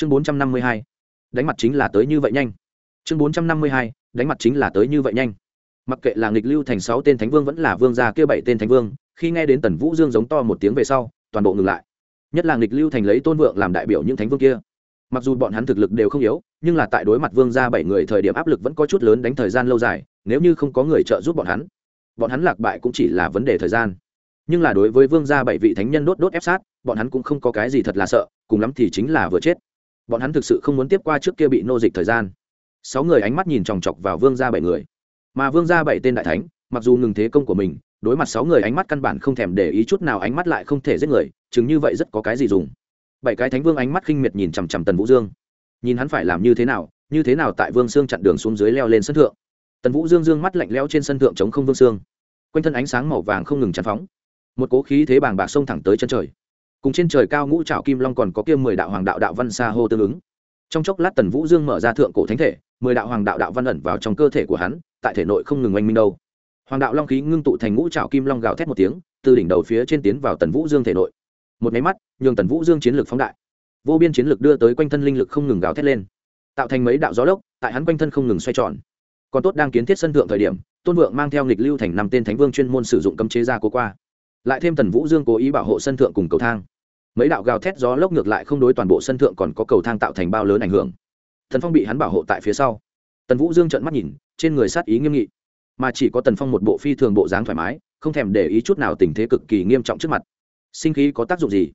chương bốn trăm năm mươi hai. Đánh mặt chính là tới như vậy nhanh. Chương bốn trăm năm mươi hai. Đánh mặt chính là tới như vậy nhanh. Mặc kệ là nghịch lưu thành sáu tên thánh vương vẫn là vương gia kia bảy tên thánh vương, khi nghe đến tần vũ dương giống to một tiếng về sau, toàn bộ ngừng lại. Nhất là nghịch lưu thành lấy tôn vượng làm đại biểu những thánh vương kia. Mặc dù bọn hắn thực lực đều không yếu, nhưng là tại đối mặt vương gia bảy người thời điểm áp lực vẫn có chút lớn đánh thời gian lâu dài, nếu như không có người trợ giúp bọn hắn bọn hắn lạc bại cũng chỉ là vấn đề thời gian. Nhưng là đối với vương gia bảy vị thánh nhân đốt đốt ép sát, bọn hắn cũng không có cái gì thật là sợ, cùng lắm thì chính là vừa chết bọn hắn thực sự không muốn tiếp qua trước kia bị nô dịch thời gian. Sáu người ánh mắt nhìn chòng chọc vào vương gia bảy người. Mà vương gia bảy tên đại thánh, mặc dù ngừng thế công của mình, đối mặt sáu người ánh mắt căn bản không thèm để ý chút nào ánh mắt lại không thể giết người chứng như vậy rất có cái gì dùng. Bảy cái thánh vương ánh mắt khinh miệt nhìn chằm chằm tần vũ dương. Nhìn hắn phải làm như thế nào, như thế nào tại vương sương chặn đường xuống dưới leo lên sân thượng. Tần vũ dương dương mắt lạnh lẽo trên sân thượng chống không vương sương quanh thân ánh sáng màu vàng không ngừng chắn phóng. Một cố khí thế bàng bạc xông thẳng tới chân trời cùng trên trời cao ngũ trảo kim long còn có kia mười đạo hoàng đạo đạo văn xa hô tương ứng. Trong chốc lát tần vũ dương mở ra thượng cổ thánh thể, mười đạo hoàng đạo đạo văn ẩn vào trong cơ thể của hắn, tại thể nội không ngừng oanh minh đâu. Hoàng đạo long khí ngưng tụ thành ngũ trảo kim long gào thét một tiếng, từ đỉnh đầu phía trên tiến vào tần vũ dương thể nội. Một máy mắt, nhường tần vũ dương chiến lược phóng đại. Vô biên chiến lược đưa tới quanh thân linh lực không ngừng gào thét lên, tạo thành mấy đạo gió lốc, tại hắn quanh thân không ngừng xoay tròn. Còn tốt đang kiến thiết sân thượng thời điểm, tôn vượng mang theo nghịch lưu thành năm tên thánh vương chuyên môn sử dụng cấm chế ra cố qua. Lại thêm tần vũ dương cố ý bảo hộ sân thượng cùng cầu thang mấy đạo gào thét gió lốc ngược lại không đối toàn bộ sân thượng còn có cầu thang tạo thành bao lớn ảnh hưởng. Thần phong bị hắn bảo hộ tại phía sau. Tần vũ dương trợn mắt nhìn, trên người sát ý nghiêm nghị. Mà chỉ có tần phong một bộ phi thường bộ dáng thoải mái, không thèm để ý chút nào tình thế cực kỳ nghiêm trọng trước mặt. Sinh khí có tác dụng gì?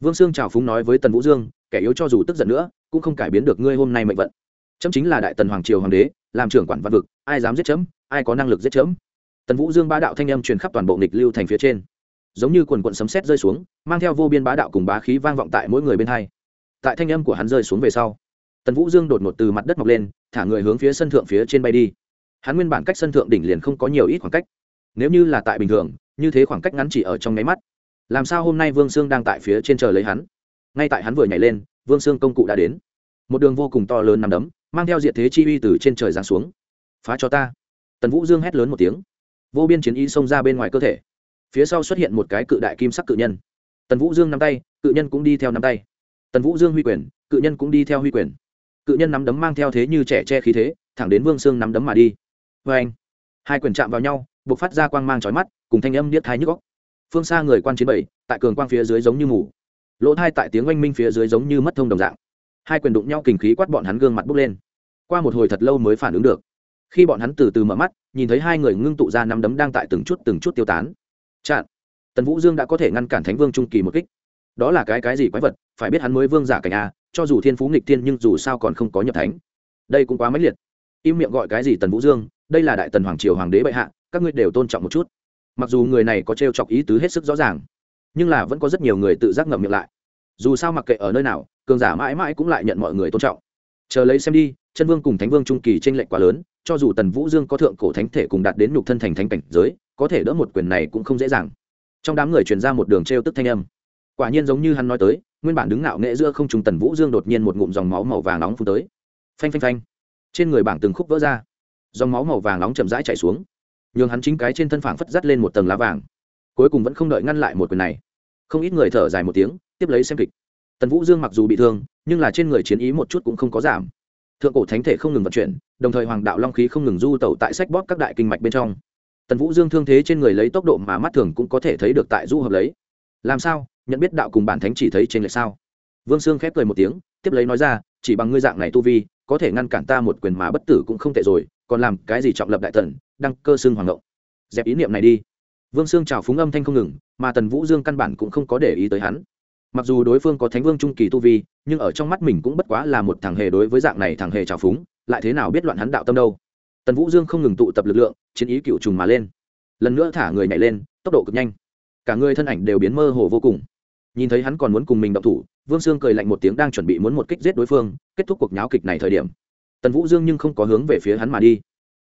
Vương sương trào phúng nói với tần vũ dương, kẻ yếu cho dù tức giận nữa, cũng không cải biến được ngươi hôm nay mệnh vận. Chấm chính là đại tần hoàng triều hoàng đế, làm trưởng quản văn vực, ai dám giết chấm, ai có năng lực giết chấm? Tần vũ dương ba đạo thanh âm truyền khắp toàn bộ nghịch lưu thành phía trên giống như quần quận sấm sét rơi xuống, mang theo vô biên bá đạo cùng bá khí vang vọng tại mỗi người bên hai. Tại thanh âm của hắn rơi xuống về sau, tần vũ dương đột ngột từ mặt đất mọc lên, thả người hướng phía sân thượng phía trên bay đi. Hắn nguyên bản cách sân thượng đỉnh liền không có nhiều ít khoảng cách. Nếu như là tại bình thường, như thế khoảng cách ngắn chỉ ở trong nháy mắt. Làm sao hôm nay vương sương đang tại phía trên chờ lấy hắn? Ngay tại hắn vừa nhảy lên, vương sương công cụ đã đến. Một đường vô cùng to lớn nằm đấm, mang theo diện thế chi uy từ trên trời giáng xuống. Phá cho ta! Tần vũ dương hét lớn một tiếng. Vô biên chiến ý xông ra bên ngoài cơ thể phía sau xuất hiện một cái cự đại kim sắc cự nhân. Tần vũ dương nắm tay, cự nhân cũng đi theo nắm tay. Tần vũ dương huy quyền, cự nhân cũng đi theo huy quyền. Cự nhân nắm đấm mang theo thế như trẻ che khí thế, thẳng đến vương sương nắm đấm mà đi. Vê anh hai quyền chạm vào nhau buộc phát ra quang mang trói mắt, cùng thanh âm niết thái nhức góc phương xa người quan chiến bảy, tại cường quang phía dưới giống như mù. Lỗ thai tại tiếng oanh minh phía dưới giống như mất thông đồng dạng. Hai quyền đụng nhau kình khí quát bọn hắn gương mặt bốc lên. Qua một hồi thật lâu mới phản ứng được. Khi bọn hắn từ từ mở mắt, nhìn thấy hai người ngưng tụ ra nắm đấm đang tại từng chút từng chút tiêu tán chặn. Tần vũ dương đã có thể ngăn cản thánh vương trung kỳ một kích. Đó là cái cái gì quái vật, phải biết hắn mới vương giả cảnh a, cho dù thiên phú nghịch tiên nhưng dù sao còn không có nhập thánh. Đây cũng quá mãnh liệt. Im miệng gọi cái gì tần vũ dương, đây là đại tần hoàng triều hoàng đế bệ hạ, các ngươi đều tôn trọng một chút. Mặc dù người này có t chọc ý tứ hết sức rõ ràng, nhưng là vẫn có rất nhiều người tự giác ngậm miệng lại. Dù sao mặc kệ ở nơi nào, cường giả mãi mãi cũng lại nhận mọi người tôn trọng. Chờ lấy xem đi, chân vương cùng thánh vương trung kỳ tranh lệch quá lớn cho dù tần vũ dương có thượng cổ thánh thể cùng đạt đến nhục thân thành thánh cảnh giới, có thể đỡ một quyền này cũng không dễ dàng. Trong đám người truyền ra một đường t r e o tức thanh âm. Quả nhiên giống như hắn nói tới, nguyên bản đứng ngạo nghệ giữa không trùng tần vũ dương đột nhiên một ngụm dòng máu màu vàng nóng phun tới. Phanh phanh phanh. Trên người bảng từng khúc vỡ ra. Dòng máu màu vàng nóng chậm rãi chảy xuống. Nhường hắn chính cái trên thân phảng phất dắt lên một tầng lá vàng. Cuối cùng vẫn không đợi ngăn lại một quyền này. Không ít người thở dài một tiếng, tiếp lấy xem kịch. Tần vũ dương mặc dù bị thương, nhưng là trên người chiến ý một chút cũng không có giảm thượng cổ thánh thể không ngừng vận chuyển, đồng thời hoàng đạo long khí không ngừng du tẩu tại sách bóp các đại kinh mạch bên trong. Tần vũ dương thương thế trên người lấy tốc độ mà mắt thường cũng có thể thấy được tại du hợp lấy. Làm sao? Nhận biết đạo cùng bản thánh chỉ thấy trên lệch sao? Vương sương khép cười một tiếng, tiếp lấy nói ra, chỉ bằng ngươi dạng này tu vi, có thể ngăn cản ta một quyền mà bất tử cũng không tệ rồi, còn làm cái gì trọng lập đại tần đăng cơ xương hoàng ngộng. Dẹp ý niệm này đi. Vương sương chào phúng âm thanh không ngừng, mà tần vũ dương căn bản cũng không có để ý tới hắn mặc dù đối phương có thánh vương trung kỳ tu vi, nhưng ở trong mắt mình cũng bất quá là một thằng hề đối với dạng này thằng hề trào phúng, lại thế nào biết loạn hắn đạo tâm đâu. Tần vũ dương không ngừng tụ tập lực lượng, chiến ý cựu trùng mà lên. Lần nữa thả người nhảy lên, tốc độ cực nhanh. Cả người thân ảnh đều biến mơ hồ vô cùng. Nhìn thấy hắn còn muốn cùng mình động thủ, vương sương cười lạnh một tiếng đang chuẩn bị muốn một kích giết đối phương, kết thúc cuộc nháo kịch này thời điểm. Tần vũ dương nhưng không có hướng về phía hắn mà đi,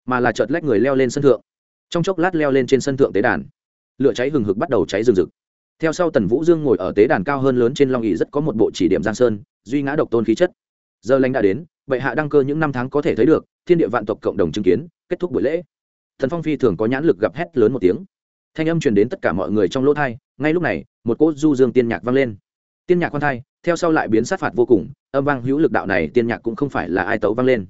mà là chợt lách người leo lên sân thượng. Trong chốc lát leo lên trên sân thượng tế đàn. Lửa cháy hừng hực bắt đầu cháy rừng rực theo sau tần vũ dương ngồi ở tế đàn cao hơn lớn trên long ỉ rất có một bộ chỉ điểm giang sơn, duy ngã độc tôn khí chất. Giờ lành đã đến, bệ hạ đăng cơ những năm tháng có thể thấy được, thiên địa vạn tộc cộng đồng chứng kiến, kết thúc buổi lễ. Thần phong phi thường có nhãn lực gặp hét lớn một tiếng. Thanh âm truyền đến tất cả mọi người trong lỗ thai, ngay lúc này, một cỗ du dương tiên nhạc vang lên. Tiên nhạc khoan thai, theo sau lại biến sát phạt vô cùng, âm vang hữu lực đạo này tiên nhạc cũng không phải là ai tấu vang lên,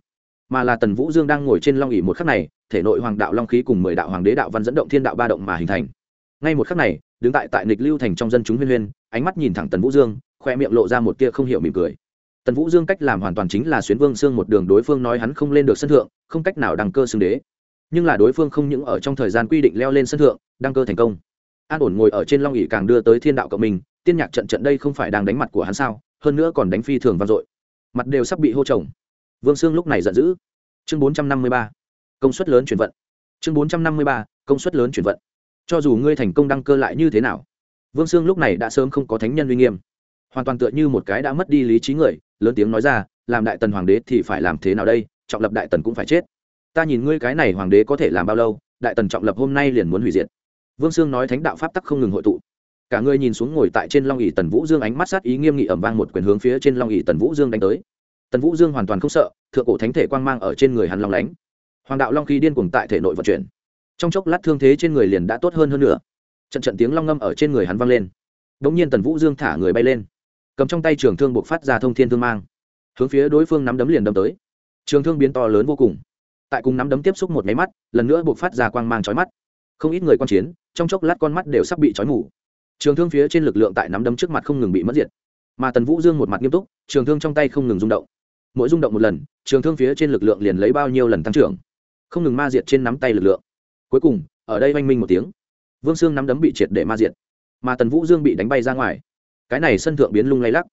mà là tần vũ dương đang ngồi trên long ỉ một khắc này, thể nội hoàng đạo long khí cùng mười đạo hoàng đế đạo văn dẫn động thiên đạo ba động mà hình thành ngay một khắc này, đứng tại tại nịch lưu thành trong dân chúng huyên huyên, ánh mắt nhìn thẳng tần vũ dương, khoe miệng lộ ra một tia không hiểu mỉm cười. Tần vũ dương cách làm hoàn toàn chính là xuyến vương xương một đường đối phương nói hắn không lên được sân thượng, không cách nào đăng cơ xưng đế. Nhưng là đối phương không những ở trong thời gian quy định leo lên sân thượng, đăng cơ thành công. An ổn ngồi ở trên long ỉ càng đưa tới thiên đạo cộng mình, tiên nhạc trận trận đây không phải đang đánh mặt của hắn sao, hơn nữa còn đánh phi thường vang dội. Mặt đều sắp bị hô trồng vương sương lúc này giận dữ. Chương bốn trăm năm mươi ba, công suất lớn chuyển vận. Chương bốn trăm năm mươi ba, công suất lớn chuyển vận cho dù ngươi thành công đăng cơ lại như thế nào, vương sương lúc này đã sớm không có thánh nhân uy nghiêm. Hoàn toàn tựa như một cái đã mất đi lý trí người, lớn tiếng nói ra, làm đại tần hoàng đế thì phải làm thế nào đây, trọng lập đại tần cũng phải chết. Ta nhìn ngươi cái này hoàng đế có thể làm bao lâu, đại tần trọng lập hôm nay liền muốn hủy diệt. Vương sương nói thánh đạo pháp tắc không ngừng hội tụ. Cả ngươi nhìn xuống ngồi tại trên long ỉ tần vũ dương ánh mắt sát ý nghiêm nghị ẩm vang một quyền hướng phía trên long ỉ tần vũ dương đánh tới. Tần vũ dương hoàn toàn không sợ, thượng cổ thánh thể quang mang ở trên người hắn long lánh. Hoàng đạo long khí điên cuồng tại thể nội vận chuyển trong chốc lát thương thế trên người liền đã tốt hơn hơn nữa. Trận trận tiếng long ngâm ở trên người hắn vang lên. Đ ỗ n g nhiên tần vũ dương thả người bay lên. Cầm trong tay trường thương buộc phát ra thông thiên thương mang. Hướng phía đối phương nắm đấm liền đâm tới. Trường thương biến to lớn vô cùng. Tại cùng nắm đấm tiếp xúc một máy mắt, lần nữa buộc phát ra quang mang trói mắt. Không ít người quan chiến, trong chốc lát con mắt đều sắp bị trói mù. Trường thương phía trên lực lượng tại nắm đấm trước mặt không ngừng bị mất diệt. Mà tần vũ dương một mặt nghiêm túc, trường thương trong tay không ngừng rung động. Mỗi rung động một lần, trường thương phía trên lực lượng liền lấy bao nhiêu lần tăng trưởng. Không ngừng ma diệt trên nắm tay lực lượng cuối cùng, ở đây oanh minh một tiếng. Vương sương nắm đấm bị triệt để ma diệt, mà tần vũ dương bị đánh bay ra ngoài. Cái này sân thượng biến lung lay lắc,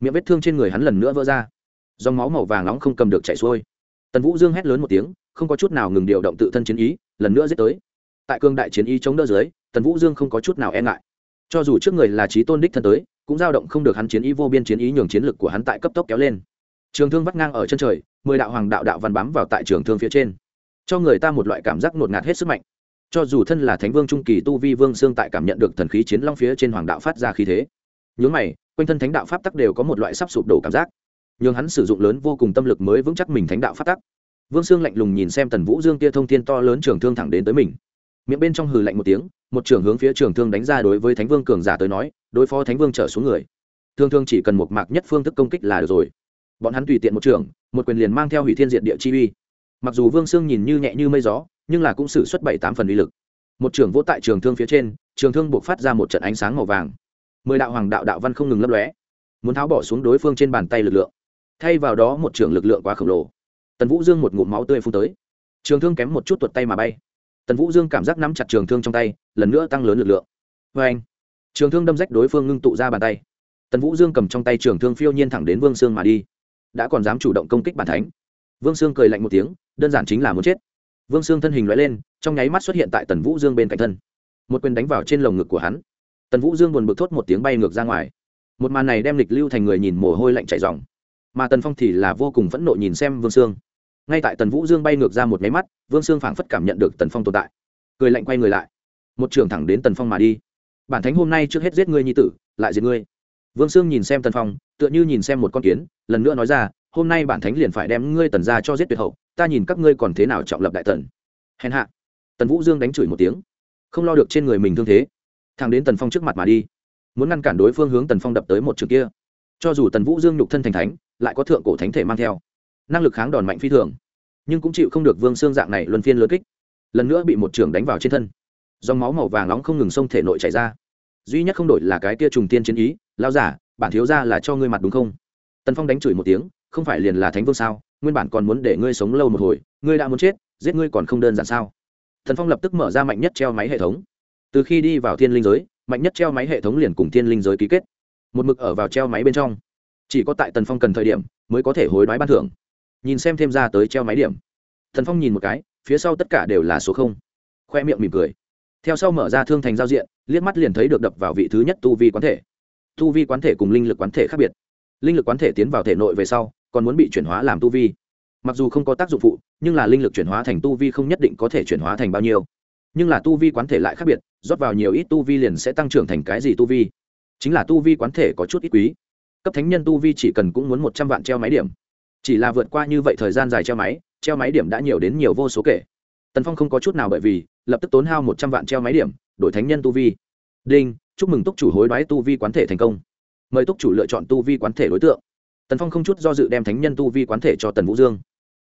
miệng vết thương trên người hắn lần nữa vỡ ra. Dòng máu màu vàng nóng không cầm được chạy xuôi. Tần vũ dương hét lớn một tiếng, không có chút nào ngừng điều động tự thân chiến ý, lần nữa giết tới. Tại cương đại chiến ý chống đỡ dưới, tần vũ dương không có chút nào e ngại. Cho dù trước người là trí tôn đích thân tới, cũng dao động không được hắn chiến ý vô biên chiến ý nhường chiến lực của hắn tại cấp tốc kéo lên. Trường thương vắt ngang ở chân trời, mười đạo hoàng đạo đạo văn bám vào tại trường thương phía trên cho người ta một loại cảm giác ngột ngạt hết sức mạnh. Cho dù thân là thánh vương trung kỳ tu vi vương xương tại cảm nhận được thần khí chiến long phía trên hoàng đạo phát ra khí thế. Nhớ mày, quanh thân thánh đạo pháp tắc đều có một loại sắp sụp đổ cảm giác. Nhưng hắn sử dụng lớn vô cùng tâm lực mới vững chắc mình thánh đạo pháp tắc. Vương xương lạnh lùng nhìn xem tần vũ dương kia thông thiên to lớn trường thương thẳng đến tới mình. Miệng bên trong hừ lạnh một tiếng, một trường hướng phía trường thương đánh ra đối với thánh vương cường giả tới nói, đối phó thánh vương trở xuống người. Thương thương chỉ cần một mạc nhất phương thức công kích là được rồi. Bọn hắn tùy tiện một trường, một quyền liền mang theo hủy thiên diện địa chi uy mặc dù vương sương nhìn như nhẹ như mây gió, nhưng là cũng xử suất bảy tám phần uy lực. Một trường vỗ tại trường thương phía trên, trường thương buộc phát ra một trận ánh sáng màu vàng. Mười đạo hoàng đạo đạo văn không ngừng lấp lóe. Muốn tháo bỏ xuống đối phương trên bàn tay lực lượng. Thay vào đó một trường lực lượng quá khổng lồ. Tần vũ dương một ngụm máu tươi phun tới. Trường thương kém một chút tuột tay mà bay. Tần vũ dương cảm giác nắm chặt trường thương trong tay, lần nữa tăng lớn lực lượng. Vê anh trường thương đâm rách đối phương ngưng tụ ra bàn tay. Tần vũ dương cầm trong tay trường thương phiêu nhiên thẳng đến vương sương mà đi. Đã còn dám chủ động công kích bản thánh vương sương cười lạnh một tiếng, đơn giản chính là muốn chết. Vương sương thân hình loại lên, trong nháy mắt xuất hiện tại tần vũ dương bên cạnh thân. Một quyền đánh vào trên lồng ngực của hắn. Tần vũ dương buồn bực thốt một tiếng bay ngược ra ngoài. Một màn này đem lịch lưu thành người nhìn mồ hôi lạnh chảy dòng mà tần phong thì là vô cùng phẫn nộ nhìn xem vương sương. Ngay tại tần vũ dương bay ngược ra một nháy mắt, vương sương phảng phất cảm nhận được tần phong tồn tại. Cười lạnh quay người lại. Một trường thẳng đến tần phong mà đi. Bản thánh, hôm nay trước hết giết ngươi nhi tử, lại giết ngươi. Vương sương nhìn xem tần phong, tựa như nhìn xem một con kiến, lần nữa nói ra hôm nay bản thánh liền phải đem ngươi tần ra cho giết tuyệt hậu, ta nhìn các ngươi còn thế nào trọng lập đại tần. Hèn hạ. Tần vũ dương đánh chửi một tiếng. Không lo được trên người mình thương thế. Thằng đến tần phong trước mặt mà đi. Muốn ngăn cản đối phương hướng tần phong đập tới một trường kia. Cho dù tần vũ dương nhục thân thành thánh, lại có thượng cổ thánh thể mang theo. Năng lực kháng đòn mạnh phi thường. Nhưng cũng chịu không được vương xương dạng này luân phiên lớn kích. Lần nữa bị một trường đánh vào trên thân. Dòng máu màu vàng nóng không ngừng sông thể nội chảy ra. Duy nhất không đổi là cái tia trùng tiên chiến ý. Lao giả, bản thiếu ra là cho ngươi mặt đúng không? Tần phong đánh chửi một tiếng không phải liền là thánh vương sao? Nguyên bản còn muốn để ngươi sống lâu một hồi, ngươi đã muốn chết, giết ngươi còn không đơn giản sao? Thần phong lập tức mở ra mạnh nhất treo máy hệ thống. Từ khi đi vào thiên linh giới, mạnh nhất treo máy hệ thống liền cùng thiên linh giới ký kết. Một mực ở vào treo máy bên trong. Chỉ có tại tần phong cần thời điểm mới có thể hối đoái ban thưởng. Nhìn xem thêm ra tới treo máy điểm. Thần phong nhìn một cái, phía sau tất cả đều là số không. Khoe miệng mỉm cười. Theo sau mở ra thương thành giao diện, liếc mắt liền thấy được đập vào vị thứ nhất tu vi quán thể. Tu vi quán thể cùng linh lực quán thể khác biệt. Linh lực quán thể tiến vào thể nội về sau còn muốn bị chuyển hóa làm tu vi. Mặc dù không có tác dụng phụ, nhưng là linh lực chuyển hóa thành tu vi không nhất định có thể chuyển hóa thành bao nhiêu. Nhưng là tu vi quán thể lại khác biệt, rót vào nhiều ít tu vi liền sẽ tăng trưởng thành cái gì tu vi. Chính là tu vi quán thể có chút ít quý. Cấp thánh nhân tu vi chỉ cần cũng muốn một trăm vạn treo máy điểm. Chỉ là vượt qua như vậy thời gian dài treo máy treo máy điểm đã nhiều đến nhiều vô số kể. Tần phong không có chút nào bởi vì, lập tức tốn hao một trăm vạn treo máy điểm, đổi thánh nhân tu vi. Đinh, chúc mừng túc chủ hối đoái tu vi quán thể thành công. Mời túc chủ lựa chọn tu vi quán thể đối tượng tần phong không chút do dự đem thánh nhân tu vi quán thể cho tần vũ dương.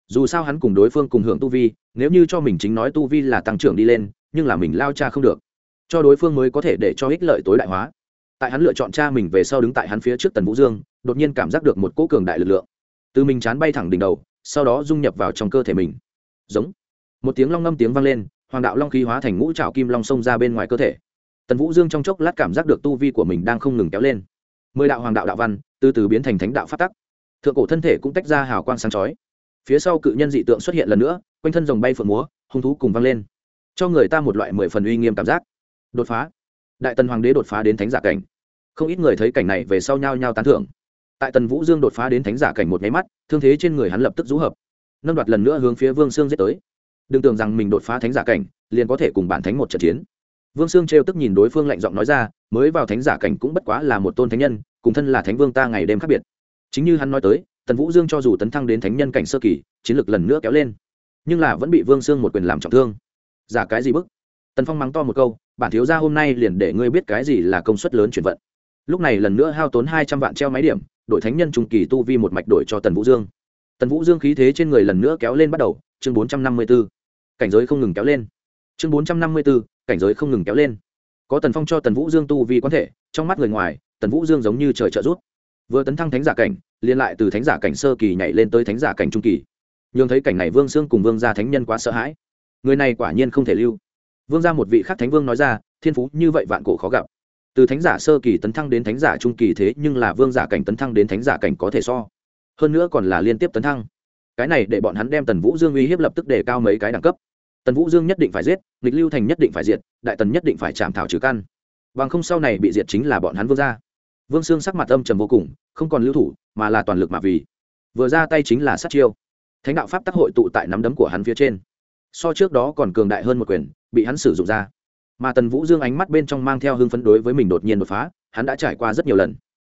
Dù sao hắn cùng đối phương cùng hưởng tu vi, nếu như cho mình chính nói tu vi là tăng trưởng đi lên, nhưng là mình lao cha không được. Cho đối phương mới có thể để cho ích lợi tối đại hóa. Tại hắn lựa chọn cha mình về sau đứng tại hắn phía trước tần vũ dương, đột nhiên cảm giác được một cỗ cường đại lực lượng. Từ mình chán bay thẳng đỉnh đầu, sau đó dung nhập vào trong cơ thể mình. Giống. Một tiếng long ngâm tiếng vang lên, hoàng đạo long khí hóa thành ngũ trào kim long sông ra bên ngoài cơ thể. Tần vũ dương trong chốc lát cảm giác được tu vi của mình đang không ngừng kéo lên mười đạo hoàng đạo đạo văn, từ từ biến thành thánh đạo phát tắc. Thượng cổ thân thể cũng tách ra hào quang sáng chói. Phía sau cự nhân dị tượng xuất hiện lần nữa, quanh thân dòng bay phượng múa, hung thú cùng vang lên. Cho người ta một loại mười phần uy nghiêm cảm giác. Đột phá. Đại tần hoàng đế đột phá đến thánh giả cảnh. Không ít người thấy cảnh này về sau nhau nhau tán thưởng. Tại tần vũ dương đột phá đến thánh giả cảnh một máy mắt, thương thế trên người hắn lập tức rũ hợp. Nâng đoạt lần nữa hướng phía vương sương giết tới. Đừng tưởng rằng mình đột phá thánh giả cảnh, liền có thể cùng bản thánh một trận chiến vương sương trêu tức nhìn đối phương lạnh giọng nói ra, mới vào thánh giả cảnh cũng bất quá là một tôn thánh nhân, cùng thân là thánh vương ta ngày đêm khác biệt. Chính như hắn nói tới, tần vũ dương cho dù tấn thăng đến thánh nhân cảnh sơ kỳ, chiến lược lần nữa kéo lên, nhưng là vẫn bị vương sương một quyền làm trọng thương. Giả cái gì bức? Tần phong mắng to một câu, bản thiếu gia hôm nay liền để ngươi biết cái gì là công suất lớn chuyển vận. Lúc này lần nữa hao tốn hai trăm vạn treo máy điểm, đội thánh nhân trung kỳ tu vi một mạch đổi cho tần vũ dương. Tần vũ dương khí thế trên người lần nữa kéo lên bắt đầu, chương bốn trăm năm mươi b ố cảnh giới không ngừng kéo lên. Chương bốn trăm năm mươi b ố cảnh giới không ngừng kéo lên. Có tần phong cho tần vũ dương tu vi quan thể, trong mắt người ngoài, tần vũ dương giống như trời trợ rút. Vừa tấn thăng thánh giả cảnh liên lại từ thánh giả cảnh sơ kỳ nhảy lên tới thánh giả cảnh trung kỳ. Nhường thấy cảnh này vương sương cùng vương gia thánh nhân quá sợ hãi. Người này quả nhiên không thể lưu. Vương gia một vị khác thánh vương nói ra, thiên phú như vậy vạn cổ khó gặp. Từ thánh giả sơ kỳ tấn thăng đến thánh giả trung kỳ thế nhưng là vương giả cảnh tấn thăng đến thánh giả cảnh có thể so. Hơn nữa còn là liên tiếp tấn thăng. Cái này để bọn hắn đem tần vũ dương uy hiếp lập tức đề cao mấy cái đẳng cấp tần vũ dương nhất định phải giết, nghịch lưu thành nhất định phải diệt, đại tần nhất định phải chạm thảo trừ căn. Bằng không sau này bị diệt chính là bọn hắn vương gia. Vương sương sắc mặt âm trầm vô cùng, không còn lưu thủ, mà là toàn lực mà vì. Vừa ra tay chính là sát chiêu. Thánh đạo pháp tác hội tụ tại nắm đấm của hắn phía trên. So trước đó còn cường đại hơn một quyền, bị hắn sử dụng ra. Mà tần vũ dương ánh mắt bên trong mang theo hưng phấn đối với mình đột nhiên đột phá, hắn đã trải qua rất nhiều lần.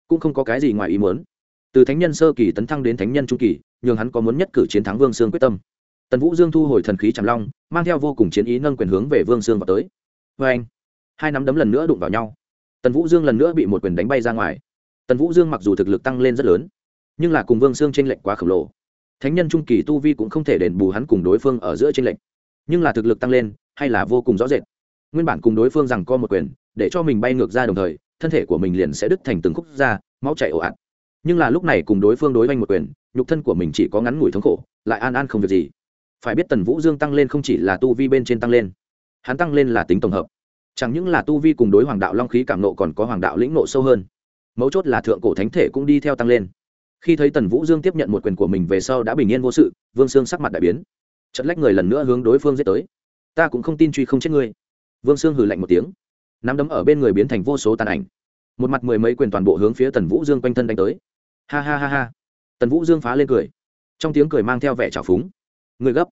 Cũng không có cái gì ngoài ý muốn. Từ thánh nhân sơ kỳ tấn thăng đến thánh nhân trung kỳ, nhường hắn có muốn nhất cử chiến thắng vương sương quyết tâm tần vũ dương thu hồi thần khí trầm long, mang theo vô cùng chiến ý nâng quyền hướng về vương sương vào tới. Vê anh, hai nắm đấm lần nữa đụng vào nhau. Tần vũ dương lần nữa bị một quyền đánh bay ra ngoài. Tần vũ dương mặc dù thực lực tăng lên rất lớn, nhưng là cùng vương sương tranh lệch quá khổng lồ. Thánh nhân trung kỳ tu vi cũng không thể đền bù hắn cùng đối phương ở giữa tranh lệch. Nhưng là thực lực tăng lên, hay là vô cùng rõ rệt. Nguyên bản cùng đối phương rằng co một quyền, để cho mình bay ngược ra đồng thời, thân thể của mình liền sẽ đứt thành từng khúc ra, máu chảy ồ ạt. Nhưng là lúc này cùng đối phương đối oanh một quyền, nhục thân của mình chỉ có ngắn ngủi thống khổ, lại an an không việc gì phải biết tần vũ dương tăng lên không chỉ là tu vi bên trên tăng lên, hắn tăng lên là tính tổng hợp. Chẳng những là tu vi cùng đối hoàng đạo long khí cảm nộ còn có hoàng đạo lĩnh nộ sâu hơn. Mấu chốt là thượng cổ thánh thể cũng đi theo tăng lên. Khi thấy tần vũ dương tiếp nhận một quyền của mình về sau đã bình yên vô sự, vương sương sắc mặt đại biến. Chất lách người lần nữa hướng đối phương giết tới. Ta cũng không tin truy không chết ngươi. Vương sương hừ lạnh một tiếng. Nắm đấm ở bên người biến thành vô số tàn ảnh. Một mặt mười mấy quyền toàn bộ hướng phía tần vũ dương quanh thân đánh tới. Ha ha ha ha. Tần vũ dương phá lên cười. Trong tiếng cười mang theo vẻ trào phúng người gấp.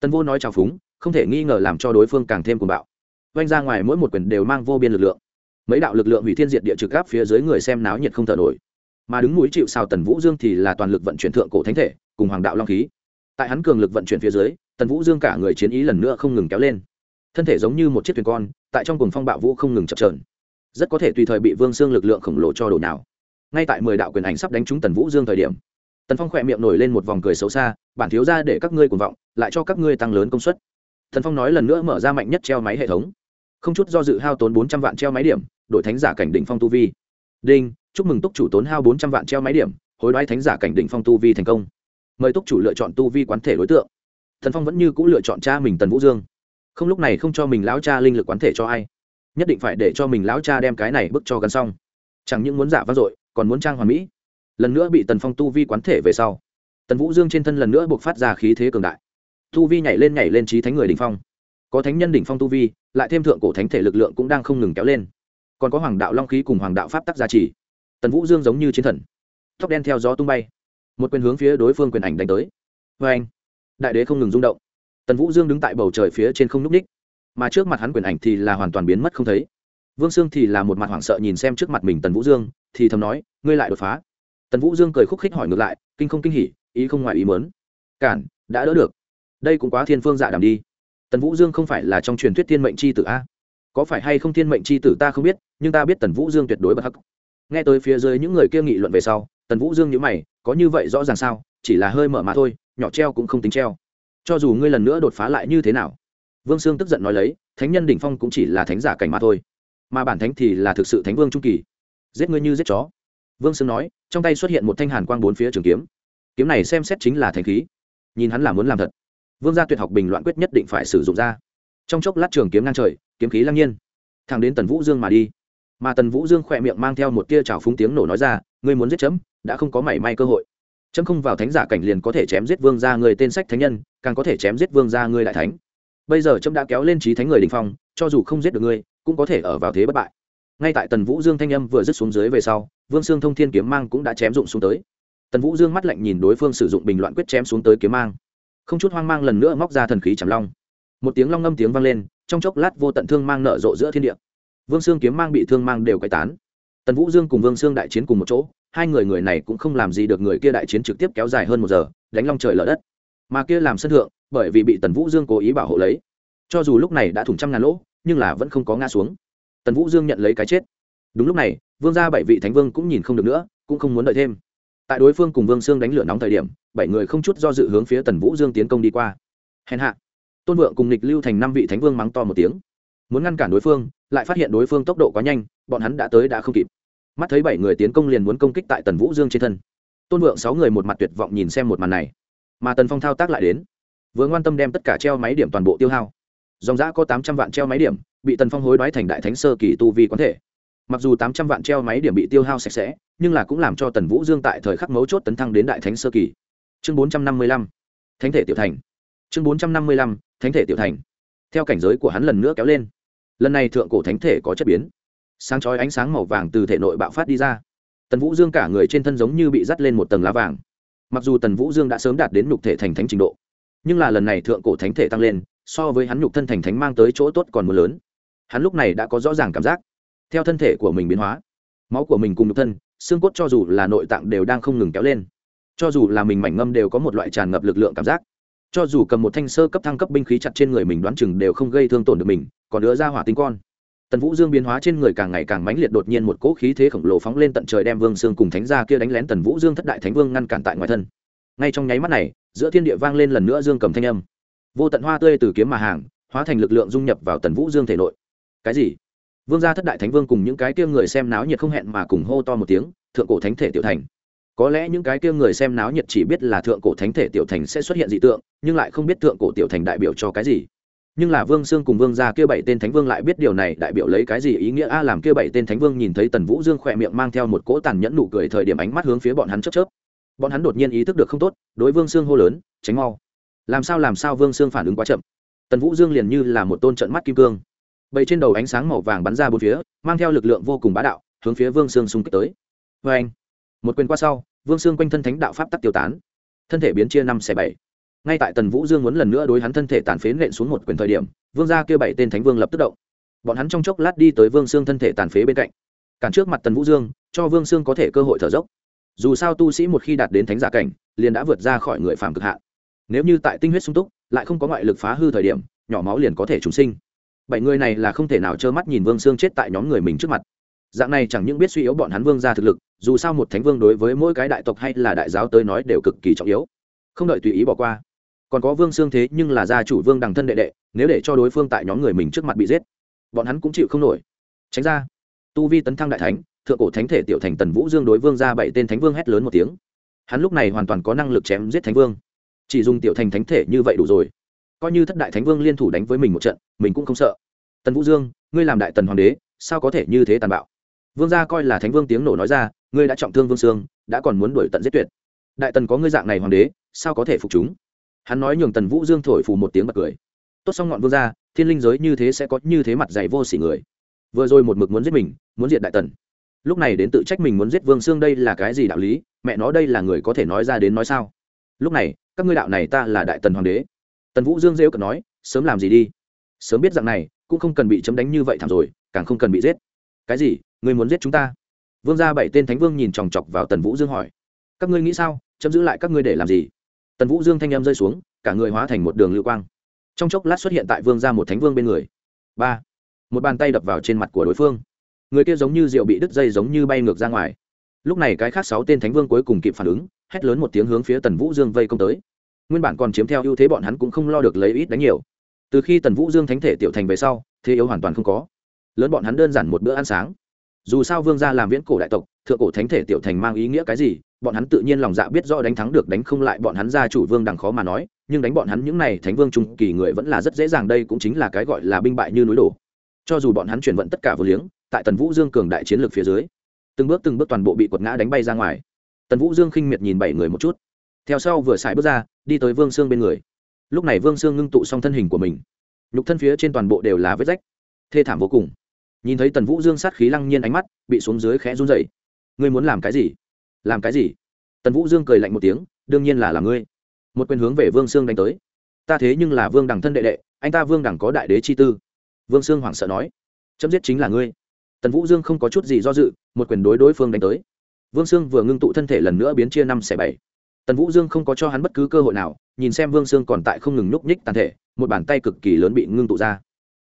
Tần vô nói trào phúng, không thể nghi ngờ làm cho đối phương càng thêm cuồng bạo. Oanh ra ngoài mỗi một quyền đều mang vô biên lực lượng. Mấy đạo lực lượng hủy thiên diệt địa trực gáp phía dưới người xem náo nhiệt không thở nổi. Mà đứng núi chịu sao tần vũ dương thì là toàn lực vận chuyển thượng cổ thánh thể, cùng hoàng đạo long khí. Tại hắn cường lực vận chuyển phía dưới, tần vũ dương cả người chiến ý lần nữa không ngừng kéo lên. Thân thể giống như một chiếc thuyền con, tại trong cùng phong bạo vũ không ngừng chập trờn rất có thể tùy thời bị vương xương lực lượng khổng lồ cho đổ nào. Ngay tại mười đạo quyền ảnh sắp đánh trúng tần vũ dương thời điểm tần phong khỏe miệng nổi lên một vòng cười xấu xa, bản thiếu ra để các ngươi cuồng vọng, lại cho các ngươi tăng lớn công suất. Tần phong nói lần nữa mở ra mạnh nhất treo máy hệ thống. Không chút do dự hao tốn bốn trăm vạn treo máy điểm, đổi thánh giả cảnh đỉnh phong tu vi. Đinh, chúc mừng túc chủ tốn hao bốn trăm vạn treo máy điểm, hối đoái thánh giả cảnh đỉnh phong tu vi thành công. Mời túc chủ lựa chọn tu vi quán thể đối tượng. Tần phong vẫn như c ũ lựa chọn cha mình tần vũ dương. Không lúc này không cho mình lão cha linh lực quán thể cho ai. Nhất định phải để cho mình lão cha đem cái này bức cho gần xong. Chẳng những muốn giả vang dội, còn muốn trang hoàn mỹ lần nữa bị tần phong tu vi quán thể về sau. Tần vũ dương trên thân lần nữa buộc phát ra khí thế cường đại. Tu vi nhảy lên nhảy lên trí thánh người đỉnh phong. Có thánh nhân đỉnh phong tu vi, lại thêm thượng cổ thánh thể lực lượng cũng đang không ngừng kéo lên. Còn có hoàng đạo long khí cùng hoàng đạo pháp tắc gia trì. Tần vũ dương giống như chiến thần. Tóc đen theo gió tung bay. Một quyền hướng phía đối phương quyền ảnh đánh tới. Vê anh, đại đế không ngừng rung động. Tần vũ dương đứng tại bầu trời phía trên không n ú c ních. Mà trước mặt hắn quyền ảnh thì là hoàn toàn biến mất không thấy. Vương sương thì là một mặt hoảng sợ nhìn xem trước mặt mình tần vũ dương, thì thầm nói, ngươi lại đột phá tần vũ dương cười khúc khích hỏi ngược lại, kinh không kinh hỉ, ý không ngoài ý mớn cản, đã đỡ được. Đây cũng quá thiên phương dạ đàm đi. Tần vũ dương không phải là trong truyền thuyết thiên mệnh c h i tử a? Có phải hay không thiên mệnh c h i tử ta không biết, nhưng ta biết tần vũ dương tuyệt đối bất hắc. Nghe tới phía dưới những người kia nghị luận về sau, tần vũ dương nhữ mày, có như vậy rõ ràng sao? Chỉ là hơi mở mà thôi, nhỏ treo cũng không tính treo. Cho dù ngươi lần nữa đột phá lại như thế nào? Vương sương tức giận nói lấy, thánh nhân đỉnh phong cũng chỉ là thánh giả cảnh mà thôi. Mà bản thánh thì là thực sự thánh vương trung kỳ. Giết ngươi như giết chó vương sương nói, trong tay xuất hiện một thanh hàn quang bốn phía trường kiếm. Kiếm này xem xét chính là thanh khí. Nhìn hắn là muốn làm thật. Vương gia tuyệt học bình loạn quyết nhất định phải sử dụng ra. Trong chốc lát trường kiếm ngang trời, kiếm khí lăng nhiên. Thẳng đến tần vũ dương mà đi. Mà tần vũ dương khỏe miệng mang theo một tia trào phúng tiếng nổ nói ra, ngươi muốn giết chấm, đã không có mảy may cơ hội. Chấm không vào thánh giả cảnh liền có thể chém giết vương gia người tên sách thánh nhân, càng có thể chém giết vương gia người đại thánh. Bây giờ chấm đã kéo lên trí thánh người đình phong, cho dù không giết được ngươi, cũng có thể ở vào thế bất bại ngay tại tần vũ dương thanh âm vừa dứt xuống dưới về sau, vương sương thông thiên kiếm mang cũng đã chém dụng xuống tới. Tần vũ dương mắt lạnh nhìn đối phương sử dụng bình loạn quyết chém xuống tới kiếm mang. Không chút hoang mang lần nữa móc ra thần khí chảm long. Một tiếng long ngâm tiếng vang lên, trong chốc lát vô tận thương mang nở rộ giữa thiên địa. Vương sương kiếm mang bị thương mang đều quay tán. Tần vũ dương cùng vương sương đại chiến cùng một chỗ, hai người người này cũng không làm gì được người kia đại chiến trực tiếp kéo dài hơn một giờ, đánh long trời lở đất. Mà kia làm sân thượng, bởi vì bị tần vũ dương cố ý bảo hộ lấy. Cho dù lúc này đã thủng trăm ngàn lỗ, nhưng là vẫn không có ngã xuống tần vũ dương nhận lấy cái chết. Đúng lúc này, vương gia bảy vị thánh vương cũng nhìn không được nữa, cũng không muốn đợi thêm. Tại đối phương cùng vương sương đánh lửa nóng thời điểm, bảy người không chút do dự hướng phía tần vũ dương tiến công đi qua. Hèn hạ, tôn vượng cùng nịch lưu thành năm vị thánh vương mắng to một tiếng. Muốn ngăn cản đối phương, lại phát hiện đối phương tốc độ quá nhanh, bọn hắn đã tới đã không kịp. Mắt thấy bảy người tiến công liền muốn công kích tại tần vũ dương trên thân. Tôn vượng sáu người một mặt tuyệt vọng nhìn xem một màn này. Mà tần phong thao tác lại đến. Vừa ngoan tâm đem tất cả treo máy điểm toàn bộ tiêu hao. Dòng giã có tám trăm vạn treo máy điểm bị tần phong hối đoái thành đại thánh sơ kỳ tu vi quán thể. Mặc dù tám trăm vạn treo máy điểm bị tiêu hao sạch sẽ, nhưng là cũng làm cho tần vũ dương tại thời khắc mấu chốt tấn thăng đến đại thánh sơ kỳ. Chương bốn trăm năm mươi lăm, thánh thể tiểu thành. Chương bốn trăm năm mươi lăm, thánh thể tiểu thành. Theo cảnh giới của hắn lần nữa kéo lên, lần này thượng cổ thánh thể có chất biến. Sáng chói ánh sáng màu vàng từ thể nội bạo phát đi ra. Tần vũ dương cả người trên thân giống như bị dắt lên một tầng lá vàng. Mặc dù tần vũ dương đã sớm đạt đến nhục thể thành thánh trình độ, nhưng là lần này thượng cổ thánh thể tăng lên, so với hắn nhục thân thành thánh mang tới chỗ tốt còn mưa lớn hắn lúc này đã có rõ ràng cảm giác. Theo thân thể của mình biến hóa, máu của mình cùng nhục thân, xương cốt cho dù là nội tạng đều đang không ngừng kéo lên. Cho dù là mình mảnh ngâm đều có một loại tràn ngập lực lượng cảm giác. Cho dù cầm một thanh sơ cấp thăng cấp binh khí chặt trên người mình đoán chừng đều không gây thương tổn được mình, còn đứa ra hỏa tinh con. Tần vũ dương biến hóa trên người càng ngày càng mãnh liệt đột nhiên một cỗ khí thế khổng lồ phóng lên tận trời đem vương sương cùng thánh gia kia đánh lén tần vũ dương thất đại thánh vương ngăn cản tại ngoài thân. Ngay trong nháy mắt này, giữa thiên địa vang lên lần nữa dương cầm thanh âm. Vô tận hoa tươi từ kiếm mà hàng, hóa thành lực lượng dung nhập vào tần vũ dương thể nội cái gì? Vương gia thất đại thánh vương cùng những cái kia người xem náo nhiệt không hẹn mà cùng hô to một tiếng, thượng cổ thánh thể tiểu thành. Có lẽ những cái kia người xem náo nhiệt chỉ biết là thượng cổ thánh thể tiểu thành sẽ xuất hiện dị tượng, nhưng lại không biết thượng cổ tiểu thành đại biểu cho cái gì. Nhưng là vương sương cùng vương gia kia bảy tên thánh vương lại biết điều này, đại biểu lấy cái gì? Ý nghĩa a làm kia bảy tên thánh vương nhìn thấy tần vũ dương khỏe miệng mang theo một cỗ tàn nhẫn nụ cười thời điểm ánh mắt hướng phía bọn hắn chớp chớp. Bọn hắn đột nhiên ý thức được không tốt, đối vương sương hô lớn, tránh mau. Làm sao làm sao? Vương sương phản ứng quá chậm. Tần vũ dương liền như là một tôn trận mắt kim cương bầy trên đầu ánh sáng màu vàng bắn ra bốn phía, mang theo lực lượng vô cùng bá đạo, hướng phía vương sương xung kích tới. Vê anh, một quyền qua sau, vương sương quanh thân thánh đạo pháp tắc tiêu tán, thân thể biến chia năm xẻ bảy. Ngay tại tần vũ dương muốn lần nữa đối hắn thân thể tàn phế nện xuống một quyền thời điểm, vương gia kêu bảy tên thánh vương lập tức động. Bọn hắn trong chốc lát đi tới vương sương thân thể tàn phế bên cạnh. Cản trước mặt tần vũ dương, cho vương sương có thể cơ hội thở dốc. Dù sao tu sĩ một khi đạt đến thánh giả cảnh, liền đã vượt ra khỏi người phàm cực hạn. Nếu như tại tinh huyết sung túc, lại không có ngoại lực phá hư thời điểm, nhỏ máu liền có thể trùng sinh bảy người này là không thể nào trơ mắt nhìn vương sương chết tại nhóm người mình trước mặt. Dạng này chẳng những biết suy yếu bọn hắn vương ra thực lực, dù sao một thánh vương đối với mỗi cái đại tộc hay là đại giáo tới nói đều cực kỳ trọng yếu. Không đợi tùy ý bỏ qua, còn có vương xương thế nhưng là gia chủ vương đằng thân đệ đệ, nếu để cho đối phương tại nhóm người mình trước mặt bị giết, bọn hắn cũng chịu không nổi. Tránh ra, tu vi tấn thăng đại thánh, thượng cổ thánh thể tiểu thành tần vũ dương đối vương ra bảy tên thánh vương hét lớn một tiếng. Hắn lúc này hoàn toàn có năng lực chém giết thánh vương. Chỉ dùng tiểu thành thánh thể như vậy đủ rồi coi như thất đại thánh vương liên thủ đánh với mình một trận, mình cũng không sợ. Tần vũ dương, ngươi làm đại tần hoàng đế, sao có thể như thế tàn bạo? Vương gia coi là thánh vương tiếng nổ nói ra, ngươi đã trọng thương vương sương đã còn muốn đuổi tận giết tuyệt. Đại tần có ngươi dạng này hoàng đế, sao có thể phục chúng? Hắn nói nhường tần vũ dương thổi phù một tiếng bật cười. Tốt xong ngọn vương gia, thiên linh giới như thế sẽ có như thế mặt dày vô sỉ người. Vừa rồi một mực muốn giết mình, muốn diệt đại tần. Lúc này đến tự trách mình muốn giết vương sương đây là cái gì đạo lý? Mẹ nói đây là người có thể nói ra đến nói sao? Lúc này, các ngươi đạo này ta là đại tần hoàng đế tần vũ dương rêu cận nói, sớm làm gì đi? Sớm biết rằng này, cũng không cần bị chấm đánh như vậy thảm rồi, càng không cần bị giết. Cái gì? Ngươi muốn giết chúng ta? Vương gia bảy tên thánh vương nhìn chòng chọc vào tần vũ dương hỏi, các ngươi nghĩ sao? Chấm giữ lại các ngươi để làm gì? Tần vũ dương thanh em rơi xuống, cả người hóa thành một đường lưu quang. Trong chốc lát xuất hiện tại vương gia một thánh vương bên người. Ba. Một bàn tay đập vào trên mặt của đối phương. Người kia giống như rượu bị đứt dây giống như bay ngược ra ngoài. Lúc này cái khác sáu tên thánh vương cuối cùng kịp phản ứng, hét lớn một tiếng hướng phía tần vũ dương vây công tới nguyên bản còn chiếm theo ưu thế bọn hắn cũng không lo được lấy ít đánh nhiều. Từ khi tần vũ dương thánh thể tiểu thành về sau, thế yếu hoàn toàn không có. Lớn bọn hắn đơn giản một bữa ăn sáng. Dù sao vương gia làm viễn cổ đại tộc, thượng cổ thánh thể tiểu thành mang ý nghĩa cái gì, bọn hắn tự nhiên lòng dạ biết rõ đánh thắng được đánh không lại bọn hắn gia chủ vương đằng khó mà nói, nhưng đánh bọn hắn những này thánh vương trung kỳ người vẫn là rất dễ dàng đây cũng chính là cái gọi là binh bại như núi đổ. Cho dù bọn hắn chuyển vận tất cả vô liếng, tại tần vũ dương cường đại chiến lược phía dưới, từng bước từng bước toàn bộ bị quật ngã đánh bay ra ngoài. Tần vũ dương khinh miệt nhìn bảy người một chút theo sau vừa xài bước ra, đi tới vương sương bên người. Lúc này vương sương ngưng tụ xong thân hình của mình. Nhục thân phía trên toàn bộ đều là vết rách. Thê thảm vô cùng. Nhìn thấy tần vũ dương sát khí lăng nhiên ánh mắt, bị xuống dưới khẽ run dậy ngươi muốn làm cái gì? Làm cái gì? Tần vũ dương cười lạnh một tiếng, đương nhiên là làm ngươi. Một quyền hướng về vương sương đánh tới. Ta thế nhưng là vương đẳng thân đệ đệ, anh ta vương đẳng có đại đế chi tư. Vương sương hoảng sợ nói. Chấm giết chính là ngươi. Tần vũ dương không có chút gì do dự, một quyền đối đối phương đánh tới. Vương sương vừa ngưng tụ thân thể lần nữa biến chia năm xẻ bảy tần vũ dương không có cho hắn bất cứ cơ hội nào, nhìn xem vương sương còn tại không ngừng nhúc nhích tàn thể, một bàn tay cực kỳ lớn bị ngưng tụ ra.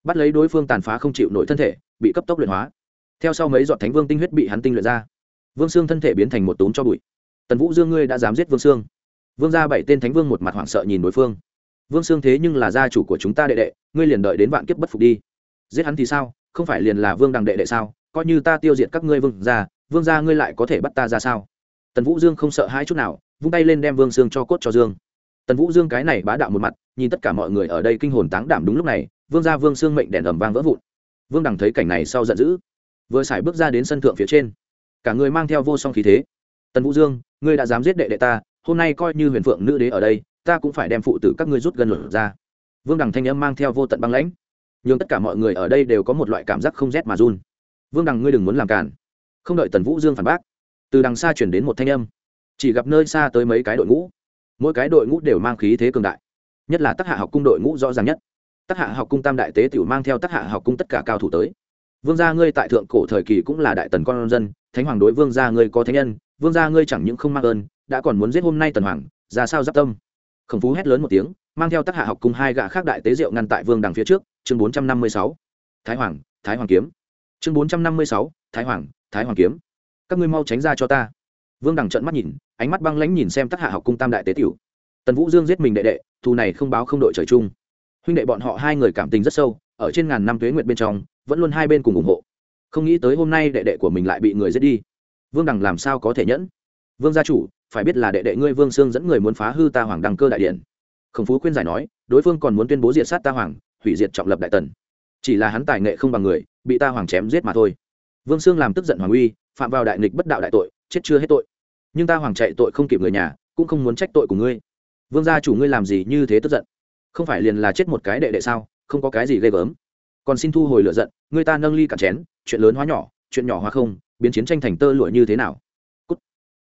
Bắt lấy đối phương tàn phá không chịu nổi thân thể, bị cấp tốc luyện hóa. Theo sau mấy giọt thánh vương tinh huyết bị hắn tinh luyện ra. Vương sương thân thể biến thành một túm cho bụi. Tần vũ dương ngươi đã dám giết vương sương. Vương ra bảy tên thánh vương một mặt hoảng sợ nhìn đối phương. Vương sương thế nhưng là gia chủ của chúng ta đệ đệ, ngươi liền đợi đến vạn kiếp bất phục đi. Giết hắn thì sao? Không phải liền là vương đằng đệ đệ sao? Coi như ta tiêu diệt các ngươi vương ra vương ra ngươi lại có thể bắt ta ra sao? Tần vũ dương không sợ hai chút nào vung tay lên đem vương sương cho cốt cho dương. Tần vũ dương cái này bá đạo một mặt, nhìn tất cả mọi người ở đây kinh hồn táng đảm đúng lúc này, vương ra vương sương mệnh đèn ầm vang vỡ vụn. Vương đằng thấy cảnh này sau giận dữ, vừa xài bước ra đến sân thượng phía trên. Cả người mang theo vô song khí thế. Tần vũ dương, ngươi đã dám giết đệ đệ ta, hôm nay coi như huyền phượng nữ đế ở đây, ta cũng phải đem phụ tử các ngươi rút gần luật ra. Vương đằng thanh âm mang theo vô tận băng lãnh. Nhưng tất cả mọi người ở đây đều có một loại cảm giác không rét mà run. Vương đằng ngươi đừng muốn làm cản không đợi tần vũ dương phản bác, từ đằng xa chuyển đến một thanh âm chỉ gặp nơi xa tới mấy cái đội ngũ. Mỗi cái đội ngũ đều mang khí thế cường đại. Nhất là tác hạ học cung đội ngũ rõ ràng nhất. Tác hạ học cung tam đại tế tiểu mang theo tác hạ học cung tất cả cao thủ tới. Vương gia ngươi tại thượng cổ thời kỳ cũng là đại tần con dân, thánh hoàng đối vương gia ngươi có thánh nhân, vương gia ngươi chẳng những không mang ơn, đã còn muốn giết hôm nay tần hoàng, ra sao giáp tâm? Khổng phú hét lớn một tiếng, mang theo tác hạ học cung hai gã khác đại tế diệu ngăn tại vương đằng phía trước, chương bốn trăm năm mươi sáu. Thái hoàng thái hoàng kiếm. Chương bốn trăm năm mươi sáu, thái hoàng thái hoàng kiếm. Các ngươi mau tránh ra cho ta vương đằng trợn mắt nhìn, ánh mắt băng lãnh nhìn xem tác hạ học cung tam đại tế tiểu. Tần vũ dương giết mình đệ đệ, thù này không báo không đội trời chung. Huynh đệ bọn họ hai người cảm tình rất sâu, ở trên ngàn năm tuế nguyệt bên trong, vẫn luôn hai bên cùng ủng hộ. Không nghĩ tới hôm nay đệ đệ của mình lại bị người giết đi. Vương đằng làm sao có thể nhẫn? Vương gia chủ, phải biết là đệ đệ ngươi vương sương dẫn người muốn phá hư ta hoàng đăng cơ đại điện. Khổng phú khuyên giải nói, đối phương còn muốn tuyên bố diệt sát ta hoàng, hủy diệt trọng lập đại tần. Chỉ là hắn tài nghệ không bằng người, bị ta hoàng chém giết mà thôi. Vương sương làm tức giận hoàng uy, phạm vào đại nghịch bất đạo đại tội chết chưa hết tội. Nhưng ta hoàng chạy tội không kịp người nhà, cũng không muốn trách tội của ngươi. Vương gia chủ ngươi làm gì như thế tức giận? Không phải liền là chết một cái đệ đệ sao? Không có cái gì ghê gớm. Còn xin thu hồi lựa giận người ta nâng ly cả chén, chuyện lớn hóa nhỏ, chuyện nhỏ hóa không, biến chiến tranh thành tơ lụa như thế nào? Cút.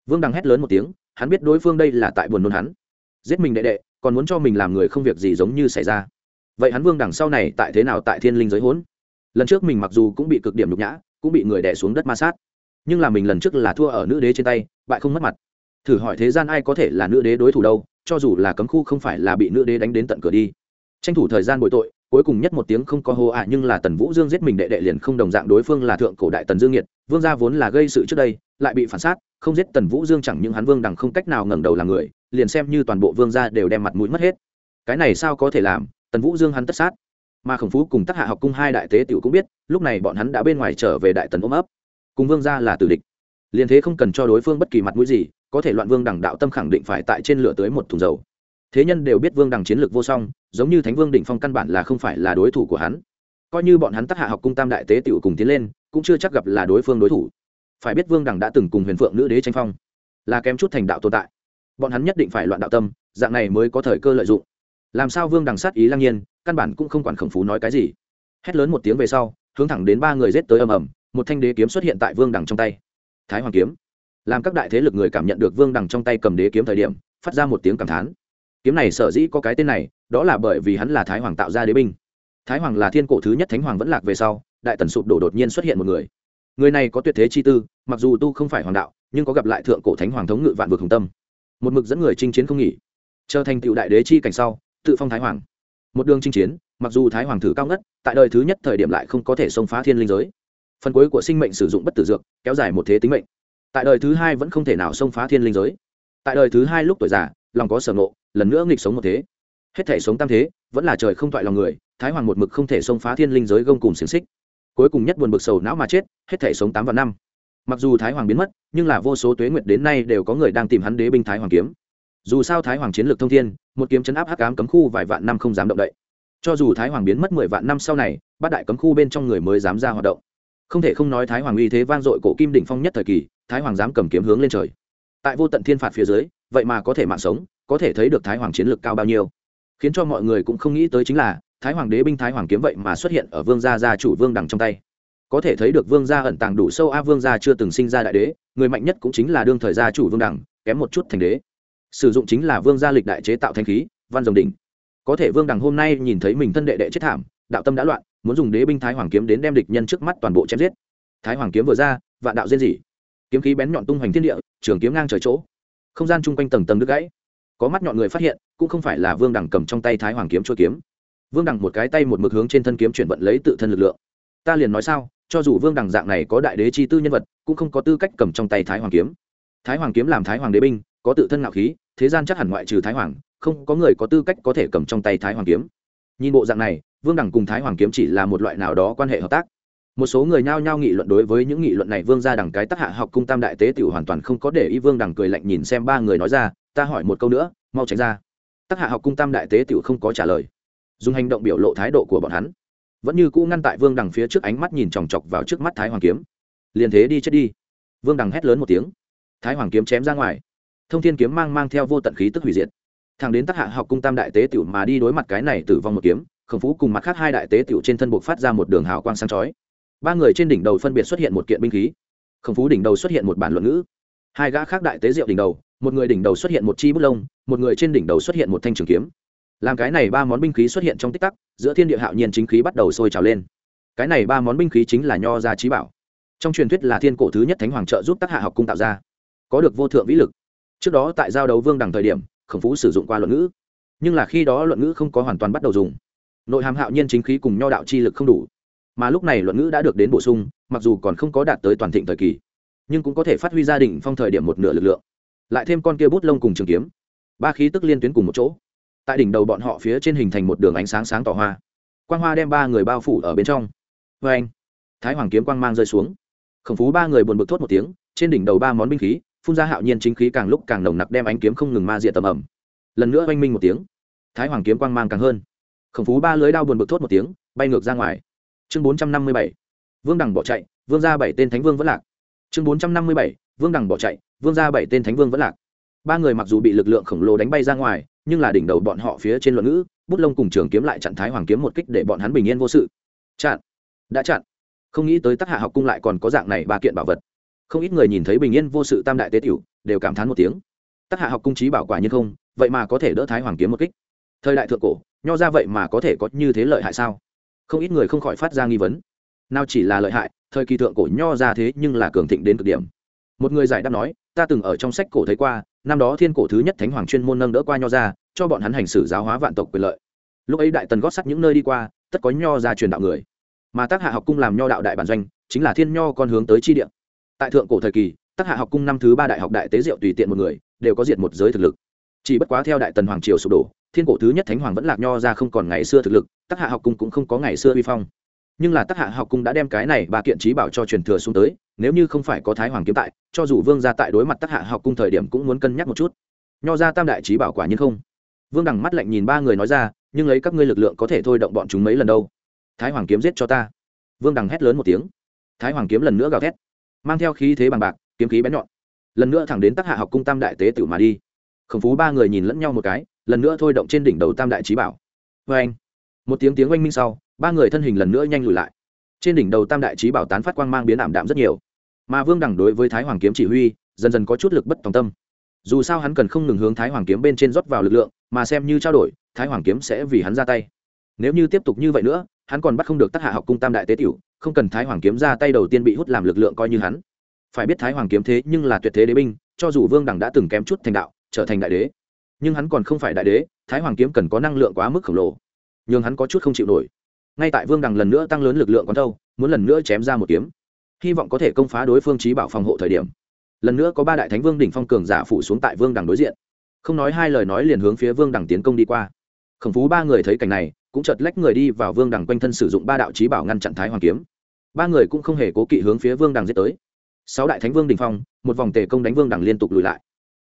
vương đằng hét lớn một tiếng, hắn biết đối phương đây là tại buồn nôn hắn. Giết mình đệ đệ, còn muốn cho mình làm người không việc gì giống như xảy ra. Vậy hắn vương đằng sau này tại thế nào tại thiên linh giới hỗn lần trước mình mặc dù cũng bị cực điểm nhục nhã, cũng bị người đẻ xuống đất ma sát nhưng là mình lần trước là thua ở nữ đế trên tay, bại không mất mặt. Thử hỏi thế gian ai có thể là nữ đế đối thủ đâu, cho dù là cấm khu không phải là bị nữ đế đánh đến tận cửa đi. Tranh thủ thời gian bồi tội, cuối cùng nhất một tiếng không có hô ạ nhưng là tần vũ dương giết mình đệ đệ liền không đồng dạng đối phương là thượng cổ đại tần dương nhiệt vương gia vốn là gây sự trước đây, lại bị phản sát, không giết tần vũ dương chẳng những hắn vương đằng không cách nào ngẩng đầu là người, liền xem như toàn bộ vương gia đều đem mặt mũi mất hết. Cái này sao có thể làm, tần vũ dương hắn tất sát. Mà khổng phú cùng tác hạ học cung hai đại tế tiểu cũng biết, lúc này bọn hắn đã bên ngoài trở về đại tần ôm ấp cùng vương gia là tử địch. Liền thế không cần cho đối phương bất kỳ mặt mũi gì, có thể loạn vương đẳng đạo tâm khẳng định phải tại trên lửa tới một thùng dầu. Thế nhân đều biết vương đẳng chiến lược vô song, giống như thánh vương đỉnh phong căn bản là không phải là đối thủ của hắn. Coi như bọn hắn tác hạ học cung tam đại tế tiểu cùng tiến lên, cũng chưa chắc gặp là đối phương đối thủ. Phải biết vương đẳng đã từng cùng huyền phượng nữ đế tranh phong, là kém chút thành đạo tồn tại. Bọn hắn nhất định phải loạn đạo tâm, dạng này mới có thời cơ lợi dụng. Làm sao vương đằng sát ý lăng nhiên, căn bản cũng không quản khổng phú nói cái gì. Hét lớn một tiếng về sau, hướng thẳng đến ba người rết tới ầm ầm một thanh đế kiếm xuất hiện tại vương đằng trong tay. Thái hoàng kiếm. Làm các đại thế lực người cảm nhận được vương đằng trong tay cầm đế kiếm thời điểm, phát ra một tiếng cảm thán. Kiếm này sở dĩ có cái tên này, đó là bởi vì hắn là thái hoàng tạo ra đế binh. Thái hoàng là thiên cổ thứ nhất thánh hoàng vẫn lạc về sau, đại tần sụp đổ đột nhiên xuất hiện một người. Người này có tuyệt thế chi tư, mặc dù tu không phải hoàng đạo, nhưng có gặp lại thượng cổ thánh hoàng thống ngự vạn vực hùng tâm. Một mực dẫn người chinh chiến không nghỉ. Trở thành tựu đại đế chi cảnh sau, tự phong thái hoàng. Một đường chinh chiến, mặc dù thái hoàng thử cao ngất, tại đời thứ nhất thời điểm lại không có thể xông phá thiên linh giới phần cuối của sinh mệnh sử dụng bất tử dược, kéo dài một thế tính mệnh. Tại đời thứ hai vẫn không thể nào xông phá thiên linh giới. Tại đời thứ hai lúc tuổi già, lòng có sở ngộ, lần nữa nghịch sống một thế. Hết thể sống tam thế, vẫn là trời không thoại lòng người, thái hoàng một mực không thể xông phá thiên linh giới gông cùng xiềng xích. Cuối cùng nhất buồn bực sầu não mà chết, hết thể sống tám và năm. Mặc dù thái hoàng biến mất, nhưng là vô số tuế nguyệt đến nay đều có người đang tìm hắn đế binh thái hoàng kiếm. Dù sao thái hoàng chiến lược thông thiên, một kiếm chấn áp hắc cám cấm khu vài vạn năm không dám động đậy. Cho dù thái hoàng biến mất mười vạn năm sau này, bát đại cấm khu bên trong người mới dám ra hoạt động không thể không nói thái hoàng uy thế vang dội cổ kim đỉnh phong nhất thời kỳ, thái hoàng dám cầm kiếm hướng lên trời. Tại vô tận thiên phạt phía dưới, vậy mà có thể mạng sống, có thể thấy được thái hoàng chiến lược cao bao nhiêu. Khiến cho mọi người cũng không nghĩ tới chính là, thái hoàng đế binh thái hoàng kiếm vậy mà xuất hiện ở vương gia gia chủ vương đằng trong tay. Có thể thấy được vương gia ẩn tàng đủ sâu a, vương gia chưa từng sinh ra đại đế, người mạnh nhất cũng chính là đương thời gia chủ vương đằng, kém một chút thành đế. Sử dụng chính là vương gia lịch đại chế tạo thanh khí, văn dòng đỉnh. Có thể vương đằng hôm nay nhìn thấy mình thân đệ đệ chết thảm đạo tâm đã loạn, muốn dùng đế binh thái hoàng kiếm đến đem địch nhân trước mắt toàn bộ chém giết. Thái hoàng kiếm vừa ra, vạn đạo diên dị kiếm khí bén nhọn tung hoành thiên địa, trường kiếm ngang trời chỗ. Không gian chung quanh tầng tầng đứt gãy. Có mắt nhọn người phát hiện, cũng không phải là vương đẳng cầm trong tay thái hoàng kiếm chua kiếm. Vương đẳng một cái tay một mực hướng trên thân kiếm chuyển vận lấy tự thân lực lượng. Ta liền nói sao, cho dù vương đẳng dạng này có đại đế chi tư nhân vật, cũng không có tư cách cầm trong tay thái hoàng kiếm. Thái hoàng kiếm làm thái hoàng đế binh, có tự thân ngạo khí, thế gian chắc hẳn ngoại trừ thái hoàng, không có người có tư cách có thể cầm trong tay thái hoàng kiếm. Nhìn bộ dạng này vương đẳng cùng thái hoàng kiếm chỉ là một loại nào đó quan hệ hợp tác. Một số người nhao nhao nghị luận đối với những nghị luận này, vương ra đằng cái tác hạ học cung tam đại tế tiểu hoàn toàn không có để ý, vương đằng cười lạnh nhìn xem ba người nói ra, ta hỏi một câu nữa, mau tránh ra. Tác hạ học cung tam đại tế tiểu không có trả lời. Dùng hành động biểu lộ thái độ của bọn hắn. Vẫn như cũ ngăn tại vương đằng phía trước ánh mắt nhìn chòng chọc vào trước mắt thái hoàng kiếm. Liền thế đi chết đi. Vương đằng hét lớn một tiếng. Thái hoàng kiếm chém ra ngoài. Thông thiên kiếm mang mang theo vô tận khí tức hủy diệt. Thằng đến tác hạ học cung tam đại tế tiểu mà đi đối mặt cái này tử vong một kiếm khổng phú cùng mặt khác hai đại tế tiểu trên thân buộc phát ra một đường hào quang sáng chói. Ba người trên đỉnh đầu phân biệt xuất hiện một kiện binh khí. Khổng phú đỉnh đầu xuất hiện một bản luận ngữ. Hai gã khác đại tế diệu đỉnh đầu, một người đỉnh đầu xuất hiện một chi bút lông, một người trên đỉnh đầu xuất hiện một thanh trường kiếm. Làm cái này ba món binh khí xuất hiện trong tích tắc, giữa thiên địa hạo nhiên chính khí bắt đầu sôi trào lên. Cái này ba món binh khí chính là nho gia trí bảo. Trong truyền thuyết là thiên cổ thứ nhất thánh hoàng trợ giúp tác hạ học cung tạo ra. Có được vô thượng vĩ lực. Trước đó tại giao đấu vương đằng thời điểm, khổng phú sử dụng qua luận ngữ. Nhưng là khi đó luận ngữ không có hoàn toàn bắt đầu dùng nội hàm hạo nhiên chính khí cùng nho đạo chi lực không đủ. Mà lúc này luận ngữ đã được đến bổ sung, mặc dù còn không có đạt tới toàn thịnh thời kỳ, nhưng cũng có thể phát huy gia đình phong thời điểm một nửa lực lượng. Lại thêm con kia bút lông cùng trường kiếm, ba khí tức liên tuyến cùng một chỗ. Tại đỉnh đầu bọn họ phía trên hình thành một đường ánh sáng sáng tỏ hoa. Quang hoa đem ba người bao phủ ở bên trong. Vê anh, thái hoàng kiếm quang mang rơi xuống. Khổng phú ba người buồn bực thốt một tiếng, trên đỉnh đầu ba món binh khí, phun ra hạo nhiên chính khí càng lúc càng nồng nặc đem ánh kiếm không ngừng ma diện tầm ẩm lần nữa oanh minh một tiếng, thái hoàng kiếm quang mang càng hơn khổng phú ba lưới đao buồn bực thốt một tiếng, bay ngược ra ngoài. Chương bốn trăm năm mươi bảy, vương đằng bỏ chạy, vương ra bảy tên thánh vương vẫn lạc. Chương bốn trăm năm mươi bảy, vương đằng bỏ chạy, vương ra bảy tên thánh vương vẫn lạc. Ba người mặc dù bị lực lượng khổng lồ đánh bay ra ngoài, nhưng là đỉnh đầu bọn họ phía trên luận ngữ, bút lông cùng trường kiếm lại chặn thái hoàng kiếm một kích để bọn hắn bình yên vô sự. Chặn. Đã chặn. Không nghĩ tới tác hạ học cung lại còn có dạng này ba kiện bảo vật. Không ít người nhìn thấy bình yên vô sự tam đại tế tiểu, đều cảm thán một tiếng. Tác hạ học cung trí bảo quả như không, vậy mà có thể đỡ thái hoàng kiếm một kích. Thời đại thượng cổ nho ra vậy mà có thể có như thế lợi hại sao? Không ít người không khỏi phát ra nghi vấn. Nào chỉ là lợi hại, thời kỳ thượng cổ nho ra thế nhưng là cường thịnh đến cực điểm. Một người giải đáp nói, ta từng ở trong sách cổ thấy qua, năm đó thiên cổ thứ nhất thánh hoàng chuyên môn nâng đỡ qua nho ra, cho bọn hắn hành xử giáo hóa vạn tộc quyền lợi. Lúc ấy đại tần gót sắt những nơi đi qua, tất có nho ra truyền đạo người. Mà tác hạ học cung làm nho đạo đại bản doanh, chính là thiên nho con hướng tới chi địa. Tại thượng cổ thời kỳ tác hạ học cung năm thứ ba đại học đại tế diệu tùy tiện một người, đều có diện một giới thực lực. Chỉ bất quá theo đại tần hoàng triều sụp đổ thiên cổ thứ nhất thánh hoàng vẫn lạc nho ra không còn ngày xưa thực lực tác hạ học cung cũng không có ngày xưa uy phong. Nhưng là tác hạ học cung đã đem cái này ba kiện trí bảo cho truyền thừa xuống tới, nếu như không phải có thái hoàng kiếm tại, cho dù vương gia tại đối mặt tác hạ học cung thời điểm cũng muốn cân nhắc một chút. Nho ra tam đại trí bảo quả nhiên không. Vương đằng mắt lạnh nhìn ba người nói ra, nhưng lấy các ngươi lực lượng có thể thôi động bọn chúng mấy lần đâu? Thái hoàng kiếm giết cho ta. Vương đằng hét lớn một tiếng. Thái hoàng kiếm lần nữa gào thét, mang theo khí thế bằng bạc, kiếm khí bén nhọn, lần nữa thẳng đến tác hạ học cung tam đại tế tử mà đi. Khổng phú ba người nhìn lẫn nhau một cái lần nữa thôi động trên đỉnh đầu tam đại trí bảo. Vê anh, một tiếng tiếng oanh minh sau, ba người thân hình lần nữa nhanh lùi lại. Trên đỉnh đầu tam đại trí bảo tán phát quang mang biến ảm đạm rất nhiều. Mà vương đẳng đối với thái hoàng kiếm chỉ huy, dần dần có chút lực bất tòng tâm. Dù sao hắn cần không ngừng hướng thái hoàng kiếm bên trên rót vào lực lượng, mà xem như trao đổi, thái hoàng kiếm sẽ vì hắn ra tay. Nếu như tiếp tục như vậy nữa, hắn còn bắt không được tác hạ học cung tam đại tế tiểu, không cần thái hoàng kiếm ra tay đầu tiên bị hút làm lực lượng coi như hắn. Phải biết thái hoàng kiếm thế nhưng là tuyệt thế đế binh, cho dù vương đẳng đã từng kém chút thành đạo, trở thành đại đế nhưng hắn còn không phải đại đế, thái hoàng kiếm cần có năng lượng quá mức khổng lồ. Nhưng hắn có chút không chịu nổi. Ngay tại vương đằng lần nữa tăng lớn lực lượng con thâu, muốn lần nữa chém ra một kiếm. Hy vọng có thể công phá đối phương trí bảo phòng hộ thời điểm. Lần nữa có ba đại thánh vương đỉnh phong cường giả phủ xuống tại vương đằng đối diện. Không nói hai lời nói liền hướng phía vương đằng tiến công đi qua. Khổng phú ba người thấy cảnh này, cũng chợt lách người đi vào vương đằng quanh thân sử dụng ba đạo trí bảo ngăn chặn thái hoàng kiếm. Ba người cũng không hề cố kỵ hướng phía vương đằng giết tới. Sáu đại thánh vương đình phong, một vòng tề công đánh vương đằng liên tục lùi lại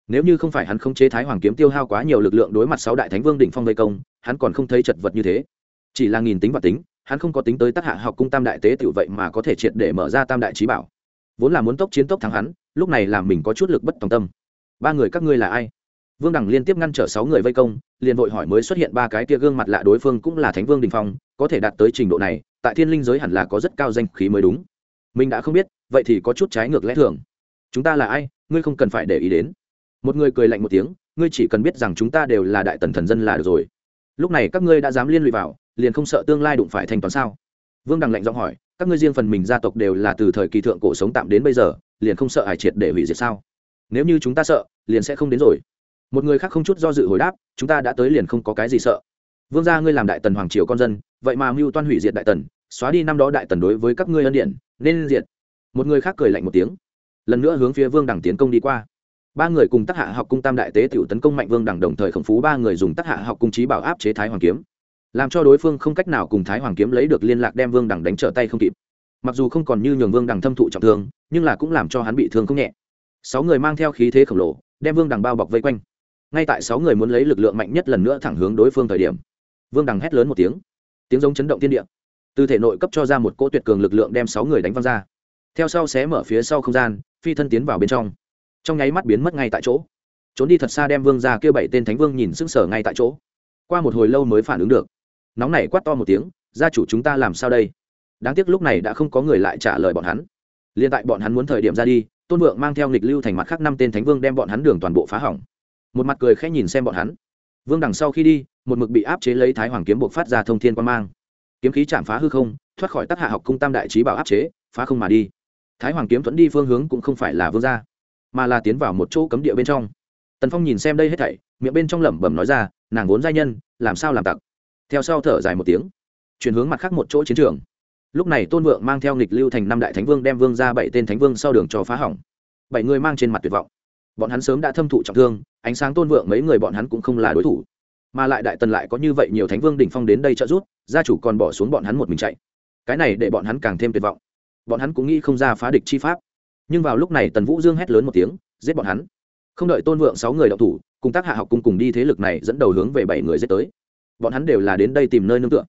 nếu như không phải hắn không chế thái hoàng kiếm tiêu hao quá nhiều lực lượng đối mặt sáu đại thánh vương đỉnh phong vây công, hắn còn không thấy chật vật như thế. Chỉ là nghìn tính và tính, hắn không có tính tới tác hạ học cung tam đại tế tự vậy mà có thể triệt để mở ra tam đại trí bảo. Vốn là muốn tốc chiến tốc thắng hắn, lúc này làm mình có chút lực bất tòng tâm. Ba người các ngươi là ai? Vương đằng liên tiếp ngăn trở sáu người vây công, liền vội hỏi mới xuất hiện ba cái tia gương mặt lạ đối phương cũng là thánh vương đình phong, có thể đạt tới trình độ này, tại thiên linh giới hẳn là có rất cao danh khí mới đúng. Mình đã không biết, vậy thì có chút trái ngược lẽ thường. Chúng ta là ai? Ngươi không cần phải để ý đến một người cười lạnh một tiếng, ngươi chỉ cần biết rằng chúng ta đều là đại tần thần dân là được rồi. Lúc này các ngươi đã dám liên lụy vào, liền không sợ tương lai đụng phải thanh toán sao? Vương đằng lạnh giọng hỏi, các ngươi riêng phần mình gia tộc đều là từ thời kỳ thượng cổ sống tạm đến bây giờ, liền không sợ hải triệt để hủy diệt sao? Nếu như chúng ta sợ, liền sẽ không đến rồi. Một người khác không chút do dự hồi đáp, chúng ta đã tới liền không có cái gì sợ. Vương gia, ngươi làm đại tần hoàng triều con dân, vậy mà mưu toan hủy diệt đại tần, xóa đi năm đó đại tần đối với các ngươi ân điện nên diệt. Một người khác cười lạnh một tiếng, lần nữa hướng phía vương đẳng tiến công đi qua ba người cùng tác hạ học cung tam đại tế tiểu tấn công mạnh vương đẳng đồng thời khổng phú, ba người dùng tác hạ học cung trí bảo áp chế thái hoàng kiếm. Làm cho đối phương không cách nào cùng thái hoàng kiếm lấy được liên lạc đem vương đẳng đánh trở tay không kịp. Mặc dù không còn như nhường vương đẳng thâm thụ trọng thương, nhưng là cũng làm cho hắn bị thương không nhẹ. Sáu người mang theo khí thế khổng lồ, đem vương đẳng bao bọc vây quanh. Ngay tại sáu người muốn lấy lực lượng mạnh nhất lần nữa thẳng hướng đối phương thời điểm, vương đằng hét lớn một tiếng. Tiếng giống chấn động thiên địa. Từ thể nội cấp cho ra một cỗ tuyệt cường lực lượng đem sáu người đánh văng ra. Theo sau xé mở phía sau không gian, phi thân tiến vào bên trong trong nháy mắt biến mất ngay tại chỗ. Trốn đi thật xa đem vương ra kêu bảy tên thánh vương nhìn sững sờ ngay tại chỗ. Qua một hồi lâu mới phản ứng được. Nóng này quát to một tiếng, gia chủ chúng ta làm sao đây? Đáng tiếc lúc này đã không có người lại trả lời bọn hắn. Liền tại bọn hắn muốn thời điểm ra đi, tôn vượng mang theo nghịch lưu thành mặt khác năm tên thánh vương đem bọn hắn đường toàn bộ phá hỏng. Một mặt cười khẽ nhìn xem bọn hắn. Vương đằng sau khi đi, một mực bị áp chế lấy thái hoàng kiếm buộc phát ra thông thiên quan mang. Kiếm khí chạm phá hư không, thoát khỏi tác hạ học cung tam đại trí bảo áp chế, phá không mà đi. Thái hoàng kiếm thuẫn đi phương hướng cũng không phải là vương gia mà là tiến vào một chỗ cấm địa bên trong. Tần phong nhìn xem đây hết thảy, miệng bên trong lẩm bẩm nói ra, nàng vốn giai nhân, làm sao làm tặc? Theo sau thở dài một tiếng, chuyển hướng mặt khác một chỗ chiến trường. Lúc này tôn vượng mang theo nghịch lưu thành năm đại thánh vương đem vương ra bảy tên thánh vương sau đường cho phá hỏng. Bảy người mang trên mặt tuyệt vọng. Bọn hắn sớm đã thâm thụ trọng thương, ánh sáng tôn vượng mấy người bọn hắn cũng không là đối thủ. Mà lại đại tần lại có như vậy nhiều thánh vương đỉnh phong đến đây trợ giúp, gia chủ còn bỏ xuống bọn hắn một mình chạy. Cái này để bọn hắn càng thêm tuyệt vọng. Bọn hắn cũng nghĩ không ra phá địch chi pháp nhưng vào lúc này tần vũ dương hét lớn một tiếng, giết bọn hắn. Không đợi tôn vượng sáu người đậu thủ, cùng tác hạ học cùng cùng đi thế lực này dẫn đầu hướng về bảy người giết tới. Bọn hắn đều là đến đây tìm nơi nương tựa.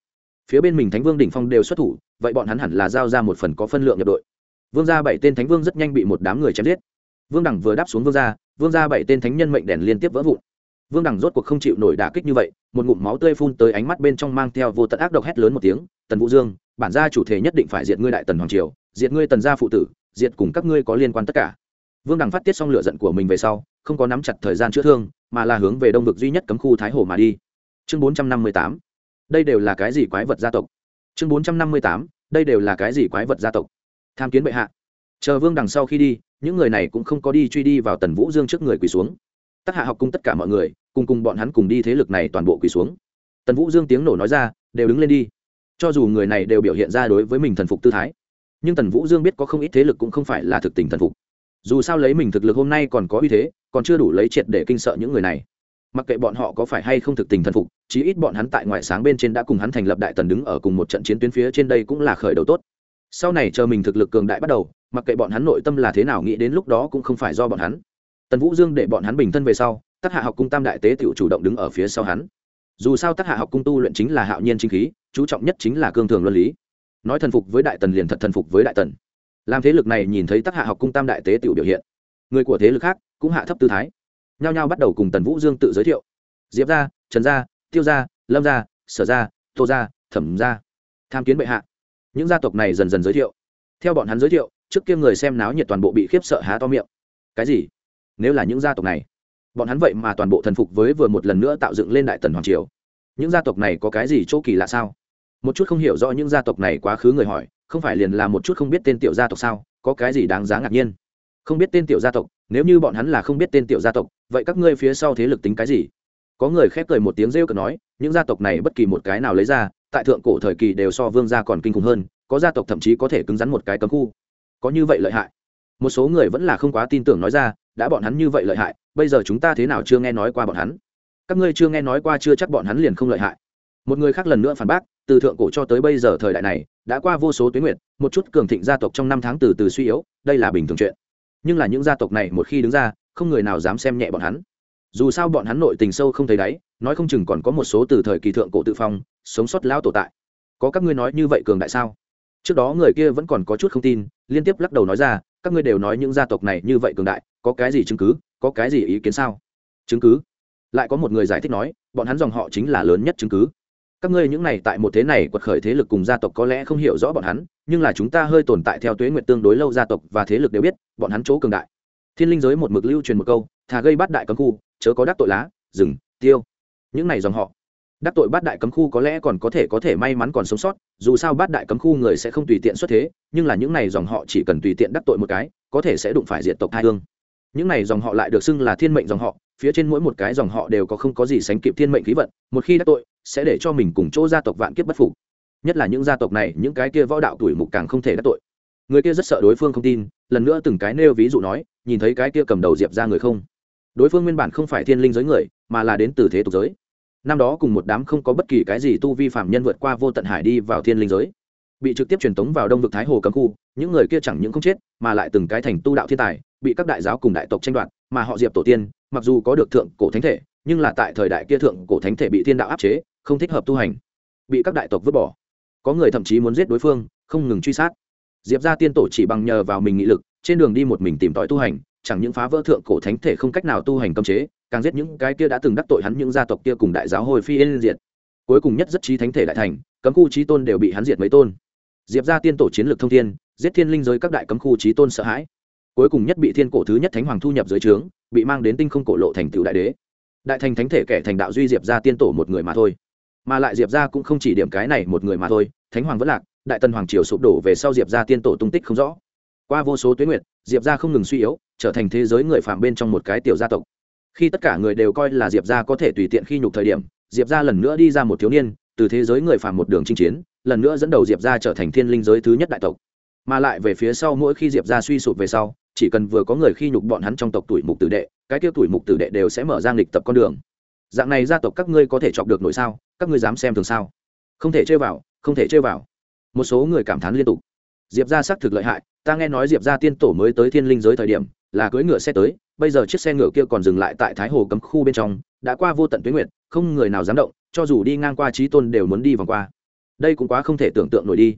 Phía bên mình thánh vương đỉnh phong đều xuất thủ, vậy bọn hắn hẳn là giao ra một phần có phân lượng nhập đội. Vương gia bảy tên thánh vương rất nhanh bị một đám người chém giết. Vương đẳng vừa đáp xuống vương gia vương gia bảy tên thánh nhân mệnh đèn liên tiếp vỡ vụn. Vương đẳng rốt cuộc không chịu nổi đả kích như vậy, một ngụm máu tươi phun tới ánh mắt bên trong mang theo vô tận ác độc hét lớn một tiếng, tần vũ dương, bản gia chủ thể nhất định phải diệt ngươi đại tần hoàng triều, diệt ngươi tần gia phụ tử diệt cùng các ngươi có liên quan tất cả. Vương đằng phát tiết xong lửa giận của mình về sau, không có nắm chặt thời gian chữa thương, mà là hướng về đông vực duy nhất cấm khu thái hồ mà đi. Chương bốn trăm năm mươi tám. Đây đều là cái gì quái vật gia tộc? Chương bốn trăm năm mươi tám. Đây đều là cái gì quái vật gia tộc? Tham kiến bệ hạ. Chờ vương đằng sau khi đi, những người này cũng không có đi truy đi vào tần vũ dương trước người quỳ xuống. Tất hạ học cung tất cả mọi người, cùng cùng bọn hắn cùng đi thế lực này toàn bộ quỳ xuống. Tần vũ dương tiếng nổ nói ra, đều đứng lên đi. Cho dù người này đều biểu hiện ra đối với mình thần phục tư thái nhưng tần vũ dương biết có không ít thế lực cũng không phải là thực tình thần phục. Dù sao lấy mình thực lực hôm nay còn có uy thế, còn chưa đủ lấy triệt để kinh sợ những người này. Mặc kệ bọn họ có phải hay không thực tình thần phục, chí ít bọn hắn tại ngoại sáng bên trên đã cùng hắn thành lập đại tần đứng ở cùng một trận chiến tuyến phía trên đây cũng là khởi đầu tốt. Sau này chờ mình thực lực cường đại bắt đầu, mặc kệ bọn hắn nội tâm là thế nào nghĩ đến lúc đó cũng không phải do bọn hắn. Tần vũ dương để bọn hắn bình thân về sau tác hạ học cung tam đại tế t chủ động đứng ở phía sau hắn. Dù sao tác hạ học cung tu luyện chính là hạo nhiên chính khí, chú trọng nhất chính là cương thường luân lý nói thần phục với đại tần liền thật thần phục với đại tần. Làm thế lực này nhìn thấy tác hạ học cung tam đại tế tiểu biểu hiện, người của thế lực khác cũng hạ thấp tư thái. Nhao nhao bắt đầu cùng tần vũ dương tự giới thiệu. Diệp gia, trần gia, tiêu gia, lâm gia, sở gia, tô gia, thẩm gia. Tham kiến bệ hạ. Những gia tộc này dần dần giới thiệu. Theo bọn hắn giới thiệu, trước kia người xem náo nhiệt toàn bộ bị khiếp sợ há to miệng. Cái gì? Nếu là những gia tộc này, bọn hắn vậy mà toàn bộ thần phục với vừa một lần nữa tạo dựng lên đại tần hoàng triều. Những gia tộc này có cái gì chỗ kỳ lạ sao? Một chút không hiểu rõ những gia tộc này quá khứ người hỏi, không phải liền là một chút không biết tên tiểu gia tộc sao, có cái gì đáng giá ngạc nhiên? Không biết tên tiểu gia tộc, nếu như bọn hắn là không biết tên tiểu gia tộc, vậy các ngươi phía sau thế lực tính cái gì? Có người khép cười một tiếng rêu cực nói, những gia tộc này bất kỳ một cái nào lấy ra, tại thượng cổ thời kỳ đều so vương gia còn kinh khủng hơn, có gia tộc thậm chí có thể cứng rắn một cái cấm khu. Có như vậy lợi hại? Một số người vẫn là không quá tin tưởng nói ra, đã bọn hắn như vậy lợi hại, bây giờ chúng ta thế nào chưa nghe nói qua bọn hắn? Các ngươi chưa nghe nói qua chưa chắc bọn hắn liền không lợi hại. Một người khác lần nữa phản bác từ thượng cổ cho tới bây giờ thời đại này, đã qua vô số tuyến nguyện một chút cường thịnh gia tộc trong năm tháng từ từ suy yếu, đây là bình thường chuyện. Nhưng là những gia tộc này một khi đứng ra, không người nào dám xem nhẹ bọn hắn. Dù sao bọn hắn nội tình sâu không thấy đáy, nói không chừng còn có một số từ thời kỳ thượng cổ tự phong, sống sót lao tổ tại. Có các ngươi nói như vậy cường đại sao? Trước đó người kia vẫn còn có chút không tin, liên tiếp lắc đầu nói ra, các ngươi đều nói những gia tộc này như vậy cường đại, có cái gì chứng cứ, có cái gì ý kiến sao? Chứng cứ? Lại có một người giải thích nói, bọn hắn dòng họ chính là lớn nhất chứng cứ các ngươi những này tại một thế này quật khởi thế lực cùng gia tộc có lẽ không hiểu rõ bọn hắn, nhưng là chúng ta hơi tồn tại theo tuế nguyện tương đối lâu gia tộc và thế lực đều biết, bọn hắn chỗ cường đại. Thiên linh giới một mực lưu truyền một câu, thà gây bắt đại cấm khu, chớ có đắc tội lá, rừng, tiêu. Những này dòng họ. Đắc tội bát đại cấm khu có lẽ còn có thể có thể may mắn còn sống sót, dù sao bát đại cấm khu người sẽ không tùy tiện xuất thế, nhưng là những này dòng họ chỉ cần tùy tiện đắc tội một cái, có thể sẽ đụng phải diện tộc hai hương. Những này dòng họ lại được xưng là thiên mệnh dòng họ phía trên mỗi một cái dòng họ đều có không có gì sánh kịp thiên mệnh khí vận, một khi đã tội, sẽ để cho mình cùng chỗ gia tộc vạn kiếp bất phục. Nhất là những gia tộc này, những cái kia võ đạo tuổi mục càng không thể đắc tội. Người kia rất sợ đối phương không tin, lần nữa từng cái nêu ví dụ nói, nhìn thấy cái kia cầm đầu diệp ra người không? Đối phương nguyên bản không phải thiên linh giới người, mà là đến từ thế tục giới. Năm đó cùng một đám không có bất kỳ cái gì tu vi phạm nhân vượt qua vô tận hải đi vào thiên linh giới. Bị trực tiếp truyền tống vào đông vực thái hồ cấm khu, những người kia chẳng những không chết, mà lại từng cái thành tu đạo thiên tài, bị các đại giáo cùng đại tộc tranh đoạt mà họ diệp tổ tiên, mặc dù có được thượng cổ thánh thể, nhưng là tại thời đại kia thượng cổ thánh thể bị thiên đạo áp chế, không thích hợp tu hành, bị các đại tộc vứt bỏ. Có người thậm chí muốn giết đối phương, không ngừng truy sát. Diệp ra tiên tổ chỉ bằng nhờ vào mình nghị lực, trên đường đi một mình tìm tòi tu hành, chẳng những phá vỡ thượng cổ thánh thể không cách nào tu hành cấm chế, càng giết những cái kia đã từng đắc tội hắn những gia tộc kia cùng đại giáo hồi phi yên diệt. Cuối cùng nhất rất trí thánh thể đại thành, cấm khu trí tôn đều bị hắn diệt mấy tôn. Diệp ra tiên tổ chiến lược thông thiên, giết thiên linh giới các đại cấm khu trí tôn sợ hãi cuối cùng nhất bị thiên cổ thứ nhất thánh hoàng thu nhập dưới trướng, bị mang đến tinh không cổ lộ thành tựu đại đế. Đại thành thánh thể kẻ thành đạo duy diệp ra tiên tổ một người mà thôi. Mà lại diệp ra cũng không chỉ điểm cái này một người mà thôi, thánh hoàng vẫn lạc, đại tần hoàng triều sụp đổ về sau diệp ra tiên tổ tung tích không rõ. Qua vô số tuyến nguyệt, diệp ra không ngừng suy yếu, trở thành thế giới người phạm bên trong một cái tiểu gia tộc. Khi tất cả người đều coi là diệp ra có thể tùy tiện khi nhục thời điểm, diệp ra lần nữa đi ra một thiếu niên, từ thế giới người phạm một đường chinh chiến, lần nữa dẫn đầu diệp ra trở thành thiên linh giới thứ nhất đại tộc. Mà lại về phía sau mỗi khi diệp ra suy sụp về sau chỉ cần vừa có người khi nhục bọn hắn trong tộc tuổi mục tử đệ, cái kia tuổi mục tử đệ đều sẽ mở ra nghịch tập con đường. Dạng này gia tộc các ngươi có thể chọc được nội sao? Các ngươi dám xem thường sao? Không thể chơi vào, không thể chơi vào. Một số người cảm thán liên tục. Diệp ra xác thực lợi hại, ta nghe nói diệp ra tiên tổ mới tới thiên linh giới thời điểm, là cưỡi ngựa xe tới, bây giờ chiếc xe ngựa kia còn dừng lại tại thái hồ cấm khu bên trong, đã qua vô tận tuyến nguyện không người nào dám động, cho dù đi ngang qua trí tôn đều muốn đi vòng qua. Đây cũng quá không thể tưởng tượng nổi đi.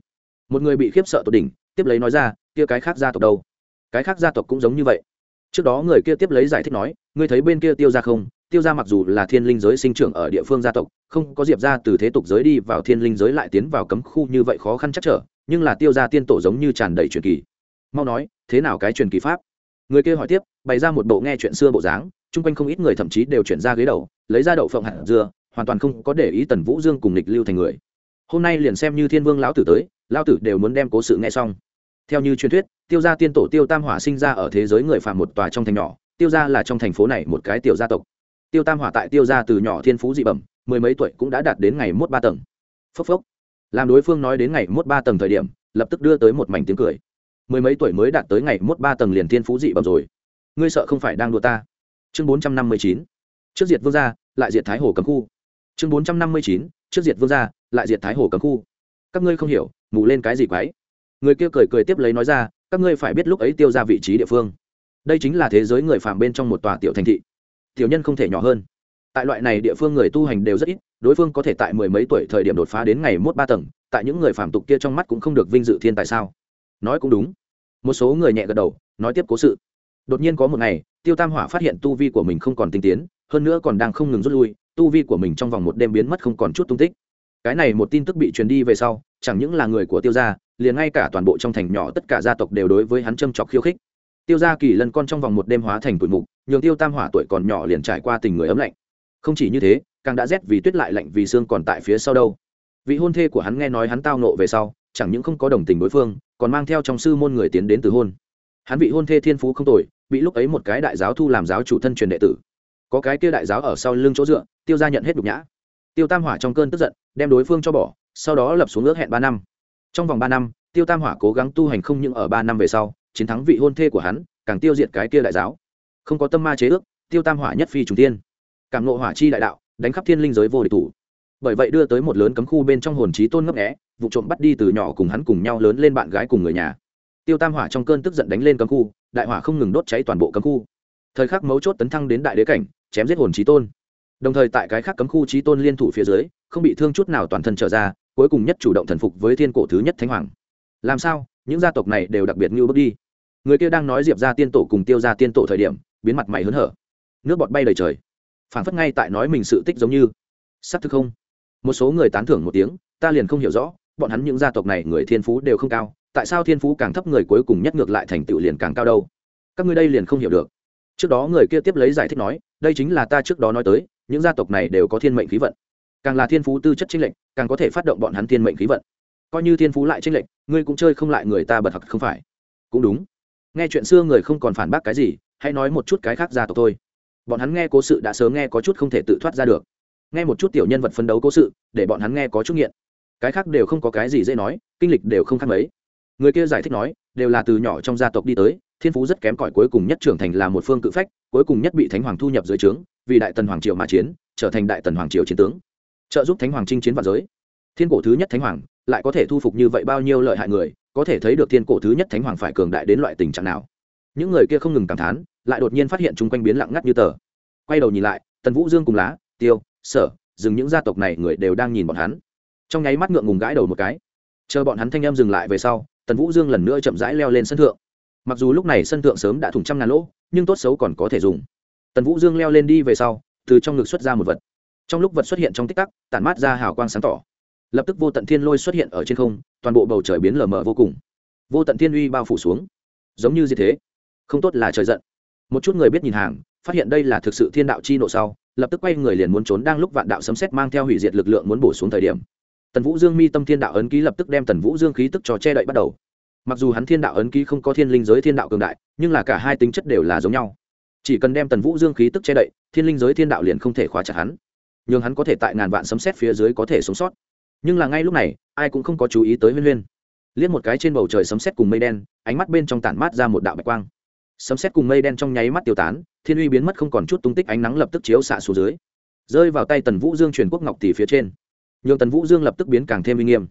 Một người bị khiếp sợ tột đỉnh, tiếp lấy nói ra, kia cái khác gia tộc đâu? Cái khác gia tộc cũng giống như vậy. Trước đó người kia tiếp lấy giải thích nói, ngươi thấy bên kia tiêu ra không? Tiêu ra mặc dù là thiên linh giới sinh trưởng ở địa phương gia tộc, không có diệp ra từ thế tục giới đi vào thiên linh giới lại tiến vào cấm khu như vậy khó khăn chắc trở, nhưng là tiêu ra tiên tổ giống như tràn đầy truyền kỳ. Mau nói, thế nào cái truyền kỳ pháp? Người kia hỏi tiếp, bày ra một bộ nghe chuyện xưa bộ dáng, chung quanh không ít người thậm chí đều chuyển ra ghế đầu, lấy ra đậu phộng hạt dưa, hoàn toàn không có để ý tần vũ dương cùng lịch lưu thành người. Hôm nay liền xem như thiên vương lão tử tới, lão tử đều muốn đem cố sự nghe xong. Theo như truyền thuyết tiêu gia tiên tổ tiêu tam hỏa sinh ra ở thế giới người phạm một tòa trong thành nhỏ, tiêu gia là trong thành phố này một cái tiểu gia tộc. Tiêu tam hỏa tại tiêu gia từ nhỏ thiên phú dị bẩm, mười mấy tuổi cũng đã đạt đến ngày mốt ba tầng. Phốc phốc. Làm đối phương nói đến ngày mốt ba tầng thời điểm, lập tức đưa tới một mảnh tiếng cười. Mười mấy tuổi mới đạt tới ngày mốt ba tầng liền thiên phú dị bẩm rồi. Ngươi sợ không phải đang đùa ta. Chương bốn trăm năm mươi chín. Trước diệt vương gia, lại diệt thái hồ cấm khu. Chương bốn trăm năm mươi chín. Trước diệt vương gia, lại diệt thái hồ cấm khu. Các ngươi không hiểu, mù lên cái gì quái. Người kia cười cười tiếp lấy nói ra các ngươi phải biết lúc ấy tiêu ra vị trí địa phương. Đây chính là thế giới người phàm bên trong một tòa tiểu thành thị. Tiểu nhân không thể nhỏ hơn. Tại loại này địa phương người tu hành đều rất ít, đối phương có thể tại mười mấy tuổi thời điểm đột phá đến ngày mốt ba tầng, tại những người phàm tục kia trong mắt cũng không được vinh dự thiên tại sao? Nói cũng đúng. Một số người nhẹ gật đầu, nói tiếp cố sự. Đột nhiên có một ngày, tiêu tam hỏa phát hiện tu vi của mình không còn tinh tiến, hơn nữa còn đang không ngừng rút lui, tu vi của mình trong vòng một đêm biến mất không còn chút tung tích. Cái này một tin tức bị truyền đi về sau, chẳng những là người của tiêu gia liền ngay cả toàn bộ trong thành nhỏ tất cả gia tộc đều đối với hắn châm chọc khiêu khích. Tiêu gia kỳ lân con trong vòng một đêm hóa thành tuổi mục, nhường tiêu tam hỏa tuổi còn nhỏ liền trải qua tình người ấm lạnh. Không chỉ như thế, càng đã rét vì tuyết lại lạnh vì xương còn tại phía sau đâu. Vị hôn thê của hắn nghe nói hắn tao nộ về sau, chẳng những không có đồng tình đối phương, còn mang theo trong sư môn người tiến đến từ hôn. Hắn vị hôn thê thiên phú không tồi, bị lúc ấy một cái đại giáo thu làm giáo chủ thân truyền đệ tử. Có cái kia đại giáo ở sau lưng chỗ dựa, tiêu gia nhận hết nhục nhã. Tiêu tam hỏa trong cơn tức giận, đem đối phương cho bỏ, sau đó lập xuống ước hẹn ba năm trong vòng ba năm, tiêu tam hỏa cố gắng tu hành không những ở ba năm về sau, chiến thắng vị hôn thê của hắn, càng tiêu diệt cái kia đại giáo. Không có tâm ma chế ước, tiêu tam hỏa nhất phi trùng tiên cảm nộ hỏa chi đại đạo, đánh khắp thiên linh giới vô địch thủ. Bởi vậy đưa tới một lớn cấm khu bên trong hồn trí tôn ngấp nghẽ vụ trộm bắt đi từ nhỏ cùng hắn cùng nhau lớn lên bạn gái cùng người nhà. Tiêu tam hỏa trong cơn tức giận đánh lên cấm khu, đại hỏa không ngừng đốt cháy toàn bộ cấm khu. Thời khắc mấu chốt tấn thăng đến đại đế cảnh, chém giết hồn trí tôn. Đồng thời tại cái khác cấm khu trí tôn liên thủ phía dưới, không bị thương chút nào toàn thân trở ra cuối cùng nhất chủ động thần phục với thiên cổ thứ nhất thánh hoàng. Làm sao? Những gia tộc này đều đặc biệt như bước đi. Người kia đang nói diệp ra tiên tổ cùng tiêu ra tiên tổ thời điểm, biến mặt mày hớn hở. Nước bọt bay đầy trời. Phản phất ngay tại nói mình sự tích giống như. Xác thực không? Một số người tán thưởng một tiếng, ta liền không hiểu rõ, bọn hắn những gia tộc này người thiên phú đều không cao, tại sao thiên phú càng thấp người cuối cùng nhất ngược lại thành tựu liền càng cao đâu? Các ngươi đây liền không hiểu được. Trước đó người kia tiếp lấy giải thích nói, đây chính là ta trước đó nói tới, những gia tộc này đều có thiên mệnh khí vận. Càng là thiên phú tư chất chính lệnh càng có thể phát động bọn hắn thiên mệnh khí vận. Coi như thiên phú lại tranh lệnh ngươi cũng chơi không lại người ta bật thật không phải? Cũng đúng. Nghe chuyện xưa người không còn phản bác cái gì, hãy nói một chút cái khác gia tộc thôi. Bọn hắn nghe cố sự đã sớm nghe có chút không thể tự thoát ra được. Nghe một chút tiểu nhân vật phấn đấu cố sự, để bọn hắn nghe có chút nghiện. Cái khác đều không có cái gì dễ nói, kinh lịch đều không khác mấy. Người kia giải thích nói, đều là từ nhỏ trong gia tộc đi tới, thiên phú rất kém cỏi cuối cùng nhất trưởng thành là một phương cự phách, cuối cùng nhất bị thánh hoàng thu nhập dưới trướng, vì đại tần hoàng triều mà chiến, trở thành đại tần hoàng triều chiến tướng trợ giúp thánh hoàng chinh chiến vạn giới. Thiên cổ thứ nhất thánh hoàng lại có thể thu phục như vậy bao nhiêu lợi hại người, có thể thấy được thiên cổ thứ nhất thánh hoàng phải cường đại đến loại tình trạng nào. Những người kia không ngừng cảm thán, lại đột nhiên phát hiện chung quanh biến lặng ngắt như tờ. Quay đầu nhìn lại, tần vũ dương cùng lá, tiêu, sở, dừng những gia tộc này người đều đang nhìn bọn hắn. Trong nháy mắt ngượng ngùng gãi đầu một cái. Chờ bọn hắn thanh em dừng lại về sau, tần vũ dương lần nữa chậm rãi leo lên sân thượng. Mặc dù lúc này sân thượng sớm đã thủng trăm ngàn lỗ, nhưng tốt xấu còn có thể dùng. Tần vũ dương leo lên đi về sau, từ trong ngực xuất ra một vật trong lúc vật xuất hiện trong tích tắc, tản mát ra hào quang sáng tỏ. Lập tức vô tận thiên lôi xuất hiện ở trên không, toàn bộ bầu trời biến lờ mờ vô cùng. Vô tận thiên uy bao phủ xuống. Giống như gì thế. Không tốt là trời giận. Một chút người biết nhìn hàng, phát hiện đây là thực sự thiên đạo chi nộ sau, lập tức quay người liền muốn trốn đang lúc vạn đạo sấm xét mang theo hủy diệt lực lượng muốn bổ xuống thời điểm. Tần vũ dương mi tâm thiên đạo ấn ký lập tức đem tần vũ dương khí tức cho che đậy bắt đầu. Mặc dù hắn thiên đạo ấn ký không có thiên linh giới thiên đạo cường đại, nhưng là cả hai tính chất đều là giống nhau. Chỉ cần đem tần vũ dương khí tức che đậy, thiên linh giới thiên đạo liền không thể khóa chặt hắn nhường hắn có thể tại ngàn vạn sấm xét phía dưới có thể sống sót. Nhưng là ngay lúc này, ai cũng không có chú ý tới huyên huyên. Liếc một cái trên bầu trời sấm xét cùng mây đen, ánh mắt bên trong tản mát ra một đạo bạch quang. Sấm xét cùng mây đen trong nháy mắt tiêu tán, thiên uy biến mất không còn chút tung tích, ánh nắng lập tức chiếu xạ xuống dưới. Rơi vào tay tần vũ dương truyền quốc ngọc tỷ phía trên. Nhường tần vũ dương lập tức biến càng thêm uy nghiêm.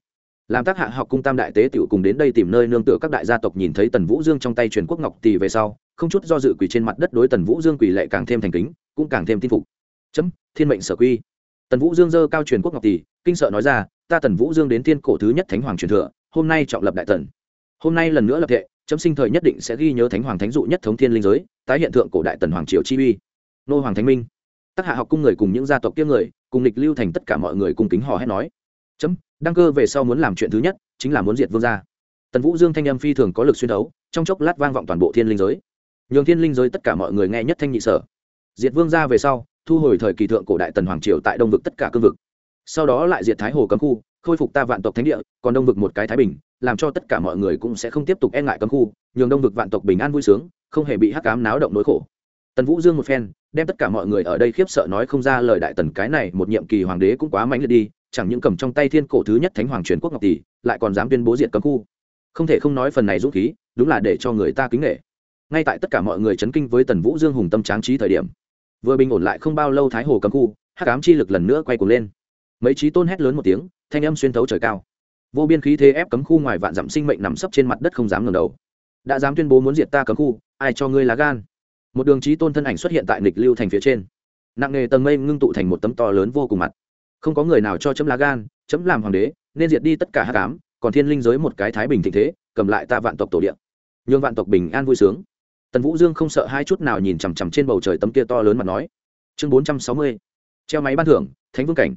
Làm tác hạ học cung tam đại tế tiểu cùng đến đây tìm nơi nương tựa các đại gia tộc nhìn thấy tần vũ dương trong tay truyền quốc ngọc tỷ về sau, không chút do dự quỳ trên mặt đất đối tần vũ dương quỳ lệ càng thêm thành kính, cũng càng thêm tin phục chấm, thiên mệnh sở quy. Tần vũ dương dơ cao truyền quốc ngọc tỷ, kinh sợ nói ra, ta tần vũ dương đến thiên cổ thứ nhất thánh hoàng truyền thừa, hôm nay trọng lập đại tần. Hôm nay lần nữa lập thệ, chấm sinh thời nhất định sẽ ghi nhớ thánh hoàng thánh dụ nhất thống thiên linh giới, tái hiện tượng cổ đại tần hoàng triều chi uy. Nô hoàng thánh minh. Tác hạ học cung người cùng những gia tộc kia người, cùng lịch lưu thành tất cả mọi người cùng kính hò hét nói, chấm, đăng cơ về sau muốn làm chuyện thứ nhất, chính là muốn diệt vương gia. Tần vũ dương thanh âm phi thường có lực xuyên đấu trong chốc lát vang vọng toàn bộ thiên linh giới. Nhường thiên linh giới tất cả mọi người nghe nhất thanh nhị sở. Diệt vương gia về sau thu hồi thời kỳ thượng cổ đại tần hoàng triều tại đông vực tất cả cương vực. Sau đó lại diệt thái hồ cấm khu, khôi phục ta vạn tộc thánh địa, còn đông vực một cái thái bình, làm cho tất cả mọi người cũng sẽ không tiếp tục e ngại cấm khu, nhường đông vực vạn tộc bình an vui sướng, không hề bị hắc cám náo động nỗi khổ. Tần vũ dương một phen, đem tất cả mọi người ở đây khiếp sợ nói không ra lời đại tần cái này một nhiệm kỳ hoàng đế cũng quá mạnh liệt đi, chẳng những cầm trong tay thiên cổ thứ nhất thánh hoàng truyền quốc ngọc tỷ, lại còn dám tuyên bố diệt cấm khu. Không thể không nói phần này dũng khí, đúng là để cho người ta kính nghệ ngay tại tất cả mọi người chấn kinh với tần vũ dương hùng tâm tráng trí thời điểm vừa bình ổn lại không bao lâu thái hồ cấm khu, hắc ám chi lực lần nữa quay cuồng lên. Mấy trí tôn hét lớn một tiếng, thanh âm xuyên thấu trời cao. Vô biên khí thế ép cấm khu ngoài vạn dặm sinh mệnh nằm sấp trên mặt đất không dám ngẩng đầu. Đã dám tuyên bố muốn diệt ta cấm khu, ai cho ngươi lá gan? Một đường trí tôn thân ảnh xuất hiện tại nịch lưu thành phía trên. Nặng nề tầng mây ngưng tụ thành một tấm to lớn vô cùng mặt. Không có người nào cho chấm lá gan, chấm làm hoàng đế, nên diệt đi tất cả hát cám còn thiên linh giới một cái thái bình thịnh thế, cầm lại ta vạn tộc tổ điện nhường vạn tộc bình an vui sướng tần vũ dương không sợ hai chút nào nhìn chằm chằm trên bầu trời tấm kia to lớn mà nói. Chương bốn trăm sáu mươi, treo máy ban thưởng, thánh vương cảnh.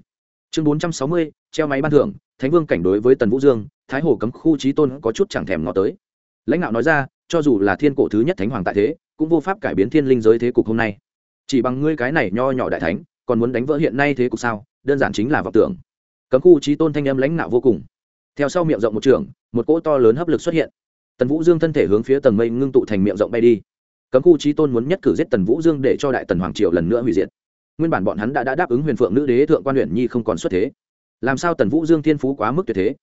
Chương bốn trăm sáu mươi, treo máy ban thưởng, thánh vương cảnh đối với tần vũ dương, thái hồ cấm khu trí tôn có chút chẳng thèm ngó tới. Lãnh đạo nói ra, cho dù là thiên cổ thứ nhất thánh hoàng tại thế, cũng vô pháp cải biến thiên linh giới thế cục hôm nay. Chỉ bằng ngươi cái này nho nhỏ đại thánh, còn muốn đánh vỡ hiện nay thế cục sao? Đơn giản chính là vọng tưởng. Cấm khu trí tôn thanh âm lãnh nạo vô cùng. Theo sau miệng rộng một trường, một cỗ to lớn hấp lực xuất hiện tần vũ dương thân thể hướng phía tầng mây ngưng tụ thành miệng rộng bay đi. Cấm khu trí tôn muốn nhất cử giết tần vũ dương để cho đại tần hoàng triều lần nữa hủy diệt. Nguyên bản bọn hắn đã, đã đáp ứng huyền phượng nữ đế thượng quan huyện nhi không còn xuất thế. Làm sao tần vũ dương thiên phú quá mức tuyệt thế?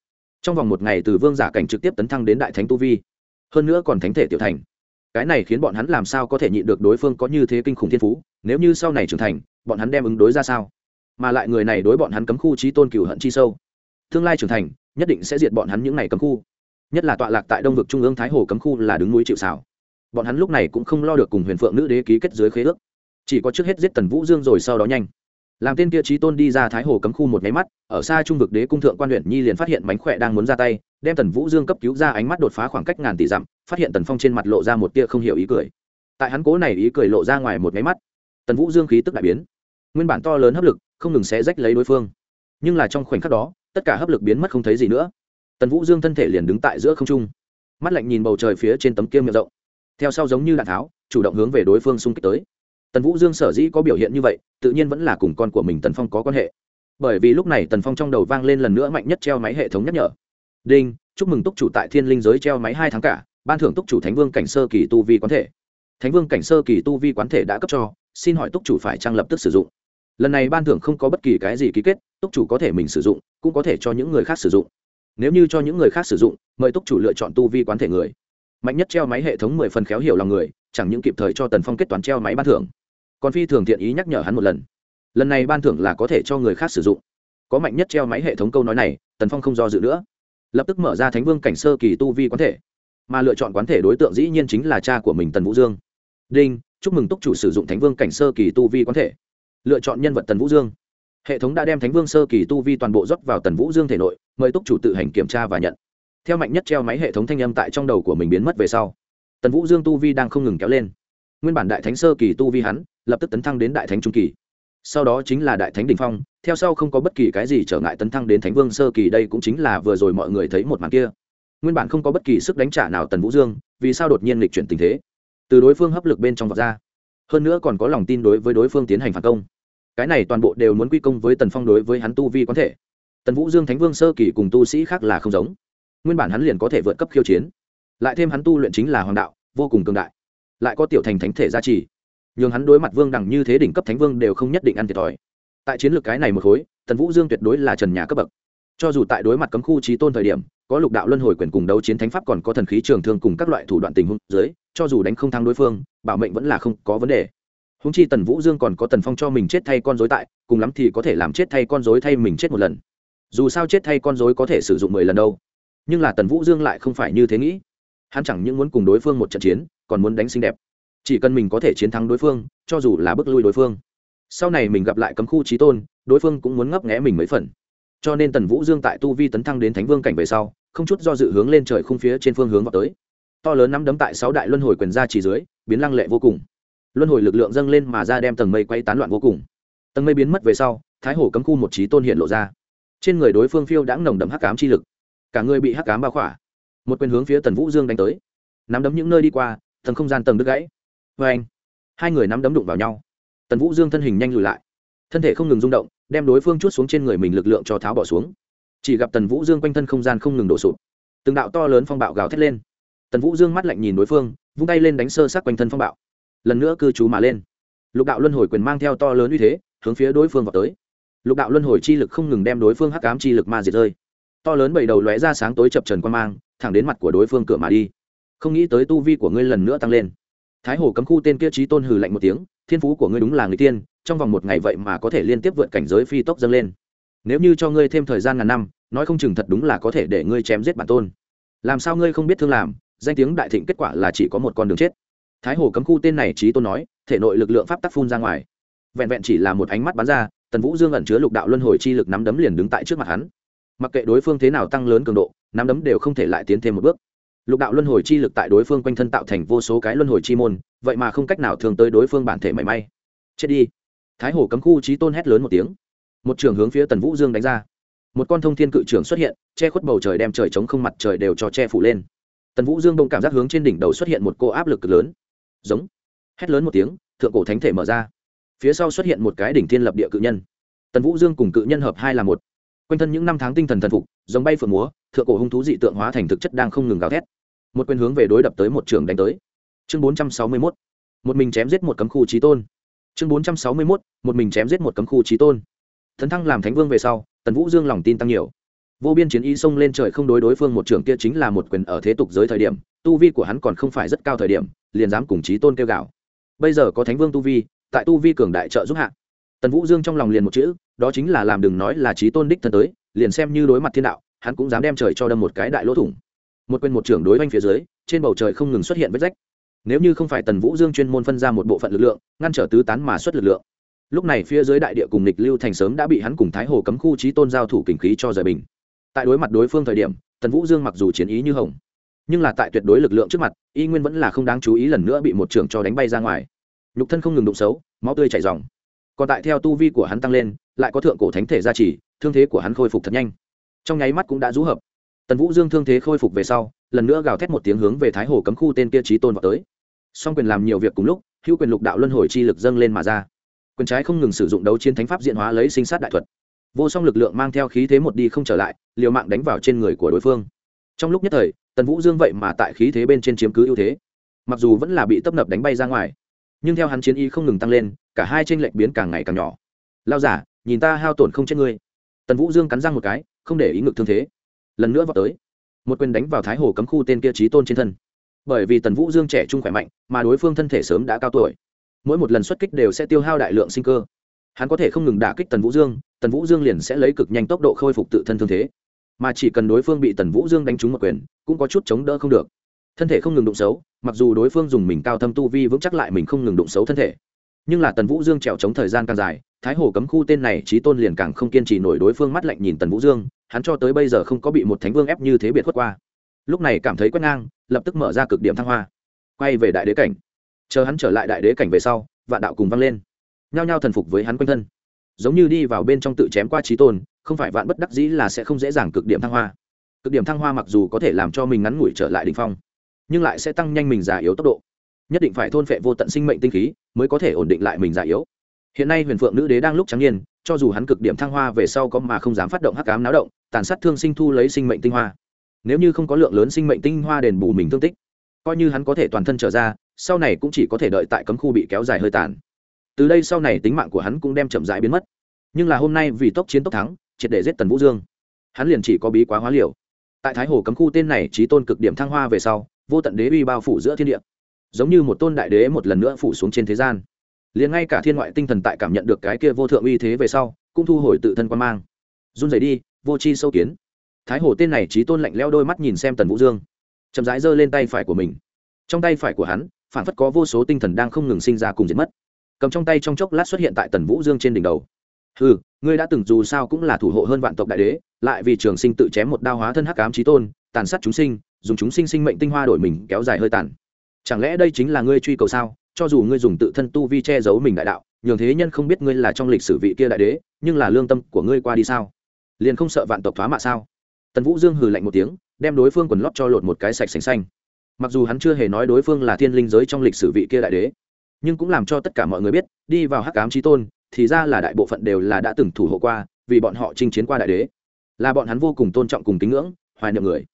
Trong vòng một ngày từ vương giả cảnh trực tiếp tấn thăng đến đại thánh tu vi hơn nữa còn thánh thể tiểu thành. Cái này khiến bọn hắn làm sao có thể nhịn được đối phương có như thế kinh khủng thiên phú? Nếu như sau này trưởng thành bọn hắn đem ứng đối ra sao? Mà lại người này đối bọn hắn cấm khu trí tôn cửu hận chi sâu. Tương lai trưởng thành nhất định sẽ diệt bọn hắn những ngày cấm khu nhất là tọa lạc tại đông vực trung ương thái hồ cấm khu là đứng núi chịu xảo bọn hắn lúc này cũng không lo được cùng huyền phượng nữ đế ký kết dưới khế ước. Chỉ có trước hết giết tần vũ dương rồi sau đó nhanh. Làm tên kia trí tôn đi ra thái hồ cấm khu một nháy mắt, ở xa trung vực đế cung thượng quan huyện nhi liền phát hiện mánh khỏe đang muốn ra tay, đem tần vũ dương cấp cứu ra ánh mắt đột phá khoảng cách ngàn tỷ dặm, phát hiện tần phong trên mặt lộ ra một tia không hiểu ý cười. Tại hắn cố này ý cười lộ ra ngoài một nháy mắt, tần vũ dương khí tức đại biến. Nguyên bản to lớn hấp lực, không ngừng xé rách lấy đối phương. Nhưng là trong khoảnh khắc đó, tất cả hấp lực biến mất không thấy gì nữa tần vũ dương thân thể liền đứng tại giữa không trung mắt lạnh nhìn bầu trời phía trên tấm kia miệng rộng theo sau giống như đạn tháo chủ động hướng về đối phương xung kích tới tần vũ dương sở dĩ có biểu hiện như vậy tự nhiên vẫn là cùng con của mình tần phong có quan hệ bởi vì lúc này tần phong trong đầu vang lên lần nữa mạnh nhất treo máy hệ thống nhắc nhở đinh chúc mừng túc chủ tại thiên linh giới treo máy hai tháng cả ban thưởng túc chủ thánh vương cảnh sơ kỳ tu vi quán thể thánh vương cảnh sơ kỳ tu vi quán thể đã cấp cho xin hỏi túc chủ phải trang lập tức sử dụng lần này ban thưởng không có bất kỳ cái gì ký kết túc chủ có thể mình sử dụng cũng có thể cho những người khác sử dụng nếu như cho những người khác sử dụng, mời túc chủ lựa chọn tu vi quán thể người. Mạnh nhất treo máy hệ thống mười phần khéo hiểu lòng người, chẳng những kịp thời cho tần phong kết toán treo máy ban thưởng, còn phi thường thiện ý nhắc nhở hắn một lần. Lần này ban thưởng là có thể cho người khác sử dụng. Có mạnh nhất treo máy hệ thống câu nói này, tần phong không do dự nữa. Lập tức mở ra thánh vương cảnh sơ kỳ tu vi quán thể. Mà lựa chọn quán thể đối tượng dĩ nhiên chính là cha của mình tần vũ dương. Đinh, chúc mừng túc chủ sử dụng thánh vương cảnh sơ kỳ tu vi quán thể. Lựa chọn nhân vật tần vũ dương hệ thống đã đem thánh vương sơ kỳ tu vi toàn bộ rót vào tần vũ dương thể nội, mời túc chủ tự hành kiểm tra và nhận. Theo mạnh nhất treo máy hệ thống thanh âm tại trong đầu của mình biến mất về sau, tần vũ dương tu vi đang không ngừng kéo lên. Nguyên bản đại thánh sơ kỳ tu vi hắn, lập tức tấn thăng đến đại thánh trung kỳ. Sau đó chính là đại thánh đình phong, theo sau không có bất kỳ cái gì trở ngại tấn thăng đến thánh vương sơ kỳ, đây cũng chính là vừa rồi mọi người thấy một màn kia. Nguyên bản không có bất kỳ sức đánh trả nào tần vũ dương, vì sao đột nhiên lịch chuyển tình thế? Từ đối phương hấp lực bên trong vọt ra. Hơn nữa còn có lòng tin đối với đối phương tiến hành phản công cái này toàn bộ đều muốn quy công với tần phong đối với hắn tu vi quán thể. Tần vũ dương thánh vương sơ kỳ cùng tu sĩ khác là không giống. Nguyên bản hắn liền có thể vượt cấp khiêu chiến, lại thêm hắn tu luyện chính là hoàng đạo, vô cùng cường đại, lại có tiểu thành thánh thể gia trì. Nhường hắn đối mặt vương đẳng như thế đỉnh cấp thánh vương đều không nhất định ăn thiệt thòi. Tại chiến lược cái này một khối, tần vũ dương tuyệt đối là trần nhà cấp bậc. Cho dù tại đối mặt cấm khu trí tôn thời điểm, có lục đạo luân hồi quyền cùng đấu chiến thánh pháp còn có thần khí trường thương cùng các loại thủ đoạn tình huống dưới, cho dù đánh không thắng đối phương, bảo mệnh vẫn là không có vấn đề húng chi tần vũ dương còn có tần phong cho mình chết thay con dối tại, cùng lắm thì có thể làm chết thay con dối thay mình chết một lần. Dù sao chết thay con dối có thể sử dụng mười lần đâu. Nhưng là tần vũ dương lại không phải như thế nghĩ. Hắn chẳng những muốn cùng đối phương một trận chiến, còn muốn đánh xinh đẹp. Chỉ cần mình có thể chiến thắng đối phương, cho dù là bước lui đối phương. Sau này mình gặp lại cấm khu trí tôn, đối phương cũng muốn ngấp nghẽ mình mấy phần. Cho nên tần vũ dương tại tu vi tấn thăng đến thánh vương cảnh về sau, không chút do dự hướng lên trời khung phía trên phương hướng vào tới. To lớn nắm đấm tại sáu đại luân hồi quyền ra chỉ dưới, biến lăng lệ vô cùng luân hồi lực lượng dâng lên mà ra đem tầng mây quay tán loạn vô cùng. Tầng mây biến mất về sau, thái hổ cấm khu một trí tôn hiện lộ ra. Trên người đối phương phiêu đã nồng đậm hắc cám chi lực. Cả người bị hắc cám bao khỏa. Một quyền hướng phía tần vũ dương đánh tới. Nắm đấm những nơi đi qua, tầng không gian tầng đứt gãy. Vê anh, hai người nắm đấm đụng vào nhau. Tần vũ dương thân hình nhanh lùi lại. Thân thể không ngừng rung động, đem đối phương chút xuống trên người mình lực lượng cho tháo bỏ xuống. Chỉ gặp tần vũ dương quanh thân không gian không ngừng đổ sụp. Từng đạo to lớn phong bạo gào thét lên. Tần vũ dương mắt lạnh nhìn đối phương, vung tay lên đánh sơ sát quanh thân phong bạo lần nữa cư trú mà lên. Lục đạo luân hồi quyền mang theo to lớn uy thế, hướng phía đối phương vào tới. Lục đạo luân hồi chi lực không ngừng đem đối phương hắc cám chi lực ma diệt rơi. To lớn bảy đầu lóe ra sáng tối chập trần quan mang, thẳng đến mặt của đối phương cửa mà đi. Không nghĩ tới tu vi của ngươi lần nữa tăng lên. Thái hồ cấm khu tên kia trí tôn hừ lạnh một tiếng, thiên phú của ngươi đúng là người tiên, trong vòng một ngày vậy mà có thể liên tiếp vượt cảnh giới phi tốc dâng lên. Nếu như cho ngươi thêm thời gian ngàn năm, nói không chừng thật đúng là có thể để ngươi chém giết bản tôn. Làm sao ngươi không biết thương làm, danh tiếng đại thịnh kết quả là chỉ có một con đường chết thái hồ cấm khu tên này trí tôn nói, thể nội lực lượng pháp tắc phun ra ngoài. Vẹn vẹn chỉ là một ánh mắt bắn ra, tần vũ dương ẩn chứa lục đạo luân hồi chi lực nắm đấm liền đứng tại trước mặt hắn. Mặc kệ đối phương thế nào tăng lớn cường độ, nắm đấm đều không thể lại tiến thêm một bước. Lục đạo luân hồi chi lực tại đối phương quanh thân tạo thành vô số cái luân hồi chi môn, vậy mà không cách nào thường tới đối phương bản thể mảy may. Chết đi. Thái hồ cấm khu trí tôn hét lớn một tiếng. Một trường hướng phía tần vũ dương đánh ra. Một con thông thiên cự trường xuất hiện, che khuất bầu trời đem trời chống không mặt trời đều cho che phủ lên. Tần vũ dương đông cảm giác hướng trên đỉnh đầu xuất hiện một cô áp lực cực lớn giống, hét lớn một tiếng, thượng cổ thánh thể mở ra. Phía sau xuất hiện một cái đỉnh thiên lập địa cự nhân. Tần vũ dương cùng cự nhân hợp hai là một. Quanh thân những năm tháng tinh thần thần phục, giống bay phượng múa, thượng cổ hung thú dị tượng hóa thành thực chất đang không ngừng gào thét. Một quyền hướng về đối đập tới một trường đánh tới. Chương bốn trăm sáu mươi mốt. Một mình chém giết một cấm khu trí tôn. Chương bốn trăm sáu mươi mốt. Một mình chém giết một cấm khu trí tôn. Thần thăng làm thánh vương về sau, tần vũ dương lòng tin tăng nhiều. Vô biên chiến ý xông lên trời không đối đối phương một trường kia chính là một quyền ở thế tục giới thời điểm, tu vi của hắn còn không phải rất cao thời điểm liền dám cùng chí tôn kêu gào. Bây giờ có thánh vương tu vi, tại tu vi cường đại trợ giúp hạ. Tần vũ dương trong lòng liền một chữ, đó chính là làm đừng nói là chí tôn đích thân tới, liền xem như đối mặt thiên đạo, hắn cũng dám đem trời cho đâm một cái đại lỗ thủng. Một quyền một trưởng đối oanh phía dưới, trên bầu trời không ngừng xuất hiện vết rách. Nếu như không phải tần vũ dương chuyên môn phân ra một bộ phận lực lượng, ngăn trở tứ tán mà xuất lực lượng. Lúc này phía dưới đại địa cùng nịch lưu thành sớm đã bị hắn cùng thái hồ cấm khu trí tôn giao thủ kình khí cho rời bình. Tại đối mặt đối phương thời điểm, tần vũ dương mặc dù chiến ý như hồng nhưng là tại tuyệt đối lực lượng trước mặt, y nguyên vẫn là không đáng chú ý lần nữa bị một trưởng cho đánh bay ra ngoài. Nhục thân không ngừng đụng xấu, máu tươi chảy dòng còn tại theo tu vi của hắn tăng lên, lại có thượng cổ thánh thể gia trì, thương thế của hắn khôi phục thật nhanh. Trong nháy mắt cũng đã rũ hợp. Tần vũ dương thương thế khôi phục về sau, lần nữa gào thét một tiếng hướng về thái hồ cấm khu tên kia trí tôn vào tới. Song quyền làm nhiều việc cùng lúc, hữu quyền lục đạo luân hồi chi lực dâng lên mà ra. Quyền trái không ngừng sử dụng đấu chiến thánh pháp diện hóa lấy sinh sát đại thuật. Vô song lực lượng mang theo khí thế một đi không trở lại, liều mạng đánh vào trên người của đối phương trong lúc nhất thời, tần vũ dương vậy mà tại khí thế bên trên chiếm cứ ưu thế. Mặc dù vẫn là bị tấp nập đánh bay ra ngoài, nhưng theo hắn chiến y không ngừng tăng lên, cả hai tranh lệch biến càng ngày càng nhỏ. Lao giả, nhìn ta hao tổn không chết ngươi. Tần vũ dương cắn răng một cái, không để ý ngực thương thế. Lần nữa vào tới, một quyền đánh vào thái hồ cấm khu tên kia trí tôn trên thân. Bởi vì tần vũ dương trẻ trung khỏe mạnh, mà đối phương thân thể sớm đã cao tuổi. Mỗi một lần xuất kích đều sẽ tiêu hao đại lượng sinh cơ. Hắn có thể không ngừng đả kích tần vũ dương, tần vũ dương liền sẽ lấy cực nhanh tốc độ khôi phục tự thân thương thế mà chỉ cần đối phương bị tần vũ dương đánh trúng một quyền, cũng có chút chống đỡ không được. Thân thể không ngừng đụng xấu, mặc dù đối phương dùng mình cao thâm tu vi vững chắc lại mình không ngừng đụng xấu thân thể. Nhưng là tần vũ dương trèo chống thời gian càng dài, thái hồ cấm khu tên này trí tôn liền càng không kiên trì nổi đối phương mắt lạnh nhìn tần vũ dương, hắn cho tới bây giờ không có bị một thánh vương ép như thế biệt khuất qua. Lúc này cảm thấy quét ngang, lập tức mở ra cực điểm thăng hoa. Quay về đại đế cảnh. Chờ hắn trở lại đại đế cảnh về sau, vạn đạo cùng vang lên. Nhao nhao thần phục với hắn quanh thân. Giống như đi vào bên trong tự chém qua trí tôn không phải vạn bất đắc dĩ là sẽ không dễ dàng cực điểm thăng hoa. Cực điểm thăng hoa mặc dù có thể làm cho mình ngắn ngủi trở lại đ ỉ n h phong, nhưng lại sẽ tăng nhanh mình già yếu tốc độ. Nhất định phải thôn phệ vô tận sinh mệnh tinh khí mới có thể ổn định lại mình già yếu. Hiện nay huyền phượng nữ đế đang lúc trắng nhiên cho dù hắn cực điểm thăng hoa về sau có mà không dám phát động hắc cám náo động, tàn sát thương sinh thu lấy sinh mệnh tinh hoa. Nếu như không có lượng lớn sinh mệnh tinh hoa đền bù mình thương tích, coi như hắn có thể toàn thân trở ra, sau này cũng chỉ có thể đợi tại cấm khu bị kéo dài hơi tàn. Từ đây sau này tính mạng của hắn cũng đem chậm rãi biến mất. Nhưng là hôm nay vì tốc chiến tốc thắng triệt để giết tần vũ dương. Hắn liền chỉ có bí quá hóa liều. Tại thái hồ cấm khu tên này trí tôn cực điểm thăng hoa về sau, vô tận đế uy bao phủ giữa thiên địa. Giống như một tôn đại đế một lần nữa phủ xuống trên thế gian. Liền ngay cả thiên ngoại tinh thần tại cảm nhận được cái kia vô thượng uy thế về sau, cũng thu hồi tự thân quan mang. Run rẩy đi, vô chi sâu kiến. Thái hồ tên này trí tôn lạnh leo đôi mắt nhìn xem tần vũ dương. Chậm rãi giơ lên tay phải của mình. Trong tay phải của hắn, phản phất có vô số tinh thần đang không ngừng sinh ra cùng diệt mất. Cầm trong tay trong chốc lát xuất hiện tại tần vũ dương trên đỉnh đầu ừ ngươi đã từng dù sao cũng là thủ hộ hơn vạn tộc đại đế, lại vì trường sinh tự chém một đao hóa thân hắc ám trí tôn, tàn sát chúng sinh, dùng chúng sinh sinh mệnh tinh hoa đổi mình kéo dài hơi tàn. Chẳng lẽ đây chính là ngươi truy cầu sao? Cho dù ngươi dùng tự thân tu vi che giấu mình đại đạo, nhường thế nhân không biết ngươi là trong lịch sử vị kia đại đế, nhưng là lương tâm của ngươi qua đi sao? Liền không sợ vạn tộc thoá mạ sao? Tần vũ dương hừ lạnh một tiếng, đem đối phương quần lót cho lột một cái sạch sành xanh. Mặc dù hắn chưa hề nói đối phương là thiên linh giới trong lịch sử vị kia đại đế, nhưng cũng làm cho tất cả mọi người biết, đi vào hắc ám trí tôn thì ra là đại bộ phận đều là đã từng thủ hộ qua, vì bọn họ chinh chiến qua đại đế. Là bọn hắn vô cùng tôn trọng cùng kính ngưỡng, hoài niệm người.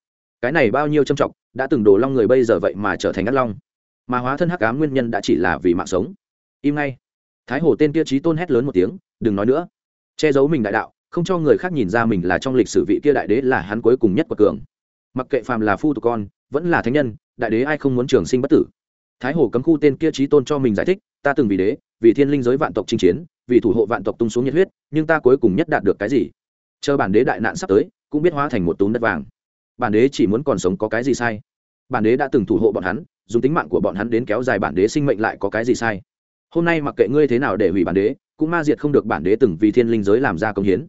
Cái này bao nhiêu trâm trọng đã từng đổ long người bây giờ vậy mà trở thành ngắt long. Mà hóa thân hắc ám nguyên nhân đã chỉ là vì mạng sống. Im ngay. Thái hồ tên kia trí tôn hét lớn một tiếng, đừng nói nữa. Che giấu mình đại đạo, không cho người khác nhìn ra mình là trong lịch sử vị kia đại đế là hắn cuối cùng nhất của cường. Mặc kệ phàm là phu tục con, vẫn là thánh nhân, đại đế ai không muốn trường sinh bất tử thái hồ cấm khu tên kia trí tôn cho mình giải thích, ta từng vì đế, vì thiên linh giới vạn tộc chinh chiến, vì thủ hộ vạn tộc tung xuống nhiệt huyết, nhưng ta cuối cùng nhất đạt được cái gì? Chờ bản đế đại nạn sắp tới, cũng biết hóa thành một túm đất vàng. Bản đế chỉ muốn còn sống có cái gì sai? Bản đế đã từng thủ hộ bọn hắn, dùng tính mạng của bọn hắn đến kéo dài bản đế sinh mệnh lại có cái gì sai? Hôm nay mặc kệ ngươi thế nào để hủy bản đế, cũng ma diệt không được bản đế từng vì thiên linh giới làm ra công hiến.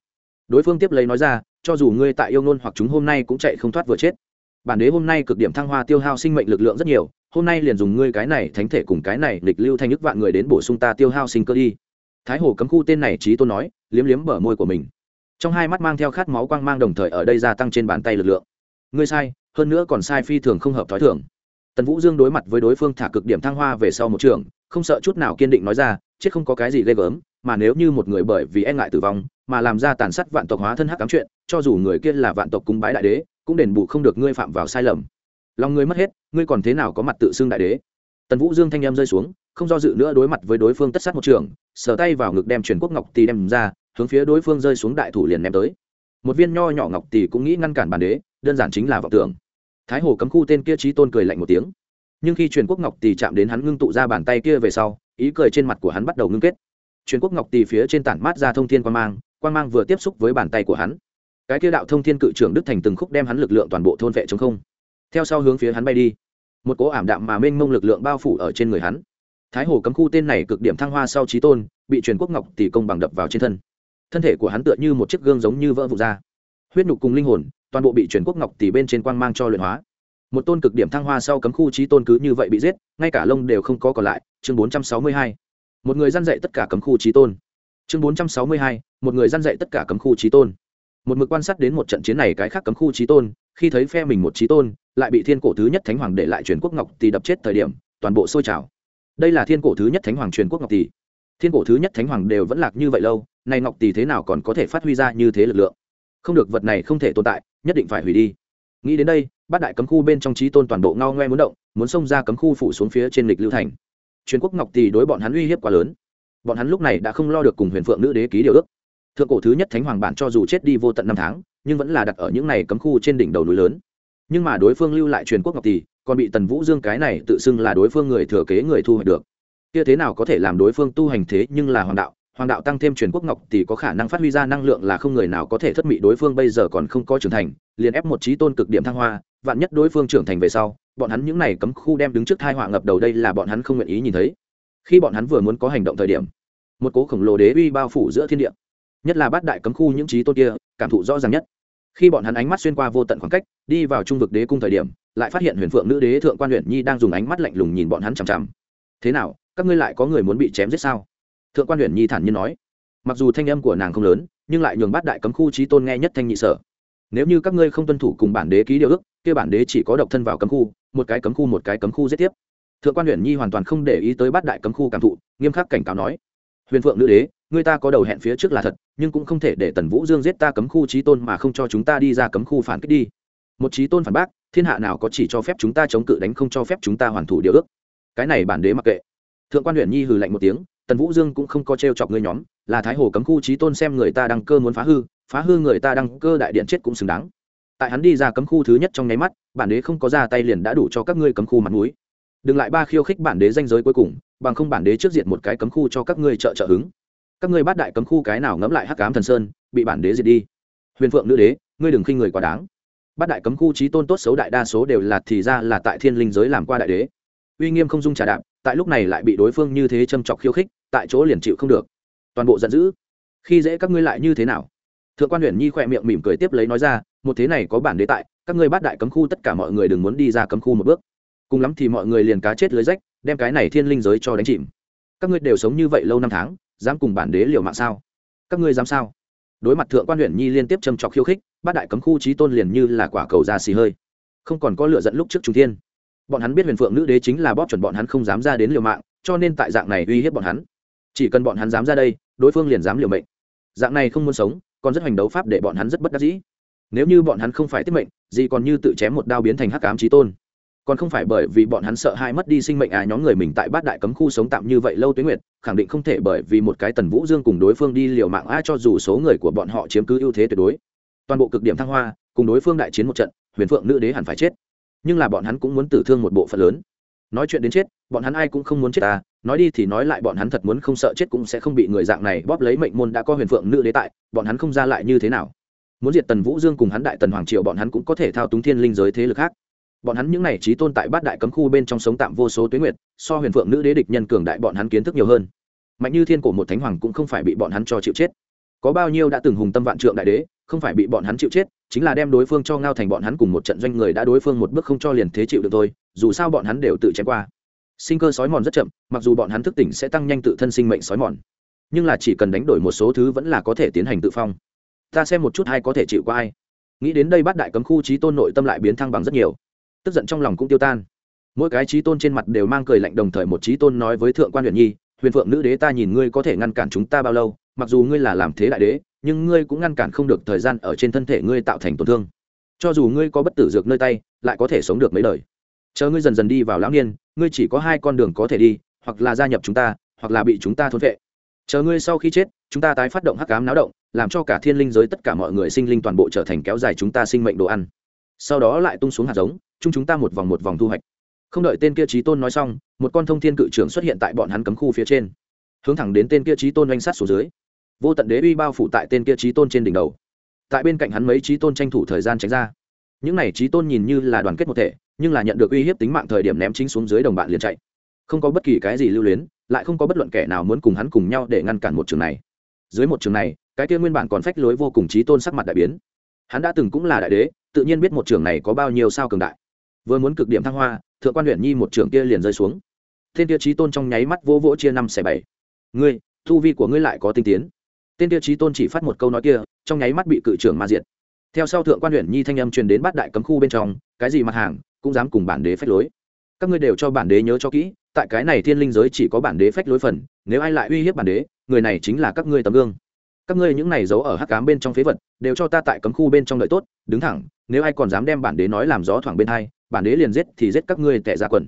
Đối phương tiếp lấy nói ra, cho dù ngươi tại yêu ngôn hoặc chúng hôm nay cũng chạy không thoát vừa chết bản đế hôm nay cực điểm thăng hoa tiêu hao sinh mệnh lực lượng rất nhiều, hôm nay liền dùng ngươi cái này thánh thể cùng cái này lịch lưu thanh nhức vạn người đến bổ sung ta tiêu hao sinh cơ đi. Thái hồ cấm khu tên này trí tôn nói, liếm liếm bờ môi của mình. Trong hai mắt mang theo khát máu quang mang đồng thời ở đây gia tăng trên bàn tay lực lượng. Ngươi sai, hơn nữa còn sai phi thường không hợp thói thường. Tần vũ dương đối mặt với đối phương thả cực điểm thăng hoa về sau một trường, không sợ chút nào kiên định nói ra, chết không có cái gì ghê gớm, mà nếu như một người bởi vì e ngại tử vong, mà làm ra tàn sát vạn tộc hóa thân hắc cám chuyện, cho dù người kia là vạn tộc cúng bái đại đế cũng đền bù không được ngươi phạm vào sai lầm. Lòng ngươi mất hết, ngươi còn thế nào có mặt tự xưng đại đế? Tần vũ dương thanh em rơi xuống, không do dự nữa đối mặt với đối phương tất sát một trường, sờ tay vào ngực đem truyền quốc ngọc tỳ đem ra, hướng phía đối phương rơi xuống đại thủ liền ném tới. Một viên nho nhỏ ngọc tỷ cũng nghĩ ngăn cản bản đế, đơn giản chính là vọng tưởng. Thái hồ cấm khu tên kia trí tôn cười lạnh một tiếng. Nhưng khi truyền quốc ngọc tỷ chạm đến hắn ngưng tụ ra bàn tay kia về sau, ý cười trên mặt của hắn bắt đầu ngưng kết. Truyền quốc ngọc tỷ phía trên tản mát ra thông thiên quan mang quan mang vừa tiếp xúc với bàn tay của hắn cái kia đạo thông thiên cự trưởng đức thành từng khúc đem hắn lực lượng toàn bộ thôn vệ chống không. Theo sau hướng phía hắn bay đi. Một cỗ ảm đạm mà mênh mông lực lượng bao phủ ở trên người hắn. Thái hồ cấm khu tên này cực điểm thăng hoa sau trí tôn, bị truyền quốc ngọc tỷ công bằng đập vào trên thân. Thân thể của hắn tựa như một chiếc gương giống như vỡ vụt ra. Huyết nhục cùng linh hồn, toàn bộ bị truyền quốc ngọc tỷ bên trên quang mang cho luyện hóa. Một tôn cực điểm thăng hoa sau cấm khu trí tôn cứ như vậy bị giết, ngay cả lông đều không có còn lại. Chương bốn trăm sáu mươi hai. Một người dăn dạy tất cả cấm khu trí tôn. Chương bốn trăm sáu mươi hai. Một người dăn dạy tất cả cấm khu trí tôn một mực quan sát đến một trận chiến này cái khác cấm khu trí tôn, khi thấy phe mình một trí tôn, lại bị thiên cổ thứ nhất thánh hoàng để lại truyền quốc ngọc tỷ đập chết thời điểm, toàn bộ sôi trào. Đây là thiên cổ thứ nhất thánh hoàng truyền quốc ngọc tỷ thiên cổ thứ nhất thánh hoàng đều vẫn lạc như vậy lâu nay ngọc tỷ thế nào còn có thể phát huy ra như thế lực lượng? Không được, vật này không thể tồn tại, nhất định phải hủy đi. Nghĩ đến đây, bát đại cấm khu bên trong trí tôn toàn bộ ngao ngoe muốn động, muốn xông ra cấm khu phủ xuống phía trên lịch lưu thành. Truyền quốc ngọc tỷ đối bọn hắn uy hiếp quá lớn. Bọn hắn lúc này đã không lo được cùng huyền phượng nữ đế ký điều ước thượng cổ thứ nhất thánh hoàng bản cho dù chết đi vô tận năm tháng, nhưng vẫn là đặt ở những này cấm khu trên đỉnh đầu núi lớn. Nhưng mà đối phương lưu lại truyền quốc ngọc tỷ còn bị tần vũ dương cái này tự xưng là đối phương người thừa kế người thu hoạch được. Kia thế nào có thể làm đối phương tu hành thế nhưng là hoàng đạo hoàng đạo tăng thêm truyền quốc ngọc thì có khả năng phát huy ra năng lượng là không người nào có thể thất mị đối phương bây giờ còn không có trưởng thành, liền ép một trí tôn cực điểm thăng hoa, vạn nhất đối phương trưởng thành về sau, bọn hắn những này cấm khu đem đứng trước thai họa ngập đầu đây là bọn hắn không nguyện ý nhìn thấy. Khi bọn hắn vừa muốn có hành động thời điểm, một cố khổng lồ đế uy bao phủ giữa thiên địa nhất là bát đại cấm khu những trí tôn kia, cảm thụ rõ ràng nhất. Khi bọn hắn ánh mắt xuyên qua vô tận khoảng cách, đi vào trung vực đế cung thời điểm, lại phát hiện huyền phượng nữ đế thượng quan huyện nhi đang dùng ánh mắt lạnh lùng nhìn bọn hắn chằm chằm. Thế nào, các ngươi lại có người muốn bị chém giết sao? Thượng quan huyện nhi thản nhiên nói. Mặc dù thanh âm của nàng không lớn, nhưng lại nhường bát đại cấm khu trí tôn nghe nhất thanh nhị sở. Nếu như các ngươi không tuân thủ cùng bản đế ký điều ước, kia bản đế chỉ có độc thân vào cấm khu, một cái cấm khu một cái cấm khu giết tiếp. Thượng quan huyện nhi hoàn toàn không để ý tới bát đại cấm khu cảm thụ, nghiêm khắc cảnh cáo nói. Huyền phượng nữ đế người ta có đầu hẹn phía trước là thật, nhưng cũng không thể để tần vũ dương giết ta cấm khu trí tôn mà không cho chúng ta đi ra cấm khu phản kích đi. Một trí tôn phản bác, thiên hạ nào có chỉ cho phép chúng ta chống cự đánh không cho phép chúng ta hoàn thủ điều ước. Cái này bản đế mặc kệ. Thượng quan huyện nhi hừ lạnh một tiếng, tần vũ dương cũng không có t r e o chọc ngươi nhóm, là thái hồ cấm khu trí tôn xem người ta đăng cơ muốn phá hư phá hư người ta đăng cơ đại điện chết cũng xứng đáng. Tại hắn đi ra cấm khu thứ nhất trong nháy mắt, bản đế không có ra tay liền đã đủ cho các ngươi cấm khu mặt núi đừng lại ba khiêu khích bản đế danh giới cuối cùng, bằng không bản đế trước diện một cái cấm khu cho các ngươi trợ trợ hứng các ngươi bắt đại cấm khu cái nào ngẫm lại hắc cám thần sơn, bị bản đế diệt đi. Huyền phượng nữ đế, ngươi đừng khinh người quá đáng. Bát đại cấm khu trí tôn tốt xấu đại đa số đều là thì ra là tại thiên linh giới làm qua đại đế. Uy nghiêm không dung trả đạm tại lúc này lại bị đối phương như thế châm chọc khiêu khích, tại chỗ liền chịu không được. Toàn bộ giận dữ. Khi dễ các ngươi lại như thế nào? Thượng quan huyện nhi khỏe miệng mỉm cười tiếp lấy nói ra, một thế này có bản đế tại, các ngươi bát đại cấm khu tất cả mọi người đừng muốn đi ra cấm khu một bước. Cùng lắm thì mọi người liền cá chết lưới rách, đem cái này thiên linh giới cho đánh chìm. Các ngươi đều sống như vậy lâu năm tháng dám cùng bản đế liều mạng sao? Các ngươi dám sao? Đối mặt thượng quan huyện nhi liên tiếp châm trọc khiêu khích, bát đại cấm khu trí tôn liền như là quả cầu ra xì hơi. Không còn có lựa dẫn lúc trước trung thiên. Bọn hắn biết huyền phượng nữ đế chính là bóp chuẩn bọn hắn không dám ra đến liều mạng, cho nên tại dạng này uy hiếp bọn hắn. Chỉ cần bọn hắn dám ra đây, đối phương liền dám liều mệnh. Dạng này không muốn sống, còn rất hành đấu pháp để bọn hắn rất bất đắc dĩ. Nếu như bọn hắn không phải tiết mệnh, gì còn như tự chém một đao biến thành hắc ám trí tôn còn không phải bởi vì bọn hắn sợ hai mất đi sinh mệnh à nhóm người mình tại bát đại cấm khu sống tạm như vậy lâu tuyến nguyệt, khẳng định không thể bởi vì một cái tần vũ dương cùng đối phương đi liều mạng a cho dù số người của bọn họ chiếm cứ ưu thế tuyệt đối. Toàn bộ cực điểm thăng hoa, cùng đối phương đại chiến một trận, huyền phượng nữ đế hẳn phải chết. Nhưng là bọn hắn cũng muốn tử thương một bộ phận lớn. Nói chuyện đến chết, bọn hắn ai cũng không muốn chết à nói đi thì nói lại, bọn hắn thật muốn không sợ chết cũng sẽ không bị người dạng này bóp lấy mệnh môn đã có huyền phượng nữ đế tại, bọn hắn không ra lại như thế nào. Muốn diệt tần vũ dương cùng hắn đại tần hoàng triều, bọn hắn cũng có thể thao túng thiên linh giới thế lực khác bọn hắn những này trí tồn tại bát đại cấm khu bên trong sống tạm vô số tuyến nguyệt, so huyền phượng nữ đế địch nhân cường đại bọn hắn kiến thức nhiều hơn. Mạnh như thiên cổ một thánh hoàng cũng không phải bị bọn hắn cho chịu chết. Có bao nhiêu đã từng hùng tâm vạn trượng đại đế, không phải bị bọn hắn chịu chết, chính là đem đối phương cho ngao thành bọn hắn cùng một trận doanh người đã đối phương một bước không cho liền thế chịu được thôi, dù sao bọn hắn đều tự chém qua. Sinh cơ sói mòn rất chậm, mặc dù bọn hắn thức tỉnh sẽ tăng nhanh tự thân sinh mệnh sói mòn, nhưng là chỉ cần đánh đổi một số thứ vẫn là có thể tiến hành tự phong. Ta xem một chút hay có thể chịu qua ai. Nghĩ đến đây bắt đại cấm khu trí tôn nội tâm lại biến thăng bằng rất nhiều tức giận trong lòng cũng tiêu tan. Mỗi cái trí tôn trên mặt đều mang cười lạnh đồng thời một trí tôn nói với thượng quan huyền nhi, huyền phượng nữ đế ta nhìn ngươi có thể ngăn cản chúng ta bao lâu, mặc dù ngươi là làm thế đại đế, nhưng ngươi cũng ngăn cản không được thời gian ở trên thân thể ngươi tạo thành tổn thương. Cho dù ngươi có bất tử dược nơi tay, lại có thể sống được mấy đời. Chờ ngươi dần dần đi vào lão niên, ngươi chỉ có hai con đường có thể đi, hoặc là gia nhập chúng ta, hoặc là bị chúng ta thôn vệ. Chờ ngươi sau khi chết, chúng ta tái phát động hắc cám náo động, làm cho cả thiên linh giới tất cả mọi người sinh linh toàn bộ trở thành kéo dài chúng ta sinh mệnh đồ ăn. Sau đó lại tung xuống hạt giống chung chúng ta một vòng một vòng thu hoạch. Không đợi tên kia trí tôn nói xong, một con thông thiên cự trưởng xuất hiện tại bọn hắn cấm khu phía trên. Hướng thẳng đến tên kia trí tôn oanh sát xuống dưới. Vô tận đế uy bao phủ tại tên kia trí tôn trên đỉnh đầu. Tại bên cạnh hắn mấy trí tôn tranh thủ thời gian tránh ra. Những này trí tôn nhìn như là đoàn kết một thể, nhưng là nhận được uy hiếp tính mạng thời điểm ném chính xuống dưới đồng bạn liền chạy. Không có bất kỳ cái gì lưu luyến, lại không có bất luận kẻ nào muốn cùng hắn cùng nhau để ngăn cản một trường này. Dưới một trường này, cái kia nguyên bản còn phách lối vô cùng trí tôn sắc mặt đại biến. Hắn đã từng cũng là đại đế, tự nhiên biết một trường này có bao nhiêu sao cường đại vừa muốn cực điểm thăng hoa, thượng quan huyện nhi một trường kia liền rơi xuống. Tên tiêu chí tôn trong nháy mắt vỗ vỗ chia năm xẻ bảy. Ngươi thu vi của ngươi lại có tinh tiến. Tên tiêu chí tôn chỉ phát một câu nói kia, trong nháy mắt bị cự trưởng ma diệt. Theo sau thượng quan huyện nhi thanh âm truyền đến bát đại cấm khu bên trong, cái gì mặt hàng, cũng dám cùng bản đế phách lối. Các ngươi đều cho bản đế nhớ cho kỹ, tại cái này thiên linh giới chỉ có bản đế phách lối phần, nếu ai lại uy hiếp bản đế, người này chính là các ngươi tấm gương. Các ngươi những này giấu ở hắc cám bên trong phế vật, đều cho ta tại cấm khu bên trong đợi tốt, đứng thẳng, nếu ai còn dám đem bản đế nói làm gió thoảng bên hai bản đế liền giết thì giết các ngươi tệ ra quần.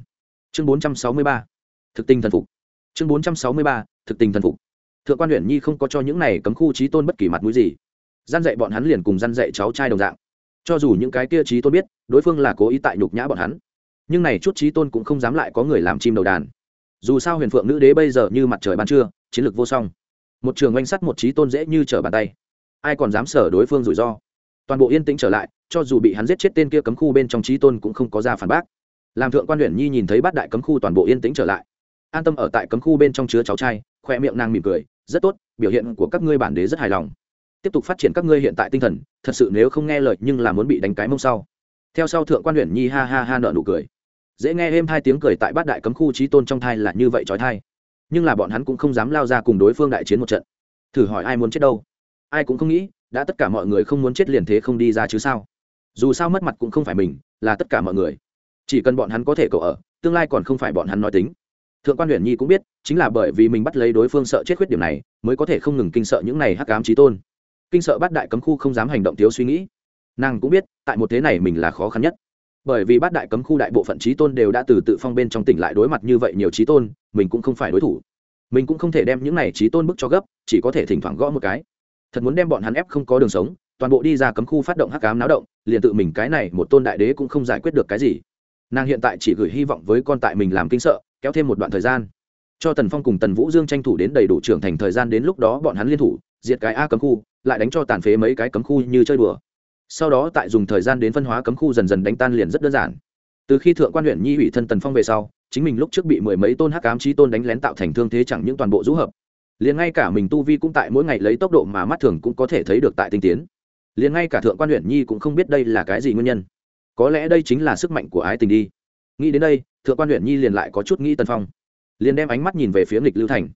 Chương bốn trăm sáu mươi ba, thực tình thần phục. Chương bốn trăm sáu mươi ba, thực tình thần phục. Thượng quan huyện nhi không có cho những này cấm khu trí tôn bất kỳ mặt mũi gì. Gian dạy bọn hắn liền cùng gian dạy cháu trai đồng dạng. Cho dù những cái kia trí tôn biết, đối phương là cố ý tại nhục nhã bọn hắn. Nhưng này chút trí tôn cũng không dám lại có người làm chim đầu đàn. Dù sao huyền phượng nữ đế bây giờ như mặt trời ban trưa, chiến lược vô song. Một trường oanh sắt một trí tôn dễ như trở bàn tay. Ai còn dám sở đối phương rủi ro? Toàn bộ yên tĩnh trở lại cho dù bị hắn giết chết tên kia cấm khu bên trong trí tôn cũng không có ra phản bác. Làm thượng quan huyện nhi nhìn thấy bát đại cấm khu toàn bộ yên tĩnh trở lại. An tâm ở tại cấm khu bên trong chứa cháu trai, khoe miệng nàng mỉm cười, rất tốt, biểu hiện của các ngươi bản đế rất hài lòng. Tiếp tục phát triển các ngươi hiện tại tinh thần, thật sự nếu không nghe lời nhưng là muốn bị đánh cái mông sau. Theo sau thượng quan huyện nhi ha ha ha nợ nụ cười. Dễ nghe êm hai tiếng cười tại bát đại cấm khu trí tôn trong thai là như vậy trói thai. Nhưng là bọn hắn cũng không dám lao ra cùng đối phương đại chiến một trận. Thử hỏi ai muốn chết đâu? Ai cũng không nghĩ, đã tất cả mọi người không muốn chết liền thế không đi ra chứ sao? Dù sao mất mặt cũng không phải mình, là tất cả mọi người. Chỉ cần bọn hắn có thể cậu ở, tương lai còn không phải bọn hắn nói tính. Thượng quan huyền nhi cũng biết, chính là bởi vì mình bắt lấy đối phương sợ chết khuyết điểm này, mới có thể không ngừng kinh sợ những này hắc ám trí tôn. Kinh sợ Bát đại cấm khu không dám hành động thiếu suy nghĩ. Nàng cũng biết, tại một thế này mình là khó khăn nhất. Bởi vì bát đại cấm khu đại bộ phận trí tôn đều đã từ tự phong bên trong tỉnh lại đối mặt như vậy nhiều trí tôn, mình cũng không phải đối thủ. Mình cũng không thể đem những này trí tôn bức cho gấp, chỉ có thể thỉnh thoảng gõ một cái. Thật muốn đem bọn hắn ép không có đường sống toàn bộ đi ra cấm khu phát động hắc cám náo động, liền tự mình cái này một tôn đại đế cũng không giải quyết được cái gì. Nàng hiện tại chỉ gửi hy vọng với con tại mình làm kinh sợ, kéo thêm một đoạn thời gian. Cho tần phong cùng tần vũ dương tranh thủ đến đầy đủ trưởng thành thời gian đến lúc đó bọn hắn liên thủ, diệt cái a cấm khu, lại đánh cho tàn phế mấy cái cấm khu như chơi đùa. Sau đó tại dùng thời gian đến phân hóa cấm khu dần dần đánh tan liền rất đơn giản. Từ khi thượng quan huyện nhi ủy thân tần phong về sau, chính mình lúc trước bị mười mấy tôn hắc ám trí tôn đánh lén tạo thành thương thế chẳng những toàn bộ rũ hợp, liền ngay cả mình tu vi cũng tại mỗi ngày lấy tốc độ mà mắt thường cũng có thể thấy được tại tinh tiến liền ngay cả thượng quan huyện nhi cũng không biết đây là cái gì nguyên nhân. Có lẽ đây chính là sức mạnh của ái tình đi. Nghĩ đến đây, thượng quan huyện nhi liền lại có chút nghĩ tần phong. Liền đem ánh mắt nhìn về phía nghịch lưu thành.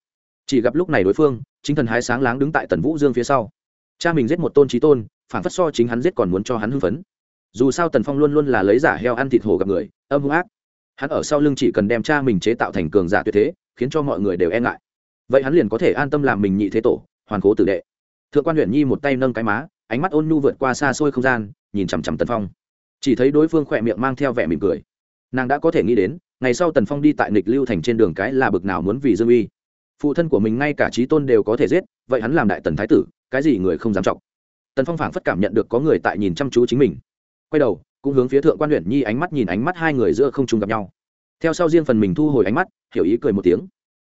Chỉ gặp lúc này đối phương, chính thần hái sáng láng đứng tại tần vũ dương phía sau. Cha mình giết một tôn trí tôn, phản phất so chính hắn giết còn muốn cho hắn hưng phấn. Dù sao tần phong luôn luôn là lấy giả heo ăn thịt hổ gặp người, âm hung ác. Hắn ở sau lưng chỉ cần đem cha mình chế tạo thành cường giả tuyệt thế, khiến cho mọi người đều e ngại. Vậy hắn liền có thể an tâm làm mình nhị thế tổ, hoàn cố tử đệ. Thượng quan huyện nhi một tay nâng cái má ánh mắt ôn nhu vượt qua xa xôi không gian, nhìn chằm chằm tần phong. Chỉ thấy đối phương khỏe miệng mang theo vẻ mỉm cười. Nàng đã có thể nghĩ đến, ngày sau tần phong đi tại nịch lưu thành trên đường cái là bực nào muốn vì dương uy. Phụ thân của mình ngay cả trí tôn đều có thể giết, vậy hắn làm đại tần thái tử, cái gì người không dám trọng tần phong phảng phất cảm nhận được có người tại nhìn chăm chú chính mình. Quay đầu, cũng hướng phía thượng quan huyện nhi ánh mắt nhìn ánh mắt hai người giữa không trùng gặp nhau. Theo sau riêng phần mình thu hồi ánh mắt, hiểu ý cười một tiếng.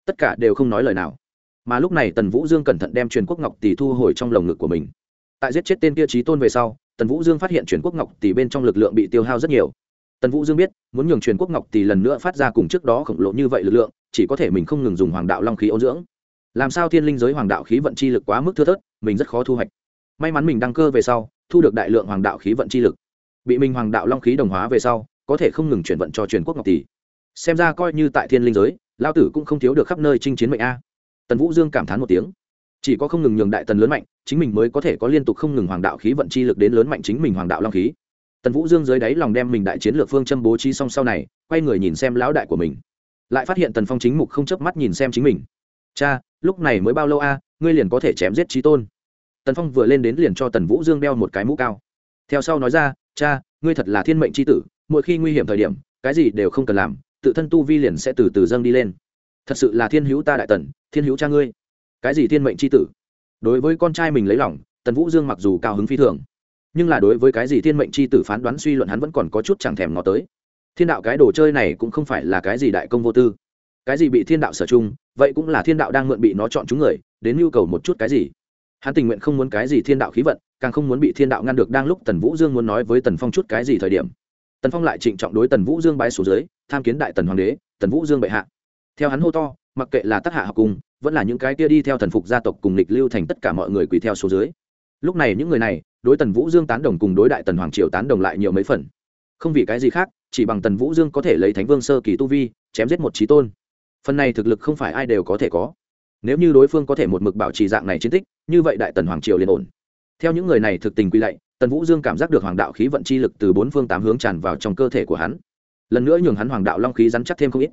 Tất cả đều không nói lời nào. Mà lúc này tần vũ dương cẩn thận đem truyền quốc ngọc tỷ thu hồi trong lồng ngực của mình tại giết chết tên kia trí tôn về sau, tần vũ dương phát hiện truyền quốc ngọc tỷ bên trong lực lượng bị tiêu hao rất nhiều. Tần vũ dương biết, muốn nhường truyền quốc ngọc tỷ lần nữa phát ra cùng trước đó khổng lồ như vậy lực lượng, chỉ có thể mình không ngừng dùng hoàng đạo long khí ôn dưỡng. Làm sao thiên linh giới hoàng đạo khí vận chi lực quá mức thưa thớt, mình rất khó thu hoạch. May mắn mình đăng cơ về sau, thu được đại lượng hoàng đạo khí vận chi lực. Bị mình hoàng đạo long khí đồng hóa về sau, có thể không ngừng chuyển vận cho truyền quốc ngọc tỷ xem ra coi như tại thiên linh giới lao tử cũng không thiếu được khắp nơi chinh chiến mệnh a. Tần vũ dương cảm thán một tiếng chỉ có không ngừng nhường đại tần lớn mạnh, chính mình mới có thể có liên tục không ngừng hoàng đạo khí vận chi lực đến lớn mạnh chính mình hoàng đạo long khí. Tần vũ dương dưới đáy lòng đem mình đại chiến lược phương châm bố trí xong sau này, quay người nhìn xem lão đại của mình. Lại phát hiện tần phong chính mục không chớp mắt nhìn xem chính mình. Cha, lúc này mới bao lâu a, ngươi liền có thể chém giết trí tôn? Tần phong vừa lên đến liền cho tần vũ dương đeo một cái mũ cao. Theo sau nói ra, cha, ngươi thật là thiên mệnh c h i tử, mỗi khi nguy hiểm thời điểm, cái gì đều không cần làm, tự thân tu vi liền sẽ từ từ dâng đi lên. Thật sự là thiên hữu ta đại tần, thiên hữu cha ngươi cái gì thiên mệnh c h i tử? Đối với con trai mình lấy lòng, tần vũ dương mặc dù cao hứng phi thường, nhưng là đối với cái gì thiên mệnh c h i tử phán đoán suy luận hắn vẫn còn có chút chẳng thèm ngó tới. Thiên đạo cái đồ chơi này cũng không phải là cái gì đại công vô tư. Cái gì bị thiên đạo sở chung vậy cũng là thiên đạo đang mượn bị nó chọn chúng người, đến nhu cầu một chút cái gì. Hắn tình nguyện không muốn cái gì thiên đạo khí vận, càng không muốn bị thiên đạo ngăn được đang lúc tần vũ dương muốn nói với tần phong chút cái gì thời điểm. Tần phong lại trịnh trọng đối tần vũ dương bái số dưới, tham kiến đại tần hoàng đế, tần vũ dương bệ hạ. Theo hắn hô to mặc kệ là tác hạ học cùng, vẫn là những cái kia đi theo thần phục gia tộc cùng lịch lưu thành tất cả mọi người quỳ theo số dưới. Lúc này những người này, đối tần vũ dương tán đồng cùng đối đại tần hoàng triều tán đồng lại nhiều mấy phần. Không vì cái gì khác, chỉ bằng tần vũ dương có thể lấy thánh vương sơ kỳ tu vi, chém giết một trí tôn. Phần này thực lực không phải ai đều có thể có. Nếu như đối phương có thể một mực bảo trì dạng này chiến tích, như vậy đại tần hoàng triều liền ổn. Theo những người này thực tình quy lạy, tần vũ dương cảm giác được hoàng đạo khí vận chi lực từ bốn phương tám hướng tràn vào trong cơ thể của hắn. Lần nữa nhường hắn hoàng đạo long khí rắn chắc thêm không ít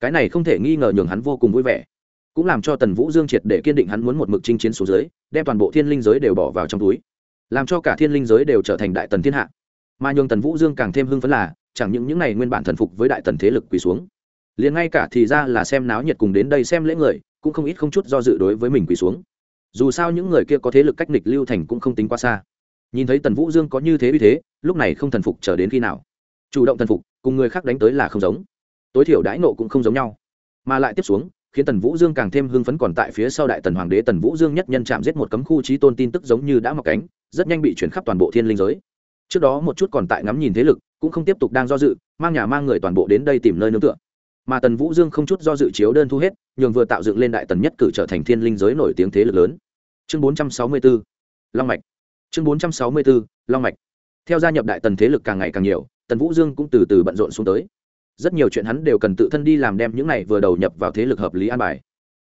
cái này không thể nghi ngờ nhường hắn vô cùng vui vẻ. Cũng làm cho tần vũ dương triệt để kiên định hắn muốn một mực chinh chiến số giới, đem toàn bộ thiên linh giới đều bỏ vào trong túi. Làm cho cả thiên linh giới đều trở thành đại tần thiên hạ. Mà nhường tần vũ dương càng thêm hưng phấn là, chẳng những những này nguyên bản thần phục với đại tần thế lực quỳ xuống, liền ngay cả thì ra là xem náo nhiệt cùng đến đây xem lễ người, cũng không ít không chút do dự đối với mình quỳ xuống. Dù sao những người kia có thế lực cách nịch lưu thành cũng không tính quá xa. Nhìn thấy tần vũ dương có như thế uy thế, lúc này không thần phục chờ đến khi nào. Chủ động thần phục, cùng người khác đánh tới là không giống tối thiểu đãi nộ cũng không giống nhau. Mà lại tiếp xuống khiến tần vũ dương càng thêm hưng phấn còn tại phía sau đại tần hoàng đế tần vũ dương nhất nhân chạm giết một cấm khu trí tôn tin tức giống như đã mọc cánh rất nhanh bị chuyển khắp toàn bộ thiên linh giới. Trước đó một chút còn tại ngắm nhìn thế lực cũng không tiếp tục đang do dự mang nhà mang người toàn bộ đến đây tìm nơi nương tựa. Mà tần vũ dương không chút do dự chiếu đơn thu hết nhường vừa tạo dựng lên đại tần nhất cử trở thành thiên linh giới nổi tiếng thế lực lớn. Chương bốn trăm sáu mươi 464, long mạch. Chương bốn trăm sáu mươi 464, long mạch. Theo gia nhập đại tần thế lực càng ngày càng nhiều tần vũ dương cũng từ từ bận rộn xuống tới rất nhiều chuyện hắn đều cần tự thân đi làm đem những này vừa đầu nhập vào thế lực hợp lý an bài.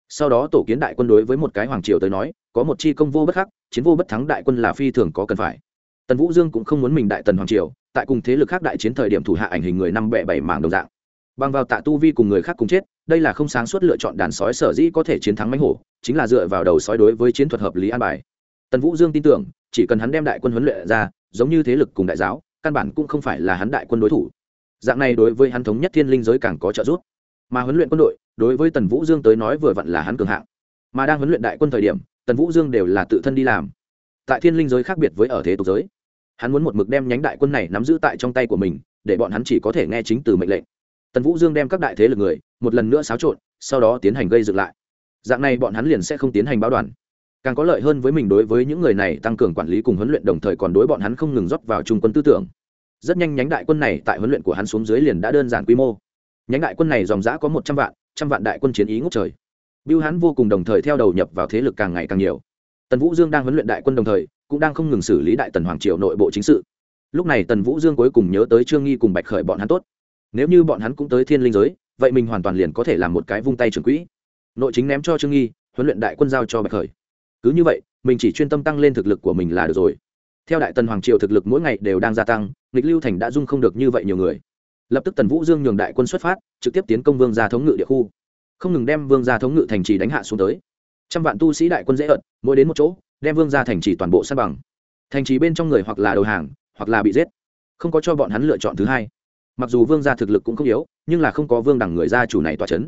Sau đó tổ kiến đại quân đối với một cái hoàng triều tới nói, có một chi công vô bất khắc, chiến vô bất thắng đại quân là phi thường có cần phải. Tần vũ dương cũng không muốn mình đại tần hoàng triều, tại cùng thế lực khác đại chiến thời điểm thủ hạ ảnh hình người năm bẹ bảy mảng đồng dạng. Bằng vào tạ tu vi cùng người khác cùng chết, đây là không sáng suốt lựa chọn đàn sói sở dĩ có thể chiến thắng mánh hổ, chính là dựa vào đầu sói đối với chiến thuật hợp lý an bài. Tần vũ dương tin tưởng, chỉ cần hắn đem đại quân huấn luyện ra, giống như thế lực cùng đại giáo, căn bản cũng không phải là hắn đại quân đối thủ dạng này đối với hắn thống nhất thiên linh giới càng có trợ giúp. Mà huấn luyện quân đội, đối với tần vũ dương tới nói vừa vặn là hắn cường hạng. Mà đang huấn luyện đại quân thời điểm, tần vũ dương đều là tự thân đi làm. Tại thiên linh giới khác biệt với ở thế tục giới, hắn muốn một mực đem nhánh đại quân này nắm giữ tại trong tay của mình, để bọn hắn chỉ có thể nghe chính từ mệnh lệnh. Tần vũ dương đem các đại thế lực người, một lần nữa xáo trộn, sau đó tiến hành gây dựng lại. Dạng này bọn hắn liền sẽ không tiến hành báo đoàn. Càng có lợi hơn với mình đối với những người này tăng cường quản lý cùng huấn luyện đồng thời còn đối bọn hắn không ngừng rót vào trung quân tư tưởng rất nhanh nhánh đại quân này tại huấn luyện của hắn xuống dưới liền đã đơn giản quy mô. Nhánh đại quân này dòng giã có một trăm vạn trăm vạn đại quân chiến ý ngốc trời. Biêu hắn vô cùng đồng thời theo đầu nhập vào thế lực càng ngày càng nhiều. Tần vũ dương đang huấn luyện đại quân đồng thời, cũng đang không ngừng xử lý đại tần hoàng triều nội bộ chính sự. Lúc này tần vũ dương cuối cùng nhớ tới trương nghi cùng bạch khởi bọn hắn tốt. Nếu như bọn hắn cũng tới thiên linh giới, vậy mình hoàn toàn liền có thể làm một cái vung tay trưởng quỹ. Nội chính ném cho trương nghi, huấn luyện đại quân giao cho bạch khởi. Cứ như vậy, mình chỉ chuyên tâm tăng lên thực lực của mình là được rồi. Theo đại tần hoàng triều thực lực mỗi ngày đều đang gia tăng nghịch lưu thành đã dung không được như vậy nhiều người. Lập tức tần vũ dương nhường đại quân xuất phát, trực tiếp tiến công vương gia thống ngự địa khu. Không ngừng đem vương gia thống ngự thành trì đánh hạ xuống tới. Trăm vạn tu sĩ đại quân dễ ợt, mỗi đến một chỗ, đem vương gia thành trì toàn bộ săn bằng. Thành trì bên trong người hoặc là đầu hàng, hoặc là bị giết. Không có cho bọn hắn lựa chọn thứ hai. Mặc dù vương gia thực lực cũng không yếu, nhưng là không có vương đẳng người gia chủ này tỏa c h ấ n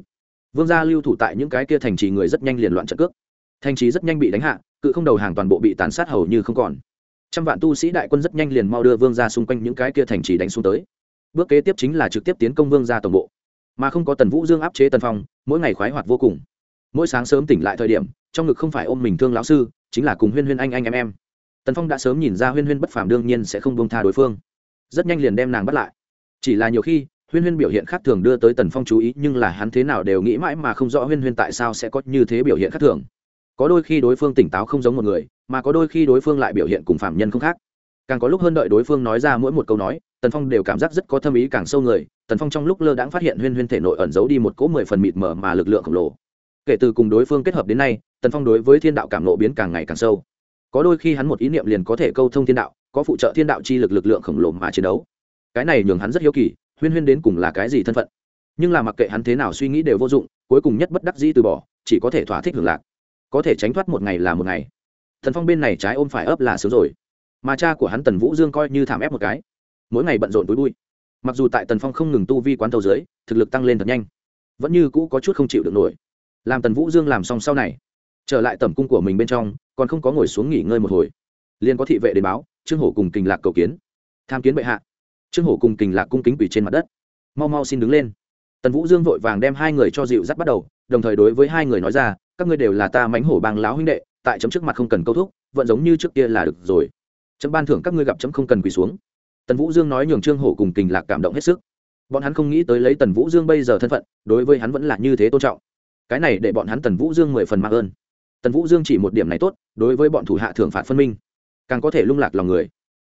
vương gia lưu thủ tại những cái kia thành trì người rất nhanh liền loạn trận cước. Thành trì rất nhanh bị đánh hạ, cự không đầu hàng toàn bộ bị tàn sát hầu như không còn trăm vạn tu sĩ đại quân rất nhanh liền mau đưa vương gia xung quanh những cái kia thành trì đánh xuống tới. Bước kế tiếp chính là trực tiếp tiến công vương gia tổng bộ. Mà không có tần vũ dương áp chế tần phong, mỗi ngày khoái hoạt vô cùng. Mỗi sáng sớm tỉnh lại thời điểm, trong ngực không phải ôm mình thương lão sư, chính là cùng huyên huyên anh anh em em. Tần phong đã sớm nhìn ra huyên huyên bất phàm đương nhiên sẽ không bông tha đối phương. Rất nhanh liền đem nàng bắt lại. Chỉ là nhiều khi, huyên huyên biểu hiện khác thường đưa tới tần phong chú ý, nhưng là hắn thế nào đều nghĩ mãi mà không rõ huyên huyên tại sao sẽ có như thế biểu hiện khác thường có đôi khi đối phương tỉnh táo không giống một người, mà có đôi khi đối phương lại biểu hiện cùng phạm nhân không khác. Càng có lúc hơn đợi đối phương nói ra mỗi một câu nói, tần phong đều cảm giác rất có thâm ý càng sâu người, tần phong trong lúc lơ đãng phát hiện huyên huyên thể nội ẩn giấu đi một cỗ mười phần mịt mờ mà lực lượng khổng lồ. Kể từ cùng đối phương kết hợp đến nay, tần phong đối với thiên đạo cảm nộ biến càng ngày càng sâu. Có đôi khi hắn một ý niệm liền có thể câu thông thiên đạo, có phụ trợ thiên đạo chi lực lực lượng khổng lồ mà chiến đấu. Cái này nhường hắn rất hiếu kỳ, huyên huyên đến cùng là cái gì thân phận? Nhưng là mặc kệ hắn thế nào suy nghĩ đều vô dụng, cuối cùng nhất bất đắc dĩ từ bỏ, chỉ có thể thỏa thích hưởng lạc có thể tránh thoát một ngày là một ngày. Thần phong bên này trái ôm phải ấp là sướng rồi. Mà cha của hắn tần vũ dương coi như thảm ép một cái. Mỗi ngày bận rộn túi bụi. Mặc dù tại tần phong không ngừng tu vi quán thầu dưới, thực lực tăng lên thật nhanh, vẫn như cũ có chút không chịu được nổi. Làm tần vũ dương làm xong sau này, trở lại tẩm cung của mình bên trong, còn không có ngồi xuống nghỉ ngơi một hồi. Liền có thị vệ đến báo, trương hổ cùng kình lạc cầu kiến. Tham kiến bệ hạ. Trương hổ cùng kình lạc cung kính quỷ trên mặt đất. Mau mau xin đứng lên. Tần vũ dương vội vàng đem hai người cho dịu dắt bắt đầu, đồng thời đối với hai người nói ra các ngươi đều là ta mánh hổ bang láo huynh đệ, tại chấm trước mặt không cần câu thúc, vẫn giống như trước kia là được rồi. Chấm ban thưởng các ngươi gặp chấm không cần quỳ xuống. Tần vũ dương nói nhường trương hổ cùng kình lạc cảm động hết sức. Bọn hắn không nghĩ tới lấy tần vũ dương bây giờ thân phận, đối với hắn vẫn là như thế tôn trọng. Cái này để bọn hắn tần vũ dương mười phần mạng ơn. Tần vũ dương chỉ một điểm này tốt, đối với bọn thủ hạ thưởng phạt phân minh, càng có thể lung lạc lòng người.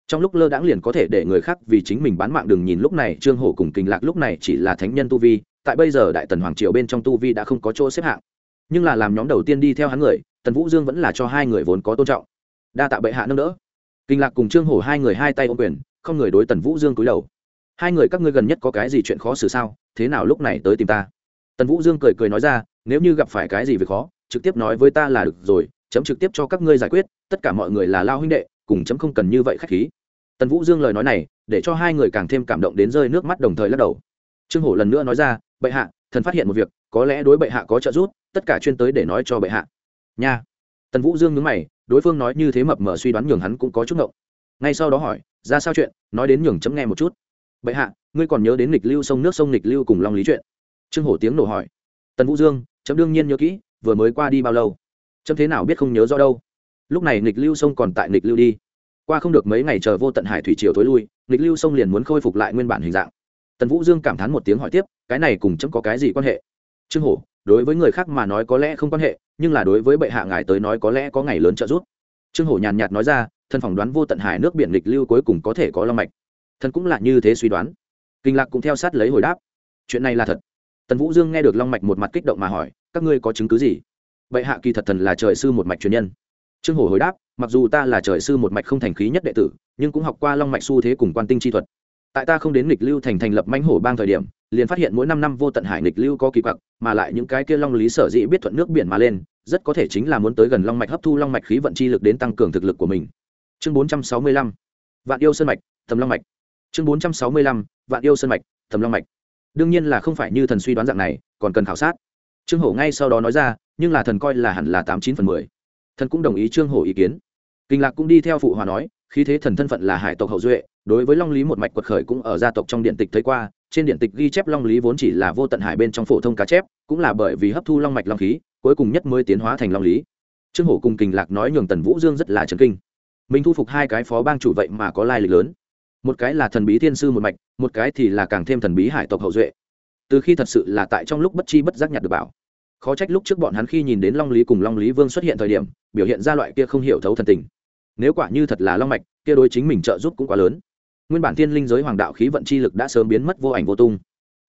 Trong lúc lơ đãng liền có thể để người khác vì chính mình bán mạng đừng nhìn lúc này trương hổ cùng kình lạc lúc này chỉ là thánh nhân tu vi, tại bây giờ đại tần hoàng triều bên trong tu vi đã không có chỗ xếp hạng nhưng là làm nhóm đầu tiên đi theo hắn người, tần vũ dương vẫn là cho hai người vốn có tôn trọng. Đa tạ bệ hạ nâng đỡ. Kinh lạc cùng trương hổ hai người hai tay ô quyền, không người đối tần vũ dương cúi đầu. Hai người các ngươi gần nhất có cái gì chuyện khó xử sao? Thế nào lúc này tới tìm ta? Tần vũ dương cười cười nói ra, nếu như gặp phải cái gì việc khó, trực tiếp nói với ta là được rồi, chấm trực tiếp cho các ngươi giải quyết, tất cả mọi người là lao huynh đệ, cùng chấm không cần như vậy khách khí. Tần vũ dương lời nói này, để cho hai người càng thêm cảm động đến rơi nước mắt đồng thời lắc đầu. Trương hổ lần nữa nói ra, bệ hạ, thần phát hiện một việc có lẽ đối bệ hạ có trợ giúp, tất cả chuyên tới để nói cho bệ hạ. Nha. Tần vũ dương nhớ mày, đối phương nói như thế mập mờ suy đoán nhường hắn cũng có chút ngộng. Ngay sau đó hỏi, ra sao chuyện? Nói đến nhường chấm nghe một chút. Bệ hạ, ngươi còn nhớ đến nghịch lưu sông nước sông nghịch lưu cùng long lý chuyện? Trương hổ tiếng nổ hỏi. Tần vũ dương, chấm đương nhiên nhớ kỹ, vừa mới qua đi bao lâu? Chấm thế nào biết không nhớ rõ đâu? Lúc này nghịch lưu sông còn tại nghịch lưu đi. Qua không được mấy ngày chờ vô tận hải thủy triều thối lui, nghịch lưu sông liền muốn khôi phục lại nguyên bản hình dạng. Tần vũ dương cảm thán một tiếng hỏi tiếp, cái này cùng chấm có cái gì quan hệ? Trương hổ, đối với người khác mà nói có lẽ không quan hệ, nhưng là đối với bệ hạ ngài tới nói có lẽ có ngày lớn trợ giúp. Trương hổ nhàn nhạt nói ra thân phỏng đoán vô tận hải nước biển lịch lưu cuối cùng có thể có long mạch. Thần cũng là như thế suy đoán. Kinh lạc cũng theo sát lấy hồi đáp, chuyện này là thật. Tần vũ dương nghe được long mạch một mặt kích động mà hỏi, các ngươi có chứng cứ gì? Bệ hạ kỳ thật thần là trời sư một mạch truyền nhân. Trương hổ hồi đáp, mặc dù ta là trời sư một mạch không thành khí nhất đệ tử, nhưng cũng học qua long mạch xu thế cùng quan tinh chi thuật. Tại ta không đến nghịch lưu thành thành lập mãnh hổ bang thời điểm liền phát hiện mỗi năm năm vô tận hải nghịch lưu có kỳ quặc, mà lại những cái kia long lý sở dĩ biết thuận nước biển mà lên, rất có thể chính là muốn tới gần long mạch hấp thu long mạch khí vận chi lực đến tăng cường thực lực của mình. Chương bốn trăm sáu mươi lăm, vạn yêu sơn mạch, thầm long mạch. Chương bốn trăm sáu mươi lăm, vạn yêu sơn mạch, thầm long mạch. Đương nhiên là không phải như thần suy đoán dạng này, còn cần khảo sát. Trương hổ ngay sau đó nói ra, nhưng là thần coi là hẳn là tám chín phần mười. Thần cũng đồng ý trương hổ ý kiến. Kinh lạc cũng đi theo phụ hòa nói khi thế thần thân phận là hải tộc hậu duệ, đối với long lý một mạch quật khởi cũng ở gia tộc trong điện tịch thấy qua, trên điện tịch ghi chép long lý vốn chỉ là vô tận hải bên trong phổ thông cá chép, cũng là bởi vì hấp thu long mạch long khí, cuối cùng nhất mới tiến hóa thành long lý. Trương hổ cùng kình lạc nói nhường tần vũ dương rất là trấn kinh. Mình thu phục hai cái phó bang chủ vậy mà có lai lịch lớn. Một cái là thần bí thiên sư một mạch, một cái thì là càng thêm thần bí hải tộc hậu duệ. Từ khi thật sự là tại trong lúc bất chi bất giác nhặt được bảo. Khó trách lúc trước bọn hắn khi nhìn đến long lý cùng long lý vương xuất hiện thời điểm, biểu hiện ra loại kia không hiểu thấu thần tình nếu quả như thật là long mạch, kia đối chính mình trợ giúp cũng quá lớn. Nguyên bản thiên linh giới hoàng đạo khí vận chi lực đã sớm biến mất vô ảnh vô tung.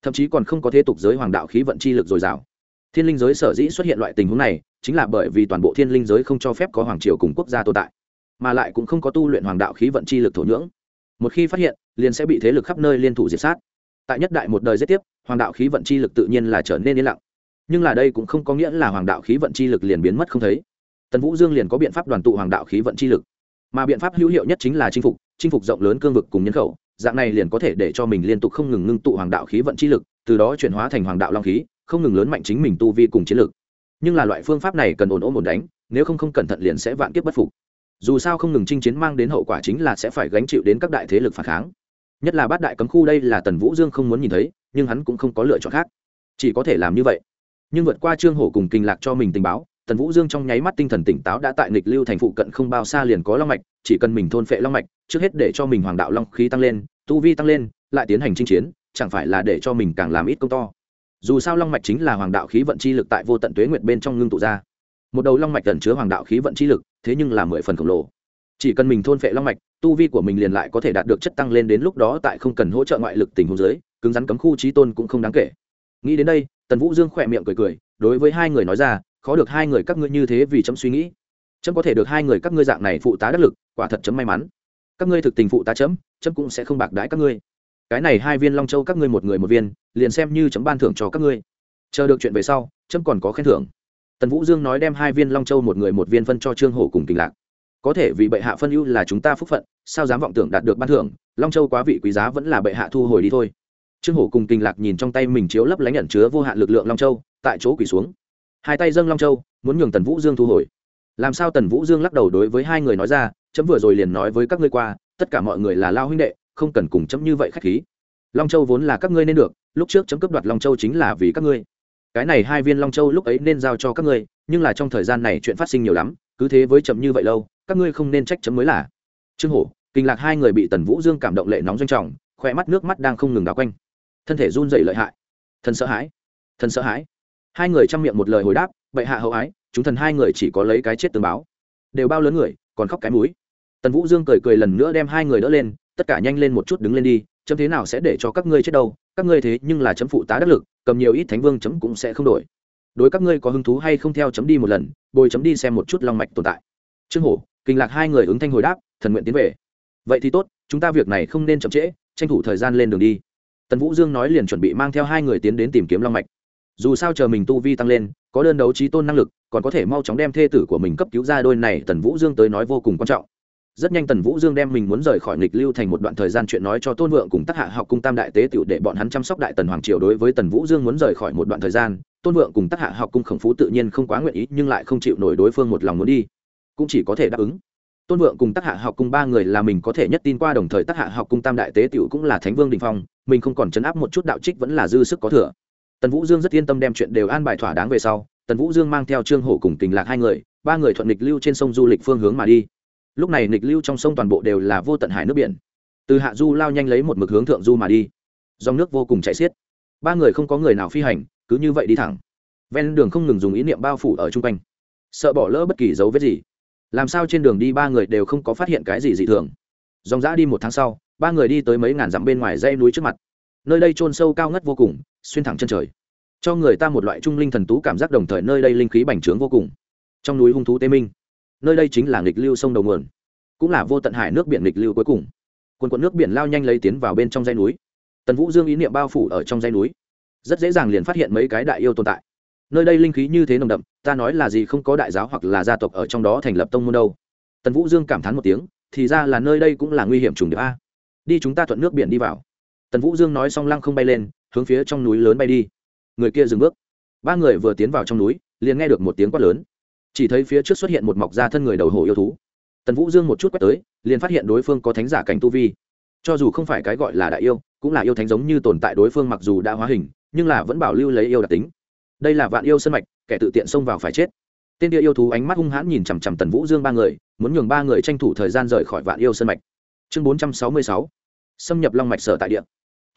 Thậm chí còn không có thế tục giới hoàng đạo khí vận chi lực dồi dào. Thiên linh giới sở dĩ xuất hiện loại tình huống này, chính là bởi vì toàn bộ thiên linh giới không cho phép có hoàng triều cùng quốc gia tồn tại, mà lại cũng không có tu luyện hoàng đạo khí vận chi lực thổ nhưỡng. Một khi phát hiện, liền sẽ bị thế lực khắp nơi liên thủ diệt sát. Tại nhất đại một đời giết tiếp, hoàng đạo khí vận chi lực tự nhiên là trở nên yên lặng. Nhưng là đây cũng không có nghĩa là hoàng đạo khí vận chi lực liền biến mất không thấy. Tần vũ dương liền có biện pháp đoàn tụ hoàng đạo khí vận chi lực mà biện pháp hữu hiệu nhất chính là chinh phục chinh phục rộng lớn cương vực cùng nhân khẩu, dạng này liền có thể để cho mình liên tục không ngừng ngưng tụ hoàng đạo khí vận chi lực, từ đó chuyển hóa thành hoàng đạo long khí, không ngừng lớn mạnh chính mình tu vi cùng chiến lực. nhưng là loại phương pháp này cần ổn ổn ổn đánh, nếu không không cẩn thận liền sẽ vạn kiếp bất phục. Dù sao không ngừng chinh chiến mang đến hậu quả chính là sẽ phải gánh chịu đến các đại thế lực phản kháng. Nhất là bát đại cấm khu đây là tần vũ dương không muốn nhìn thấy, nhưng hắn cũng không có lựa chọn khác. Chỉ có thể làm như vậy. Nhưng vượt qua trương hổ cùng kinh lạc cho mình tình báo tần vũ dương trong nháy mắt tinh thần tỉnh táo đã tại nghịch lưu thành phụ cận không bao xa liền có long mạch, chỉ cần mình thôn phệ long mạch, trước hết để cho mình hoàng đạo long khí tăng lên, tu vi tăng lên, lại tiến hành chinh chiến, chẳng phải là để cho mình càng làm ít công to. Dù sao long mạch chính là hoàng đạo khí vận chi lực tại vô tận tuế nguyệt bên trong ngưng tụ ra. Một đầu long mạch gần chứa hoàng đạo khí vận chi lực, thế nhưng là mười phần khổng lồ. Chỉ cần mình thôn phệ long mạch, tu vi của mình liền lại có thể đạt được chất tăng lên đến lúc đó tại không cần hỗ trợ ngoại lực tình huống giới cứng rắn cấm khu trí tôn cũng không đáng kể. Nghĩ đến đây, tần vũ dương khỏe miệng cười cười, đối với hai người nói ra khó được hai người các ngươi như thế vì chấm suy nghĩ. Chấm có thể được hai người các ngươi dạng này phụ tá đắc lực, quả thật chấm may mắn. Các ngươi thực tình phụ tá chấm chấm cũng sẽ không bạc đãi các ngươi. Cái này hai viên long châu các ngươi một người một viên, liền xem như chấm ban thưởng cho các ngươi. Chờ được chuyện về sau, chấm còn có khen thưởng. Tần vũ dương nói đem hai viên long châu một người một viên phân cho trương hổ cùng tình lạc. Có thể vì bệ hạ phân ưu là chúng ta phúc phận, sao dám vọng tưởng đạt được ban thưởng, long châu quá vị quý giá vẫn là bệ hạ thu hồi đi thôi. Trương hổ cùng kinh lạc nhìn trong tay mình chiếu lấp lánh nhận chứa vô hạn lực lượng long châu, tại chỗ quỳ xuống hai tay dâng long châu, muốn nhường tần vũ dương thu hồi. Làm sao tần vũ dương lắc đầu đối với hai người nói ra, chấm vừa rồi liền nói với các ngươi qua, tất cả mọi người là lao huynh đệ, không cần cùng chấm như vậy khách khí. Long châu vốn là các ngươi nên được, lúc trước chấm cướp đoạt long châu chính là vì các ngươi. Cái này hai viên long châu lúc ấy nên giao cho các ngươi, nhưng là trong thời gian này chuyện phát sinh nhiều lắm, cứ thế với chấm như vậy lâu, các ngươi không nên trách chấm mới là. Trương hổ, kinh lạc hai người bị tần vũ dương cảm động lệ nóng doanh trọng khoe mắt nước mắt đang không ngừng đào quanh. Thân thể run dậy lợi hại. Thần sợ hãi. Thần sợ hãi hai người chăm miệng một lời hồi đáp, bệ hạ hậu ái, chúng thần hai người chỉ có lấy cái chết tương báo. Đều bao lớn người, còn khóc cái mũi. tần vũ dương cười cười lần nữa đem hai người đỡ lên, tất cả nhanh lên một chút đứng lên đi, chấm thế nào sẽ để cho các ngươi chết đâu, các ngươi thế nhưng là chấm phụ tá đắc lực, cầm nhiều ít thánh vương chấm cũng sẽ không đổi. Đối các ngươi có hứng thú hay không theo chấm đi một lần, bồi chấm đi xem một chút long mạch tồn tại. Trương hổ, kinh lạc hai người ứng thanh hồi đáp, thần nguyện tiến về. Vậy thì tốt, chúng ta việc này không nên chậm trễ, tranh thủ thời gian lên đường đi. Tần vũ dương nói liền chuẩn bị mang theo hai người tiến đến tìm kiếm long mạch dù sao chờ mình tu vi tăng lên, có đơn đấu trí tôn năng lực, còn có thể mau chóng đem thê tử của mình cấp cứu ra đôi này tần vũ dương tới nói vô cùng quan trọng. Rất nhanh tần vũ dương đem mình muốn rời khỏi nghịch lưu thành một đoạn thời gian chuyện nói cho tôn vượng cùng tác hạ học cung tam đại tế tiểu để bọn hắn chăm sóc đại tần hoàng triều đối với tần vũ dương muốn rời khỏi một đoạn thời gian, tôn vượng cùng tác hạ học cung khổng phú tự nhiên không quá nguyện ý nhưng lại không chịu nổi đối phương một lòng muốn đi. Cũng chỉ có thể đáp ứng. Tôn vượng cùng tác hạ học cung ba người là mình có thể nhất tin qua đồng thời tác hạ học cung tam đại tế tiểu cũng là thánh vương đình phong, mình không còn chấn áp một chút đạo trích vẫn là dư sức có thừa tần vũ dương rất yên tâm đem chuyện đều an bài thỏa đáng về sau, tần vũ dương mang theo trương hổ cùng tình lạc hai người, ba người thuận nghịch lưu trên sông du lịch phương hướng mà đi. Lúc này nghịch lưu trong sông toàn bộ đều là vô tận hải nước biển. Từ hạ du lao nhanh lấy một mực hướng thượng du mà đi. Dòng nước vô cùng chảy xiết. Ba người không có người nào phi hành, cứ như vậy đi thẳng. Ven đường không ngừng dùng ý niệm bao phủ ở chung quanh. Sợ bỏ lỡ bất kỳ dấu vết gì. Làm sao trên đường đi ba người đều không có phát hiện cái gì dị thường. Dòng dã đi một tháng sau, ba người đi tới mấy ngàn dặm bên ngoài dây núi trước mặt nơi đây trôn sâu cao ngất vô cùng, xuyên thẳng chân trời. Cho người ta một loại trung linh thần tú cảm giác đồng thời nơi đây linh khí bành trướng vô cùng. Trong núi hung thú tê minh, nơi đây chính là nghịch lưu sông đầu nguồn, cũng là vô tận hải nước biển nghịch lưu cuối cùng. Quần quận nước biển lao nhanh lấy tiến vào bên trong dãy núi. Tần vũ dương ý niệm bao phủ ở trong dãy núi, rất dễ dàng liền phát hiện mấy cái đại yêu tồn tại. Nơi đây linh khí như thế nồng đậm, ta nói là gì không có đại giáo hoặc là gia tộc ở trong đó thành lập tông môn đâu. Tần vũ dương cảm thán một tiếng, thì ra là nơi đây cũng là nguy hiểm trùng điệp a. Đi chúng ta thuận nước biển đi vào tần vũ dương nói xong lăng không bay lên, hướng phía trong núi lớn bay đi. Người kia dừng bước. Ba người vừa tiến vào trong núi, liền nghe được một tiếng quát lớn. Chỉ thấy phía trước xuất hiện một mọc da thân người đầu hổ yêu thú. Tần vũ dương một chút quét tới, liền phát hiện đối phương có thánh giả cảnh tu vi. Cho dù không phải cái gọi là đại yêu, cũng là yêu thánh giống như tồn tại đối phương mặc dù đã hóa hình, nhưng là vẫn bảo lưu lấy yêu đặc tính. Đây là vạn yêu sân mạch, kẻ tự tiện xông vào phải chết. Tên địa yêu thú ánh mắt hung hãn nhìn chằm chằm tần vũ dương ba người, muốn nhường ba người tranh thủ thời gian rời khỏi vạn yêu sân mạch. Chương bốn trăm sáu mươi sáu. Xâm nhập long mạch sở tại địa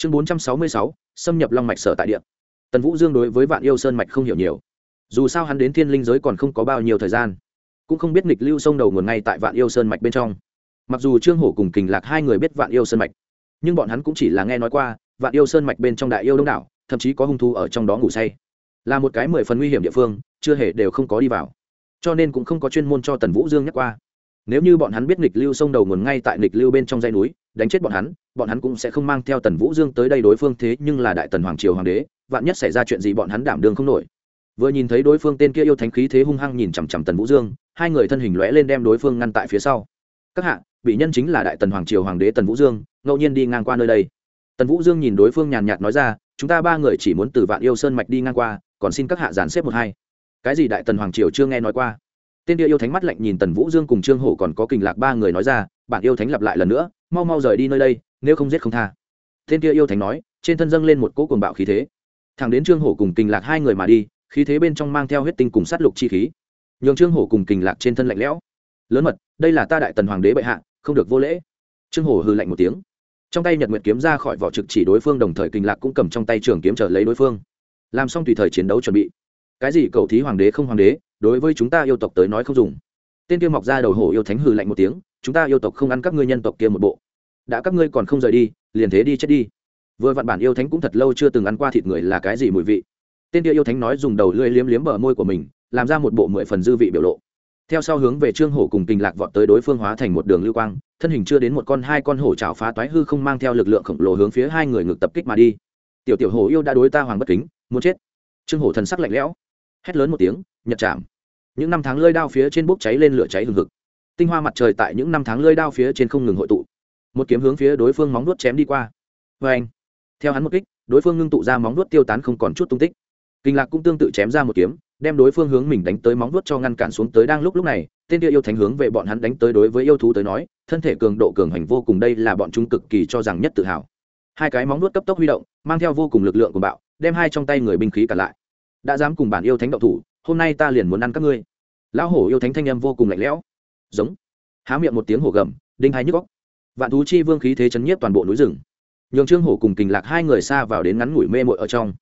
chương bốn trăm sáu mươi sáu, xâm nhập long mạch sở tại địa. Tần vũ dương đối với vạn yêu sơn mạch không hiểu nhiều. Dù sao hắn đến thiên linh giới còn không có bao nhiêu thời gian. Cũng không biết nghịch lưu sông đầu nguồn ngay tại vạn yêu sơn mạch bên trong. Mặc dù trương hổ cùng kình lạc hai người biết vạn yêu sơn mạch, nhưng bọn hắn cũng chỉ là nghe nói qua, vạn yêu sơn mạch bên trong đại yêu đông đảo, thậm chí có hung thu ở trong đó ngủ say. Là một cái mười phần nguy hiểm địa phương, chưa hề đều không có đi vào. Cho nên cũng không có chuyên môn cho tần vũ dương nhắc qua. Nếu như bọn hắn biết nghịch lưu sông đầu nguồn ngay tại nghịch lưu bên trong dãy núi đánh chết bọn hắn bọn hắn cũng sẽ không mang theo tần vũ dương tới đây đối phương thế nhưng là đại tần hoàng triều hoàng đế, vạn nhất xảy ra chuyện gì bọn hắn đảm đương không nổi. Vừa nhìn thấy đối phương tên kia yêu thánh khí thế hung hăng nhìn chằm chằm tần vũ dương, hai người thân hình lóe lên đem đối phương ngăn tại phía sau. Các hạ, bị nhân chính là đại tần hoàng triều hoàng đế tần vũ dương, ngẫu nhiên đi ngang qua nơi đây. Tần vũ dương nhìn đối phương nhàn nhạt nói ra, chúng ta ba người chỉ muốn từ vạn yêu sơn mạch đi ngang qua, còn xin các hạ giàn xếp một hai. Cái gì đại tần hoàng triều chưa nghe nói qua? Tên kia yêu thánh mắt lạnh nhìn tần vũ dương cùng trương hổ còn có kình lạc ba người nói ra bạn yêu thánh lặp lại lần nữa mau mau rời đi nơi đây, nếu không giết không tha. Tên kia yêu thánh nói, trên thân dâng lên một cỗ cuồng bạo khí thế. Thằng đến trương hổ cùng kình lạc hai người mà đi, khí thế bên trong mang theo huyết tinh cùng sát lục chi khí. Nhường trương hổ cùng kình lạc trên thân lạnh lẽo. Lớn mật, đây là ta đại tần hoàng đế bệ hạ, không được vô lễ. Trương hổ hừ lạnh một tiếng. Trong tay nhật nguyệt kiếm ra khỏi vỏ trực chỉ đối phương, đồng thời kình lạc cũng cầm trong tay trường kiếm trở lấy đối phương. Làm xong tùy thời chiến đấu chuẩn bị. Cái gì cầu thí hoàng đế không hoàng đế, đối với chúng ta yêu tộc tới nói không dùng. Tên kia mọc ra đầu hổ yêu thánh hừ lạnh một tiếng chúng ta yêu tộc không ăn các ngươi nhân tộc kia một bộ. Đã các ngươi còn không rời đi, liền thế đi chết đi. Vừa vặn bản yêu thánh cũng thật lâu chưa từng ăn qua thịt người là cái gì mùi vị. Tên kia yêu thánh nói dùng đầu lưỡi liếm liếm bờ môi của mình, làm ra một bộ mười phần dư vị biểu lộ. Theo sau hướng về trương hổ cùng kinh lạc vọt tới đối phương hóa thành một đường lưu quang, thân hình chưa đến một con, hai con hổ trào phá toái hư không mang theo lực lượng khổng lồ hướng phía hai người ngược tập kích mà đi. Tiểu tiểu hổ yêu đã đối ta hoàng bất kính, muốn chết. Trương hổ thần sắc lạnh lẽo, hét lớn một tiếng, nhật chạm. Những năm tháng lơi đao phía trên bốc cháy lên lửa cháy hừng hực tinh hoa mặt trời tại những năm tháng lơi đao phía trên không ngừng hội tụ. Một kiếm hướng phía đối phương móng nuốt chém đi qua. Vê anh, theo hắn một kích, đối phương ngưng tụ ra móng nuốt tiêu tán không còn chút tung tích. Kinh lạc cũng tương tự chém ra một kiếm, đem đối phương hướng mình đánh tới móng vuốt cho ngăn cản xuống tới đang lúc lúc này, tên kia yêu thánh hướng về bọn hắn đánh tới đối với yêu thú tới nói, thân thể cường độ cường hành vô cùng đây là bọn chúng cực kỳ cho rằng nhất tự hào. Hai cái móng vuốt cấp tốc huy động, mang theo vô cùng lực lượng của bạo, đem hai trong tay người binh khí cả lại. Đã dám cùng bản yêu thánh động thủ, hôm nay ta liền muốn ăn các ngươi. Lão hổ yêu thánh thanh âm vô cùng lạnh lẽo giống. Há miệng một tiếng hổ gầm, đinh hai nhức góc vạn thú chi vương khí thế chấn nhiếp toàn bộ núi rừng. Nhường trương hổ cùng kình lạc hai người xa vào đến ngắn ngủi mê mội ở trong.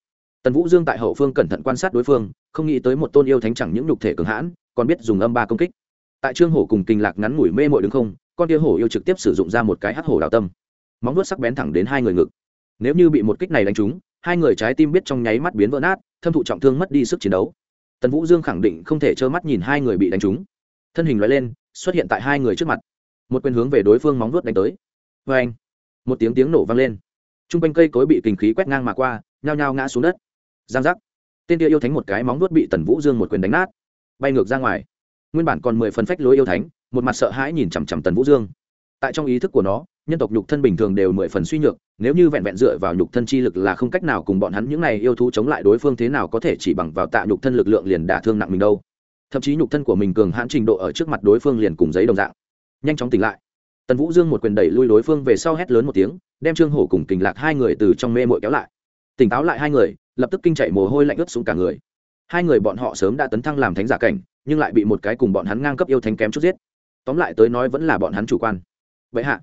Tần vũ dương tại hậu phương cẩn thận quan sát đối phương, không nghĩ tới một tôn yêu thánh chẳng những nhục thể cường hãn, còn biết dùng âm ba công kích. Tại trương hổ cùng kình lạc ngắn ngủi mê mội đứng không, con tia hổ yêu trực tiếp sử dụng ra một cái hắc hổ đào tâm. Móng vuốt sắc bén thẳng đến hai người ngực. Nếu như bị một kích này đánh trúng, hai người trái tim biết trong nháy mắt biến vỡ nát, thâm thụ trọng thương mất đi sức chiến đấu. Tần vũ dương khẳng định không thể trơ mắt nhìn hai người bị đánh trúng. Thân hình loại lên xuất hiện tại hai người trước mặt. Một quyền hướng về đối phương móng vuốt đánh tới. Vê anh, một tiếng tiếng nổ vang lên. T r u n g quanh cây cối bị kình khí quét ngang mà qua, nhao nhao ngã xuống đất. Giang giác. Tên kia yêu thánh một cái móng vuốt bị tần vũ dương một quyền đánh nát, bay ngược ra ngoài. Nguyên bản còn mười phần phách lối yêu thánh, một mặt sợ hãi nhìn chằm chằm tần vũ dương. Tại trong ý thức của nó, nhân tộc nhục thân bình thường đều mười phần suy nhược, nếu như vẹn vẹn dựa vào nhục thân chi lực là không cách nào cùng bọn hắn những này yêu thú chống lại đối phương thế nào có thể chỉ bằng vào tạ nhục thân lực lượng liền đả thương nặng mình đâu thậm chí nhục thân của mình cường hãn trình độ ở trước mặt đối phương liền cùng giấy đồng dạng. Nhanh chóng tỉnh lại. Tần vũ dương một quyền đẩy lui đối phương về sau hét lớn một tiếng, đem trương hổ cùng kình lạc hai người từ trong mê mội kéo lại. Tỉnh táo lại hai người, lập tức kinh chạy mồ hôi lạnh ướt xuống cả người. Hai người bọn họ sớm đã tấn thăng làm thánh giả cảnh, nhưng lại bị một cái cùng bọn hắn ngang cấp yêu thánh kém chút giết. Tóm lại tới nói vẫn là bọn hắn chủ quan. Vậy hạ,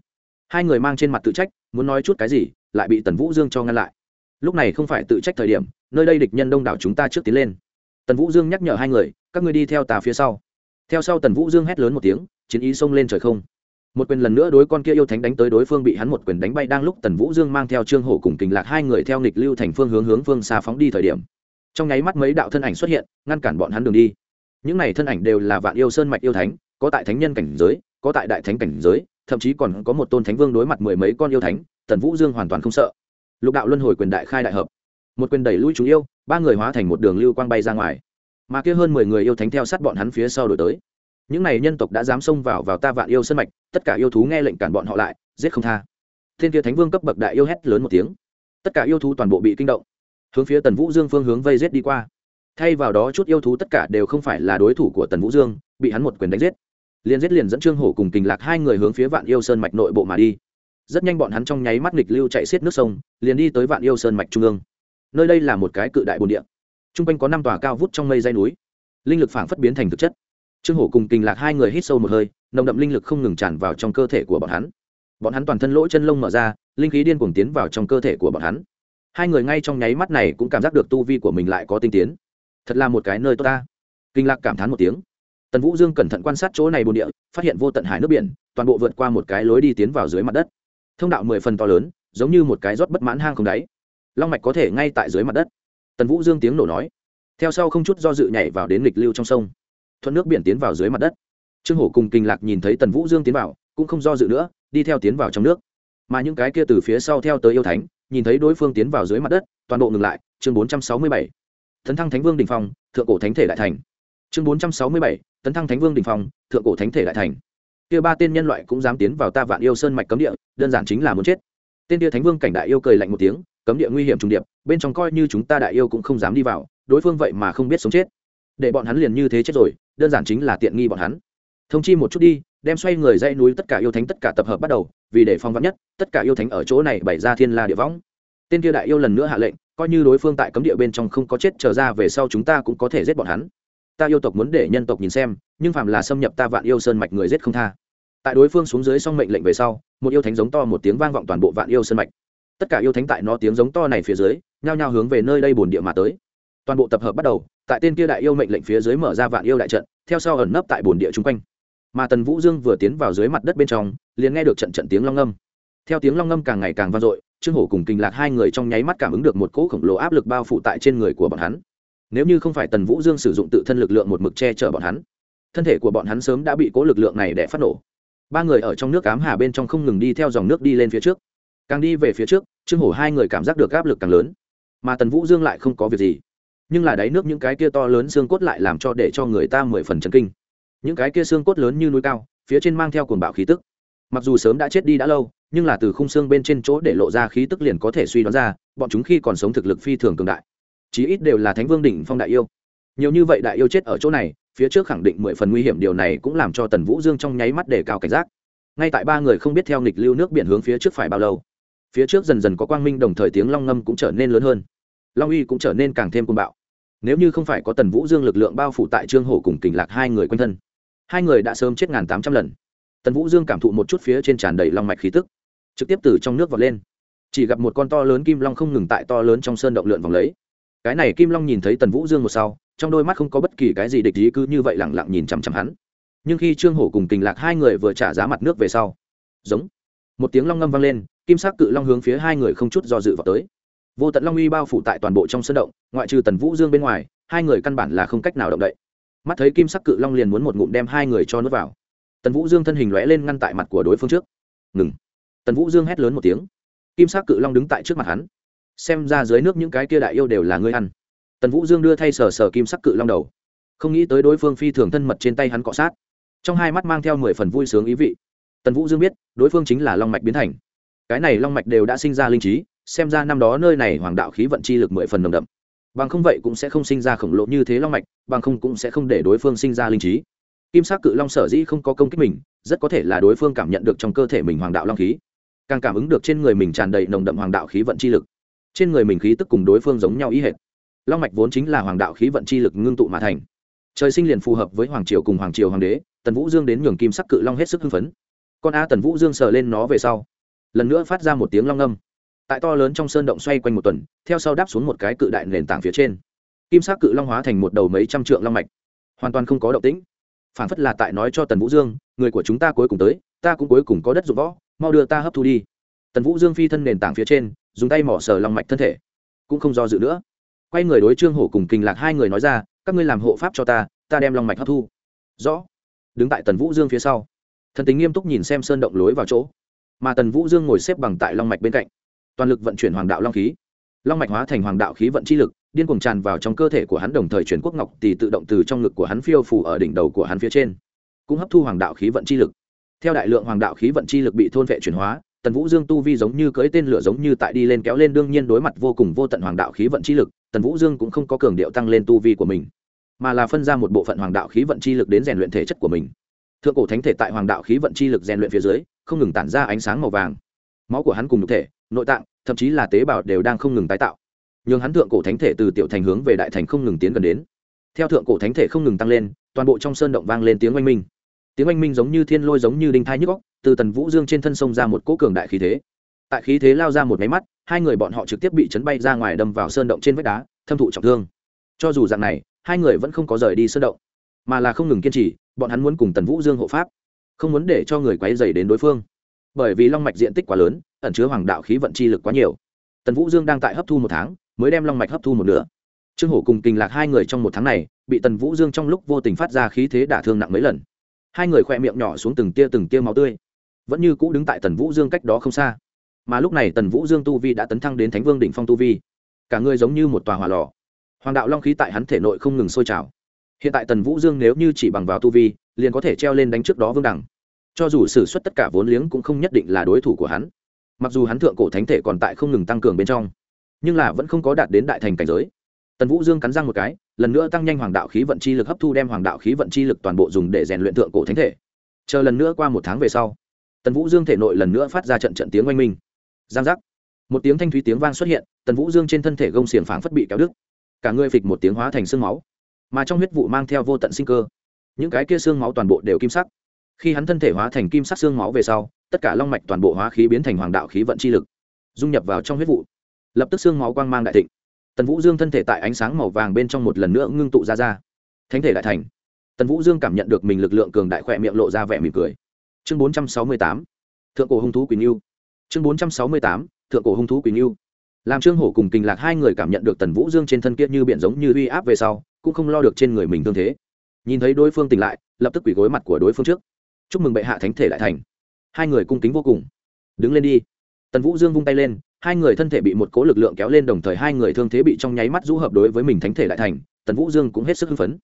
hai người mang trên mặt tự trách, muốn nói chút cái gì, lại bị tần vũ dương cho ngăn lại. Lúc này không phải tự trách thời điểm, nơi đây địch nhân đông đảo chúng ta trước tiến lên tần vũ dương nhắc nhở hai người, các ngươi đi theo tà phía sau. Theo sau tần vũ dương hét lớn một tiếng, chiến ý xông lên trời không. Một quyền lần nữa đối con kia yêu thánh đánh tới đối phương bị hắn một quyền đánh bay đang lúc tần vũ dương mang theo trương hổ cùng kình lạc hai người theo nghịch lưu thành phương hướng hướng phương xa phóng đi thời điểm. Trong nháy mắt mấy đạo thân ảnh xuất hiện, ngăn cản bọn hắn đường đi. Những này thân ảnh đều là vạn yêu sơn mạch yêu thánh, có tại thánh nhân cảnh giới, có tại đại thánh cảnh giới, thậm chí còn có một tôn thánh vương đối mặt mười mấy con yêu thánh, tần vũ dương hoàn toàn không sợ. Lục đạo luân hồi quyền đại khai đại hợp. Một quyền đẩy lui chúng yêu ba người hóa thành một đường lưu quang bay ra ngoài. Mà kia hơn mười người yêu thánh theo sát bọn hắn phía sau đổi tới. Những này nhân tộc đã dám xông vào vào ta vạn yêu sân mạch, tất cả yêu thú nghe lệnh cản bọn họ lại, giết không tha. Thiên kia thánh vương cấp bậc đại yêu hét lớn một tiếng. Tất cả yêu thú toàn bộ bị kinh động. Hướng phía tần vũ dương phương hướng vây giết đi qua. Thay vào đó chút yêu thú tất cả đều không phải là đối thủ của tần vũ dương, bị hắn một quyền đánh giết. Liền giết liền dẫn trương hổ cùng kình lạc hai người hướng phía vạn yêu sơn mạch nội bộ mà đi. Rất nhanh bọn hắn trong nháy mắt nghịch lưu chạy xiết nước sông, liền đi tới vạn yêu sơn mạch trung ương nơi đây là một cái cự đại bồn địa. T r u n g quanh có năm tòa cao vút trong mây dây núi. Linh lực phảng phất biến thành thực chất. Trương hổ cùng kình lạc hai người hít sâu một hơi, nồng đậm linh lực không ngừng tràn vào trong cơ thể của bọn hắn. Bọn hắn toàn thân lỗ chân lông mở ra, linh khí điên cuồng tiến vào trong cơ thể của bọn hắn. Hai người ngay trong nháy mắt này cũng cảm giác được tu vi của mình lại có tinh tiến. Thật là một cái nơi tốt ta. Kinh lạc cảm thán một tiếng. Tần vũ dương cẩn thận quan sát chỗ này bồn địa, phát hiện vô tận hải nước biển, toàn bộ vượt qua một cái lối đi tiến vào dưới mặt đất. Thông đạo mười phần to lớn, giống như một cái rót bất mãn hang không đáy long mạch có thể ngay tại dưới mặt đất. Tần vũ dương tiếng nổ nói. Theo sau không chút do dự nhảy vào đến lịch lưu trong sông. Thuận nước biển tiến vào dưới mặt đất. Trương hổ cùng kinh lạc nhìn thấy tần vũ dương tiến vào, cũng không do dự nữa, đi theo tiến vào trong nước. Mà những cái kia từ phía sau theo tới yêu thánh, nhìn thấy đối phương tiến vào dưới mặt đất, toàn bộ ngừng lại. Chương bốn trăm sáu mươi bảy. Tấn thăng thánh vương đình phong, thượng cổ thánh thể đại thành. Chương bốn trăm sáu mươi bảy. Tấn thăng thánh vương đình phong, thượng cổ thánh thể đại thành. Kia ba tên nhân loại cũng dám tiến vào ta vạn yêu sơn mạch cấm địa, đơn giản chính là muốn chết. Tên kia thánh vương cảnh đại yêu cười lạnh một tiếng cấm địa nguy hiểm trùng điệp, bên trong coi như chúng ta đại yêu cũng không dám đi vào, đối phương vậy mà không biết sống chết. Để bọn hắn liền như thế chết rồi, đơn giản chính là tiện nghi bọn hắn. Thông chi một chút đi, đem xoay người dãy núi tất cả yêu thánh tất cả tập hợp bắt đầu, vì để phong vắn nhất, tất cả yêu thánh ở chỗ này bày ra thiên la địa võng. Tên kia đại yêu lần nữa hạ lệnh, coi như đối phương tại cấm địa bên trong không có chết, trở ra về sau chúng ta cũng có thể giết bọn hắn. Ta yêu tộc muốn để nhân tộc nhìn xem, nhưng phàm là xâm nhập ta vạn yêu sơn mạch người giết không tha. Tại đối phương xuống dưới xong mệnh lệnh về sau, một yêu thánh giống to một tiếng vang vọng toàn bộ vạn yêu sơn mạch tất cả yêu thánh tại nó tiếng giống to này phía dưới, nhao nhao hướng về nơi đây bồn địa mà tới. Toàn bộ tập hợp bắt đầu, tại tên kia đại yêu mệnh lệnh phía dưới mở ra vạn yêu đại trận, theo sau ẩn nấp tại bồn địa chung quanh. Mà tần vũ dương vừa tiến vào dưới mặt đất bên trong, liền nghe được trận trận tiếng long âm theo tiếng long âm càng ngày càng vang dội, trương hổ cùng kinh lạc hai người trong nháy mắt cảm ứng được một cỗ khổng lồ áp lực bao phủ tại trên người của bọn hắn. Nếu như không phải tần vũ dương sử dụng tự thân lực lượng một mực che chở bọn hắn, thân thể của bọn hắn sớm đã bị cỗ lực lượng này để phát nổ. Ba người ở trong nước cám hà bên trong không ngừng đi theo dòng nước đi lên phía trước càng đi về phía trước, trương hổ hai người cảm giác được áp lực càng lớn. Mà tần vũ dương lại không có việc gì. Nhưng là đáy nước những cái kia to lớn xương cốt lại làm cho để cho người ta mười phần chấn kinh. Những cái kia xương cốt lớn như núi cao, phía trên mang theo cồn bạo khí tức. Mặc dù sớm đã chết đi đã lâu, nhưng là từ khung xương bên trên chỗ để lộ ra khí tức liền có thể suy đoán ra, bọn chúng khi còn sống thực lực phi thường cường đại. Chí ít đều là thánh vương đỉnh phong đại yêu. Nhiều như vậy đại yêu chết ở chỗ này, phía trước khẳng định mười phần nguy hiểm, điều này cũng làm cho tần vũ dương trong nháy mắt để cao cảnh giác. Ngay tại ba người không biết theo nghịch lưu nước biển hướng phía trước phải bao lâu phía trước dần dần có quang minh đồng thời tiếng long ngâm cũng trở nên lớn hơn. Long uy cũng trở nên càng thêm côn bạo. Nếu như không phải có tần vũ dương lực lượng bao phủ tại trương hổ cùng kình lạc hai người quanh thân, hai người đã sớm chết ngàn tám trăm lần. Tần vũ dương cảm thụ một chút phía trên tràn đầy long mạch khí tức, trực tiếp từ trong nước vọt lên. Chỉ gặp một con to lớn kim long không ngừng tại to lớn trong sơn động lượn vòng lấy. Cái này kim long nhìn thấy tần vũ dương một sau, trong đôi mắt không có bất kỳ cái gì địch ý cứ như vậy lẳng lặng nhìn chằm chằm hắn. Nhưng khi trương hổ cùng kình lạc hai người vừa trả giá mặt nước về sau, giống một tiếng long ngâm vang lên kim sắc cự long hướng phía hai người không chút do dự vào tới. Vô tận long uy bao phủ tại toàn bộ trong sân động, ngoại trừ tần vũ dương bên ngoài, hai người căn bản là không cách nào động đậy. Mắt thấy kim sắc cự long liền muốn một ngụm đem hai người cho nuốt vào. Tần vũ dương thân hình lóe lên ngăn tại mặt của đối phương trước. Ngừng. Tần vũ dương hét lớn một tiếng. Kim sắc cự long đứng tại trước mặt hắn. Xem ra dưới nước những cái kia đại yêu đều là ngươi ăn. Tần vũ dương đưa thay sờ sờ kim sắc cự long đầu. Không nghĩ tới đối phương phi thường thân mật trên tay hắn cọ sát. Trong hai mắt mang theo mười phần vui sướng ý vị. Tần vũ dương biết, đối phương chính là long mạch biến thành cái này long mạch đều đã sinh ra linh trí, xem ra năm đó nơi này hoàng đạo khí vận chi lực mười phần nồng đậm. Bằng không vậy cũng sẽ không sinh ra khổng lồ như thế long mạch, bằng không cũng sẽ không để đối phương sinh ra linh trí. Kim sắc cự long sở dĩ không có công kích mình, rất có thể là đối phương cảm nhận được trong cơ thể mình hoàng đạo long khí. Càng cảm ứng được trên người mình tràn đầy nồng đậm hoàng đạo khí vận chi lực. Trên người mình khí tức cùng đối phương giống nhau ý hệt. Long mạch vốn chính là hoàng đạo khí vận chi lực ngưng tụ mà thành. Trời sinh liền phù hợp với hoàng triều cùng hoàng triều hoàng đế, tần vũ dương đến nhường kim sắc cự long hết sức hưng phấn. Con a tần vũ dương sờ lên nó về sau lần nữa phát ra một tiếng long âm. Tại to lớn trong sơn động xoay quanh một tuần, theo sau đáp xuống một cái cự đại nền tảng phía trên. Kim sắc cự long hóa thành một đầu mấy trăm trượng long mạch. Hoàn toàn không có động tĩnh. Phản phất là tại nói cho tần vũ dương, người của chúng ta cuối cùng tới, ta cũng cuối cùng có đất dụng võ, mau đưa ta hấp thu đi. Tần vũ dương phi thân nền tảng phía trên, dùng tay mỏ sờ long mạch thân thể. Cũng không do dự nữa. Quay người đối trương hổ cùng kình lạc hai người nói ra, các ngươi làm hộ pháp cho ta ta đem long mạch hấp thu. Rõ. Đứng tại tần vũ dương phía sau. Thần tính nghiêm túc nhìn xem sơn động lối vào chỗ mà tần vũ dương ngồi xếp bằng tại long mạch bên cạnh toàn lực vận chuyển hoàng đạo long khí long mạch hóa thành hoàng đạo khí vận chi lực điên cuồng tràn vào trong cơ thể của hắn đồng thời chuyển quốc ngọc thì tự động từ trong ngực của hắn phiêu phủ ở đỉnh đầu của hắn phía trên cũng hấp thu hoàng đạo khí vận chi lực theo đại lượng hoàng đạo khí vận chi lực bị thôn vệ chuyển hóa tần vũ dương tu vi giống như cưỡi tên lửa giống như tại đi lên kéo lên đương nhiên đối mặt vô cùng vô tận hoàng đạo khí vận chi lực tần vũ dương cũng không có cường điệu tăng lên tu vi của mình mà là phân ra một bộ phận hoàng đạo khí vận chi lực đến rèn luyện thể chất của mình thượng cổ thánh thể tại hoàng đạo khí vận chi lực rèn luyện phía dưới không ngừng tản ra ánh sáng màu vàng. Máu của hắn cùng nhục thể, nội tạng, thậm chí là tế bào đều đang không ngừng tái tạo. Nhưng hắn thượng cổ thánh thể từ tiểu thành hướng về đại thành không ngừng tiến gần đến. Theo thượng cổ thánh thể không ngừng tăng lên, toàn bộ trong sơn động vang lên tiếng oanh minh. Tiếng oanh minh giống như thiên lôi giống như đinh thai nhức góc từ tần vũ dương trên thân sông ra một cỗ cường đại khí thế. Tại khí thế lao ra một máy mắt, hai người bọn họ trực tiếp bị chấn bay ra ngoài đâm vào sơn động trên vách đá, thâm thụ trọng thương. Cho dù dạng này, hai người vẫn không có rời đi sơn động, mà là không ngừng kiên trì, bọn hắn muốn cùng tần vũ dương hộ pháp không muốn để cho người quấy dày đến đối phương. Bởi vì long mạch diện tích quá lớn, ẩn chứa hoàng đạo khí vận chi lực quá nhiều. Tần vũ dương đang tại hấp thu một tháng, mới đem long mạch hấp thu một nửa. Trương hổ cùng kinh lạc hai người trong một tháng này, bị tần vũ dương trong lúc vô tình phát ra khí thế đả thương nặng mấy lần. Hai người khỏe miệng nhỏ xuống từng tia từng tia máu tươi. Vẫn như cũ đứng tại tần vũ dương cách đó không xa. Mà lúc này tần vũ dương tu vi đã tấn thăng đến thánh vương đỉnh phong tu vi. Cả người giống như một tòa hỏa lò. Hoàng đạo long khí tại hắn thể nội không ngừng sôi trào hiện tại tần vũ dương nếu như chỉ bằng vào tu vi, liền có thể treo lên đánh trước đó vương đẳng. Cho dù xử suất tất cả vốn liếng cũng không nhất định là đối thủ của hắn. Mặc dù hắn thượng cổ thánh thể còn tại không ngừng tăng cường bên trong, nhưng là vẫn không có đạt đến đại thành cảnh giới. Tần vũ dương cắn răng một cái, lần nữa tăng nhanh hoàng đạo khí vận chi lực hấp thu đem hoàng đạo khí vận chi lực toàn bộ dùng để rèn luyện thượng cổ thánh thể. Chờ lần nữa qua một tháng về sau, tần vũ dương thể nội lần nữa phát ra trận trận tiếng oanh minh. Giang giác. Một tiếng thanh thúy tiếng vang xuất hiện, tần vũ dương trên thân thể gông xiềng phảng phất bị kéo đứt. Cả người phịch một tiếng hóa thành sương máu mà trong huyết vụ mang theo vô tận sinh cơ. Những cái kia xương máu toàn bộ đều kim sắc. Khi hắn thân thể hóa thành kim sắc xương máu về sau, tất cả long mạch toàn bộ hóa khí biến thành hoàng đạo khí vận chi lực, dung nhập vào trong huyết vụ. Lập tức xương máu quang mang đại thịnh. Tần vũ dương thân thể tại ánh sáng màu vàng bên trong một lần nữa ngưng tụ ra ra. Thánh thể đại thành. Tần vũ dương cảm nhận được mình lực lượng cường đại khỏe miệng lộ ra vẻ mỉm cười. Chương bốn trăm sáu mươi tám. Thượng cổ hung thú quỳnh yêu chương bốn trăm sáu mươi tám. Thượng cổ hung thú quỳnh yêu làm trương hổ cùng kình lạc hai người cảm nhận được tần vũ dương trên thân kia như biển giống như uy áp về sau cũng không lo được trên người mình thương thế. Nhìn thấy đối phương tỉnh lại, lập tức quỳ gối mặt của đối phương trước. Chúc mừng bệ hạ thánh thể lại thành. Hai người cung kính vô cùng. Đứng lên đi. Tần vũ dương vung tay lên, hai người thân thể bị một cố lực lượng kéo lên đồng thời hai người thương thế bị trong nháy mắt rũ hợp đối với mình thánh thể đại thành, tần vũ dương cũng hết sức hưng phấn.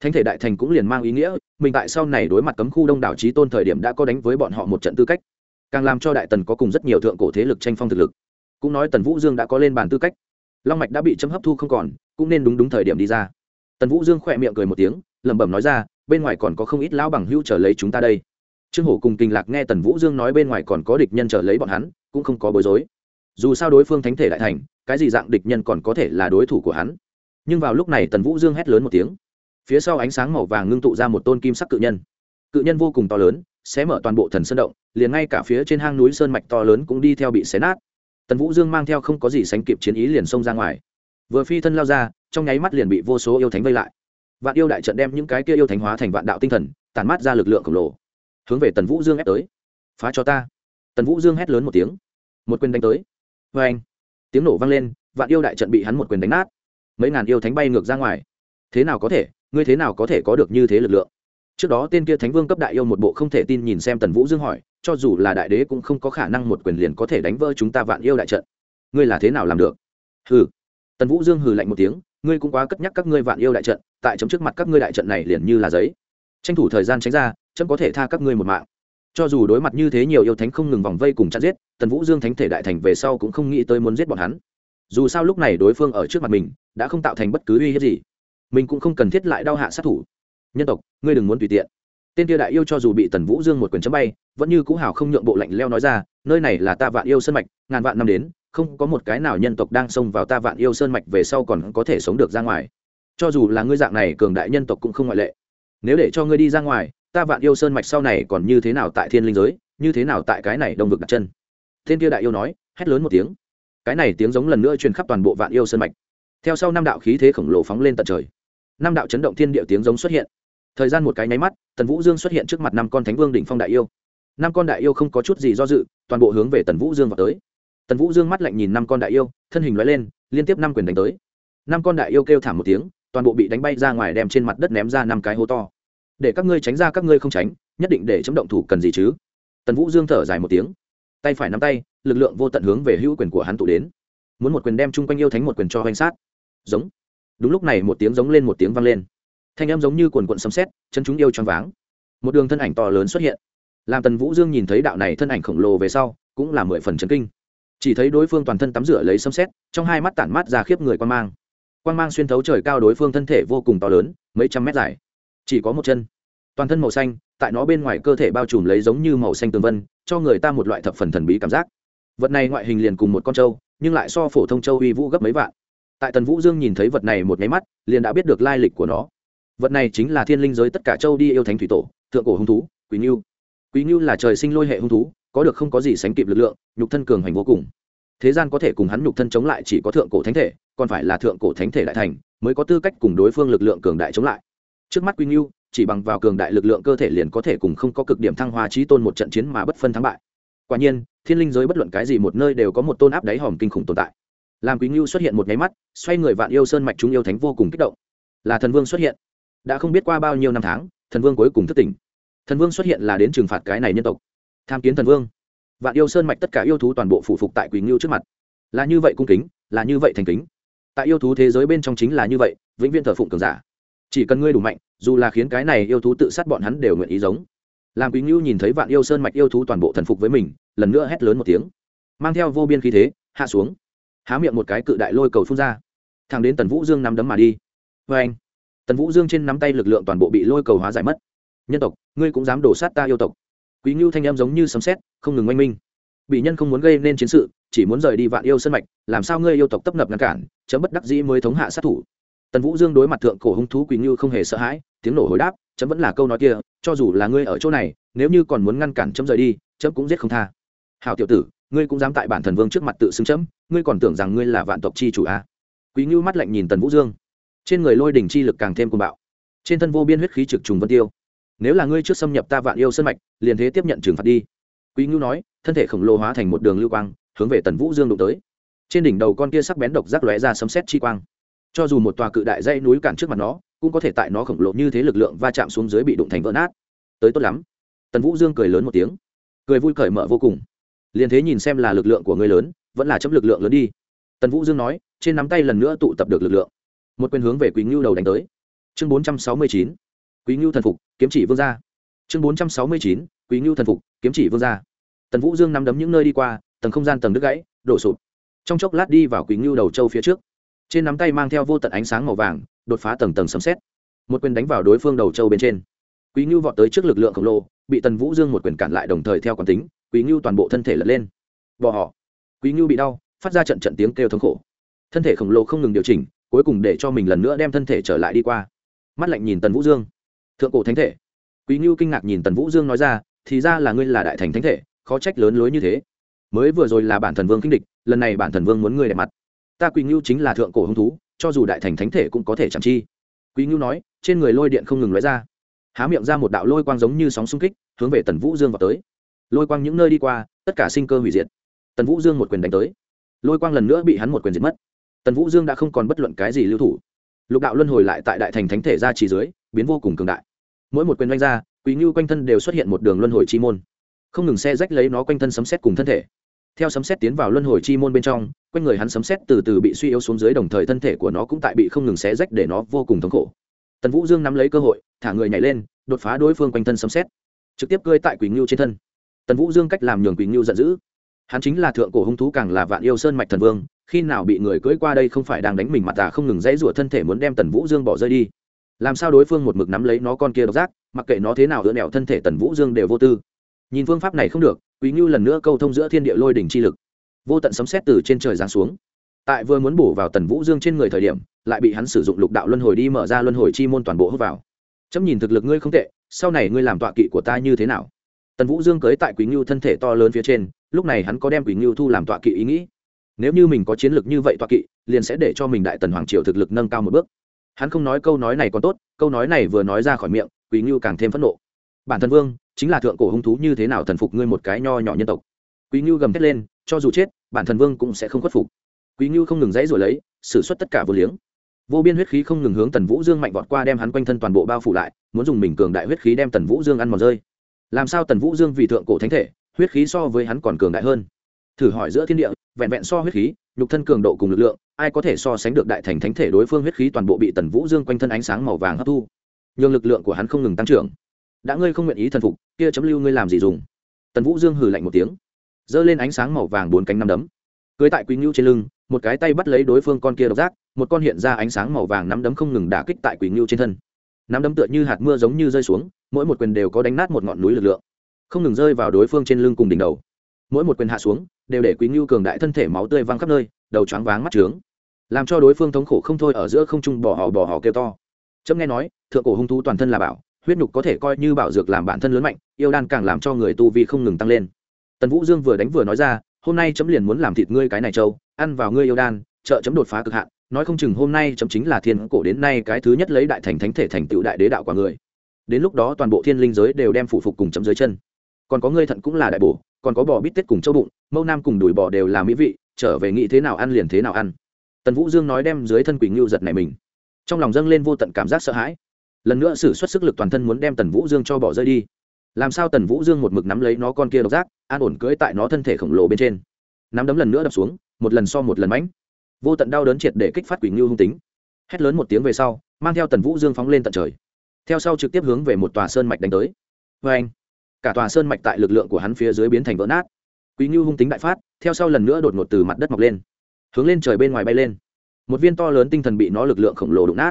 Thánh thể đại thành cũng liền mang ý nghĩa, mình tại sau này đối mặt cấm khu đông đảo trí tôn thời điểm đã có đánh với bọn họ một trận tư cách. Càng làm cho đại tần có cùng rất nhiều thượng cổ thế lực tranh phong thực lực. Cũng nói tần vũ dương đã có lên bàn tư cách. Long mạch đã bị chấm hấp thu không còn, cũng nên đúng đúng thời điểm đi ra tần vũ dương khỏe miệng cười một tiếng, lẩm bẩm nói ra, bên ngoài còn có không ít lão bằng hữu trở lấy chúng ta đây. Trương hổ cùng kinh lạc nghe tần vũ dương nói bên ngoài còn có địch nhân trở lấy bọn hắn, cũng không có bối rối. Dù sao đối phương thánh thể đại thành, cái gì dạng địch nhân còn có thể là đối thủ của hắn. Nhưng vào lúc này tần vũ dương hét lớn một tiếng. Phía sau ánh sáng màu vàng ngưng tụ ra một tôn kim sắc cự nhân. Cự nhân vô cùng to lớn xé mở toàn bộ thần sơn động, liền ngay cả phía trên hang núi sơn mạch to lớn cũng đi theo bị xé nát. Tần vũ dương mang theo không có gì sánh kịp chiến ý liền xông ra ngoài vừa phi thân lao ra, trong nháy mắt liền bị vô số yêu thánh vây lại. Vạn yêu đại trận đem những cái kia yêu thánh hóa thành vạn đạo tinh thần tàn mát ra lực lượng khổng lồ. Hướng về tần vũ dương ép tới. Phá cho ta. Tần vũ dương hét lớn một tiếng. Một quyền đánh tới. Vê anh, tiếng nổ vang lên, vạn yêu đại trận bị hắn một quyền đánh nát. Mấy ngàn yêu thánh bay ngược ra ngoài. Thế nào có thể, ngươi thế nào có thể có được như thế lực lượng? Trước đó tên kia thánh vương cấp đại yêu một bộ không thể tin nhìn xem tần vũ dương hỏi, cho dù là đại đế cũng không có khả năng một quyền liền có thể đánh vỡ chúng ta vạn yêu đại trận. Ngươi là thế nào làm được? Hừ tần vũ dương hừ lạnh một tiếng, ngươi cũng quá cất nhắc các ngươi vạn yêu đại trận, tại chấm trước mặt các ngươi đại trận này liền như là giấy. Tranh thủ thời gian tránh ra, chấm có thể tha các ngươi một mạng. Cho dù đối mặt như thế nhiều yêu thánh không ngừng vòng vây cùng chặn giết, tần vũ dương thánh thể đại thành về sau cũng không nghĩ tới muốn giết bọn hắn. Dù sao lúc này đối phương ở trước mặt mình, đã không tạo thành bất cứ uy hiếp gì. Mình cũng không cần thiết lại đau hạ sát thủ. Nhân tộc, ngươi đừng muốn tùy tiện. Tên tia đại yêu cho dù bị tần vũ dương một quyền chấm bay, vẫn như cũ hào không nhượng bộ lạnh leo nói ra, nơi này là ta vạn yêu sân mạch, ngàn vạn năm đến không có một cái nào nhân tộc đang xông vào ta vạn yêu sơn mạch về sau còn có thể sống được ra ngoài. Cho dù là ngươi dạng này cường đại nhân tộc cũng không ngoại lệ. Nếu để cho ngươi đi ra ngoài, ta vạn yêu sơn mạch sau này còn như thế nào tại thiên linh giới, như thế nào tại cái này đông vực đặt chân? Thiên kia đại yêu nói, hét lớn một tiếng. Cái này tiếng giống lần nữa truyền khắp toàn bộ vạn yêu sơn mạch. Theo sau năm đạo khí thế khổng lồ phóng lên tận trời. Năm đạo chấn động thiên địa tiếng giống xuất hiện. Thời gian một cái nháy mắt, tần vũ dương xuất hiện trước mặt năm con thánh vương đỉnh phong đại yêu. Năm con đại yêu không có chút gì do dự, toàn bộ hướng về tần vũ dương vào tới tần vũ dương mắt lạnh nhìn năm con đại yêu thân hình loại lên liên tiếp năm quyền đánh tới. Năm con đại yêu kêu thảm một tiếng toàn bộ bị đánh bay ra ngoài đem trên mặt đất ném ra năm cái hố to. Để các ngươi tránh ra các ngươi không tránh nhất định để chấm động thủ cần gì chứ? Tần vũ dương thở dài một tiếng. Tay phải nắm tay lực lượng vô tận hướng về hữu quyền của hắn tụ đến. Muốn một quyền đem chung quanh yêu thánh một quyền cho hoành sát. Giống. Đúng lúc này một tiếng giống lên một tiếng vang lên. Thanh em giống như quần quận sấm sét, chân chúng yêu choáng váng. Một đường thân ảnh to lớn xuất hiện. Làm tần vũ dương nhìn thấy đạo này thân ảnh khổng lồ về sau cũng là mười phần chấn kinh chỉ thấy đối phương toàn thân tắm rửa lấy sấm xét trong hai mắt tản mát ra khiếp người quan mang. Quan mang xuyên thấu trời cao đối phương thân thể vô cùng to lớn, mấy trăm mét dài. Chỉ có một chân. Toàn thân màu xanh, tại nó bên ngoài cơ thể bao trùm lấy giống như màu xanh tường vân, cho người ta một loại thập phần thần bí cảm giác. Vật này ngoại hình liền cùng một con trâu, nhưng lại so phổ thông châu uy vũ gấp mấy vạn. Tại tần vũ dương nhìn thấy vật này một nháy mắt, liền đã biết được lai lịch của nó. Vật này chính là thiên linh giới tất cả châu đi yêu thánh thủy tổ, thượng cổ hung thú quý ngưu quý ngưu là trời sinh lôi hệ hung thú có được không có gì sánh kịp lực lượng, nhục thân cường hành vô cùng. Thế gian có thể cùng hắn nhục thân chống lại chỉ có thượng cổ thánh thể, còn phải là thượng cổ thánh thể đại thành mới có tư cách cùng đối phương lực lượng cường đại chống lại. Trước mắt quy ngưu, chỉ bằng vào cường đại lực lượng cơ thể liền có thể cùng không có cực điểm thăng hoa trí tôn một trận chiến mà bất phân thắng bại. Quả nhiên, thiên linh giới bất luận cái gì một nơi đều có một tôn áp đáy hòm kinh khủng tồn tại. Làm quý ngưu xuất hiện một nháy mắt, xoay người vạn yêu sơn mạch chúng yêu thánh vô cùng kích động. Là thần vương xuất hiện. Đã không biết qua bao nhiêu năm tháng, thần vương cuối cùng thất tỉnh. Thần vương xuất hiện là đến trừng phạt cái này nhân tộc tham kiến thần vương. Vạn yêu sơn mạch tất cả yêu thú toàn bộ phụ phục tại quỳnh ngưu trước mặt. Là như vậy cung kính, là như vậy thành kính. Tại yêu thú thế giới bên trong chính là như vậy, vĩnh viễn thờ phụng cường giả. Chỉ cần ngươi đủ mạnh, dù là khiến cái này yêu thú tự sát bọn hắn đều nguyện ý giống. Làm quý ngưu nhìn thấy vạn yêu sơn mạch yêu thú toàn bộ thần phục với mình, lần nữa hét lớn một tiếng. Mang theo vô biên khí thế, hạ xuống. Há miệng một cái cự đại lôi cầu phun ra. Thẳng đến tần vũ dương nắm đấm mà đi. Vê anh tần vũ dương trên nắm tay lực lượng toàn bộ bị lôi cầu hóa giải mất. Nhân tộc, ngươi cũng dám đổ sát ta yêu tộc quý ngưu thanh em giống như sấm sét, không ngừng oanh minh. Bị nhân không muốn gây nên chiến sự, chỉ muốn rời đi vạn yêu sân mạch, làm sao ngươi yêu tộc tấp nập ngăn cản, chấm bất đắc dĩ mới thống hạ sát thủ. Tần vũ dương đối mặt thượng cổ hung thú quý ngưu không hề sợ hãi, tiếng nổ hồi đáp, chấm vẫn là câu nói kia, cho dù là ngươi ở chỗ này, nếu như còn muốn ngăn cản chấm rời đi, chấm cũng giết không tha. Hào tiểu tử, ngươi cũng dám tại bản thần vương trước mặt tự xưng chấm, ngươi còn tưởng rằng ngươi là vạn tộc chi chủ à. quý ngưu mắt lạnh nhìn tần vũ dương. Trên người lôi đỉnh chi lực càng thêm cuồng bạo. Trên thân vô biên huyết khí trực trùng vân tiêu nếu là ngươi trước xâm nhập ta vạn yêu sân mạch, liền thế tiếp nhận trừng phạt đi. Quý ngưu nói, thân thể khổng lồ hóa thành một đường lưu quang, hướng về tần vũ dương đụng tới. Trên đỉnh đầu con kia sắc bén độc rác lóe ra sấm xét chi quang. Cho dù một tòa cự đại dãy núi cản trước mặt nó, cũng có thể tại nó khổng lồ như thế lực lượng va chạm xuống dưới bị đụng thành vỡ nát. Tới tốt lắm. Tần vũ dương cười lớn một tiếng. Cười vui cởi mở vô cùng. Liền thế nhìn xem là lực lượng của người lớn, vẫn là chấm lực lượng lớn đi. Tần vũ dương nói, trên nắm tay lần nữa tụ tập được lực lượng. Một quyền hướng về quý ngưu đầu đánh tới. Chương bốn trăm sáu mươi chín quý ngưu thần phục, kiếm chỉ vương gia. Chương bốn trăm sáu mươi chín, quý ngưu thần phục, kiếm chỉ vương gia. Tần vũ dương nắm đấm những nơi đi qua, tầng không gian tầng đứt gãy, đổ sụp. Trong chốc lát đi vào quý ngưu đầu châu phía trước. Trên nắm tay mang theo vô tận ánh sáng màu vàng, đột phá tầng tầng sấm xét một quyền đánh vào đối phương đầu châu bên trên. Quý ngưu vọt tới trước lực lượng khổng lồ, bị tần vũ dương một quyền cản lại đồng thời theo quán tính, quý ngưu toàn bộ thân thể lật lên. Bỏ họ. Quý ngưu bị đau, phát ra trận trận tiếng kêu thống khổ. Thân thể khổng lồ không ngừng điều chỉnh, cuối cùng để cho mình lần nữa đem thân thể trở lại đi qua. Mắt lạnh nhìn tần vũ dương thượng cổ thánh thể. Quý ngưu kinh ngạc nhìn tần vũ dương nói ra, thì ra là ngươi là đại thành thánh thể, khó trách lớn lối như thế. Mới vừa rồi là bản thần vương kinh địch, lần này bản thần vương muốn ngươi đẹp mặt. Ta quý ngưu chính là thượng cổ hung thú, cho dù đại thành thánh thể cũng có thể chẳng chi. Quý ngưu nói, trên người lôi điện không ngừng lóe ra. Há miệng ra một đạo lôi quang giống như sóng xung kích, hướng về tần vũ dương vào tới. Lôi quang những nơi đi qua, tất cả sinh cơ hủy diệt. Tần vũ dương một quyền đánh tới. Lôi quang lần nữa bị hắn một quyền diệt mất. Tần vũ dương đã không còn bất luận cái gì lưu thủ. Lục đạo luân hồi lại tại đại thành thánh thể ra chỉ dưới, biến vô cùng cường đại mỗi một quyền đánh ra, quý ngưu quanh thân đều xuất hiện một đường luân hồi chi môn. Không ngừng xe rách lấy nó quanh thân sấm xét cùng thân thể. Theo sấm xét tiến vào luân hồi chi môn bên trong, quanh người hắn sấm xét từ từ bị suy yếu xuống dưới, đồng thời thân thể của nó cũng tại bị không ngừng xé rách để nó vô cùng thống khổ. Tần vũ dương nắm lấy cơ hội, thả người nhảy lên, đột phá đối phương quanh thân sấm xét trực tiếp cơi tại quỳnh ngưu trên thân. Tần vũ dương cách làm nhường quỳnh ngưu giận dữ. Hắn chính là thượng cổ hung thú càng là vạn yêu sơn mạch thần vương, khi nào bị người cưỡi qua đây không phải đang đánh mình mặt tà không ngừng dãy rủa thân thể muốn đem tần vũ dương bỏ rơi đi làm sao đối phương một mực nắm lấy nó con kia độc giác, mặc kệ nó thế nào đỡ nẹo thân thể tần vũ dương đều vô tư. Nhìn phương pháp này không được, quý ngưu lần nữa câu thông giữa thiên địa lôi đỉnh chi lực. Vô tận sấm xét từ trên trời giáng xuống. Tại vừa muốn bổ vào tần vũ dương trên người thời điểm, lại bị hắn sử dụng lục đạo luân hồi đi mở ra luân hồi chi môn toàn bộ hút vào. Chấm nhìn thực lực ngươi không tệ, sau này ngươi làm tọa kỵ của ta như thế nào? Tần vũ dương cưới tại quý ngưu thân thể to lớn phía trên, lúc này hắn có đem quý ngưu thu làm tọa kỵ ý nghĩ. Nếu như mình có chiến lược như vậy tọa kỵ, liền sẽ để cho mình đại tần hoàng triều thực lực nâng cao một bước hắn không nói câu nói này còn tốt, câu nói này vừa nói ra khỏi miệng quý ngưu càng thêm phẫn nộ. Bản thân vương, chính là thượng cổ hung thú như thế nào thần phục ngươi một cái nho nhỏ nhân tộc? Quý ngưu gầm thét lên, cho dù chết, bản thân vương cũng sẽ không khuất phục. Quý ngưu không ngừng dãy rồi lấy xử suất tất cả vô liếng. Vô biên huyết khí không ngừng hướng tần vũ dương mạnh vọt qua đem hắn quanh thân toàn bộ bao phủ lại, muốn dùng mình cường đại huyết khí đem tần vũ dương ăn mòn rơi. Làm sao tần vũ dương vì thượng cổ thánh thể, huyết khí so với hắn còn cường đại hơn? Thử hỏi giữa thiên địa, vẹn vẹn so huyết khí, nhục thân cường độ cùng lực lượng, ai có thể so sánh được đại thành thánh thể đối phương huyết khí toàn bộ bị tần vũ dương quanh thân ánh sáng màu vàng hấp thu. Nhường lực lượng của hắn không ngừng tăng trưởng. Đã ngươi không nguyện ý thần phục, kia chấm lưu ngươi làm gì dùng? Tần vũ dương hừ lạnh một tiếng, giơ lên ánh sáng màu vàng bốn cánh năm đấm. Cưới tại quý ngưu trên lưng, một cái tay bắt lấy đối phương con kia độc giác, một con hiện ra ánh sáng màu vàng nắm đấm không ngừng đả kích tại quý ngưu trên thân. Nắm đấm tựa như hạt mưa giống như rơi xuống, mỗi một quyền đều có đánh nát một ngọn núi lực lượng. Không ngừng rơi vào đối phương trên lưng cùng đỉnh đầu. Mỗi một quyền hạ xuống đều để quý ngưu cường đại thân thể máu tươi văng khắp nơi, đầu choáng váng mắt trướng. Làm cho đối phương thống khổ không thôi ở giữa không trung bỏ họ bỏ họ kêu to. Trâm nghe nói, thượng cổ hung thú toàn thân là bảo huyết nhục có thể coi như bảo dược làm bản thân lớn mạnh, yêu đan càng làm cho người tu vi không ngừng tăng lên. Tần vũ dương vừa đánh vừa nói ra, hôm nay chấm liền muốn làm thịt ngươi cái này trâu, ăn vào ngươi yêu đan, trợ chấm đột phá cực hạn, nói không chừng hôm nay chấm chính là thiên cổ đến nay cái thứ nhất lấy đại thành thánh thể thành tựu đại đế đạo của người. Đến lúc đó toàn bộ thiên linh giới đều đem phủ phục cùng chấm dưới chân. Còn có ngươi thận cũng là đại bổ còn có bò bít tết cùng châu bụng mâu nam cùng đùi bò đều là mỹ vị, trở về nghĩ thế nào ăn liền thế nào ăn. Tần vũ dương nói đem dưới thân quỳnh ngưu giật này mình. Trong lòng dâng lên vô tận cảm giác sợ hãi. Lần nữa sử xuất sức lực toàn thân muốn đem tần vũ dương cho bỏ rơi đi. Làm sao tần vũ dương một mực nắm lấy nó con kia độc giác, an ổn cưỡi tại nó thân thể khổng lồ bên trên. Nắm đấm lần nữa đập xuống, một lần so một lần mãnh. Vô tận đau đớn triệt để kích phát quỳnh ngưu hung tính. Hét lớn một tiếng về sau, mang theo tần vũ dương phóng lên tận trời. Theo sau trực tiếp hướng về một tòa sơn mạch đánh tới. Vê anh cả tòa sơn mạch tại lực lượng của hắn phía dưới biến thành vỡ nát. Quý ngưu hung tính đại phát, theo sau lần nữa đột ngột từ mặt đất mọc lên, hướng lên trời bên ngoài bay lên. Một viên to lớn tinh thần bị nó lực lượng khổng lồ đụng nát.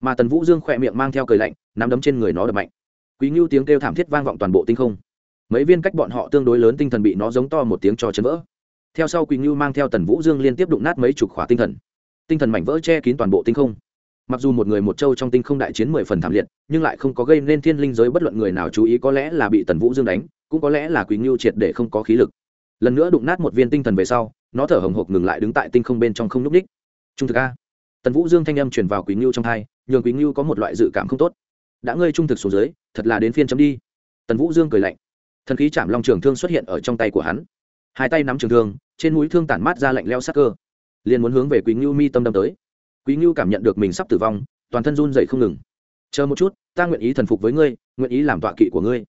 Mà tần vũ dương khỏe miệng mang theo cười lạnh, nắm đấm trên người nó đập mạnh. Quý ngưu tiếng kêu thảm thiết vang vọng toàn bộ tinh không. Mấy viên cách bọn họ tương đối lớn tinh thần bị nó giống to một tiếng cho chấn vỡ. Theo sau quý ngưu mang theo tần vũ dương liên tiếp đụng nát mấy chục khỏa tinh thần. Tinh thần mảnh vỡ che kín toàn bộ tinh không mặc dù một người một châu trong tinh không đại chiến mười phần thảm liệt, nhưng lại không có gây nên thiên linh giới bất luận người nào chú ý, có lẽ là bị tần vũ dương đánh, cũng có lẽ là quý ngưu triệt để không có khí lực. Lần nữa đụng nát một viên tinh thần về sau, nó thở hồng hộc ngừng lại đứng tại tinh không bên trong không n ú c ních. Trung thực a. Tần vũ dương thanh âm truyền vào quý ngưu trong thai nhường quý ngưu có một loại dự cảm không tốt. Đã ngơi trung thực xuống dưới, thật là đến phiên chấm đi. Tần vũ dương cười lạnh. Thần khí chạm long trường thương xuất hiện ở trong tay của hắn. Hai tay nắm trường thương, trên mũi thương tản mát ra lạnh leo sắc cơ. Liền muốn hướng về quý ngưu mi tâm đâm tới quý ngưu cảm nhận được mình sắp tử vong, toàn thân run dậy không ngừng. Chờ một chút, ta nguyện ý thần phục với ngươi, nguyện ý làm tọa kỵ của ngươi.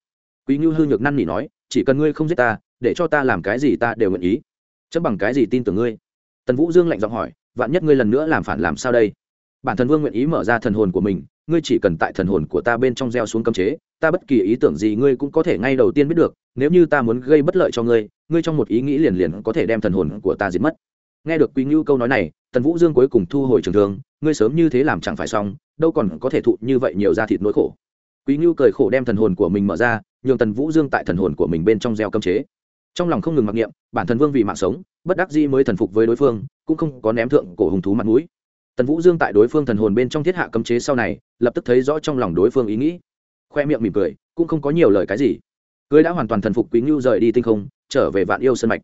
Quý ngưu hư nhược năn nỉ nói, chỉ cần ngươi không giết ta, để cho ta làm cái gì ta đều nguyện ý. Chấm bằng cái gì tin tưởng ngươi? Tần vũ dương lạnh giọng hỏi, vạn nhất ngươi lần nữa làm phản làm sao đây? Bản thần vương nguyện ý mở ra thần hồn của mình, ngươi chỉ cần tại thần hồn của ta bên trong gieo xuống cấm chế, ta bất kỳ ý tưởng gì ngươi cũng có thể ngay đầu tiên biết được, nếu như ta muốn gây bất lợi cho ngươi ngươi trong một ý nghĩ liền liền có thể đem thần hồn của ta diệt mất nghe được quý ngưu câu nói này, tần vũ dương cuối cùng thu hồi trường thương, ngươi sớm như thế làm chẳng phải xong, đâu còn có thể thụ như vậy nhiều da thịt nỗi khổ. Quý ngưu cười khổ đem thần hồn của mình mở ra, nhường tần vũ dương tại thần hồn của mình bên trong gieo cấm chế. Trong lòng không ngừng mặc niệm, bản thân vương vì mạng sống, bất đắc dĩ mới thần phục với đối phương, cũng không có ném thượng cổ hùng thú mặt mũi. Tần vũ dương tại đối phương thần hồn bên trong thiết hạ cấm chế sau này, lập tức thấy rõ trong lòng đối phương ý nghĩ. Khoe miệng mỉm cười, cũng không có nhiều lời cái gì. Cưới đã hoàn toàn thần phục quý ngưu rời đi tinh không, trở về vạn yêu sân mạch.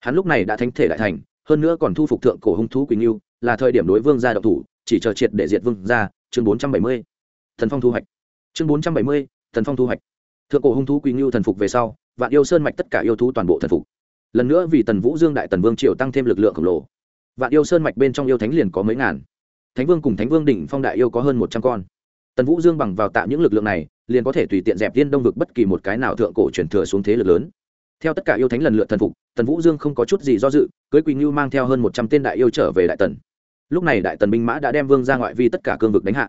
Hắn lúc này đã thánh thể đại thành hơn nữa còn thu phục thượng cổ hung thú quý ngưu là thời điểm đối vương gia độc thủ, chỉ chờ triệt để diệt vương gia, chương bốn trăm bảy mươi. Thần phong thu hoạch. Chương bốn trăm bảy mươi, thần phong thu hoạch. Thượng cổ hung thú quý ngưu thần phục về sau, vạn yêu sơn mạch tất cả yêu thú toàn bộ thần phục. Lần nữa vì tần vũ dương đại tần vương triều tăng thêm lực lượng khổng lồ. Vạn yêu sơn mạch bên trong yêu thánh liền có mấy ngàn. Thánh vương cùng thánh vương đỉnh phong đại yêu có hơn một trăm con. Tần vũ dương bằng vào tạo những lực lượng này, liền có thể tùy tiện dẹp viên đông vực bất kỳ một cái nào thượng cổ truyền thừa xuống thế lực lớn theo tất cả yêu thánh lần lượt thần phục, tần vũ dương không có chút gì do dự, cưới quỳnh ngưu mang theo hơn một trăm tên đại yêu trở về đại tần. Lúc này đại tần binh mã đã đem vương ra ngoại vi tất cả cương vực đánh hạ.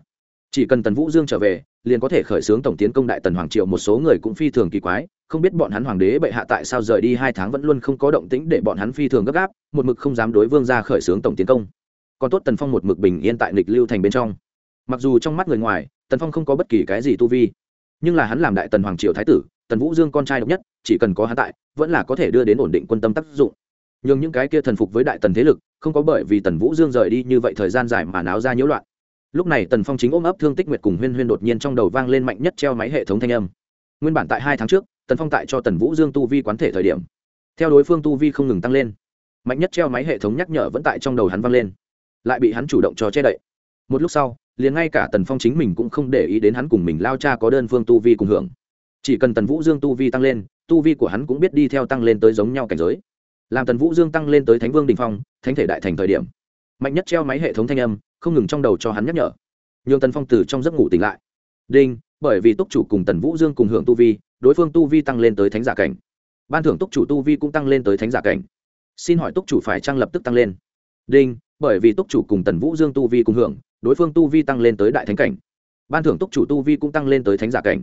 Chỉ cần tần vũ dương trở về, liền có thể khởi xướng tổng tiến công đại tần hoàng triệu một số người cũng phi thường kỳ quái, không biết bọn hắn hoàng đế bệ hạ tại sao rời đi hai tháng vẫn luôn không có động tĩnh để bọn hắn phi thường gấp gáp, một mực không dám đối vương ra khởi xướng tổng tiến công. Còn tốt tần phong một mực bình yên tại nghịch lưu thành bên trong. Mặc dù trong mắt người ngoài, tần phong không có bất kỳ cái gì tu vi, nhưng là hắn làm đại tần hoàng triều thái tử tần vũ dương con trai độc nhất, chỉ cần có hắn tại, vẫn là có thể đưa đến ổn định quân tâm tác dụng. Nhưng những cái kia thần phục với đại tần thế lực, không có bởi vì tần vũ dương rời đi như vậy thời gian dài mà náo ra nhiễu loạn. Lúc này tần phong chính ôm ấp thương tích nguyệt cùng huyên huyên đột nhiên trong đầu vang lên mạnh nhất treo máy hệ thống thanh âm. Nguyên bản tại hai tháng trước, tần phong tại cho tần vũ dương tu vi quán thể thời điểm, theo đối phương tu vi không ngừng tăng lên. Mạnh nhất treo máy hệ thống nhắc nhở vẫn tại trong đầu hắn vang lên, lại bị hắn chủ động cho che đậy. Một lúc sau, liền ngay cả tần phong chính mình cũng không để ý đến hắn cùng mình lao cha có đơn phương tu vi cùng hưởng chỉ cần tần vũ dương tu vi tăng lên, tu vi của hắn cũng biết đi theo tăng lên tới giống nhau cảnh giới. Làm tần vũ dương tăng lên tới thánh vương đình phong, thánh thể đại thành thời điểm, mạnh nhất treo máy hệ thống thanh âm, không ngừng trong đầu cho hắn nhắc nhở. Nhường tần phong từ trong giấc ngủ tỉnh lại. Đinh, bởi vì túc chủ cùng tần vũ dương cùng hưởng tu vi, đối phương tu vi tăng lên tới thánh giả cảnh. Ban thưởng túc chủ tu vi cũng tăng lên tới thánh giả cảnh. Xin hỏi túc chủ phải trang lập tức tăng lên? Đinh, bởi vì túc chủ cùng tần vũ dương tu vi cùng hưởng, đối phương tu vi tăng lên tới đại thánh cảnh. Ban thưởng túc chủ tu vi cũng tăng lên tới thánh giả cảnh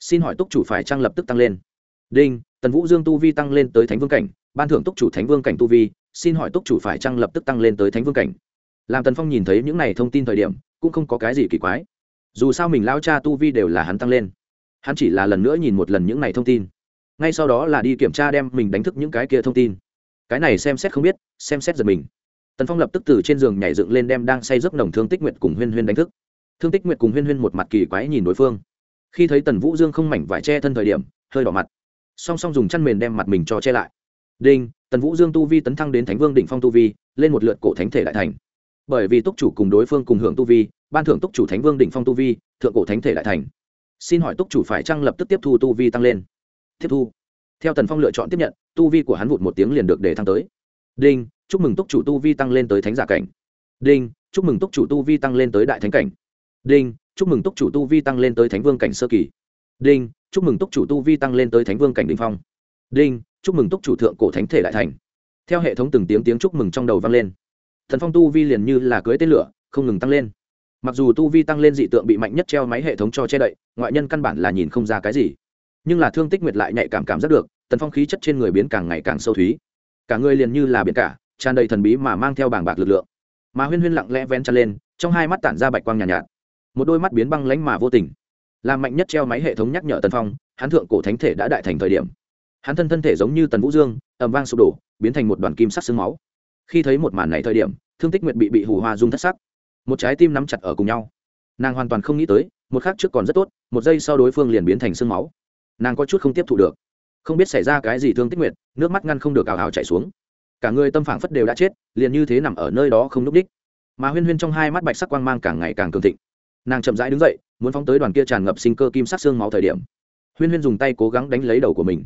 xin hỏi túc chủ phải trang lập tức tăng lên? Đinh, tần vũ dương tu vi tăng lên tới thánh vương cảnh, ban thưởng túc chủ thánh vương cảnh tu vi, xin hỏi túc chủ phải trang lập tức tăng lên tới thánh vương cảnh? Làm tần phong nhìn thấy những này thông tin thời điểm, cũng không có cái gì kỳ quái. Dù sao mình lao cha tu vi đều là hắn tăng lên. Hắn chỉ là lần nữa nhìn một lần những này thông tin. Ngay sau đó là đi kiểm tra đem mình đánh thức những cái kia thông tin. Cái này xem xét không biết, xem xét giật mình. Tần phong lập tức từ trên giường nhảy dựng lên đem đang say giấc nồng thương tích nguyệt cùng huyên huyên đánh thức. Thương tích nguyệt cùng huyên huyên một mặt kỳ quái nhìn đối phương khi thấy tần vũ dương không mảnh vải che thân thời điểm, hơi đỏ mặt. Song song dùng chăn mền đem mặt mình cho che lại. Đinh, tần vũ dương tu vi tấn thăng đến thánh vương đỉnh phong tu vi, lên một lượt cổ thánh thể đại thành. Bởi vì túc chủ cùng đối phương cùng hưởng tu vi, ban thưởng túc chủ thánh vương đỉnh phong tu vi, thượng cổ thánh thể đại thành. Xin hỏi túc chủ phải trăng lập tức tiếp thu tu vi tăng lên? Tiếp thu. Theo tần phong lựa chọn tiếp nhận, tu vi của hắn vụt một tiếng liền được để thăng tới. Đinh, chúc mừng túc chủ tu vi tăng lên tới thánh giả cảnh. Đinh, chúc mừng túc chủ tu vi tăng lên tới đại thánh cảnh. Đinh chúc mừng túc chủ tu vi tăng lên tới thánh vương cảnh sơ kỳ. Đinh chúc mừng túc chủ tu vi tăng lên tới thánh vương cảnh đình phong. Đinh chúc mừng túc chủ thượng cổ thánh thể đại thành. Theo hệ thống từng tiếng tiếng chúc mừng trong đầu vang lên. Thần phong tu vi liền như là cưới tên lửa không ngừng tăng lên. Mặc dù tu vi tăng lên dị tượng bị mạnh nhất treo máy hệ thống cho che đậy ngoại nhân căn bản là nhìn không ra cái gì. Nhưng là thương tích nguyệt lại nhạy cảm cảm giác được tần phong khí chất trên người biến càng ngày càng sâu thúy. Cả người liền như là biển cả tràn đầy thần bí mà mang theo bảng bạc lực lượng. Mà huyên huyên lặng lẽ ven chân lên trong hai mắt tản ra bạch quang nhàn nhạt, nhạt một đôi mắt biến băng lánh mà vô tình. Làm mạnh nhất treo máy hệ thống nhắc nhở tần phong, hắn thượng cổ thánh thể đã đại thành thời điểm. Hắn thân thân thể giống như tần vũ dương ẩm vang sụp đổ, biến thành một đoàn kim sắc xương máu. Khi thấy một màn này thời điểm, thương tích nguyệt bị bị hù hoa dung thất sắc. Một trái tim nắm chặt ở cùng nhau. Nàng hoàn toàn không nghĩ tới, một khác trước còn rất tốt, một giây sau đối phương liền biến thành sương máu. Nàng có chút không tiếp thụ được. Không biết xảy ra cái gì thương tích nguyệt, nước mắt ngăn không được ào ào chảy xuống. Cả người tâm phảng phất đều đã chết, liền như thế nằm ở nơi đó không n ú c đích mà huyên huyên trong hai mắt bạch sắc quang mang càng ngày càng cường thịnh nàng chậm rãi đứng dậy, muốn phóng tới đoàn kia tràn ngập sinh cơ kim sắc xương máu thời điểm. Huyên huyên dùng tay cố gắng đánh lấy đầu của mình.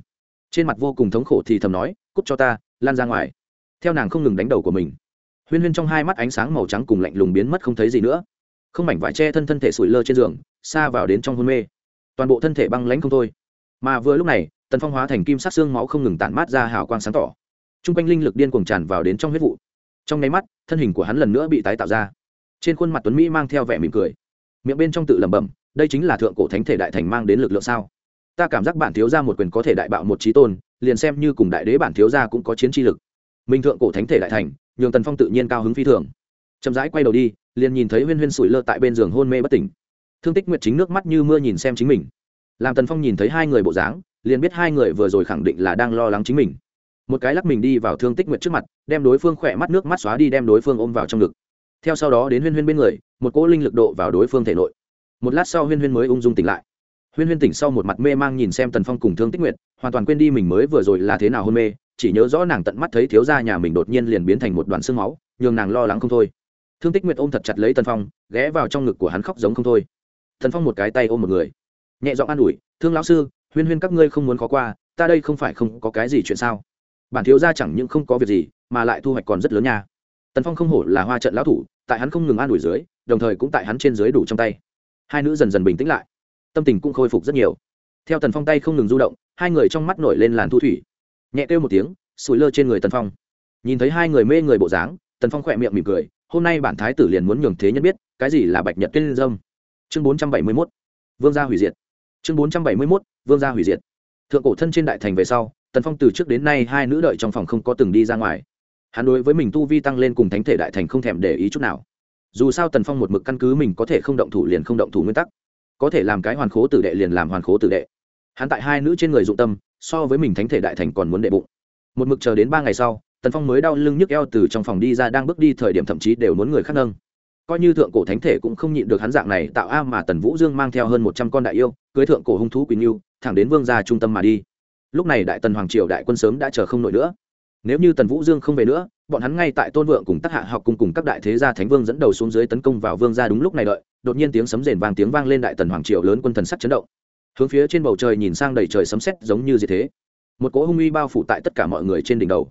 Trên mặt vô cùng thống khổ thì thầm nói, cút cho ta, lan ra ngoài. Theo nàng không ngừng đánh đầu của mình, huyên huyên trong hai mắt ánh sáng màu trắng cùng lạnh lùng biến mất không thấy gì nữa. Không mảnh vải che thân thân thể sủi lơ trên giường, xa vào đến trong hôn mê. Toàn bộ thân thể băng lãnh không thôi. Mà vừa lúc này, tần phong hóa thành kim sắc xương máu không ngừng tản mát ra hào quang sáng tỏ. T r u n g quanh linh lực điên cuồng tràn vào đến trong huyết vụ. Trong nháy mắt, thân hình của hắn lần nữa bị tái tạo ra. Trên khuôn mặt tuấn mỹ mang theo vẻ mỉm cười miệng bên trong tự lẩm bẩm, đây chính là thượng cổ thánh thể đại thành mang đến lực lượng sao? Ta cảm giác bản thiếu gia một quyền có thể đại bạo một trí tôn, liền xem như cùng đại đế bản thiếu gia cũng có chiến tri lực. Minh thượng cổ thánh thể đại thành, nhường tần phong tự nhiên cao hứng phi thường. Chậm rãi quay đầu đi, liền nhìn thấy huyên huyên sủi lơ tại bên giường hôn mê bất tỉnh. Thương tích nguyệt chính nước mắt như mưa nhìn xem chính mình. Làm tần phong nhìn thấy hai người bộ dáng, liền biết hai người vừa rồi khẳng định là đang lo lắng chính mình. Một cái lắc mình đi vào thương tích nguyệt trước mặt, đem đối phương khỏe mắt nước mắt xóa đi đem đối phương ôm vào trong ngực. Theo sau đó đến huyên huyên bên người một cỗ linh lực độ vào đối phương thể nội. Một lát sau huyên huyên mới ung dung tỉnh lại. Huyên huyên tỉnh sau một mặt mê mang nhìn xem tần phong cùng thương tích nguyệt, hoàn toàn quên đi mình mới vừa rồi là thế nào hôn mê, chỉ nhớ rõ nàng tận mắt thấy thiếu gia nhà mình đột nhiên liền biến thành một đoàn xương máu, nhường nàng lo lắng không thôi. Thương tích nguyệt ôm thật chặt lấy tần phong, ghé vào trong ngực của hắn khóc giống không thôi. Tần phong một cái tay ôm một người. Nhẹ giọng an ủi, thương lão sư, huyên huyên các ngươi không muốn khó qua, ta đây không phải không có cái gì chuyện sao? Bản thiếu gia chẳng những không có việc gì, mà lại thu hoạch còn rất lớn nha. Tần phong không hổ là hoa trận lão thủ, tại hắn không ngừng an ủi dưới đồng thời cũng tại hắn trên dưới đủ trong tay. Hai nữ dần dần bình tĩnh lại. Tâm tình cũng khôi phục rất nhiều. Theo tần phong tay không ngừng du động, hai người trong mắt nổi lên làn thu thủy. Nhẹ kêu một tiếng, sủi lơ trên người tần phong. Nhìn thấy hai người mê người bộ dáng, tần phong khỏe miệng mỉm cười, hôm nay bản thái tử liền muốn nhường thế nhân biết, cái gì là bạch nhật tuyên dâm. Chương bốn trăm bảy mươi mốt, vương gia hủy diệt. Chương bốn trăm bảy mươi mốt, vương gia hủy diệt. Thượng cổ thân trên đại thành về sau, tần phong từ trước đến nay hai nữ đợi trong phòng không có từng đi ra ngoài. Hắn đối với mình tu vi tăng lên cùng thánh thể đại thành không thèm để ý chút nào dù sao tần phong một mực căn cứ mình có thể không động thủ liền không động thủ nguyên tắc. Có thể làm cái hoàn khố tử đệ liền làm hoàn khố tử đệ. Hắn tại hai nữ trên người dụng tâm, so với mình thánh thể đại thành còn muốn đệ bụng. Một mực chờ đến ba ngày sau, tần phong mới đau lưng nhức eo từ trong phòng đi ra đang bước đi thời điểm thậm chí đều muốn người khác nâng. Coi như thượng cổ thánh thể cũng không nhịn được hắn dạng này tạo a mà tần vũ dương mang theo hơn một trăm con đại yêu, cưới thượng cổ hung thú quỳnh yêu thẳng đến vương gia trung tâm mà đi. Lúc này đại tần hoàng triều đại quân sớm đã chờ không nổi nữa. Nếu như tần vũ dương không về nữa bọn hắn ngay tại tôn vượng cùng tác hạ học cùng cùng các đại thế gia thánh vương dẫn đầu xuống dưới tấn công vào vương gia đúng lúc này đợi, đột nhiên tiếng sấm rền vang tiếng vang lên đại tần hoàng triều lớn quân thần sắc chấn động. Hướng phía trên bầu trời nhìn sang đầy trời sấm sét giống như gì thế. Một cỗ hung uy bao phủ tại tất cả mọi người trên đỉnh đầu.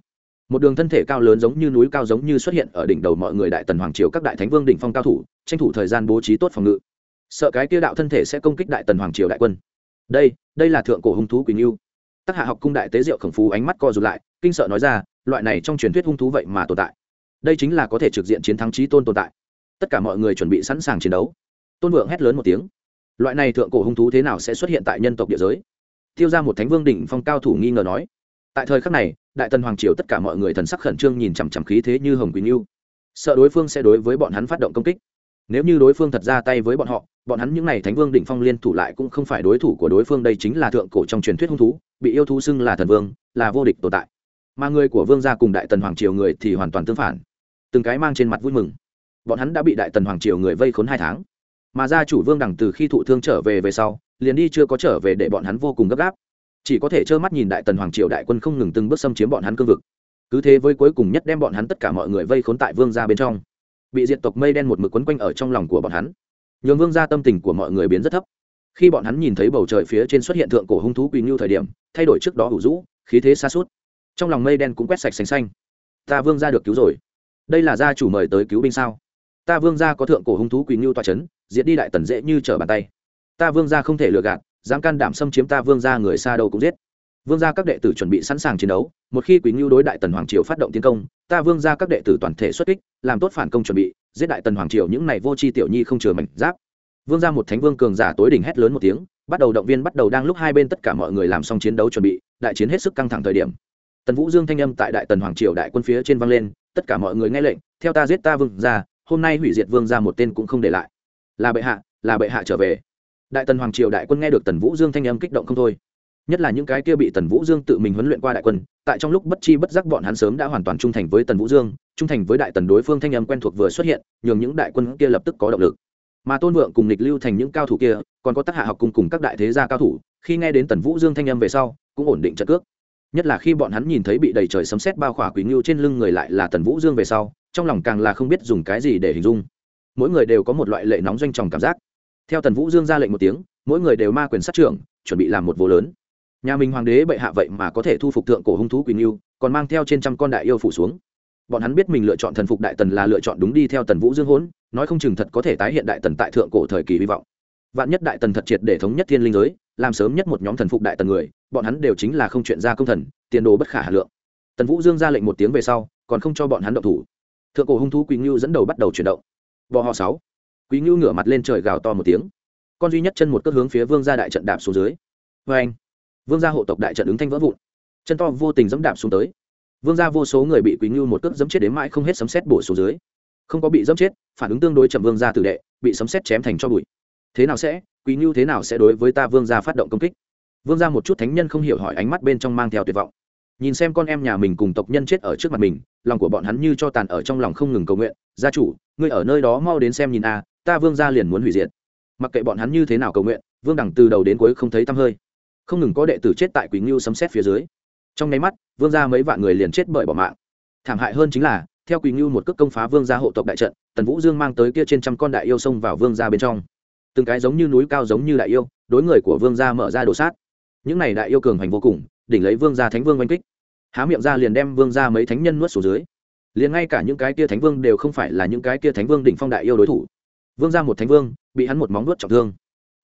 Một đường thân thể cao lớn giống như núi cao giống như xuất hiện ở đỉnh đầu mọi người đại tần hoàng triều các đại thánh vương đỉnh phong cao thủ, tranh thủ thời gian bố trí tốt phòng ngự. Sợ cái kia đạo thân thể sẽ công kích đại tần hoàng triều đại quân. Đây đây là thượng cổ hung thú quỳnh yêu tác hạ học cung đại tế diệu khổng phú ánh mắt co rụt lại, kinh sợ nói ra loại này trong truyền thuyết hung thú vậy mà tồn tại. Đây chính là có thể trực diện chiến thắng trí tôn tồn tại. Tất cả mọi người chuẩn bị sẵn sàng chiến đấu. Tôn vượng hét lớn một tiếng. Loại này thượng cổ hung thú thế nào sẽ xuất hiện tại nhân tộc địa giới? Tiêu ra một thánh vương đỉnh phong cao thủ nghi ngờ nói. Tại thời khắc này, đại tần hoàng triều tất cả mọi người thần sắc khẩn trương nhìn chằm chằm khí thế như hồng quỳnh yêu sợ đối phương sẽ đối với bọn hắn phát động công kích. Nếu như đối phương thật ra tay với bọn họ, bọn hắn những n à y thánh vương đỉnh phong liên thủ lại cũng không phải đối thủ của đối phương, đây chính là thượng cổ trong truyền thuyết hung thú, bị yêu thú xưng là thần vương, là vô địch tồn tại mà người của vương gia cùng đại tần hoàng triều người thì hoàn toàn tương phản. Từng cái mang trên mặt vui mừng. Bọn hắn đã bị đại tần hoàng triều người vây khốn hai tháng. Mà gia chủ vương đẳng từ khi thụ thương trở về về sau, liền đi chưa có trở về để bọn hắn vô cùng gấp gáp. Chỉ có thể trơ mắt nhìn đại tần hoàng triều đại quân không ngừng từng bước xâm chiếm bọn hắn cương vực. Cứ thế với cuối cùng nhất đem bọn hắn tất cả mọi người vây khốn tại vương gia bên trong. Bị diện tộc mây đen một mực quấn quanh ở trong lòng của bọn hắn. Nhường vương gia tâm tình của mọi người biến rất thấp. Khi bọn hắn nhìn thấy bầu trời phía trên xuất hiện thượng cổ hung thú quỳ ngưu thời điểm, thay đổi trước đó hủ rũ, khí thế xa suốt trong lòng mây đen cũng quét sạch xanh xanh. Ta vương gia được cứu rồi. Đây là gia chủ mời tới cứu binh sao? Ta vương gia có thượng cổ hung thú quỳ ngưu toa c h ấ n diệt đi đại tần dễ như trở bàn tay. Ta vương gia không thể lừa gạt, dám can đảm xâm chiếm ta vương gia người xa đâu cũng giết. Vương gia các đệ tử chuẩn bị sẵn sàng chiến đấu, một khi quỳ ngưu đối đại tần hoàng triều phát động tiến công, ta vương gia các đệ tử toàn thể xuất kích, làm tốt phản công chuẩn bị, giết đại tần hoàng triều những này vô c tiểu nhi không chừa mảnh giáp. Vương gia một thánh vương cường giả tối đỉnh hét lớn một tiếng, bắt đầu động viên bắt đầu đang lúc hai bên tất cả mọi người làm xong chiến đấu chuẩn bị, đại chiến hết sức căng thẳng thời điểm tần vũ dương thanh âm tại đại tần hoàng triều đại quân phía trên vang lên, tất cả mọi người nghe lệnh, theo ta giết ta vương ra, hôm nay hủy diệt vương ra một tên cũng không để lại. Là bệ hạ, là bệ hạ trở về. Đại tần hoàng triều đại quân nghe được tần vũ dương thanh âm kích động không thôi. Nhất là những cái kia bị tần vũ dương tự mình huấn luyện qua đại quân, tại trong lúc bất chi bất giác bọn hắn sớm đã hoàn toàn trung thành với tần vũ dương, trung thành với đại tần đối phương thanh âm quen thuộc vừa xuất hiện, nhường những đại quân kia lập tức có động lực. Mà tôn vượng cùng nghịch lưu thành những cao thủ kia, còn có tác hạ học cùng cùng các đại thế gia cao thủ, khi nghe đến tần vũ dương thanh âm về sau, cũng ổn định trận cước nhất là khi bọn hắn nhìn thấy bị đầy trời sấm sét bao khỏa quỷ ngưu trên lưng người lại là tần vũ dương về sau, trong lòng càng là không biết dùng cái gì để hình dung. Mỗi người đều có một loại lệ nóng doanh tròng cảm giác. Theo tần vũ dương ra lệnh một tiếng, mỗi người đều ma quyền sát trưởng, chuẩn bị làm một vô lớn. Nhà mình hoàng đế bệ hạ vậy mà có thể thu phục thượng cổ hung thú quỳnh yêu còn mang theo trên trăm con đại yêu phủ xuống. Bọn hắn biết mình lựa chọn thần phục đại tần là lựa chọn đúng đi theo tần vũ dương hốn, nói không chừng thật có thể tái hiện đại tần tại thượng cổ thời kỳ hy vọng. Vạn nhất đại tần thật triệt để thống nhất thiên linh giới làm sớm nhất một nhóm thần phục đại tần người, bọn hắn đều chính là không chuyện ra công thần, tiền đồ bất khả hà lượng. Tần vũ dương ra lệnh một tiếng về sau, còn không cho bọn hắn động thủ. Thượng cổ hung thú quý ngưu dẫn đầu bắt đầu chuyển động. Bò họ sáu. Quý ngưu ngửa mặt lên trời gào to một tiếng. Con duy nhất chân một cước hướng phía vương gia đại trận đạp xuống dưới. Vê anh, vương gia hộ tộc đại trận ứng thanh vỡ vụn. Chân to vô tình dẫm đạp xuống tới. Vương gia vô số người bị quý ngưu một cước dẫm chết đến mãi không hết sấm xét bổ xuống dưới. Không có bị dẫm chết, phản ứng tương đối chậm vương gia tử đệ, bị sấm xét chém thành cho bụi. Thế nào sẽ? Quỳ ngưu thế nào sẽ đối với ta vương gia phát động công kích? Vương gia một chút thánh nhân không hiểu hỏi ánh mắt bên trong mang theo tuyệt vọng. Nhìn xem con em nhà mình cùng tộc nhân chết ở trước mặt mình, lòng của bọn hắn như cho tàn ở trong lòng không ngừng cầu nguyện. Gia chủ, ngươi ở nơi đó mau đến xem nhìn a, ta vương gia liền muốn hủy diệt. Mặc kệ bọn hắn như thế nào cầu nguyện, vương đẳng từ đầu đến cuối không thấy tăm hơi. Không ngừng có đệ tử chết tại quỳ ngưu sấm xét phía dưới. Trong nháy mắt, vương gia mấy vạn người liền chết bởi bỏ mạng. Thảm hại hơn chính là, theo quỳ ngưu một cước công phá vương gia hộ tộc đại trận, tần vũ dương mang tới kia trên trăm con đại yêu xông vào vương gia bên trong từng cái giống như núi cao giống như đại yêu, đối người của vương gia mở ra đổ sát. Những này đại yêu cường hành vô cùng, đỉnh lấy vương gia thánh vương oanh kích. Há miệng ra liền đem vương gia mấy thánh nhân nuốt xuống dưới. Liền ngay cả những cái kia thánh vương đều không phải là những cái kia thánh vương đỉnh phong đại yêu đối thủ. Vương gia một thánh vương, bị hắn một móng nuốt trọng thương.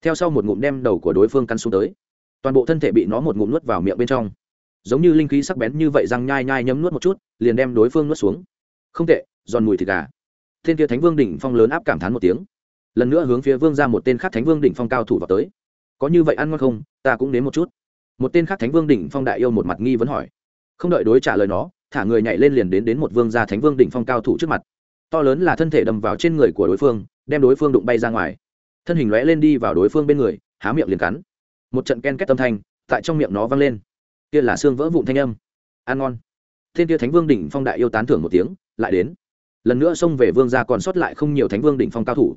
Theo sau một ngụm đem đầu của đối phương căn xuống tới. Toàn bộ thân thể bị nó một ngụm nuốt vào miệng bên trong. Giống như linh khí sắc bén như vậy răng nhai nhai nhấm nuốt một chút, liền đem đối phương nuốt xuống. Không tệ, giòn mùi thịt gà. Thiên kia thánh vương đỉnh phong lớn áp cảm thán một tiếng lần nữa hướng phía vương ra một tên khác thánh vương đỉnh phong cao thủ vào tới. Có như vậy ăn ngon không? Ta cũng đến một chút. Một tên khác thánh vương đỉnh phong đại yêu một mặt nghi vấn hỏi. Không đợi đối trả lời nó, thả người nhảy lên liền đến đến một vương gia thánh vương đỉnh phong cao thủ trước mặt. To lớn là thân thể đâm vào trên người của đối phương, đem đối phương đụng bay ra ngoài. Thân hình lóe lên đi vào đối phương bên người, há miệng liền cắn. Một trận ken két tâm thanh, tại trong miệng nó vang lên. Kia là xương vỡ vụn thanh âm. Ăn ngon. Thiên kia thánh vương đỉnh phong đại yêu tán thưởng một tiếng, lại đến. Lần nữa xông về vương gia còn sót lại không nhiều thánh vương đỉnh phong cao thủ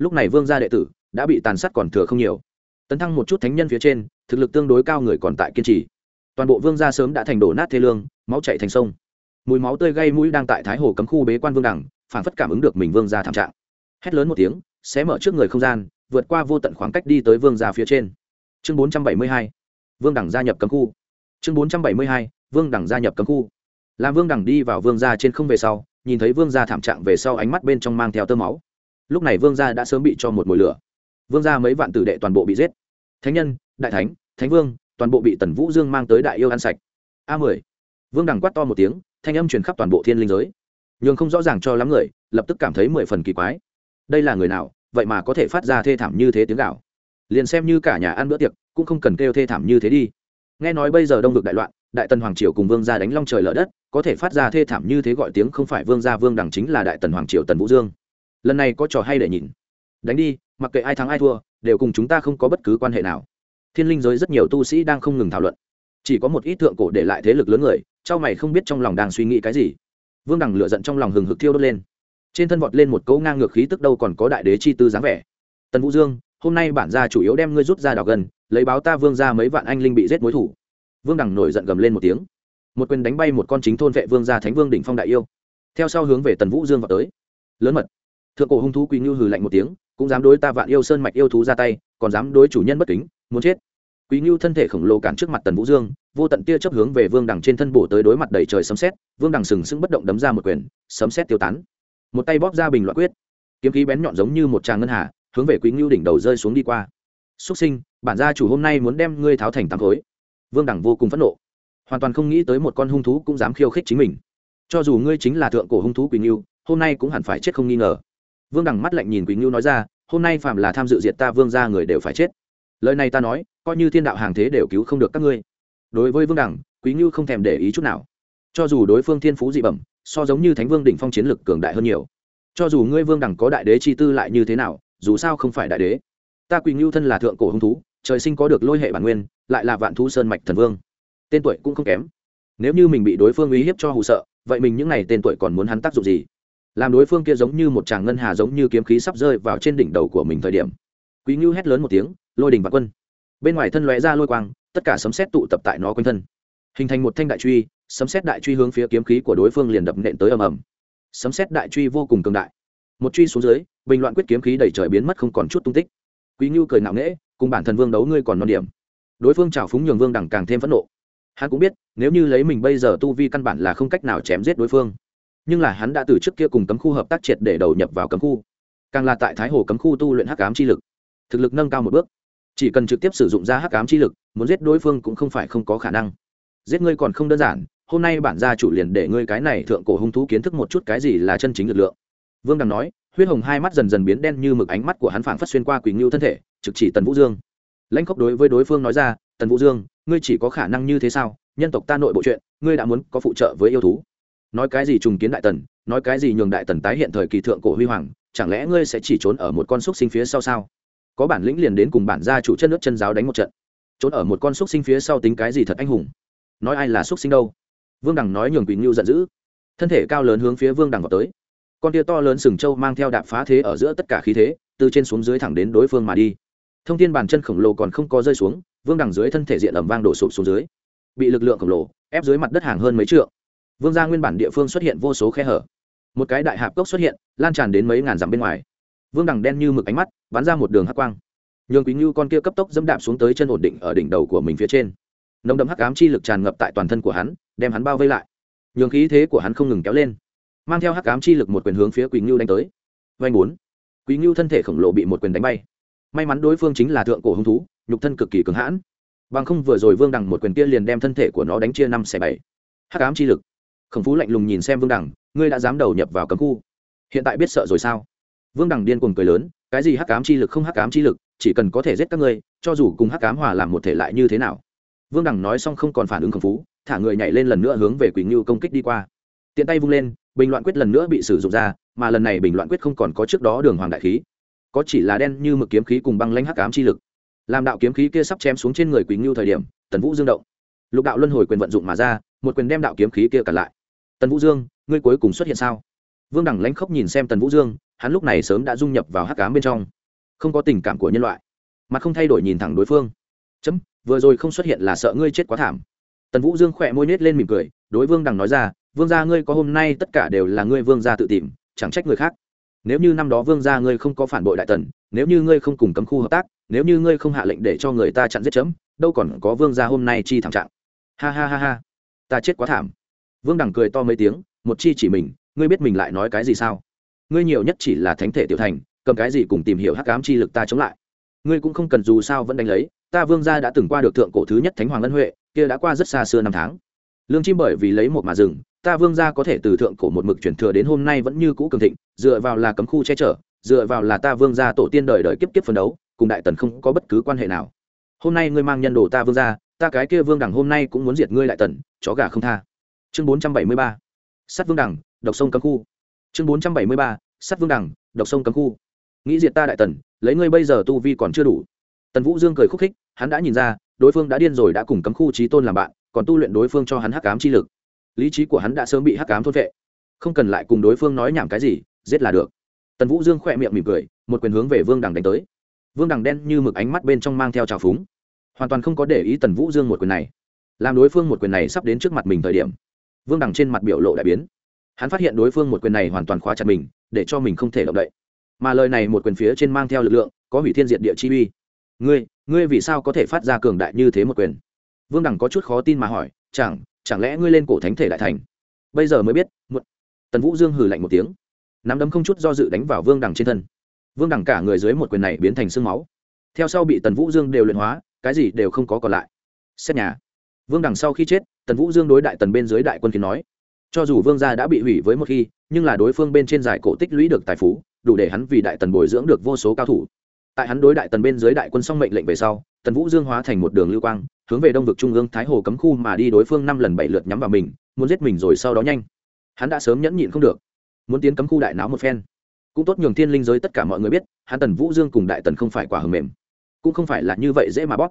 lúc này vương gia đệ tử đã bị tàn sát còn thừa không nhiều. Tấn thăng một chút thánh nhân phía trên, thực lực tương đối cao người còn tại kiên trì. Toàn bộ vương gia sớm đã thành đổ nát thê lương, máu chạy thành sông. Mùi máu tươi gây mũi đang tại thái hồ cấm khu bế quan vương đẳng, phản phất cảm ứng được mình vương gia thảm trạng. Hét lớn một tiếng, xé mở trước người không gian, vượt qua vô tận khoảng cách đi tới vương gia phía trên. Chương bốn trăm bảy mươi hai, vương đẳng gia nhập cấm khu. Chương bốn trăm bảy mươi hai, vương đẳng gia nhập cấm khu. Làm vương đẳng đi vào vương gia trên không về sau, nhìn thấy vương gia thảm trạng về sau ánh mắt bên trong mang theo tơ máu lúc này vương gia đã sớm bị cho một mồi lửa. Vương gia mấy vạn tử đệ toàn bộ bị giết. Thánh nhân, đại thánh thánh vương, toàn bộ bị tần vũ dương mang tới đại yêu ăn sạch. A mười. Vương đẳng quát to một tiếng, thanh âm truyền khắp toàn bộ thiên linh giới. Nhường không rõ ràng cho lắm người, lập tức cảm thấy mười phần kỳ quái. Đây là người nào, vậy mà có thể phát ra thê thảm như thế tiếng gạo liền xem như cả nhà ăn bữa tiệc, cũng không cần kêu thê thảm như thế đi. Nghe nói bây giờ đông vực đại loạn, đại tần hoàng triều cùng vương gia đánh long trời lở đất, có thể phát ra thê thảm như thế gọi tiếng không phải vương gia, vương đẳng chính là đại tần hoàng triều tần vũ dương lần này có trò hay để nhìn. Đánh đi, mặc kệ ai thắng ai thua, đều cùng chúng ta không có bất cứ quan hệ nào. Thiên linh giới rất nhiều tu sĩ đang không ngừng thảo luận. Chỉ có một ít thượng cổ để lại thế lực lớn người, trao mày không biết trong lòng đang suy nghĩ cái gì. Vương đẳng lựa giận trong lòng hừng hực thiêu đốt lên. Trên thân vọt lên một cấu ngang ngược khí tức đâu còn có đại đế chi tư dáng vẻ. Tần vũ dương, hôm nay bản gia chủ yếu đem ngươi rút ra đào gần lấy báo ta vương ra mấy vạn anh linh bị giết mối thủ. Vương đằng nổi giận gầm lên một tiếng. Một quyền đánh bay một con chính thôn vệ vương gia thánh vương đỉnh phong đại yêu. Theo sau hướng về tần vũ dương vào tới. Lớn mật thượng cổ hung thú quý ngưu hừ lạnh một tiếng, cũng dám đối ta vạn yêu sơn mạch yêu thú ra tay, còn dám đối chủ nhân bất kính, muốn chết. Quý ngưu thân thể khổng lồ cản trước mặt tần vũ dương, vô tận tia chấp hướng về vương đằng trên thân bổ tới đối mặt đầy trời sấm xét vương đằng sừng sững bất động đấm ra một quyền, sấm xét tiêu tán. Một tay bóp ra bình loại quyết. Kiếm khí bén nhọn giống như một tràng ngân hà, hướng về quý ngưu đỉnh đầu rơi xuống đi qua. Xuất sinh, bản gia chủ hôm nay muốn đem ngươi tháo thành tám khối. Vương đẳng vô cùng phẫn nộ. Hoàn toàn không nghĩ tới một con hung thú cũng dám khiêu khích chính mình. Cho dù ngươi chính là thượng cổ hung thú quỳnh ngưu, hôm nay cũng hẳn phải chết không nghi ngờ vương đẳng mắt lạnh nhìn quỳnh ngưu nói ra, hôm nay phạm là tham dự diệt ta vương gia người đều phải chết. Lời này ta nói, coi như thiên đạo hàng thế đều cứu không được các ngươi. Đối với vương đẳng quý ngưu không thèm để ý chút nào. Cho dù đối phương thiên phú dị bẩm, so giống như thánh vương đỉnh phong chiến lực cường đại hơn nhiều. Cho dù ngươi vương đẳng có đại đế chi tư lại như thế nào, dù sao không phải đại đế. Ta quỳnh ngưu thân là thượng cổ hung thú, trời sinh có được lôi hệ bản nguyên, lại là vạn thú sơn mạch thần vương. Tên tuổi cũng không kém. Nếu như mình bị đối phương uy hiếp cho hù sợ, vậy mình những n à y tên tuổi còn muốn hắn tác dụng gì? Làm đối phương kia giống như một tràng ngân hà giống như kiếm khí sắp rơi vào trên đỉnh đầu của mình thời điểm. Quý ngưu hét lớn một tiếng, lôi đỉnh và quân! Bên ngoài thân lóe ra lôi quang, tất cả sấm xét tụ tập tại nó quanh thân. Hình thành một thanh đại truy, sấm xét đại truy hướng phía kiếm khí của đối phương liền đập nện tới ầm ầm. Sấm xét đại truy vô cùng cường đại. Một truy xuống dưới, bình loạn quyết kiếm khí đẩy trời biến mất không còn chút tung tích. Quý ngưu cười ngạo nghễ, cùng bản thân vương đấu ngươi còn non điểm. Đối phương trào phúng nhường vương đẳng càng thêm phẫn nộ. Hắn cũng biết, nếu như lấy mình bây giờ tu vi căn bản là không cách nào chém giết đối phương nhưng là hắn đã từ trước kia cùng cấm khu hợp tác triệt để đầu nhập vào cấm khu. Càng là tại thái hồ cấm khu tu luyện hắc ám chi lực. Thực lực nâng cao một bước. Chỉ cần trực tiếp sử dụng ra hắc ám chi lực, muốn giết đối phương cũng không phải không có khả năng. Giết ngươi còn không đơn giản, hôm nay bản gia chủ liền để ngươi cái này thượng cổ hung thú kiến thức một chút cái gì là chân chính lực lượng. Vương đằng nói, huyết hồng hai mắt dần dần biến đen như mực ánh mắt của hắn phảng phất xuyên qua quỳnh ngưu thân thể, trực chỉ tần vũ dương. Lãnh khốc đối với đối phương nói ra, tần vũ dương, ngươi chỉ có khả năng như thế sao? Nhân tộc ta nội bộ chuyện, ngươi đã muốn có phụ trợ với yêu thú nói cái gì trùng kiến đại tần, nói cái gì nhường đại tần tái hiện thời kỳ thượng cổ huy hoàng, chẳng lẽ ngươi sẽ chỉ trốn ở một con xúc sinh phía sau sao? Có bản lĩnh liền đến cùng bản gia chủ chân nước chân giáo đánh một trận. Trốn ở một con xúc sinh phía sau tính cái gì thật anh hùng? Nói ai là xúc sinh đâu? Vương đằng nói nhường quỳnh ngưu giận dữ. Thân thể cao lớn hướng phía vương đằng vào tới. Con tia to lớn sừng trâu mang theo đạp phá thế ở giữa tất cả khí thế, từ trên xuống dưới thẳng đến đối phương mà đi. Thông tin bàn chân khổng lồ còn không có rơi xuống, vương đằng dưới thân thể diện ẩm vang đổ sụp xuống dưới. Bị lực lượng khổng lồ ép dưới mặt đất hàng hơn mấy trượng vương gia nguyên bản địa phương xuất hiện vô số khe hở. Một cái đại hạp cốc xuất hiện, lan tràn đến mấy ngàn dặm bên ngoài. Vương đằng đen như mực ánh mắt, bắn ra một đường hắc quang. Nhường quý ngưu con kia cấp tốc dẫm đạp xuống tới chân ổn định ở đỉnh đầu của mình phía trên. Nồng đậm hắc ám chi lực tràn ngập tại toàn thân của hắn, đem hắn bao vây lại. Nhường khí thế của hắn không ngừng kéo lên, mang theo hắc ám chi lực một quyền hướng phía quý ngưu đánh tới. Vanh bốn. Quý ngưu thân thể khổng lồ bị một quyền đánh bay. May mắn đối phương chính là thượng cổ hung thú, nhục thân cực kỳ cứng hãn. Bằng không vừa rồi vương đằng một quyền kia liền đem thân thể của nó đánh chia năm xẻ bảy. Hắc ám chi lực khổng phú lạnh lùng nhìn xem vương đằng, ngươi đã dám đầu nhập vào cấm khu. Hiện tại biết sợ rồi sao? Vương đằng điên cuồng cười lớn, cái gì hắc ám chi lực không hắc ám chi lực, chỉ cần có thể giết các ngươi, cho dù cùng hắc ám hòa làm một thể lại như thế nào? Vương đằng nói xong không còn phản ứng khổng phú, thả người nhảy lên lần nữa hướng về quỳnh ngưu công kích đi qua. Tiện tay vung lên, bình loạn quyết lần nữa bị sử dụng ra, mà lần này bình loạn quyết không còn có trước đó đường hoàng đại khí. Có chỉ là đen như mực kiếm khí cùng băng lãnh hắc ám chi lực. Làm đạo kiếm khí kia sắp chém xuống trên người quỳnh ngưu thời điểm, tần vũ dương động. Lục đạo luân hồi quyền vận dụng mà ra, một quyền đem đạo kiếm khí kia cản lại tần vũ dương, ngươi cuối cùng xuất hiện sao? Vương đẳng lãnh khốc nhìn xem tần vũ dương, hắn lúc này sớm đã dung nhập vào hắc ám bên trong. Không có tình cảm của nhân loại mặt không thay đổi nhìn thẳng đối phương. Chấm, vừa rồi không xuất hiện là sợ ngươi chết quá thảm. Tần vũ dương khỏe môi nết lên mỉm cười, đối vương đằng nói ra, vương gia ngươi có hôm nay tất cả đều là ngươi vương gia tự tìm, chẳng trách người khác. Nếu như năm đó vương gia ngươi không có phản bội đại tần, nếu như ngươi không cùng cấm khu hợp tác, nếu như ngươi không hạ lệnh để cho người ta chặn giết chấm, đâu còn có vương gia hôm nay chi thảm trạng. Ha ha ha ha, ta chết quá thảm vương đằng cười to mấy tiếng, một chi chỉ mình, ngươi biết mình lại nói cái gì sao? Ngươi nhiều nhất chỉ là thánh thể tiểu thành, cầm cái gì cùng tìm hiểu hắc cám chi lực ta chống lại. Ngươi cũng không cần dù sao vẫn đánh lấy, ta vương gia đã từng qua được thượng cổ thứ nhất thánh hoàng ân huệ, kia đã qua rất xa xưa năm tháng. Lương chim bởi vì lấy một mà rừng ta vương gia có thể từ thượng cổ một mực chuyển thừa đến hôm nay vẫn như cũ cường thịnh, dựa vào là cấm khu che chở, dựa vào là ta vương gia tổ tiên đời đời kiếp kiếp phấn đấu, cùng đại tần không có bất cứ quan hệ nào. Hôm nay ngươi mang nhân đồ ta vương gia, ta cái kia vương đẳng hôm nay cũng muốn diệt ngươi đại tần, chó gà không tha chương bốn trăm bảy mươi ba sắt vương đẳng độc sông cấm khu. Chương bốn trăm bảy mươi ba sắt vương đẳng độc sông cấm khu. Nghĩ diệt ta đại tần, lấy ngươi bây giờ tu vi còn chưa đủ. Tần vũ dương cười khúc khích, hắn đã nhìn ra, đối phương đã điên rồi đã cùng cấm khu trí tôn làm bạn, còn tu luyện đối phương cho hắn hắc cám chi lực. Lý trí của hắn đã sớm bị hắc cám thôn vệ không cần lại cùng đối phương nói nhảm cái gì, giết là được. Tần vũ dương khỏe miệng mỉm cười, một quyền hướng về vương đằng đánh tới. Vương đằng đen như mực ánh mắt bên trong mang theo trào phúng. Hoàn toàn không có để ý tần vũ dương một quyền này. Làm đối phương một quyền này sắp đến trước mặt mình thời điểm vương đằng trên mặt biểu lộ đại biến. Hắn phát hiện đối phương một quyền này hoàn toàn khóa chặt mình, để cho mình không thể động đậy. Mà lời này một quyền phía trên mang theo lực lượng, có hủy thiên diệt địa chi uy. Ngươi ngươi vì sao có thể phát ra cường đại như thế một quyền? Vương đằng có chút khó tin mà hỏi, chẳng chẳng lẽ ngươi lên cổ thánh thể đại thành? Bây giờ mới biết, một tần vũ dương hừ lạnh một tiếng. Nắm đấm không chút do dự đánh vào vương đằng trên thân. Vương đằng cả người dưới một quyền này biến thành sương máu. Theo sau bị tần vũ dương đều luyện hóa, cái gì đều không có còn lại. Xét nhà vương đằng sau khi chết, tần vũ dương đối đại tần bên dưới đại quân kiến nói. Cho dù vương gia đã bị hủy với một khi, nhưng là đối phương bên trên giải cổ tích lũy được tài phú, đủ để hắn vì đại tần bồi dưỡng được vô số cao thủ. Tại hắn đối đại tần bên dưới đại quân xong mệnh lệnh về sau, tần vũ dương hóa thành một đường lưu quang, hướng về đông vực trung ương thái hồ cấm khu mà đi đối phương năm lần bảy lượt nhắm vào mình, muốn giết mình rồi sau đó nhanh. Hắn đã sớm nhẫn nhịn không được, muốn tiến cấm khu đại náo một phen. Cũng tốt nhường thiên linh giới tất cả mọi người biết, hắn tần vũ dương cùng đại tần không phải quả hầm mềm, cũng không phải là như vậy dễ mà bóp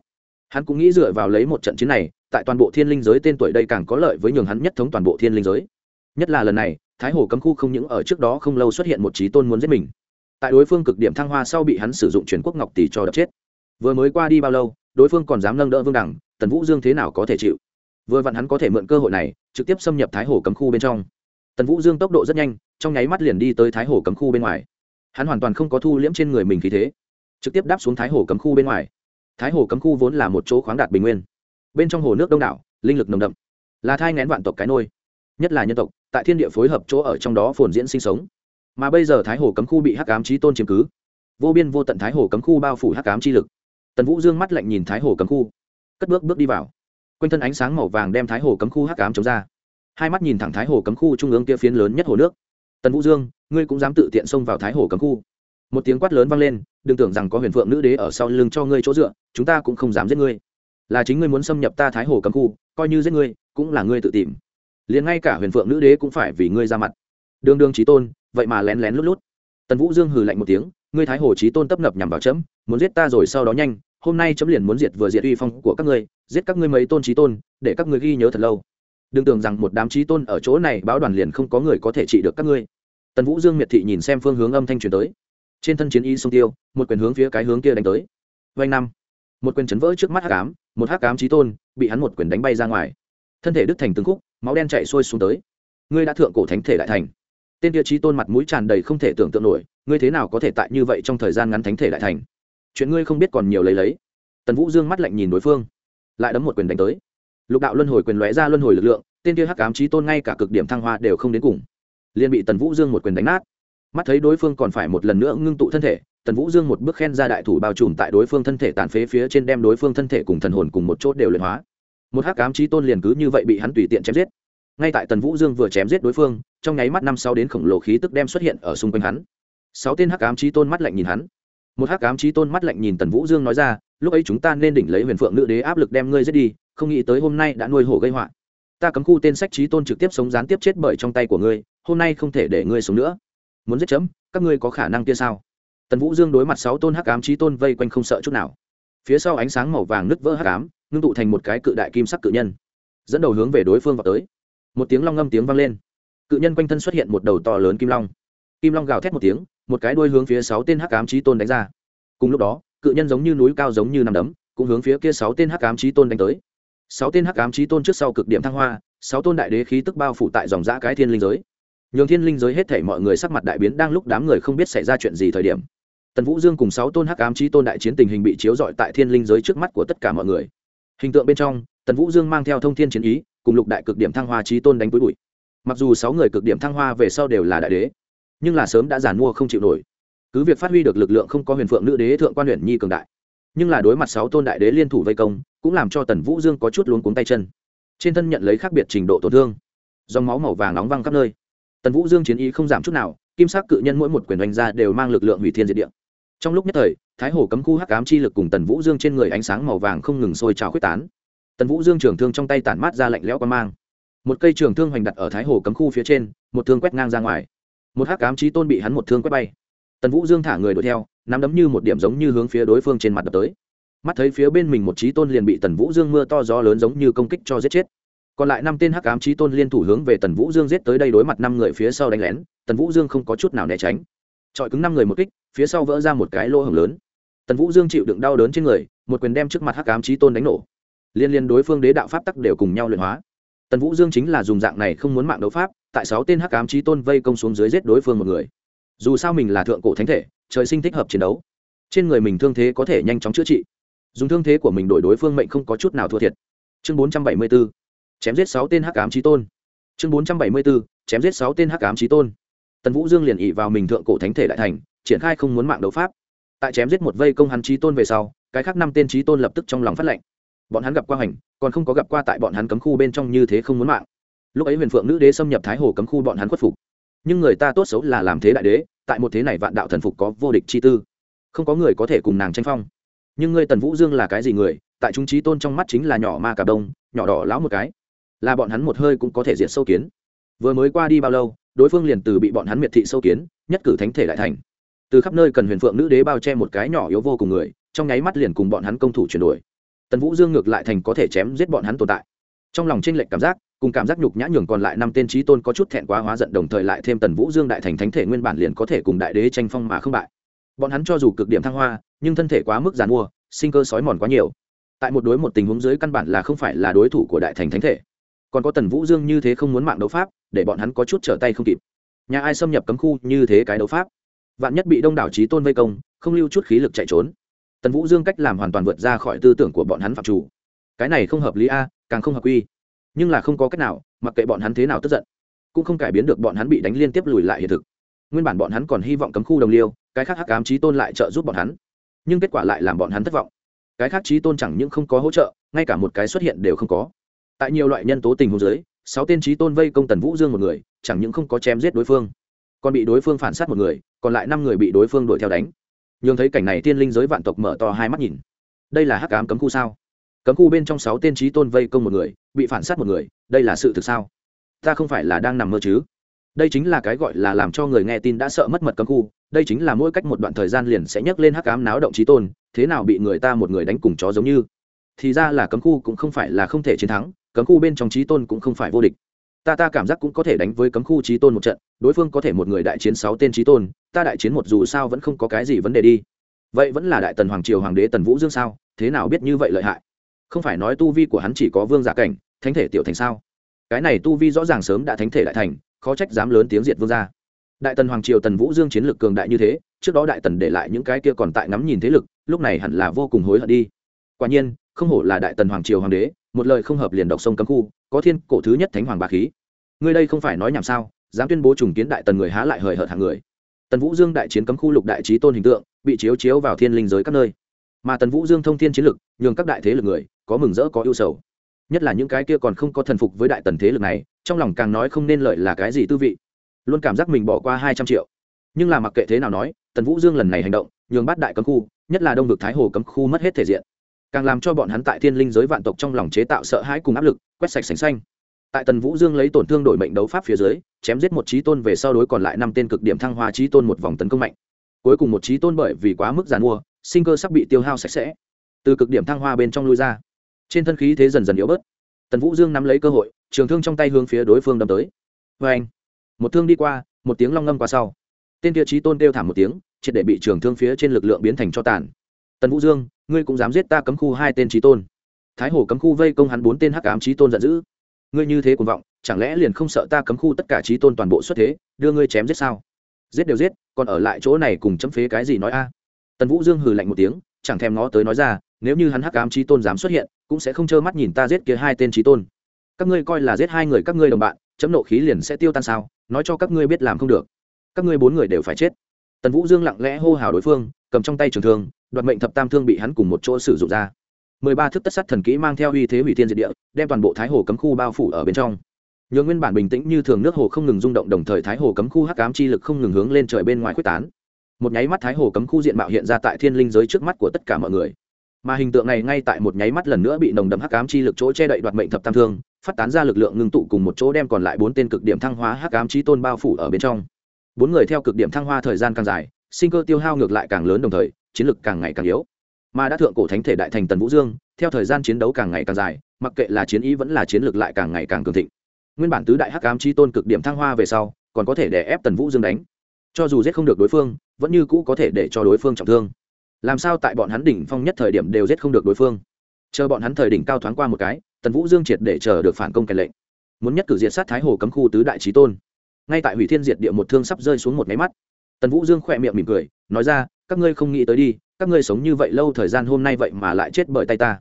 hắn cũng nghĩ dựa vào lấy một trận chiến này, tại toàn bộ thiên linh giới tên tuổi đây càng có lợi với nhường hắn nhất thống toàn bộ thiên linh giới. Nhất là lần này, thái hồ cấm khu không những ở trước đó không lâu xuất hiện một trí tôn muốn giết mình. Tại đối phương cực điểm thăng hoa sau bị hắn sử dụng truyền quốc ngọc tỷ cho đập chết. Vừa mới qua đi bao lâu, đối phương còn dám nâng đỡ vương đẳng tần vũ dương thế nào có thể chịu? Vừa vặn hắn có thể mượn cơ hội này, trực tiếp xâm nhập thái hồ cấm khu bên trong. Tần vũ dương tốc độ rất nhanh, trong nháy mắt liền đi tới thái hồ cấm khu bên ngoài. Hắn hoàn toàn không có thu liễm trên người mình khí thế. Trực tiếp đáp xuống thái hồ cấm khu bên ngoài thái hồ cấm khu vốn là một chỗ khoáng đạt bình nguyên. Bên trong hồ nước đông đảo, linh lực nồng đậm. Là thai ngén vạn tộc cái nôi. Nhất là nhân tộc, tại thiên địa phối hợp chỗ ở trong đó phồn diễn sinh sống. Mà bây giờ thái hồ cấm khu bị hắc ám trí tôn chiếm cứ. Vô biên vô tận thái hồ cấm khu bao phủ hắc ám chi lực. Tần vũ dương mắt lạnh nhìn thái hồ cấm khu. Cất bước bước đi vào. Quanh thân ánh sáng màu vàng đem thái hồ cấm khu hắc ám chống ra. Hai mắt nhìn thẳng thái hồ cấm khu trung ương kia phiến lớn nhất hồ nước. Tần vũ dương, ngươi cũng dám tự tiện xông vào thái hồ cấm khu một tiếng quát lớn vang lên, đừng tưởng rằng có huyền phượng nữ đế ở sau lưng cho ngươi chỗ dựa, chúng ta cũng không dám giết ngươi. Là chính ngươi muốn xâm nhập ta thái hồ cấm khu, coi như giết ngươi, cũng là ngươi tự tìm. Liền ngay cả huyền phượng nữ đế cũng phải vì ngươi ra mặt. Đường đường trí tôn, vậy mà lén lén lút lút. Tần vũ dương hừ lạnh một tiếng, ngươi thái hồ trí tôn tấp nập nhằm vào chấm, muốn giết ta rồi sau đó nhanh, hôm nay chấm liền muốn diệt vừa diệt uy phong của các ngươi, giết các ngươi mấy tôn trí tôn, để các ngươi ghi nhớ thật lâu. Đừng tưởng rằng một đám trí tôn ở chỗ này báo đoàn liền không có người có thể trị được các ngươi. Tần vũ dương miệt thị nhìn xem phương hướng âm thanh truyền tới trên thân chiến y sông tiêu, một quyền hướng phía cái hướng kia đánh tới. Vanh năm. Một quyền chấn vỡ trước mắt hắc ám, một hắc ám trí tôn, bị hắn một quyền đánh bay ra ngoài. Thân thể đứt thành từng khúc, máu đen chạy xuôi xuống tới. Ngươi đã thượng cổ thánh thể đại thành. Tên kia trí tôn mặt mũi tràn đầy không thể tưởng tượng nổi, ngươi thế nào có thể tại như vậy trong thời gian ngắn thánh thể đại thành? Chuyện ngươi không biết còn nhiều lấy lấy. Tần vũ dương mắt lạnh nhìn đối phương, lại đấm một quyền đánh tới. Lục đạo luân hồi quyền lóe ra luân hồi lực lượng, tên kia hắc ám trí tôn ngay cả cực điểm thăng hoa đều không đến cùng. Liền bị tần vũ dương một quyền đánh nát mắt thấy đối phương còn phải một lần nữa ngưng tụ thân thể, tần vũ dương một bước khen ra đại thủ bao trùm tại đối phương thân thể tàn phế phía trên đem đối phương thân thể cùng thần hồn cùng một chốt đều luyện hóa. Một hắc ám trí tôn liền cứ như vậy bị hắn tùy tiện chém giết. Ngay tại tần vũ dương vừa chém giết đối phương, trong nháy mắt năm sáu đến khổng lồ khí tức đem xuất hiện ở xung quanh hắn. Sáu tên hắc ám trí tôn mắt lạnh nhìn hắn. Một hắc ám trí tôn mắt lạnh nhìn tần vũ dương nói ra, lúc ấy chúng ta nên đỉnh lấy huyền phượng nữ đế áp lực đem ngươi giết đi, không nghĩ tới hôm nay đã nuôi hổ gây họa. Ta cấm khu tên sách trí tôn trực tiếp sống gián tiếp chết bởi trong tay của ngươi, hôm nay không thể để ngươi sống nữa muốn giết chấm, các ngươi có khả năng kia sao? Tần vũ dương đối mặt sáu tôn hắc ám trí tôn vây quanh không sợ chút nào. Phía sau ánh sáng màu vàng nứt vỡ hắc ám, ngưng tụ thành một cái cự đại kim sắc cự nhân, dẫn đầu hướng về đối phương vào tới. Một tiếng long ngâm tiếng vang lên. Cự nhân quanh thân xuất hiện một đầu to lớn kim long. Kim long gào thét một tiếng, một cái đuôi hướng phía sáu tên hắc ám trí tôn đánh ra. Cùng lúc đó, cự nhân giống như núi cao giống như nằm đấm, cũng hướng phía kia sáu tên hắc ám trí tôn đánh tới. Sáu tên hắc ám trí tôn trước sau cực điểm thăng hoa, sáu tôn đại đế khí tức bao phủ tại dòng giã cái thiên linh giới nhường thiên linh giới hết thể mọi người sắc mặt đại biến đang lúc đám người không biết xảy ra chuyện gì thời điểm. Tần vũ dương cùng sáu tôn hắc ám trí tôn đại chiến tình hình bị chiếu dọi tại thiên linh giới trước mắt của tất cả mọi người. Hình tượng bên trong, tần vũ dương mang theo thông thiên chiến ý, cùng lục đại cực điểm thăng hoa trí tôn đánh túi bụi. Mặc dù sáu người cực điểm thăng hoa về sau đều là đại đế, nhưng là sớm đã giàn mua không chịu nổi. Cứ việc phát huy được lực lượng không có huyền phượng nữ đế thượng quan huyện nhi cường đại, nhưng là đối mặt sáu tôn đại đế liên thủ vây công, cũng làm cho tần vũ dương có chút luống cuống tay chân. Trên thân nhận lấy khác biệt trình độ tổn thương. Dòng máu màu vàng nóng văng khắp nơi tần vũ dương chiến ý không giảm chút nào, kim sắc cự nhân mỗi một quyền oanh ra đều mang lực lượng hủy thiên diệt địa. Trong lúc nhất thời, thái hồ cấm khu hắc ám chi lực cùng tần vũ dương trên người ánh sáng màu vàng không ngừng sôi trào quyết tán. Tần vũ dương trường thương trong tay tản mát ra lạnh lẽo quan mang. Một cây trường thương hoành đặt ở thái hồ cấm khu phía trên, một thương quét ngang ra ngoài. Một hắc ám Chi tôn bị hắn một thương quét bay. Tần vũ dương thả người đuổi theo, nắm đấm như một điểm giống như hướng phía đối phương trên mặt đập tới. Mắt thấy phía bên mình một trí tôn liền bị tần vũ dương mưa to gió lớn giống như công kích cho giết chết còn lại năm tên hắc ám trí tôn liên thủ hướng về tần vũ dương giết tới đây đối mặt năm người phía sau đánh lén, tần vũ dương không có chút nào né tránh. Trọi cứng năm người một kích, phía sau vỡ ra một cái lỗ hổng lớn. Tần vũ dương chịu đựng đau đớn trên người, một quyền đem trước mặt hắc ám trí tôn đánh nổ. Liên liên đối phương đế đạo pháp tắc đều cùng nhau luyện hóa. Tần vũ dương chính là dùng dạng này không muốn mạng đấu pháp, tại sáu tên hắc ám trí tôn vây công xuống dưới giết đối phương một người. Dù sao mình là thượng cổ thánh thể, trời sinh thích hợp chiến đấu. Trên người mình thương thế có thể nhanh chóng chữa trị. Dùng thương thế của mình đổi đối phương mệnh không có chút nào thua thiệt. Chương bốn trăm bảy mươi bốn chém giết sáu tên hắc ám trí tôn. Chương bốn trăm bảy mươi b ố chém giết sáu tên hắc ám trí tôn. Tần vũ dương liền ỵ vào mình thượng cổ thánh thể đại thành, triển khai không muốn mạng đấu pháp. Tại chém giết một vây công hắn trí tôn về sau, cái khác năm tên trí tôn lập tức trong lòng phát lệnh. Bọn hắn gặp qua hành còn không có gặp qua tại bọn hắn cấm khu bên trong như thế không muốn mạng. Lúc ấy huyền phượng nữ đế xâm nhập thái hồ cấm khu bọn hắn khuất phục. Nhưng người ta tốt xấu là làm thế đại đế, tại một thế này vạn đạo thần phục có vô địch chi tư. Không có người có thể cùng nàng tranh phong. Nhưng ngươi tần vũ dương là cái gì người? Tại chúng trí tôn trong mắt chính là nhỏ ma cả đông, nhỏ đỏ lão một cái là bọn hắn một hơi cũng có thể diệt sâu kiến. Vừa mới qua đi bao lâu, đối phương liền từ bị bọn hắn miệt thị sâu kiến, nhất cử thánh thể lại thành. Từ khắp nơi cần huyền phượng nữ đế bao che một cái nhỏ yếu vô cùng người, trong nháy mắt liền cùng bọn hắn công thủ chuyển đổi. Tần vũ dương ngược lại thành có thể chém giết bọn hắn tồn tại. Trong lòng tranh lệch cảm giác, cùng cảm giác nhục nhã nhường còn lại năm tên trí tôn có chút thẹn quá hóa giận, đồng thời lại thêm tần vũ dương đại thành thánh thể nguyên bản liền có thể cùng đại đế tranh phong mà không bại. Bọn hắn cho dù cực điểm thăng hoa, nhưng thân thể quá mức giàn mua, sinh cơ sói mòn quá nhiều. Tại một đối một tình huống dưới căn bản là không phải là đối thủ của đại thành thánh thể còn có tần vũ dương như thế không muốn mạng đấu pháp, để bọn hắn có chút trở tay không kịp. Nhà ai xâm nhập cấm khu như thế cái đấu pháp? Vạn nhất bị đông đảo trí tôn vây công, không lưu chút khí lực chạy trốn. Tần vũ dương cách làm hoàn toàn vượt ra khỏi tư tưởng của bọn hắn phạm chủ. Cái này không hợp lý a, càng không hợp quy. Nhưng là không có cách nào, mặc kệ bọn hắn thế nào tức giận, cũng không cải biến được bọn hắn bị đánh liên tiếp lùi lại hiện thực. Nguyên bản bọn hắn còn hy vọng cấm khu đồng liêu, cái khác hắc ám trí tôn lại trợ giúp bọn hắn. Nhưng kết quả lại làm bọn hắn thất vọng. Cái khác trí tôn chẳng những không có hỗ trợ, ngay cả một cái xuất hiện đều không có tại nhiều loại nhân tố tình huống dưới, sáu tên trí tôn vây công tần vũ dương một người chẳng những không có chém giết đối phương còn bị đối phương phản sát một người còn lại năm người bị đối phương đuổi theo đánh. Nhường thấy cảnh này tiên linh giới vạn tộc mở to hai mắt nhìn. Đây là hắc ám cấm khu sao? Cấm khu bên trong sáu tên trí tôn vây công một người bị phản sát một người đây là sự thực sao? Ta không phải là đang nằm mơ chứ? Đây chính là cái gọi là làm cho người nghe tin đã sợ mất mật cấm khu đây chính là mỗi cách một đoạn thời gian liền sẽ nhấc lên hắc ám náo động trí tôn thế nào bị người ta một người đánh cùng chó giống như? Thì ra là cấm khu cũng không phải là không thể chiến thắng cấm khu bên trong trí tôn cũng không phải vô địch. Ta ta cảm giác cũng có thể đánh với cấm khu trí tôn một trận, đối phương có thể một người đại chiến sáu tên trí tôn, ta đại chiến một dù sao vẫn không có cái gì vấn đề đi. Vậy vẫn là đại tần hoàng triều hoàng đế tần vũ dương sao? Thế nào biết như vậy lợi hại? Không phải nói tu vi của hắn chỉ có vương giả cảnh, thánh thể tiểu thành sao? Cái này tu vi rõ ràng sớm đã thánh thể đại thành, khó trách dám lớn tiếng diệt vương gia. Đại tần hoàng triều tần vũ dương chiến lược cường đại như thế, trước đó đại tần để lại những cái kia còn tại ngắm nhìn thế lực, lúc này hẳn là vô cùng hối hận đi. Quả nhiên, không hổ là đại tần hoàng triều hoàng đế một lời không hợp liền độc sông cấm khu, có thiên cổ thứ nhất thánh hoàng bà khí. Ngươi đây không phải nói nhảm sao, dám tuyên bố trùng kiến đại tần người há lại hời hợt hàng người. Tần vũ dương đại chiến cấm khu lục đại trí tôn hình tượng, bị chiếu chiếu vào thiên linh giới các nơi. Mà tần vũ dương thông thiên chiến lực, nhường các đại thế lực người, có mừng rỡ có ưu sầu. Nhất là những cái kia còn không có thần phục với đại tần thế lực này, trong lòng càng nói không nên lợi là cái gì tư vị. Luôn cảm giác mình bỏ qua hai trăm triệu. Nhưng là mặc kệ thế nào nói, tần vũ dương lần này hành động, nhường bát đại cấm khu, nhất là đông vực thái hồ cấm khu mất hết thể diện càng làm cho bọn hắn tại thiên linh giới vạn tộc trong lòng chế tạo sợ hãi cùng áp lực, quét sạch sành xanh. Tại tần vũ dương lấy tổn thương đổi mệnh đấu pháp phía dưới, chém giết một trí tôn về sau đối còn lại năm tên cực điểm thăng hoa trí tôn một vòng tấn công mạnh. Cuối cùng một trí tôn bởi vì quá mức giàn mua, sinh cơ sắp bị tiêu hao sạch sẽ. Từ cực điểm thăng hoa bên trong lui ra. Trên thân khí thế dần dần yếu bớt. Tần vũ dương nắm lấy cơ hội, trường thương trong tay hướng phía đối phương đâm tới. Vê anh một thương đi qua, một tiếng long ngâm qua sau. Tên kia trí tôn kêu thảm một tiếng, triệt để bị trường thương phía trên lực lượng biến thành cho tàn. Tần vũ dương ngươi cũng dám giết ta cấm khu hai tên trí tôn. Thái hồ cấm khu vây công hắn bốn tên hắc ám trí tôn giận dữ. Ngươi như thế cuồng vọng, chẳng lẽ liền không sợ ta cấm khu tất cả trí tôn toàn bộ xuất thế, đưa ngươi chém giết sao? Giết đều giết, còn ở lại chỗ này cùng chấm phế cái gì nói a? Tần vũ dương hừ lạnh một tiếng, chẳng thèm nó tới nói ra, nếu như hắn hắc ám trí tôn dám xuất hiện, cũng sẽ không trơ mắt nhìn ta giết kia hai tên trí tôn. Các ngươi coi là giết hai người các ngươi đồng bạn, chấm nộ khí liền sẽ tiêu tan sao? Nói cho các ngươi biết làm không được. Các ngươi bốn người đều phải chết. Tần vũ dương lặng lẽ hô hào đối phương, cầm trong tay trường thương đoạt mệnh thập tam thương bị hắn cùng một chỗ sử dụng ra. Mười ba thức tất sắt thần kỹ mang theo uy thế hủy thiên diệt địa, đem toàn bộ thái hồ cấm khu bao phủ ở bên trong. Nhường nguyên bản bình tĩnh như thường nước hồ không ngừng rung động, đồng thời thái hồ cấm khu hắc ám chi lực không ngừng hướng lên trời bên ngoài quyết tán. Một nháy mắt thái hồ cấm khu diện mạo hiện ra tại thiên linh giới trước mắt của tất cả mọi người. Mà hình tượng này ngay tại một nháy mắt lần nữa bị nồng đậm hắc ám chi lực chỗ che đậy đoạt mệnh thập tam thương, phát tán ra lực lượng ngưng tụ cùng một chỗ đem còn lại bốn tên cực điểm thăng hóa hắc ám chi tôn bao phủ ở bên trong. Bốn người theo cực điểm thăng hoa thời gian càng dài sinh cơ tiêu hao ngược lại càng lớn đồng thời, chiến lực càng ngày càng yếu. Mà đã thượng cổ thánh thể đại thành tần vũ dương, theo thời gian chiến đấu càng ngày càng dài, mặc kệ là chiến ý vẫn là chiến lược lại càng ngày càng cường thịnh. Nguyên bản tứ đại hắc ám chi tôn cực điểm thăng hoa về sau, còn có thể để ép tần vũ dương đánh. Cho dù giết không được đối phương, vẫn như cũ có thể để cho đối phương trọng thương. Làm sao tại bọn hắn đỉnh phong nhất thời điểm đều giết không được đối phương? Chờ bọn hắn thời đỉnh cao thoáng qua một cái, tần vũ dương triệt để chờ được phản công kèn lệnh. Muốn nhất cử diệt sát thái hồ cấm khu tứ đại trí tôn. Ngay tại hủy thiên diệt địa một thương sắp rơi xuống một máy mắt tần vũ dương khỏe miệng mỉm cười, nói ra, các ngươi không nghĩ tới đi, các ngươi sống như vậy lâu thời gian hôm nay vậy mà lại chết bởi tay ta.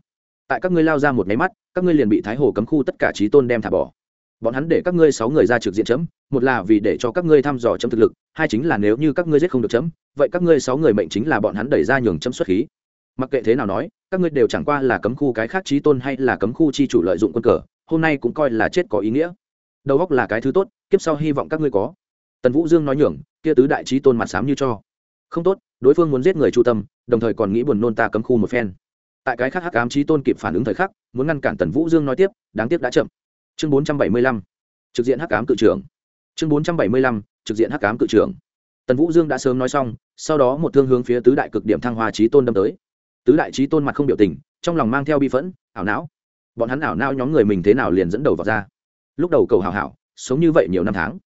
Tại các ngươi lao ra một máy mắt, các ngươi liền bị thái hồ cấm khu tất cả trí tôn đem thả bỏ. Bọn hắn để các ngươi sáu người ra trực diện chấm, một là vì để cho các ngươi thăm dò chấm thực lực, hai chính là nếu như các ngươi giết không được chấm, vậy các ngươi sáu người mệnh chính là bọn hắn đẩy ra nhường chấm xuất khí. Mặc kệ thế nào nói, các ngươi đều chẳng qua là cấm khu cái khác trí tôn hay là cấm khu chi chủ lợi dụng quân cờ, hôm nay cũng coi là chết có ý nghĩa. Đầu góc là cái thứ tốt, kiếp sau hy vọng các ngươi có tần vũ dương nói nhường, kia tứ đại trí tôn mặt sám như cho. Không tốt, đối phương muốn giết người chu tâm, đồng thời còn nghĩ buồn nôn ta cấm khu một phen. Tại cái khác hắc ám trí tôn kịp phản ứng thời khắc, muốn ngăn cản tần vũ dương nói tiếp, đáng tiếc đã chậm. Chương bốn trăm bảy mươi lăm, trực diện hắc ám cự trưởng. Chương bốn trăm bảy mươi lăm, trực diện hắc ám cự trưởng. Tần vũ dương đã sớm nói xong, sau đó một thương hướng phía tứ đại cực điểm thăng hoa trí tôn đâm tới. Tứ đại trí tôn mặt không biểu tình, trong lòng mang theo bi phẫn, ảo não. Bọn hắn ảo não nhóm người mình thế nào liền dẫn đầu vào ra. Lúc đầu cầu hào hảo, sống như vậy nhiều năm tháng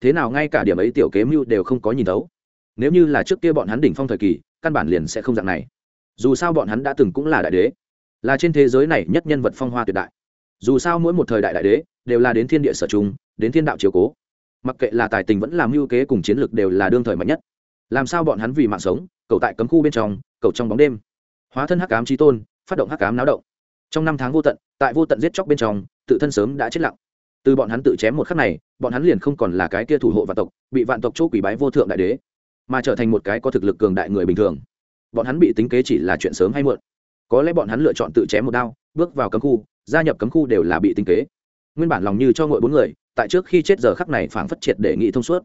thế nào ngay cả điểm ấy tiểu kế mưu đều không có nhìn thấu. Nếu như là trước kia bọn hắn đỉnh phong thời kỳ, căn bản liền sẽ không dạng này. Dù sao bọn hắn đã từng cũng là đại đế. Là trên thế giới này nhất nhân vật phong hoa tuyệt đại. Dù sao mỗi một thời đại đại đế đều là đến thiên địa sở trung, đến thiên đạo chiều cố. Mặc kệ là tài tình vẫn làm mưu kế cùng chiến lược đều là đương thời mạnh nhất. Làm sao bọn hắn vì mạng sống, cầu tại cấm khu bên trong, cầu trong bóng đêm. Hóa thân hắc cám trí tôn, phát động hắc cám náo động. Trong năm tháng vô tận, tại vô tận giết chóc bên trong, tự thân sớm đã chết lặng từ bọn hắn tự chém một khắc này, bọn hắn liền không còn là cái kia thủ hộ vạn tộc, bị vạn tộc chỗ quỷ bái vô thượng đại đế, mà trở thành một cái có thực lực cường đại người bình thường. Bọn hắn bị tính kế chỉ là chuyện sớm hay muộn. Có lẽ bọn hắn lựa chọn tự chém một đao, bước vào cấm khu, gia nhập cấm khu đều là bị tính kế. Nguyên bản lòng như cho ngội bốn người, tại trước khi chết giờ khắc này phảng phất triệt để nghị thông suốt.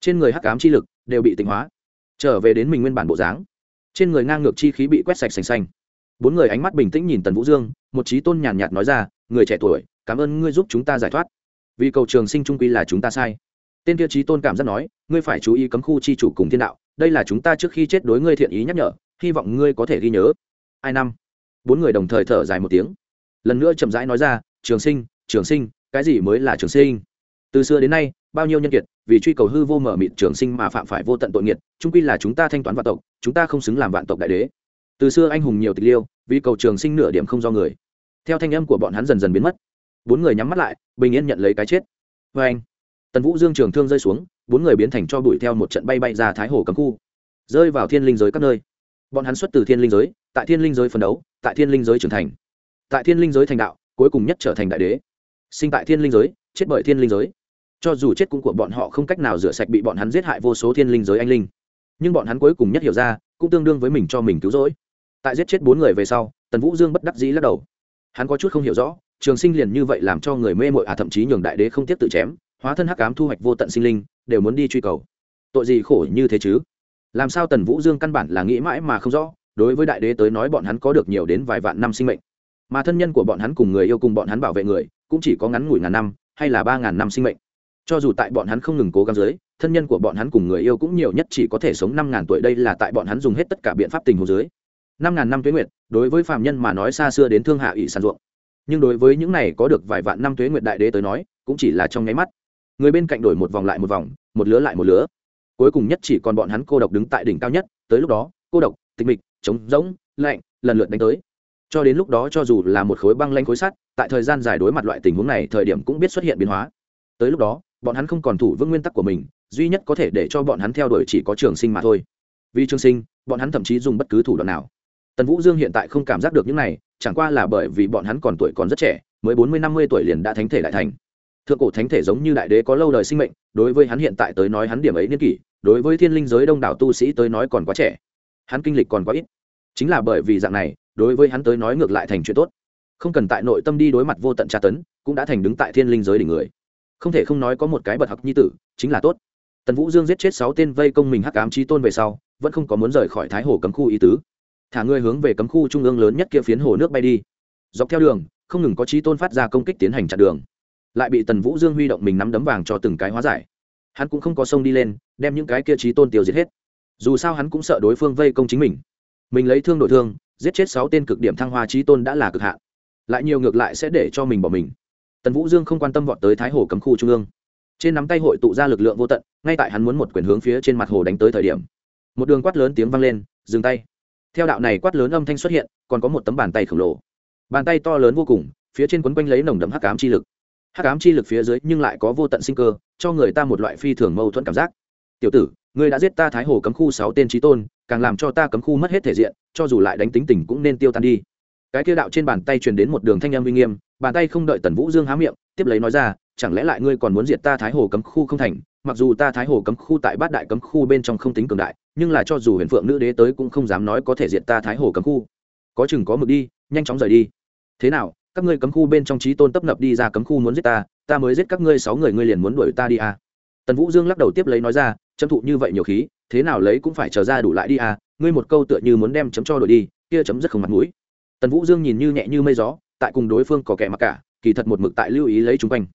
Trên người hắc ám chi lực đều bị tịnh hóa, trở về đến mình nguyên bản bộ dáng. Trên người ngang ngược chi khí bị quét sạch sành xanh. Bốn người ánh mắt bình tĩnh nhìn tần vũ dương, một trí tôn nhàn nhạt nói ra, người trẻ tuổi, cảm ơn ngươi giúp chúng ta giải thoát vì cầu trường sinh trung quy là chúng ta sai. Tên tiêu chí tôn cảm giác nói, ngươi phải chú ý cấm khu chi chủ cùng thiên đạo, đây là chúng ta trước khi chết đối ngươi thiện ý nhắc nhở, hy vọng ngươi có thể ghi nhớ. Ai năm? Bốn người đồng thời thở dài một tiếng. Lần nữa chậm rãi nói ra, trường sinh trường sinh, cái gì mới là trường sinh? Từ xưa đến nay, bao nhiêu nhân kiệt, vì truy cầu hư vô mở mịt trường sinh mà phạm phải vô tận tội nghiệt, trung quy là chúng ta thanh toán vạn tộc, chúng ta không xứng làm vạn tộc đại đế. Từ xưa anh hùng nhiều tịch liêu, vì cầu trường sinh nửa điểm không do người. Theo thanh âm của bọn hắn dần dần biến mất bốn người nhắm mắt lại, bình yên nhận lấy cái chết. Vê anh, tần vũ dương trường thương rơi xuống, bốn người biến thành cho bụi theo một trận bay bay ra thái hồ cấm khu. Rơi vào thiên linh giới các nơi. Bọn hắn xuất từ thiên linh giới, tại thiên linh giới phấn đấu, tại thiên linh giới trưởng thành. Tại thiên linh giới thành đạo, cuối cùng nhất trở thành đại đế. Sinh tại thiên linh giới, chết bởi thiên linh giới. Cho dù chết cũng của bọn họ không cách nào rửa sạch bị bọn hắn giết hại vô số thiên linh giới anh linh. Nhưng bọn hắn cuối cùng nhất hiểu ra, cũng tương đương với mình cho mình cứu rỗi. Tại giết chết bốn người về sau, tần vũ dương bất đắc dĩ lắc đầu. Hắn có chút không hiểu rõ trường sinh liền như vậy làm cho người mê mội à thậm chí nhường đại đế không tiếp tự chém, hóa thân hắc cám thu hoạch vô tận sinh linh, đều muốn đi truy cầu. Tội gì khổ như thế chứ? Làm sao tần vũ dương căn bản là nghĩ mãi mà không rõ, đối với đại đế tới nói bọn hắn có được nhiều đến vài vạn năm sinh mệnh. Mà thân nhân của bọn hắn cùng người yêu cùng bọn hắn bảo vệ người, cũng chỉ có ngắn ngủi ngàn năm, hay là ba ngàn năm sinh mệnh. Cho dù tại bọn hắn không ngừng cố gắng dưới, thân nhân của bọn hắn cùng người yêu cũng nhiều nhất chỉ có thể sống năm ngàn tuổi, đây là tại bọn hắn dùng hết tất cả biện pháp tình hồ dưới. Năm ngàn năm tuế nguyệt, đối với phạm nhân mà nói xa xưa đến thương hạ ỷ sản ruộng nhưng đối với những này có được vài vạn năm tuế nguyệt đại đế tới nói, cũng chỉ là trong nháy mắt. Người bên cạnh đổi một vòng lại một vòng, một lứa lại một lứa. Cuối cùng nhất chỉ còn bọn hắn cô độc đứng tại đỉnh cao nhất, tới lúc đó, cô độc, tịch mịch, trống rỗng, lạnh, lần lượt đánh tới. Cho đến lúc đó cho dù là một khối băng lanh khối sắt, tại thời gian dài đối mặt loại tình huống này, thời điểm cũng biết xuất hiện biến hóa. Tới lúc đó, bọn hắn không còn thủ vững nguyên tắc của mình, duy nhất có thể để cho bọn hắn theo đuổi chỉ có trường sinh mà thôi. Vì trường sinh, bọn hắn thậm chí dùng bất cứ thủ đoạn nào tần vũ dương hiện tại không cảm giác được những này, chẳng qua là bởi vì bọn hắn còn tuổi còn rất trẻ, mới bốn mươi, năm mươi tuổi liền đã thánh thể đại thành. Thượng cổ thánh thể giống như đại đế có lâu đời sinh mệnh, đối với hắn hiện tại tới nói hắn điểm ấy niên kỷ, đối với thiên linh giới đông đảo tu sĩ tới nói còn quá trẻ. Hắn kinh lịch còn quá ít. Chính là bởi vì dạng này, đối với hắn tới nói ngược lại thành chuyện tốt. Không cần tại nội tâm đi đối mặt vô tận tra tấn, cũng đã thành đứng tại thiên linh giới đỉnh người. Không thể không nói có một cái bật học nhi tử, chính là tốt. Tần vũ dương giết chết sáu tên vây công mình hắc ám trí tôn về sau, vẫn không có muốn rời khỏi thái hồ cấm khu ý tứ thả người hướng về cấm khu trung ương lớn nhất kia phiến hồ nước bay đi. Dọc theo đường, không ngừng có trí tôn phát ra công kích tiến hành chặn đường. Lại bị tần vũ dương huy động mình nắm đấm vàng cho từng cái hóa giải. Hắn cũng không có sông đi lên, đem những cái kia trí tôn tiêu diệt hết. Dù sao hắn cũng sợ đối phương vây công chính mình. Mình lấy thương đổi thương, giết chết sáu tên cực điểm thăng hoa trí tôn đã là cực hạn. Lại nhiều ngược lại sẽ để cho mình bỏ mình. Tần vũ dương không quan tâm vọt tới thái hồ cấm khu trung ương. Trên nắm tay hội tụ ra lực lượng vô tận, ngay tại hắn muốn một quyền hướng phía trên mặt hồ đánh tới thời điểm, một đường quát lớn tiếng vang lên, dừng tay theo đạo này quát lớn âm thanh xuất hiện, còn có một tấm bàn tay khổng lồ. Bàn tay to lớn vô cùng, phía trên quấn quanh lấy nồng đậm hắc ám chi lực. Hắc ám chi lực phía dưới nhưng lại có vô tận sinh cơ, cho người ta một loại phi thường mâu thuẫn cảm giác. Tiểu tử, ngươi đã giết ta thái hồ cấm khu sáu tên trí tôn, càng làm cho ta cấm khu mất hết thể diện, cho dù lại đánh tính tình cũng nên tiêu tan đi. Cái kia đạo trên bàn tay truyền đến một đường thanh âm uy nghiêm, bàn tay không đợi tần vũ dương há miệng, tiếp lấy nói ra, chẳng lẽ lại ngươi còn muốn diệt ta thái hồ cấm khu không thành, mặc dù ta thái hồ cấm khu tại bát đại cấm khu bên trong không tính cường đại nhưng là cho dù huyền phượng nữ đế tới cũng không dám nói có thể diện ta thái hồ cấm khu. Có chừng có mực đi, nhanh chóng rời đi. Thế nào, các ngươi cấm khu bên trong trí tôn tấp nập đi ra cấm khu muốn giết ta ta mới giết các ngươi sáu người, ngươi liền muốn đuổi ta đi à. tần vũ dương lắc đầu tiếp lấy nói ra, chấm thụ như vậy nhiều khí, thế nào lấy cũng phải chờ ra đủ lại đi à? Ngươi một câu tựa như muốn đem chấm cho đổi đi, kia chấm rất không mặt mũi. Tần vũ dương nhìn như nhẹ như mây gió, tại cùng đối phương có kẻ mặc cả, kỳ thật một mực tại lưu ý lấy chung quanh.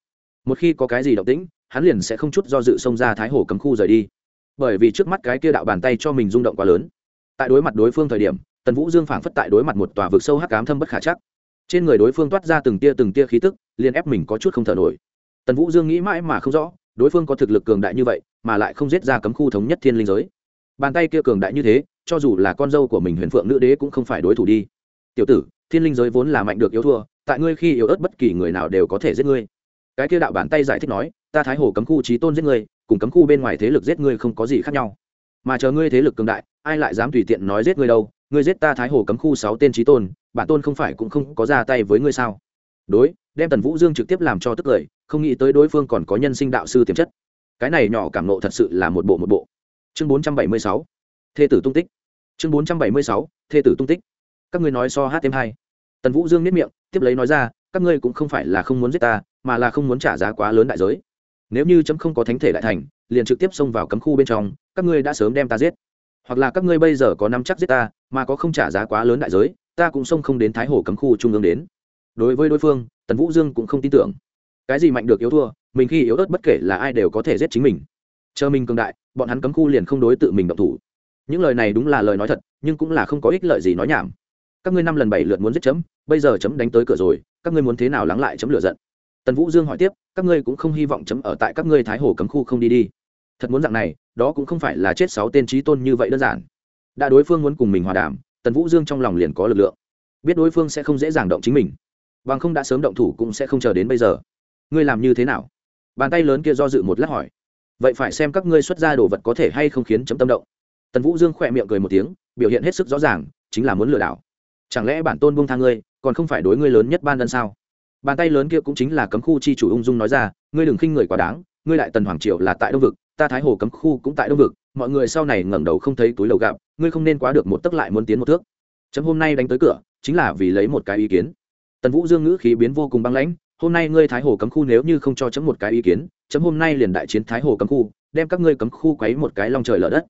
Một khi có cái gì động tĩnh, hắn liền sẽ không chút do dự xông ra thái hồ cấm khu rời đi bởi vì trước mắt cái kia đạo bàn tay cho mình rung động quá lớn. Tại đối mặt đối phương thời điểm, tần vũ dương phảng phất tại đối mặt một tòa vực sâu hắc cám thâm bất khả chắc. Trên người đối phương toát ra từng tia từng tia khí tức, liền ép mình có chút không thở nổi. Tần vũ dương nghĩ mãi mà không rõ, đối phương có thực lực cường đại như vậy, mà lại không giết ra cấm khu thống nhất thiên linh giới. Bàn tay kia cường đại như thế, cho dù là con dâu của mình huyền phượng nữ đế cũng không phải đối thủ đi. Tiểu tử, thiên linh giới vốn là mạnh được yếu thua, tại ngươi khi yếu ớt bất kỳ người nào đều có thể giết ngươi. Cái kia đạo bàn tay giải thích nói, ta thái hồ cấm khu trí tôn giết ngươi cùng cấm khu bên ngoài thế lực giết ngươi không có gì khác nhau. Mà chờ ngươi thế lực cường đại, ai lại dám tùy tiện nói giết ngươi đâu? Ngươi giết ta thái hồ cấm khu sáu tên trí tôn, bản tôn không phải cũng không có ra tay với ngươi sao? Đối, đem tần vũ dương trực tiếp làm cho tức cười không nghĩ tới đối phương còn có nhân sinh đạo sư tiềm chất. Cái này nhỏ cảm nộ thật sự là một bộ một bộ. Chương bốn trăm bảy mươi sáu, thê tử tung tích. Chương bốn trăm bảy mươi sáu, thê tử tung tích. Các ngươi nói so hát thêm hai. Tần vũ dương nếp miệng, tiếp lấy nói ra, các ngươi cũng không phải là không muốn giết ta, mà là không muốn trả giá quá lớn đại giới nếu như chấm không có thánh thể đại thành, liền trực tiếp xông vào cấm khu bên trong, các ngươi đã sớm đem ta giết. Hoặc là các ngươi bây giờ có nắm chắc giết ta, mà có không trả giá quá lớn đại giới, ta cũng xông không đến thái hồ cấm khu trung ương đến. Đối với đối phương, tần vũ dương cũng không tin tưởng. Cái gì mạnh được yếu thua, mình khi yếu ớt bất kể là ai đều có thể giết chính mình. Chờ mình cường đại, bọn hắn cấm khu liền không đối tự mình động thủ. Những lời này đúng là lời nói thật, nhưng cũng là không có ích lợi gì nói nhảm. Các ngươi năm lần bảy lượt muốn giết chấm, bây giờ chấm đánh tới cửa rồi, các ngươi muốn thế nào lắng lại chấm lửa giận? Tần vũ dương hỏi tiếp, các ngươi cũng không hy vọng chấm ở tại các ngươi thái hồ cấm khu không đi đi. Thật muốn dạng này, đó cũng không phải là chết sáu tên trí tôn như vậy đơn giản. Đã đối phương muốn cùng mình hòa đàm, tần vũ dương trong lòng liền có lực lượng. Biết đối phương sẽ không dễ dàng động chính mình, bằng không đã sớm động thủ cũng sẽ không chờ đến bây giờ. Ngươi làm như thế nào? Bàn tay lớn kia do dự một lát hỏi. Vậy phải xem các ngươi xuất ra đồ vật có thể hay không khiến chấm tâm động. Tần vũ dương khỏe miệng cười một tiếng, biểu hiện hết sức rõ ràng, chính là muốn lừa đảo. Chẳng lẽ bản tôn buông tha ngươi, còn không phải đối ngươi lớn nhất ban đơn sao? Bàn tay lớn kia cũng chính là cấm khu chi chủ ung dung nói ra ngươi đừng khinh người quá đáng ngươi đại tần hoàng triều là tại đông vực ta thái hồ cấm khu cũng tại đông vực mọi người sau này ngẩng đầu không thấy túi lầu gạo, ngươi không nên quá được một tấc lại muốn tiến một thước. Chấm hôm nay đánh tới cửa chính là vì lấy một cái ý kiến. Tần vũ dương ngữ khí biến vô cùng băng lãnh hôm nay ngươi thái hồ cấm khu nếu như không cho chấm một cái ý kiến chấm hôm nay liền đại chiến thái hồ cấm khu đem các ngươi cấm khu quấy một cái long trời lở đất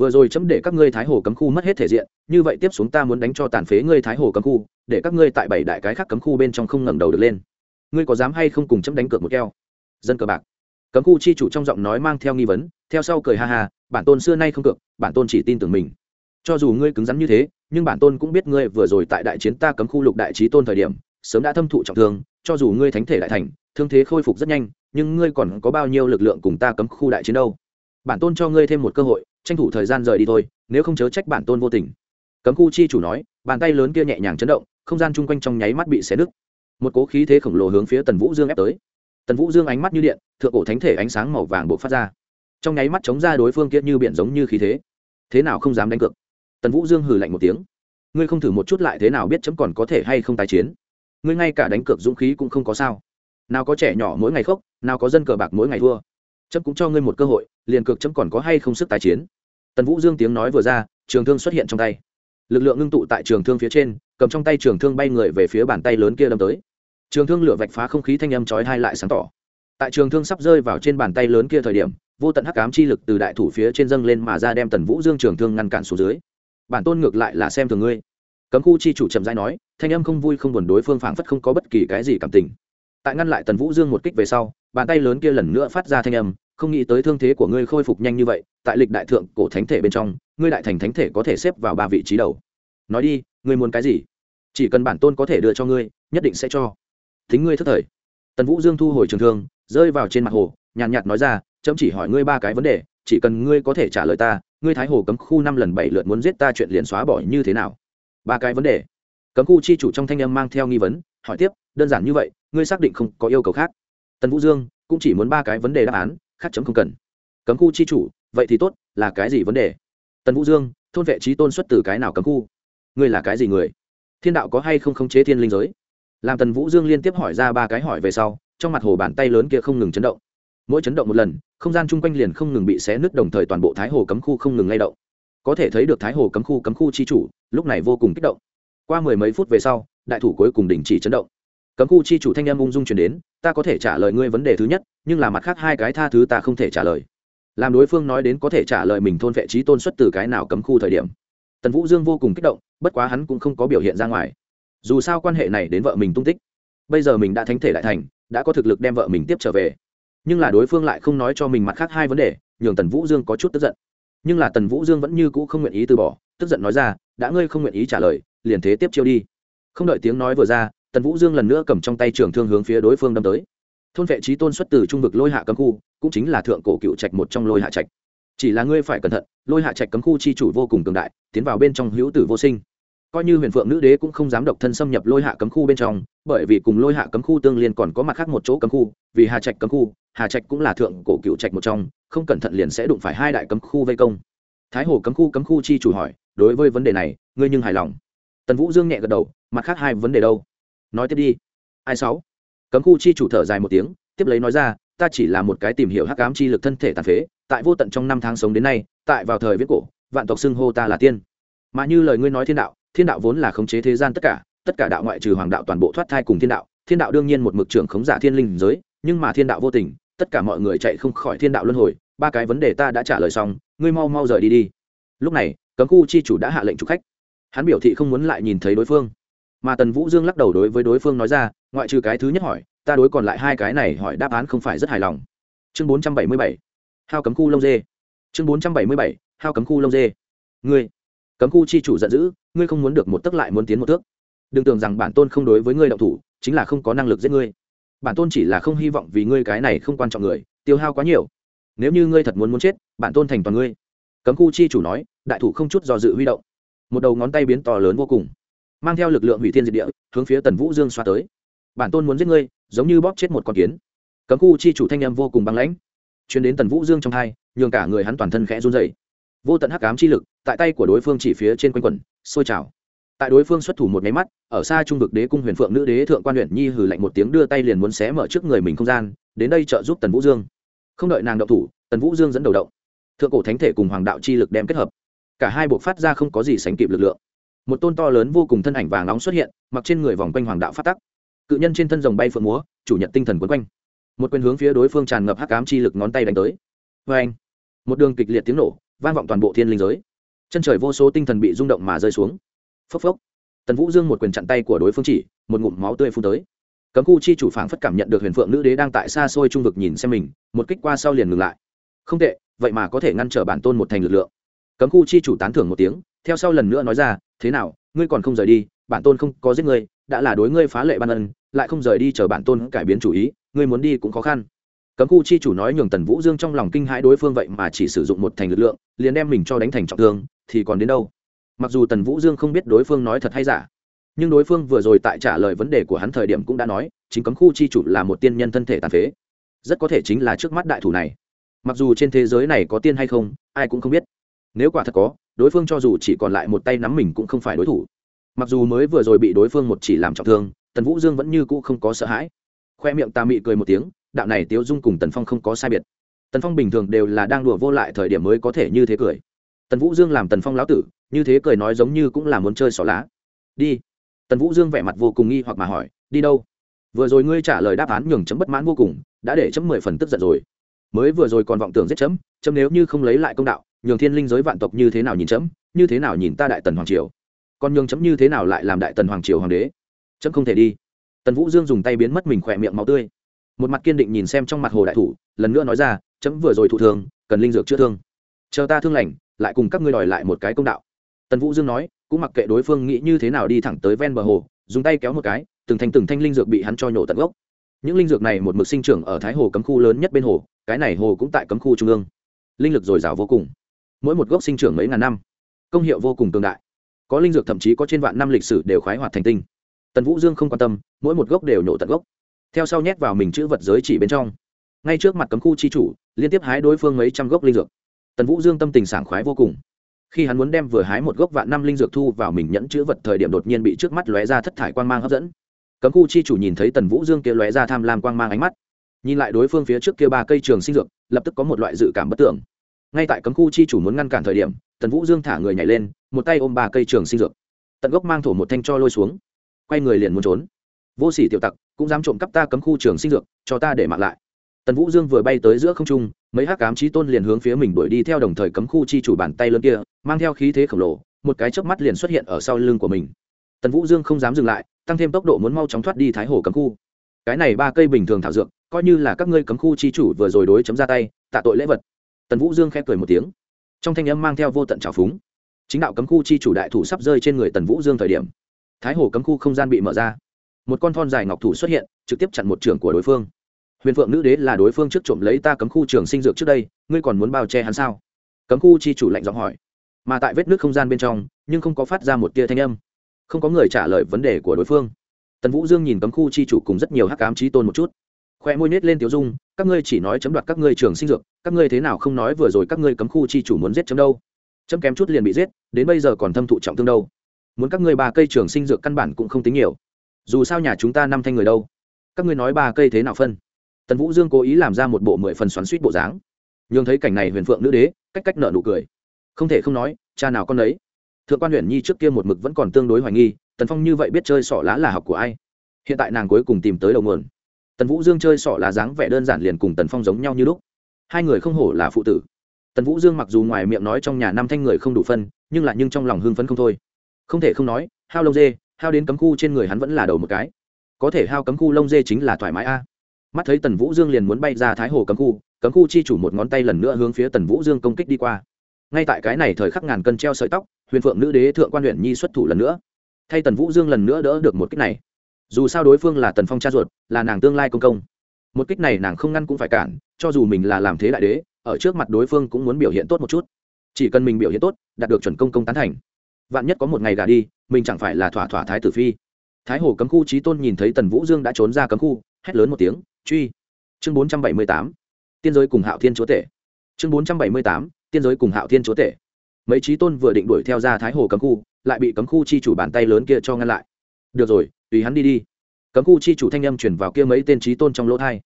vừa rồi chấm để các ngươi thái hồ cấm khu mất hết thể diện, như vậy tiếp xuống ta muốn đánh cho tàn phế ngươi thái hồ cấm khu, để các ngươi tại bảy đại cái khác cấm khu bên trong không ngẩng đầu được lên. Ngươi có dám hay không cùng chấm đánh cược một keo? Dân cờ bạc. Cấm khu chi chủ trong giọng nói mang theo nghi vấn, theo sau cười ha ha, bản tôn xưa nay không cược, bản tôn chỉ tin tưởng mình. Cho dù ngươi cứng rắn như thế, nhưng bản tôn cũng biết ngươi vừa rồi tại đại chiến ta cấm khu lục đại trí tôn thời điểm, sớm đã thâm thụ trọng thương, cho dù ngươi thánh thể đại thành, thương thế khôi phục rất nhanh, nhưng ngươi còn có bao nhiêu lực lượng cùng ta cấm khu đại chiến đâu? Bản tôn cho ngươi thêm một cơ hội tranh thủ thời gian rời đi thôi, nếu không chớ trách bản tôn vô tình. Cấm khu chi chủ nói, bàn tay lớn kia nhẹ nhàng chấn động, không gian chung quanh trong nháy mắt bị xé nứt. Một cố khí thế khổng lồ hướng phía tần vũ dương ép tới. Tần vũ dương ánh mắt như điện, thượng cổ thánh thể ánh sáng màu vàng buộc phát ra. Trong nháy mắt chống ra đối phương kia như biển giống như khí thế. Thế nào không dám đánh cược? Tần vũ dương hừ lạnh một tiếng. Ngươi không thử một chút lại thế nào biết chấm còn có thể hay không tái chiến? Ngươi ngay cả đánh cược dũng khí cũng không có sao. Nào có trẻ nhỏ mỗi ngày khóc, nào có dân cờ bạc mỗi ngày thua chấm cũng cho ngươi một cơ hội, liền cược chấm còn có hay không sức tái chiến. Tần vũ dương tiếng nói vừa ra, trường thương xuất hiện trong tay. Lực lượng ngưng tụ tại trường thương phía trên, cầm trong tay trường thương bay người về phía bàn tay lớn kia đâm tới. Trường thương lửa vạch phá không khí thanh âm chói hai lại sáng tỏ. Tại trường thương sắp rơi vào trên bàn tay lớn kia thời điểm, vô tận hắc ám chi lực từ đại thủ phía trên dâng lên mà ra đem tần vũ dương trường thương ngăn cản xuống dưới. Bản tôn ngược lại là xem thường ngươi. Cấm khu chi chủ trầm dai nói, thanh âm không vui không buồn đối phương phảng phất không có bất kỳ cái gì cảm tình. Tại ngăn lại tần vũ dương một kích về sau, bàn tay lớn kia lần nữa phát ra thanh âm không nghĩ tới thương thế của ngươi khôi phục nhanh như vậy, tại lịch đại thượng cổ thánh thể bên trong, ngươi đại thành thánh thể có thể xếp vào ba vị trí đầu. Nói đi, ngươi muốn cái gì? Chỉ cần bản tôn có thể đưa cho ngươi, nhất định sẽ cho. Thính ngươi thất thời. Tần vũ dương thu hồi trường thương, rơi vào trên mặt hồ, nhàn nhạt nói ra, chấm chỉ hỏi ngươi ba cái vấn đề, chỉ cần ngươi có thể trả lời ta, ngươi thái hồ cấm khu năm lần bảy lượt muốn giết ta chuyện liền xóa bỏ như thế nào? Ba cái vấn đề. Cấm khu chi chủ trong thanh âm mang theo nghi vấn, hỏi tiếp, đơn giản như vậy, ngươi xác định không có yêu cầu khác. Tần vũ dương cũng chỉ muốn ba cái vấn đề đáp án khác chấm không cần. Cấm khu chi chủ, vậy thì tốt, là cái gì vấn đề? Tần vũ dương, thôn vệ trí tôn xuất từ cái nào cấm khu? Ngươi là cái gì người? Thiên đạo có hay không khống chế thiên linh giới? Làm tần vũ dương liên tiếp hỏi ra ba cái hỏi về sau, trong mặt hồ bàn tay lớn kia không ngừng chấn động. Mỗi chấn động một lần, không gian chung quanh liền không ngừng bị xé nứt đồng thời toàn bộ thái hồ cấm khu không ngừng lay động. Có thể thấy được thái hồ cấm khu cấm khu chi chủ, lúc này vô cùng kích động. Qua mười mấy phút về sau, đại thủ cuối cùng đình chỉ chấn động cấm khu chi chủ thanh em ung dung chuyển đến, ta có thể trả lời ngươi vấn đề thứ nhất, nhưng là mặt khác hai cái tha thứ ta không thể trả lời. Làm đối phương nói đến có thể trả lời mình thôn vệ trí tôn xuất từ cái nào cấm khu thời điểm. Tần vũ dương vô cùng kích động, bất quá hắn cũng không có biểu hiện ra ngoài. Dù sao quan hệ này đến vợ mình tung tích, bây giờ mình đã thánh thể đại thành, đã có thực lực đem vợ mình tiếp trở về. Nhưng là đối phương lại không nói cho mình mặt khác hai vấn đề, nhường tần vũ dương có chút tức giận. Nhưng là tần vũ dương vẫn như cũ không nguyện ý từ bỏ, tức giận nói ra, đã ngươi không nguyện ý trả lời, liền thế tiếp chiêu đi. Không đợi tiếng nói vừa ra tần vũ dương lần nữa cầm trong tay trường thương hướng phía đối phương đâm tới. Thôn vệ trí tôn xuất từ trung vực lôi hạ cấm khu, cũng chính là thượng cổ cựu trạch một trong lôi hạ trạch. Chỉ là ngươi phải cẩn thận, lôi hạ trạch cấm khu chi chủ vô cùng cường đại, tiến vào bên trong hữu tử vô sinh. Coi như huyền phượng nữ đế cũng không dám độc thân xâm nhập lôi hạ cấm khu bên trong, bởi vì cùng lôi hạ cấm khu tương liên còn có mặt khác một chỗ cấm khu, vì hà trạch cấm khu, hà trạch cũng là thượng cổ cựu trạch một trong, không cẩn thận liền sẽ đụng phải hai đại cấm khu vây công. Thái hồ cấm khu cấm khu chi chủ hỏi, đối với vấn đề này, ngươi nhưng hài lòng? Tần vũ dương nhẹ gật đầu, mặt khác hai vấn đề đâu? Nói tiếp đi. Ai sáu? Cấm khu chi chủ thở dài một tiếng, tiếp lấy nói ra, ta chỉ là một cái tìm hiểu hắc ám chi lực thân thể tàn phế, tại vô tận trong năm tháng sống đến nay, tại vào thời viết cổ, vạn tộc xưng hô ta là tiên. Mà như lời ngươi nói thiên đạo thiên đạo vốn là khống chế thế gian tất cả tất cả đạo ngoại trừ hoàng đạo toàn bộ thoát thai cùng thiên đạo thiên đạo đương nhiên một mực trưởng khống giả thiên linh giới, nhưng mà thiên đạo vô tình, tất cả mọi người chạy không khỏi thiên đạo luân hồi, ba cái vấn đề ta đã trả lời xong, ngươi mau mau rời đi đi. Lúc này, cấm khu chi chủ đã hạ lệnh chủ khách. Hắn biểu thị không muốn lại nhìn thấy đối phương mà tần vũ dương lắc đầu đối với đối phương nói ra, ngoại trừ cái thứ nhất hỏi, ta đối còn lại hai cái này hỏi đáp án không phải rất hài lòng. Chương bốn trăm bảy mươi bảy, hao cấm khu lông dê. Chương bốn trăm bảy mươi bảy, hao cấm khu lông dê. Ngươi, cấm khu chi chủ giận dữ, ngươi không muốn được một tấc lại muốn tiến một thước. Đừng tưởng rằng bản tôn không đối với ngươi động thủ, chính là không có năng lực giết ngươi. Bản tôn chỉ là không hy vọng vì ngươi cái này không quan trọng người, tiêu hao quá nhiều. Nếu như ngươi thật muốn muốn chết, bản tôn thành toàn ngươi. Cấm khu chi chủ nói, đại thủ không chút do dự huy động. Một đầu ngón tay biến to lớn vô cùng mang theo lực lượng hủy thiên diệt địa, hướng phía tần vũ dương xoa tới. Bản tôn muốn giết ngươi, giống như bóp chết một con kiến. Cấm khu chi chủ thanh em vô cùng băng lãnh. Chuyến đến tần vũ dương trong hai, nhường cả người hắn toàn thân khẽ run dày vô tận hắc ám chi lực, tại tay của đối phương chỉ phía trên quanh quẩn, sôi trào. Tại đối phương xuất thủ một máy mắt, ở xa trung vực đế cung huyền phượng nữ đế thượng quan huyện nhi hừ lạnh một tiếng đưa tay liền muốn xé mở trước người mình không gian, đến đây trợ giúp tần vũ dương. Không đợi nàng động thủ, tần vũ dương dẫn đầu động. Thượng cổ thánh thể cùng hoàng đạo chi lực đem kết hợp. Cả hai buộc phát ra không có gì sánh kịp lực lượng một tôn to lớn vô cùng thân ảnh vàng nóng xuất hiện, mặc trên người vòng quanh hoàng đạo phát tắc. Cự nhân trên thân rồng bay phượng múa, chủ nhận tinh thần quấn quanh. Một quyền hướng phía đối phương tràn ngập hắc ám chi lực ngón tay đánh tới. Vê anh, một đường kịch liệt tiếng nổ, vang vọng toàn bộ thiên linh giới. Chân trời vô số tinh thần bị rung động mà rơi xuống. Phốc phốc. Tần vũ dương một quyền chặn tay của đối phương chỉ, một ngụm máu tươi phun tới. Cấm khu chi chủ phảng phất cảm nhận được huyền phượng nữ đế đang tại xa xôi trung vực nhìn xem mình, một kích qua sau liền ngừng lại. Không tệ, vậy mà có thể ngăn trở bản tôn một thành lực lượng cấm khu chi chủ tán thưởng một tiếng, theo sau lần nữa nói ra, thế nào, ngươi còn không rời đi, bản tôn không có giết ngươi, đã là đối ngươi phá lệ ban ân, lại không rời đi chờ bản tôn cải biến chủ ý, ngươi muốn đi cũng khó khăn. Cấm khu chi chủ nói nhường tần vũ dương trong lòng kinh hãi đối phương vậy mà chỉ sử dụng một thành lực lượng, liền đem mình cho đánh thành trọng thương, thì còn đến đâu? Mặc dù tần vũ dương không biết đối phương nói thật hay giả, nhưng đối phương vừa rồi tại trả lời vấn đề của hắn thời điểm cũng đã nói, chính cấm khu chi chủ là một tiên nhân thân thể tàn phế. Rất có thể chính là trước mắt đại thủ này. Mặc dù trên thế giới này có tiên hay không, ai cũng không biết nếu quả thật có, đối phương cho dù chỉ còn lại một tay nắm mình cũng không phải đối thủ. Mặc dù mới vừa rồi bị đối phương một chỉ làm trọng thương, tần vũ dương vẫn như cũ không có sợ hãi. Khoe miệng tà mị cười một tiếng, đạo này tiếu dung cùng tần phong không có sai biệt. Tần phong bình thường đều là đang đùa vô lại thời điểm mới có thể như thế cười. Tần vũ dương làm tần phong lão tử, như thế cười nói giống như cũng là muốn chơi xỏ lá. Đi. Tần vũ dương vẻ mặt vô cùng nghi hoặc mà hỏi, đi đâu? Vừa rồi ngươi trả lời đáp án nhường chấm bất mãn vô cùng, đã để chấm mười phần tức giận rồi. Mới vừa rồi còn vọng tưởng giết chấm chấm nếu như không lấy lại công đạo nhường thiên linh giới vạn tộc như thế nào nhìn chấm, như thế nào nhìn ta đại tần hoàng triều? Còn nhường chấm như thế nào lại làm đại tần hoàng triều hoàng đế? Chấm không thể đi. Tần vũ dương dùng tay biến mất mình khỏe miệng máu tươi. Một mặt kiên định nhìn xem trong mặt hồ đại thủ, lần nữa nói ra, chấm vừa rồi thụ thương, cần linh dược chữa thương. Chờ ta thương lành, lại cùng các ngươi đòi lại một cái công đạo. Tần vũ dương nói, cũng mặc kệ đối phương nghĩ như thế nào đi thẳng tới ven bờ hồ, dùng tay kéo một cái, từng thanh từng thanh linh dược bị hắn cho nhổ tận gốc. Những linh dược này một mực sinh trưởng ở thái hồ cấm khu lớn nhất bên hồ, cái này hồ cũng tại cấm khu trung ương. Linh lực dồi dào vô cùng mỗi một gốc sinh trưởng mấy ngàn năm. Công hiệu vô cùng tương đại. Có linh dược thậm chí có trên vạn năm lịch sử đều khoái hoạt thành tinh. Tần vũ dương không quan tâm, mỗi một gốc đều nổ tận gốc. Theo sau nhét vào mình chữ vật giới chỉ bên trong. Ngay trước mặt cấm khu chi chủ, liên tiếp hái đối phương mấy trăm gốc linh dược. Tần vũ dương tâm tình sảng khoái vô cùng. Khi hắn muốn đem vừa hái một gốc vạn năm linh dược thu vào mình nhẫn chữ vật thời điểm đột nhiên bị trước mắt lóe ra thất thải quang mang hấp dẫn. Cấm khu chi chủ nhìn thấy tần vũ dương kia lóe ra tham lam quang mang ánh mắt, nhìn lại đối phương phía trước kia ba cây trường sinh dược, lập tức có một loại dự cảm bất tưởng ngay tại cấm khu chi chủ muốn ngăn cản thời điểm, tần vũ dương thả người nhảy lên, một tay ôm ba cây trường sinh dược. Tận gốc mang thổ một thanh cho lôi xuống. Quay người liền muốn trốn. Vô sỉ tiểu tặc, cũng dám trộm cắp ta cấm khu trường sinh dược, cho ta để mạng lại. Tần vũ dương vừa bay tới giữa không trung, mấy hắc cám trí tôn liền hướng phía mình đuổi đi theo đồng thời cấm khu chi chủ bàn tay lớn kia, mang theo khí thế khổng lồ, một cái chớp mắt liền xuất hiện ở sau lưng của mình. Tần vũ dương không dám dừng lại, tăng thêm tốc độ muốn mau chóng thoát đi thái hồ cấm khu. Cái này ba cây bình thường thảo dược, coi như là các ngươi cấm khu chi chủ vừa rồi đối chấm ra tay, tạ tội lễ vật tần vũ dương khẽ cười một tiếng. Trong thanh âm mang theo vô tận trào phúng. Chính đạo cấm khu chi chủ đại thủ sắp rơi trên người tần vũ dương thời điểm, thái hồ cấm khu không gian bị mở ra. Một con thon dài ngọc thủ xuất hiện, trực tiếp chặn một trưởng của đối phương. Huyền phượng nữ đế là đối phương trước trộm lấy ta cấm khu trường sinh dược trước đây, ngươi còn muốn bao che hắn sao? Cấm khu chi chủ lạnh giọng hỏi. Mà tại vết nước không gian bên trong, nhưng không có phát ra một tia thanh âm. Không có người trả lời vấn đề của đối phương. Tần vũ dương nhìn cấm khu chi chủ cùng rất nhiều hắc ám trí tôn một chút khoe môi nết lên tiểu dung, các ngươi chỉ nói chấm đoạt các ngươi trường sinh dược, các ngươi thế nào không nói vừa rồi các ngươi cấm khu chi chủ muốn giết chấm đâu? Chấm kém chút liền bị giết, đến bây giờ còn thâm thụ trọng thương đâu. Muốn các ngươi ba cây trường sinh dược căn bản cũng không tính nhiều. Dù sao nhà chúng ta năm thanh người đâu? Các ngươi nói ba cây thế nào phân? Tần vũ dương cố ý làm ra một bộ mười phần xoắn suýt bộ dáng. Nhường thấy cảnh này huyền phượng nữ đế, cách cách nợ nụ cười. Không thể không nói, cha nào con đấy thượng quan huyền nhi trước kia một mực vẫn còn tương đối hoài nghi, tần phong như vậy biết chơi sỏ lá là học của ai. Hiện tại nàng cuối cùng tìm tới đầu nguồn tần vũ dương chơi sỏ lá dáng vẻ đơn giản liền cùng tần phong giống nhau như lúc. Hai người không hổ là phụ tử. Tần vũ dương mặc dù ngoài miệng nói trong nhà năm thanh người không đủ phân, nhưng lại nhưng trong lòng hưng phấn không thôi. Không thể không nói, hao lông dê, hao đến cấm khu trên người hắn vẫn là đầu một cái. Có thể hao cấm khu lông dê chính là thoải mái a. Mắt thấy tần vũ dương liền muốn bay ra thái hồ cấm khu cấm khu chi chủ một ngón tay lần nữa hướng phía tần vũ dương công kích đi qua. Ngay tại cái này thời khắc ngàn cân treo sợi tóc, huyền phượng nữ đế thượng quan huyện nhi xuất thủ lần nữa. Thay tần vũ dương lần nữa đỡ được một kích này dù sao đối phương là tần phong cha ruột, là nàng tương lai công công. Một kích này nàng không ngăn cũng phải cản, cho dù mình là làm thế đại đế, ở trước mặt đối phương cũng muốn biểu hiện tốt một chút. Chỉ cần mình biểu hiện tốt, đạt được chuẩn công công tán thành. Vạn nhất có một ngày gà đi, mình chẳng phải là thỏa thỏa thái tử phi. Thái hồ cấm khu trí tôn nhìn thấy tần vũ dương đã trốn ra cấm khu, hét lớn một tiếng, truy! Chương bốn trăm bảy mươi tám, tiên giới cùng hạo thiên chúa tể. Chương bốn trăm bảy mươi tám, tiên giới cùng hạo thiên chúa tể. Mấy trí tôn vừa định đuổi theo ra thái hồ cấm khu, lại bị cấm khu chi chủ bàn tay lớn kia cho ngăn lại. Được rồi tùy hắn đi đi. Cấm khu chi chủ thanh âm chuyển vào kia mấy tên trí tôn trong lỗ thai.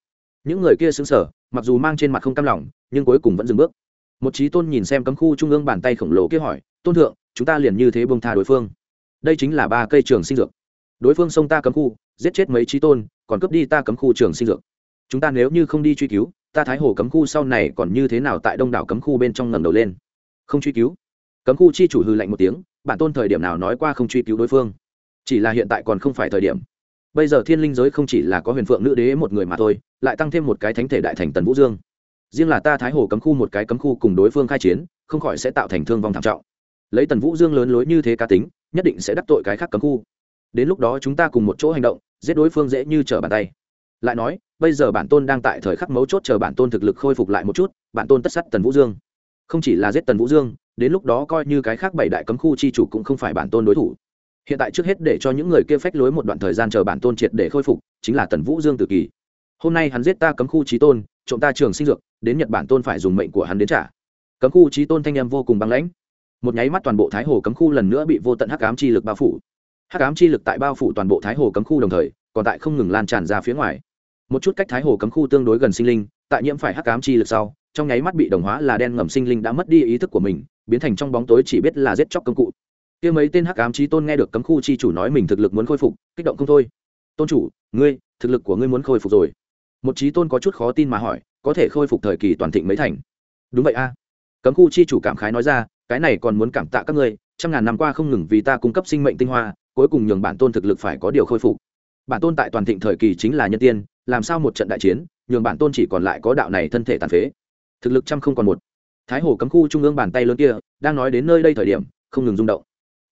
Những người kia xứng sở mặc dù mang trên mặt không cam lòng, nhưng cuối cùng vẫn dừng bước. Một trí tôn nhìn xem cấm khu trung ương bàn tay khổng lồ kia hỏi, tôn thượng, chúng ta liền như thế bông tha đối phương? Đây chính là ba cây trường sinh dược. Đối phương xông ta cấm khu, giết chết mấy trí tôn, còn cướp đi ta cấm khu trường sinh dược. Chúng ta nếu như không đi truy cứu, ta thái hồ cấm khu sau này còn như thế nào tại đông đảo cấm khu bên trong ngầm đầu lên? Không truy cứu. Cấm khu chi chủ hư lạnh một tiếng, bản tôn thời điểm nào nói qua không truy cứu đối phương? Chỉ là hiện tại còn không phải thời điểm. Bây giờ thiên linh giới không chỉ là có huyền phượng nữ đế một người mà thôi, lại tăng thêm một cái thánh thể đại thành tần vũ dương. Riêng là ta thái hồ cấm khu một cái cấm khu cùng đối phương khai chiến, không khỏi sẽ tạo thành thương vong thảm trọng. Lấy tần vũ dương lớn lối như thế cá tính, nhất định sẽ đắc tội cái khác cấm khu. Đến lúc đó chúng ta cùng một chỗ hành động, giết đối phương dễ như trở bàn tay. Lại nói, bây giờ bản tôn đang tại thời khắc mấu chốt chờ bản tôn thực lực khôi phục lại một chút, bản tôn tất sắt tần vũ dương. Không chỉ là giết tần vũ dương, đến lúc đó coi như cái khác bảy đại cấm khu chi chủ cũng không phải bản tôn đối thủ hiện tại trước hết để cho những người kia phách lối một đoạn thời gian chờ bản tôn triệt để khôi phục, chính là tần vũ dương tự kỳ. Hôm nay hắn giết ta cấm khu trí tôn, trộm ta trường sinh dược, đến nhật bản tôn phải dùng mệnh của hắn đến trả. Cấm khu trí tôn thanh em vô cùng băng lãnh. Một nháy mắt toàn bộ thái hồ cấm khu lần nữa bị vô tận hắc ám chi lực bao phủ. Hắc ám chi lực tại bao phủ toàn bộ thái hồ cấm khu đồng thời, còn tại không ngừng lan tràn ra phía ngoài. Một chút cách thái hồ cấm khu tương đối gần sinh linh, tại nhiễm phải hắc ám chi lực sau, trong nháy mắt bị đồng hóa là đen ngầm sinh linh đã mất đi ý thức của mình, biến thành trong bóng tối chỉ biết là giết chóc công cụ kia mấy tên hắc ám chí tôn nghe được cấm khu chi chủ nói mình thực lực muốn khôi phục, kích động không thôi. Tôn chủ, ngươi, thực lực của ngươi muốn khôi phục rồi. Một trí tôn có chút khó tin mà hỏi, có thể khôi phục thời kỳ toàn thịnh mấy thành? Đúng vậy a. Cấm khu chi chủ cảm khái nói ra, cái này còn muốn cảm tạ các ngươi, trăm ngàn năm qua không ngừng vì ta cung cấp sinh mệnh tinh hoa, cuối cùng nhường bản tôn thực lực phải có điều khôi phục. Bản tôn tại toàn thịnh thời kỳ chính là nhân tiên, làm sao một trận đại chiến, nhường bản tôn chỉ còn lại có đạo này thân thể tàn phế. Thực lực trăm không còn một. Thái hồ cấm khu trung ương bàn tay lớn kia, đang nói đến nơi đây thời điểm, không ngừng rung động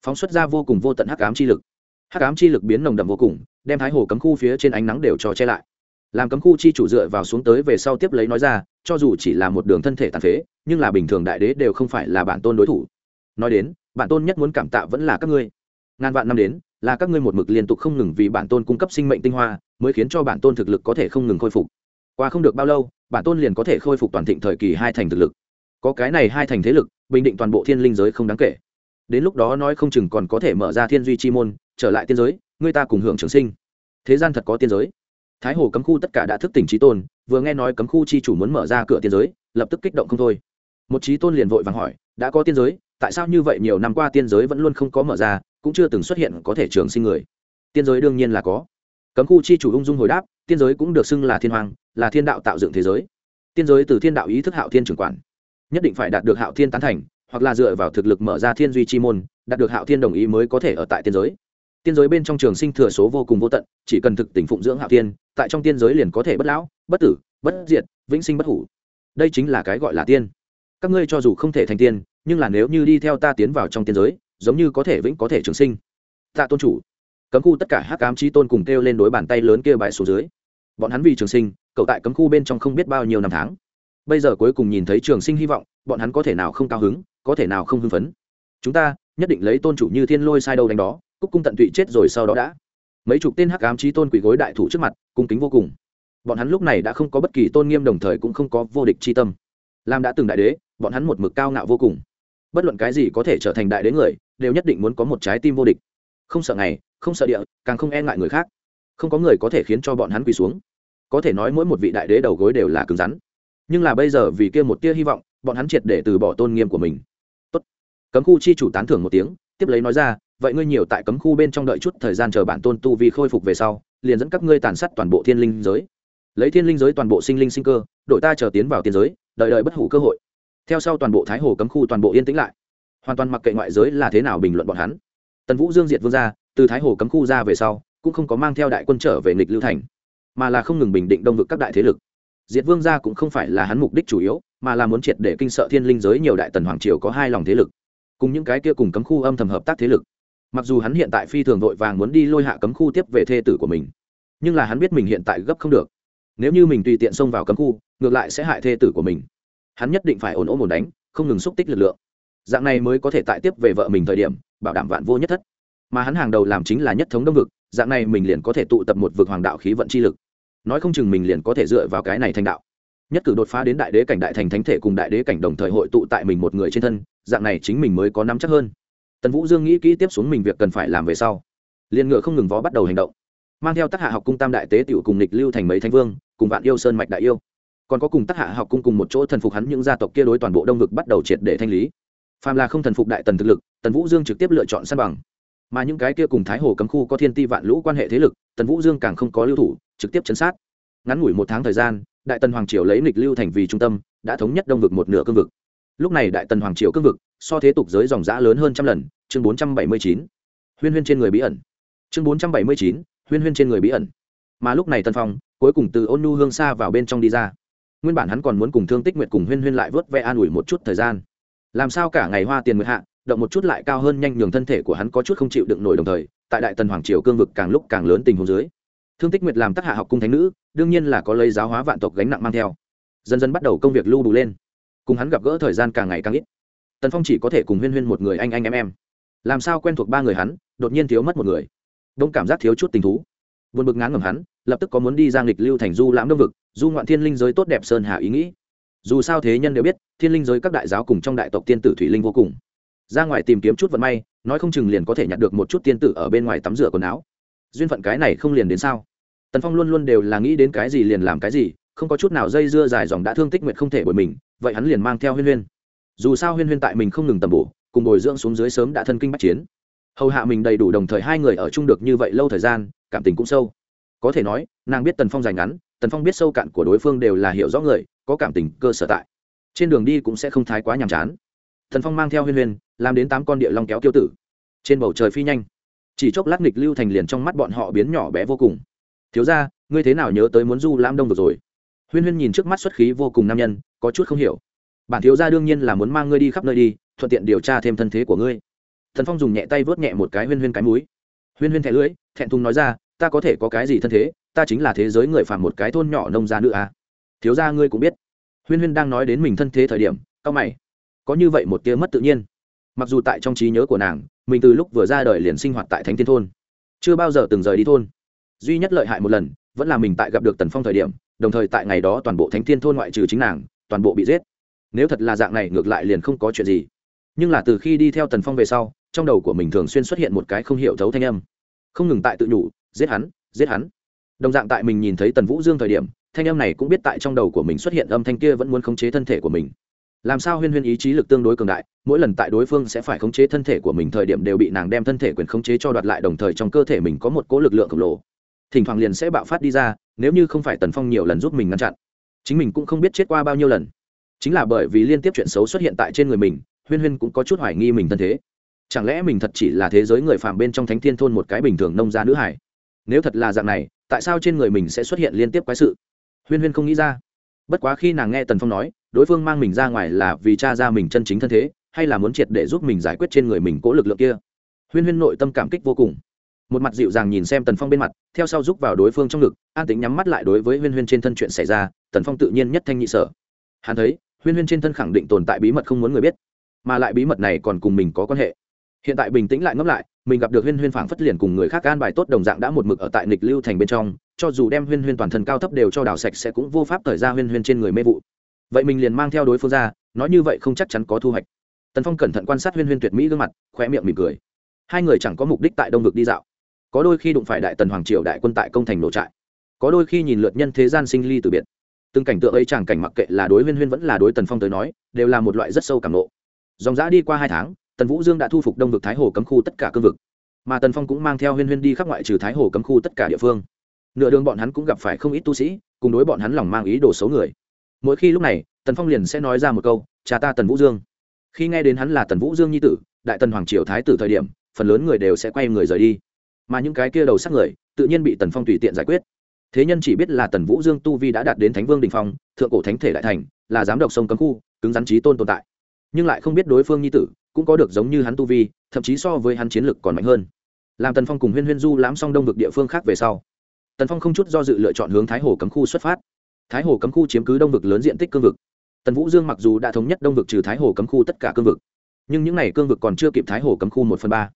phóng xuất ra vô cùng vô tận hắc ám chi lực. Hắc ám chi lực biến nồng đậm vô cùng, đem thái hồ cấm khu phía trên ánh nắng đều cho che lại. Làm cấm khu chi chủ dựa vào xuống tới về sau tiếp lấy nói ra, cho dù chỉ là một đường thân thể tàn phế, nhưng là bình thường đại đế đều không phải là bản tôn đối thủ. Nói đến, bản tôn nhất muốn cảm tạ vẫn là các ngươi. Ngàn vạn năm đến, là các ngươi một mực liên tục không ngừng vì bản tôn cung cấp sinh mệnh tinh hoa, mới khiến cho bản tôn thực lực có thể không ngừng khôi phục. Qua không được bao lâu, bản tôn liền có thể khôi phục toàn thịnh thời kỳ hai thành thực lực. Có cái này hai thành thế lực, bình định toàn bộ thiên linh giới không đáng kể đến lúc đó nói không chừng còn có thể mở ra thiên duy chi môn, trở lại tiên giới người ta cùng hưởng trường sinh. Thế gian thật có tiên giới. Thái hồ cấm khu tất cả đã thức tỉnh trí tôn, vừa nghe nói cấm khu chi chủ muốn mở ra cửa tiên giới, lập tức kích động không thôi. Một trí tôn liền vội vàng hỏi, đã có tiên giới, tại sao như vậy nhiều năm qua tiên giới vẫn luôn không có mở ra, cũng chưa từng xuất hiện có thể trường sinh người? Tiên giới đương nhiên là có. Cấm khu chi chủ ung dung hồi đáp, tiên giới cũng được xưng là thiên hoàng, là thiên đạo tạo dựng thế giới. Tiên giới từ thiên đạo ý thức hạo thiên trưởng quản, nhất định phải đạt được hạo thiên tán thành hoặc là dựa vào thực lực mở ra thiên duy chi môn, đạt được hạo thiên đồng ý mới có thể ở tại tiên giới. Tiên giới bên trong trường sinh thừa số vô cùng vô tận, chỉ cần thực tỉnh phụng dưỡng hạo thiên, tại trong tiên giới liền có thể bất lão, bất tử, bất diệt, vĩnh sinh bất hủ. Đây chính là cái gọi là tiên. Các ngươi cho dù không thể thành tiên, nhưng là nếu như đi theo ta tiến vào trong tiên giới, giống như có thể vĩnh có thể trường sinh. Tạ tôn chủ, cấm khu tất cả hắc ám trí tôn cùng kêu lên đối bàn tay lớn kia bại xuống dưới. Bọn hắn vì trường sinh, cậu tại cấm khu bên trong không biết bao nhiêu năm tháng. Bây giờ cuối cùng nhìn thấy trường sinh hy vọng, bọn hắn có thể nào không cao hứng? Có thể nào không hưng phấn? Chúng ta nhất định lấy tôn chủ như thiên lôi sai đâu đánh đó, cúc cung tận tụy chết rồi sau đó đã. Mấy chục tên hắc ám trí tôn quỷ gối đại thủ trước mặt, cung kính vô cùng. Bọn hắn lúc này đã không có bất kỳ tôn nghiêm đồng thời cũng không có vô địch c h i tâm. Làm đã từng đại đế, bọn hắn một mực cao ngạo vô cùng. Bất luận cái gì có thể trở thành đại đế người, đều nhất định muốn có một trái tim vô địch. Không sợ ngày, không sợ địa, càng không e ngại người khác. Không có người có thể khiến cho bọn hắn quỳ xuống. Có thể nói mỗi một vị đại đế đầu gối đều là cứng rắn. Nhưng là bây giờ vì kia một tia hy vọng, bọn hắn triệt để từ bỏ tôn nghiêm của mình cấm khu chi chủ tán thưởng một tiếng, tiếp lấy nói ra, vậy ngươi nhiều tại cấm khu bên trong đợi chút thời gian chờ bản tôn tu vì khôi phục về sau, liền dẫn các ngươi tàn sát toàn bộ thiên linh giới. Lấy thiên linh giới toàn bộ sinh linh sinh cơ, đội ta chờ tiến vào tiên giới, đợi đợi bất hủ cơ hội. Theo sau toàn bộ thái hồ cấm khu toàn bộ yên tĩnh lại. Hoàn toàn mặc kệ ngoại giới là thế nào bình luận bọn hắn. Tần vũ dương diệt vương ra, từ thái hồ cấm khu ra về sau, cũng không có mang theo đại quân trở về nghịch lưu thành, mà là không ngừng bình định đông vực các đại thế lực. Diệt vương gia cũng không phải là hắn mục đích chủ yếu, mà là muốn triệt để kinh sợ thiên linh giới nhiều đại tần hoàng triều có hai lòng thế lực cùng những cái kia cùng cấm khu âm thầm hợp tác thế lực. Mặc dù hắn hiện tại phi thường vội vàng muốn đi lôi hạ cấm khu tiếp về thê tử của mình, nhưng là hắn biết mình hiện tại gấp không được. Nếu như mình tùy tiện xông vào cấm khu, ngược lại sẽ hại thê tử của mình. Hắn nhất định phải ổn ổn ổn đánh, không ngừng xúc tích lực lượng. Dạng này mới có thể tại tiếp về vợ mình thời điểm, bảo đảm vạn vô nhất thất. Mà hắn hàng đầu làm chính là nhất thống đông vực, dạng này mình liền có thể tụ tập một vực hoàng đạo khí vận chi lực. Nói không chừng mình liền có thể dựa vào cái này thành đạo. Nhất cử đột phá đến đại đế cảnh đại thành thánh thể cùng đại đế cảnh đồng thời hội tụ tại mình một người trên thân dạng này chính mình mới có nắm chắc hơn. Tần vũ dương nghĩ kỹ tiếp xuống mình việc cần phải làm về sau. Liền ngựa không ngừng vó bắt đầu hành động. Mang theo tác hạ học cung tam đại tế tiểu cùng lịch lưu thành mấy thánh vương, cùng vạn yêu sơn mạch đại yêu. Còn có cùng tác hạ học cung cùng một chỗ thần phục hắn những gia tộc kia đối toàn bộ đông vực bắt đầu triệt để thanh lý. Phàm là không thần phục đại tần thực lực, tần vũ dương trực tiếp lựa chọn săn bằng. Mà những cái kia cùng thái hồ cấm khu có thiên ti vạn lũ quan hệ thế lực, tần vũ dương càng không có lưu thủ, trực tiếp chấn sát. Ngắn ngủi một tháng thời gian, đại tần hoàng triều lấy lịch lưu thành vì trung tâm, đã thống nhất đông vực một nửa cương vực lúc này đại tần hoàng triều cương vực, so thế tục giới dòng giã lớn hơn trăm lần, chương bốn trăm bảy mươi chín. Huyên huyên trên người bí ẩn. Chương bốn trăm bảy mươi chín, huyên huyên trên người bí ẩn. Mà lúc này tân phong, cuối cùng từ ôn nu hương xa vào bên trong đi ra. Nguyên bản hắn còn muốn cùng thương tích nguyệt cùng huyên huyên lại vớt ve an ủi một chút thời gian. Làm sao cả ngày hoa tiền nguyệt hạ, động một chút lại cao hơn nhanh nhường thân thể của hắn có chút không chịu đựng nổi đồng thời, tại đại tần hoàng triều cương vực càng lúc càng lớn tình huống dưới, thương tích nguyệt làm tác hạ học cung thánh nữ, đương nhiên là có lấy giáo hóa vạn tộc gánh nặng mang theo. Dần dần bắt đầu công việc lưu đủ lên cùng hắn gặp gỡ thời gian càng ngày càng ít. Tần phong chỉ có thể cùng huyên huyên một người anh anh em em. Làm sao quen thuộc ba người hắn, đột nhiên thiếu mất một người. Đông cảm giác thiếu chút tình thú. Vượt bực ngán ngầm hắn, lập tức có muốn đi giang lịch lưu thành du lãm đông vực, du ngoạn thiên linh giới tốt đẹp sơn hà ý nghĩ. Dù sao thế nhân đều biết, thiên linh giới các đại giáo cùng trong đại tộc tiên tử thủy linh vô cùng. Ra ngoài tìm kiếm chút vận may, nói không chừng liền có thể nhặt được một chút tiên tử ở bên ngoài tắm rửa quần áo. Duyên phận cái này không liền đến sao? Tần phong luôn luôn đều là nghĩ đến cái gì liền làm cái gì, không có chút nào dây dưa dài dòng đã thương tích nguyện không thể bởi mình vậy hắn liền mang theo huyên huyên. Dù sao huyên huyên tại mình không ngừng tầm bổ, cùng bồi dưỡng xuống dưới sớm đã thân kinh bắt chiến. Hầu hạ mình đầy đủ đồng thời hai người ở chung được như vậy lâu thời gian, cảm tình cũng sâu. Có thể nói, nàng biết tần phong dài ngắn, tần phong biết sâu cạn của đối phương đều là hiểu rõ người, có cảm tình, cơ sở tại. Trên đường đi cũng sẽ không thái quá nhàm chán. Tần phong mang theo huyên huyên, làm đến tám con địa long kéo tiêu tử. Trên bầu trời phi nhanh. Chỉ chốc lát nghịch lưu thành liền trong mắt bọn họ biến nhỏ bé vô cùng. Thiếu ra ngươi thế nào nhớ tới muốn du lam đông được rồi? Huyên huyên nhìn trước mắt xuất khí vô cùng nam nhân, có chút không hiểu. Bản thiếu gia đương nhiên là muốn mang ngươi đi khắp nơi đi, thuận tiện điều tra thêm thân thế của ngươi. Thần phong dùng nhẹ tay vớt nhẹ một cái huyên huyên cái múi huyên huyên thẻ lưỡi, thẹn thùng nói ra, ta có thể có cái gì thân thế, ta chính là thế giới người phàm một cái thôn nhỏ nông gia nữ à. thiếu gia ngươi cũng biết. Huyên huyên đang nói đến mình thân thế thời điểm cao mày. Có như vậy một tia mất tự nhiên. Mặc dù tại trong trí nhớ của nàng, mình từ lúc vừa ra đời liền sinh hoạt tại thánh thiên thôn, chưa bao giờ từng rời đi thôn. Duy nhất lợi hại một lần, vẫn là mình tại gặp được tần phong thời điểm đồng thời tại ngày đó toàn bộ thánh thiên thôn ngoại trừ chính nàng, toàn bộ bị giết. Nếu thật là dạng này, ngược lại liền không có chuyện gì. Nhưng là từ khi đi theo tần phong về sau, trong đầu của mình thường xuyên xuất hiện một cái không hiểu thấu thanh âm. Không ngừng tại tự nhủ, giết hắn giết hắn. Đồng dạng tại mình nhìn thấy tần vũ dương thời điểm, thanh âm này cũng biết tại trong đầu của mình xuất hiện âm thanh kia vẫn muốn khống chế thân thể của mình. Làm sao huyên huyên ý chí lực tương đối cường đại, mỗi lần tại đối phương sẽ phải khống chế thân thể của mình thời điểm đều bị nàng đem thân thể quyền khống chế cho đoạt lại, đồng thời trong cơ thể mình có một cỗ lực lượng khổng lồ thỉnh thoảng liền sẽ bạo phát đi ra, nếu như không phải tần phong nhiều lần giúp mình ngăn chặn, chính mình cũng không biết chết qua bao nhiêu lần. Chính là bởi vì liên tiếp chuyện xấu xuất hiện tại trên người mình, huyên huyên cũng có chút hoài nghi mình thân thế. Chẳng lẽ mình thật chỉ là thế giới người phạm bên trong thánh thiên thôn một cái bình thường nông gia nữ hải nếu thật là dạng này, tại sao trên người mình sẽ xuất hiện liên tiếp quái sự? Huyên huyên không nghĩ ra. Bất quá khi nàng nghe tần phong nói, đối phương mang mình ra ngoài là vì cha ra mình chân chính thân thế, hay là muốn triệt để giúp mình giải quyết trên người mình cố lực lượng kia? Huyên huyên nội tâm cảm kích vô cùng một mặt dịu dàng nhìn xem tần phong bên mặt, theo sau giúp vào đối phương trong ngực, an tính nhắm mắt lại đối với huyên huyên trên thân chuyện xảy ra, tần phong tự nhiên nhất thanh nhị sở. Hắn thấy, huyên huyên trên thân khẳng định tồn tại bí mật không muốn người biết, mà lại bí mật này còn cùng mình có quan hệ. Hiện tại bình tĩnh lại ngẫm lại, mình gặp được huyên huyên phảng phất liền cùng người khác gan bài tốt đồng dạng đã một mực ở tại nịch lưu thành bên trong, cho dù đem huyên huyên toàn thân cao thấp đều cho đào sạch sẽ cũng vô pháp thời ra huyên huyên trên người mê vụ. Vậy mình liền mang theo đối phương ra, nói như vậy không chắc chắn có thu hoạch. Tần phong cẩn thận quan sát huyên huyên tuyệt mỹ gương mặt khoe miệng mỉm cười. Hai người chẳng có mục đích tại đông vực đi dạo có đôi khi đụng phải đại tần hoàng triều đại quân tại công thành nổ trại. Có đôi khi nhìn lượt nhân thế gian sinh ly từ biệt. Từng cảnh tượng ấy chẳng cảnh mặc kệ là đối huyên huyên vẫn là đối tần phong tới nói, đều là một loại rất sâu cảm nộ. Dòng giã đi qua hai tháng, tần vũ dương đã thu phục đông vực thái hồ cấm khu tất cả cương vực. Mà tần phong cũng mang theo huyên huyên đi khắp ngoại trừ thái hồ cấm khu tất cả địa phương. Nửa đường bọn hắn cũng gặp phải không ít tu sĩ, cùng đối bọn hắn lòng mang ý đồ xấu người. Mỗi khi lúc này, tần phong liền sẽ nói ra một câu, cha ta tần vũ dương. Khi nghe đến hắn là tần vũ dương nhi tử, đại tần hoàng triều thái tử thời điểm, phần lớn người đều sẽ quay người rời đi mà những cái kia đầu sắc người, tự nhiên bị tần phong tùy tiện giải quyết. Thế nhân chỉ biết là tần vũ dương tu vi đã đạt đến thánh vương đình phong, thượng cổ thánh thể đại thành, là giám đốc sông cấm khu, cứng rắn trí tôn tồn tại. Nhưng lại không biết đối phương nhi tử cũng có được giống như hắn tu vi, thậm chí so với hắn chiến lực còn mạnh hơn. Làm tần phong cùng huyên huyên du lãm xong đông vực địa phương khác về sau, tần phong không chút do dự lựa chọn hướng thái hồ cấm khu xuất phát. Thái hồ cấm khu chiếm cứ đông vực lớn diện tích cương vực. Tần vũ dương mặc dù đã thống nhất đông vực trừ thái hồ cấm khu tất cả cương vực, nhưng những n à y cương vực còn chưa kịp thái hồ cấm khu một phần ba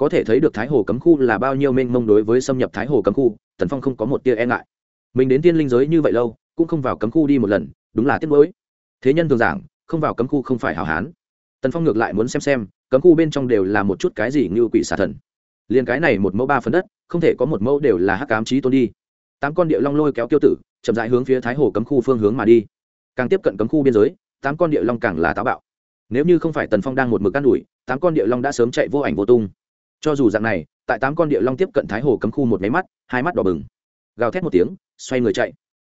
có thể thấy được thái hồ cấm khu là bao nhiêu mênh mông đối với xâm nhập thái hồ cấm khu, tần phong không có một tia e ngại. Mình đến tiên linh giới như vậy lâu, cũng không vào cấm khu đi một lần, đúng là tiếc nuối. Thế nhân thường giảng, không vào cấm khu không phải hảo hán. Tần phong ngược lại muốn xem xem, cấm khu bên trong đều là một chút cái gì như quỷ xà thần. Liền cái này một mẫu ba phần đất, không thể có một mẫu đều là hắc cám trí tôn đi. Tám con điệu long lôi kéo kiêu tử, chậm dại hướng phía thái hồ cấm khu phương hướng mà đi. Càng tiếp cận cấm khu biên giới, tám con điệu long càng là táo bạo. Nếu như không phải tần phong đang một mực can đuổi tám con điệu long đã sớm chạy vô ảnh vô tung cho dù dạng này, tại tám con địa long tiếp cận thái hồ cấm khu một máy mắt, hai mắt đỏ bừng. Gào thét một tiếng, xoay người chạy.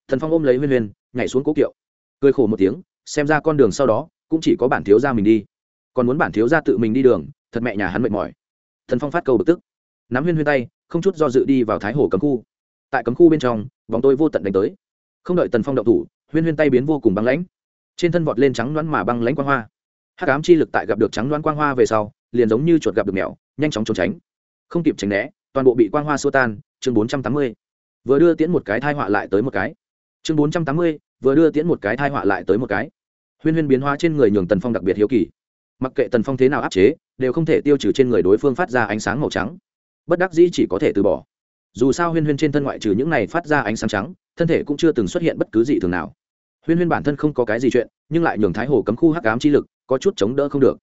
Thần phong ôm lấy huyên huyên, nhảy xuống cố kiệu. Cười khổ một tiếng, xem ra con đường sau đó, cũng chỉ có bản thiếu ra mình đi. Còn muốn bản thiếu ra tự mình đi đường, thật mẹ nhà hắn mệt mỏi. Thần phong phát cầu bực tức. Nắm huyên huyên tay, không chút do dự đi vào thái hồ cấm khu. Tại cấm khu bên trong, bóng tôi vô tận đánh tới. Không đợi tần phong động thủ, huyên huyên tay biến vô cùng băng lãnh. Trên thân vọt lên trắng đoán mà băng lãnh quang hoa. Hát cám chi lực tại gặp được trắng đoán quang hoa về sau liền giống như chuột gặp được mèo, nhanh chóng trốn tránh. Không kịp tránh né, toàn bộ bị quang hoa xua tan, chương bốn trăm tám mươi. Vừa đưa tiễn một cái thai họa lại tới một cái. Chương bốn trăm tám mươi, vừa đưa tiễn một cái thai họa lại tới một cái. Huyên huyên biến hóa trên người nhường tần phong đặc biệt hiếu kỳ. Mặc kệ tần phong thế nào áp chế, đều không thể tiêu trừ trên người đối phương phát ra ánh sáng màu trắng. Bất đắc dĩ chỉ có thể từ bỏ. Dù sao huyên huyên trên thân ngoại trừ những này phát ra ánh sáng trắng, thân thể cũng chưa từng xuất hiện bất cứ gì thường nào. Huyên huyên bản thân không có cái gì chuyện, nhưng lại nhường thái hồ cấm khu hắc ám chi lực, có chút chống đỡ không được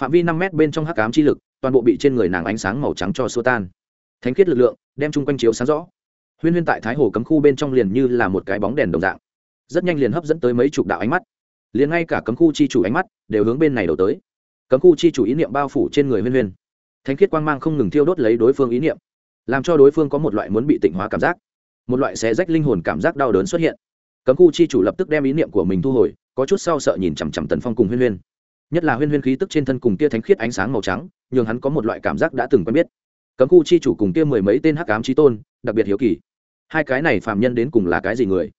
phạm vi năm mét bên trong hắc ám chi lực, toàn bộ bị trên người nàng ánh sáng màu trắng cho xua tan. Thánh khiết lực lượng đem chung quanh chiếu sáng rõ. Huyên huyên tại thái hồ cấm khu bên trong liền như là một cái bóng đèn đồng dạng. Rất nhanh liền hấp dẫn tới mấy chục đạo ánh mắt. Liền ngay cả cấm khu chi chủ ánh mắt đều hướng bên này đổ tới. Cấm khu chi chủ ý niệm bao phủ trên người huyên huyên. Thánh khiết quang mang không ngừng thiêu đốt lấy đối phương ý niệm, làm cho đối phương có một loại muốn bị tịnh hóa cảm giác, một loại xé rách linh hồn cảm giác đau đớn xuất hiện. Cấm khu chi chủ lập tức đem ý niệm của mình thu hồi, có chút sau sợ nhìn chằm chằm tần phong cùng huyên huyên nhất là huyên huyên khí tức trên thân cùng kia thánh khiết ánh sáng màu trắng, nhường hắn có một loại cảm giác đã từng quen biết. Cấm khu chi chủ cùng kia mười mấy tên hắc ám trí tôn, đặc biệt hiếu kỳ. Hai cái này phàm nhân đến cùng là cái gì người?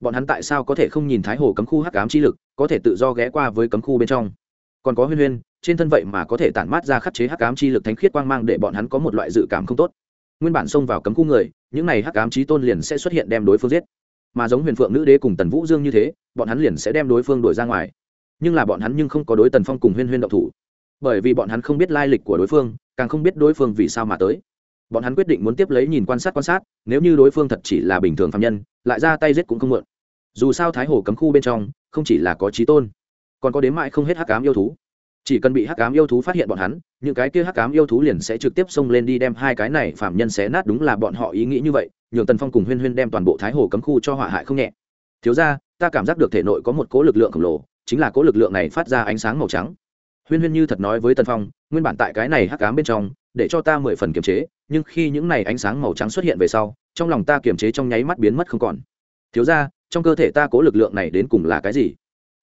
Bọn hắn tại sao có thể không nhìn thái hồ cấm khu hắc ám chi lực, có thể tự do ghé qua với cấm khu bên trong? Còn có huyên huyên, trên thân vậy mà có thể tản mát ra khắc chế hắc ám chi lực thánh khiết quang mang để bọn hắn có một loại dự cảm không tốt. Nguyên bản xông vào cấm khu người, những này hắc ám trí tôn liền sẽ xuất hiện đem đối phương giết. Mà giống huyền phượng nữ đế cùng tần vũ dương như thế, bọn hắn liền sẽ đem đối phương đuổi ra ngoài nhưng là bọn hắn nhưng không có đối tần phong cùng huyên huyên động thủ. Bởi vì bọn hắn không biết lai lịch của đối phương, càng không biết đối phương vì sao mà tới. Bọn hắn quyết định muốn tiếp lấy nhìn quan sát quan sát, nếu như đối phương thật chỉ là bình thường phạm nhân, lại ra tay giết cũng không mượn. Dù sao thái hồ cấm khu bên trong, không chỉ là có trí tôn, còn có đến mãi không hết hắc cám yêu thú. Chỉ cần bị hắc cám yêu thú phát hiện bọn hắn, những cái kia hắc cám yêu thú liền sẽ trực tiếp xông lên đi đem hai cái này phạm nhân xé nát đúng là bọn họ ý nghĩ như vậy, nhường tần phong cùng huyên huyên đem toàn bộ thái hồ cấm khu cho hỏa hại không nhẹ. Thiếu ra ta cảm giác được thể nội có một cố lực lượng khổng lồ chính là cố lực lượng này phát ra ánh sáng màu trắng. Huyên huyên như thật nói với tần phong, nguyên bản tại cái này hắc cám bên trong, để cho ta mười phần kiềm chế, nhưng khi những này ánh sáng màu trắng xuất hiện về sau, trong lòng ta kiềm chế trong nháy mắt biến mất không còn. Thiếu ra trong cơ thể ta cố lực lượng này đến cùng là cái gì?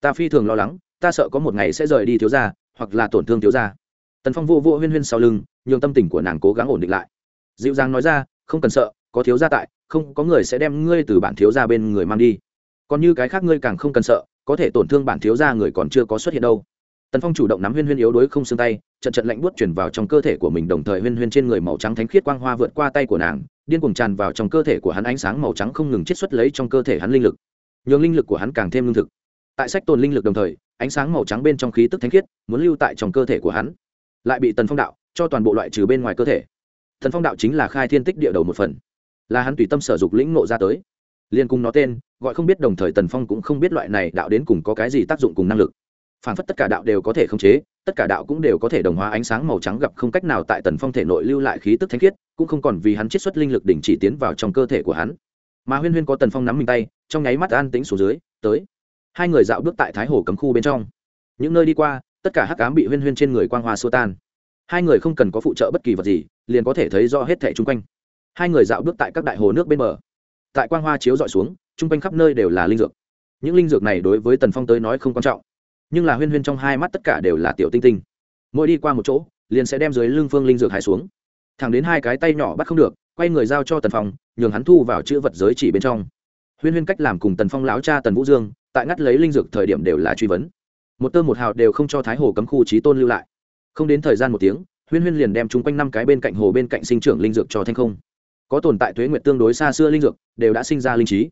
Ta phi thường lo lắng, ta sợ có một ngày sẽ rời đi thiếu ra hoặc là tổn thương thiếu ra tần phong vô vô huyên huyên sau lưng, nhường tâm tình của nàng cố gắng ổn định lại. Dịu dàng nói ra, không cần sợ, có thiếu gia tại, không có người sẽ đem ngươi từ bản thiếu gia bên người mang đi. Còn như cái khác ngươi càng không cần sợ có thể tổn thương bản thiếu gia người còn chưa có xuất hiện đâu. Tần phong chủ động nắm huyên huyên yếu đuối không xương tay, trận trận lạnh buốt chuyển vào trong cơ thể của mình, đồng thời huyên huyên trên người màu trắng thánh khiết quang hoa vượt qua tay của nàng, điên cuồng tràn vào trong cơ thể của hắn, ánh sáng màu trắng không ngừng chiết xuất lấy trong cơ thể hắn linh lực. Nhường linh lực của hắn càng thêm lương thực. Tại sách tồn linh lực đồng thời, ánh sáng màu trắng bên trong khí tức thánh khiết muốn lưu tại trong cơ thể của hắn, lại bị tần phong đạo cho toàn bộ loại trừ bên ngoài cơ thể. Thần phong đạo chính là khai thiên tích địa đầu một phần, là hắn tùy tâm sở dục lĩnh nộ ra tới liên cùng nó tên, gọi không biết đồng thời tần phong cũng không biết loại này đạo đến cùng có cái gì tác dụng cùng năng lực. Phản phất tất cả đạo đều có thể khống chế, tất cả đạo cũng đều có thể đồng hóa ánh sáng màu trắng gặp không cách nào tại tần phong thể nội lưu lại khí tức thanh khiết, cũng không còn vì hắn chiết xuất linh lực đỉnh chỉ tiến vào trong cơ thể của hắn. Mà huyên huyên có tần phong nắm mình tay, trong nháy mắt an tĩnh xuống dưới, tới. Hai người dạo bước tại thái hồ cấm khu bên trong. Những nơi đi qua, tất cả hắc cám bị huyên huyên trên người quang hoa xô tan. Hai người không cần có phụ trợ bất kỳ vật gì, liền có thể thấy rõ hết thẻ chung quanh. Hai người dạo bước tại các đại hồ nước bên bờ tại quang hoa chiếu dọi xuống, chung quanh khắp nơi đều là linh dược. Những linh dược này đối với tần phong tới nói không quan trọng, nhưng là huyên huyên trong hai mắt tất cả đều là tiểu tinh tinh. Mỗi đi qua một chỗ, liền sẽ đem dưới lưng phương linh dược hải xuống. Thẳng đến hai cái tay nhỏ bắt không được, quay người giao cho tần phong, nhường hắn thu vào chữ vật giới chỉ bên trong. Huyên huyên cách làm cùng tần phong láo cha tần vũ dương, tại ngắt lấy linh dược thời điểm đều là truy vấn. Một tơ một hào đều không cho thái hồ cấm khu trí tôn lưu lại. Không đến thời gian một tiếng, huyên huyên liền đem chung quanh năm cái bên cạnh hồ bên cạnh sinh trưởng linh dược cho thanh không có tồn tại thuế nguyệt tương đối xa xưa linh dược, đều đã sinh ra linh trí.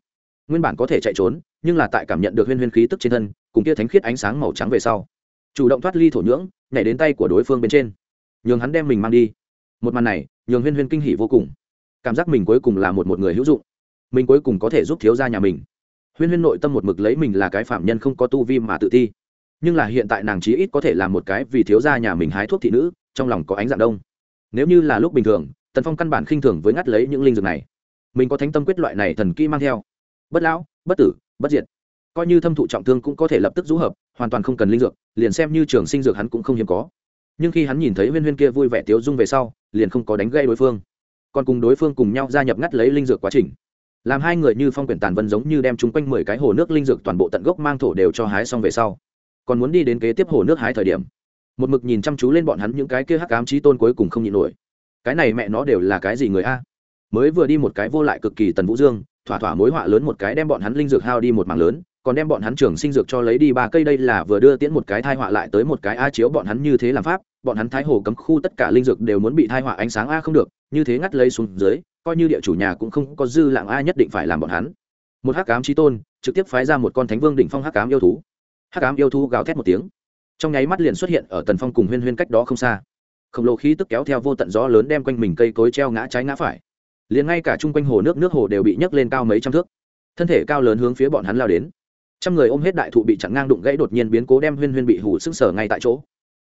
Nguyên bản có thể chạy trốn, nhưng là tại cảm nhận được huyên huyên khí tức trên thân, cùng kia thánh khiết ánh sáng màu trắng về sau, chủ động thoát ly thổ nhưỡng, nhảy đến tay của đối phương bên trên. Nhường hắn đem mình mang đi. Một màn này, nhường huyên huyên kinh hỉ vô cùng. Cảm giác mình cuối cùng là một một người hữu dụng. Mình cuối cùng có thể giúp thiếu gia nhà mình. Huyên huyên nội tâm một mực lấy mình là cái phạm nhân không có tu vi mà tự thi nhưng là hiện tại nàng chí ít có thể làm một cái vì thiếu gia nhà mình hái thuốc thị nữ, trong lòng có ánh dạng đông. Nếu như là lúc bình thường tần phong căn bản khinh thường với ngắt lấy những linh dược này mình có thánh tâm quyết loại này thần kỹ mang theo bất lão bất tử bất diệt coi như thâm thụ trọng thương cũng có thể lập tức rũ hợp hoàn toàn không cần linh dược liền xem như trường sinh dược hắn cũng không hiếm có nhưng khi hắn nhìn thấy huyên huyên kia vui vẻ tiếu dung về sau liền không có đánh gây đối phương còn cùng đối phương cùng nhau gia nhập ngắt lấy linh dược quá trình làm hai người như phong quyển tàn vân giống như đem chúng quanh mười cái hồ nước linh dược toàn bộ tận gốc mang thổ đều cho hái xong về sau còn muốn đi đến kế tiếp hồ nước hái thời điểm một mực nhìn chăm chú lên bọn hắn những cái kia hắc ám trí tôn cuối cùng không nhịn nổi cái này mẹ nó đều là cái gì người a? Mới vừa đi một cái vô lại cực kỳ tần vũ dương, thỏa thỏa mối họa lớn một cái đem bọn hắn linh dược hao đi một mảng lớn, còn đem bọn hắn trường sinh dược cho lấy đi ba cây đây là vừa đưa tiễn một cái thai họa lại tới một cái a chiếu bọn hắn như thế làm pháp, bọn hắn thái hồ cấm khu tất cả linh dược đều muốn bị thai họa ánh sáng a không được, như thế ngắt lấy xuống dưới, coi như địa chủ nhà cũng không có dư lạng a nhất định phải làm bọn hắn. Một hắc cám trí tôn, trực tiếp phái ra một con thánh vương đỉnh phong hắc cám yêu thú. Hắc cám yêu thú gào thét một tiếng. Trong nháy mắt liền xuất hiện ở tần phong cùng huyên huyên cách đó không xa khổng lồ khí tức kéo theo vô tận gió lớn đem quanh mình cây cối treo ngã trái ngã phải. Liền ngay cả chung quanh hồ nước nước hồ đều bị nhấc lên cao mấy trăm thước. Thân thể cao lớn hướng phía bọn hắn lao đến. Trăm người ôm hết đại thụ bị chặn ngang đụng gãy đột nhiên biến cố đem huyên huyên bị hủ sưng sở ngay tại chỗ.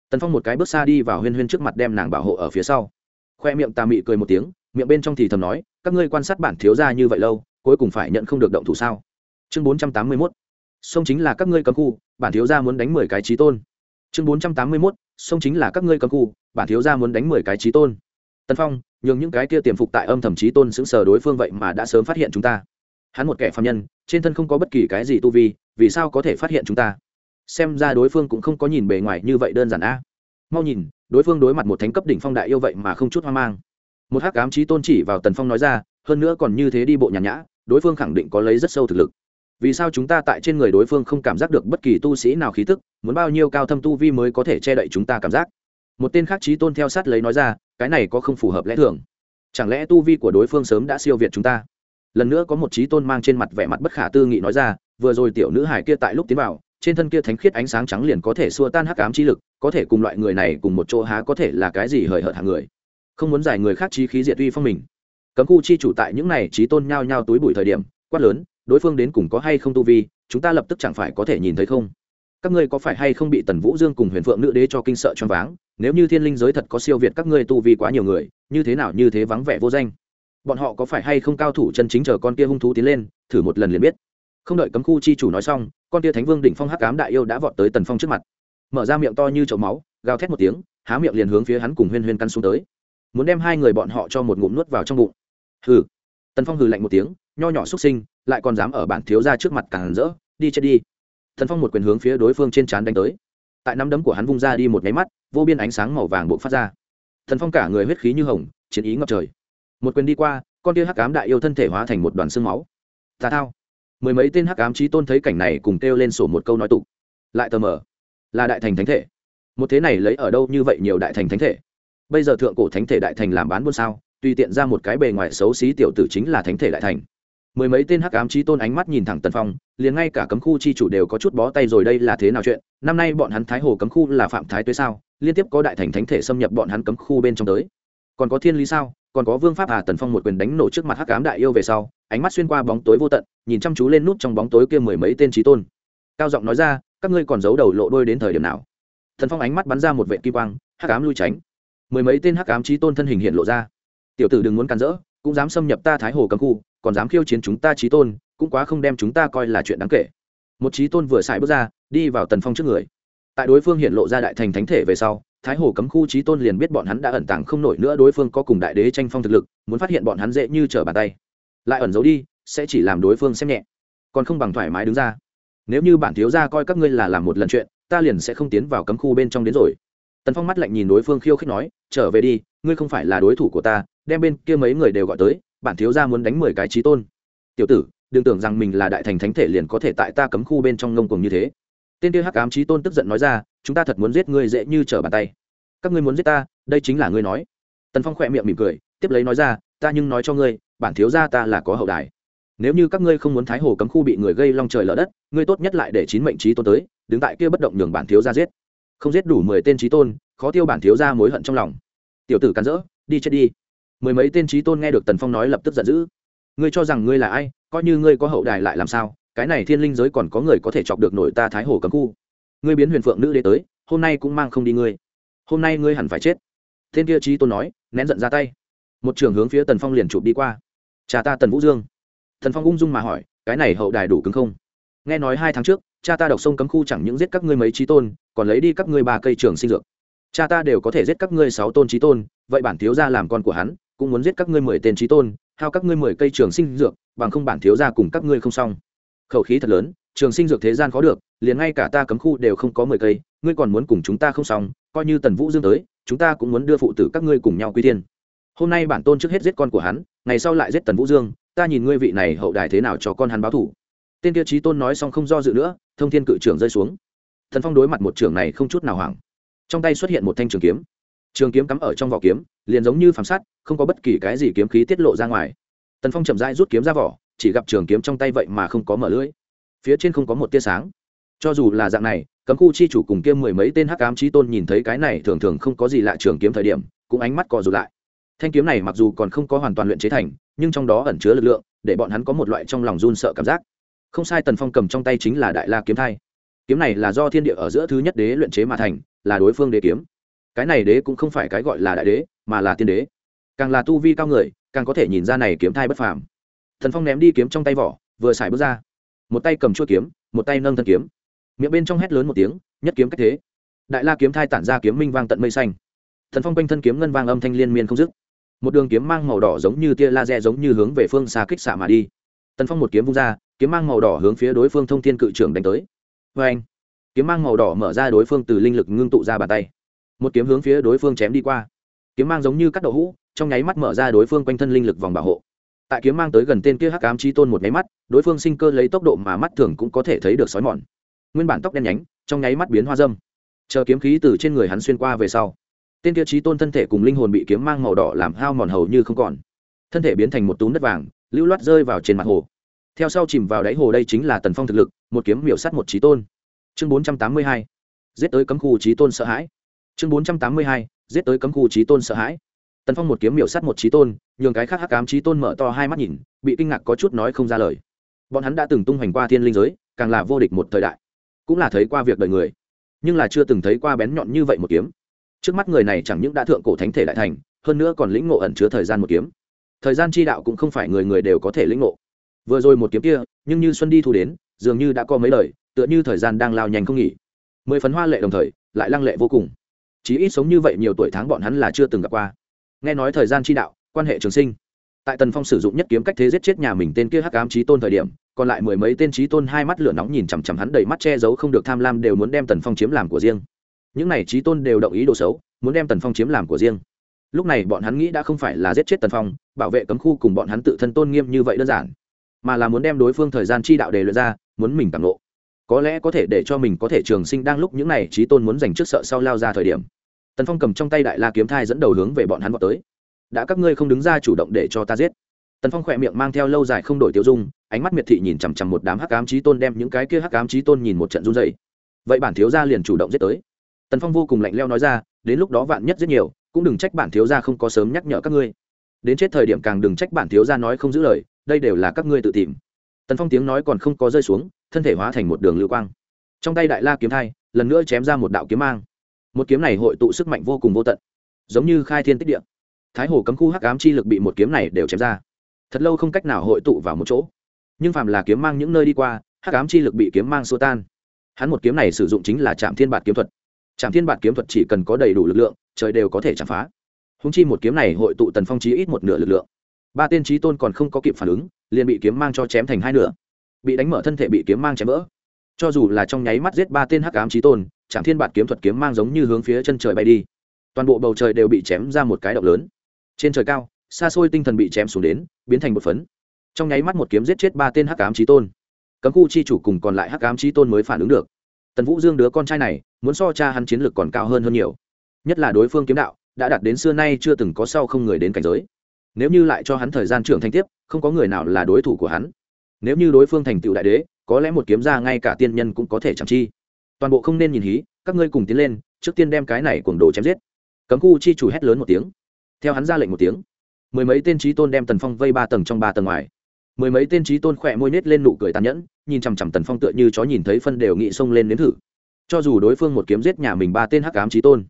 Tần phong một cái bước xa đi vào huyên huyên trước mặt đem nàng bảo hộ ở phía sau. Khoe miệng tà mị cười một tiếng, miệng bên trong thì thầm nói, các ngươi quan sát bản thiếu gia như vậy lâu, cuối cùng phải nhận không được động thủ sao? Chương bốn trăm tám mươi mốt. Sông chính là các ngươi cấm khu, bản thiếu gia muốn đánh mười cái trí tôn. Chương bốn trăm tám mươi mốt sông chính là các ngươi cấm khu, bản thiếu gia muốn đánh mười cái trí tôn. Tân phong, nhường những cái kia tiềm phục tại âm thầm trí tôn xứng sờ đối phương vậy mà đã sớm phát hiện chúng ta. Hắn một kẻ phạm nhân, trên thân không có bất kỳ cái gì tu vi, vì sao có thể phát hiện chúng ta? Xem ra đối phương cũng không có nhìn bề ngoài như vậy đơn giản a. Mau nhìn, đối phương đối mặt một thánh cấp đỉnh phong đại yêu vậy mà không chút hoang mang. Một hắc ám trí tôn chỉ vào tần phong nói ra, hơn nữa còn như thế đi bộ nhàn nhã, đối phương khẳng định có lấy rất sâu thực lực vì sao chúng ta tại trên người đối phương không cảm giác được bất kỳ tu sĩ nào khí tức, muốn bao nhiêu cao thâm tu vi mới có thể che đậy chúng ta cảm giác? Một tên khác trí tôn theo sát lấy nói ra, cái này có không phù hợp lẽ thường. Chẳng lẽ tu vi của đối phương sớm đã siêu việt chúng ta? Lần nữa có một trí tôn mang trên mặt vẻ mặt bất khả tư nghị nói ra, vừa rồi tiểu nữ hải kia tại lúc tiến vào, trên thân kia thánh khiết ánh sáng trắng liền có thể xua tan hắc ám chi lực, có thể cùng loại người này cùng một chỗ há có thể là cái gì hời hợt hàng người. Không muốn giải người khác trí khí diệt uy phong mình. Cấm khu chi chủ tại những này trí tôn nhao nhao túi bụi thời điểm, quát lớn đối phương đến cùng có hay không tu vi, chúng ta lập tức chẳng phải có thể nhìn thấy không? Các ngươi có phải hay không bị tần vũ dương cùng huyền phượng nữ đế cho kinh sợ choáng váng? Nếu như thiên linh giới thật có siêu việt các ngươi tu vi quá nhiều người, như thế nào, như thế vắng vẻ vô danh? Bọn họ có phải hay không cao thủ chân chính chờ con kia hung thú tiến lên, thử một lần liền biết. Không đợi cấm khu chi chủ nói xong, con kia thánh vương đỉnh phong hắc ám đại yêu đã vọt tới tần phong trước mặt. Mở ra miệng to như chậu máu, gào thét một tiếng, há miệng liền hướng phía hắn cùng huyên huyên căn xuống tới. Muốn đem hai người bọn họ cho một ngụm nuốt vào trong bụng. Hừ. Tần phong hừ lạnh một tiếng, nho nhỏ xuất sinh lại còn dám ở bản thiếu ra trước mặt càng rỡ, đi chết đi. Thần phong một quyền hướng phía đối phương trên trán đánh tới. Tại nắm đấm của hắn vung ra đi một nháy mắt, vô biên ánh sáng màu vàng bộ phát ra. Thần phong cả người huyết khí như hồng, chiến ý ngập trời. Một quyền đi qua, con tia hắc cám đại yêu thân thể hóa thành một đoàn xương máu. Tà thao. Mười mấy tên hắc ám trí tôn thấy cảnh này cùng kêu lên sổ một câu nói tục. Lại tờ mờ. Là đại thành thánh thể. Một thế này lấy ở đâu như vậy nhiều đại thành thánh thể? Bây giờ thượng cổ thánh thể đại thành làm bán buôn sao? Tùy tiện ra một cái bề ngoài xấu xí tiểu tử chính là thánh thể đại thành mười mấy tên hắc ám trí tôn ánh mắt nhìn thẳng tần phong, liền ngay cả cấm khu chi chủ đều có chút bó tay rồi, đây là thế nào chuyện? Năm nay bọn hắn thái hồ cấm khu là phạm thái tuế sao? Liên tiếp có đại thành thánh thể xâm nhập bọn hắn cấm khu bên trong tới. Còn có thiên lý sao? Còn có vương pháp à? Tần phong một quyền đánh nổ trước mặt hắc ám đại yêu về sau, ánh mắt xuyên qua bóng tối vô tận, nhìn chăm chú lên nút trong bóng tối kia mười mấy tên trí tôn. Cao giọng nói ra, các ngươi còn giấu đầu lộ đôi đến thời điểm nào? Thần phong ánh mắt bắn ra một vệ kim quang, hắc ám lui tránh. Mười mấy tên hắc ám trí tôn thân hình hiện lộ ra. Tiểu tử đừng muốn cản rỡ cũng dám xâm nhập ta thái hồ cấm khu, còn dám khiêu chiến chúng ta trí tôn, cũng quá không đem chúng ta coi là chuyện đáng kể. Một trí tôn vừa xài bước ra, đi vào tần phong trước người. Tại đối phương hiện lộ ra đại thành thánh thể về sau, thái hồ cấm khu trí tôn liền biết bọn hắn đã ẩn tàng không nổi nữa, đối phương có cùng đại đế tranh phong thực lực, muốn phát hiện bọn hắn dễ như trở bàn tay. Lại ẩn giấu đi, sẽ chỉ làm đối phương xem nhẹ. Còn không bằng thoải mái đứng ra. Nếu như bản thiếu gia coi các ngươi là làm một lần chuyện, ta liền sẽ không tiến vào cấm khu bên trong đến rồi. Tần phong mắt lạnh nhìn đối phương khiêu khích nói, trở về đi ngươi không phải là đối thủ của ta, đem bên kia mấy người đều gọi tới, bản thiếu gia muốn đánh mười cái trí tôn. Tiểu tử, đừng tưởng rằng mình là đại thành thánh thể liền có thể tại ta cấm khu bên trong ngông cuồng như thế. Tên kia hắc ám trí tôn tức giận nói ra, chúng ta thật muốn giết ngươi dễ như trở bàn tay. Các ngươi muốn giết ta, đây chính là ngươi nói. Tần phong khỏe miệng mỉm cười, tiếp lấy nói ra, ta nhưng nói cho ngươi, bản thiếu gia ta là có hậu đài. Nếu như các ngươi không muốn thái hồ cấm khu bị người gây long trời lở đất, ngươi tốt nhất lại để chín mệnh trí tôn tới, đứng tại kia bất động nhường bản thiếu gia giết. Không giết đủ mười tên trí tôn, khó tiêu bản thiếu gia mối hận trong lòng tiểu tử cắn rỡ, đi chết đi. Mười mấy tên trí tôn nghe được tần phong nói lập tức giận dữ. Ngươi cho rằng ngươi là ai, coi như ngươi có hậu đài lại làm sao, cái này thiên linh giới còn có người có thể chọc được nổi ta thái hồ cấm khu. Ngươi biến huyền phượng nữ đế tới, hôm nay cũng mang không đi ngươi. Hôm nay ngươi hẳn phải chết. Thiên kia trí tôn nói, nén giận ra tay. Một trường hướng phía tần phong liền chụp đi qua. Cha ta tần vũ dương. Tần phong ung dung mà hỏi, cái này hậu đài đủ cứng không? Nghe nói hai tháng trước, cha ta đọc sông cấm khu chẳng những giết các ngươi mấy trí tôn, còn lấy đi các ngươi ba cây trường sinh dược cha ta đều có thể giết các ngươi sáu tôn trí tôn, vậy bản thiếu gia làm con của hắn, cũng muốn giết các ngươi mười tên trí tôn, hao các ngươi mười cây trường sinh dược, bằng không bản thiếu gia cùng các ngươi không xong. Khẩu khí thật lớn, trường sinh dược thế gian khó được, liền ngay cả ta cấm khu đều không có mười cây, ngươi còn muốn cùng chúng ta không xong, coi như tần vũ dương tới, chúng ta cũng muốn đưa phụ tử các ngươi cùng nhau quy tiên hôm nay bản tôn trước hết giết con của hắn, ngày sau lại giết tần vũ dương, ta nhìn ngươi vị này hậu đài thế nào cho con hắn báo thủ tên kia trí tôn nói xong không do dự nữa, thông thiên cự trưởng rơi xuống. Thần phong đối mặt một trưởng này không chút nào hoảng trong tay xuất hiện một thanh trường kiếm. Trường kiếm cắm ở trong vỏ kiếm, liền giống như phàm sắt không có bất kỳ cái gì kiếm khí tiết lộ ra ngoài. Tần phong chậm rãi rút kiếm ra vỏ, chỉ gặp trường kiếm trong tay vậy mà không có mở lưỡi. Phía trên không có một tia sáng. Cho dù là dạng này, cấm khu chi chủ cùng kiêm mười mấy tên hắc ám trí tôn nhìn thấy cái này thường thường không có gì lạ trường kiếm thời điểm, cũng ánh mắt cò dù lại. Thanh kiếm này mặc dù còn không có hoàn toàn luyện chế thành, nhưng trong đó ẩn chứa lực lượng, để bọn hắn có một loại trong lòng run sợ cảm giác. Không sai, tần phong cầm trong tay chính là đại la kiếm thai. Kiếm này là do thiên địa ở giữa thứ nhất đế luyện chế mà thành là đối phương đế kiếm. Cái này đế cũng không phải cái gọi là đại đế, mà là tiên đế. Càng là tu vi cao người, càng có thể nhìn ra này kiếm thai bất phàm. Thần phong ném đi kiếm trong tay vỏ, vừa xài bước ra. Một tay cầm chuôi kiếm, một tay nâng thân kiếm. Miệng bên trong hét lớn một tiếng, nhất kiếm cách thế. Đại la kiếm thai tản ra kiếm minh vang tận mây xanh. Thần phong quanh thân kiếm ngân vang âm thanh liên miên không dứt. Một đường kiếm mang màu đỏ giống như tia laser giống như hướng về phương xa kích xạ mà đi. Tần phong một kiếm vung ra, kiếm mang màu đỏ hướng phía đối phương thông thiên cự trưởng đánh tới. Vê anh kiếm mang màu đỏ mở ra đối phương từ linh lực ngưng tụ ra bàn tay. Một kiếm hướng phía đối phương chém đi qua. Kiếm mang giống như cắt đậu hũ, trong nháy mắt mở ra đối phương quanh thân linh lực vòng bảo hộ. Tại kiếm mang tới gần tên kia hắc ám chi tôn một nháy mắt, đối phương sinh cơ lấy tốc độ mà mắt thường cũng có thể thấy được sói mòn. Nguyên bản tóc đen nhánh, trong nháy mắt biến hoa dâm. Chờ kiếm khí từ trên người hắn xuyên qua về sau, tên kia trí tôn thân thể cùng linh hồn bị kiếm mang màu đỏ làm hao mòn hầu như không còn. Thân thể biến thành một túm đất vàng, lưu loát rơi vào trên mặt hồ. Theo sau chìm vào đáy hồ đây chính là tần phong thực lực, một kiếm miểu sắt một trí tôn chương bốn trăm tám mươi hai, giết tới cấm khu trí tôn sợ hãi. Chương bốn trăm tám mươi hai, giết tới cấm khu trí tôn sợ hãi. Tần phong một kiếm miểu sắt một trí tôn, nhường cái khác hắc cám trí tôn mở to hai mắt nhìn, bị kinh ngạc có chút nói không ra lời. Bọn hắn đã từng tung hoành qua thiên linh giới, càng là vô địch một thời đại. Cũng là thấy qua việc đời người, nhưng là chưa từng thấy qua bén nhọn như vậy một kiếm. Trước mắt người này chẳng những đã thượng cổ thánh thể đại thành, hơn nữa còn lĩnh ngộ ẩn chứa thời gian một kiếm. Thời gian chi đạo cũng không phải người người đều có thể lĩnh ngộ. Vừa rồi một kiếm kia, nhưng như xuân đi thu đến, dường như đã có mấy lời tựa như thời gian đang lao nhanh không nghỉ. Mười phấn hoa lệ đồng thời, lại lăng lệ vô cùng. Chí ít sống như vậy nhiều tuổi tháng bọn hắn là chưa từng gặp qua. Nghe nói thời gian chi đạo, quan hệ trường sinh. Tại tần phong sử dụng nhất kiếm cách thế giết chết nhà mình tên kia hắc ám trí tôn thời điểm, còn lại mười mấy tên trí tôn hai mắt lửa nóng nhìn chằm chằm hắn đầy mắt che giấu không được tham lam đều muốn đem tần phong chiếm làm của riêng. Những này trí tôn đều động ý đồ xấu, muốn đem tần phong chiếm làm của riêng. Lúc này bọn hắn nghĩ đã không phải là giết chết tần phong, bảo vệ cấm khu cùng bọn hắn tự thân tôn nghiêm như vậy đơn giản, mà là muốn đem đối phương thời gian chi đạo đề luyện ra, muốn mình tặng lộ có lẽ có thể để cho mình có thể trường sinh đang lúc những này trí tôn muốn dành trước sợ sau lao ra thời điểm. Tần phong cầm trong tay đại la kiếm thai dẫn đầu hướng về bọn hắn vào tới. Đã các ngươi không đứng ra chủ động để cho ta giết. Tần phong khỏe miệng mang theo lâu dài không đổi tiêu dung, ánh mắt miệt thị nhìn chằm chằm một đám hắc ám trí tôn đem những cái kia hắc ám trí tôn nhìn một trận run dày vậy bản thiếu gia liền chủ động giết tới. Tần phong vô cùng lạnh leo nói ra, đến lúc đó vạn nhất rất nhiều, cũng đừng trách bản thiếu gia không có sớm nhắc nhở các ngươi. Đến chết thời điểm càng đừng trách bản thiếu gia nói không giữ lời, đây đều là các ngươi tự tìm. Tần phong tiếng nói còn không có rơi xuống thân thể hóa thành một đường lưu quang. Trong tay đại la kiếm thai, lần nữa chém ra một đạo kiếm mang. Một kiếm này hội tụ sức mạnh vô cùng vô tận, giống như khai thiên tích địa. Thái hồ cấm khu hắc ám chi lực bị một kiếm này đều chém ra. Thật lâu không cách nào hội tụ vào một chỗ. Nhưng phàm là kiếm mang những nơi đi qua, hắc ám chi lực bị kiếm mang xua tan. Hắn một kiếm này sử dụng chính là trạm thiên bạt kiếm thuật. Trạm thiên bạt kiếm thuật chỉ cần có đầy đủ lực lượng, trời đều có thể chạm phá. Húng chi một kiếm này hội tụ tần phong chí ít một nửa lực lượng. Ba tên trí tôn còn không có kịp phản ứng, liền bị kiếm mang cho chém thành hai nửa bị đánh mở thân thể bị kiếm mang chém vỡ. Cho dù là trong nháy mắt giết ba tên hắc ám trí tôn trạm thiên bạt kiếm thuật kiếm mang giống như hướng phía chân trời bay đi. Toàn bộ bầu trời đều bị chém ra một cái động lớn. Trên trời cao, xa xôi tinh thần bị chém xuống đến, biến thành một phấn. Trong nháy mắt một kiếm giết chết ba tên hắc ám trí tôn. Cấm khu chi chủ cùng còn lại hắc ám trí tôn mới phản ứng được. Tần vũ dương đứa con trai này, muốn so cha hắn chiến lược còn cao hơn hơn nhiều. Nhất là đối phương kiếm đạo, đã đạt đến xưa nay chưa từng có sau không người đến cảnh giới. Nếu như lại cho hắn thời gian trưởng thành tiếp, không có người nào là đối thủ của hắn nếu như đối phương thành tựu đại đế, có lẽ một kiếm ra ngay cả tiên nhân cũng có thể chẳng chi. Toàn bộ không nên nhìn hí, các ngươi cùng tiến lên, trước tiên đem cái này cuồng đồ chém giết. Cấm khu chi chủ hét lớn một tiếng. Theo hắn ra lệnh một tiếng, mười mấy tên trí tôn đem tần phong vây ba tầng trong ba tầng ngoài. Mười mấy tên trí tôn khỏe môi nết lên nụ cười tàn nhẫn, nhìn chằm chằm tần phong tựa như chó nhìn thấy phân đều nghị xông lên nếm thử. Cho dù đối phương một kiếm giết nhà mình ba tên hắc ám trí tôn,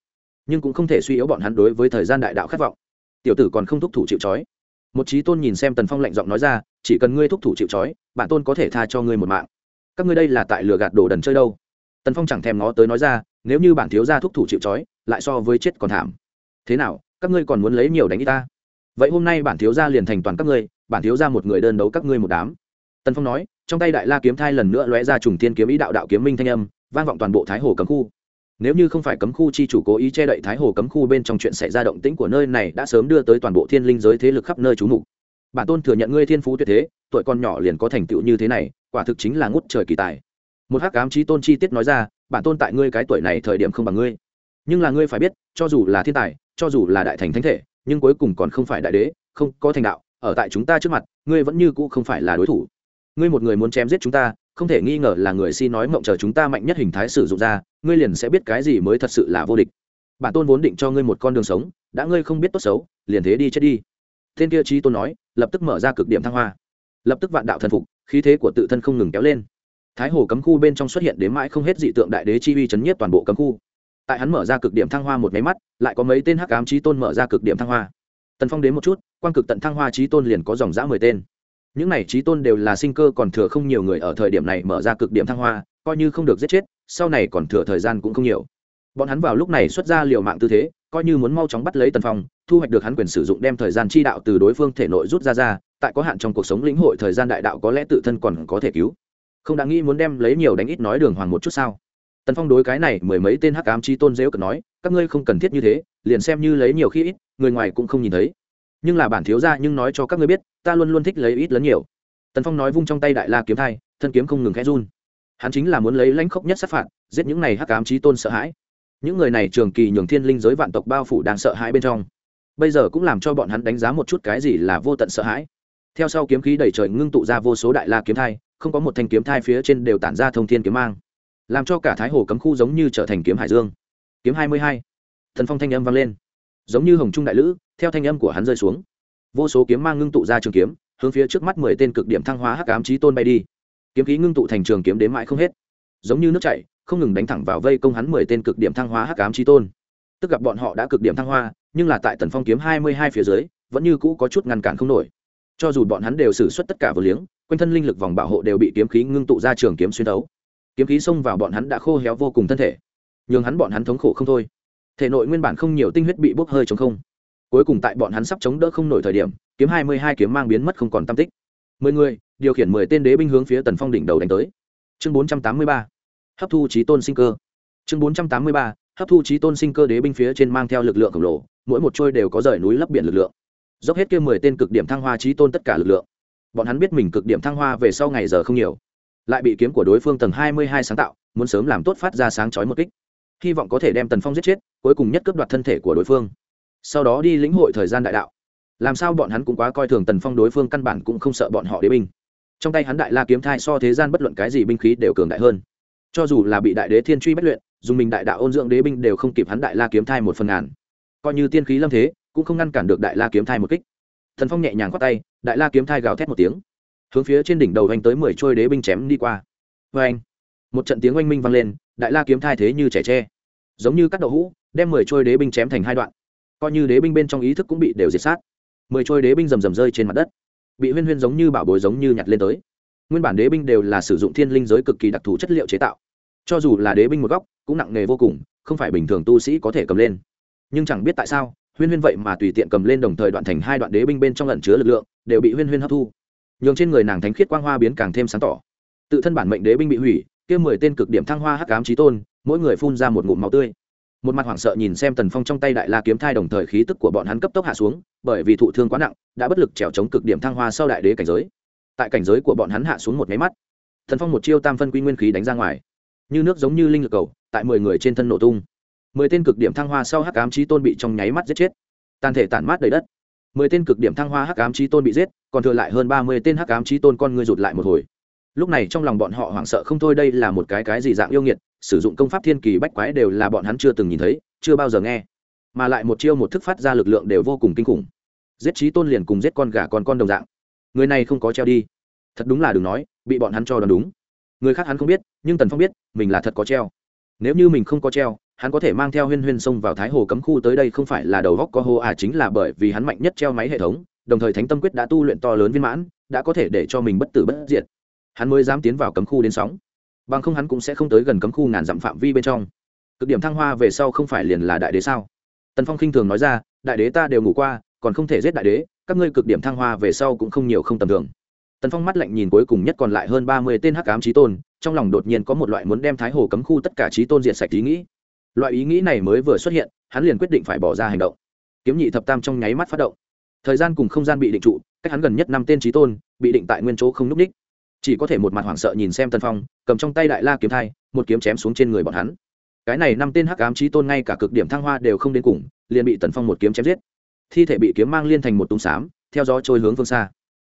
nhưng cũng không thể suy yếu bọn hắn đối với thời gian đại đạo khát vọng. Tiểu tử còn không thúc thủ chịu trói. Một trí tôn nhìn xem tần phong lạnh giọng nói ra chỉ cần ngươi thúc thủ chịu trói, bản tôn có thể tha cho ngươi một mạng. Các ngươi đây là tại lừa gạt đồ đần chơi đâu? Tần phong chẳng thèm nó tới nói ra, nếu như bản thiếu gia thúc thủ chịu trói, lại so với chết còn thảm. Thế nào, các ngươi còn muốn lấy nhiều đánh y ta? Vậy hôm nay bản thiếu gia liền thành toàn các ngươi, bản thiếu gia một người đơn đấu các ngươi một đám. Tần phong nói, trong tay đại la kiếm thai lần nữa lóe ra trùng thiên kiếm ý đạo đạo kiếm minh thanh âm, vang vọng toàn bộ thái hồ cấm khu. Nếu như không phải cấm khu chi chủ cố ý che đậy thái hồ cấm khu bên trong chuyện xảy ra động tĩnh của nơi này đã sớm đưa tới toàn bộ thiên linh giới thế lực khắp nơi trú mục bản tôn thừa nhận ngươi thiên phú tuyệt thế, tuổi con nhỏ liền có thành tựu như thế này, quả thực chính là ngút trời kỳ tài. Một hắc ám trí tôn chi tiết nói ra, bản tôn tại ngươi cái tuổi này thời điểm không bằng ngươi. Nhưng là ngươi phải biết, cho dù là thiên tài, cho dù là đại thành thánh thể, nhưng cuối cùng còn không phải đại đế, không có thành đạo, ở tại chúng ta trước mặt, ngươi vẫn như cũ không phải là đối thủ. Ngươi một người muốn chém giết chúng ta, không thể nghi ngờ là người si nói mộng chờ chúng ta mạnh nhất hình thái sử dụng ra, ngươi liền sẽ biết cái gì mới thật sự là vô địch. Bản tôn vốn định cho ngươi một con đường sống, đã ngươi không biết tốt xấu, liền thế đi chết đi thiên kia trí tôn nói, lập tức mở ra cực điểm thăng hoa. Lập tức vạn đạo thần phục, khí thế của tự thân không ngừng kéo lên. Thái hồ cấm khu bên trong xuất hiện đến mãi không hết dị tượng đại đế chi uy chấn nhiếp toàn bộ cấm khu. Tại hắn mở ra cực điểm thăng hoa một máy mắt, lại có mấy tên hắc ám trí tôn mở ra cực điểm thăng hoa. Tần phong đến một chút quan cực tận thăng hoa trí tôn liền có dòng dã mười tên. Những này trí tôn đều là sinh cơ còn thừa không nhiều người ở thời điểm này mở ra cực điểm thăng hoa, coi như không được giết chết, sau này còn thừa thời gian cũng không nhiều. Bọn hắn vào lúc này xuất ra liều mạng tư thế coi như muốn mau chóng bắt lấy tần phong, thu hoạch được hắn quyền sử dụng đem thời gian chi đạo từ đối phương thể nội rút ra ra, tại có hạn trong cuộc sống lĩnh hội thời gian đại đạo có lẽ tự thân còn có thể cứu. Không đã nghĩ muốn đem lấy nhiều đánh ít nói đường hoàng một chút sao? Tần phong đối cái này mười mấy tên hắc ám chi tôn dễu cần nói, các ngươi không cần thiết như thế, liền xem như lấy nhiều khi ít, người ngoài cũng không nhìn thấy. Nhưng là bản thiếu ra nhưng nói cho các ngươi biết, ta luôn luôn thích lấy ít lớn nhiều. Tần phong nói vung trong tay đại la kiếm thai, thân kiếm không ngừng khẽ run. Hắn chính là muốn lấy lãnh khốc nhất sát phạt, giết những này hắc ám Chi tôn sợ hãi những người này trường kỳ nhường thiên linh giới vạn tộc bao phủ đang sợ hãi bên trong. Bây giờ cũng làm cho bọn hắn đánh giá một chút cái gì là vô tận sợ hãi. Theo sau kiếm khí đầy trời ngưng tụ ra vô số đại la kiếm thai, không có một thanh kiếm thai phía trên đều tản ra thông thiên kiếm mang. Làm cho cả thái hồ cấm khu giống như trở thành kiếm hải dương. Kiếm hai mươi hai. Thần phong thanh âm vang lên. Giống như hồng trung đại lữ, theo thanh âm của hắn rơi xuống. Vô số kiếm mang ngưng tụ ra trường kiếm, hướng phía trước mắt mười tên cực điểm thăng hóa hắc ám trí tôn bay đi. Kiếm khí ngưng tụ thành trường kiếm đến mãi không hết. Giống như nước chảy không ngừng đánh thẳng vào vây công hắn mười tên cực điểm thăng hóa hắc ám chí tôn. Tức gặp bọn họ đã cực điểm thăng hoa nhưng là tại tần phong kiếm hai mươi hai phía dưới vẫn như cũ có chút ngăn cản không nổi. Cho dù bọn hắn đều sử xuất tất cả vô liếng quanh thân linh lực vòng bảo hộ đều bị kiếm khí ngưng tụ ra trường kiếm xuyên thấu, kiếm khí xông vào bọn hắn đã khô héo vô cùng thân thể. Nhưng hắn bọn hắn thống khổ không thôi. Thể nội nguyên bản không nhiều tinh huyết bị bốc hơi trống không. Cuối cùng tại bọn hắn sắp chống đỡ không nổi thời điểm kiếm hai mươi hai kiếm mang biến mất không còn tam tích. Mười người điều khiển mười tên đế binh hướng phía tần phong đỉnh đầu đánh tới. Chương bốn trăm tám mươi ba hấp thu trí tôn sinh cơ. Chương bốn trăm tám mươi ba, hấp thu trí tôn sinh cơ đế binh phía trên mang theo lực lượng khổng lồ, mỗi một trôi đều có rời núi lấp biển lực lượng. Dốc hết kia mười tên cực điểm thăng hoa trí tôn tất cả lực lượng. Bọn hắn biết mình cực điểm thăng hoa về sau ngày giờ không nhiều. Lại bị kiếm của đối phương tầng hai mươi hai sáng tạo, muốn sớm làm tốt phát ra sáng chói một kích. Hy vọng có thể đem tần phong giết chết, cuối cùng nhất cướp đoạt thân thể của đối phương. Sau đó đi lĩnh hội thời gian đại đạo. Làm sao bọn hắn cũng quá coi thường tần phong đối phương căn bản cũng không sợ bọn họ đế binh. Trong tay hắn đại la kiếm thai so thế gian bất luận cái gì binh khí đều cường đại hơn cho dù là bị đại đế thiên truy bất luyện, dùng mình đại đạo ôn dưỡng đế binh đều không kịp hắn đại la kiếm thai một phần ngàn. Coi như tiên khí lâm thế, cũng không ngăn cản được đại la kiếm thai một kích. Thần phong nhẹ nhàng khoát tay, đại la kiếm thai gào thét một tiếng. Hướng phía trên đỉnh đầu anh tới mười trôi đế binh chém đi qua. Vê anh một trận tiếng oanh minh vang lên, đại la kiếm thai thế như trẻ tre. Giống như cắt đậu hũ, đem mười trôi đế binh chém thành hai đoạn. Coi như đế binh bên trong ý thức cũng bị đều diệt sát. Mười trôi đế binh rầm rầm rơi trên mặt đất. Bị huyên huyên giống như bảo bối giống như nhặt lên tới nguyên bản đế binh đều là sử dụng thiên linh giới cực kỳ đặc thù chất liệu chế tạo. Cho dù là đế binh một góc, cũng nặng nề vô cùng, không phải bình thường tu sĩ có thể cầm lên. Nhưng chẳng biết tại sao, huyên huyên vậy mà tùy tiện cầm lên đồng thời đoạn thành hai đoạn đế binh bên trong lẩn chứa lực lượng, đều bị huyên huyên hấp thu. Nhường trên người nàng thánh khiết quang hoa biến càng thêm sáng tỏ. Tự thân bản mệnh đế binh bị hủy, kia mười tên cực điểm thăng hoa hắc ám trí tôn, mỗi người phun ra một ngụm máu tươi. Một mặt hoảng sợ nhìn xem tần phong trong tay đại la kiếm thai đồng thời khí tức của bọn hắn cấp tốc hạ xuống, bởi vì thụ thương quá nặng, đã bất lực trèo chống cực điểm thăng hoa sau đại đế cảnh giới tại cảnh giới của bọn hắn hạ xuống một máy mắt. Thần phong một chiêu tam phân quy nguyên khí đánh ra ngoài. Như nước giống như linh lực cầu, tại mười người trên thân nổ tung. Mười tên cực điểm thăng hoa sau hắc ám trí tôn bị trong nháy mắt giết chết. Tàn thể tản mát đầy đất. Mười tên cực điểm thăng hoa hắc ám trí tôn bị giết, còn thừa lại hơn ba mươi tên hắc ám trí tôn con người rụt lại một hồi. Lúc này trong lòng bọn họ hoảng sợ không thôi, đây là một cái cái gì dạng yêu nghiệt, sử dụng công pháp thiên kỳ bách quái đều là bọn hắn chưa từng nhìn thấy, chưa bao giờ nghe. Mà lại một chiêu một thức phát ra lực lượng đều vô cùng kinh khủng. Giết trí tôn liền cùng giết con gà con con đồng dạng người này không có treo đi. Thật đúng là đừng nói, bị bọn hắn cho đoán đúng. Người khác hắn không biết, nhưng tần phong biết, mình là thật có treo. Nếu như mình không có treo, hắn có thể mang theo huyên huyên xông vào thái hồ cấm khu tới đây không phải là đầu góc có hô à chính là bởi vì hắn mạnh nhất treo máy hệ thống, đồng thời thánh tâm quyết đã tu luyện to lớn viên mãn, đã có thể để cho mình bất tử bất diệt. Hắn mới dám tiến vào cấm khu đến sóng. Bằng không hắn cũng sẽ không tới gần cấm khu ngàn dặm phạm vi bên trong. Cực điểm thăng hoa về sau không phải liền là đại đế sao? Tần phong khinh thường nói ra, đại đế ta đều ngủ qua còn không thể giết đại đế, các ngươi cực điểm thăng hoa về sau cũng không nhiều không tầm thường. Tần phong mắt lạnh nhìn cuối cùng nhất còn lại hơn ba mươi tên hắc ám trí tôn, trong lòng đột nhiên có một loại muốn đem thái hồ cấm khu tất cả trí tôn diện sạch ý nghĩ. Loại ý nghĩ này mới vừa xuất hiện, hắn liền quyết định phải bỏ ra hành động. Kiếm nhị thập tam trong nháy mắt phát động. Thời gian cùng không gian bị định trụ, cách hắn gần nhất năm tên trí tôn, bị định tại nguyên chỗ không n ú c ních. Chỉ có thể một mặt hoảng sợ nhìn xem tân phong, cầm trong tay đại la kiếm thai, một kiếm chém xuống trên người bọn hắn. Cái này năm tên hắc ám trí tôn ngay cả cực điểm thăng hoa đều không đến cùng, liền bị tần phong một kiếm chém giết thi thể bị kiếm mang liên thành một túng xám, theo gió trôi hướng phương xa.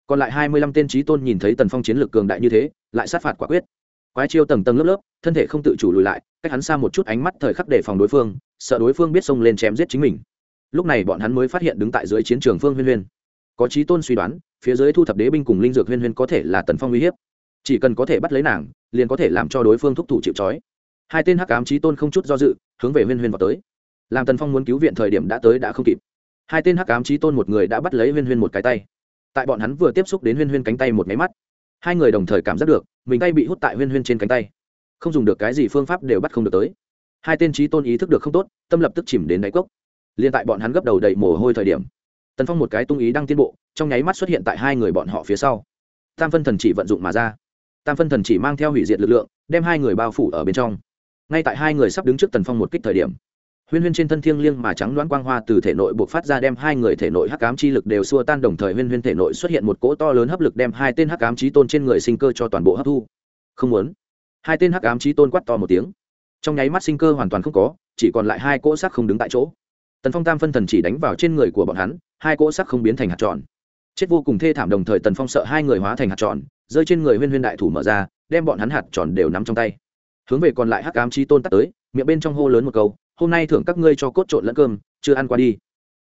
Còn lại hai mươi lăm tên trí tôn nhìn thấy tần phong chiến lược cường đại như thế, lại sát phạt quả quyết. Quái chiêu tầng tầng lớp lớp, thân thể không tự chủ lùi lại, cách hắn xa một chút ánh mắt thời khắc để phòng đối phương, sợ đối phương biết xông lên chém giết chính mình. Lúc này bọn hắn mới phát hiện đứng tại dưới chiến trường phương huyên huyên. Có trí tôn suy đoán, phía dưới thu thập đế binh cùng linh dược huyên huyên có thể là tần phong uy hiếp. Chỉ cần có thể bắt lấy nàng, liền có thể làm cho đối phương thúc thủ chịu trói. Hai tên hắc ám trí tôn không chút do dự, hướng về huyên huyên vào tới. Làm tần phong muốn cứu viện thời điểm đã tới đã không kịp hai tên hắc ám trí tôn một người đã bắt lấy huyên huyên một cái tay. Tại bọn hắn vừa tiếp xúc đến huyên huyên cánh tay một máy mắt, hai người đồng thời cảm giác được, mình tay bị hút tại huyên huyên trên cánh tay. Không dùng được cái gì phương pháp đều bắt không được tới. Hai tên trí tôn ý thức được không tốt, tâm lập tức chìm đến đáy cốc. Liền tại bọn hắn gấp đầu đầy mồ hôi thời điểm, tần phong một cái tung ý đang tiến bộ, trong nháy mắt xuất hiện tại hai người bọn họ phía sau. Tam phân thần chỉ vận dụng mà ra. Tam phân thần chỉ mang theo hủy diệt lực lượng, đem hai người bao phủ ở bên trong. Ngay tại hai người sắp đứng trước tần phong một kích thời điểm huyên huyên trên thân thiêng liêng mà trắng đoán quang hoa từ thể nội buộc phát ra đem hai người thể nội hắc cám chi lực đều xua tan, đồng thời huyên huyên thể nội xuất hiện một cỗ to lớn hấp lực đem hai tên hắc cám trí tôn trên người sinh cơ cho toàn bộ hấp thu. Không muốn. Hai tên hắc ám trí tôn quát to một tiếng. Trong nháy mắt sinh cơ hoàn toàn không có, chỉ còn lại hai cỗ sắc không đứng tại chỗ. Tần phong tam phân thần chỉ đánh vào trên người của bọn hắn, hai cỗ sắc không biến thành hạt tròn. Chết vô cùng thê thảm đồng thời tần phong sợ hai người hóa thành hạt tròn, rơi trên người huyên huyên đại thủ mở ra, đem bọn hắn hạt tròn đều nắm trong tay. Hướng về còn lại hắc ám chi tôn tắt tới, miệng bên trong hô lớn một câu hôm nay thưởng các ngươi cho cốt trộn lẫn cơm, chưa ăn qua đi.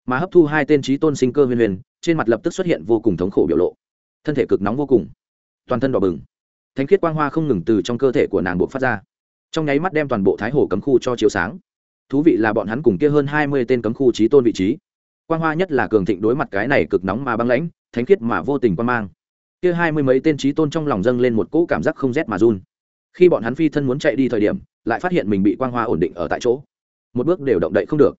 Mà hấp thu hai tên trí tôn sinh cơ huyền huyền, trên mặt lập tức xuất hiện vô cùng thống khổ biểu lộ. Thân thể cực nóng vô cùng. Toàn thân đỏ bừng. Thánh khiết quang hoa không ngừng từ trong cơ thể của nàng buộc phát ra. Trong nháy mắt đem toàn bộ thái hồ cấm khu cho chiếu sáng. Thú vị là bọn hắn cùng kia hơn hai mươi tên cấm khu trí tôn vị trí. Quang hoa nhất là cường thịnh đối mặt cái này cực nóng mà băng lãnh, thánh khiết mà vô tình quan mang. Kia hai mươi mấy tên trí tôn trong lòng dâng lên một cỗ cảm giác không rét mà run. Khi bọn hắn phi thân muốn chạy đi thời điểm, lại phát hiện mình bị quang hoa ổn định ở tại chỗ một bước đều động đậy không được.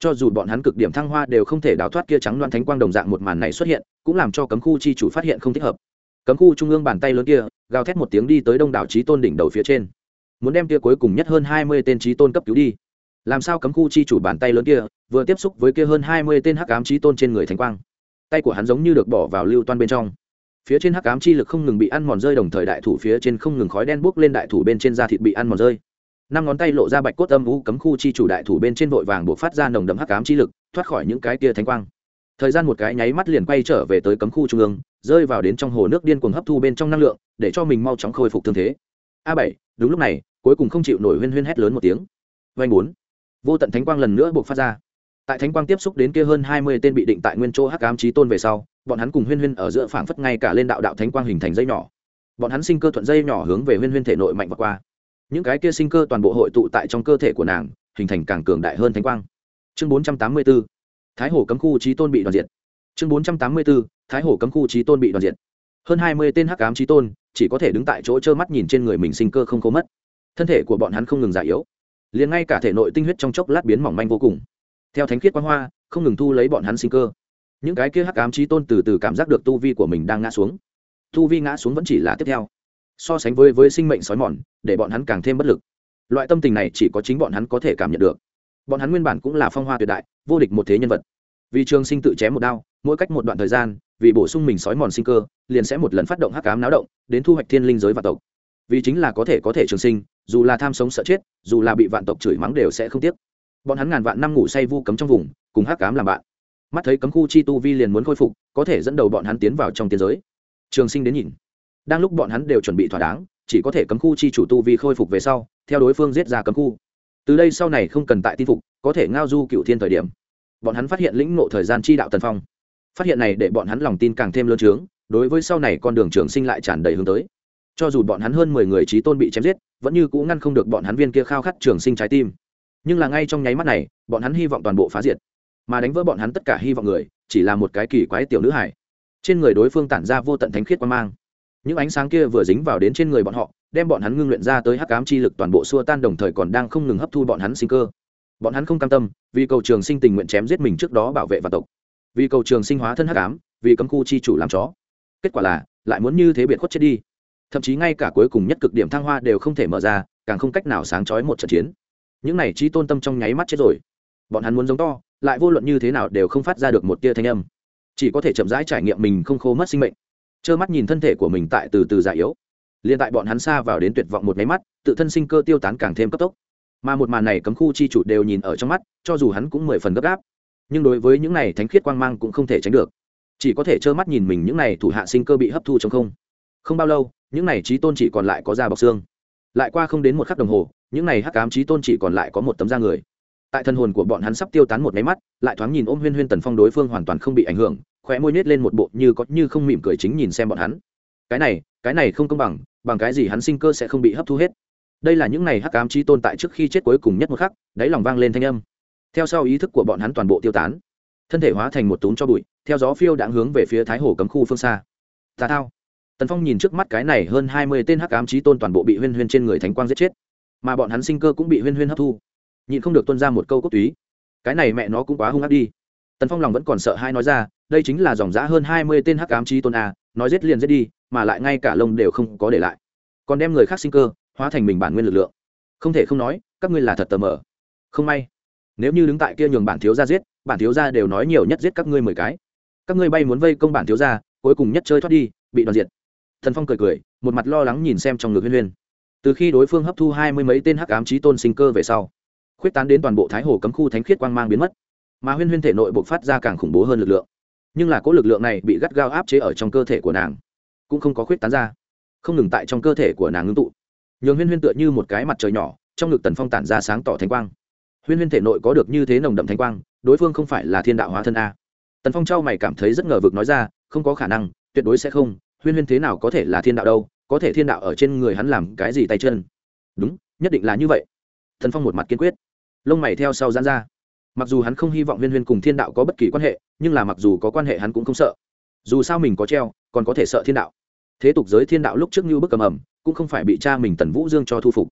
Cho dù bọn hắn cực điểm thăng hoa đều không thể đào thoát kia trắng loan thánh quang đồng dạng một màn này xuất hiện, cũng làm cho cấm khu chi chủ phát hiện không thích hợp. Cấm khu trung ương bàn tay lớn kia, gào thét một tiếng đi tới đông đảo trí tôn đỉnh đầu phía trên. Muốn đem kia cuối cùng nhất hơn hai mươi tên trí tôn cấp cứu đi. Làm sao cấm khu chi chủ bàn tay lớn kia, vừa tiếp xúc với kia hơn hai mươi tên hắc ám trí tôn trên người thánh quang. Tay của hắn giống như được bỏ vào lưu toan bên trong. Phía trên hắc ám chi lực không ngừng bị ăn mòn rơi, đồng thời đại thủ phía trên không ngừng khói đen bốc lên đại thủ bên trên da thịt bị ăn mòn rơi năm ngón tay lộ ra bạch cốt âm u cấm khu chi chủ đại thủ bên trên vội vàng buộc phát ra nồng đậm hắc ám chi lực, thoát khỏi những cái tia thánh quang. Thời gian một cái nháy mắt liền quay trở về tới cấm khu trung ương, rơi vào đến trong hồ nước điên cuồng hấp thu bên trong năng lượng, để cho mình mau chóng khôi phục thương thế. A bảy, đúng lúc này, cuối cùng không chịu nổi huyên huyên hét lớn một tiếng. Vanh bốn, vô tận thánh quang lần nữa buộc phát ra. Tại thánh quang tiếp xúc đến kia hơn hai mươi tên bị định tại nguyên chỗ hắc ám trí tôn về sau, bọn hắn cùng huyên huyên ở giữa phảng phất ngay cả lên đạo đạo thánh quang hình thành dây nhỏ. Bọn hắn sinh cơ thuận dây nhỏ hướng về huyên huyên thể nội mạnh và qua những cái kia sinh cơ toàn bộ hội tụ tại trong cơ thể của nàng, hình thành càng cường đại hơn thánh quang. Chương bốn trăm tám mươi b ố thái Hổ cấm khu trí tôn bị đoàn diệt. Chương bốn trăm tám mươi b ố thái Hổ cấm khu trí tôn bị đoàn diệt. Hơn hai mươi tên hắc ám trí tôn chỉ có thể đứng tại chỗ trơ mắt nhìn trên người mình sinh cơ không cố mất. Thân thể của bọn hắn không ngừng già yếu, liền ngay cả thể nội tinh huyết trong chốc lát biến mỏng manh vô cùng. Theo thánh khiết Quan hoa, không ngừng thu lấy bọn hắn sinh cơ. Những cái kia hắc ám trí tôn từ từ cảm giác được tu vi của mình đang ngã xuống. Tu vi ngã xuống vẫn chỉ là tiếp theo so sánh với với sinh mệnh sói mòn, để bọn hắn càng thêm bất lực. Loại tâm tình này chỉ có chính bọn hắn có thể cảm nhận được. Bọn hắn nguyên bản cũng là phong hoa tuyệt đại, vô địch một thế nhân vật. Vì trường sinh tự chém một đao, mỗi cách một đoạn thời gian, vì bổ sung mình sói mòn sinh cơ, liền sẽ một lần phát động hắc cám náo động, đến thu hoạch thiên linh giới vạn tộc. Vì chính là có thể có thể trường sinh, dù là tham sống sợ chết, dù là bị vạn tộc chửi mắng đều sẽ không tiếc. Bọn hắn ngàn vạn năm ngủ say vu cấm trong vùng, cùng hắc cám làm bạn. Mắt thấy cấm khu chi tu vi liền muốn khôi phục, có thể dẫn đầu bọn hắn tiến vào trong tiên giới. Trường sinh đến nhìn đang lúc bọn hắn đều chuẩn bị thỏa đáng, chỉ có thể cấm khu chi chủ tu vi khôi phục về sau, theo đối phương giết ra cấm khu. Từ đây sau này không cần tại tin phục, có thể ngao du cựu thiên thời điểm. Bọn hắn phát hiện lĩnh ngộ thời gian chi đạo tần phong. Phát hiện này để bọn hắn lòng tin càng thêm lớn trướng, đối với sau này con đường trường sinh lại tràn đầy hướng tới. Cho dù bọn hắn hơn mười người trí tôn bị chém giết, vẫn như cũng ngăn không được bọn hắn viên kia khao khát trường sinh trái tim. Nhưng là ngay trong nháy mắt này, bọn hắn hy vọng toàn bộ phá diệt. Mà đánh vỡ bọn hắn tất cả hy vọng người, chỉ là một cái kỳ quái tiểu nữ hải trên người đối phương tản ra vô tận thánh khiết quan mang những ánh sáng kia vừa dính vào đến trên người bọn họ, đem bọn hắn ngưng luyện ra tới hắc ám chi lực toàn bộ xua tan, đồng thời còn đang không ngừng hấp thu bọn hắn sinh cơ. Bọn hắn không cam tâm, vì cầu trường sinh tình nguyện chém giết mình trước đó bảo vệ và tộc. Vì cầu trường sinh hóa thân hắc ám, vì cấm khu chi chủ làm chó. Kết quả là, lại muốn như thế biệt khuất chết đi. Thậm chí ngay cả cuối cùng nhất cực điểm thăng hoa đều không thể mở ra, càng không cách nào sáng trói một trận chiến. Những này trí tôn tâm trong nháy mắt chết rồi. Bọn hắn muốn giống to, lại vô luận như thế nào đều không phát ra được một tia thanh âm. Chỉ có thể chậm rãi trải nghiệm mình không khô mất sinh mệnh trơ mắt nhìn thân thể của mình tại từ từ già yếu. Liền tại bọn hắn xa vào đến tuyệt vọng một máy mắt, tự thân sinh cơ tiêu tán càng thêm cấp tốc. Mà một màn này cấm khu chi chủ đều nhìn ở trong mắt, cho dù hắn cũng mười phần gấp gáp. Nhưng đối với những này thánh khiết quang mang cũng không thể tránh được. Chỉ có thể trơ mắt nhìn mình những này thủ hạ sinh cơ bị hấp thu trong không. Không bao lâu, những này trí tôn chỉ còn lại có da bọc xương. Lại qua không đến một khắc đồng hồ, những này hắc cám trí tôn chỉ còn lại có một tấm da người. Tại thân hồn của bọn hắn sắp tiêu tán một máy mắt, lại thoáng nhìn ôm huyên huyên tần phong đối phương hoàn toàn không bị ảnh hưởng khóe môi nhếch lên một bộ như có như không mỉm cười chính nhìn xem bọn hắn. Cái này cái này không công bằng bằng cái gì hắn sinh cơ sẽ không bị hấp thu hết. Đây là những này hắc ám chi tồn tại trước khi chết cuối cùng nhất một khắc, đáy lòng vang lên thanh âm. Theo sau ý thức của bọn hắn toàn bộ tiêu tán. Thân thể hóa thành một túm cho bụi, theo gió phiêu đãng hướng về phía thái hồ cấm khu phương xa. Tà thao. Tần phong nhìn trước mắt cái này hơn hai mươi tên hắc ám chi tôn toàn bộ bị huyên huyên trên người thánh quang giết chết. Mà bọn hắn sinh cơ cũng bị huyên huyên hấp thu. Nhìn không được tuôn ra một câu cốt túy cái này mẹ nó cũng quá hung ác đi tần phong lòng vẫn còn sợ hai nói ra, đây chính là dòng giã hơn hai mươi tên hắc ám trí tôn a, nói giết liền giết đi, mà lại ngay cả lông đều không có để lại. Còn đem người khác sinh cơ, hóa thành mình bản nguyên lực lượng. Không thể không nói, các ngươi là thật tờ mờ. Không may, nếu như đứng tại kia nhường bản thiếu gia giết, bản thiếu gia đều nói nhiều nhất giết các ngươi mười cái. Các ngươi bay muốn vây công bản thiếu gia, cuối cùng nhất chơi thoát đi, bị đoàn diệt. Thần phong cười cười, một mặt lo lắng nhìn xem trong ngực huyên huyên. Từ khi đối phương hấp thu hai mươi mấy tên hắc ám trí tôn sinh cơ về sau, khuyết tán đến toàn bộ thái hồ cấm khu thánh khiết quang mang biến mất mà huyên huyên thể nội buộc phát ra càng khủng bố hơn lực lượng. Nhưng là cỗ lực lượng này bị gắt gao áp chế ở trong cơ thể của nàng, cũng không có khuyết tán ra, không ngừng tại trong cơ thể của nàng ngưng tụ. Nhường huyên huyên tựa như một cái mặt trời nhỏ, trong ngực tần phong tản ra sáng tỏ thanh quang. Huyên huyên thể nội có được như thế nồng đậm thánh quang, đối phương không phải là thiên đạo hóa thân a. Tần phong trao mày cảm thấy rất ngờ vực nói ra, không có khả năng, tuyệt đối sẽ không, huyên huyên thế nào có thể là thiên đạo đâu, có thể thiên đạo ở trên người hắn làm cái gì tay chân. Đúng, nhất định là như vậy. Tần phong một mặt kiên quyết, lông mày theo sau giãn ra mặc dù hắn không hy vọng huyên huyên cùng thiên đạo có bất kỳ quan hệ, nhưng là mặc dù có quan hệ hắn cũng không sợ. Dù sao mình có treo, còn có thể sợ thiên đạo. Thế tục giới thiên đạo lúc trước như bức cầm ẩm, cũng không phải bị cha mình tần vũ dương cho thu phục.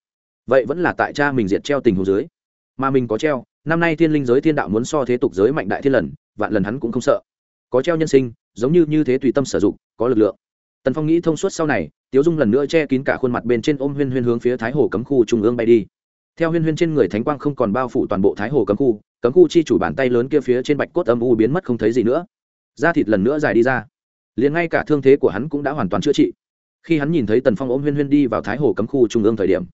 Vậy vẫn là tại cha mình diệt treo tình hồ dưới. Mà mình có treo, năm nay thiên linh giới thiên đạo muốn so thế tục giới mạnh đại thiên lần, vạn lần hắn cũng không sợ. Có treo nhân sinh, giống như như thế tùy tâm sử dụng, có lực lượng. Tần phong nghĩ thông suốt sau này, tiếu dung lần nữa che kín cả khuôn mặt bên trên ôm huyên huyên hướng phía thái hồ cấm khu trung ương bay đi. Theo huyên huyên trên người thánh quang không còn bao phủ toàn bộ thái hồ cấm khu cấm khu chi chủ bàn tay lớn kia phía trên bạch cốt âm u biến mất không thấy gì nữa. Da thịt lần nữa dài đi ra. Liền ngay cả thương thế của hắn cũng đã hoàn toàn chữa trị. Khi hắn nhìn thấy tần phong ôm huyên huyên đi vào thái hồ cấm khu trung ương thời điểm,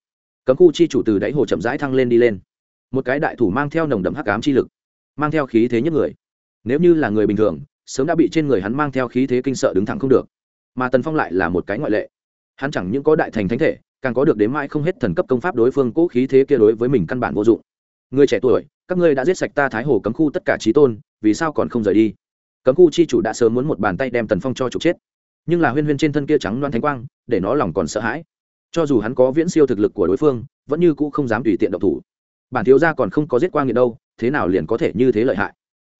cấm khu chi chủ từ đáy hồ chậm rãi thăng lên đi lên. Một cái đại thủ mang theo nồng đậm hắc ám chi lực, mang theo khí thế nhất người. Nếu như là người bình thường, sớm đã bị trên người hắn mang theo khí thế kinh sợ đứng thẳng không được. Mà tần phong lại là một cái ngoại lệ. Hắn chẳng những có đại thành thánh thể, càng có được đến mãi không hết thần cấp công pháp đối phương cố khí thế kia đối với mình căn bản vô dụng người trẻ tuổi, các ngươi đã giết sạch ta thái hồ cấm khu tất cả trí tôn, vì sao còn không rời đi? Cấm khu chi chủ đã sớm muốn một bàn tay đem tần phong cho trục chết. Nhưng là huyên huyên trên thân kia trắng loan thánh quang, để nó lòng còn sợ hãi. Cho dù hắn có viễn siêu thực lực của đối phương, vẫn như cũ không dám tùy tiện độc thủ. Bản thiếu gia còn không có giết qua nghiện đâu, thế nào liền có thể như thế lợi hại?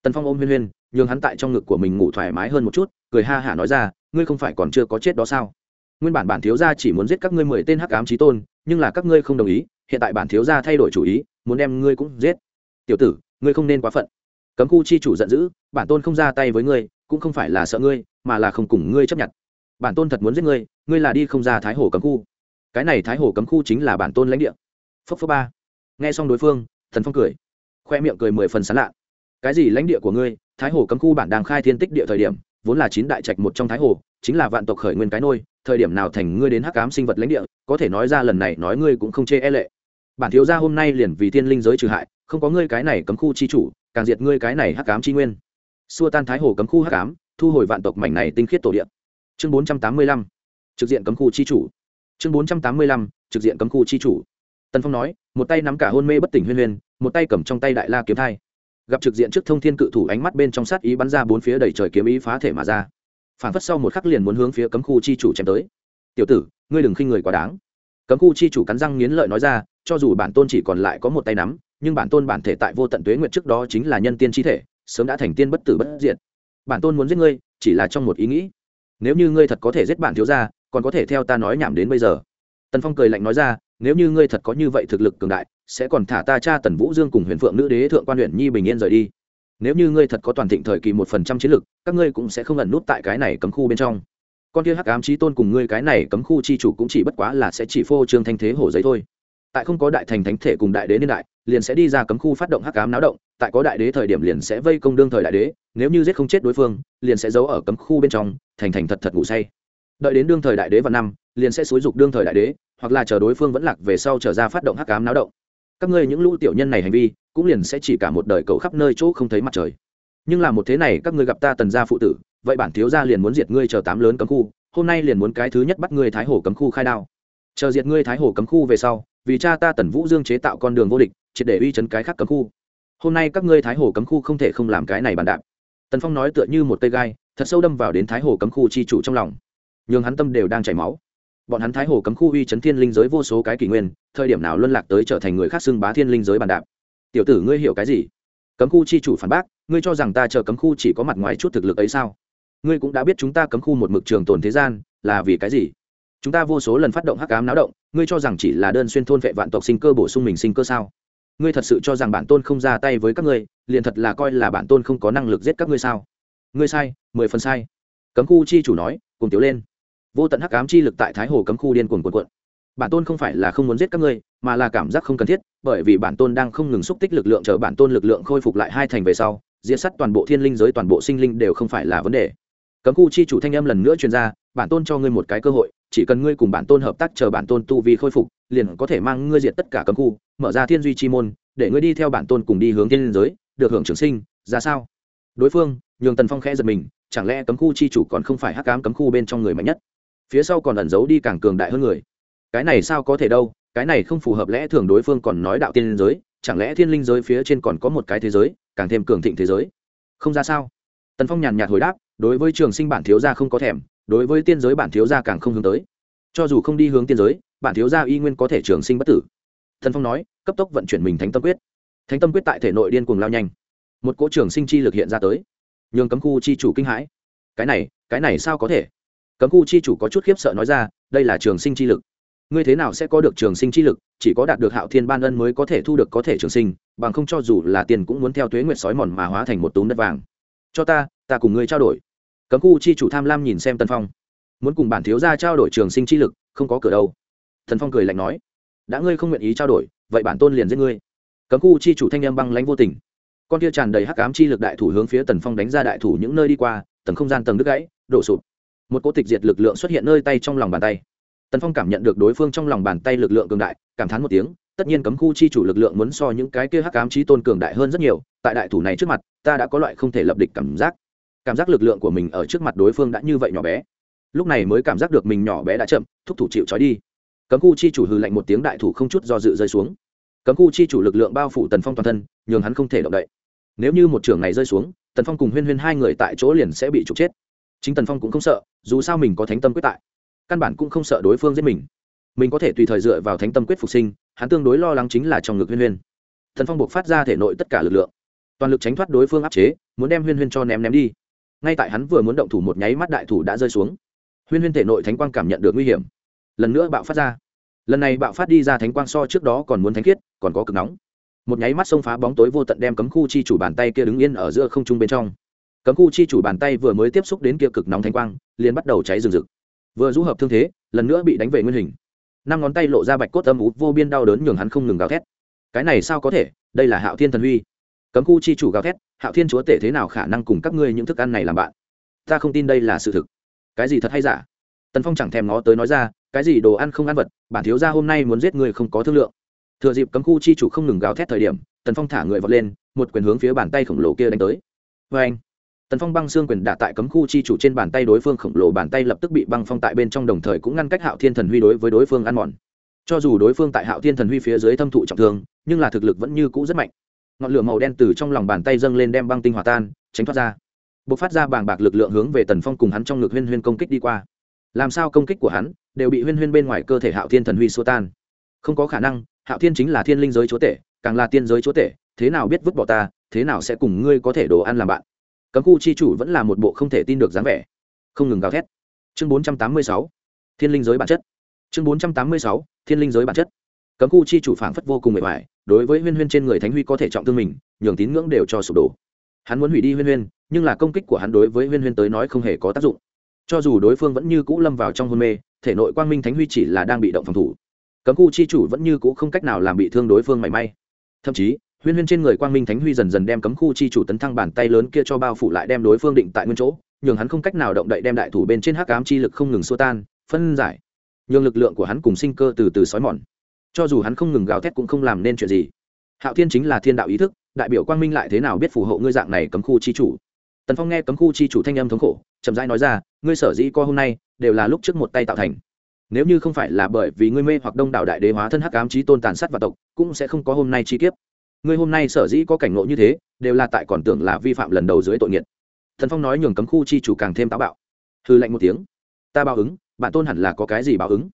Tần phong ôm huyên huyên, nhường hắn tại trong ngực của mình ngủ thoải mái hơn một chút, cười ha hả nói ra, ngươi không phải còn chưa có chết đó sao? Nguyên bản bản thiếu gia chỉ muốn giết các ngươi mười tên hắc ám trí tôn, nhưng là các ngươi không đồng ý, hiện tại bản thiếu gia thay đổi chủ ý muốn đem ngươi cũng giết. Tiểu tử, ngươi không nên quá phận. Cấm khu chi chủ giận dữ, bản tôn không ra tay với ngươi, cũng không phải là sợ ngươi, mà là không cùng ngươi chấp nhận. Bản tôn thật muốn giết ngươi ngươi là đi không ra thái hồ cấm khu. Cái này thái hồ cấm khu chính là bản tôn lãnh địa. Phốc phốc ba. Nghe xong đối phương, thần phong cười. Khoe miệng cười mười phần sán lạ. Cái gì lãnh địa của ngươi? Thái hồ cấm khu bản đang khai thiên tích địa thời điểm, vốn là chín đại trạch một trong thái hồ, chính là vạn tộc khởi nguyên cái nôi, thời điểm nào thành ngươi đến hắc ám sinh vật lãnh địa, có thể nói ra lần này nói ngươi cũng không chê e lệ bản thiếu gia hôm nay liền vì thiên linh giới trừ hại không có ngươi cái này cấm khu chi chủ càng diệt ngươi cái này hắc cám chi nguyên. Xua tan thái hồ cấm khu hắc cám, thu hồi vạn tộc mảnh này tinh khiết tổ địa. Chương bốn trăm tám mươi lăm trực diện cấm khu chi chủ. Chương bốn trăm tám mươi lăm trực diện cấm khu chi chủ. Tần phong nói một tay nắm cả hôn mê bất tỉnh huyên huyên một tay cầm trong tay đại la kiếm thai. Gặp trực diện trước thông thiên cự thủ ánh mắt bên trong sát ý bắn ra bốn phía đầy trời kiếm ý phá thể mà ra. Phản phất sau một khắc liền muốn hướng phía cấm khu chi chủ chém tới. Tiểu tử ngươi đừng khinh người quá đáng cấm khu chi chủ cắn răng nghiến lợi nói ra, cho dù bản tôn chỉ còn lại có một tay nắm, nhưng bản tôn bản thể tại vô tận tuế nguyện trước đó chính là nhân tiên chi thể, sớm đã thành tiên bất tử bất diệt. Bản tôn muốn giết ngươi, chỉ là trong một ý nghĩ. Nếu như ngươi thật có thể giết bản thiếu gia, còn có thể theo ta nói nhảm đến bây giờ. Tần phong cười lạnh nói ra, nếu như ngươi thật có như vậy thực lực cường đại, sẽ còn thả ta cha tần vũ dương cùng huyền phượng nữ đế thượng quan huyện nhi bình yên rời đi. Nếu như ngươi thật có toàn thịnh thời kỳ một phần trăm chiến lực, các ngươi cũng sẽ không ẩn nút tại cái này cấm khu bên trong con kia hắc ám trí tôn cùng ngươi cái này cấm khu chi chủ cũng chỉ bất quá là sẽ chỉ phô trương thanh thế hổ giấy thôi. Tại không có đại thành thánh thể cùng đại đế niên đại, liền sẽ đi ra cấm khu phát động hắc ám náo động, tại có đại đế thời điểm liền sẽ vây công đương thời đại đế, nếu như giết không chết đối phương, liền sẽ giấu ở cấm khu bên trong, thành thành thật thật ngủ say. Đợi đến đương thời đại đế và năm, liền sẽ xúi dục đương thời đại đế, hoặc là chờ đối phương vẫn lạc về sau trở ra phát động hắc ám náo động. Các ngươi những lũ tiểu nhân này hành vi, cũng liền sẽ chỉ cả một đời cầu khắp nơi chỗ không thấy mặt trời. Nhưng là một thế này, các ngươi gặp ta tần gia phụ tử vậy bản thiếu gia liền muốn diệt ngươi chờ tám lớn cấm khu, hôm nay liền muốn cái thứ nhất bắt ngươi thái hồ cấm khu khai đao. Chờ diệt ngươi thái hồ cấm khu về sau, vì cha ta tần vũ dương chế tạo con đường vô địch, triệt để uy chấn cái khác cấm khu. Hôm nay các ngươi thái hồ cấm khu không thể không làm cái này bàn đạp. Tần phong nói tựa như một cây gai, thật sâu đâm vào đến thái hồ cấm khu chi chủ trong lòng. Nhường hắn tâm đều đang chảy máu. Bọn hắn thái hồ cấm khu uy chấn thiên linh giới vô số cái kỷ nguyên, thời điểm nào luân lạc tới trở thành người khác xưng bá thiên linh giới bàn đạp. Tiểu tử ngươi hiểu cái gì? Cấm khu chi chủ phản bác, ngươi cho rằng ta chờ cấm khu chỉ có mặt ngoài chút thực lực ấy sao? Ngươi cũng đã biết chúng ta cấm khu một mực trường tồn thế gian, là vì cái gì? Chúng ta vô số lần phát động hắc ám náo động, ngươi cho rằng chỉ là đơn xuyên thôn vệ vạn tộc sinh cơ bổ sung mình sinh cơ sao? Ngươi thật sự cho rằng bản tôn không ra tay với các ngươi, liền thật là coi là bản tôn không có năng lực giết các ngươi sao? Ngươi sai, mười phần sai. Cấm khu chi chủ nói, cùng tiểu lên. Vô tận hắc ám chi lực tại thái hồ cấm khu điên cuồng cuộn cuộn. Bản tôn không phải là không muốn giết các ngươi, mà là cảm giác không cần thiết, bởi vì bản tôn đang không ngừng xúc tích lực lượng chờ bản tôn lực lượng khôi phục lại hai thành về sau diễn sắt toàn bộ thiên linh giới toàn bộ sinh linh đều không phải là vấn đề cấm khu chi chủ thanh âm lần nữa truyền ra, bản tôn cho ngươi một cái cơ hội, chỉ cần ngươi cùng bản tôn hợp tác chờ bản tôn tu vi khôi phục, liền có thể mang ngươi diệt tất cả cấm khu, mở ra thiên duy chi môn, để ngươi đi theo bản tôn cùng đi hướng thiên linh giới, được hưởng trường sinh, ra sao? Đối phương, nhường tần phong khẽ giật mình, chẳng lẽ cấm khu chi chủ còn không phải hắc cám cấm khu bên trong người mạnh nhất? Phía sau còn ẩn giấu đi càng cường đại hơn người. Cái này sao có thể đâu, cái này không phù hợp lẽ thường đối phương còn nói đạo tiên linh giới, chẳng lẽ thiên linh giới phía trên còn có một cái thế giới, càng thêm cường thịnh thế giới? Không ra sao? Tần phong nhàn nhạt hồi đáp đối với trường sinh bản thiếu gia không có thèm, đối với tiên giới bản thiếu gia càng không hướng tới. Cho dù không đi hướng tiên giới, bản thiếu gia y nguyên có thể trường sinh bất tử. Thần phong nói, cấp tốc vận chuyển mình thánh tâm quyết. Thánh tâm quyết tại thể nội điên cuồng lao nhanh. Một cỗ trường sinh chi lực hiện ra tới. Nhường cấm khu chi chủ kinh hãi. Cái này cái này sao có thể? Cấm khu chi chủ có chút khiếp sợ nói ra, đây là trường sinh chi lực. Ngươi thế nào sẽ có được trường sinh chi lực, chỉ có đạt được hạo thiên ban ân mới có thể thu được có thể trường sinh, bằng không cho dù là tiền cũng muốn theo tuế nguyệt sói mòn mà hóa thành một túm đất vàng. Cho ta ta cùng ngươi trao đổi cấm khu chi chủ tham lam nhìn xem tân phong. Muốn cùng bản thiếu gia trao đổi trường sinh chi lực, không có cửa đâu. Thần phong cười lạnh nói, đã ngươi không nguyện ý trao đổi, vậy bản tôn liền giết ngươi. Cấm khu chi chủ thanh em băng lãnh vô tình. Con kia tràn đầy hắc ám chi lực đại thủ hướng phía tần phong đánh ra đại thủ những nơi đi qua, tầng không gian tầng đứt gãy, đổ sụp. Một cỗ tịch diệt lực lượng xuất hiện nơi tay trong lòng bàn tay. Tần phong cảm nhận được đối phương trong lòng bàn tay lực lượng cường đại, cảm thán một tiếng, tất nhiên cấm khu chi chủ lực lượng muốn so những cái kia hắc ám trí tôn cường đại hơn rất nhiều, tại đại thủ này trước mặt, ta đã có loại không thể lập địch cảm giác cảm giác lực lượng của mình ở trước mặt đối phương đã như vậy nhỏ bé. Lúc này mới cảm giác được mình nhỏ bé đã chậm, thúc thủ chịu trói đi. Cấm khu chi chủ hư lạnh một tiếng đại thủ không chút do dự rơi xuống. Cấm khu chi chủ lực lượng bao phủ tần phong toàn thân, nhường hắn không thể động đậy. Nếu như một trường này rơi xuống, tần phong cùng huyên huyên hai người tại chỗ liền sẽ bị trục chết. Chính tần phong cũng không sợ, dù sao mình có thánh tâm quyết tại, căn bản cũng không sợ đối phương giết mình. Mình có thể tùy thời dựa vào thánh tâm quyết phục sinh, hắn tương đối lo lắng chính là trong ngực huyên huyên. Tần phong buộc phát ra thể nội tất cả lực lượng, toàn lực tránh thoát đối phương áp chế, muốn đem huyên huyên cho ném ném đi ngay tại hắn vừa muốn động thủ một nháy mắt đại thủ đã rơi xuống. Huyên huyên thể nội thánh quang cảm nhận được nguy hiểm. Lần nữa bạo phát ra. Lần này bạo phát đi ra thánh quang so trước đó còn muốn thánh khiết, còn có cực nóng. Một nháy mắt xông phá bóng tối vô tận đem cấm khu chi chủ bàn tay kia đứng yên ở giữa không trung bên trong. Cấm khu chi chủ bàn tay vừa mới tiếp xúc đến kia cực nóng thánh quang, liền bắt đầu cháy rừng rực. Vừa rũ hợp thương thế, lần nữa bị đánh về nguyên hình. Năm ngón tay lộ ra bạch cốt âm út vô biên đau đớn nhường hắn không ngừng gào thét. Cái này sao có thể? Đây là hạo thiên thần huy. Cấm khu chi chủ gào thét hạo thiên chúa tể thế nào khả năng cùng các ngươi những thức ăn này làm bạn? Ta không tin đây là sự thực. Cái gì thật hay giả? Tần phong chẳng thèm ngó tới nói ra, cái gì đồ ăn không ăn vật, bản thiếu gia hôm nay muốn giết người không có thương lượng. Thừa dịp cấm khu chi chủ không ngừng gào thét thời điểm, tần phong thả người vọt lên, một quyền hướng phía bàn tay khổng lồ kia đánh tới. Vê anh, tần phong băng xương quyền đả tại cấm khu chi chủ trên bàn tay đối phương khổng lồ bàn tay lập tức bị băng phong tại bên trong đồng thời cũng ngăn cách hạo thiên thần huy đối với đối phương ăn mòn. Cho dù đối phương tại hạo thiên thần huy phía dưới thâm thụ trọng thương, nhưng là thực lực vẫn như cũ rất mạnh ngọn lửa màu đen từ trong lòng bàn tay dâng lên đem băng tinh hòa tan, tránh thoát ra. B ộ c phát ra bàng bạc lực lượng hướng về tần phong cùng hắn trong ngực huyên huyên công kích đi qua. Làm sao công kích của hắn đều bị huyên huyên bên ngoài cơ thể hạo thiên thần huy xua tan? Không có khả năng, hạo thiên chính là thiên linh giới chúa tể, càng là tiên giới chúa tể, thế nào biết vứt bỏ ta, thế nào sẽ cùng ngươi có thể đồ ăn làm bạn? Cấm khu chi chủ vẫn là một bộ không thể tin được dáng vẻ. Không ngừng gào thét. Chương bốn trăm tám mươi sáu, thiên linh giới bản chất. Chương bốn trăm tám mươi sáu, thiên linh giới bản chất cấm khu chi chủ phảng phất vô cùng mệt mỏi, đối với huyên huyên trên người thánh huy có thể trọng thương mình, nhường tín ngưỡng đều cho sụp đổ. Hắn muốn hủy đi huyên huyên, nhưng là công kích của hắn đối với huyên huyên tới nói không hề có tác dụng. Cho dù đối phương vẫn như cũ lâm vào trong hôn mê, thể nội quang minh thánh huy chỉ là đang bị động phòng thủ. Cấm khu chi chủ vẫn như cũ không cách nào làm bị thương đối phương mảy may. Thậm chí, huyên huyên trên người quang minh thánh huy dần dần đem cấm khu chi chủ tấn thăng bàn tay lớn kia cho bao phủ lại đem đối phương định tại nguyên chỗ, nhường hắn không cách nào động đậy đem đại thủ bên trên hắc ám chi lực không ngừng xua tan, phân giải. Nhường lực lượng của hắn cùng sinh cơ từ từ xói mòn cho dù hắn không ngừng gào thét cũng không làm nên chuyện gì. Hạo thiên chính là thiên đạo ý thức, đại biểu quang minh lại thế nào biết phù hộ ngươi dạng này cấm khu chi chủ. Tần phong nghe cấm khu chi chủ thanh âm thống khổ, chậm rãi nói ra, ngươi sở dĩ co hôm nay đều là lúc trước một tay tạo thành. Nếu như không phải là bởi vì ngươi mê hoặc đông đảo đại đế hóa thân hắc ám trí tôn tàn sát và tộc, cũng sẽ không có hôm nay chi kiếp. Ngươi hôm nay sở dĩ có cảnh ngộ như thế, đều là tại còn tưởng là vi phạm lần đầu dưới tội nghiệt. Thần phong nói nhường cấm khu chi chủ càng thêm táo bạo. Hư lạnh một tiếng. Ta báo ứng, bản tôn hẳn là có cái gì báo ứng?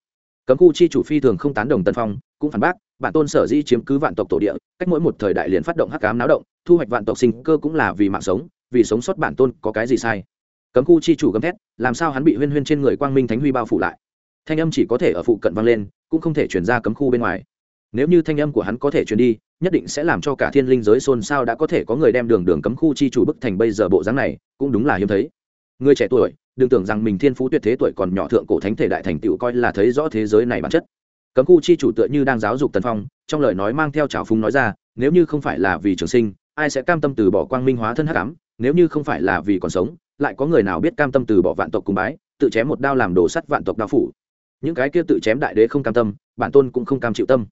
Cấm khu chi chủ phi thường không tán đồng Tần phong cũng phản bác, bản tôn sở dĩ chiếm cứ vạn tộc tổ địa, cách mỗi một thời đại liền phát động hắc cám náo động, thu hoạch vạn tộc sinh cơ cũng là vì mạng sống, vì sống sót bản tôn có cái gì sai? Cấm khu chi chủ gấm thét, làm sao hắn bị huyên huyên trên người quang minh thánh huy bao phủ lại? Thanh âm chỉ có thể ở phụ cận vang lên, cũng không thể chuyển ra cấm khu bên ngoài. Nếu như thanh âm của hắn có thể truyền đi, nhất định sẽ làm cho cả thiên linh giới xôn xao đã có thể có người đem đường đường cấm khu chi chủ bức thành bây giờ bộ dáng này, cũng đúng là hiếm thấy. Người trẻ tuổi, đừng tưởng rằng mình thiên phú tuyệt thế tuổi còn nhỏ thượng cổ thánh thể đại thành tựu coi là thấy rõ thế giới này bản chất cấm khu chi chủ tựa như đang giáo dục tần phong, trong lời nói mang theo trào phúng nói ra, nếu như không phải là vì trường sinh, ai sẽ cam tâm từ bỏ quang minh hóa thân hắc ám? Nếu như không phải là vì còn sống, lại có người nào biết cam tâm từ bỏ vạn tộc cùng bái, tự chém một đao làm đồ sắt vạn tộc đao phủ? Những cái kia tự chém đại đế không cam tâm, bản tôn cũng không cam chịu tâm.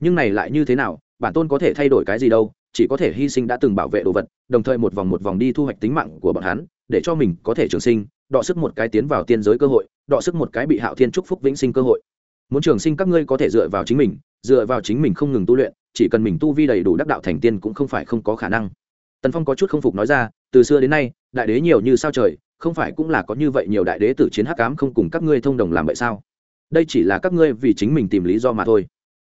Nhưng này lại như thế nào? Bản tôn có thể thay đổi cái gì đâu, chỉ có thể hy sinh đã từng bảo vệ đồ vật, đồng thời một vòng một vòng đi thu hoạch tính mạng của bọn hắn, để cho mình có thể trường sinh, đọ sức một cái tiến vào tiên giới cơ hội, đọ sức một cái bị hạo thiên trúc phúc vĩnh sinh cơ hội muốn trường sinh các ngươi có thể dựa vào chính mình, dựa vào chính mình không ngừng tu luyện, chỉ cần mình tu vi đầy đủ đắc đạo thành tiên cũng không phải không có khả năng. Tần phong có chút không phục nói ra, từ xưa đến nay, đại đế nhiều như sao trời, không phải cũng là có như vậy nhiều đại đế tử chiến hắc cám không cùng các ngươi thông đồng làm vậy sao? Đây chỉ là các ngươi vì chính mình tìm lý do mà thôi.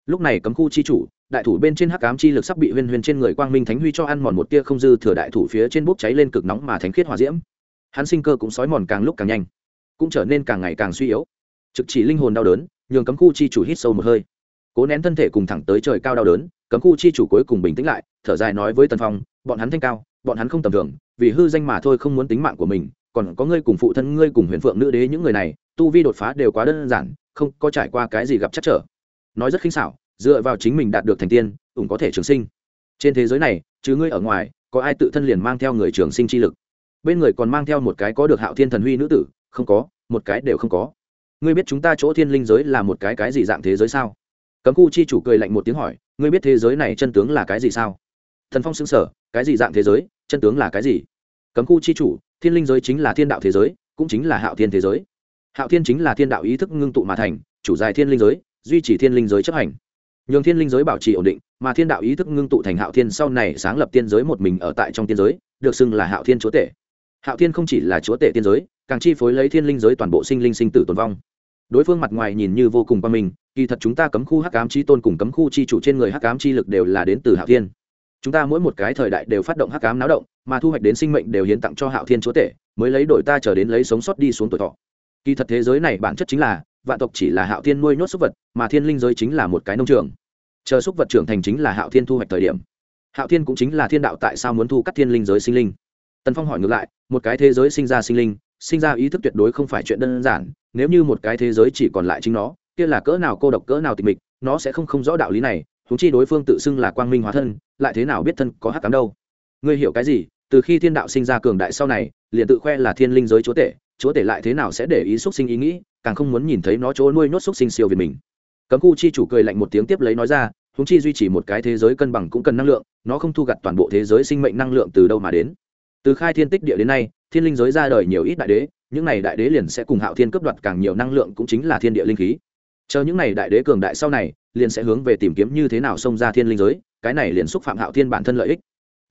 Lúc này cấm khu chi chủ, đại thủ bên trên hắc ám chi lực sắp bị huyên huyên trên người quang minh thánh huy cho ăn mòn một tia không dư thừa đại thủ phía trên bốc cháy lên cực nóng mà thánh khiết hòa diễm. Hắn sinh cơ cũng sói mòn càng lúc càng nhanh, cũng trở nên càng ngày càng suy yếu. Trực chỉ linh hồn đau đớn nhường cấm khu chi chủ hít sâu một hơi. Cố nén thân thể cùng thẳng tới trời cao đau đớn, cấm khu chi chủ cuối cùng bình tĩnh lại, thở dài nói với tần phong, bọn hắn thanh cao, bọn hắn không tầm thường, vì hư danh mà thôi không muốn tính mạng của mình, còn có ngươi cùng phụ thân ngươi cùng huyền phượng nữ đế những người này, tu vi đột phá đều quá đơn giản, không có trải qua cái gì gặp chắc trở. Nói rất khinh xảo, dựa vào chính mình đạt được thành tiên ủng có thể trường sinh. Trên thế giới này chứ ngươi ở ngoài, có ai tự thân liền mang theo người trường sinh chi lực? Bên người còn mang theo một cái có được hạo thiên thần huy nữ tử, không có, một cái đều không có ngươi biết chúng ta chỗ thiên linh giới là một cái cái gì dạng thế giới sao? Cấm khu chi chủ cười lạnh một tiếng hỏi, ngươi biết thế giới này chân tướng là cái gì sao? Thần phong xứng sở cái gì dạng thế giới, chân tướng là cái gì? Cấm khu chi chủ, thiên linh giới chính là thiên đạo thế giới, cũng chính là hạo thiên thế giới. Hạo thiên chính là thiên đạo ý thức ngưng tụ mà thành, chủ dài thiên linh giới, duy trì thiên linh giới chấp hành. Nhường thiên linh giới bảo trì ổn định, mà thiên đạo ý thức ngưng tụ thành hạo thiên sau này sáng lập tiên giới một mình ở tại trong tiên giới, được xưng là hạo thiên chúa tể. Hạo thiên không chỉ là chúa tể tiên giới càng chi phối lấy thiên linh giới toàn bộ sinh linh sinh tử tồn vong. Đối phương mặt ngoài nhìn như vô cùng qua mình kỳ thật chúng ta cấm khu hắc ám chi tôn cùng cấm khu chi chủ trên người hắc ám chi lực đều là đến từ hạo thiên. Chúng ta mỗi một cái thời đại đều phát động hắc ám náo động, mà thu hoạch đến sinh mệnh đều hiến tặng cho hạo thiên chúa tể, mới lấy đổi ta trở đến lấy sống sót đi xuống tuổi thọ. Kỳ thật thế giới này bản chất chính là, vạn tộc chỉ là hạo thiên nuôi nhốt súc vật, mà thiên linh giới chính là một cái nông trường. Chờ súc vật trưởng thành chính là hạo thiên thu hoạch thời điểm. Hạo thiên cũng chính là thiên đạo tại sao muốn thu cắt thiên linh giới sinh linh. Tần phong hỏi ngược lại, một cái thế giới sinh ra sinh linh sinh ra ý thức tuyệt đối không phải chuyện đơn giản, nếu như một cái thế giới chỉ còn lại chính nó, kia là cỡ nào cô độc, cỡ nào tịch mịch, nó sẽ không không rõ đạo lý này húng chi đối phương tự xưng là quang minh hóa thân, lại thế nào biết thân có hát cám đâu. Ngươi hiểu cái gì? Từ khi thiên đạo sinh ra cường đại sau này, liền tự khoe là thiên linh giới chúa tể chúa tể lại thế nào sẽ để ý xúc sinh ý nghĩ, càng không muốn nhìn thấy nó chỗ nuôi nhốt xúc sinh siêu việt mình. Cấm khu chi chủ cười lạnh một tiếng tiếp lấy nói ra húng chi duy trì một cái thế giới cân bằng cũng cần năng lượng, nó không thu gặt toàn bộ thế giới sinh mệnh năng lượng từ đâu mà đến. Từ khai thiên tích địa đến nay thiên linh giới ra đời nhiều ít đại đế, những này đại đế liền sẽ cùng hạo thiên cướp đoạt càng nhiều năng lượng cũng chính là thiên địa linh khí. Chờ những này đại đế cường đại sau này, liền sẽ hướng về tìm kiếm như thế nào xông ra thiên linh giới, cái này liền xúc phạm hạo thiên bản thân lợi ích.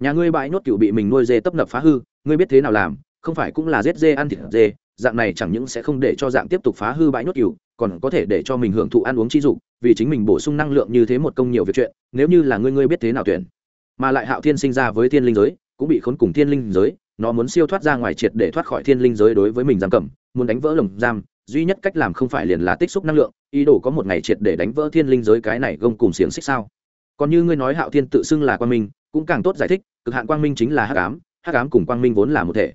Nhà ngươi bãi nhốt cựu bị mình nuôi dê tấp nập phá hư, ngươi biết thế nào làm, không phải cũng là giết dê ăn thịt dê, dạng này chẳng những sẽ không để cho dạng tiếp tục phá hư bãi nhốt cựu còn có thể để cho mình hưởng thụ ăn uống chi dục, vì chính mình bổ sung năng lượng như thế một công nhiều việc chuyện, nếu như là ngươi ngươi biết thế nào tuyển. Mà lại hạo thiên sinh ra với thiên linh giới, cũng bị khốn cùng thiên linh giới nó muốn siêu thoát ra ngoài triệt để thoát khỏi thiên linh giới đối với mình giam cầm, muốn đánh vỡ lồng giam, duy nhất cách làm không phải liền là tích xúc năng lượng, ý đồ có một ngày triệt để đánh vỡ thiên linh giới cái này gông cùng xiềng xích sao? Còn như ngươi nói hạo thiên tự xưng là quang minh, cũng càng tốt giải thích, cực hạn quang minh chính là hắc ám hắc ám cùng quang minh vốn là một thể.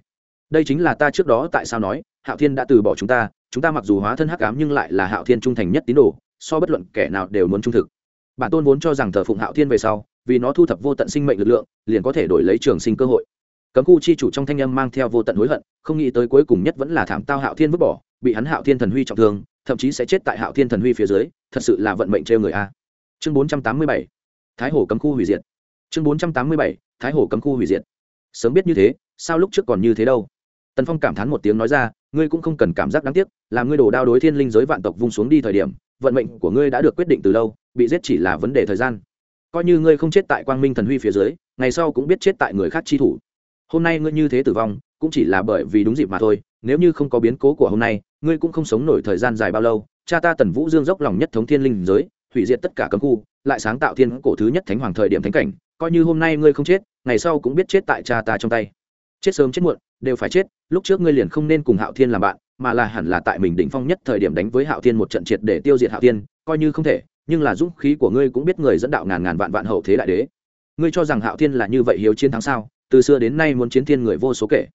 Đây chính là ta trước đó tại sao nói, hạo thiên đã từ bỏ chúng ta chúng ta mặc dù hóa thân hắc ám nhưng lại là hạo thiên trung thành nhất tín đồ, so bất luận kẻ nào đều muốn trung thực. Bản tôn vốn cho rằng thờ phụng hạo thiên về sau, vì nó thu thập vô tận sinh mệnh lực lượng, liền có thể đổi lấy trường sinh cơ hội cấm khu chi chủ trong thanh âm mang theo vô tận hối hận, không nghĩ tới cuối cùng nhất vẫn là thảm tao hạo thiên vứt bỏ, bị hắn hạo thiên thần huy trọng thương, thậm chí sẽ chết tại hạo thiên thần huy phía dưới, thật sự là vận mệnh trêu người a. Chương bốn trăm tám mươi bảy, thái Hổ cấm khu hủy diệt. Chương bốn trăm tám mươi bảy, thái Hổ cấm khu hủy diệt. Sớm biết như thế, sao lúc trước còn như thế đâu? Tần phong cảm thán một tiếng nói ra, ngươi cũng không cần cảm giác đáng tiếc làm ngươi đổ đao đối thiên linh giới vạn tộc vung xuống đi thời điểm, vận mệnh của ngươi đã được quyết định từ lâu, bị giết chỉ là vấn đề thời gian. Coi như ngươi không chết tại quang minh thần huy phía dưới, ngày sau cũng biết chết tại người khác chi thủ hôm nay ngươi như thế tử vong, cũng chỉ là bởi vì đúng dịp mà thôi, nếu như không có biến cố của hôm nay, ngươi cũng không sống nổi thời gian dài bao lâu. Cha ta tần vũ dương dốc lòng nhất thống thiên linh giới, hủy diệt tất cả cấm khu, lại sáng tạo thiên cổ thứ nhất thánh hoàng thời điểm thánh cảnh, coi như hôm nay ngươi không chết, ngày sau cũng biết chết tại cha ta trong tay. Chết sớm chết muộn, đều phải chết, lúc trước ngươi liền không nên cùng hạo thiên làm bạn, mà là hẳn là tại mình đỉnh phong nhất thời điểm đánh với hạo thiên một trận triệt để tiêu diệt hạo thiên, coi như không thể, nhưng là dũng khí của ngươi cũng biết người dẫn đạo ngàn ngàn vạn vạn hậu thế đại đế. Ngươi cho rằng hạo thiên là như vậy hiếu chiến thắng sao? Từ xưa đến nay muốn chiến thiên người vô số kể.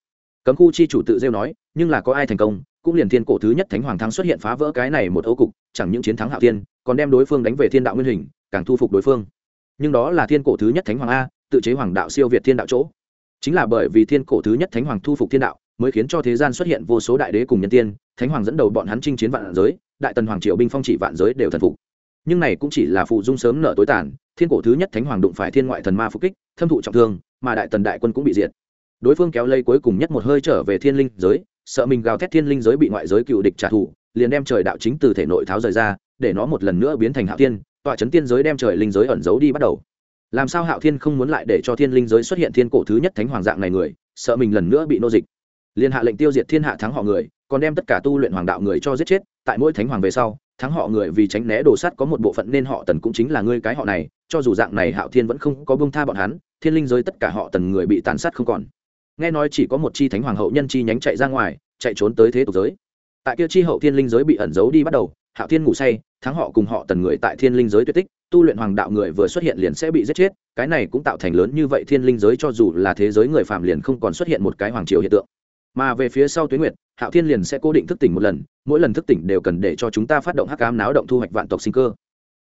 Cấm khu chi chủ tự rêu nói, nhưng là có ai thành công, cũng liền thiên cổ thứ nhất thánh hoàng thắng xuất hiện phá vỡ cái này một ấu cục, chẳng những chiến thắng hạo thiên, còn đem đối phương đánh về thiên đạo nguyên hình, càng thu phục đối phương. Nhưng đó là thiên cổ thứ nhất thánh hoàng a, tự chế hoàng đạo siêu việt thiên đạo chỗ. Chính là bởi vì thiên cổ thứ nhất thánh hoàng thu phục thiên đạo, mới khiến cho thế gian xuất hiện vô số đại đế cùng nhân tiên, thánh hoàng dẫn đầu bọn hắn chinh chiến vạn giới, đại tần hoàng triệu binh phong chỉ vạn giới đều thần phục. Nhưng này cũng chỉ là phụ dung sớm nở tối tàn, thiên cổ thứ nhất thánh hoàng đụng phải thiên ngoại thần ma phục kích, thâm thụ trọng thương mà đại tần đại quân cũng bị diệt. Đối phương kéo lây cuối cùng nhất một hơi trở về thiên linh giới, sợ mình gào thét thiên linh giới bị ngoại giới cựu địch trả thù, liền đem trời đạo chính từ thể nội tháo rời ra, để nó một lần nữa biến thành hạo thiên, tọa chấn tiên giới đem trời linh giới ẩn giấu đi bắt đầu. Làm sao hạo thiên không muốn lại để cho thiên linh giới xuất hiện thiên cổ thứ nhất thánh hoàng dạng này người, sợ mình lần nữa bị nô dịch. Liền hạ lệnh tiêu diệt thiên hạ thắng họ người, còn đem tất cả tu luyện hoàng đạo người cho giết chết, tại mỗi thánh hoàng về sau thắng họ người vì tránh né đồ sắt có một bộ phận nên họ tần cũng chính là ngươi cái họ này, cho dù dạng này hạo thiên vẫn không có bông tha bọn hắn, thiên linh giới tất cả họ tần người bị tàn sát không còn. Nghe nói chỉ có một chi thánh hoàng hậu nhân chi nhánh chạy ra ngoài, chạy trốn tới thế tục giới. Tại kia chi hậu thiên linh giới bị ẩn giấu đi bắt đầu, hạo thiên ngủ say, thắng họ cùng họ tần người tại thiên linh giới tuyệt tích, tu luyện hoàng đạo người vừa xuất hiện liền sẽ bị giết chết, cái này cũng tạo thành lớn như vậy thiên linh giới cho dù là thế giới người phạm liền không còn xuất hiện một cái hoàng triều hiện tượng mà về phía sau tuyến nguyệt, hạo thiên liền sẽ cố định thức tỉnh một lần, mỗi lần thức tỉnh đều cần để cho chúng ta phát động hắc cám náo động thu hoạch vạn tộc sinh cơ.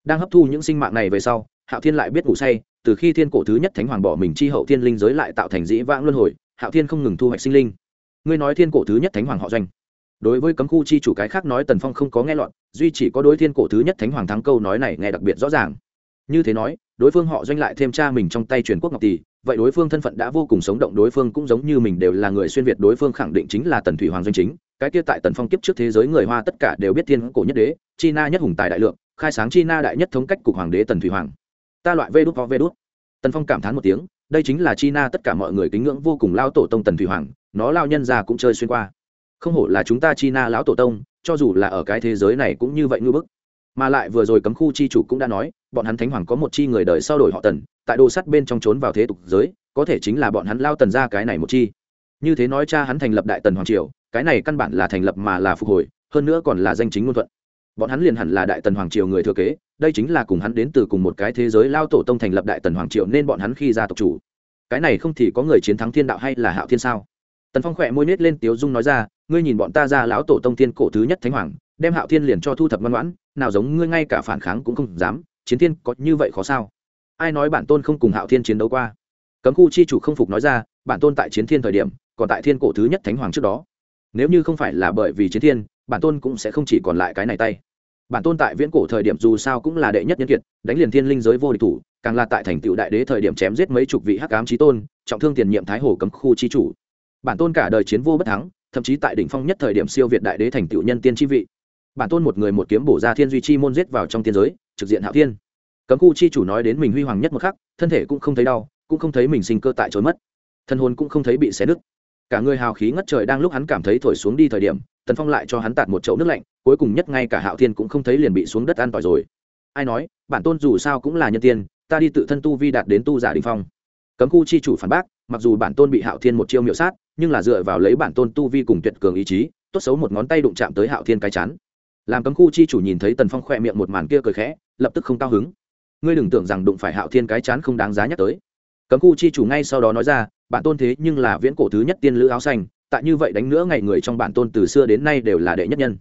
Đang hấp thu những sinh mạng này về sau, hạo thiên lại biết ngủ say, từ khi thiên cổ thứ nhất thánh hoàng bỏ mình chi hậu thiên linh giới lại tạo thành dĩ vãng luân hồi, hạo thiên không ngừng thu hoạch sinh linh. Ngươi nói thiên cổ thứ nhất thánh hoàng họ doanh. Đối với cấm khu chi chủ cái khác nói tần phong không có nghe lọt duy chỉ có đối thiên cổ thứ nhất thánh hoàng thắng câu nói này nghe đặc biệt rõ ràng. Như thế nói, đối phương họ doanh lại thêm cha mình trong tay truyền quốc ngọc tỷ vậy đối phương thân phận đã vô cùng sống động, đối phương cũng giống như mình đều là người xuyên việt, đối phương khẳng định chính là tần thủy hoàng doanh chính. Cái kia tại tần phong kiếp trước thế giới người hoa tất cả đều biết thiên cổ nhất đế chi na nhất hùng tài đại lượng, khai sáng chi na đại nhất thống cách cục hoàng đế tần thủy hoàng. Ta loại vê đút ho vê đút. Tần phong cảm thán một tiếng, đây chính là chi na tất cả mọi người kính ngưỡng vô cùng lao tổ tông tần thủy hoàng, nó lao nhân ra cũng chơi xuyên qua. Không hổ là chúng ta chi na lão tổ tông, cho dù là ở cái thế giới này cũng như vậy ngư bức mà lại vừa rồi cấm khu chi chủ cũng đã nói, bọn hắn thánh hoàng có một chi người đời sau đổi họ tần, tại đồ sắt bên trong trốn vào thế tục giới, có thể chính là bọn hắn lao tần ra cái này một chi. Như thế nói cha hắn thành lập đại tần hoàng triều, cái này căn bản là thành lập mà là phục hồi, hơn nữa còn là danh chính ngôn thuận. Bọn hắn liền hẳn là đại tần hoàng triều người thừa kế, đây chính là cùng hắn đến từ cùng một cái thế giới lao tổ tông thành lập đại tần hoàng triều nên bọn hắn khi ra tộc chủ. Cái này không thì có người chiến thắng thiên đạo hay là hạo thiên sao? Tần phong khỏe môi nết lên tiếu dung nói ra, ngươi nhìn bọn ta ra lão tổ tông thiên cổ thứ nhất thánh hoàng, đem hạo thiên liền cho thu thập ngoan ngoãn nào giống ngươi ngay cả phản kháng cũng không dám, chiến thiên có như vậy khó sao? Ai nói bản tôn không cùng hạo thiên chiến đấu qua? Cấm khu chi chủ không phục nói ra, bản tôn tại chiến thiên thời điểm, còn tại thiên cổ thứ nhất thánh hoàng trước đó. Nếu như không phải là bởi vì chiến thiên, bản tôn cũng sẽ không chỉ còn lại cái này tay. Bản tôn tại viễn cổ thời điểm dù sao cũng là đệ nhất nhân kiệt, đánh liền thiên linh giới vô địch thủ, càng là tại thành tựu đại đế thời điểm chém giết mấy chục vị hắc ám trí tôn, trọng thương tiền nhiệm thái hồ cấm khu chi chủ. Bản tôn cả đời chiến vô bất thắng, thậm chí tại đỉnh phong nhất thời điểm siêu việt đại đế thành tựu nhân tiên chi vị bản tôn một người một kiếm bổ ra thiên duy chi môn giết vào trong tiên giới, trực diện hạo thiên. Cấm khu chi chủ nói đến mình huy hoàng nhất một khắc, thân thể cũng không thấy đau, cũng không thấy mình sinh cơ tại trốn mất. Thân hồn cũng không thấy bị xé nứt. Cả người hào khí ngất trời đang lúc hắn cảm thấy thổi xuống đi thời điểm, tần phong lại cho hắn tạt một chậu nước lạnh, cuối cùng nhất ngay cả hạo thiên cũng không thấy liền bị xuống đất an tỏi rồi. Ai nói, bản tôn dù sao cũng là nhân tiên, ta đi tự thân tu vi đạt đến tu giả đình phong. Cấm khu chi chủ phản bác, mặc dù bản tôn bị hạo thiên một chiêu miệu sát, nhưng là dựa vào lấy bản tôn tu vi cùng tuyệt cường ý chí, tốt xấu một ngón tay đụng chạm tới hạo thiên cái chán làm cấm khu chi chủ nhìn thấy tần phong khỏe miệng một màn kia cười khẽ, lập tức không cao hứng. Ngươi đừng tưởng rằng đụng phải hạo thiên cái chán không đáng giá nhắc tới. Cấm khu chi chủ ngay sau đó nói ra, bản tôn thế nhưng là viễn cổ thứ nhất tiên lữ áo xanh, tại như vậy đánh nữa ngày người trong bản tôn từ xưa đến nay đều là đệ nhất nhân.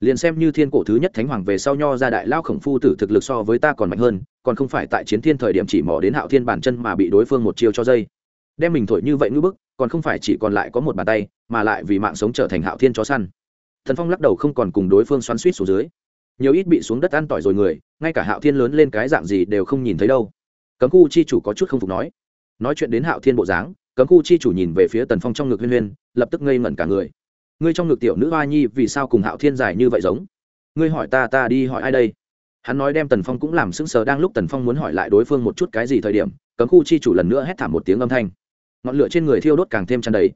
Liền xem như thiên cổ thứ nhất thánh hoàng về sau nho ra đại lao khổng phu tử thực lực so với ta còn mạnh hơn, còn không phải tại chiến thiên thời điểm chỉ mò đến hạo thiên bản chân mà bị đối phương một chiêu cho dây. Đem mình thổi như vậy ngưỡng bức, còn không phải chỉ còn lại có một bàn tay, mà lại vì mạng sống trở thành hạo thiên chó săn thần phong lắc đầu không còn cùng đối phương xoắn suýt xuống dưới. Nhiều ít bị xuống đất ăn tỏi rồi người, ngay cả hạo thiên lớn lên cái dạng gì đều không nhìn thấy đâu. Cấm khu chi chủ có chút không phục nói. Nói chuyện đến hạo thiên bộ dáng, cấm khu chi chủ nhìn về phía tần phong trong ngực huyên huyên, lập tức ngây ngẩn cả người. Ngươi trong ngực tiểu nữ hoa nhi vì sao cùng hạo thiên dài như vậy giống? Ngươi hỏi ta ta đi hỏi ai đây? Hắn nói đem tần phong cũng làm sững sờ đang lúc tần phong muốn hỏi lại đối phương một chút cái gì thời điểm, cấm khu chi chủ lần nữa hét thảm một tiếng âm thanh. Ngọn lửa trên người thiêu đốt càng thêm tràn đầy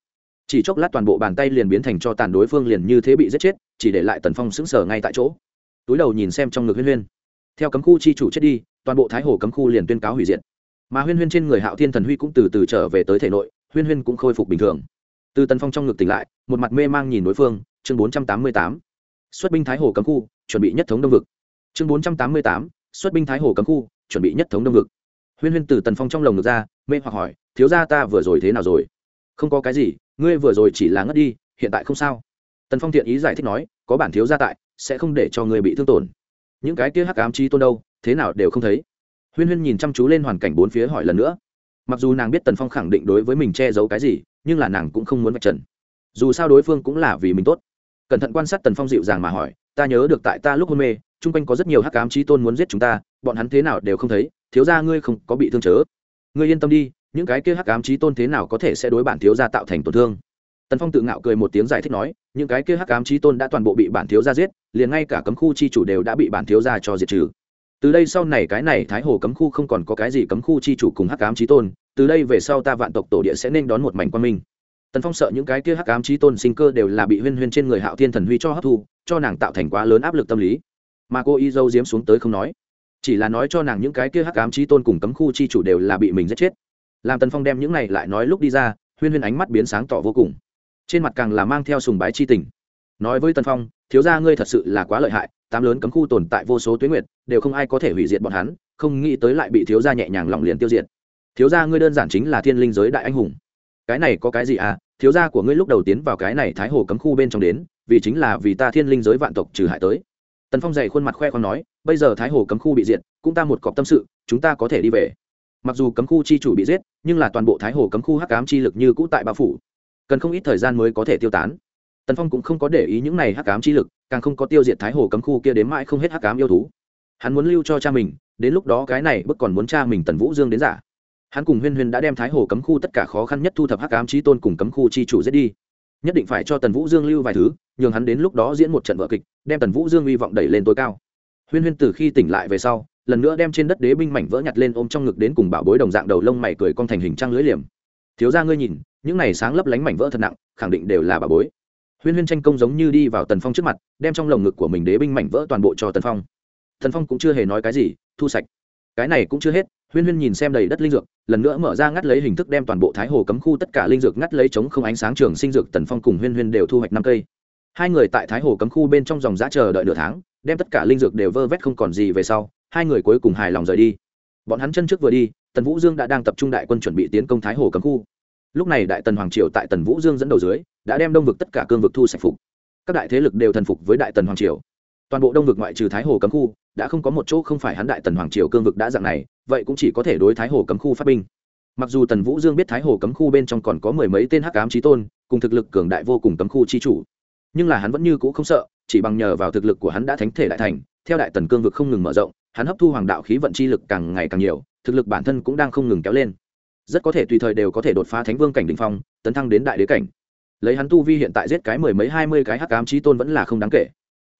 chỉ chốc lát toàn bộ bàn tay liền biến thành cho tàn đối phương liền như thế bị giết chết, chỉ để lại tần phong sững sờ ngay tại chỗ. Túi đầu nhìn xem trong ngực huyên huyên. Theo cấm khu chi chủ chết đi, toàn bộ thái hồ cấm khu liền tuyên cáo hủy diệt. Mà huyên huyên trên người hạo thiên thần huy cũng từ từ trở về tới thể nội, huyên huyên cũng khôi phục bình thường. Từ tần phong trong ngực tỉnh lại, một mặt mê mang nhìn đối phương, chương bốn trăm tám mươi tám. Xuất binh thái hồ cấm khu, chuẩn bị nhất thống đông vực. Chương bốn trăm tám mươi tám. Xuất binh thái hồ cấm khu, chuẩn bị nhất thống đông vực. Huyên huyên từ tần phong trong lồng ngực ra, mê hoặc hỏi, thiếu gia ta vừa rồi thế nào rồi? Không có cái gì, ngươi vừa rồi chỉ là ngất đi, hiện tại không sao. Tần phong thiện ý giải thích nói, có bản thiếu gia tại, sẽ không để cho ngươi bị thương tổn. Những cái kia hắc ám chi tôn đâu, thế nào đều không thấy. Huyên huyên nhìn chăm chú lên hoàn cảnh bốn phía hỏi lần nữa. Mặc dù nàng biết tần phong khẳng định đối với mình che giấu cái gì, nhưng là nàng cũng không muốn vạch trần. Dù sao đối phương cũng là vì mình tốt. Cẩn thận quan sát tần phong dịu dàng mà hỏi, ta nhớ được tại ta lúc hôn mê, chung quanh có rất nhiều hắc ám chi tôn muốn giết chúng ta, bọn hắn thế nào đều không thấy, thiếu ra ngươi không có bị thương chớ. Ngươi yên tâm đi những cái kia hắc ám chí tôn thế nào có thể sẽ đối bản thiếu gia tạo thành tổn thương? Tần phong tự ngạo cười một tiếng giải thích nói, những cái kia hắc ám chí tôn đã toàn bộ bị bản thiếu gia giết, liền ngay cả cấm khu chi chủ đều đã bị bản thiếu gia cho diệt trừ. Từ đây sau này cái này thái hồ cấm khu không còn có cái gì cấm khu chi chủ cùng hắc ám chí tôn, từ đây về sau ta vạn tộc tổ địa sẽ nên đón một mảnh quan minh. Tần phong sợ những cái kia hắc ám chí tôn sinh cơ đều là bị huyên huyên trên người hạo thiên thần huy cho hấp thu, cho nàng tạo thành quá lớn áp lực tâm lý. Mà cô y dâu diếm xuống tới không nói, chỉ là nói cho nàng những cái kia hắc ám chí tôn cùng cấm khu chi chủ đều là bị mình giết chết làm tần phong đem những này lại nói lúc đi ra, huyên huyên ánh mắt biến sáng tỏ vô cùng. Trên mặt càng là mang theo sùng bái chi tình. Nói với tần phong, thiếu gia ngươi thật sự là quá lợi hại, tám lớn cấm khu tồn tại vô số tuyến nguyệt, đều không ai có thể hủy diệt bọn hắn, không nghĩ tới lại bị thiếu gia nhẹ nhàng lỏng liền tiêu diệt. Thiếu gia ngươi đơn giản chính là thiên linh giới đại anh hùng. Cái này có cái gì à? Thiếu gia của ngươi lúc đầu tiến vào cái này thái hồ cấm khu bên trong đến, vì chính là vì ta thiên linh giới vạn tộc trừ hại tới. Tần phong dày khuôn mặt khoe con nói, bây giờ thái hồ cấm khu bị diệt, cũng ta một cọc tâm sự, chúng ta có thể đi về mặc dù cấm khu chi chủ bị giết, nhưng là toàn bộ thái hồ cấm khu hắc ám chi lực như cũ tại bao phủ. Cần không ít thời gian mới có thể tiêu tán. Tần phong cũng không có để ý những này hắc ám chi lực, càng không có tiêu diệt thái hồ cấm khu kia đến mãi không hết hắc ám yêu thú. Hắn muốn lưu cho cha mình, đến lúc đó cái này bức còn muốn cha mình tần vũ dương đến giả. Hắn cùng huyên huyên đã đem thái hồ cấm khu tất cả khó khăn nhất thu thập hắc ám trí tôn cùng cấm khu chi chủ giết đi. Nhất định phải cho tần vũ dương lưu vài thứ, nhường hắn đến lúc đó diễn một trận vợ kịch, đem tần vũ dương hy vọng đẩy lên tối cao. Huyên huyên từ khi tỉnh lại về sau lần nữa đem trên đất đế binh mảnh vỡ nhặt lên ôm trong ngực đến cùng bảo bối đồng dạng đầu lông mày cười con thành hình trăng lưới liềm. Thiếu ra ngươi nhìn, những này sáng lấp lánh mảnh vỡ thật nặng, khẳng định đều là bảo bối. Huyên huyên tranh công giống như đi vào tần phong trước mặt, đem trong lồng ngực của mình đế binh mảnh vỡ toàn bộ cho tần phong. Tần phong cũng chưa hề nói cái gì, thu sạch. Cái này cũng chưa hết, huyên huyên nhìn xem đầy đất linh dược, lần nữa mở ra ngắt lấy hình thức đem toàn bộ thái hồ cấm khu tất cả linh dược ngắt lấy chống không ánh sáng trường sinh dược tần phong cùng huyên huyên đều thu hoạch năm cây. Hai người tại thái hồ cấm khu bên trong dòng giá chờ đợi nửa tháng, đem tất cả linh dược đều vơ vét không còn gì về sau hai người cuối cùng hài lòng rời đi. Bọn hắn chân trước vừa đi, tần vũ dương đã đang tập trung đại quân chuẩn bị tiến công thái hồ cấm khu. Lúc này đại tần hoàng triều tại tần vũ dương dẫn đầu dưới, đã đem đông vực tất cả cương vực thu sạch phục. Các đại thế lực đều thần phục với đại tần hoàng triều. Toàn bộ đông vực ngoại trừ thái hồ cấm khu, đã không có một chỗ không phải hắn đại tần hoàng triều cương vực đã dạng này, vậy cũng chỉ có thể đối thái hồ cấm khu phát binh. Mặc dù tần vũ dương biết thái hồ cấm khu bên trong còn có mười mấy tên hắc ám trí tôn, cùng thực lực cường đại vô cùng cấm khu chi chủ, nhưng là hắn vẫn như cũ không sợ, chỉ bằng nhờ vào thực lực của hắn đã thánh thể đại thành, theo đại tần cương vực không ngừng mở rộng hắn hấp thu hoàng đạo khí vận chi lực càng ngày càng nhiều, thực lực bản thân cũng đang không ngừng kéo lên. Rất có thể tùy thời đều có thể đột phá thánh vương cảnh đ ỉ n h phong, tấn thăng đến đại đế cảnh. Lấy hắn tu vi hiện tại giết cái mười mấy hai mươi cái hắc cám trí tôn vẫn là không đáng kể.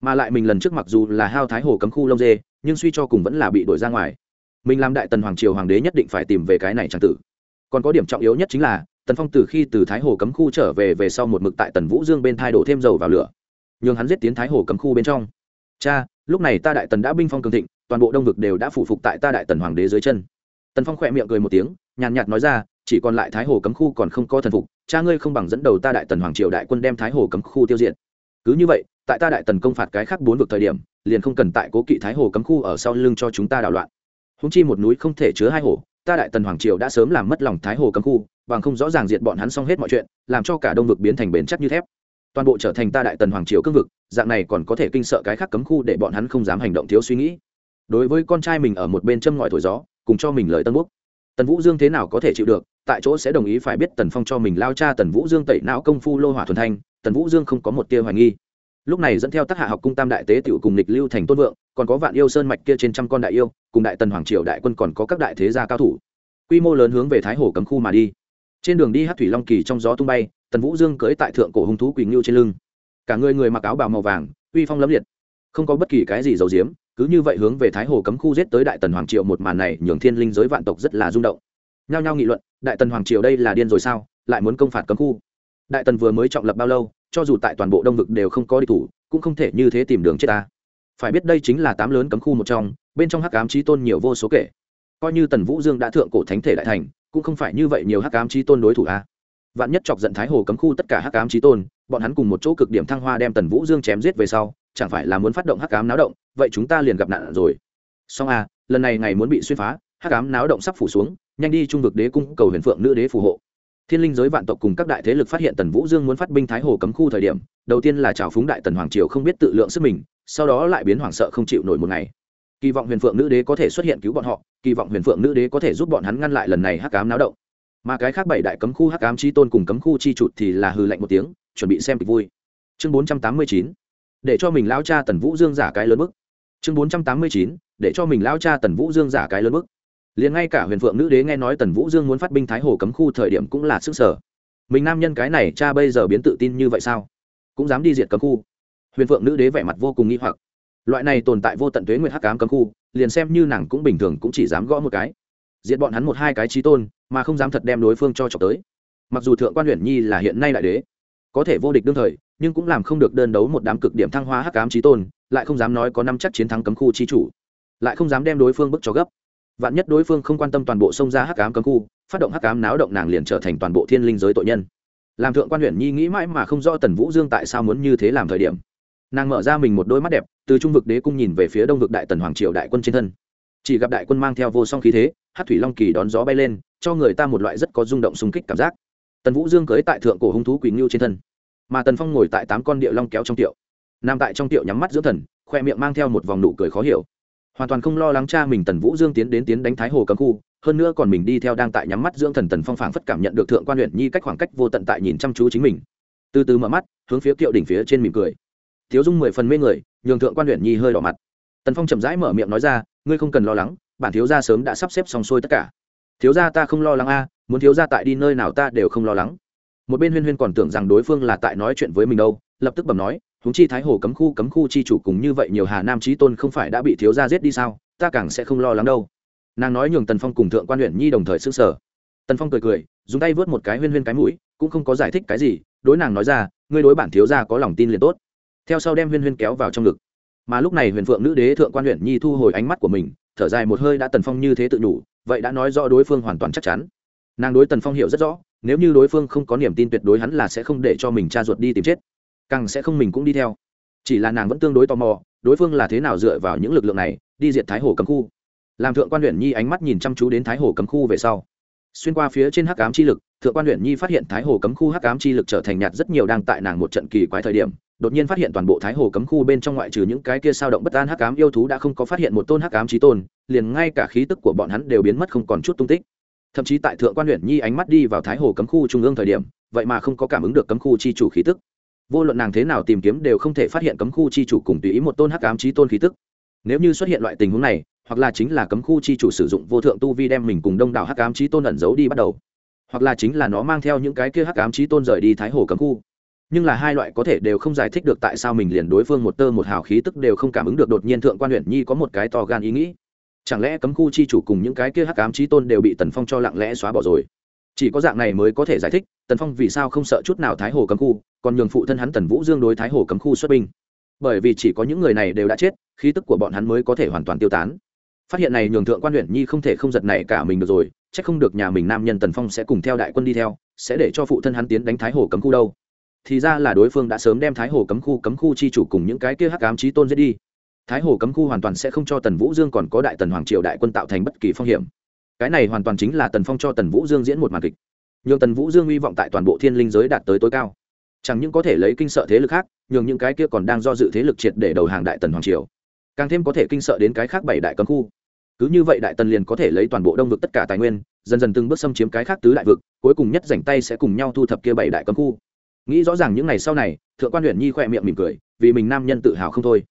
Mà lại mình lần trước mặc dù là hao thái hồ cấm khu lông dê, nhưng suy cho cùng vẫn là bị đổi ra ngoài. Mình làm đại tần hoàng triều hoàng đế nhất định phải tìm về cái này trang tử. Còn có điểm trọng yếu nhất chính là, tần phong từ khi từ thái hồ cấm khu trở về về sau một mực tại tần vũ dương bên thai đổ thêm dầu vào lửa. Nhường hắn giết tiến thái hồ cấm khu bên trong. Cha lúc này ta đại tần đã binh phong cường thịnh, toàn bộ đông vực đều đã phủ phục tại ta đại tần hoàng đế dưới chân. Tần phong khỏe miệng cười một tiếng, nhàn nhạt nói ra, chỉ còn lại thái hồ cấm khu còn không có thần phục, cha ngươi không bằng dẫn đầu ta đại tần hoàng triều đại quân đem thái hồ cấm khu tiêu diệt. Cứ như vậy, tại ta đại tần công phạt cái khác bốn vực thời điểm, liền không cần tại cố kỵ thái hồ cấm khu ở sau lưng cho chúng ta đảo loạn. Húng chi một núi không thể chứa hai hồ, ta đại tần hoàng triều đã sớm làm mất lòng thái hồ cấm khu, bằng không rõ ràng diệt bọn hắn xong hết mọi chuyện, làm cho cả đông vực biến thành bền chắc như thép toàn bộ trở thành ta đại tần hoàng triều cương vực, dạng này còn có thể kinh sợ cái khác cấm khu để bọn hắn không dám hành động thiếu suy nghĩ. Đối với con trai mình ở một bên châm ngòi thổi gió, cùng cho mình lời tân quốc tần vũ dương thế nào có thể chịu được, tại chỗ sẽ đồng ý phải biết tần phong cho mình lao cha tần vũ dương tẩy não công phu lô hỏa thuần thanh, tần vũ dương không có một tia hoài nghi. Lúc này dẫn theo tác hạ học cung tam đại tế tiểu cùng lịch lưu thành tôn vượng, còn có vạn yêu sơn mạch kia trên trăm con đại yêu, cùng đại tần hoàng triều đại quân còn có các đại thế gia cao thủ. Quy mô lớn hướng về thái hồ cấm khu mà đi. Trên đường đi hát thủy long kỳ trong gió tung bay tần vũ dương cưỡi tại thượng cổ hung thú quỳnh ngưu trên lưng. Cả người người mặc áo bào màu vàng, uy phong lẫm liệt. Không có bất kỳ cái gì giấu giếm, cứ như vậy hướng về thái hồ cấm khu giết tới đại tần hoàng Triệu một màn này, nhường thiên linh giới vạn tộc rất là rung động. Nhao nhao nghị luận, đại tần hoàng triều đây là điên rồi sao, lại muốn công phạt cấm khu. Đại tần vừa mới trọng lập bao lâu, cho dù tại toàn bộ đông vực đều không có đi thủ, cũng không thể như thế tìm đường chết ta. Phải biết đây chính là tám lớn cấm khu một trong, bên trong hắc ám trí tôn nhiều vô số kể. Coi như tần vũ dương đã thượng cổ thánh thể đại thành, cũng không phải như vậy nhiều hắc ám trí tôn đối thủ a vạn nhất chọc giận thái hồ cấm khu tất cả hắc ám trí tôn, bọn hắn cùng một chỗ cực điểm thăng hoa đem tần vũ dương chém giết về sau, chẳng phải là muốn phát động hắc ám náo động, vậy chúng ta liền gặp nạn rồi. Song a à, lần này ngày muốn bị xuyên phá, hắc ám náo động sắp phủ xuống, nhanh đi trung vực đế cung cầu huyền phượng nữ đế phù hộ. Thiên linh giới vạn tộc cùng các đại thế lực phát hiện tần vũ dương muốn phát binh thái hồ cấm khu thời điểm, đầu tiên là trào phúng đại tần hoàng triều không biết tự lượng sức mình, sau đó lại biến hoảng sợ không chịu nổi một ngày. Kỳ vọng huyền phượng nữ đế có thể xuất hiện cứu bọn họ, kỳ vọng huyền phượng nữ đế có thể giúp bọn hắn ngăn lại lần này hắc cám náo động mà cái khác bảy đại cấm khu hắc ám chi tôn cùng cấm khu chi trụt thì là hư lạnh một tiếng, chuẩn bị xem kịch vui. Chương bốn trăm tám mươi chín, để cho mình lao cha tần vũ dương giả cái lớn bức. Chương bốn trăm tám mươi chín, để cho mình lao cha tần vũ dương giả cái lớn bức. Liền ngay cả huyền phượng nữ đế nghe nói tần vũ dương muốn phát binh thái hồ cấm khu thời điểm cũng là sức sở. Mình nam nhân cái này cha bây giờ biến tự tin như vậy sao? Cũng dám đi diệt cấm khu. Huyền phượng nữ đế vẻ mặt vô cùng nghi hoặc. Loại này tồn tại vô tận tuế nguyệt hắc cám cấm khu, liền xem như nàng cũng bình thường cũng chỉ dám gõ một cái. Diệt bọn hắn một hai cái trí tôn mà không dám thật đem đối phương cho trọc tới. Mặc dù thượng quan huyện nhi là hiện nay đại đế, có thể vô địch đương thời, nhưng cũng làm không được đơn đấu một đám cực điểm thăng hoa hắc cám trí tôn, lại không dám nói có năm chắc chiến thắng cấm khu chi chủ, lại không dám đem đối phương bức cho gấp. Vạn nhất đối phương không quan tâm toàn bộ sông ra hắc cám cấm khu, phát động hắc cám náo động nàng liền trở thành toàn bộ thiên linh giới tội nhân. Làm thượng quan huyện nhi nghĩ mãi mà không rõ tần vũ dương tại sao muốn như thế làm thời điểm, nàng mở ra mình một đôi mắt đẹp, từ trung vực đế cung nhìn về phía đông vực đại tần hoàng triều đại quân trên thân chỉ gặp đại quân mang theo vô song khí thế hát thủy long kỳ đón gió bay lên, cho người ta một loại rất có rung động xung kích cảm giác. Tần vũ dương cưới tại thượng cổ hung thú quỳnh ngưu trên thân. Mà tần phong ngồi tại tám con địa long kéo trong tiệu. Nam tại trong tiệu nhắm mắt dưỡng thần, khoe miệng mang theo một vòng nụ cười khó hiểu. Hoàn toàn không lo lắng cha mình tần vũ dương tiến đến tiến đánh thái hồ cấm khu, hơn nữa còn mình đi theo đang tại nhắm mắt dưỡng thần tần phong phảng phất cảm nhận được thượng quan huyện nhi cách khoảng cách vô tận tại nhìn chăm chú chính mình. Từ từ mở mắt, hướng phía kiệu đỉnh phía trên mỉm cười. Thiếu dung mười phần mê người, nhường thượng quan huyện nhi hơi đỏ mặt. Tần phong chậm rãi mở miệng nói ra ngươi không cần lo lắng, bản thiếu gia sớm đã sắp xếp xong xuôi tất cả. Thiếu gia ta không lo lắng a, muốn thiếu gia tại đi nơi nào ta đều không lo lắng. Một bên huyên huyên còn tưởng rằng đối phương là tại nói chuyện với mình đâu, lập tức bẩm nói húng chi thái hồ cấm khu cấm khu chi chủ cùng như vậy nhiều hà nam trí tôn không phải đã bị thiếu gia giết đi sao, ta càng sẽ không lo lắng đâu. Nàng nói nhường tần phong cùng thượng quan huyện nhi đồng thời s ư n g sở tần phong cười cười, dùng tay vớt một cái huyên huyên cái mũi, cũng không có giải thích cái gì, đối nàng nói ra, ngươi đối bản thiếu gia có lòng tin liền tốt. Theo sau đem huyên huyên kéo vào trong ngực mà lúc này huyền phượng nữ đế thượng quan huyện nhi thu hồi ánh mắt của mình, thở dài một hơi đã tần phong như thế tự nhủ, vậy đã nói rõ đối phương hoàn toàn chắc chắn. Nàng đối tần phong hiểu rất rõ, nếu như đối phương không có niềm tin tuyệt đối hắn là sẽ không để cho mình cha ruột đi tìm chết, càng sẽ không mình cũng đi theo. Chỉ là nàng vẫn tương đối tò mò, đối phương là thế nào dựa vào những lực lượng này đi diệt thái hồ cấm khu. Làm thượng quan huyện nhi ánh mắt nhìn chăm chú đến thái hồ cấm khu về sau, xuyên qua phía trên hắc ám chi lực, thượng quan huyện nhi phát hiện thái hồ cấm khu hắc ám chi lực trở thành nhạt rất nhiều đang tại nàng một trận kỳ quái thời điểm đột nhiên phát hiện toàn bộ thái hồ cấm khu bên trong ngoại trừ những cái kia sao động bất an hắc ám yêu thú đã không có phát hiện một tôn hắc ám trí tôn, liền ngay cả khí tức của bọn hắn đều biến mất không còn chút tung tích. Thậm chí tại thượng quan huyện nhi ánh mắt đi vào thái hồ cấm khu trung ương thời điểm, vậy mà không có cảm ứng được cấm khu chi chủ khí tức. Vô luận nàng thế nào tìm kiếm đều không thể phát hiện cấm khu chi chủ cùng tùy ý một tôn hắc ám trí tôn khí tức. Nếu như xuất hiện loại tình huống này, hoặc là chính là cấm khu chi chủ sử dụng vô thượng tu vi đem mình cùng đông đảo hắc ám trí tôn ẩn giấu đi bắt đầu, hoặc là chính là nó mang theo những cái kia hắc ám trí tôn rời đi thái hồ cấm khu nhưng là hai loại có thể đều không giải thích được tại sao mình liền đối phương một tơ một hào khí tức đều không cảm ứng được đột nhiên thượng quan huyện nhi có một cái to gan ý nghĩ. Chẳng lẽ cấm khu chi chủ cùng những cái kia hắc ám trí tôn đều bị tần phong cho lặng lẽ xóa bỏ rồi? Chỉ có dạng này mới có thể giải thích, tần phong vì sao không sợ chút nào thái hồ cấm khu, còn nhường phụ thân hắn tần vũ dương đối thái hồ cấm khu xuất binh. Bởi vì chỉ có những người này đều đã chết, khí tức của bọn hắn mới có thể hoàn toàn tiêu tán. Phát hiện này nhường thượng quan huyện nhi không thể không giật này cả mình được rồi c h ắ c không được nhà mình nam nhân tần phong sẽ cùng theo đại quân đi theo, sẽ để cho phụ thân hắn tiến đánh thái hồ cấm khu đâu thì ra là đối phương đã sớm đem thái hồ cấm khu cấm khu chi chủ cùng những cái kia hắc ám chí tôn giết đi. Thái hồ cấm khu hoàn toàn sẽ không cho tần vũ dương còn có đại tần hoàng triều đại quân tạo thành bất kỳ phong hiểm. Cái này hoàn toàn chính là tần phong cho tần vũ dương diễn một màn kịch. Nhường tần vũ dương hy vọng tại toàn bộ thiên linh giới đạt tới tối cao. Chẳng những có thể lấy kinh sợ thế lực khác, nhường những cái kia còn đang do dự thế lực triệt để đầu hàng đại tần hoàng triều. Càng thêm có thể kinh sợ đến cái khác bảy đại cấm khu. Cứ như vậy đại tần liền có thể lấy toàn bộ đông vực tất cả tài nguyên, dần dần từng bước xâm chiếm cái khác tứ đại vực, cuối cùng nhất rảnh tay sẽ cùng nhau thu thập kia bảy đại cấm khu nghĩ rõ ràng những ngày sau này, thượng quan huyện nhi khỏe miệng mỉm cười, vì mình nam nhân tự hào không thôi.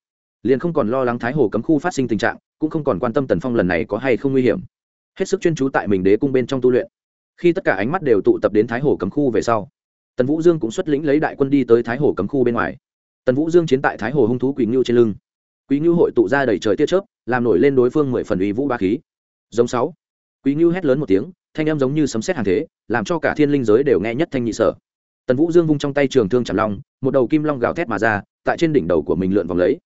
Liền không còn lo lắng thái hồ cấm khu phát sinh tình trạng, cũng không còn quan tâm tần phong lần này có hay không nguy hiểm. Hết sức chuyên trú tại mình đế cung bên trong tu luyện. Khi tất cả ánh mắt đều tụ tập đến thái hồ cấm khu về sau, tần vũ dương cũng xuất lĩnh lấy đại quân đi tới thái hồ cấm khu bên ngoài. Tần vũ dương chiến tại thái hồ hung thú quỳ ngưu trên lưng. Quý ngưu hội tụ ra đầy trời tiết chớp, làm nổi lên đối phương mười phần uy vũ ba khí. Giống sáu. Quý ngưu hét lớn một tiếng, thanh em giống như sấm sét hàng thế, làm cho cả thiên linh giới đều nghe nhất thanh nhị sở tần vũ dương vung trong tay trường thương chạm long, một đầu kim long gào thét mà ra, tại trên đỉnh đầu của mình lượn vòng lấy.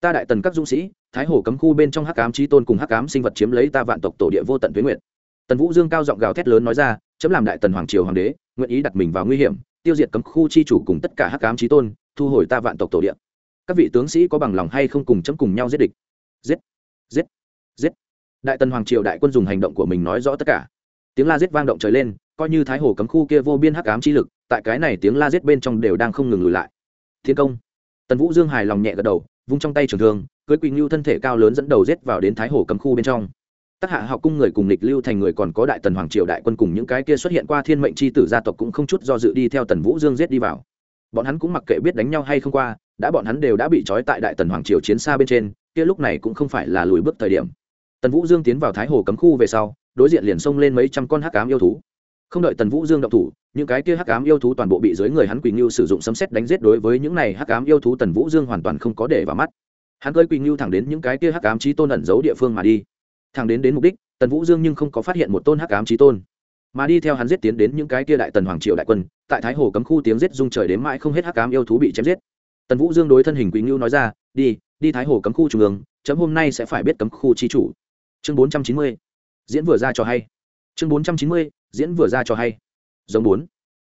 Ta đại tần các dũng sĩ, thái hồ cấm khu bên trong hắc ám trí tôn cùng hắc ám sinh vật chiếm lấy ta vạn tộc tổ địa vô tận tuyến nguyện tần vũ dương cao giọng gào thét lớn nói ra, chấm làm đại tần hoàng triều hoàng đế, nguyện ý đặt mình vào nguy hiểm, tiêu diệt cấm khu chi chủ cùng tất cả hắc ám trí tôn, thu hồi ta vạn tộc tổ địa. Các vị tướng sĩ có bằng lòng hay không cùng chấm cùng nhau giết địch? Giết giết giết. Đại tần hoàng triều đại quân dùng hành động của mình nói rõ tất cả. Tiếng la giết vang động trời lên, coi như thái hồ cấm khu kia vô biên hắc ám chi lực tại cái này tiếng la giết bên trong đều đang không ngừng lùi lại. Thiên công. Tần vũ dương hài lòng nhẹ gật đầu, vung trong tay trường thương cưới quỳnh lưu thân thể cao lớn dẫn đầu giết vào đến thái hồ cấm khu bên trong. Tác hạ học cung người cùng lịch lưu thành người còn có đại tần hoàng triều đại quân cùng những cái kia xuất hiện qua thiên mệnh c h i tử gia tộc cũng không chút do dự đi theo tần vũ dương giết đi vào. Bọn hắn cũng mặc kệ biết đánh nhau hay không qua, đã bọn hắn đều đã bị trói tại đại tần hoàng triều chiến xa bên trên, kia lúc này cũng không phải là lùi bước thời điểm. Tần vũ dương tiến vào thái hồ cấm khu về sau, đối diện liền xông lên mấy trăm con hắc cám yêu thú không đợi tần vũ dương động thủ, những cái kia hắc ám yêu thú toàn bộ bị dưới người hắn quỳnh ngưu sử dụng sấm xét đánh giết đối với những này hắc ám yêu thú tần vũ dương hoàn toàn không có để vào mắt. Hắn cơi quỳnh ngưu thẳng đến những cái kia hắc ám trí tôn ẩn giấu địa phương mà đi. Thẳng đến đến mục đích, tần vũ dương nhưng không có phát hiện một tôn hắc ám trí tôn. Mà đi theo hắn giết tiến đến những cái kia đại tần hoàng triều đại quân, tại thái hồ cấm khu tiếng giết dung trời đến mãi không hết hắc ám yêu thú bị chém giết. Tần vũ dương đối thân hình quỳnh ngưu nói ra, đi đi thái hồ cấm khu trung ương, chấm hôm nay sẽ phải biết cấm khu chi chủ. Chương bốn trăm chín mươi, diễn vừa ra cho hay. Chương bốn trăm chín mươi diễn vừa ra cho hay. Giống bốn.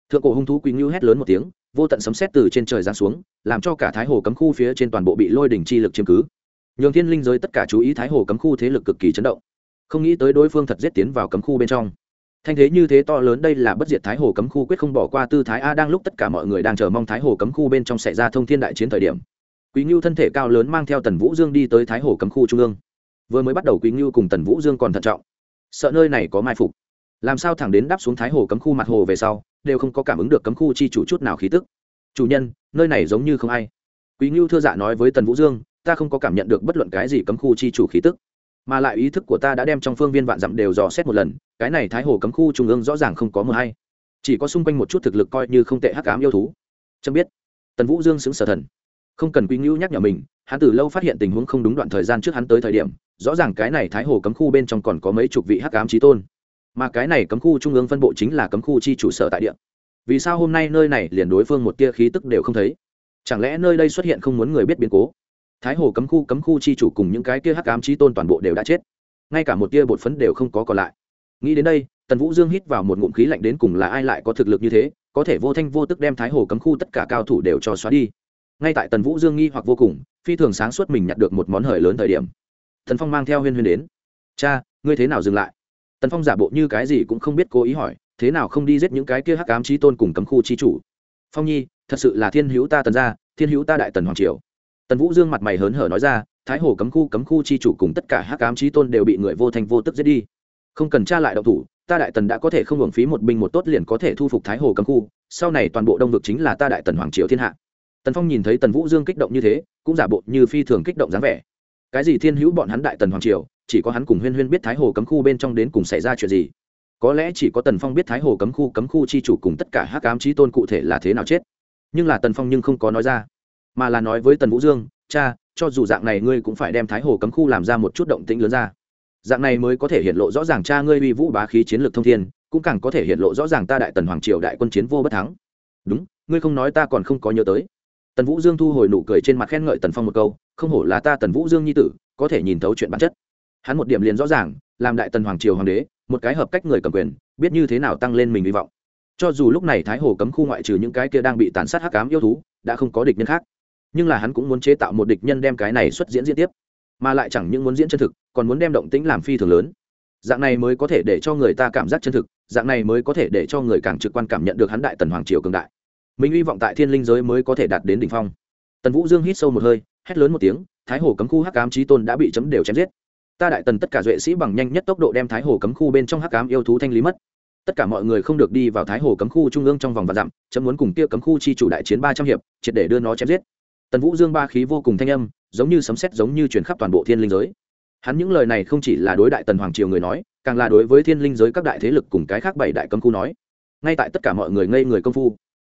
Thượng cổ hung thú quý ngưu hét lớn một tiếng, vô tận sấm xét từ trên trời giáng xuống, làm cho cả thái hồ cấm khu phía trên toàn bộ bị lôi đỉnh chi lực chiếm cứ. Nhường thiên linh giới tất cả chú ý thái hồ cấm khu thế lực cực kỳ chấn động. Không nghĩ tới đối phương thật giết tiến vào cấm khu bên trong. Thanh thế như thế to lớn đây là bất diệt thái hồ cấm khu quyết không bỏ qua tư thái a đang lúc tất cả mọi người đang chờ mong thái hồ cấm khu bên trong xảy ra thông thiên đại chiến thời điểm. Quý ngưu thân thể cao lớn mang theo tần vũ dương đi tới thái hồ cấm khu trung ương. Vừa mới bắt đầu quý ngưu cùng tần vũ dương còn thận trọng. Sợ nơi này có mai phục làm sao thẳng đến đáp xuống thái hồ cấm khu mặt hồ về sau, đều không có cảm ứng được cấm khu chi chủ chút nào khí tức. Chủ nhân, nơi này giống như không ai. Quý ngưu thưa dạ nói với tần vũ dương, ta không có cảm nhận được bất luận cái gì cấm khu chi chủ khí tức. Mà lại ý thức của ta đã đem trong phương viên vạn dặm đều dò xét một lần, cái này thái hồ cấm khu trung ương rõ ràng không có mờ hay. Chỉ có xung quanh một chút thực lực coi như không tệ hắc ám yêu thú. Chấm biết. Tần vũ dương xứng sở thần. Không cần quý ngưu nhắc nhở mình, hắn từ lâu phát hiện tình huống không đúng đoạn thời gian trước hắn tới thời điểm, rõ ràng cái này thái hồ cấm khu bên trong còn có mấy chục vị hắc ám trí tôn mà cái này cấm khu trung ương phân bộ chính là cấm khu chi chủ sở tại địa. Vì sao hôm nay nơi này liền đối phương một tia khí tức đều không thấy? Chẳng lẽ nơi đây xuất hiện không muốn người biết biến cố? Thái hồ cấm khu cấm khu chi chủ cùng những cái tia hắc ám trí tôn toàn bộ đều đã chết. Ngay cả một tia bột phấn đều không có còn lại. Nghĩ đến đây, tần vũ dương hít vào một ngụm khí lạnh đến cùng là ai lại có thực lực như thế, có thể vô thanh vô tức đem thái hồ cấm khu tất cả cao thủ đều cho xóa đi. Ngay tại tần vũ dương nghi hoặc vô cùng, phi thường sáng suốt mình nhặt được một món hời lớn thời điểm. Thần phong mang theo huyên huyên đến. Cha, ngươi thế nào dừng lại? Tần phong giả bộ như cái gì cũng không biết cố ý hỏi, thế nào không đi giết những cái kia hắc ám trí tôn cùng cấm khu trí chủ? Phong nhi, thật sự là thiên hữu ta tần gia, thiên hữu ta đại tần hoàng triều. Tần vũ dương mặt mày hớn hở nói ra, thái hồ cấm khu cấm khu chi chủ cùng tất cả hắc ám trí tôn đều bị người vô thành vô tức giết đi. Không cần tra lại độc thủ, ta đại tần đã có thể không hưởng phí một binh một tốt liền có thể thu phục thái hồ cấm khu, sau này toàn bộ đông vực chính là ta đại tần hoàng triều thiên hạ. Tần phong nhìn thấy tần vũ dương kích động như thế, cũng giả bộ như phi thường kích động dáng vẻ. Cái gì thiên hữu bọn hắn đại tần hoàng triều chỉ có hắn cùng huyên huyên biết thái hồ cấm khu bên trong đến cùng xảy ra chuyện gì. Có lẽ chỉ có tần phong biết thái hồ cấm khu cấm khu chi chủ cùng tất cả hắc cám trí tôn cụ thể là thế nào chết. Nhưng là tần phong nhưng không có nói ra. Mà là nói với tần vũ dương, cha, cho dù dạng này ngươi cũng phải đem thái hồ cấm khu làm ra một chút động tĩnh lớn ra. Dạng này mới có thể hiện lộ rõ ràng cha ngươi uy vũ bá khí chiến lược thông thiên, cũng càng có thể hiện lộ rõ ràng ta đại tần hoàng triều đại quân chiến vô bất thắng. Đúng, ngươi không nói ta còn không có nhớ tới. Tần vũ dương thu hồi nụ cười trên mặt khen ngợi tần phong một câu, không hổ là ta tần vũ dương nhi tử, có thể nhìn thấu chuyện bản chất hắn một điểm liền rõ ràng, làm đại tần hoàng triều hoàng đế, một cái hợp cách người cầm quyền, biết như thế nào tăng lên mình hy vọng. Cho dù lúc này thái hồ cấm khu ngoại trừ những cái kia đang bị tàn sát hắc cám yêu thú, đã không có địch nhân khác. Nhưng là hắn cũng muốn chế tạo một địch nhân đem cái này xuất diễn diễn tiếp, mà lại chẳng những muốn diễn chân thực, còn muốn đem động tĩnh làm phi thường lớn. Dạng này mới có thể để cho người ta cảm giác chân thực, dạng này mới có thể để cho người càng trực quan cảm nhận được hắn đại tần hoàng triều cường đại. Mình hy vọng tại thiên linh giới mới có thể đạt đến đỉnh phong. Tần vũ dương hít sâu một hơi, hét lớn một tiếng, thái hồ cấm khu hắc ám trí tôn đã bị chấm đều chém giết ta đại tần tất cả duệ sĩ bằng nhanh nhất tốc độ đem thái hồ cấm khu bên trong hắc ám yêu thú thanh lý mất. Tất cả mọi người không được đi vào thái hồ cấm khu trung ương trong vòng và dặm, chấm muốn cùng kia cấm khu chi chủ đại chiến ba trăm hiệp, triệt để đưa nó chém giết. Tần vũ dương ba khí vô cùng thanh âm, giống như sấm sét giống như truyền khắp toàn bộ thiên linh giới. Hắn những lời này không chỉ là đối đại tần hoàng triều người nói, càng là đối với thiên linh giới các đại thế lực cùng cái khác bảy đại cấm khu nói. Ngay tại tất cả mọi người ngây người công phu,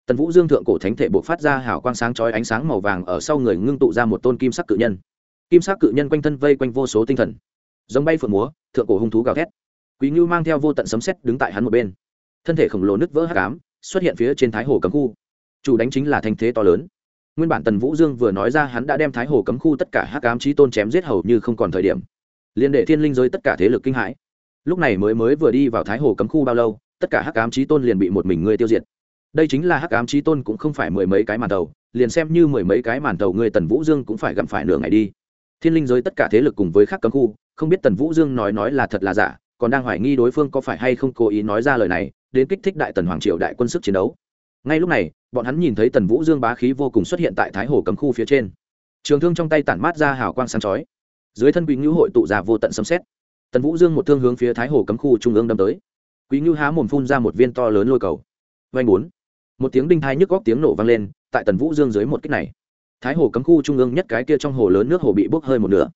tần vũ dương thượng cổ thánh thể buộc phát ra hào quang sáng chói ánh sáng màu vàng ở sau người ngưng tụ ra một tôn kim sắc cự nhân kim sắc cự nhân quanh thân vây quanh vô số tinh thần. Giống bay phượng múa, thượng cổ hung thú gào thét. Quý ngưu mang theo vô tận sấm sét đứng tại hắn một bên. Thân thể khổng lồ nứt vỡ hắc ám, xuất hiện phía trên thái hồ cấm khu. Chủ đánh chính là thanh thế to lớn. Nguyên bản tần vũ dương vừa nói ra hắn đã đem thái hồ cấm khu tất cả hắc ám trí tôn chém giết hầu như không còn thời điểm. Liên đệ thiên linh giới tất cả thế lực kinh hãi. Lúc này mới mới vừa đi vào thái hồ cấm khu bao lâu, tất cả hắc ám trí tôn liền bị một mình ngươi tiêu diệt. Đây chính là hắc ám trí tôn cũng không phải mười mấy cái màn tàu, liền xem như mười mấy cái màn tàu ngươi tần vũ dương cũng phải gặm phải nửa ngày đi thiên linh giới tất cả thế lực cùng với khắc cấm khu, không biết tần vũ dương nói nói là thật là giả, còn đang hoài nghi đối phương có phải hay không cố ý nói ra lời này, đến kích thích đại tần hoàng triều đại quân sức chiến đấu. Ngay lúc này, bọn hắn nhìn thấy tần vũ dương bá khí vô cùng xuất hiện tại thái hồ cấm khu phía trên. Trường thương trong tay tản mát ra hào quang sáng chói. Dưới thân quý ngữ hội tụ ra vô tận sấm xét tần vũ dương một thương hướng phía thái hồ cấm khu trung ương đâm tới. Quý ngữ há mồm phun ra một viên to lớn lôi cầu. Vanh bốn. Một tiếng đinh thai nhức góc tiếng nổ vang lên, tại tần vũ dương dưới một kích này thái hồ cấm khu trung ương nhất cái kia trong hồ lớn nước hồ bị bốc hơi một nửa.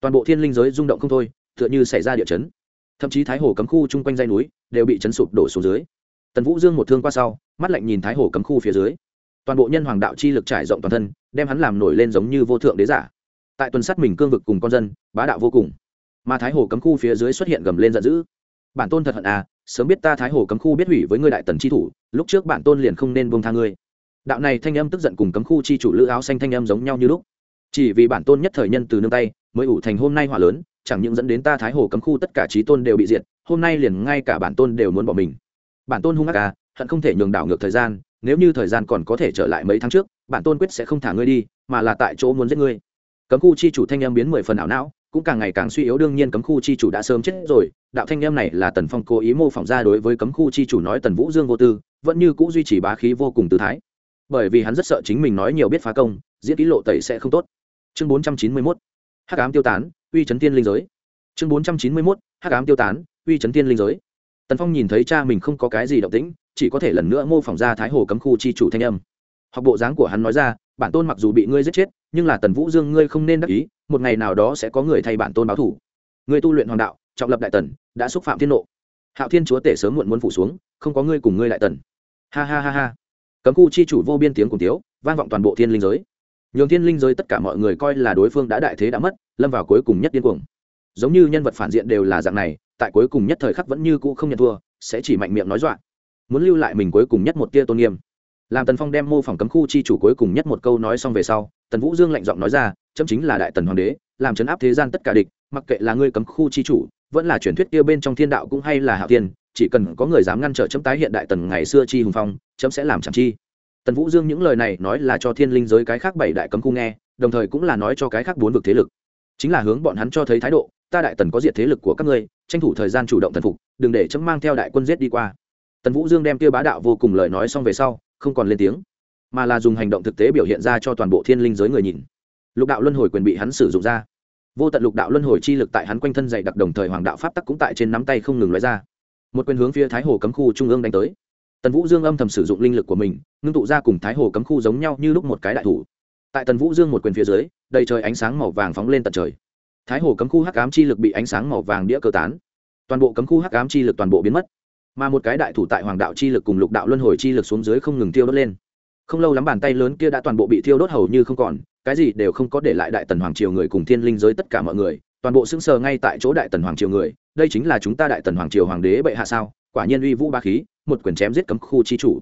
Toàn bộ thiên linh giới rung động không thôi, tựa như xảy ra địa chấn. Thậm chí thái hồ cấm khu chung quanh dây núi đều bị chấn sụp đổ xuống dưới. Tần vũ dương một thương qua sau, mắt lạnh nhìn thái hồ cấm khu phía dưới. Toàn bộ nhân hoàng đạo chi lực trải rộng toàn thân, đem hắn làm nổi lên giống như vô thượng đế giả. Tại tuần sát mình cương vực cùng con dân, bá đạo vô cùng. Mà thái hồ cấm khu phía dưới xuất hiện gầm lên giận dữ. Bản tôn thật hận à sớm biết ta thái hồ cấm khu biết hủy với ngươi đại tần chi thủ, lúc trước bản tôn liền không nên buông tha ngươi đạo này thanh âm tức giận cùng cấm khu chi chủ lữ áo xanh thanh âm giống nhau như lúc. Chỉ vì bản tôn nhất thời nhân từ nương tay, mới ủ thành hôm nay hỏa lớn, chẳng những dẫn đến ta thái hồ cấm khu tất cả trí tôn đều bị diệt, hôm nay liền ngay cả bản tôn đều muốn bỏ mình. Bản tôn hung ác à hận không thể nhường đảo ngược thời gian, nếu như thời gian còn có thể trở lại mấy tháng trước, bản tôn quyết sẽ không thả ngươi đi, mà là tại chỗ muốn giết ngươi. Cấm khu chi chủ thanh em biến mười phần ảo não, cũng càng ngày càng suy yếu, đương nhiên cấm khu chi chủ đã sớm chết rồi, đạo thanh em này là tần phong cố ý mô phỏng ra đối với cấm khu chi chủ nói tần vũ dương vô tư, vẫn như c ũ duy trì bá khí vô cùng tự thái bởi vì hắn rất sợ chính mình nói nhiều biết phá công, diễn ký lộ tẩy sẽ không tốt. Chương bốn trăm chín mươi mốt, hắc ám tiêu tán, uy chấn tiên linh giới. Chương bốn trăm chín mươi mốt, hắc ám tiêu tán, uy chấn tiên linh giới. Tần phong nhìn thấy cha mình không có cái gì động tĩnh, chỉ có thể lần nữa mô phỏng ra thái hồ cấm khu chi chủ thanh âm. Học bộ dáng của hắn nói ra, bản tôn mặc dù bị ngươi giết chết, nhưng là tần vũ dương ngươi không nên đắc ý, một ngày nào đó sẽ có người thay bản tôn báo thủ. Ngươi tu luyện hoàng đạo, trọng lập đại tần, đã xúc phạm thiên nộ. Hạo thiên chúa tể sớm muộn muốn phủ xuống, không có ngươi cùng ngươi đại tần. Ha ha ha ha cấm khu chi chủ vô biên tiếng cùng tiếu vang vọng toàn bộ thiên linh giới. Nhường thiên linh giới tất cả mọi người coi là đối phương đã đại thế đã mất, lâm vào cuối cùng nhất điên cuồng. Giống như nhân vật phản diện đều là dạng này, tại cuối cùng nhất thời khắc vẫn như cũ không nhận thua, sẽ chỉ mạnh miệng nói dọa. Muốn lưu lại mình cuối cùng nhất một tia tôn nghiêm. Làm tần phong đem mô phỏng cấm khu chi chủ cuối cùng nhất một câu nói xong về sau, tần vũ dương lạnh giọng nói ra, chấm chính là đại tần hoàng đế, làm chấn áp thế gian tất cả địch, mặc kệ là ngươi cấm khu chi chủ, vẫn là truyền thuyết kia bên trong thiên đạo cũng hay là hạ tiên chỉ cần có người dám ngăn trở chấm tái hiện đại tần ngày xưa chi hùng phong, chấm sẽ làm chẳng chi. Tần vũ dương những lời này nói là cho thiên linh giới cái khác bảy đại cấm khu nghe, đồng thời cũng là nói cho cái khác bốn vực thế lực. Chính là hướng bọn hắn cho thấy thái độ, ta đại tần có diệt thế lực của các ngươi, tranh thủ thời gian chủ động thần phục, đừng để chấm mang theo đại quân giết đi qua. Tần vũ dương đem kia bá đạo vô cùng lời nói xong về sau, không còn lên tiếng, mà là dùng hành động thực tế biểu hiện ra cho toàn bộ thiên linh giới người nhìn. Lục đạo luân hồi quyền bị hắn sử dụng ra. Vô tận lục đạo luân hồi chi lực tại hắn quanh thân dày đặc đồng thời hoàng đạo pháp tắc cũng tại trên nắm tay không ngừng nói ra một quyền hướng phía thái hồ cấm khu trung ương đánh tới. Tần vũ dương âm thầm sử dụng linh lực của mình, ngưng tụ ra cùng thái hồ cấm khu giống nhau như lúc một cái đại thủ. Tại tần vũ dương một quyền phía dưới, đầy trời ánh sáng màu vàng phóng lên tận trời. Thái hồ cấm khu hắc ám chi lực bị ánh sáng màu vàng đĩa cơ tán. Toàn bộ cấm khu hắc ám chi lực toàn bộ biến mất. Mà một cái đại thủ tại hoàng đạo chi lực cùng lục đạo luân hồi chi lực xuống dưới không ngừng tiêu đốt lên. Không lâu lắm bàn tay lớn kia đã toàn bộ bị thiêu đốt hầu như không còn, cái gì đều không có để lại đại tần hoàng triều người cùng thiên linh giới tất cả mọi người, toàn bộ sững sờ ngay tại chỗ đại tần hoàng triều người đây chính là chúng ta đại tần hoàng triều hoàng đế bệ hạ sao? Quả nhiên uy vũ ba khí, một quyền chém giết cấm khu chi chủ.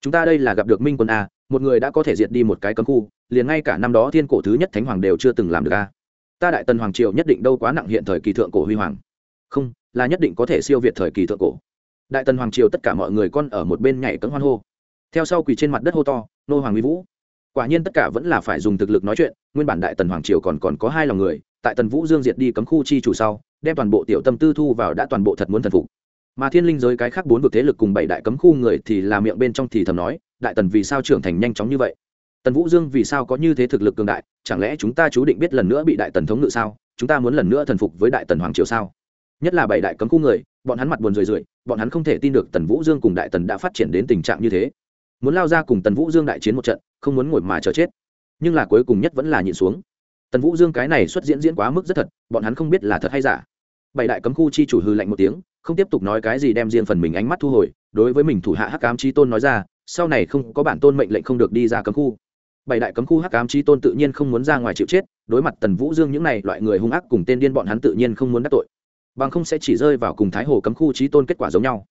Chúng ta đây là gặp được minh quân a, một người đã có thể diệt đi một cái cấm khu, liền ngay cả năm đó thiên cổ thứ nhất thánh hoàng đều chưa từng làm được a. Ta đại tần hoàng triều nhất định đâu quá nặng hiện thời kỳ thượng cổ huy hoàng. Không, là nhất định có thể siêu việt thời kỳ thượng cổ. Đại tần hoàng triều tất cả mọi người con ở một bên nhảy cấm hoan hô. Theo sau quỳ trên mặt đất hô to, nô hoàng uy vũ. Quả nhiên tất cả vẫn là phải dùng thực lực nói chuyện, nguyên bản đại tần hoàng triều còn còn có hai lòng người, tại tần vũ dương diệt đi cấm khu chi chủ sau đem toàn bộ tiểu tâm tư thu vào đã toàn bộ thật muốn thần phục. Mà thiên linh giới cái khác bốn vực thế lực cùng bảy đại cấm khu người thì là miệng bên trong thì thầm nói, đại tần vì sao trưởng thành nhanh chóng như vậy? Tần vũ dương vì sao có như thế thực lực cường đại? Chẳng lẽ chúng ta chú định biết lần nữa bị đại tần thống ngự sao? Chúng ta muốn lần nữa thần phục với đại tần hoàng triều sao? Nhất là bảy đại cấm khu người, bọn hắn mặt buồn rười rượi, bọn hắn không thể tin được tần vũ dương cùng đại tần đã phát triển đến tình trạng như thế. Muốn lao ra cùng tần vũ dương đại chiến một trận, không muốn ngồi mà chờ chết. Nhưng là cuối cùng nhất vẫn là nhịn xuống tần vũ dương cái này xuất diễn diễn quá mức rất thật, bọn hắn không biết là thật hay giả. Bảy đại cấm khu chi chủ hư lạnh một tiếng, không tiếp tục nói cái gì đem riêng phần mình ánh mắt thu hồi, đối với mình thủ hạ hắc cám chi tôn nói ra, sau này không có bản tôn mệnh lệnh không được đi ra cấm khu. Bảy đại cấm khu hắc cám chi tôn tự nhiên không muốn ra ngoài chịu chết, đối mặt tần vũ dương những này loại người hung ác cùng tên điên bọn hắn tự nhiên không muốn đắc tội. Bằng không sẽ chỉ rơi vào cùng thái hồ cấm khu trí tôn kết quả giống nhau.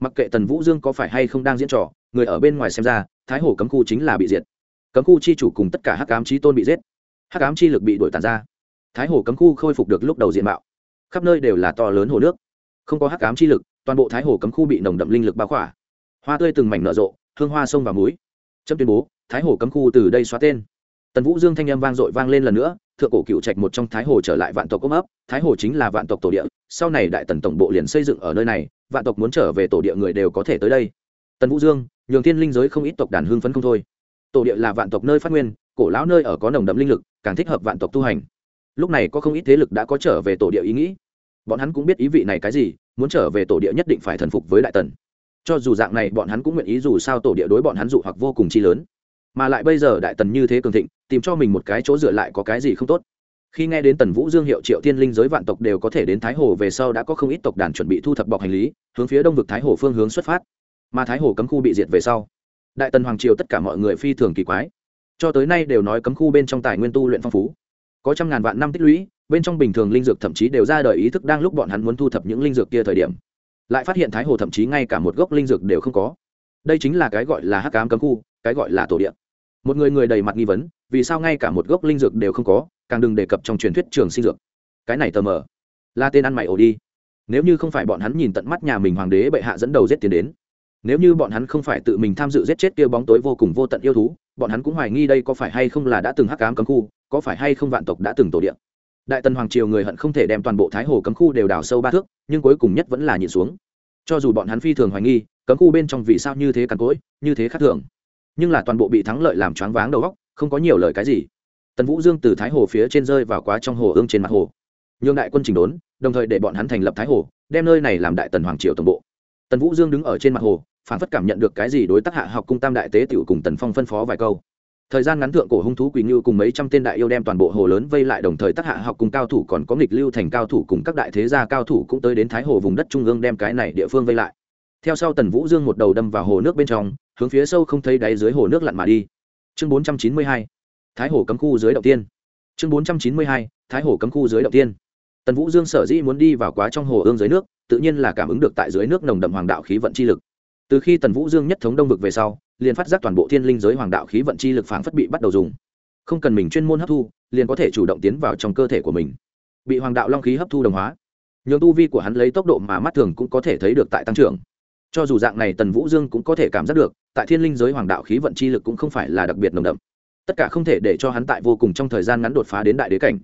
Mặc kệ tần vũ dương có phải hay không đang diễn trò, người ở bên ngoài xem ra, thái hồ cấm khu chính là bị diệt. Cấm khu chi chủ cùng tất cả hắc ám chi tôn bị giết hắc ám chi lực bị đổi tàn ra. Thái hồ cấm khu khôi phục được lúc đầu diện mạo. Khắp nơi đều là to lớn hồ nước. Không có hắc ám chi lực, toàn bộ thái hồ cấm khu bị nồng đậm linh lực bao khỏa. Hoa tươi từng mảnh nở rộ, hương hoa sông và múi chấm tuyên bố, thái hồ cấm khu từ đây xóa tên. Tần vũ dương thanh âm vang dội vang lên lần nữa, thượng cổ cựu trạch một trong thái hồ trở lại vạn tộc ôm ấp, thái hồ chính là vạn tộc tổ địa, sau này đại tần tổng bộ liền xây dựng ở nơi này, vạn tộc muốn trở về tổ địa người đều có thể tới đây. Tần vũ dương, nhường thiên linh giới không ít tộc đàn hương phấn không thôi. Tổ địa là vạn tộc nơi phát nguyên cổ lão nơi ở có nồng đậm linh lực, càng thích hợp vạn tộc tu hành. Lúc này có không ít thế lực đã có trở về tổ địa ý nghĩ. Bọn hắn cũng biết ý vị này cái gì, muốn trở về tổ địa nhất định phải thần phục với đại tần. Cho dù dạng này, bọn hắn cũng nguyện ý dù sao tổ địa đối bọn hắn dụ hoặc vô cùng chi lớn. Mà lại bây giờ đại tần như thế cường thịnh, tìm cho mình một cái chỗ dựa lại có cái gì không tốt. Khi nghe đến tần vũ dương hiệu triệu thiên linh giới vạn tộc đều có thể đến thái hồ về sau đã có không ít tộc đàn chuẩn bị thu thập bọc hành lý, hướng phía đông vực thái hồ phương hướng xuất phát. Mà thái hồ cấm khu bị diệt về sau, đại tần hoàng triều tất cả mọi người phi thường kỳ quái cho tới nay đều nói cấm khu bên trong tài nguyên tu luyện phong phú. Có trăm ngàn vạn năm tích lũy, bên trong bình thường linh dược thậm chí đều ra đời ý thức đang lúc bọn hắn muốn thu thập những linh dược kia thời điểm. Lại phát hiện thái hồ thậm chí ngay cả một gốc linh dược đều không có. Đây chính là cái gọi là hắc cám cấm khu, cái gọi là tổ điện một người người đầy mặt nghi vấn, vì sao ngay cả một gốc linh dược đều không có, càng đừng đề cập trong truyền thuyết trường sinh dược. Cái này tờ mờ. Là tên ăn mày ổ đi. Nếu như không phải bọn hắn nhìn tận mắt nhà mình hoàng đế bệ hạ dẫn đầu giết tiến đến nếu như bọn hắn không phải tự mình tham dự giết chết kia bóng tối vô cùng vô tận yêu thú, bọn hắn cũng hoài nghi đây có phải hay không là đã từng hắc cám cấm khu, có phải hay không vạn tộc đã từng tổ điện đại tần hoàng triều người hận không thể đem toàn bộ thái hồ cấm khu đều đào sâu ba thước, nhưng cuối cùng nhất vẫn là nhịn xuống. Cho dù bọn hắn phi thường hoài nghi, cấm khu bên trong vì sao như thế cằn cỗi, như thế khác thường. Nhưng là toàn bộ bị thắng lợi làm choáng váng đầu góc không có nhiều lời cái gì. Tần vũ dương từ thái hồ phía trên rơi vào quá trong hồ ương trên mặt hồ. Nhường đại quân trình đốn, đồng thời để bọn hắn thành lập thái hồ, đem nơi này làm đại tần hoàng triều tổng bộ. Tần vũ dương đứng ở trên mặt hồ phản phất cảm nhận được cái gì đối tác hạ học cung tam đại tế tiểu cùng tần phong phân phó vài câu. Thời gian ngắn thượng cổ hung thú quỳ ngưu cùng mấy trăm tên đại yêu đem toàn bộ hồ lớn vây lại đồng thời tác hạ học cùng cao thủ còn có nghịch lưu thành cao thủ cùng các đại thế gia cao thủ cũng tới đến thái hồ vùng đất trung ương đem cái này địa phương vây lại. Theo sau tần vũ dương một đầu đâm vào hồ nước bên trong, hướng phía sâu không thấy đáy dưới hồ nước lặn mà đi. Chương bốn trăm chín mươi hai, thái hồ cấm khu dưới đầu tiên. Chương bốn trăm chín mươi hai, thái hồ cấm khu dưới đầu tiên. Tần vũ dương sở dĩ muốn đi vào quá trong hồ ương dưới nước, tự nhiên là cảm ứng được tại dưới nước nồng đậm hoàng đạo khí vận chi lực từ khi tần vũ dương nhất thống đông vực về sau, liền phát giác toàn bộ thiên linh giới hoàng đạo khí vận chi lực phảng phất bị bắt đầu dùng. Không cần mình chuyên môn hấp thu, liền có thể chủ động tiến vào trong cơ thể của mình. Bị hoàng đạo long khí hấp thu đồng hóa. Nhường tu vi của hắn lấy tốc độ mà mắt thường cũng có thể thấy được tại tăng trưởng. Cho dù dạng này tần vũ dương cũng có thể cảm giác được, tại thiên linh giới hoàng đạo khí vận chi lực cũng không phải là đặc biệt nồng đậm. Tất cả không thể để cho hắn tại vô cùng trong thời gian ngắn đột phá đến đại đế cảnh.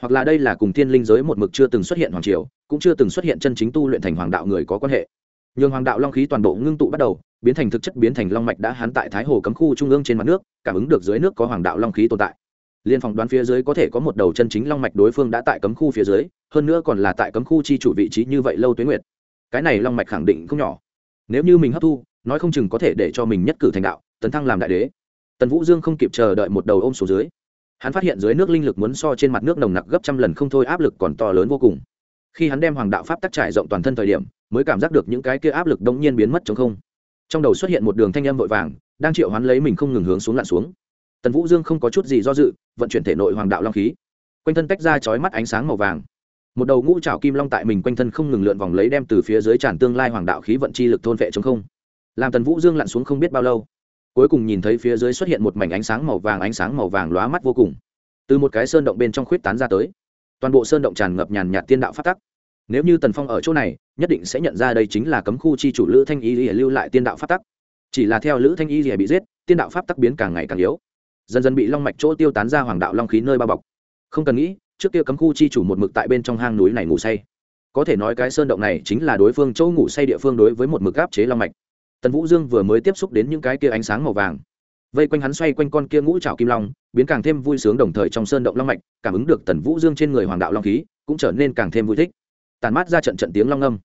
Hoặc là đây là cùng thiên linh giới một mực chưa từng xuất hiện hoàng triều, cũng chưa từng xuất hiện chân chính tu luyện thành hoàng đạo người có quan hệ nhường hoàng đạo long khí toàn bộ ngưng tụ bắt đầu, biến thành thực chất biến thành long mạch đã hắn tại thái hồ cấm khu trung ương trên mặt nước, cảm ứng được dưới nước có hoàng đạo long khí tồn tại. Liên phòng đoán phía dưới có thể có một đầu chân chính long mạch đối phương đã tại cấm khu phía dưới, hơn nữa còn là tại cấm khu chi chủ vị trí như vậy lâu tuyến nguyệt. Cái này long mạch khẳng định không nhỏ. Nếu như mình hấp thu, nói không chừng có thể để cho mình nhất cử thành đạo, tấn thăng làm đại đế. Tần vũ dương không kịp chờ đợi một đầu ôm xuống dưới. Hắn phát hiện dưới nước linh lực muốn so trên mặt nước nồng nặc gấp trăm lần không thôi, áp lực còn to lớn vô cùng. Khi hắn đem hoàng đạo pháp tắc trải rộng toàn thân thời điểm mới cảm giác được những cái kia áp lực đống nhiên biến mất trong không. Trong đầu xuất hiện một đường thanh âm vội vàng, đang triệu hoán lấy mình không ngừng hướng xuống lặn xuống. Tần vũ dương không có chút gì do dự, vận chuyển thể nội hoàng đạo long khí. Quanh thân tách ra chói mắt ánh sáng màu vàng. Một đầu ngũ trảo kim long tại mình quanh thân không ngừng lượn vòng lấy đem từ phía dưới tràn tương lai hoàng đạo khí vận chi lực thôn vệ chống không. Làm tần vũ dương lặn xuống không biết bao lâu, cuối cùng nhìn thấy phía dưới xuất hiện một mảnh ánh sáng màu vàng, ánh sáng màu vàng lóa mắt vô cùng. Từ một cái sơn động bên trong khuyết tán ra tới, toàn bộ sơn động tràn ngập nhàn nhạt tiên đạo phát tắc. Nếu như tần phong ở chỗ này nhất định sẽ nhận ra đây chính là cấm khu chi chủ lữ thanh y lìa lưu lại tiên đạo pháp tắc. Chỉ là theo lữ thanh y lìa bị giết, tiên đạo pháp tắc biến càng ngày càng yếu. Dần dần bị long mạch chỗ tiêu tán ra hoàng đạo long khí nơi bao bọc. Không cần nghĩ, trước kia cấm khu chi chủ một mực tại bên trong hang núi này ngủ say. Có thể nói cái sơn động này chính là đối phương chỗ ngủ say địa phương đối với một mực áp chế long mạch. Tần vũ dương vừa mới tiếp xúc đến những cái kia ánh sáng màu vàng. Vây quanh hắn xoay quanh con kia ngũ trào kim long, biến càng thêm vui sướng đồng thời trong sơn động long mạch, cảm ứng được tần vũ dương trên người hoàng đạo long khí, cũng trở nên càng thêm vui thích. Tàn mát ra trận trận tiếng long âm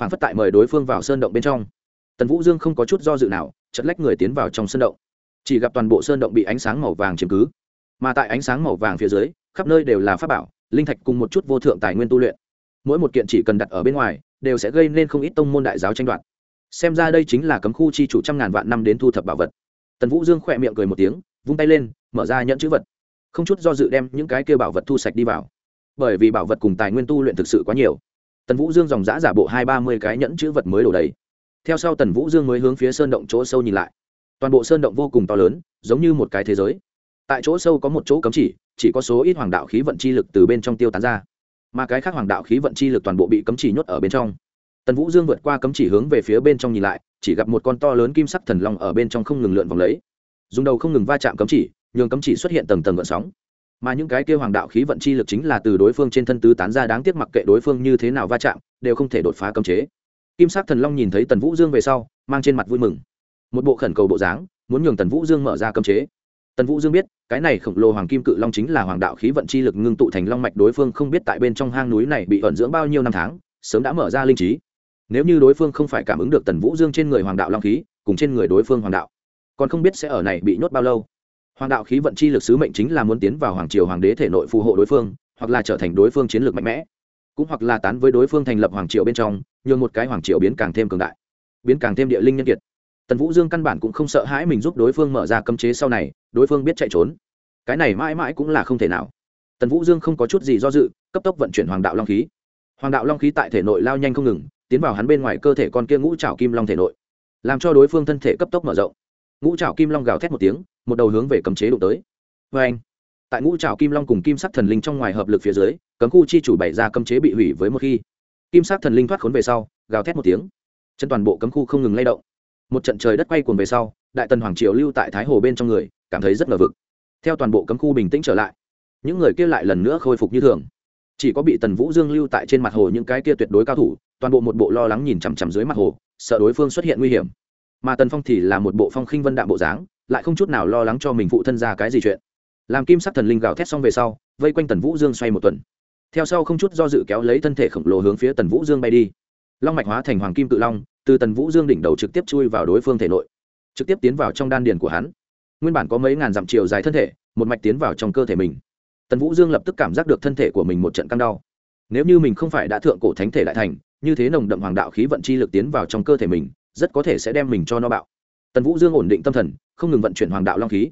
phản phất tại mời đối phương vào sơn động bên trong. Tần vũ dương không có chút do dự nào chật lách người tiến vào trong sơn động. Chỉ gặp toàn bộ sơn động bị ánh sáng màu vàng chiếm cứ. Mà tại ánh sáng màu vàng phía dưới, khắp nơi đều là pháp bảo, linh thạch cùng một chút vô thượng tài nguyên tu luyện. Mỗi một kiện chỉ cần đặt ở bên ngoài, đều sẽ gây nên không ít tông môn đại giáo tranh đoạt. Xem ra đây chính là cấm khu chi chủ trăm ngàn vạn năm đến thu thập bảo vật. Tần vũ dương khỏe miệng cười một tiếng, vung tay lên, mở ra nhận chữ vật. Không chút do dự đem những cái kêu bảo vật thu sạch đi vào. Bởi vì bảo vật cùng tài nguyên tu luyện thực sự quá nhiều tần vũ dương dòng giã giả bộ hai ba mươi cái nhẫn chữ vật mới đổ đầy. Theo sau tần vũ dương mới hướng phía sơn động chỗ sâu nhìn lại. Toàn bộ sơn động vô cùng to lớn, giống như một cái thế giới. Tại chỗ sâu có một chỗ cấm chỉ chỉ có số ít hoàng đạo khí vận chi lực từ bên trong tiêu tán ra. Mà cái khác hoàng đạo khí vận chi lực toàn bộ bị cấm chỉ nhốt ở bên trong. Tần vũ dương vượt qua cấm chỉ hướng về phía bên trong nhìn lại, chỉ gặp một con to lớn kim sắc thần long ở bên trong không ngừng lượn vòng lấy. Dùng đầu không ngừng va chạm cấm chỉ, nhường cấm chỉ xuất hiện tầng tầng gợn sóng mà những cái kia hoàng đạo khí vận chi lực chính là từ đối phương trên thân tứ tán ra đáng tiếc mặc kệ đối phương như thế nào va chạm, đều không thể đột phá cấm chế. Kim sắc thần long nhìn thấy tần vũ dương về sau, mang trên mặt vui mừng. Một bộ khẩn cầu bộ dáng, muốn nhường tần vũ dương mở ra cấm chế. Tần vũ dương biết, cái này khổng lồ hoàng kim cự long chính là hoàng đạo khí vận chi lực ngưng tụ thành long mạch đối phương không biết tại bên trong hang núi này bị ẩn dưỡng bao nhiêu năm tháng, sớm đã mở ra linh trí. Nếu như đối phương không phải cảm ứng được tần vũ dương trên người hoàng đạo long khí, cùng trên người đối phương hoàng đạo, còn không biết sẽ ở này bị nhốt bao lâu hoàng đạo khí vận chi lực sứ mệnh chính là muốn tiến vào hoàng triều hoàng đế thể nội phù hộ đối phương, hoặc là trở thành đối phương chiến lược mạnh mẽ. Cũng hoặc là tán với đối phương thành lập hoàng triều bên trong, nhường một cái hoàng triều biến càng thêm cường đại, biến càng thêm địa linh nhân kiệt. Tần vũ dương căn bản cũng không sợ hãi mình giúp đối phương mở ra cấm chế sau này, đối phương biết chạy trốn. Cái này mãi mãi cũng là không thể nào. Tần vũ dương không có chút gì do dự, cấp tốc vận chuyển hoàng đạo long khí. Hoàng đạo long khí tại thể nội lao nhanh không ngừng, tiến vào hắn bên ngoài cơ thể con kia ngũ trào kim long thể nội, làm cho đối phương thân thể cấp tốc mở rộng. Ngũ trào kim long gào thét một tiếng một đầu hướng về cấm chế đụng tới. Vê anh, tại ngũ trào kim long cùng kim sắc thần linh trong ngoài hợp lực phía dưới, cấm khu chi chủ bày ra cấm chế bị hủy với một khi. Kim sắc thần linh thoát khốn về sau, gào thét một tiếng. Chân toàn bộ cấm khu không ngừng lay động. Một trận trời đất quay cuồng về sau, đại tần hoàng triều lưu tại thái hồ bên trong người, cảm thấy rất ngờ vực. Theo toàn bộ cấm khu bình tĩnh trở lại, những người kia lại lần nữa khôi phục như thường. Chỉ có bị tần vũ dương lưu tại trên mặt hồ những cái kia tuyệt đối cao thủ, toàn bộ một bộ lo lắng nhìn chằm chằm dưới mặt hồ, sợ đối phương xuất hiện nguy hiểm. Mà tần phong thì là một bộ phong khinh vân đạm bộ dáng lại không chút nào lo lắng cho mình phụ thân ra cái gì chuyện. Làm kim sắc thần linh gào thét xong về sau, vây quanh tần vũ dương xoay một tuần. Theo sau không chút do dự kéo lấy thân thể khổng lồ hướng phía tần vũ dương bay đi. Long mạch hóa thành hoàng kim cự long, từ tần vũ dương đỉnh đầu trực tiếp chui vào đối phương thể nội, trực tiếp tiến vào trong đan điền của hắn. Nguyên bản có mấy ngàn dặm chiều dài thân thể, một mạch tiến vào trong cơ thể mình. Tần vũ dương lập tức cảm giác được thân thể của mình một trận căng đau. Nếu như mình không phải đã thượng cổ thánh thể lại thành, như thế nồng đậm hoàng đạo khí vận chi lực tiến vào trong cơ thể mình, rất có thể sẽ đem mình cho no bạo tần vũ dương ổn định tâm thần, không ngừng vận chuyển hoàng đạo long khí.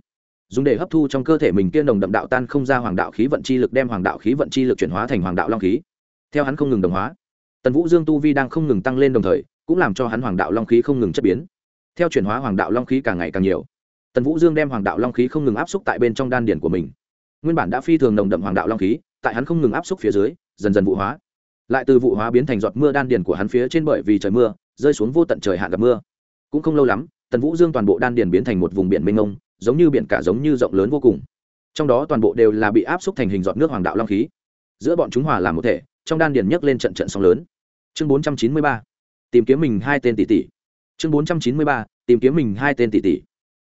Dùng để hấp thu trong cơ thể mình kiên nồng đậm đạo tan không ra hoàng đạo khí vận chi lực, đem hoàng đạo khí vận chi lực chuyển hóa thành hoàng đạo long khí. Theo hắn không ngừng đồng hóa, tần vũ dương tu vi đang không ngừng tăng lên đồng thời, cũng làm cho hắn hoàng đạo long khí không ngừng chất biến. Theo chuyển hóa hoàng đạo long khí càng ngày càng nhiều, tần vũ dương đem hoàng đạo long khí không ngừng áp xúc tại bên trong đan điển của mình. Nguyên bản đã phi thường nồng đậm hoàng đạo long khí, tại hắn không ngừng áp xúc phía dưới, dần dần vụ hóa. Lại từ vụ hóa biến thành giọt mưa đan điển của hắn phía trên bởi vì trời mưa, rơi xuống vô tận trời hạn gặp mưa. Cũng không lâu lắm tần vũ dương toàn bộ đan điển biến thành một vùng biển mênh mông, giống như biển cả giống như rộng lớn vô cùng. Trong đó toàn bộ đều là bị áp xúc thành hình giọt nước hoàng đạo long khí. Giữa bọn chúng hòa làm một thể, trong đan điển nhấc lên trận trận sóng lớn. Chương bốn trăm chín mươi ba, tìm kiếm mình hai tên tỷ tỷ. Chương bốn trăm chín mươi ba, tìm kiếm mình hai tên tỷ tỷ.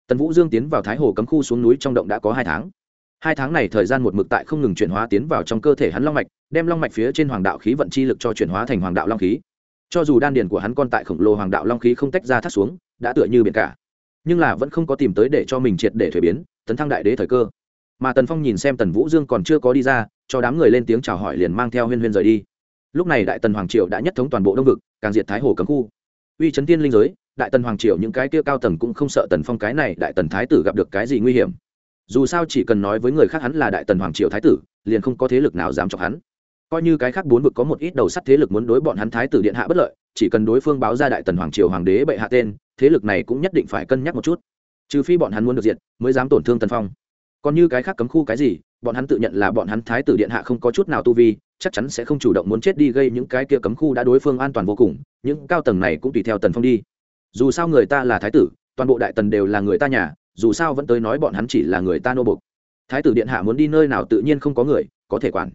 Tần vũ dương tiến vào thái hồ cấm khu xuống núi trong động đã có hai tháng. Hai tháng này thời gian một mực tại không ngừng chuyển hóa tiến vào trong cơ thể hắn long mạch, đem long mạch phía trên hoàng đạo khí vận chi lực cho chuyển hóa thành hoàng đạo long khí. Cho dù đan điền của hắn còn tại khổng lồ hoàng đạo long khí không tách ra thắt xuống đã tựa như biển cả. Nhưng là vẫn không có tìm tới để cho mình triệt để thuế biến, tấn thăng đại đế thời cơ. Mà tần phong nhìn xem tần vũ dương còn chưa có đi ra, cho đám người lên tiếng chào hỏi liền mang theo huyên huyên rời đi. Lúc này đại tần hoàng triều đã nhất thống toàn bộ đông vực, càng diệt thái hồ cấm khu. Uy chấn tiên linh giới, đại tần hoàng triều những cái kia cao tầng cũng không sợ tần phong cái này đại tần thái tử gặp được cái gì nguy hiểm. Dù sao chỉ cần nói với người khác hắn là đại tần hoàng triều thái tử, liền không có thế lực nào dám chọc hắn coi như cái khác bốn vực có một ít đầu sắt thế lực muốn đối bọn hắn thái tử điện hạ bất lợi, chỉ cần đối phương báo ra đại tần hoàng triều hoàng đế bệ hạ tên, thế lực này cũng nhất định phải cân nhắc một chút. Trừ phi bọn hắn muốn được diện mới dám tổn thương tần phong. Còn như cái khác cấm khu cái gì, bọn hắn tự nhận là bọn hắn thái tử điện hạ không có chút nào tu vi, chắc chắn sẽ không chủ động muốn chết đi gây những cái kia cấm khu đã đối phương an toàn vô cùng, những cao tầng này cũng tùy theo tần phong đi. Dù sao người ta là thái tử, toàn bộ đại tần đều là người ta nhà, dù sao vẫn tới nói bọn hắn chỉ là người ta nô bục thái tử điện hạ muốn đi nơi nào tự nhiên không có người có thể quản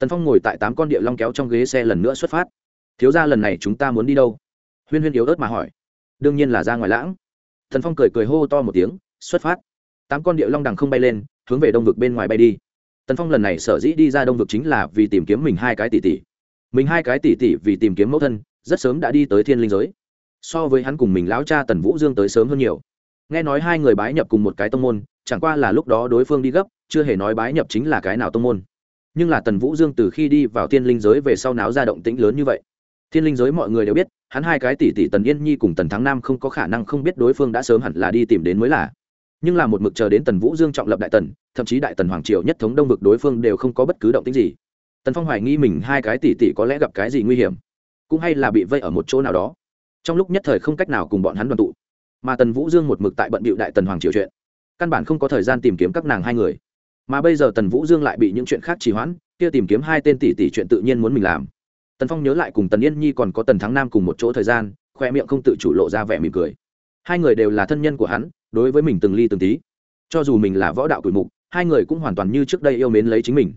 tần phong ngồi tại tám con địa long kéo trong ghế xe lần nữa xuất phát. Thiếu ra lần này chúng ta muốn đi đâu? Huyên huyên yếu ớt mà hỏi. Đương nhiên là ra ngoài lãng. Thần phong cười cười hô to một tiếng, xuất phát. Tám con địa long đằng không bay lên, hướng về đông vực bên ngoài bay đi. Tần phong lần này sở dĩ đi ra đông vực chính là vì tìm kiếm mình hai cái tỷ tỷ. Mình hai cái tỷ tỷ vì tìm kiếm mẫu thân, rất sớm đã đi tới thiên linh giới. So với hắn cùng mình lão cha tần vũ dương tới sớm hơn nhiều. Nghe nói hai người bái nhập cùng một cái tông môn, chẳng qua là lúc đó đối phương đi gấp, chưa hề nói bái nhập chính là cái nào tông môn nhưng là tần vũ dương từ khi đi vào thiên linh giới về sau náo ra động tĩnh lớn như vậy. Thiên linh giới mọi người đều biết, hắn hai cái tỷ tỷ tần yên nhi cùng tần thắng nam không có khả năng không biết đối phương đã sớm hẳn là đi tìm đến mới là. Nhưng là một mực chờ đến tần vũ dương trọng lập đại tần, thậm chí đại tần hoàng triều nhất thống đông vực đối phương đều không có bất cứ động tĩnh gì. Tần phong hoài nghi mình hai cái tỷ tỷ có lẽ gặp cái gì nguy hiểm, cũng hay là bị vây ở một chỗ nào đó. Trong lúc nhất thời không cách nào cùng bọn hắn đoàn tụ, mà tần vũ dương một mực tại bận bịu đại tần hoàng triều chuyện, căn bản không có thời gian tìm kiếm các nàng hai người mà bây giờ tần vũ dương lại bị những chuyện khác trì hoãn, kia tìm kiếm hai tên tỷ tỷ chuyện tự nhiên muốn mình làm. Tần phong nhớ lại cùng tần yên nhi còn có tần thắng nam cùng một chỗ thời gian khoe miệng không tự chủ lộ ra vẻ mỉm cười. Hai người đều là thân nhân của hắn, đối với mình từng ly từng tí. Cho dù mình là võ đạo tuổi mục, hai người cũng hoàn toàn như trước đây yêu mến lấy chính mình.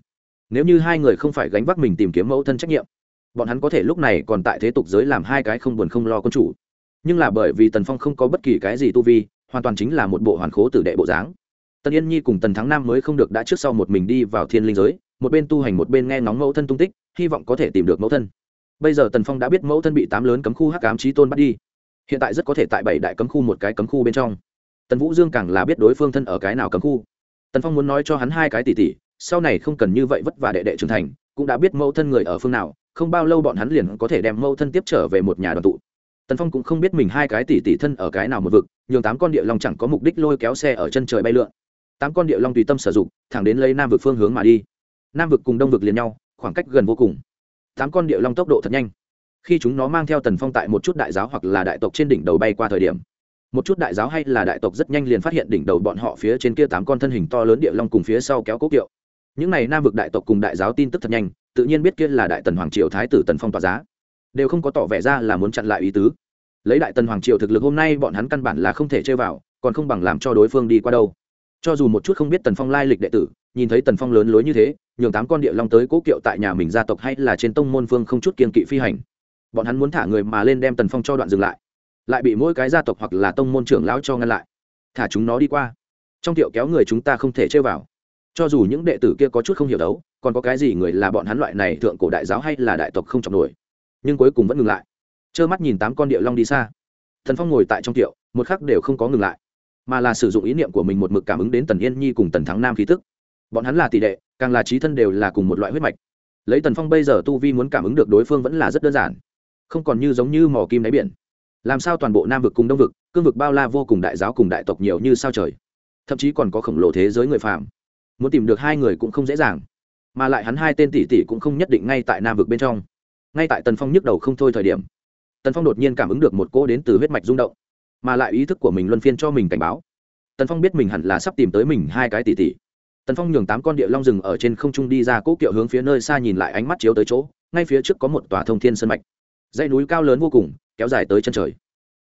Nếu như hai người không phải gánh vác mình tìm kiếm mẫu thân trách nhiệm, bọn hắn có thể lúc này còn tại thế tục giới làm hai cái không buồn không lo quân chủ. Nhưng là bởi vì tần phong không có bất kỳ cái gì tu vi, hoàn toàn chính là một bộ hoàn khố tử đệ bộ dáng tần yên nhi cùng tần thắng nam mới không được đã trước sau một mình đi vào thiên linh giới, một bên tu hành một bên nghe ngóng mẫu thân tung tích, hy vọng có thể tìm được mẫu thân. Bây giờ tần phong đã biết mẫu thân bị tám lớn cấm khu hắc ám trí tôn bắt đi. Hiện tại rất có thể tại bảy đại cấm khu một cái cấm khu bên trong. Tần vũ dương càng là biết đối phương thân ở cái nào cấm khu. Tần phong muốn nói cho hắn hai cái tỷ tỷ, sau này không cần như vậy vất vả đệ đệ trưởng thành, cũng đã biết mẫu thân người ở phương nào, không bao lâu bọn hắn liền có thể đem mẫu thân tiếp trở về một nhà đoàn tụ. Tần phong cũng không biết mình hai cái tỷ tỷ thân ở cái nào một vực, nhường tám con địa long chẳng có mục đích lôi kéo xe ở chân trời bay lượn tám con địa long tùy tâm sử dụng, thẳng đến lấy nam vực phương hướng mà đi. Nam vực cùng đông vực liền nhau, khoảng cách gần vô cùng. Tám con địa long tốc độ thật nhanh. Khi chúng nó mang theo tần phong tại một chút đại giáo hoặc là đại tộc trên đỉnh đầu bay qua thời điểm, một chút đại giáo hay là đại tộc rất nhanh liền phát hiện đỉnh đầu bọn họ phía trên kia tám con thân hình to lớn địa long cùng phía sau kéo cố kiệu. Những n à y nam vực đại tộc cùng đại giáo tin tức thật nhanh, tự nhiên biết kia là đại tần hoàng triều thái tử tần phong tỏa giá. Đều không có tỏ vẻ ra là muốn chặn lại ý tứ. Lấy đại tần hoàng triều thực lực hôm nay bọn hắn căn bản là không thể chơi vào, còn không bằng làm cho đối phương đi qua đâu cho dù một chút không biết tần phong lai lịch đệ tử, nhìn thấy tần phong lớn lối như thế, nhường tám con địa long tới cố kiệu tại nhà mình gia tộc hay là trên tông môn phương không chút kiên kỵ phi hành. Bọn hắn muốn thả người mà lên đem tần phong cho đoạn dừng lại. Lại bị mỗi cái gia tộc hoặc là tông môn trưởng lão cho ngăn lại. Thả chúng nó đi qua. Trong tiệu kéo người chúng ta không thể chơi vào. Cho dù những đệ tử kia có chút không hiểu đấu, còn có cái gì người là bọn hắn loại này thượng cổ đại giáo hay là đại tộc không chọc nổi. Nhưng cuối cùng vẫn ngừng lại. Trơ mắt nhìn tám con địa long đi xa. Thần phong ngồi tại trong tiệu một khắc đều không có ngừng lại mà là sử dụng ý niệm của mình một mực cảm ứng đến tần yên nhi cùng tần thắng nam khí tức. Bọn hắn là tỷ đệ, càng là trí thân đều là cùng một loại huyết mạch. Lấy tần phong bây giờ tu vi muốn cảm ứng được đối phương vẫn là rất đơn giản. Không còn như giống như mò kim đáy biển. Làm sao toàn bộ nam vực cùng đông vực, cương vực bao la vô cùng đại giáo cùng đại tộc nhiều như sao trời. Thậm chí còn có khổng lồ thế giới người phạm muốn tìm được hai người cũng không dễ dàng. Mà lại hắn hai tên tỷ tỷ cũng không nhất định ngay tại nam vực bên trong. Ngay tại tần phong nhức đầu không thôi thời điểm, tần phong đột nhiên cảm ứng được một cô đến từ huyết mạch rung động mà lại ý thức của mình luân phiên cho mình cảnh báo. Tần phong biết mình hẳn là sắp tìm tới mình hai cái tỷ tỷ. Tần phong nhường tám con địa long rừng ở trên không trung đi ra cỗ kiệu hướng phía nơi xa nhìn lại ánh mắt chiếu tới chỗ, ngay phía trước có một tòa thông thiên sân mạch. Dãy núi cao lớn vô cùng, kéo dài tới chân trời.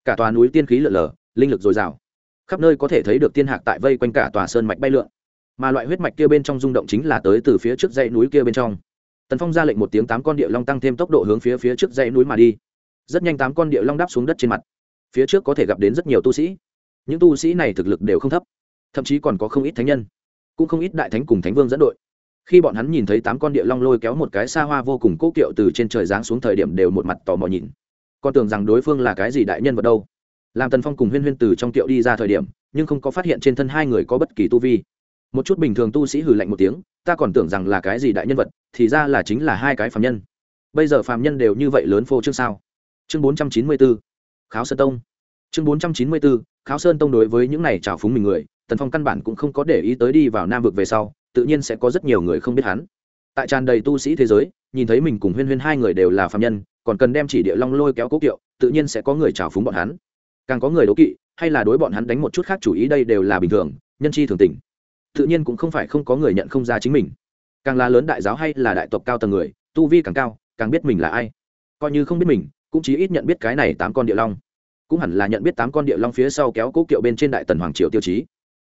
Cả tòa núi tiên khí lở lở, linh lực dồi dào. Khắp nơi có thể thấy được tiên hạc tại vây quanh cả tòa sơn mạch bay lượn. Mà loại huyết mạch kia bên trong rung động chính là tới từ phía trước dãy núi kia bên trong. Tần phong ra lệnh một tiếng tám con địa long tăng thêm tốc độ hướng phía phía trước dãy núi mà đi. Rất nhanh tám con địa long đáp xuống đất trên mặt phía trước có thể gặp đến rất nhiều tu sĩ. Những tu sĩ này thực lực đều không thấp, thậm chí còn có không ít thánh nhân, cũng không ít đại thánh cùng thánh vương dẫn đội. Khi bọn hắn nhìn thấy tám con địa long lôi kéo một cái xa hoa vô cùng cố kiệu từ trên trời giáng xuống thời điểm đều một mặt tò mò nhìn. Còn tưởng rằng đối phương là cái gì đại nhân vật đâu. Làm tần phong cùng huyên huyên từ trong tiệu đi ra thời điểm, nhưng không có phát hiện trên thân hai người có bất kỳ tu vi. Một chút bình thường tu sĩ hừ lạnh một tiếng, ta còn tưởng rằng là cái gì đại nhân vật, thì ra là chính là hai cái phạm nhân. Bây giờ phạm nhân đều như vậy lớn phô chương sao? Chương bốn trăm chín mươi bốn kháo sơn tông. Chương bốn trăm chín mươi b ố kháo sơn tông đối với những này trào phúng mình người, tần phong căn bản cũng không có để ý tới đi vào nam vực về sau, tự nhiên sẽ có rất nhiều người không biết hắn. Tại tràn đầy tu sĩ thế giới, nhìn thấy mình cùng huyên huyên hai người đều là phạm nhân, còn cần đem chỉ địa long lôi kéo cố kiệu, tự nhiên sẽ có người trào phúng bọn hắn. Càng có người đố kỵ, hay là đối bọn hắn đánh một chút khác chủ ý đây đều là bình thường, nhân chi thường tình. Tự nhiên cũng không phải không có người nhận không ra chính mình. Càng là lớn đại giáo hay là đại tộc cao tầng người, tu vi càng cao, càng biết mình là ai. Coi như không biết mình cũng chỉ ít nhận biết cái này tám con địa long. Cũng hẳn là nhận biết tám con địa long phía sau kéo cố kiệu bên trên đại tần hoàng triều tiêu chí.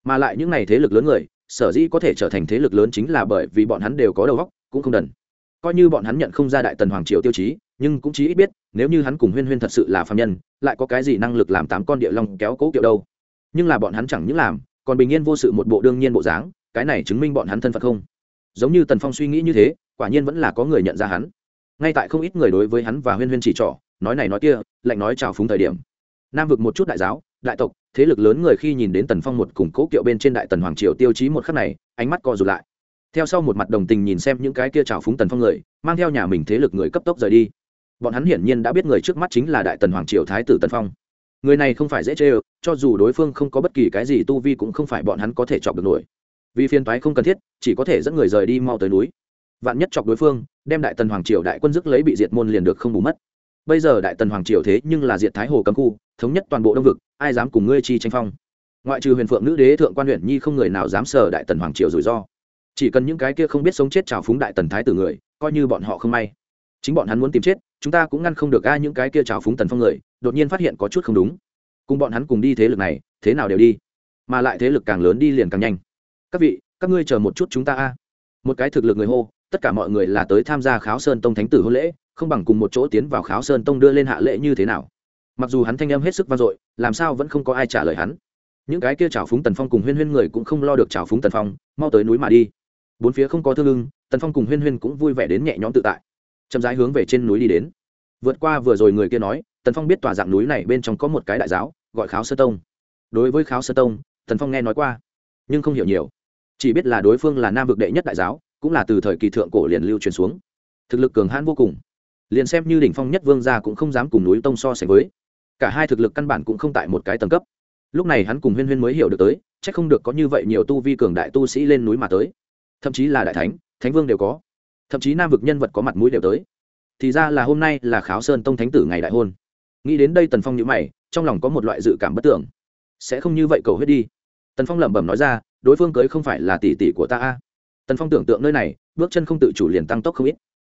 Mà lại những này thế lực lớn người, sở dĩ có thể trở thành thế lực lớn chính là bởi vì bọn hắn đều có đầu óc, cũng không đần. Coi như bọn hắn nhận không ra đại tần hoàng triều tiêu chí, nhưng cũng chỉ ít biết, nếu như hắn cùng huyên huyên thật sự là phạm nhân, lại có cái gì năng lực làm tám con địa long kéo cố kiệu đâu? Nhưng là bọn hắn chẳng những làm, còn bình yên vô sự một bộ đương nhiên bộ dáng, cái này chứng minh bọn hắn thân phận không? Giống như tần phong suy nghĩ như thế, quả nhiên vẫn là có người nhận ra hắn. Ngay tại không ít người đối với hắn và huyên huyên chỉ trỏ nói này nói kia, lạnh nói chào phúng thời điểm. Nam vực một chút đại giáo, đại tộc, thế lực lớn người khi nhìn đến tần phong một cùng cố kiệu bên trên đại tần hoàng triều tiêu chí một khắc này, ánh mắt co rụt lại. Theo sau một mặt đồng tình nhìn xem những cái kia trào phúng tần phong người, mang theo nhà mình thế lực người cấp tốc rời đi. Bọn hắn hiển nhiên đã biết người trước mắt chính là đại tần hoàng triều thái tử tần phong. Người này không phải dễ chê ơ, cho dù đối phương không có bất kỳ cái gì tu vi cũng không phải bọn hắn có thể chọc được nổi. Vì phiên toái không cần thiết, chỉ có thể dẫn người rời đi mau tới núi. Vạn nhất chọc đối phương, đem đại tần hoàng triều đại quân dứt lấy bị diệt môn liền được không bù mất bây giờ đại tần hoàng triều thế nhưng là diệt thái hồ cấm khu, thống nhất toàn bộ đông vực, ai dám cùng ngươi chi tranh phong? Ngoại trừ huyền phượng nữ đế thượng quan huyện nhi không người nào dám sở đại tần hoàng triều rủi ro. Chỉ cần những cái kia không biết sống chết trào phúng đại tần thái tử người, coi như bọn họ không may. Chính bọn hắn muốn tìm chết, chúng ta cũng ngăn không được ai những cái kia trào phúng tần phong người, đột nhiên phát hiện có chút không đúng. Cùng bọn hắn cùng đi thế lực này, thế nào đều đi. Mà lại thế lực càng lớn đi liền càng nhanh. Các vị, các ngươi chờ một chút chúng ta a. Một cái thực lực người hô tất cả mọi người là tới tham gia kháo sơn tông thánh tử hôn lễ, không bằng cùng một chỗ tiến vào kháo sơn tông đưa lên hạ lễ như thế nào. Mặc dù hắn thanh âm hết sức vang dội, làm sao vẫn không có ai trả lời hắn. Những cái kia trào phúng tần phong cùng huyên huyên người cũng không lo được trào phúng tần phong, mau tới núi mà đi. Bốn phía không có thương ưng, tần phong cùng huyên huyên cũng vui vẻ đến nhẹ nhõm tự tại. Chậm rãi hướng về trên núi đi đến. Vượt qua vừa rồi người kia nói, tần phong biết tòa dạng núi này bên trong có một cái đại giáo, gọi kháo sơ tông. Đối với kháo sơ tông, tần phong nghe nói qua, nhưng không hiểu nhiều. Chỉ biết là đối phương là nam vực đệ nhất đại giáo cũng là từ thời kỳ thượng cổ liền lưu truyền xuống. Thực lực cường hãn vô cùng. Liền xem như đỉnh phong nhất vương gia cũng không dám cùng núi tông so sánh với. Cả hai thực lực căn bản cũng không tại một cái tầng cấp. Lúc này hắn cùng huyên huyên mới hiểu được tới c h ắ c không được có như vậy nhiều tu vi cường đại tu sĩ lên núi mà tới. Thậm chí là đại thánh thánh vương đều có. Thậm chí nam vực nhân vật có mặt mũi đều tới. Thì ra là hôm nay là kháo sơn tông thánh tử ngày đại hôn. Nghĩ đến đây tần phong nhữ mày, trong lòng có một loại dự cảm bất tưởng. Sẽ không như vậy cầu hết đi. Tần phong lẩm bẩm nói ra, đối phương cưới không phải là tỷ tỷ của ta a tần phong tưởng tượng nơi này, bước chân không tự chủ liền tăng tốc không ít.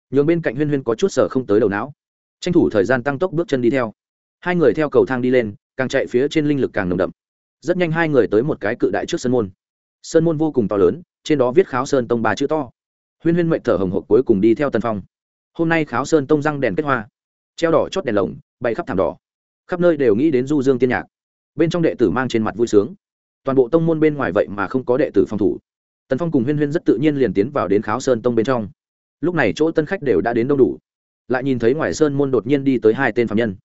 Nhường bên cạnh huyên huyên có chút sở không tới đầu não. Tranh thủ thời gian tăng tốc bước chân đi theo. Hai người theo cầu thang đi lên, càng chạy phía trên linh lực càng nồng đậm. Rất nhanh hai người tới một cái cự đại trước sân môn. Sơn môn vô cùng to lớn, trên đó viết kháo sơn tông ba chữ to. Huyên huyên mệnh thở hồng hộc cuối cùng đi theo tần phong. Hôm nay kháo sơn tông răng đèn kết hoa. Treo đỏ chót đèn lồng, bay khắp thảm đỏ. Khắp nơi đều nghĩ đến du dương tiên nhạc. Bên trong đệ tử mang trên mặt vui sướng. Toàn bộ tông môn bên ngoài vậy mà không có đệ tử phòng thủ tần phong cùng huyên huyên rất tự nhiên liền tiến vào đến kháo sơn tông bên trong lúc này chỗ tân khách đều đã đến đông đủ lại nhìn thấy ngoài sơn môn đột nhiên đi tới hai tên phạm nhân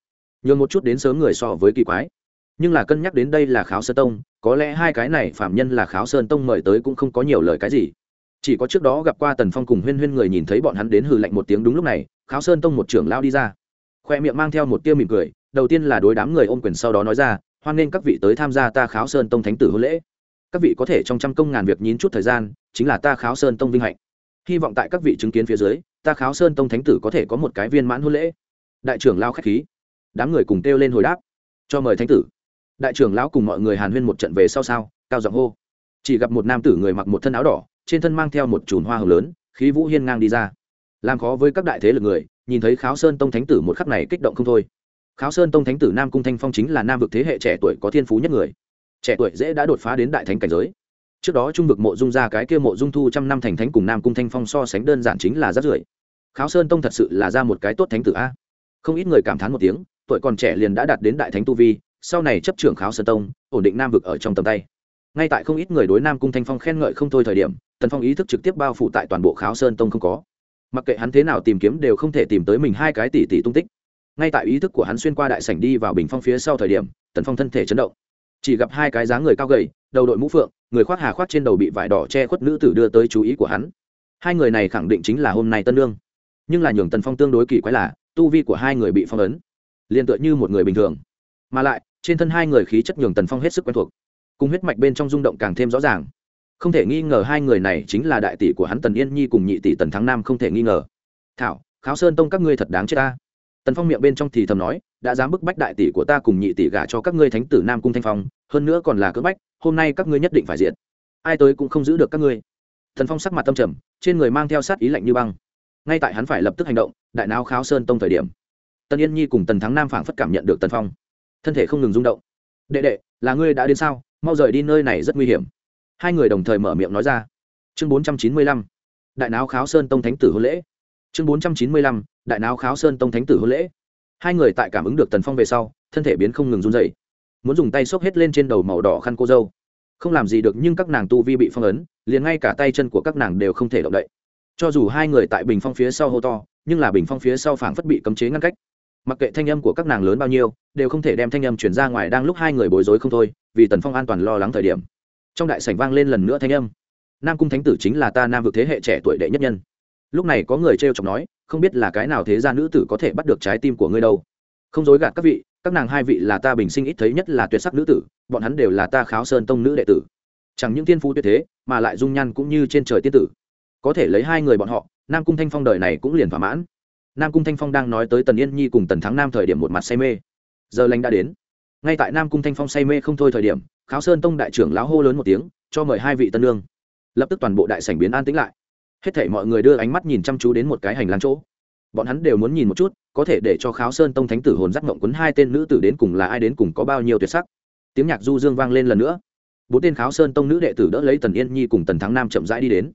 nhường một chút đến sớm người so với kỳ quái nhưng là cân nhắc đến đây là kháo sơn tông có lẽ hai cái này phạm nhân là kháo sơn tông mời tới cũng không có nhiều lời cái gì chỉ có trước đó gặp qua tần phong cùng huyên huyên người nhìn thấy bọn hắn đến hừ lạnh một tiếng đúng lúc này kháo sơn tông một trưởng lao đi ra khoe miệng mang theo một tiêu mỉm cười đầu tiên là đối đám người ôm quyền sau đó nói ra hoan nghênh các vị tới tham gia ta kháo sơn tông thánh tử hôn lễ các vị có thể trong trăm công ngàn việc nhín chút thời gian, chính là ta kháo sơn tông vinh hạnh. Hy vọng tại các vị chứng kiến phía dưới, ta kháo sơn tông thánh tử có thể có một cái viên mãn hôn lễ. Đại trưởng lao k h á c h khí. Đám người cùng kêu lên hồi đáp. Cho mời thánh tử. Đại trưởng lão cùng mọi người hàn huyên một trận về sau sao, cao giọng hô. Chỉ gặp một nam tử người mặc một thân áo đỏ, trên thân mang theo một chùm hoa hồng lớn, khí vũ hiên ngang đi ra. Làm khó với các đại thế lực người, nhìn thấy kháo sơn tông thánh tử một khắc này kích động không thôi. Kháo sơn tông thánh tử nam cung thanh phong chính là nam vực thế hệ trẻ tuổi có thiên phú nhất người trẻ tuổi dễ đã đột phá đến đại thánh cảnh giới. Trước đó trung vực mộ dung ra cái kia mộ dung thu trăm năm thành thánh cùng nam cung thanh phong so sánh đơn giản chính là rất rưởi. Kháo sơn tông thật sự là ra một cái tốt thánh tử a. Không ít người cảm thán một tiếng, tuổi còn trẻ liền đã đạt đến đại thánh tu vi, sau này chấp trưởng kháo sơn tông, ổn định nam vực ở trong tầm tay. Ngay tại không ít người đối nam cung thanh phong khen ngợi không thôi thời điểm, tần phong ý thức trực tiếp bao phủ tại toàn bộ kháo sơn tông không có. Mặc kệ hắn thế nào tìm kiếm đều không thể tìm tới mình hai cái tỷ tỷ tung tích. Ngay tại ý thức của hắn xuyên qua đại sảnh đi vào bình phong phía sau thời điểm, tần phong thân thể chấn động chỉ gặp hai cái dáng người cao gầy, đầu đội mũ phượng, người khoác hà khoác trên đầu bị vải đỏ che khuất nữ tử đưa tới chú ý của hắn. Hai người này khẳng định chính là hôm nay tân lương nhưng là nhường tần phong tương đối kỳ quái là, tu vi của hai người bị phong ấn, liền tựa như một người bình thường. Mà lại, trên thân hai người khí chất nhường tần phong hết sức quen thuộc, cùng huyết mạch bên trong rung động càng thêm rõ ràng. Không thể nghi ngờ hai người này chính là đại tỷ của hắn tần yên nhi cùng nhị tỷ tần thắng nam không thể nghi ngờ. Thảo, kháo sơn tông các ngươi thật đáng chết ta tần phong miệng bên trong thì thầm nói, đã dám bức bách đại tỷ của ta cùng nhị tỷ gả cho các ngươi thánh tử nam cung thanh phong, hơn nữa còn là cưỡng bách, hôm nay các ngươi nhất định phải diện ai tới cũng không giữ được các ngươi. Thần phong sắc mặt tâm trầm, trên người mang theo sát ý lạnh như băng. Ngay tại hắn phải lập tức hành động, đại não kháo sơn tông thời điểm, tần yên nhi cùng tần thắng nam phảng phất cảm nhận được tần phong. Thân thể không ngừng rung động. Đệ đệ, là ngươi đã đến sao? Mau rời đi nơi này rất nguy hiểm. Hai người đồng thời mở miệng nói ra. Chương bốn trăm chín mươi lăm, đại não kháo sơn tông thánh tử hôn lễ. Chương bốn trăm chín mươi lăm đại não kháo sơn tông thánh tử hôn lễ. Hai người tại cảm ứng được tần phong về sau, thân thể biến không ngừng run dày muốn dùng tay xốc hết lên trên đầu màu đỏ khăn cô dâu. Không làm gì được nhưng các nàng tu vi bị phong ấn, liền ngay cả tay chân của các nàng đều không thể động đậy. Cho dù hai người tại bình phong phía sau hô to, nhưng là bình phong phía sau phảng phất bị cấm chế ngăn cách. Mặc kệ thanh âm của các nàng lớn bao nhiêu, đều không thể đem thanh âm chuyển ra ngoài đang lúc hai người bối rối không thôi, vì tần phong an toàn lo lắng thời điểm. Trong đại sảnh vang lên lần nữa thanh âm. Nam cung thánh tử chính là ta nam vực thế hệ trẻ tuổi đệ nhất nhân. Lúc này có người t r e o chọc nói không biết là cái nào thế gia nữ tử có thể bắt được trái tim của ngươi đâu. Không dối gạt các vị, các nàng hai vị là ta bình sinh ít thấy nhất là tuyệt sắc nữ tử, bọn hắn đều là ta kháo sơn tông nữ đệ tử. Chẳng những tiên phú tuyệt thế, mà lại dung nhan cũng như trên trời tiên tử. Có thể lấy hai người bọn họ, nam cung thanh phong đời này cũng liền thỏa mãn. Nam cung thanh phong đang nói tới tần yên nhi cùng tần thắng nam thời điểm một mặt say mê. Giờ lành đã đến. Ngay tại nam cung thanh phong say mê không thôi thời điểm, kháo sơn tông đại trưởng lão hô lớn một tiếng, cho mời hai vị tân lương lập tức toàn bộ đại sảnh biến an tĩnh lại hết thảy mọi người đưa ánh mắt nhìn chăm chú đến một cái hành lang chỗ. Bọn hắn đều muốn nhìn một chút, có thể để cho kháo sơn tông thánh tử hồn giác mộng quấn hai tên nữ tử đến cùng là ai đến cùng có bao nhiêu tuyệt sắc. Tiếng nhạc du dương vang lên lần nữa. Bốn tên kháo sơn tông nữ đệ tử đỡ lấy tần yên nhi cùng tần thắng nam chậm rãi đi đến.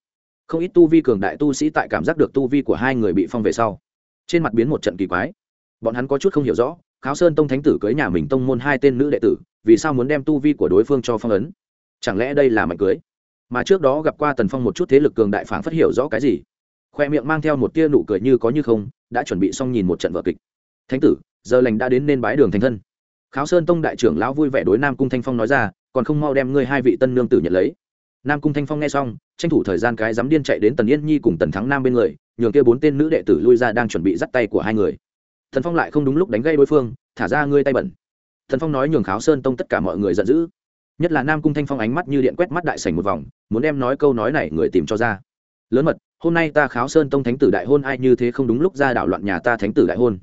Không ít tu vi cường đại tu sĩ tại cảm giác được tu vi của hai người bị phong về sau, trên mặt biến một trận kỳ quái. Bọn hắn có chút không hiểu rõ, kháo sơn tông thánh tử cưới nhà mình tông môn hai tên nữ đệ tử, vì sao muốn đem tu vi của đối phương cho phong ấn? Chẳng lẽ đây là mạnh cưới? Mà trước đó gặp qua tần phong một chút thế lực cường đại phản phát hiểu rõ cái gì. Khoe miệng mang theo một tia nụ cười như có như không, đã chuẩn bị xong nhìn một trận vở kịch. Thánh tử, giờ lành đã đến nên bái đường thành thân. Kháo sơn tông đại trưởng lão vui vẻ đối nam cung thanh phong nói ra, còn không mau đem ngươi hai vị tân nương tử nhận lấy. Nam cung thanh phong nghe xong, tranh thủ thời gian cái dám điên chạy đến tần yên nhi cùng tần thắng nam bên người, nhường kia bốn tên nữ đệ tử lui ra đang chuẩn bị dắt tay của hai người. Thần phong lại không đúng lúc đánh gây đối phương, thả ra ngươi tay bẩn. Thần phong nói nhường kháo sơn tông tất cả mọi người giận dữ nhất là nam cung thanh phong ánh mắt như điện quét mắt đại sảnh một vòng, muốn đem nói câu nói này người tìm cho ra. Lớn mật, hôm nay ta kháo sơn tông thánh tử đại hôn ai như thế không đúng lúc ra đảo loạn nhà ta thánh tử đại hôn.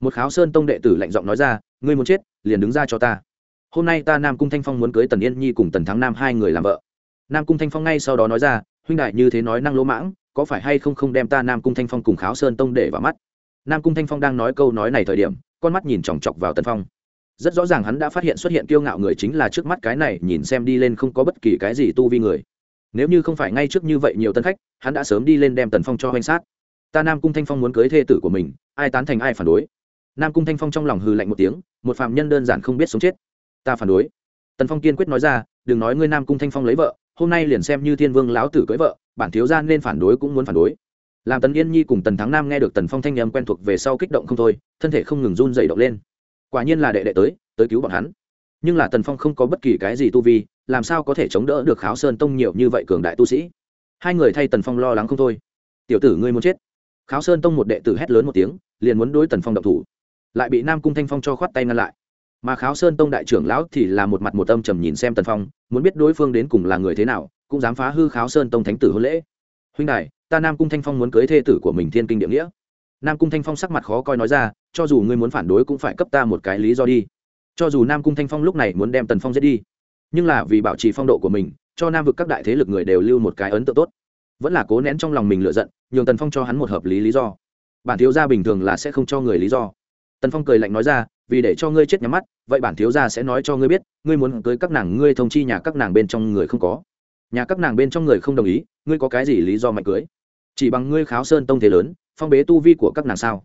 Một kháo sơn tông đệ tử lạnh giọng nói ra, ngươi muốn chết, liền đứng ra cho ta. Hôm nay ta nam cung thanh phong muốn cưới tần yên nhi cùng tần thắng nam hai người làm vợ. Nam cung thanh phong ngay sau đó nói ra, huynh đại như thế nói năng lỗ mãng, có phải hay không không đem ta nam cung thanh phong cùng kháo sơn tông để vào mắt? Nam cung thanh phong đang nói câu nói này thời điểm, con mắt nhìn chòng chọc vào tần phong rất rõ ràng hắn đã phát hiện xuất hiện kiêu ngạo người chính là trước mắt cái này, nhìn xem đi lên không có bất kỳ cái gì tu vi người. Nếu như không phải ngay trước như vậy nhiều tân khách, hắn đã sớm đi lên đem tần phong cho hoành sát. Ta nam cung thanh phong muốn cưới thê tử của mình, ai tán thành ai phản đối? Nam cung thanh phong trong lòng hừ lạnh một tiếng, một phạm nhân đơn giản không biết sống chết. Ta phản đối. Tần phong kiên quyết nói ra, đừng nói ngươi nam cung thanh phong lấy vợ, hôm nay liền xem như thiên vương lão tử cưới vợ, bản thiếu gia nên phản đối cũng muốn phản đối. Làm tần yên nhi cùng tần thắng nam nghe được tần phong thanh âm quen thuộc về sau kích động không thôi, thân thể không ngừng run dày động lên quả nhiên là đệ đệ tới tới cứu bọn hắn. Nhưng là tần phong không có bất kỳ cái gì tu vi, làm sao có thể chống đỡ được kháo sơn tông nhiều như vậy cường đại tu sĩ? Hai người thay tần phong lo lắng không thôi. Tiểu tử ngươi muốn chết. Kháo sơn tông một đệ tử hét lớn một tiếng, liền muốn đối tần phong động thủ. Lại bị nam cung thanh phong cho khoát tay ngăn lại. Mà kháo sơn tông đại trưởng lão thì là một mặt một âm trầm nhìn xem tần phong, muốn biết đối phương đến cùng là người thế nào, cũng dám phá hư kháo sơn tông thánh tử hôn lễ. Huynh đại ta nam cung thanh phong muốn cưới thê tử của mình thiên kinh địa nghĩa. Nam cung thanh phong sắc mặt khó coi nói ra cho dù ngươi muốn phản đối cũng phải cấp ta một cái lý do đi. Cho dù nam cung thanh phong lúc này muốn đem tần phong giết đi, nhưng là vì bảo trì phong độ của mình, cho nam vực các đại thế lực người đều lưu một cái ấn tượng tốt. Vẫn là cố nén trong lòng mình lựa giận, nhường tần phong cho hắn một hợp lý lý do. Bản thiếu gia bình thường là sẽ không cho người lý do. Tần phong cười lạnh nói ra, vì để cho ngươi chết nhắm mắt, vậy bản thiếu gia sẽ nói cho ngươi biết, ngươi muốn cưới các nàng, ngươi thông chi nhà các nàng bên trong người không có. Nhà các nàng bên trong người không đồng ý, ngươi có cái gì lý do mạnh cưới? Chỉ bằng ngươi kháo sơn tông thế lớn, phong bế tu vi của các nàng sao?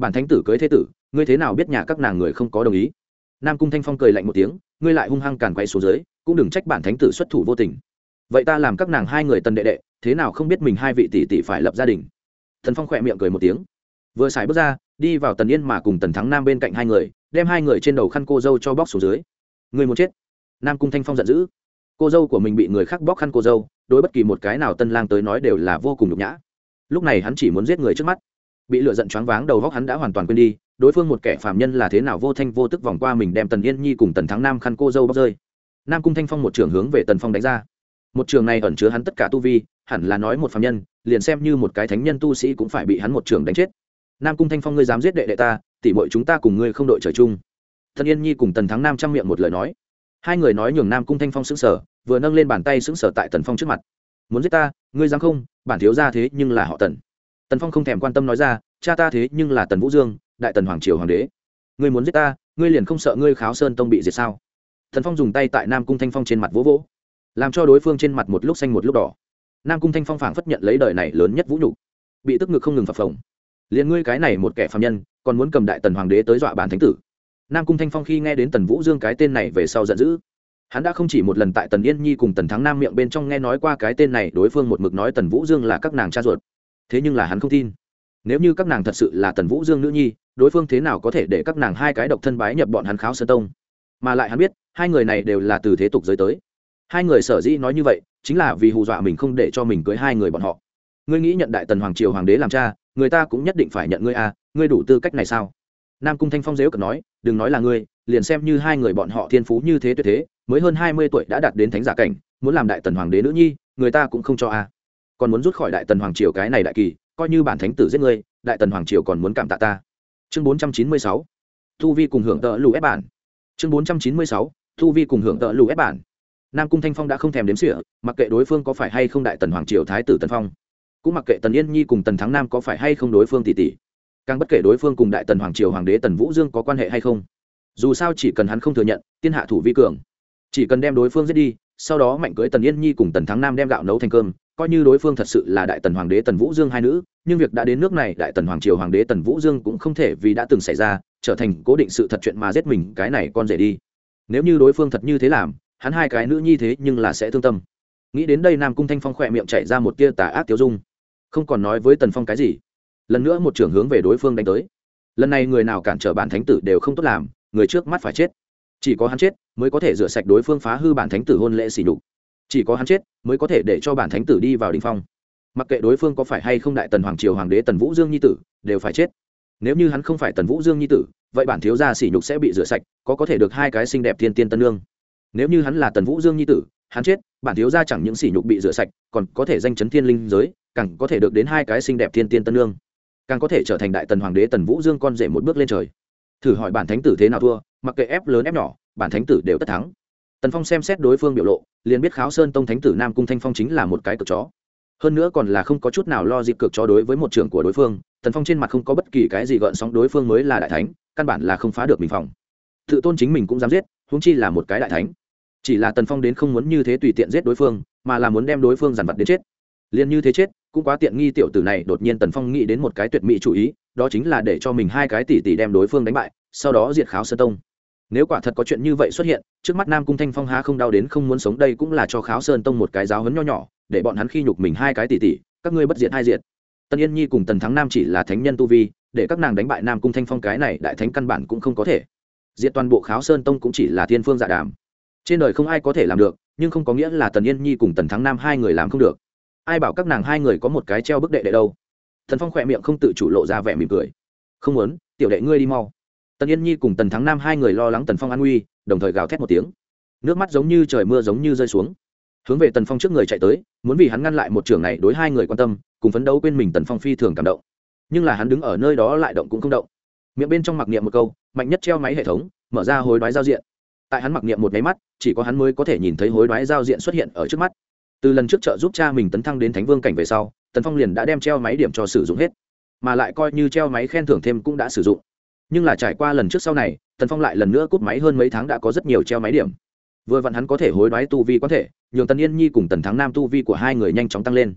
Bản thánh tử cưới thế tử, ngươi thế nào biết nhà các nàng người không có đồng ý? Nam cung thanh phong cười lạnh một tiếng, ngươi lại hung hăng càn quay xuống dưới, cũng đừng trách bản thánh tử xuất thủ vô tình. Vậy ta làm các nàng hai người tần đệ đệ, thế nào không biết mình hai vị tỷ tỷ phải lập gia đình? Thần phong khỏe miệng cười một tiếng. Vừa xài bước ra, đi vào tần yên mà cùng tần thắng nam bên cạnh hai người, đem hai người trên đầu khăn cô dâu cho bóc xuống dưới. Người muốn chết? Nam cung thanh phong giận dữ. Cô dâu của mình bị người khác bóc khăn cô dâu, đối bất kỳ một cái nào tân lang tới nói đều là vô cùng nhục nhã. Lúc này hắn chỉ muốn giết người trước mắt bị lựa giận choáng váng, đầu góc hắn đã hoàn toàn quên đi, đối phương một kẻ phạm nhân là thế nào vô thanh vô tức vòng qua mình đem tần yên nhi cùng tần thắng nam khăn cô dâu bóc rơi. Nam cung thanh phong một trường hướng về tần phong đánh ra. Một trường này ẩn chứa hắn tất cả tu vi, hẳn là nói một phạm nhân, liền xem như một cái thánh nhân tu sĩ cũng phải bị hắn một trường đánh chết. Nam cung thanh phong ngươi dám giết đệ đệ ta tỉ mọi chúng ta cùng ngươi không đội trời chung. Tần yên nhi cùng tần thắng nam chăm miệng một lời nói. Hai người nói nhường nam cung thanh phong xứng sở vừa nâng lên bàn tay xứng sở tại tần phong trước mặt. Muốn giết ta, ngươi dám không? Bản thiếu ra thế nhưng là họ tần tần phong không thèm quan tâm nói ra, cha ta thế nhưng là tần vũ dương, đại tần hoàng triều hoàng đế. Ngươi muốn giết ta, ngươi liền không sợ ngươi kháo sơn tông bị diệt sao? Thần phong dùng tay tại nam cung thanh phong trên mặt vỗ vỗ, làm cho đối phương trên mặt một lúc xanh một lúc đỏ. Nam cung thanh phong phảng phất nhận lấy đời này lớn nhất vũ nhục, bị tức ngực không ngừng phập phồng. Liền ngươi cái này một kẻ phạm nhân, còn muốn cầm đại tần hoàng đế tới dọa bản thánh tử? Nam cung thanh phong khi nghe đến tần vũ dương cái tên này về sau giận dữ. Hắn đã không chỉ một lần tại tần yên nhi cùng tần thắng nam miệng bên trong nghe nói qua cái tên này, đối phương một mực nói tần vũ dương là các nàng cha ruột thế nhưng là hắn không tin. Nếu như các nàng thật sự là tần vũ dương nữ nhi, đối phương thế nào có thể để các nàng hai cái độc thân bái nhập bọn hắn kháo sơ tông? Mà lại hắn biết, hai người này đều là từ thế tục giới tới. Hai người sở dĩ nói như vậy, chính là vì hù dọa mình không để cho mình cưới hai người bọn họ. Ngươi nghĩ nhận đại tần hoàng triều hoàng đế làm cha, người ta cũng nhất định phải nhận ngươi à ngươi đủ tư cách này sao? Nam cung thanh phong dếu cật nói, đừng nói là ngươi, liền xem như hai người bọn họ thiên phú như thế tuyệt thế, mới hơn hai mươi tuổi đã đạt đến thánh giả cảnh, muốn làm đại tần hoàng đế nữ nhi, người ta cũng không cho à còn muốn rút khỏi đại tần hoàng triều cái này đại kỳ, coi như bản thánh tử giết ngươi, đại tần hoàng triều còn muốn cảm tạ ta. Chương bốn trăm chín mươi sáu, thu vi cùng hưởng tợ lù ép bản. Chương bốn trăm chín mươi sáu, thu vi cùng hưởng tợ lù ép bản. Nam cung thanh phong đã không thèm đếm sỉa mặc kệ đối phương có phải hay không đại tần hoàng triều thái tử tần phong, cũng mặc kệ tần yên nhi cùng tần thắng nam có phải hay không đối phương tỷ tỷ, càng bất kể đối phương cùng đại tần hoàng triều hoàng đế tần vũ dương có quan hệ hay không. Dù sao chỉ cần hắn không thừa nhận, tiên hạ thủ vi cường, chỉ cần đem đối phương giết đi, sau đó mạnh cưới tần yên nhi cùng tần thắng nam đem gạo nấu thành cơm coi như đối phương thật sự là đại tần hoàng đế tần vũ dương hai nữ, nhưng việc đã đến nước này, đại tần hoàng triều hoàng đế tần vũ dương cũng không thể vì đã từng xảy ra, trở thành cố định sự thật chuyện mà giết mình, cái này con rể đi. Nếu như đối phương thật như thế làm, hắn hai cái nữ nhi thế nhưng là sẽ thương tâm. Nghĩ đến đây nam cung thanh phong khỏe miệng chạy ra một tia tà ác tiêu dung. Không còn nói với tần phong cái gì. Lần nữa một trưởng hướng về đối phương đánh tới. Lần này người nào cản trở bản thánh tử đều không tốt làm, người trước mắt phải chết. Chỉ có hắn chết, mới có thể rửa sạch đối phương phá hư bản thánh tử hôn lễ xỉ đục chỉ có hắn chết mới có thể để cho bản thánh tử đi vào đình phong. Mặc kệ đối phương có phải hay không đại tần hoàng triều hoàng đế tần vũ dương nhi tử, đều phải chết. Nếu như hắn không phải tần vũ dương nhi tử, vậy bản thiếu gia sỉ nhục sẽ bị rửa sạch, có có thể được hai cái xinh đẹp thiên tiên tân lương nếu như hắn là tần vũ dương nhi tử, hắn chết, bản thiếu gia chẳng những sỉ nhục bị rửa sạch, còn có thể danh chấn thiên linh giới, càng có thể được đến hai cái xinh đẹp thiên tiên tân lương càng có thể trở thành đại tần hoàng đế tần vũ dương con rể một bước lên trời. Thử hỏi bản thánh tử thế nào thua, mặc kệ ép lớn ép nhỏ, bản thánh tử đều tất thắng tần phong xem xét đối phương biểu lộ, liền biết kháo sơn tông thánh tử nam cung thanh phong chính là một cái cực chó. Hơn nữa còn là không có chút nào lo dịp cực chó đối với một trưởng của đối phương, tần phong trên mặt không có bất kỳ cái gì gợn sóng đối phương mới là đại thánh, căn bản là không phá được mình phòng. Tự tôn chính mình cũng dám giết húng chi là một cái đại thánh. Chỉ là tần phong đến không muốn như thế tùy tiện giết đối phương, mà là muốn đem đối phương dằn vặt đến chết. Liền như thế chết, cũng quá tiện nghi tiểu tử này, đột nhiên tần phong nghĩ đến một cái tuyệt mỹ chủ ý, đó chính là để cho mình hai cái tỷ tỷ đem đối phương đánh bại, sau đó diệt kháo sơn tông nếu quả thật có chuyện như vậy xuất hiện, trước mắt nam cung thanh phong há không đau đến không muốn sống, đây cũng là cho kháo sơn tông một cái giáo hấn nho nhỏ, để bọn hắn khi nhục mình hai cái tỷ tỷ, các ngươi bất diệt hai diệt. Tân yên nhi cùng tần thắng nam chỉ là thánh nhân tu vi, để các nàng đánh bại nam cung thanh phong cái này đại thánh căn bản cũng không có thể. Diệt toàn bộ kháo sơn tông cũng chỉ là thiên phương dạ đàm. Trên đời không ai có thể làm được, nhưng không có nghĩa là tần yên nhi cùng tần thắng nam hai người làm không được. Ai bảo các nàng hai người có một cái treo bức đệ đệ đâu? Thần phong khỏe miệng không tự chủ lộ ra vẻ mỉm cười. Không muốn, tiểu đệ ngươi đi mau tần yên nhi cùng tần thắng nam hai người lo lắng tần phong an nguy, đồng thời gào thét một tiếng. Nước mắt giống như trời mưa giống như rơi xuống. Hướng về tần phong trước người chạy tới, muốn vì hắn ngăn lại một trường này đối hai người quan tâm, cùng phấn đấu quên mình tần phong phi thường cảm động. Nhưng là hắn đứng ở nơi đó lại động cũng không động. Miệng bên trong mặc niệm một câu, mạnh nhất treo máy hệ thống, mở ra hối đoái giao diện. Tại hắn mặc niệm một máy mắt, chỉ có hắn mới có thể nhìn thấy hối đoái giao diện xuất hiện ở trước mắt. Từ lần trước trợ giúp cha mình tấn thăng đến thánh vương cảnh về sau, tần phong liền đã đem treo máy điểm cho sử dụng hết, mà lại coi như treo máy khen thưởng thêm cũng đã sử dụng nhưng là trải qua lần trước sau này, tần phong lại lần nữa cút máy hơn mấy tháng đã có rất nhiều treo máy điểm. Vừa vặn hắn có thể hối đoái tu vi có thể, nhường tần yên nhi cùng tần thắng nam tu vi của hai người nhanh chóng tăng lên.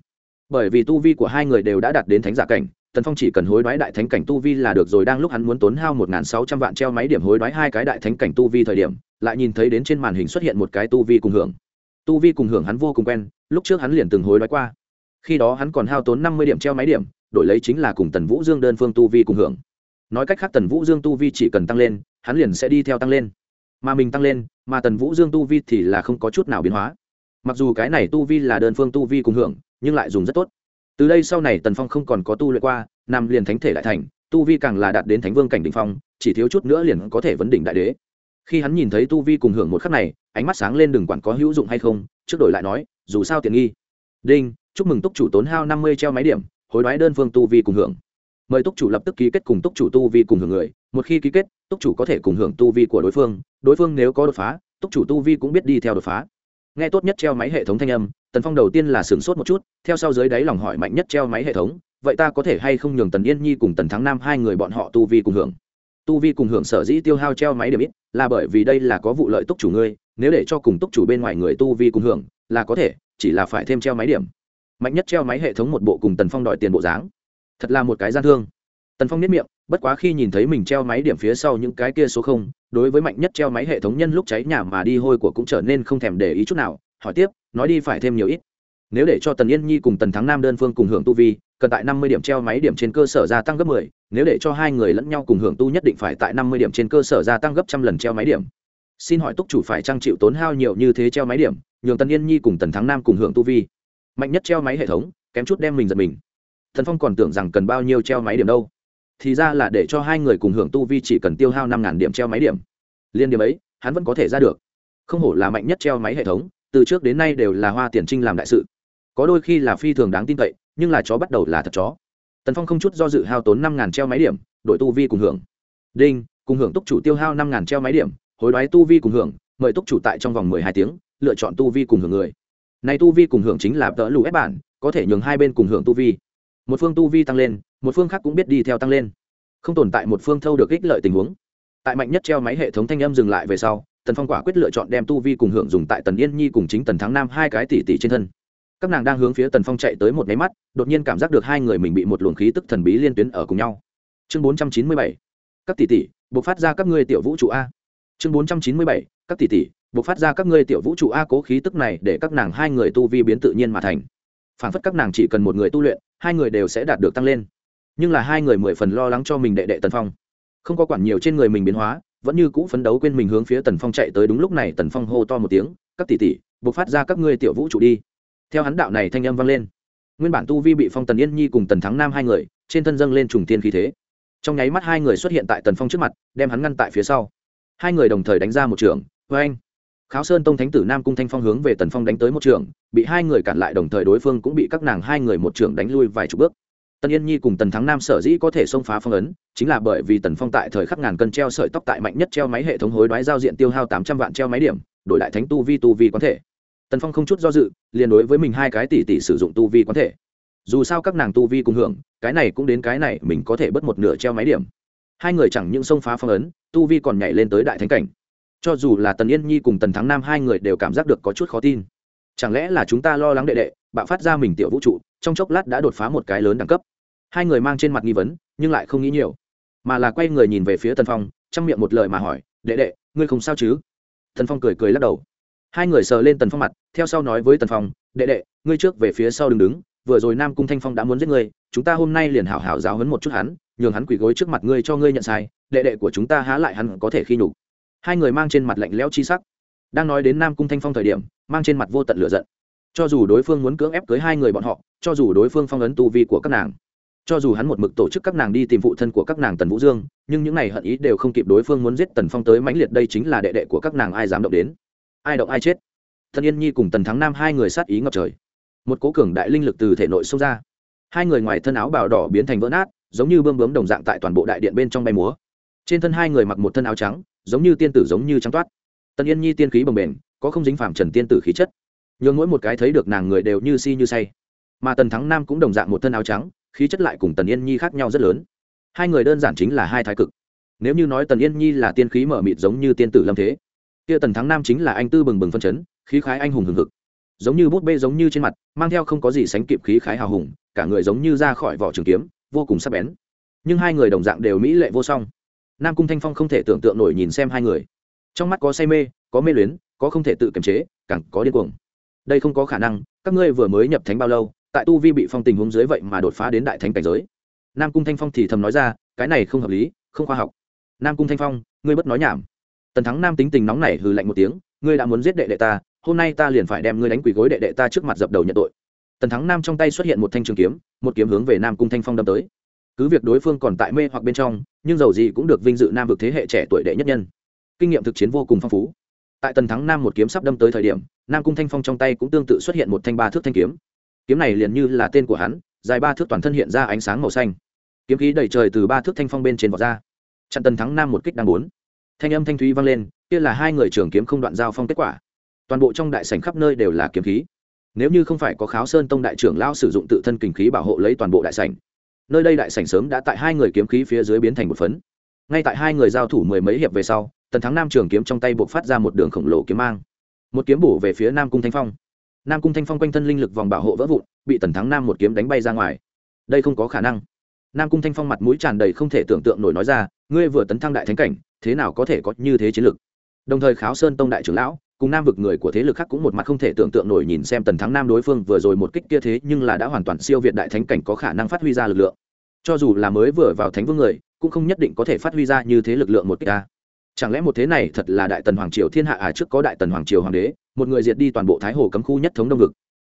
Bởi vì tu vi của hai người đều đã đạt đến thánh giả cảnh, tần phong chỉ cần hối đoái đại thánh cảnh tu vi là được rồi. Đang lúc hắn muốn tốn hao một sáu trăm vạn treo máy điểm hối đoái hai cái đại thánh cảnh tu vi thời điểm, lại nhìn thấy đến trên màn hình xuất hiện một cái tu vi cùng hưởng. Tu vi cùng hưởng hắn vô cùng quen, lúc trước hắn liền từng hối đoái qua. Khi đó hắn còn hao tốn năm mươi điểm treo máy điểm, đổi lấy chính là cùng tần vũ dương đơn phương tu vi cùng hưởng nói cách khác tần vũ dương tu vi chỉ cần tăng lên, hắn liền sẽ đi theo tăng lên. Mà mình tăng lên, mà tần vũ dương tu vi thì là không có chút nào biến hóa. Mặc dù cái này tu vi là đơn phương tu vi cùng hưởng, nhưng lại dùng rất tốt. Từ đây sau này tần phong không còn có tu luyện qua nằm liền thánh thể lại thành, tu vi càng là đạt đến thánh vương cảnh đ ỉ n h phong, chỉ thiếu chút nữa liền có thể vấn đỉnh đại đế. Khi hắn nhìn thấy tu vi cùng hưởng một khắc này, ánh mắt sáng lên đừng quản có hữu dụng hay không, trước đổi lại nói, dù sao tiện nghi. Đinh, chúc mừng túc chủ tốn hao năm mươi treo máy điểm, hối đoái đơn phương tu vi cùng hưởng mời túc chủ lập tức ký kết cùng túc chủ tu vi cùng hưởng người. Một khi ký kết, túc chủ có thể cùng hưởng tu vi của đối phương. Đối phương nếu có đột phá, túc chủ tu vi cũng biết đi theo đột phá. Nghe tốt nhất treo máy hệ thống thanh âm, tần phong đầu tiên là sửng sốt một chút, theo sau dưới đáy lòng hỏi mạnh nhất treo máy hệ thống, vậy ta có thể hay không nhường tần yên nhi cùng tần thắng nam hai người bọn họ tu vi cùng hưởng? Tu vi cùng hưởng sở dĩ tiêu hao treo máy điểm ít, là bởi vì đây là có vụ lợi túc chủ ngươi, nếu để cho cùng túc chủ bên ngoài người tu vi cùng hưởng, là có thể, chỉ là phải thêm treo máy điểm. Mạnh nhất treo máy hệ thống một bộ cùng tần phong đòi tiền bộ dáng thật là một cái gian thương. Tần phong biết miệng, bất quá khi nhìn thấy mình treo máy điểm phía sau những cái kia số không, đối với mạnh nhất treo máy hệ thống nhân lúc cháy nhà mà đi hôi của cũng trở nên không thèm để ý chút nào, hỏi tiếp, nói đi phải thêm nhiều ít. Nếu để cho tần yên nhi cùng tần thắng nam đơn phương cùng hưởng tu vi, cần tại năm mươi điểm treo máy điểm trên cơ sở gia tăng gấp mười, nếu để cho hai người lẫn nhau cùng hưởng tu nhất định phải tại năm mươi điểm trên cơ sở gia tăng gấp trăm lần treo máy điểm. Xin hỏi túc chủ phải trang chịu tốn hao nhiều như thế treo máy điểm, nhường tần yên nhi cùng tần thắng nam cùng hưởng tu vi? Mạnh nhất treo máy hệ thống, kém chút đem mình giật mình thần phong còn tưởng rằng cần bao nhiêu treo máy điểm đâu. Thì ra là để cho hai người cùng hưởng tu vi chỉ cần tiêu hao năm ngàn điểm treo máy điểm. Liên điểm ấy, hắn vẫn có thể ra được. Không hổ là mạnh nhất treo máy hệ thống, từ trước đến nay đều là hoa tiền trinh làm đại sự. Có đôi khi là phi thường đáng tin cậy, nhưng là chó bắt đầu là thật chó. Tần phong không chút do dự hao tốn năm ngàn treo máy điểm, đội tu vi cùng hưởng. Đinh, cùng hưởng túc chủ tiêu hao năm ngàn treo máy điểm, hối đoái tu vi cùng hưởng, mời túc chủ tại trong vòng mười hai tiếng, lựa chọn tu vi cùng hưởng người. Này tu vi cùng hưởng chính là tờ lù ép bản, có thể nhường hai bên cùng hưởng tu vi một phương tu vi tăng lên, một phương khác cũng biết đi theo tăng lên. Không tồn tại một phương thâu được ích lợi tình huống. Tại mạnh nhất treo máy hệ thống thanh âm dừng lại về sau, tần phong quả quyết lựa chọn đem tu vi cùng hưởng dùng tại tần yên nhi cùng chính tần thắng nam hai cái tỷ tỷ trên thân. Các nàng đang hướng phía tần phong chạy tới một máy mắt, đột nhiên cảm giác được hai người mình bị một luồng khí tức thần bí liên tuyến ở cùng nhau. Chương bốn trăm chín mươi bảy, các tỷ tỷ, buộc phát ra các ngươi tiểu vũ trụ a. Chương bốn trăm chín mươi bảy, các tỷ tỷ, buộc phát ra các ngươi tiểu vũ trụ a cố khí tức này để các nàng hai người tu vi biến tự nhiên mà thành. Phản phất các nàng chỉ cần một người tu luyện hai người đều sẽ đạt được tăng lên. Nhưng là hai người mười phần lo lắng cho mình đệ đệ tần phong. Không có quản nhiều trên người mình biến hóa, vẫn như cũ phấn đấu quên mình hướng phía tần phong chạy tới đúng lúc này tần phong hô to một tiếng, các tỷ tỷ, buộc phát ra các ngươi tiểu vũ trụ đi. Theo hắn đạo này thanh âm vang lên. Nguyên bản tu vi bị phong tần yên nhi cùng tần thắng nam hai người, trên thân dâng lên trùng tiên khí thế. Trong nháy mắt hai người xuất hiện tại tần phong trước mặt, đem hắn ngăn tại phía sau. Hai người đồng thời đánh ra một trường vê anh kháo sơn tông thánh tử nam cung thanh phong hướng về tần phong đánh tới một trường, bị hai người cản lại đồng thời đối phương cũng bị các nàng hai người một trường đánh lui vài chục bước. Tần yên nhi cùng tần thắng nam sở dĩ có thể xông phá phong ấn, chính là bởi vì tần phong tại thời khắc ngàn cân treo sợi tóc tại mạnh nhất treo máy hệ thống hối đoái giao diện tiêu hao tám trăm vạn treo máy điểm, đổi lại thánh tu vi tu vi quán thể. Tần phong không chút do dự, liền đối với mình hai cái tỷ tỷ sử dụng tu vi quán thể. Dù sao các nàng tu vi cùng hưởng, cái này cũng đến cái này, mình có thể bớt một nửa treo máy điểm. Hai người chẳng những xông phá phong ấn, tu vi còn nhảy lên tới đại thánh cảnh cho dù là tần yên nhi cùng tần thắng nam hai người đều cảm giác được có chút khó tin. Chẳng lẽ là chúng ta lo lắng đệ đệ, bạo phát ra mình tiểu vũ trụ, trong chốc lát đã đột phá một cái lớn đẳng cấp? Hai người mang trên mặt nghi vấn, nhưng lại không nghĩ nhiều. Mà là quay người nhìn về phía tần phong, trong miệng một lời mà hỏi, đệ đệ, ngươi không sao chứ? Tần phong cười cười lắc đầu. Hai người sờ lên tần phong mặt, theo sau nói với tần phong, đệ đệ, ngươi trước về phía sau đừng đứng, vừa rồi nam cung thanh phong đã muốn giết ngươi, chúng ta hôm nay liền hảo hảo giáo hấn một chút hắn, nhường hắn quỳ gối trước mặt ngươi cho ngươi nhận sai, đệ đệ của chúng ta há lại hắn có thể khi nhục hai người mang trên mặt lạnh lẽo chi sắc. Đang nói đến nam cung thanh phong thời điểm, mang trên mặt vô tận lửa giận. Cho dù đối phương muốn cưỡng ép cưới hai người bọn họ, cho dù đối phương phong ấn tu vi của các nàng, cho dù hắn một mực tổ chức các nàng đi tìm phụ thân của các nàng tần vũ dương, nhưng những này hận ý đều không kịp đối phương muốn giết tần phong tới mãnh liệt đây chính là đệ đệ của các nàng ai dám động đến. Ai động ai chết. Thân yên nhi cùng tần thắng nam hai người sát ý ngập trời. Một cố cường đại linh lực từ thể nội xông ra. Hai người ngoài thân áo bào đỏ biến thành vỡ nát, giống như bơm bướm đồng dạng tại toàn bộ đại điện bên trong bay múa. Trên thân hai người mặc một thân áo trắng giống như tiên tử giống như trắng toát. Tần yên nhi tiên khí bồng bềnh, có không dính phạm trần tiên tử khí chất. Nhường mỗi một cái thấy được nàng người đều như si như say. Mà tần thắng nam cũng đồng dạng một thân áo trắng, khí chất lại cùng tần yên nhi khác nhau rất lớn. Hai người đơn giản chính là hai thái cực. Nếu như nói tần yên nhi là tiên khí mở mịt giống như tiên tử lâm thế, kia tần thắng nam chính là anh tư bừng bừng phân chấn, khí khái anh hùng hừng hực. Giống như bút bê giống như trên mặt, mang theo không có gì sánh kịp khí khái hào hùng, cả người giống như ra khỏi vỏ trường kiếm, vô cùng sắc bén. Nhưng hai người đồng dạng đều mỹ lệ vô song nam cung thanh phong không thể tưởng tượng nổi nhìn xem hai người trong mắt có say mê có mê luyến có không thể tự kiềm chế càng có điên cuồng đây không có khả năng các ngươi vừa mới nhập thánh bao lâu tại tu vi bị phong tình huống dưới vậy mà đột phá đến đại thánh cảnh giới nam cung thanh phong thì thầm nói ra cái này không hợp lý không khoa học nam cung thanh phong ngươi bất nói nhảm tần thắng nam tính tình nóng này hừ lạnh một tiếng ngươi đã muốn giết đệ đệ ta hôm nay ta liền phải đem ngươi đánh quỳ gối đệ đệ ta trước mặt dập đầu nhận tội tần thắng nam trong tay xuất hiện một thanh trường kiếm một kiếm hướng về nam cung thanh phong đâm tới cứ việc đối phương còn tại mê hoặc bên trong, nhưng dầu gì cũng được vinh dự nam vực thế hệ trẻ tuổi đệ nhất nhân. Kinh nghiệm thực chiến vô cùng phong phú. Tại tần thắng nam một kiếm sắp đâm tới thời điểm, nam cung thanh phong trong tay cũng tương tự xuất hiện một thanh ba thước thanh kiếm. Kiếm này liền như là tên của hắn, dài ba thước toàn thân hiện ra ánh sáng màu xanh. Kiếm khí đầy trời từ ba thước thanh phong bên trên vọt ra. Chặn tần thắng nam một kích đang bốn thanh âm thanh thúy vang lên, kia là hai người trưởng kiếm không đoạn giao phong kết quả. Toàn bộ trong đại sảnh khắp nơi đều là kiếm khí. Nếu như không phải có kháo sơn tông đại trưởng lao sử dụng tự thân kình khí bảo hộ lấy toàn bộ đại sảnh nơi đây đại sảnh sớm đã tại hai người kiếm khí phía dưới biến thành một phấn. Ngay tại hai người giao thủ mười mấy hiệp về sau, tần thắng nam trường kiếm trong tay buộc phát ra một đường khổng lồ kiếm mang. Một kiếm bổ về phía nam cung thanh phong. Nam cung thanh phong quanh thân linh lực vòng bảo hộ vỡ vụn, bị tần thắng nam một kiếm đánh bay ra ngoài. Đây không có khả năng. Nam cung thanh phong mặt mũi tràn đầy không thể tưởng tượng nổi nói ra, ngươi vừa tấn thăng đại thánh cảnh, thế nào có thể có như thế chiến lực? Đồng thời kháo sơn tông đại trưởng lão cùng nam vực người của thế lực khác cũng một mặt không thể tưởng tượng nổi nhìn xem tần thắng nam đối phương vừa rồi một kích kia thế nhưng là đã hoàn toàn siêu việt đại thánh cảnh có khả năng phát huy ra lực lượng. Cho dù là mới vừa vào thánh vương người, cũng không nhất định có thể phát huy ra như thế lực lượng một kích ta chẳng lẽ một thế này thật là đại tần hoàng triều thiên hạ à trước có đại tần hoàng triều hoàng đế, một người diệt đi toàn bộ thái hồ cấm khu nhất thống đông vực.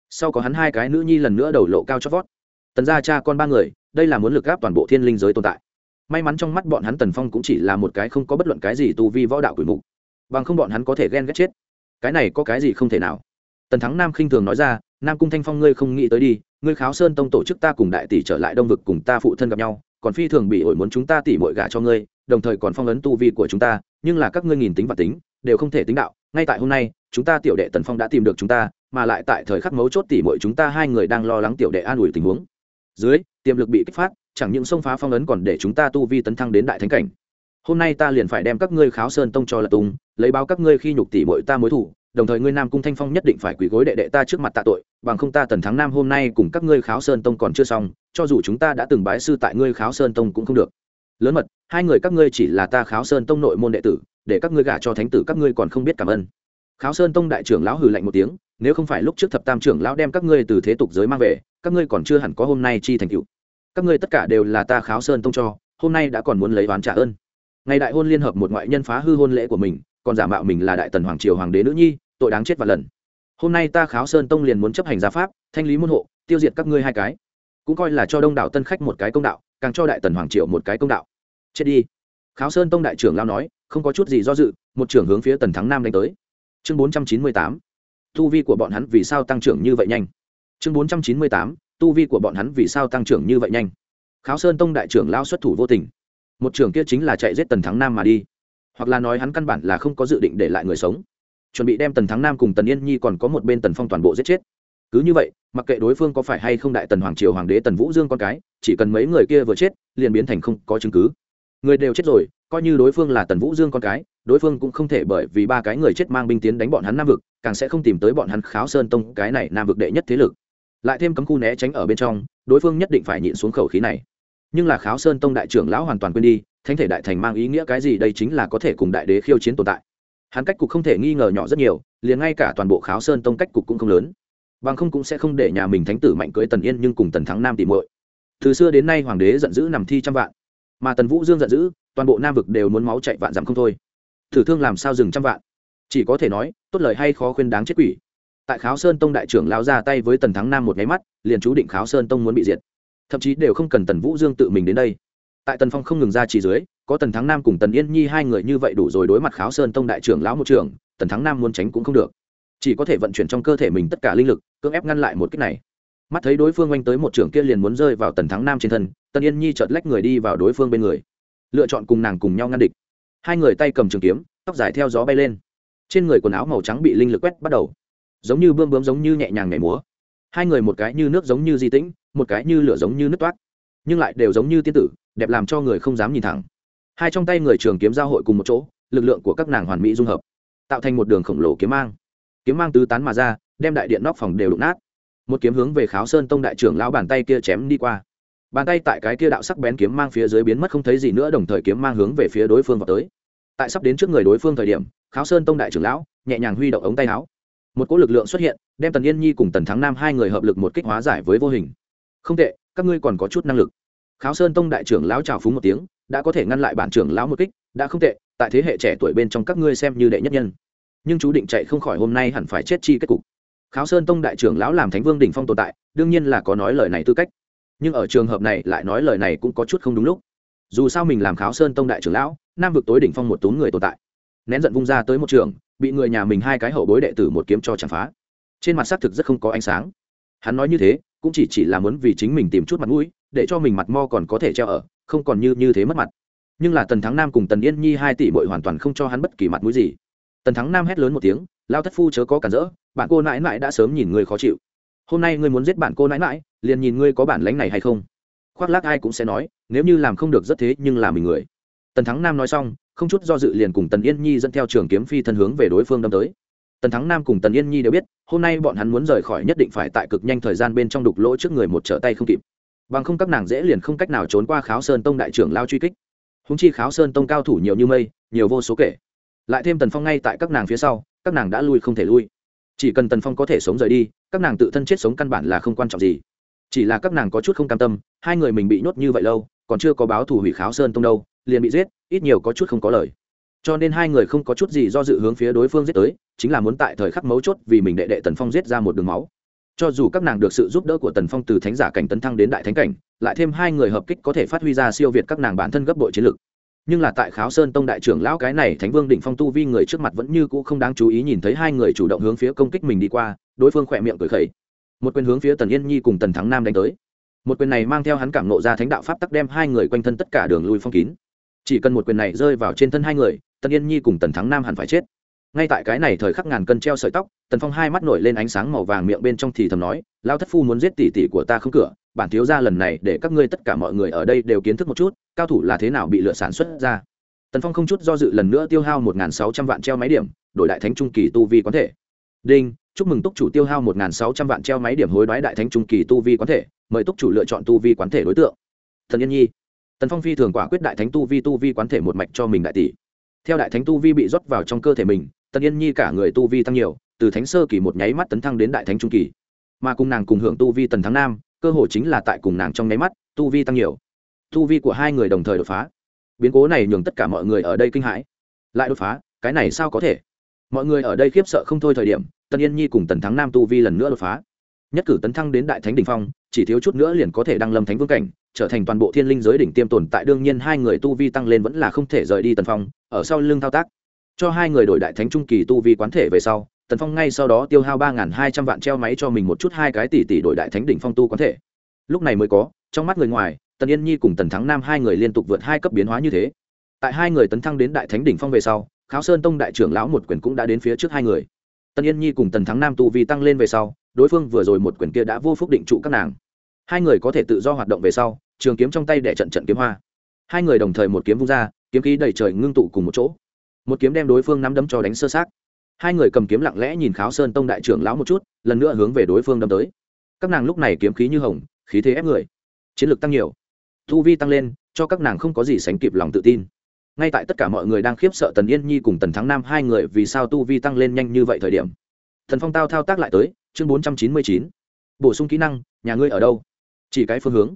Sau có hắn hai cái nữ nhi lần nữa đầu lộ cao chót vót. Tần gia cha con ba người, đây là muốn lực gáp toàn bộ thiên linh giới tồn tại. May mắn trong mắt bọn hắn tần phong cũng chỉ là một cái không có bất luận cái gì tu vi võ đạo quỷ mục. Bằng không bọn hắn có thể ghen ghét chết cái này có cái gì không thể nào. Tần thắng nam khinh thường nói ra, nam cung thanh phong ngươi không nghĩ tới đi, ngươi kháo sơn tông tổ chức ta cùng đại tỷ trở lại đông vực cùng ta phụ thân gặp nhau, còn phi thường bị ổi muốn chúng ta tỉ mội gả cho ngươi, đồng thời còn phong ấn tu vi của chúng ta, nhưng là các ngươi nghìn tính và tính, đều không thể tính đạo. Ngay tại hôm nay, chúng ta tiểu đệ tần phong đã tìm được chúng ta, mà lại tại thời khắc mấu chốt tỉ mội chúng ta hai người đang lo lắng tiểu đệ an ủi tình huống. Dưới, tiềm lực bị kích phát, chẳng những xông phá phong ấn còn để chúng ta tu vi tấn thăng đến đại thánh cảnh hôm nay ta liền phải đem các ngươi kháo sơn tông cho là tung lấy báo các ngươi khi nhục tỷ bội ta mối thủ đồng thời ngươi nam cung thanh phong nhất định phải quỳ gối đệ đệ ta trước mặt tạ tội, bằng không ta tần thắng nam hôm nay cùng các ngươi kháo sơn tông còn chưa xong, cho dù chúng ta đã từng bái sư tại ngươi kháo sơn tông cũng không được. Lớn mật, hai người các ngươi chỉ là ta kháo sơn tông nội môn đệ tử, để các ngươi gả cho thánh tử các ngươi còn không biết cảm ơn. Kháo sơn tông đại trưởng lão hừ lạnh một tiếng, nếu không phải lúc trước thập tam trưởng lão đem các ngươi từ thế tục giới mang về, các ngươi còn chưa hẳn có hôm nay chi thành cựu các ngươi tất cả đều là ta kháo sơn tông cho, hôm nay đã còn muốn lấy oán trả ơn ngày đại hôn liên hợp một ngoại nhân phá hư hôn lễ của mình, còn giả mạo mình là đại tần hoàng triều hoàng đế nữ nhi, tội đáng chết và lần. Hôm nay ta kháo sơn tông liền muốn chấp hành gia pháp, thanh lý môn hộ, tiêu diệt các ngươi hai cái. Cũng coi là cho đông đảo tân khách một cái công đạo, càng cho đại tần hoàng triều một cái công đạo. Chết đi. Kháo sơn tông đại trưởng lao nói, không có chút gì do dự, một trưởng hướng phía tần thắng nam đánh tới. Chương bốn trăm chín mươi tám, tu vi của bọn hắn vì sao tăng trưởng như vậy nhanh? Chương bốn trăm chín mươi tám, tu vi của bọn hắn vì sao tăng trưởng như vậy nhanh? Kháo sơn tông đại trưởng lao xuất thủ vô tình một trưởng kia chính là chạy giết tần thắng nam mà đi. Hoặc là nói hắn căn bản là không có dự định để lại người sống. Chuẩn bị đem tần thắng nam cùng tần yên nhi còn có một bên tần phong toàn bộ giết chết. Cứ như vậy, mặc kệ đối phương có phải hay không đại tần hoàng triều hoàng đế tần vũ dương con cái, chỉ cần mấy người kia vừa chết, liền biến thành không có chứng cứ. Người đều chết rồi, coi như đối phương là tần vũ dương con cái, đối phương cũng không thể bởi vì ba cái người chết mang binh tiến đánh bọn hắn nam vực, càng sẽ không tìm tới bọn hắn kháo sơn tông, cái này nam vực đệ nhất thế lực. Lại thêm cấm khu né tránh ở bên trong, đối phương nhất định phải nhịn xuống khẩu khí này nhưng là kháo sơn tông đại trưởng lão hoàn toàn quên đi, thánh thể đại thành mang ý nghĩa cái gì đây chính là có thể cùng đại đế khiêu chiến tồn tại. Hắn cách cục không thể nghi ngờ nhỏ rất nhiều, liền ngay cả toàn bộ kháo sơn tông cách cục cũng không lớn. Bằng không cũng sẽ không để nhà mình thánh tử mạnh cưới tần yên nhưng cùng tần thắng nam tìm muội. Từ xưa đến nay hoàng đế giận dữ nằm thi trăm vạn, mà tần vũ dương giận dữ, toàn bộ nam vực đều muốn máu chạy vạn dặm không thôi. Thử thương làm sao dừng trăm vạn? Chỉ có thể nói, tốt lời hay khó khuyên đáng chết quỷ. Tại kháo sơn tông đại trưởng lao ra tay với tần thắng nam một nháy mắt, liền chú định kháo sơn tông muốn bị diệt thậm chí đều không cần tần vũ dương tự mình đến đây. Tại tần phong không ngừng ra chỉ dưới, có tần thắng nam cùng tần yên nhi hai người như vậy đủ rồi đối mặt kháo sơn tông đại trưởng lão một trường, tần thắng nam muốn tránh cũng không được. Chỉ có thể vận chuyển trong cơ thể mình tất cả linh lực, cưỡng ép ngăn lại một cách này. Mắt thấy đối phương oanh tới một trường kia liền muốn rơi vào tần thắng nam trên thân, tần yên nhi chợt lách người đi vào đối phương bên người. Lựa chọn cùng nàng cùng nhau ngăn địch. Hai người tay cầm trường kiếm, tóc dài theo gió bay lên. Trên người quần áo màu trắng bị linh lực quét bắt đầu. Giống như bươm bướm giống như nhẹ nhàng nhảy múa. Hai người một cái như nước giống như di tĩnh một cái như lửa giống như nứt toát nhưng lại đều giống như tiên tử, đẹp làm cho người không dám nhìn thẳng. Hai trong tay người trường kiếm giao hội cùng một chỗ, lực lượng của các nàng hoàn mỹ dung hợp, tạo thành một đường khổng lồ kiếm mang. Kiếm mang tứ tán mà ra, đem đại điện nóc phòng đều đụng nát. Một kiếm hướng về kháo sơn tông đại trưởng lão bàn tay kia chém đi qua. Bàn tay tại cái kia đạo sắc bén kiếm mang phía dưới biến mất không thấy gì nữa, đồng thời kiếm mang hướng về phía đối phương vào tới. Tại sắp đến trước người đối phương thời điểm, kháo sơn tông đại trưởng lão nhẹ nhàng huy động ống tay áo. Một cỗ lực lượng xuất hiện, đem tần yên nhi cùng tần thắng nam hai người hợp lực một kích hóa giải với vô hình không tệ, các ngươi còn có chút năng lực. Kháo sơn tông đại trưởng lão chào phúng một tiếng, đã có thể ngăn lại bản trưởng lão một kích, đã không tệ, tại thế hệ trẻ tuổi bên trong các ngươi xem như đệ nhất nhân. Nhưng chú định chạy không khỏi hôm nay hẳn phải chết chi kết cục. Kháo sơn tông đại trưởng lão làm thánh vương đỉnh phong tồn tại, đương nhiên là có nói lời này tư cách. Nhưng ở trường hợp này lại nói lời này cũng có chút không đúng lúc. Dù sao mình làm kháo sơn tông đại trưởng lão, nam vực tối đỉnh phong một túm người tồn tại. Nén giận vung ra tới một trường, bị người nhà mình hai cái hậu bối đệ tử một kiếm cho chạm phá. Trên mặt xác thực rất không có ánh sáng. Hắn nói như thế cũng chỉ chỉ là muốn vì chính mình tìm chút mặt mũi, để cho mình mặt mo còn có thể treo ở, không còn như như thế mất mặt. Nhưng là tần thắng nam cùng tần yên nhi hai tỷ bội hoàn toàn không cho hắn bất kỳ mặt mũi gì. Tần thắng nam hét lớn một tiếng lao thất phu chớ có cản rỡ, bạn cô nãi nãi đã sớm nhìn ngươi khó chịu. Hôm nay ngươi muốn giết bạn cô nãi nãi, liền nhìn ngươi có bản lãnh này hay không. Khoác lác ai cũng sẽ nói, nếu như làm không được rất thế, nhưng là mình người. Tần thắng nam nói xong, không chút do dự liền cùng tần yên nhi dẫn theo trường kiếm phi thân hướng về đối phương đâm tới. Tần thắng nam cùng tần yên nhi đều biết hôm nay bọn hắn muốn rời khỏi nhất định phải tại cực nhanh thời gian bên trong đục lỗ trước người một trở tay không kịp. Bằng không các nàng dễ liền không cách nào trốn qua kháo sơn tông đại trưởng lao truy kích. Húng chi kháo sơn tông cao thủ nhiều như mây, nhiều vô số kể. Lại thêm tần phong ngay tại các nàng phía sau, các nàng đã lui không thể lui. Chỉ cần tần phong có thể sống rời đi, các nàng tự thân chết sống căn bản là không quan trọng gì. Chỉ là các nàng có chút không cam tâm, hai người mình bị nhốt như vậy lâu, còn chưa có báo thủ hủy kháo sơn tông đâu, liền bị giết, ít nhiều có chút không có lời cho nên hai người không có chút gì do dự hướng phía đối phương giết tới, chính là muốn tại thời khắc mấu chốt vì mình đệ đệ tần phong giết ra một đường máu. Cho dù các nàng được sự giúp đỡ của tần phong từ thánh giả cảnh tấn thăng đến đại thánh cảnh, lại thêm hai người hợp kích có thể phát huy ra siêu việt các nàng bản thân gấp bội chiến lực. Nhưng là tại kháo sơn tông đại trưởng lão cái này thánh vương đỉnh phong tu vi người trước mặt vẫn như cũ không đáng chú ý nhìn thấy hai người chủ động hướng phía công kích mình đi qua, đối phương khỏe miệng cười khẩy. Một quyền hướng phía tần yên nhi cùng tần thắng nam đánh tới. Một quyền này mang theo hắn cảm nộ ra thánh đạo pháp tắc đem hai người quanh thân tất cả đường lui phong kín. Chỉ cần một quyền này rơi vào trên thân hai người tần yên nhi cùng tần thắng nam hẳn phải chết. Ngay tại cái này thời khắc ngàn cân treo sợi tóc, tần phong hai mắt nổi lên ánh sáng màu vàng miệng bên trong thì thầm nói lao thất phu muốn giết tỷ tỷ của ta không cửa, bản thiếu ra lần này để các ngươi tất cả mọi người ở đây đều kiến thức một chút, cao thủ là thế nào bị lựa sản xuất ra. Tần phong không chút do dự lần nữa tiêu hao một sáu trăm vạn treo máy điểm, đổi đại thánh trung kỳ tu vi quán thể. Đinh, chúc mừng túc chủ tiêu hao một sáu trăm vạn treo máy điểm hối đoái đại thánh trung kỳ tu vi quán thể, mời túc chủ lựa chọn tu vi quán thể đối tượng. Thần yên nhi, tần phong phi thường quả quyết đại thánh tu vi tu vi quán thể một mạch cho mình đại tỷ theo đại thánh tu vi bị rót vào trong cơ thể mình, tần yên nhi cả người tu vi tăng nhiều, từ thánh sơ kỳ một nháy mắt tấn thăng đến đại thánh trung kỳ. Mà cùng nàng cùng hưởng tu vi tần thắng nam, cơ hội chính là tại cùng nàng trong nháy mắt, tu vi tăng nhiều. Tu vi của hai người đồng thời đột phá. Biến cố này nhường tất cả mọi người ở đây kinh hãi. Lại đột phá, cái này sao có thể? Mọi người ở đây khiếp sợ không thôi thời điểm, tần yên nhi cùng tần thắng nam tu vi lần nữa đột phá. Nhất cử tấn thăng đến đại thánh đình phong, chỉ thiếu chút nữa liền có thể đăng lâm thánh vương cảnh trở thành toàn bộ thiên linh giới đỉnh tiêm tồn tại, đương nhiên hai người tu vi tăng lên vẫn là không thể rời đi tần phong, ở sau lưng thao tác. Cho hai người đổi đại thánh trung kỳ tu vi quán thể về sau, tần phong ngay sau đó tiêu hao ba hai trăm vạn treo máy cho mình một chút hai cái tỷ tỷ đổi đại thánh đỉnh phong tu quán thể. Lúc này mới có, trong mắt người ngoài, tần yên nhi cùng tần thắng nam hai người liên tục vượt hai cấp biến hóa như thế. Tại hai người tấn thăng đến đại thánh đỉnh phong về sau, kháo sơn tông đại trưởng lão một quyền cũng đã đến phía trước hai người. Tần yên nhi cùng tần thắng nam tu vi tăng lên về sau, đối phương vừa rồi một quyền kia đã vô phúc định trụ các nàng hai người có thể tự do hoạt động về sau, trường kiếm trong tay để trận trận kiếm hoa. Hai người đồng thời một kiếm vung ra, kiếm khí đầy trời ngưng tụ cùng một chỗ. Một kiếm đem đối phương nắm đấm cho đánh sơ sát hai người cầm kiếm lặng lẽ nhìn kháo sơn tông đại trưởng lão một chút, lần nữa hướng về đối phương đâm tới. Các nàng lúc này kiếm khí như hồng, khí thế ép người. Chiến lược tăng nhiều. Thu vi tăng lên, cho các nàng không có gì sánh kịp lòng tự tin. Ngay tại tất cả mọi người đang khiếp sợ tần yên nhi cùng tần thắng nam hai người vì sao tu vi tăng lên nhanh như vậy thời điểm. Thần phong tao thao tác lại tới, chương bốn trăm chín mươi chín. Bổ sung kỹ năng, nhà ngươi ở đâu? Chỉ cái phương hướng.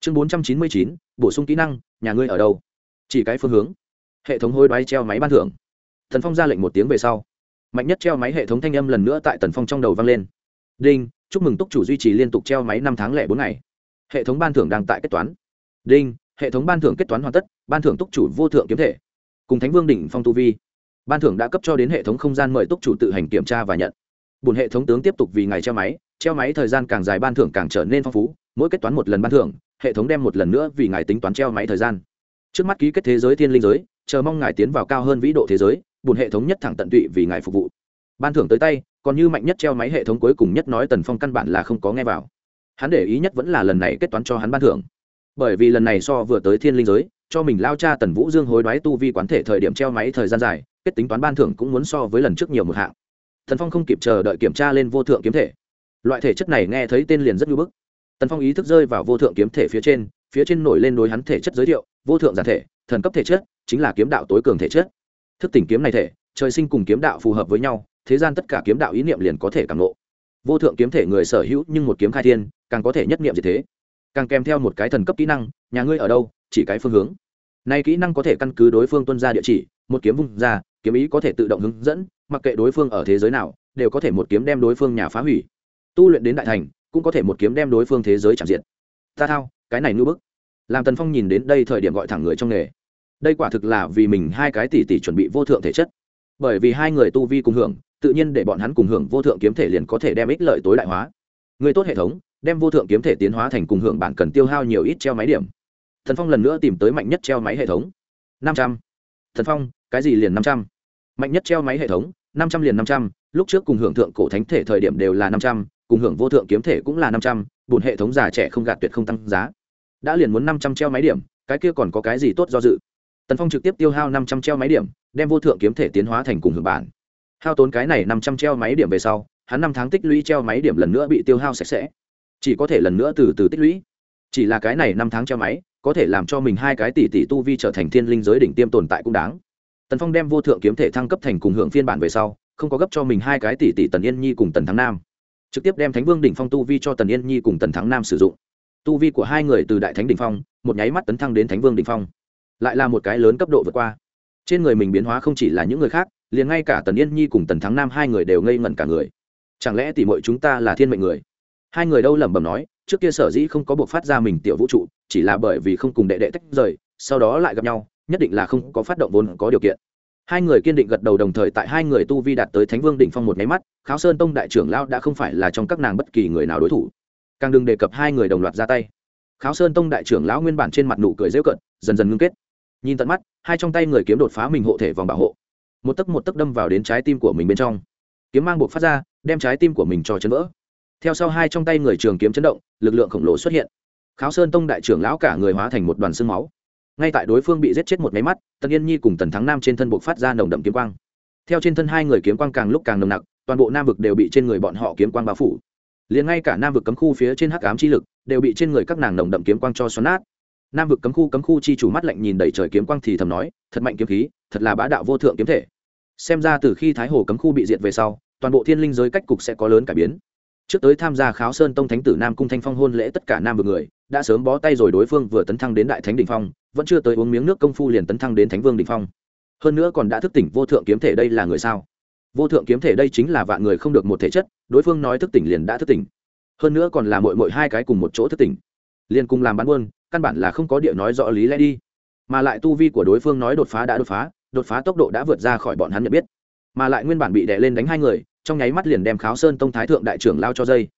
Chương bốn trăm chín mươi chín, bổ sung kỹ năng, nhà ngươi ở đâu? Chỉ cái phương hướng. Hệ thống hối đoái treo máy ban thưởng. Thần phong ra lệnh một tiếng về sau. Mạnh nhất treo máy hệ thống thanh âm lần nữa tại tần phong trong đầu vang lên. Đinh, chúc mừng túc chủ duy trì liên tục treo máy năm tháng lẻ bốn ngày. Hệ thống ban thưởng đang tại kết toán. Đinh, hệ thống ban thưởng kết toán hoàn tất, ban thưởng túc chủ vô thượng kiếm thể. Cùng thánh vương đỉnh phong tu vi. Ban thưởng đã cấp cho đến hệ thống không gian mời túc chủ tự hành kiểm tra và nhận. Bùn hệ thống tướng tiếp tục vì ngày treo máy treo máy thời gian càng dài ban thưởng càng trở nên phong phú, mỗi kết toán một lần ban thưởng, hệ thống đem một lần nữa vì ngài tính toán treo máy thời gian. Trước mắt ký kết thế giới thiên linh giới, chờ mong ngài tiến vào cao hơn vĩ độ thế giới bùn hệ thống nhất thẳng tận tụy vì ngài phục vụ. Ban thưởng tới tay, còn như mạnh nhất treo máy hệ thống cuối cùng nhất nói tần phong căn bản là không có nghe vào. Hắn để ý nhất vẫn là lần này kết toán cho hắn ban thưởng. Bởi vì lần này so vừa tới thiên linh giới, cho mình lao cha tần vũ dương hối đoái tu vi quán thể thời điểm treo máy thời gian dài, kết tính toán ban thưởng cũng muốn so với lần trước nhiều một hạng. Thần phong không kịp chờ đợi kiểm tra lên vô thượng kiếm thể loại thể chất này nghe thấy tên liền rất ngưỡng bức. Tần phong ý thức rơi vào vô thượng kiếm thể phía trên phía trên nổi lên đối hắn thể chất giới thiệu, vô thượng giản thể, thần cấp thể chất, chính là kiếm đạo tối cường thể chất. Thức tỉnh kiếm này thể, trời sinh cùng kiếm đạo phù hợp với nhau, thế gian tất cả kiếm đạo ý niệm liền có thể càng lộ vô thượng kiếm thể người sở hữu nhưng một kiếm khai thiên, càng có thể nhất niệm gì thế? Càng kèm theo một cái thần cấp kỹ năng, nhà ngươi ở đâu, chỉ cái phương hướng. Nay kỹ năng có thể căn cứ đối phương tuân ra địa chỉ, một kiếm vung ra, kiếm ý có thể tự động hướng dẫn, mặc kệ đối phương ở thế giới nào, đều có thể một kiếm đem đối phương nhà phá hủy tu luyện đến đại thành, cũng có thể một kiếm đem đối phương thế giới chạm diện ta thao, cái này ngư bức. Làm tần phong nhìn đến đây thời điểm gọi thẳng người trong nghề. Đây quả thực là vì mình hai cái tỷ tỷ chuẩn bị vô thượng thể chất. Bởi vì hai người tu vi cùng hưởng, tự nhiên để bọn hắn cùng hưởng vô thượng kiếm thể liền có thể đem ích lợi tối đại hóa. Người tốt hệ thống, đem vô thượng kiếm thể tiến hóa thành cùng hưởng bạn cần tiêu hao nhiều ít treo máy điểm. Thần phong lần nữa tìm tới mạnh nhất treo máy hệ thống. năm trăm. Thần phong, cái gì liền năm trăm? Mạnh nhất treo máy hệ thống, năm trăm liền năm trăm, lúc trước cùng hưởng thượng cổ thánh thể thời điểm đều là năm trăm cùng hưởng vô thượng kiếm thể cũng là năm trăm bùn hệ thống già trẻ không gạt tuyệt không tăng giá. Đã liền muốn năm trăm treo máy điểm, cái kia còn có cái gì tốt do dự? Tần phong trực tiếp tiêu hao năm trăm treo máy điểm, đem vô thượng kiếm thể tiến hóa thành cùng hưởng bản. Hao tốn cái này năm trăm treo máy điểm về sau, hắn năm tháng tích lũy treo máy điểm lần nữa bị tiêu hao sạch sẽ. Chỉ có thể lần nữa từ từ tích lũy. Chỉ là cái này năm tháng treo máy, có thể làm cho mình hai cái tỷ tỷ tu vi trở thành thiên linh giới đỉnh tiêm tồn tại cũng đáng. Tần phong đem vô thượng kiếm thể thăng cấp thành cùng hưởng phiên bản về sau, không có gấp cho mình hai cái tỷ tỷ tần yên nhi cùng tần thắng nam trực tiếp đem thánh vương đỉnh phong tu vi cho tần yên nhi cùng tần thắng nam sử dụng. Tu vi của hai người từ đại thánh đỉnh phong, một nháy mắt tấn thăng đến thánh vương đỉnh phong. Lại là một cái lớn cấp độ vượt qua. Trên người mình biến hóa không chỉ là những người khác, liền ngay cả tần yên nhi cùng tần thắng nam hai người đều ngây ngẩn cả người. Chẳng lẽ tỉ mọi chúng ta là thiên mệnh người? Hai người đâu lẩm bẩm nói, trước kia sở dĩ không có buộc phát ra mình tiểu vũ trụ, chỉ là bởi vì không cùng đệ đệ tách rời, sau đó lại gặp nhau, nhất định là không có phát động vốn có điều kiện hai người kiên định gật đầu đồng thời tại hai người tu vi đạt tới thánh vương đỉnh phong một máy mắt, kháo sơn tông đại trưởng lao đã không phải là trong các nàng bất kỳ người nào đối thủ. Càng đừng đề cập hai người đồng loạt ra tay. Kháo sơn tông đại trưởng lão nguyên bản trên mặt nụ cười dễu cận dần dần ngưng kết. Nhìn tận mắt, hai trong tay người kiếm đột phá mình hộ thể vòng bảo hộ. Một tấc một tấc đâm vào đến trái tim của mình bên trong. Kiếm mang buộc phát ra, đem trái tim của mình cho chấn vỡ. Theo sau hai trong tay người trường kiếm chấn động, lực lượng khổng lồ xuất hiện. Kháo sơn tông đại trưởng lão cả người hóa thành một đoàn xương máu ngay tại đối phương bị giết chết một máy mắt tần yên nhi cùng tần thắng nam trên thân buộc phát ra nồng đậm kiếm quang. Theo trên thân hai người kiếm quang càng lúc càng nồng nặc, toàn bộ nam vực đều bị trên người bọn họ kiếm quang bao phủ. Liền ngay cả nam vực cấm khu phía trên hắc ám chi lực, đều bị trên người các nàng nồng đậm kiếm quang cho xoắn nát. Nam vực cấm khu cấm khu chi chủ mắt lạnh nhìn đầy trời kiếm quang thì thầm nói, thật mạnh kiếm khí, thật là bá đạo vô thượng kiếm thể. Xem ra từ khi thái hồ cấm khu bị diệt về sau, toàn bộ thiên linh giới cách cục sẽ có lớn cải biến. Trước tới tham gia kháo sơn tông thánh tử nam cung thanh phong hôn lễ tất cả nam vực người đã sớm bó tay rồi đối phương vừa tấn thăng đến đại thánh đình phong, vẫn chưa tới uống miếng nước công phu liền tấn thăng đến thánh vương đình phong. Hơn nữa còn đã thức tỉnh vô thượng kiếm thể đây là người sao? Vô thượng kiếm thể đây chính là vạn người không được một thể chất, đối phương nói thức tỉnh liền đã thức tỉnh. Hơn nữa còn là mội mội hai cái cùng một chỗ thức tỉnh. Liền cùng làm bán buôn, căn bản là không có địa nói rõ lý lẽ đi. Mà lại tu vi của đối phương nói đột phá đã đột phá đột phá tốc độ đã vượt ra khỏi bọn hắn nhận biết. Mà lại nguyên bản bị đè lên đánh hai người, trong nháy mắt liền đem kháo sơn tông thái thượng đại trưởng lao cho dây.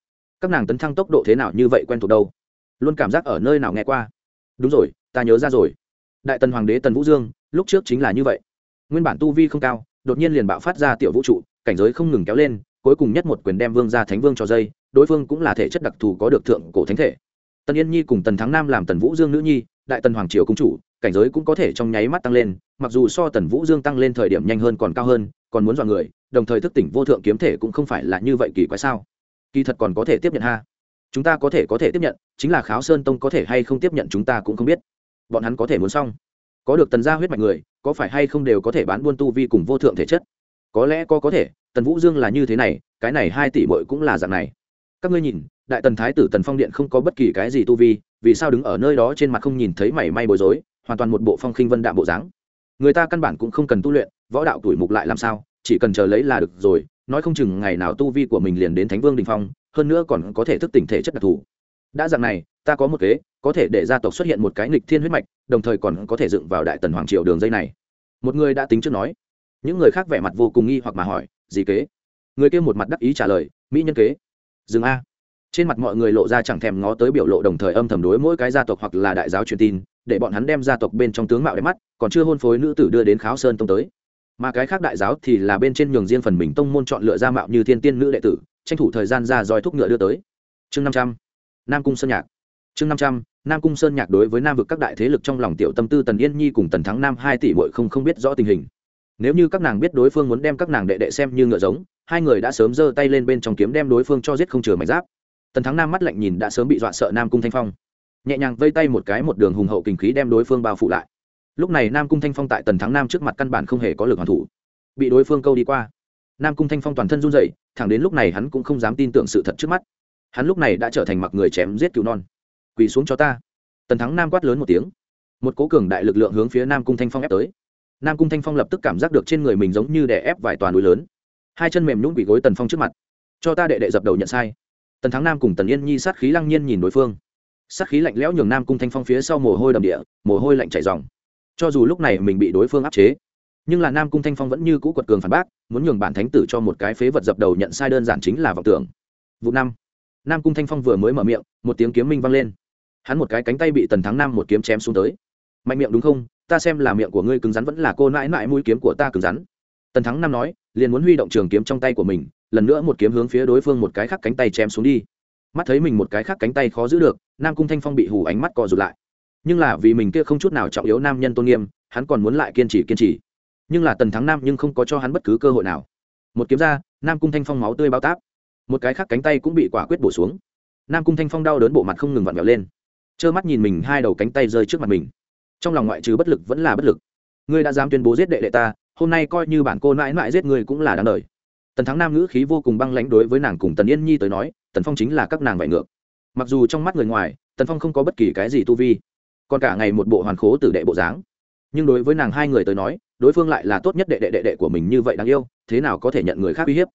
Các nàng tấn thăng tốc độ thế nào như vậy quen thuộc đâu? Luôn cảm giác ở nơi nào nghe qua. Đúng rồi, ta nhớ ra rồi. Đại tần hoàng đế tần vũ dương, lúc trước chính là như vậy. Nguyên bản tu vi không cao, đột nhiên liền bạo phát ra tiểu vũ trụ, cảnh giới không ngừng kéo lên, cuối cùng nhất một quyền đem vương ra thánh vương cho dây, đối phương cũng là thể chất đặc thù có được thượng cổ thánh thể. Tần yên nhi cùng tần thắng nam làm tần vũ dương nữ nhi, đại tần hoàng triều công chủ, cảnh giới cũng có thể trong nháy mắt tăng lên, mặc dù so tần vũ dương tăng lên thời điểm nhanh hơn còn cao hơn, còn muốn dọn người, đồng thời thức tỉnh vô thượng kiếm thể cũng không phải là như vậy kỳ quái sao. Kỳ thật còn có thể tiếp nhận ha chúng ta có thể có thể tiếp nhận, chính là kháo sơn tông có thể hay không tiếp nhận chúng ta cũng không biết. Bọn hắn có thể muốn xong. Có được tần gia huyết mạch người, có phải hay không đều có thể bán buôn tu vi cùng vô thượng thể chất? Có lẽ có có thể, tần vũ dương là như thế này, cái này hai tỷ bội cũng là dạng này. Các ngươi nhìn, đại tần thái tử tần phong điện không có bất kỳ cái gì tu vi, vì sao đứng ở nơi đó trên mặt không nhìn thấy mảy may bối rối, hoàn toàn một bộ phong khinh vân đạm bộ dáng? Người ta căn bản cũng không cần tu luyện, võ đạo tuổi mục lại làm sao, chỉ cần chờ lấy là được rồi, nói không chừng ngày nào tu vi của mình liền đến thánh vương đình phong hơn nữa còn có thể thức tỉnh thể chất đặc thù. Đã dạng này, ta có một kế, có thể để gia tộc xuất hiện một cái nghịch thiên huyết mạch, đồng thời còn có thể dựng vào đại tần hoàng triều đường dây này. Một người đã tính trước nói. Những người khác vẻ mặt vô cùng nghi hoặc mà hỏi, gì kế? Người kia một mặt đắc ý trả lời, mỹ nhân kế. Dừng a. Trên mặt mọi người lộ ra chẳng thèm ngó tới biểu lộ đồng thời âm thầm đối mỗi cái gia tộc hoặc là đại giáo truyền tin, để bọn hắn đem gia tộc bên trong tướng mạo đẹp mắt, còn chưa hôn phối nữ tử đưa đến kháo sơn tông tới. Mà cái khác đại giáo thì là bên trên nhường riêng phần mình tông môn chọn lựa ra mạo như thiên tiên nữ đệ tử tranh thủ thời gian ra roi thúc ngựa đưa tới. Chương năm trăm, nam cung sơn nhạc. Chương năm trăm, nam cung sơn nhạc đối với nam vực các đại thế lực trong lòng tiểu tâm tư tần yên nhi cùng tần thắng nam hai tỷ bội không không biết rõ tình hình. Nếu như các nàng biết đối phương muốn đem các nàng đệ đệ xem như ngựa giống, hai người đã sớm giơ tay lên bên trong kiếm đem đối phương cho giết không chừa mạch giáp. Tần thắng nam mắt lạnh nhìn đã sớm bị dọa sợ nam cung thanh phong. Nhẹ nhàng vây tay một cái một đường hùng hậu kinh khí đem đối phương bao phủ lại. Lúc này nam cung thanh phong tại tần thắng nam trước mặt căn bản không hề có lực hoàn thủ. Bị đối phương câu đi qua nam cung thanh phong toàn thân run dậy thẳng đến lúc này hắn cũng không dám tin tưởng sự thật trước mắt. Hắn lúc này đã trở thành mặc người chém giết cứu non. Quỳ xuống cho ta. Tần thắng nam quát lớn một tiếng. Một cố cường đại lực lượng hướng phía nam cung thanh phong ép tới. Nam cung thanh phong lập tức cảm giác được trên người mình giống như đè ép vài toàn núi lớn. Hai chân mềm nhũng quỳ gối tần phong trước mặt. Cho ta đệ đệ dập đầu nhận sai. Tần thắng nam cùng tần yên nhi sát khí lăng nhiên nhìn đối phương. Sát khí lạnh lẽo nhường nam cung thanh phong phía sau mồ hôi đầm địa, mồ hôi lạnh chảy dòng cho dù lúc này mình bị đối phương áp chế nhưng là nam cung thanh phong vẫn như cũ quật cường phản bác, muốn nhường bản thánh tử cho một cái phế vật dập đầu nhận sai đơn giản chính là vọng tưởng. Vụ năm, nam cung thanh phong vừa mới mở miệng, một tiếng kiếm minh vang lên. Hắn một cái cánh tay bị tần thắng nam một kiếm chém xuống tới. Mạnh miệng đúng không? Ta xem là miệng của ngươi cứng rắn vẫn là cô nãi nãi mũi kiếm của ta cứng rắn. Tần thắng nam nói, liền muốn huy động trường kiếm trong tay của mình, lần nữa một kiếm hướng phía đối phương một cái khác cánh tay chém xuống đi. Mắt thấy mình một cái khác cánh tay khó giữ được, nam cung thanh phong bị hù ánh mắt co rụt lại. Nhưng là vì mình kia không chút nào trọng yếu nam nhân tôn nghiêm, hắn còn muốn lại kiên trì kiên trì nhưng là tần thắng nam nhưng không có cho hắn bất cứ cơ hội nào. Một kiếm ra, nam cung thanh phong máu tươi bao táp. Một cái khác cánh tay cũng bị quả quyết bổ xuống. Nam cung thanh phong đau đớn bộ mặt không ngừng vặn vẹo lên. Trơ mắt nhìn mình, hai đầu cánh tay rơi trước mặt mình. Trong lòng ngoại trừ bất lực vẫn là bất lực. Ngươi đã dám tuyên bố giết đệ đệ ta, hôm nay coi như bản cô mãi mãi giết ngươi cũng là đáng đời. Tần thắng nam ngữ khí vô cùng băng lãnh đối với nàng cùng tần yên nhi tới nói, tần phong chính là các nàng vải ngược. Mặc dù trong mắt người ngoài, tần phong không có bất kỳ cái gì tu vi, còn cả ngày một bộ hoàn khố tử đệ bộ dáng. Nhưng đối với nàng hai người tới nói đối phương lại là tốt nhất đệ đệ đệ đệ của mình như vậy đáng yêu, thế nào có thể nhận người khác uy hiếp?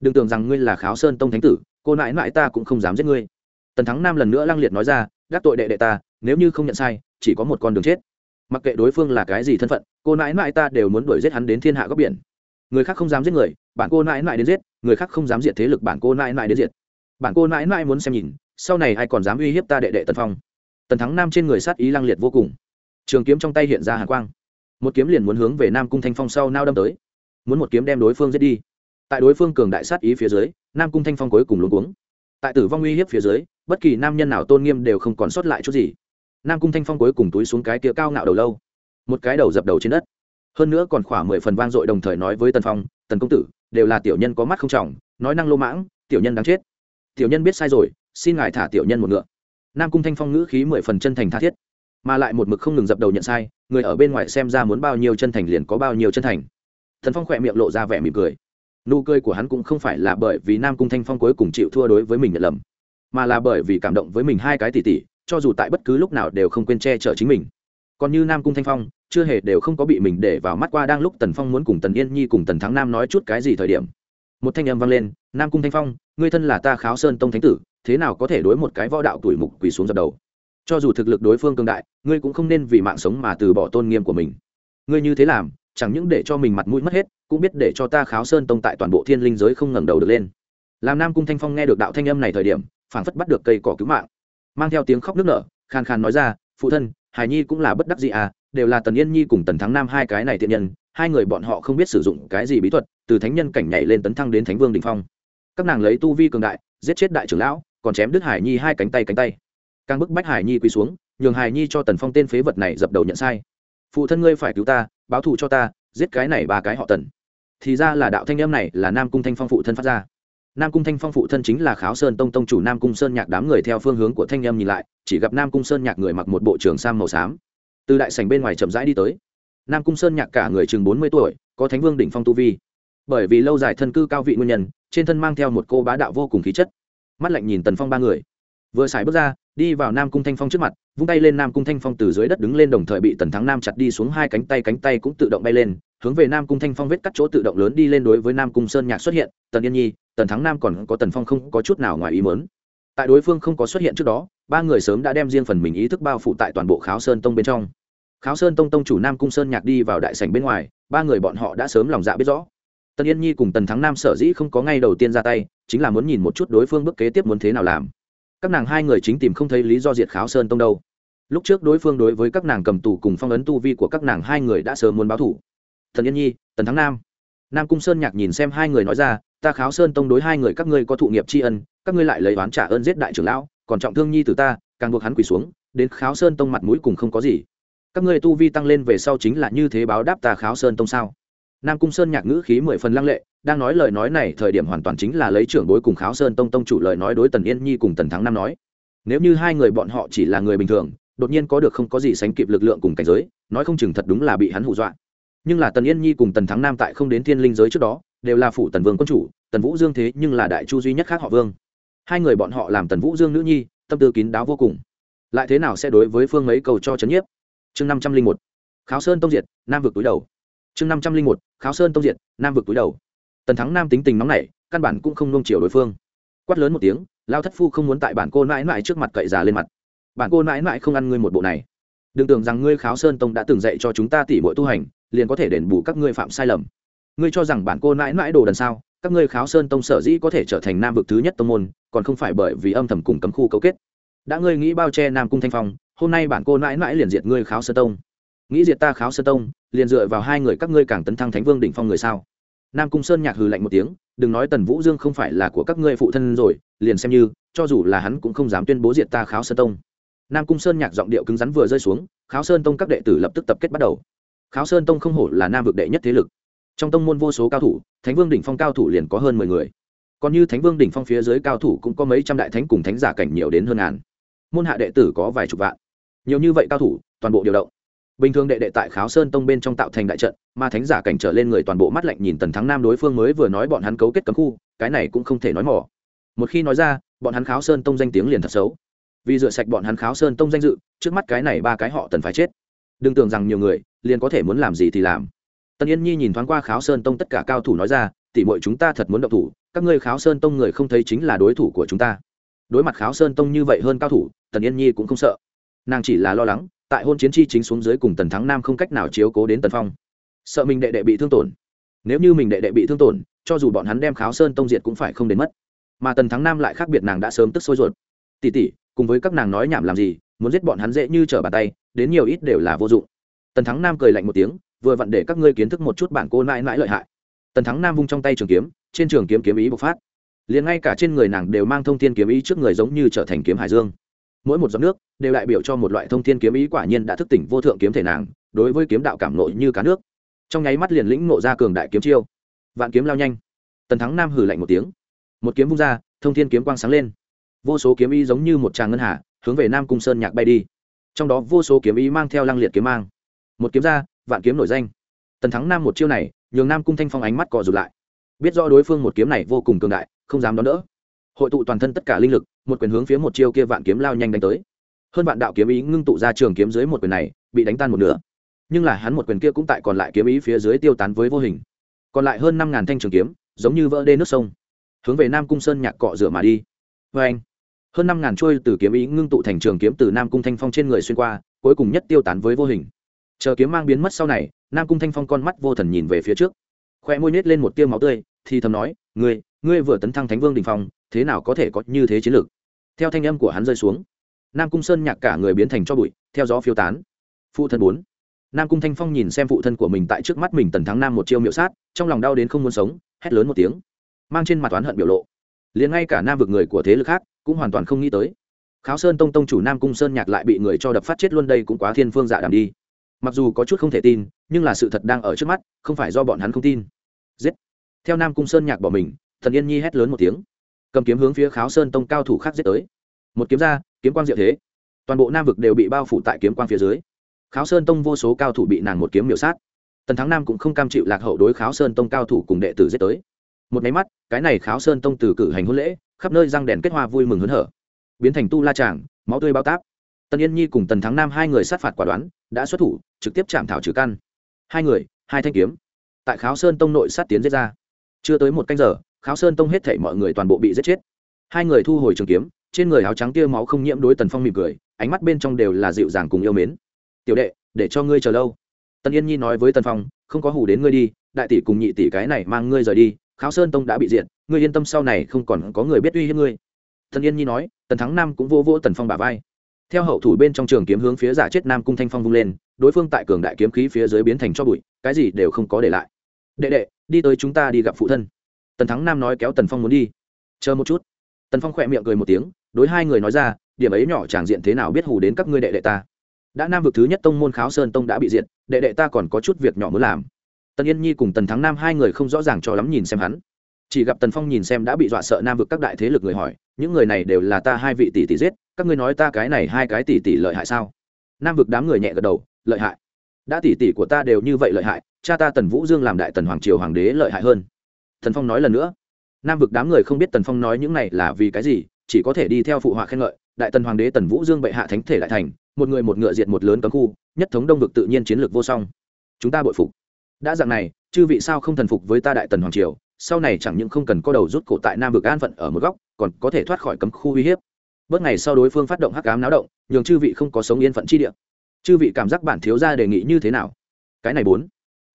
Đừng tưởng rằng ngươi là kháo sơn tông thánh tử, cô nãi nãi ta cũng không dám giết ngươi. Tần thắng nam lần nữa lăng liệt nói ra, gác tội đệ đệ ta, nếu như không nhận sai, chỉ có một con đường chết. Mặc kệ đối phương là cái gì thân phận, cô nãi nãi ta đều muốn đuổi giết hắn đến thiên hạ góc biển. Người khác không dám giết người, bạn cô nãi nãi đến giết, người khác không dám diệt thế lực bạn cô nãi nãi đến diệt. Bạn cô nãi nãi muốn xem nhìn, sau này ai còn dám uy hiếp ta đệ đệ tần phong? Tần thắng nam trên người sát ý lăng liệt vô cùng. Trường kiếm trong tay hiện ra hàn quang một kiếm liền muốn hướng về nam cung thanh phong sau nao đâm tới. Muốn một kiếm đem đối phương giết đi. Tại đối phương cường đại sát ý phía dưới, nam cung thanh phong cuối cùng luống cuống. Tại tử vong uy hiếp phía dưới, bất kỳ nam nhân nào tôn nghiêm đều không còn sót lại chút gì. Nam cung thanh phong cuối cùng túi xuống cái kia cao ngạo đầu lâu. Một cái đầu dập đầu trên đất. Hơn nữa còn khoảng mười phần vang dội đồng thời nói với tần phong, tần công tử, đều là tiểu nhân có mắt không trọng, nói năng lô mãng, tiểu nhân đáng chết. Tiểu nhân biết sai rồi, xin ngài thả tiểu nhân một ngựa. Nam cung thanh phong ngữ khí mười phần chân thành tha thiết, mà lại một mực không ngừng dập đầu nhận sai người ở bên ngoài xem ra muốn bao nhiêu chân thành liền có bao nhiêu chân thành. Thần phong khỏe miệng lộ ra vẻ mỉm cười. Nụ cười của hắn cũng không phải là bởi vì nam cung thanh phong cuối cùng chịu thua đối với mình nhận lầm, mà là bởi vì cảm động với mình hai cái tỷ tỷ cho dù tại bất cứ lúc nào đều không quên che chở chính mình. Còn như nam cung thanh phong, chưa hề đều không có bị mình để vào mắt qua đang lúc tần phong muốn cùng tần yên nhi cùng tần thắng nam nói chút cái gì thời điểm. Một thanh âm vang lên, nam cung thanh phong, ngươi thân là ta kháo sơn tông thánh tử, thế nào có thể đối một cái võ đạo tuổi mục quỳ xuống dập đầu? Cho dù thực lực đối phương cường đại, ngươi cũng không nên vì mạng sống mà từ bỏ tôn nghiêm của mình. Ngươi như thế làm, chẳng những để cho mình mặt mũi mất hết, cũng biết để cho ta kháo sơn tông tại toàn bộ thiên linh giới không ngẩng đầu được lên. Làm nam cung thanh phong nghe được đạo thanh âm này thời điểm, phảng phất bắt được cây cỏ cứu mạng. Mang theo tiếng khóc nức nở, khàn khàn nói ra, phụ thân, hải nhi cũng là bất đắc gì à đều là tần yên nhi cùng tần thắng nam hai cái này thiện nhân, hai người bọn họ không biết sử dụng cái gì bí thuật, từ thánh nhân cảnh nhảy lên tấn thăng đến thánh vương đình phong. Các nàng lấy tu vi cường đại, giết chết đại trưởng lão, còn chém đứt hải nhi hai cánh tay cánh tay càng bức bách hải nhi quỳ xuống, nhường hải nhi cho tần phong tên phế vật này dập đầu nhận sai. Phụ thân ngươi phải cứu ta, báo thù cho ta, giết cái này ba cái họ tần. Thì ra là đạo thanh em này là nam cung thanh phong phụ thân phát ra. Nam cung thanh phong phụ thân chính là kháo sơn tông tông chủ nam cung sơn nhạc đám người theo phương hướng của thanh em nhìn lại, chỉ gặp nam cung sơn nhạc người mặc một bộ trường sam màu xám, từ đại sành bên ngoài chậm rãi đi tới. Nam cung sơn nhạc cả người chừng bốn mươi tuổi, có thánh vương đỉnh phong tu vi. Bởi vì lâu dài thân cư cao vị nguyên nhân, trên thân mang theo một cô bá đạo vô cùng khí chất. Mắt lạnh nhìn tần phong ba người vừa xài bước ra, đi vào nam cung thanh phong trước mặt, vung tay lên nam cung thanh phong từ dưới đất đứng lên đồng thời bị tần thắng nam chặt đi xuống hai cánh tay cánh tay cũng tự động bay lên, hướng về nam cung thanh phong vết cắt chỗ tự động lớn đi lên đối với nam cung sơn nhạc xuất hiện. Tần yên nhi, tần thắng nam còn có tần phong không có chút nào ngoài ý mớn tại đối phương không có xuất hiện trước đó, ba người sớm đã đem riêng phần mình ý thức bao phủ tại toàn bộ kháo sơn tông bên trong. Kháo sơn tông tông chủ nam cung sơn nhạc đi vào đại sảnh bên ngoài, ba người bọn họ đã sớm lòng dạ biết rõ. Tần yên nhi cùng tần thắng nam sở dĩ không có ngay đầu tiên ra tay, chính là muốn nhìn một chút đối phương bước kế tiếp muốn thế nào làm các nàng hai người chính tìm không thấy lý do diệt kháo sơn tông đâu. Lúc trước đối phương đối với các nàng cầm tù cùng phong ấn tu vi của các nàng hai người đã sớm muốn báo thủ. Thần yên nhi, tần thắng nam. Nam cung sơn nhạc nhìn xem hai người nói ra, ta kháo sơn tông đối hai người các ngươi có thụ nghiệp tri ân, các ngươi lại lấy oán trả ơn giết đại trưởng lão, còn trọng thương nhi từ ta, càng buộc hắn quỳ xuống, đến kháo sơn tông mặt mũi cùng không có gì. Các ngươi tu vi tăng lên về sau chính là như thế báo đáp ta kháo sơn tông sao? Nam cung sơn nhạc ngữ khí mười phần lăng lệ đang nói lời nói này thời điểm hoàn toàn chính là lấy trưởng bối cùng kháo sơn tông tông chủ lời nói đối tần yên nhi cùng tần thắng nam nói. Nếu như hai người bọn họ chỉ là người bình thường, đột nhiên có được không có gì sánh kịp lực lượng cùng cảnh giới, nói không chừng thật đúng là bị hắn hù dọa. Nhưng là tần yên nhi cùng tần thắng nam tại không đến thiên linh giới trước đó, đều là phủ tần vương quân chủ, tần vũ dương thế nhưng là đại chu duy nhất khác họ vương. Hai người bọn họ làm tần vũ dương nữ nhi, tâm tư kín đáo vô cùng. Lại thế nào sẽ đối với phương mấy cầu cho chấn nhiếp? Chương năm trăm linh một, kháo sơn tông diệt, nam vực túi đầu. Chương năm trăm linh một, kháo sơn tông diệt, nam vực túi đầu tần thắng nam tính tình nóng nảy, căn bản cũng không nung chiều đối phương. Quát lớn một tiếng, lao thất phu không muốn tại bản cô mãi mãi trước mặt cậy già lên mặt. Bản cô mãi mãi không ăn ngươi một bộ này. Đừng tưởng rằng ngươi kháo sơn tông đã từng dạy cho chúng ta tỉ mỗi tu hành, liền có thể đền bù các ngươi phạm sai lầm. Ngươi cho rằng bản cô mãi mãi đồ đần sao? Các ngươi kháo sơn tông sở dĩ có thể trở thành nam vực thứ nhất tông môn, còn không phải bởi vì âm thầm cùng cấm khu cấu kết. Đã ngươi nghĩ bao che nam cung thanh phong, hôm nay bản cô mãi mãi liền diệt ngươi kháo sơn tông. Nghĩ diệt ta kháo sơn tông, liền dựa vào hai người các ngươi càng tấn thăng thánh vương đỉnh phong người sao? Nam cung sơn nhạc hừ lạnh một tiếng, đừng nói tần vũ dương không phải là của các ngươi phụ thân rồi, liền xem như, cho dù là hắn cũng không dám tuyên bố diệt ta kháo sơn tông. Nam cung sơn nhạc giọng điệu cứng rắn vừa rơi xuống, kháo sơn tông các đệ tử lập tức tập kết bắt đầu. Kháo sơn tông không hổ là nam vực đệ nhất thế lực. Trong tông môn vô số cao thủ, thánh vương đỉnh phong cao thủ liền có hơn mười người. Còn như thánh vương đỉnh phong phía dưới cao thủ cũng có mấy trăm đại thánh cùng thánh giả cảnh nhiều đến hơn ngàn. Môn hạ đệ tử có vài chục vạn. Nhiều như vậy cao thủ, toàn bộ điều động bình thường đệ đệ tại kháo sơn tông bên trong tạo thành đại trận, mà thánh giả cảnh trở lên người toàn bộ mắt lạnh nhìn tần thắng nam đối phương mới vừa nói bọn hắn cấu kết cấm khu, cái này cũng không thể nói mỏ. Một khi nói ra, bọn hắn kháo sơn tông danh tiếng liền thật xấu. Vì rửa sạch bọn hắn kháo sơn tông danh dự, trước mắt cái này ba cái họ tần phải chết. Đừng tưởng rằng nhiều người, liền có thể muốn làm gì thì làm. Tần yên nhi nhìn thoáng qua kháo sơn tông tất cả cao thủ nói ra tỉ mọi chúng ta thật muốn động thủ, các ngươi kháo sơn tông người không thấy chính là đối thủ của chúng ta. Đối mặt kháo sơn tông như vậy hơn cao thủ, tần yên nhi cũng không sợ. Nàng chỉ là lo lắng tại hôn chiến chi chính xuống dưới cùng tần thắng nam không cách nào chiếu cố đến tần phong. Sợ mình đệ đệ bị thương tổn. Nếu như mình đệ đệ bị thương tổn, cho dù bọn hắn đem kháo sơn tông diệt cũng phải không đến mất. Mà tần thắng nam lại khác biệt nàng đã sớm tức sôi ruột. Tỉ tỉ cùng với các nàng nói nhảm làm gì, muốn giết bọn hắn dễ như trở bàn tay, đến nhiều ít đều là vô dụng. Tần thắng nam cười lạnh một tiếng, vừa vặn để các ngươi kiến thức một chút bản cô mãi mãi lợi hại. Tần thắng nam vung trong tay trường kiếm, trên trường kiếm kiếm ý bộc phát. Liền ngay cả trên người nàng đều mang thông thiên kiếm ý trước người giống như trở thành kiếm hải dương mỗi một giọt nước đều đại biểu cho một loại thông thiên kiếm ý quả nhiên đã thức tỉnh vô thượng kiếm thể nàng, đối với kiếm đạo cảm nội như cá nước. Trong nháy mắt liền lĩnh ngộ ra cường đại kiếm chiêu. Vạn kiếm lao nhanh. Tần thắng nam hử lạnh một tiếng. Một kiếm vung ra, thông thiên kiếm quang sáng lên. Vô số kiếm ý giống như một tràng ngân hà, hướng về nam cung sơn nhạc bay đi. Trong đó vô số kiếm ý mang theo lăng liệt kiếm mang. Một kiếm ra, vạn kiếm nổi danh. Tần thắng nam một chiêu này, nhường nam cung thanh phong ánh mắt cò rụt lại. Biết rõ đối phương một kiếm này vô cùng cường đại, không dám đón đỡ. Hội tụ toàn thân tất cả linh lực một quyền hướng phía một chiêu kia vạn kiếm lao nhanh đánh tới. Hơn vạn đạo kiếm ý ngưng tụ ra trường kiếm dưới một quyền này, bị đánh tan một nửa. Nhưng là hắn một quyền kia cũng tại còn lại kiếm ý phía dưới tiêu tán với vô hình. Còn lại hơn năm ngàn thanh trường kiếm, giống như vỡ đê nước sông, hướng về nam cung sơn nhạc cọ rửa mà đi. Vê anh, hơn năm ngàn trôi từ kiếm ý ngưng tụ thành trường kiếm từ nam cung thanh phong trên người xuyên qua, cuối cùng nhất tiêu tán với vô hình. Chờ kiếm mang biến mất sau này, nam cung thanh phong con mắt vô thần nhìn về phía trước. Khoe môi nết lên một tiêu máu tươi, thì thầm nói, ngươi ngươi vừa tấn thăng thánh vương đình phong thế nào có thể có như thế chiến lược? Theo thanh âm của hắn rơi xuống, nam cung sơn nhạc cả người biến thành cho bụi, theo gió phiêu tán. Phụ thân bốn. Nam cung thanh phong nhìn xem phụ thân của mình tại trước mắt mình tần thắng nam một chiêu miệu sát, trong lòng đau đến không muốn sống, hét lớn một tiếng, mang trên mặt oán hận biểu lộ. Liền ngay cả nam vực người của thế lực khác cũng hoàn toàn không nghĩ tới. Kháo sơn tông tông chủ nam cung sơn nhạc lại bị người cho đập phát chết luôn đây cũng quá thiên phương dạ đàm đi. Mặc dù có chút không thể tin, nhưng là sự thật đang ở trước mắt, không phải do bọn hắn không tin. Giết. Theo nam cung sơn nhạc bỏ mình, thần yên nhi hét lớn một tiếng cầm kiếm hướng phía kháo sơn tông cao thủ khác giết tới. Một kiếm ra, kiếm quang diệu thế. Toàn bộ nam vực đều bị bao phủ tại kiếm quang phía dưới. Kháo sơn tông vô số cao thủ bị nàng một kiếm miểu sát. Tần thắng nam cũng không cam chịu lạc hậu đối kháo sơn tông cao thủ cùng đệ tử giết tới. Một máy mắt, cái này kháo sơn tông từ cử hành hôn lễ, khắp nơi răng đèn kết hoa vui mừng hớn hở. Biến thành tu la tràng máu tươi bao táp. Tần yên nhi cùng tần thắng nam hai người sát phạt quả đoán, đã xuất thủ, trực tiếp chạm thảo trừ căn. Hai người, hai thanh kiếm. Tại kháo sơn tông nội sát tiến giết ra. Chưa tới một canh giờ kháo sơn tông hết thảy mọi người toàn bộ bị giết chết. Hai người thu hồi trường kiếm, trên người áo trắng tia máu không nhiễm đối tần phong mỉm cười, ánh mắt bên trong đều là dịu dàng cùng yêu mến. Tiểu đệ, để cho ngươi chờ lâu. Tần yên nhi nói với tần phong, không có hủ đến ngươi đi, đại tỷ cùng nhị tỷ cái này mang ngươi rời đi, kháo sơn tông đã bị diệt, ngươi yên tâm sau này không còn có người biết uy hiếp ngươi. Tần yên nhi nói, tần thắng nam cũng vô vô tần phong bả vai. Theo hậu thủ bên trong trường kiếm hướng phía giả chết nam cung thanh phong vung lên, đối phương tại cường đại kiếm khí phía dưới biến thành cho bụi, cái gì đều không có để lại. Đệ đệ, đi tới chúng ta đi gặp phụ thân tần thắng nam nói kéo tần phong muốn đi. Chờ một chút. Tần phong khỏe miệng cười một tiếng đối hai người nói ra điểm ấy nhỏ tràng diện thế nào biết hù đến các ngươi đệ đệ ta. Đã nam vực thứ nhất tông môn kháo sơn tông đã bị diện, đệ đệ ta còn có chút việc nhỏ muốn làm. Tần yên nhi cùng tần thắng nam hai người không rõ ràng cho lắm nhìn xem hắn. Chỉ gặp tần phong nhìn xem đã bị dọa sợ nam vực các đại thế lực người hỏi những người này đều là ta hai vị tỷ tỷ giết các ngươi nói ta cái này hai cái tỷ tỷ lợi hại sao? Nam vực đám người nhẹ gật đầu lợi hại. Đã tỷ tỷ của ta đều như vậy lợi hại cha ta tần vũ dương làm đại tần hoàng triều hoàng đế lợi hại hơn thần phong nói lần nữa. Nam vực đám người không biết tần phong nói những này là vì cái gì, chỉ có thể đi theo phụ họa khen ngợi. Đại tần hoàng đế tần vũ dương bệ hạ thánh thể lại thành, một người một ngựa diệt một lớn cấm khu, nhất thống đông vực tự nhiên chiến lược vô song. Chúng ta bội phục. Đã dạng này, chư vị sao không thần phục với ta đại tần hoàng triều? Sau này chẳng những không cần có đầu rút cổ tại nam vực an phận ở một góc, còn có thể thoát khỏi cấm khu uy hiếp. Bớt ngày sau đối phương phát động hắc ám náo động, nhường chư vị không có sống yên phận chi địa. Chư vị cảm giác bản thiếu gia đề nghị như thế nào? Cái này bốn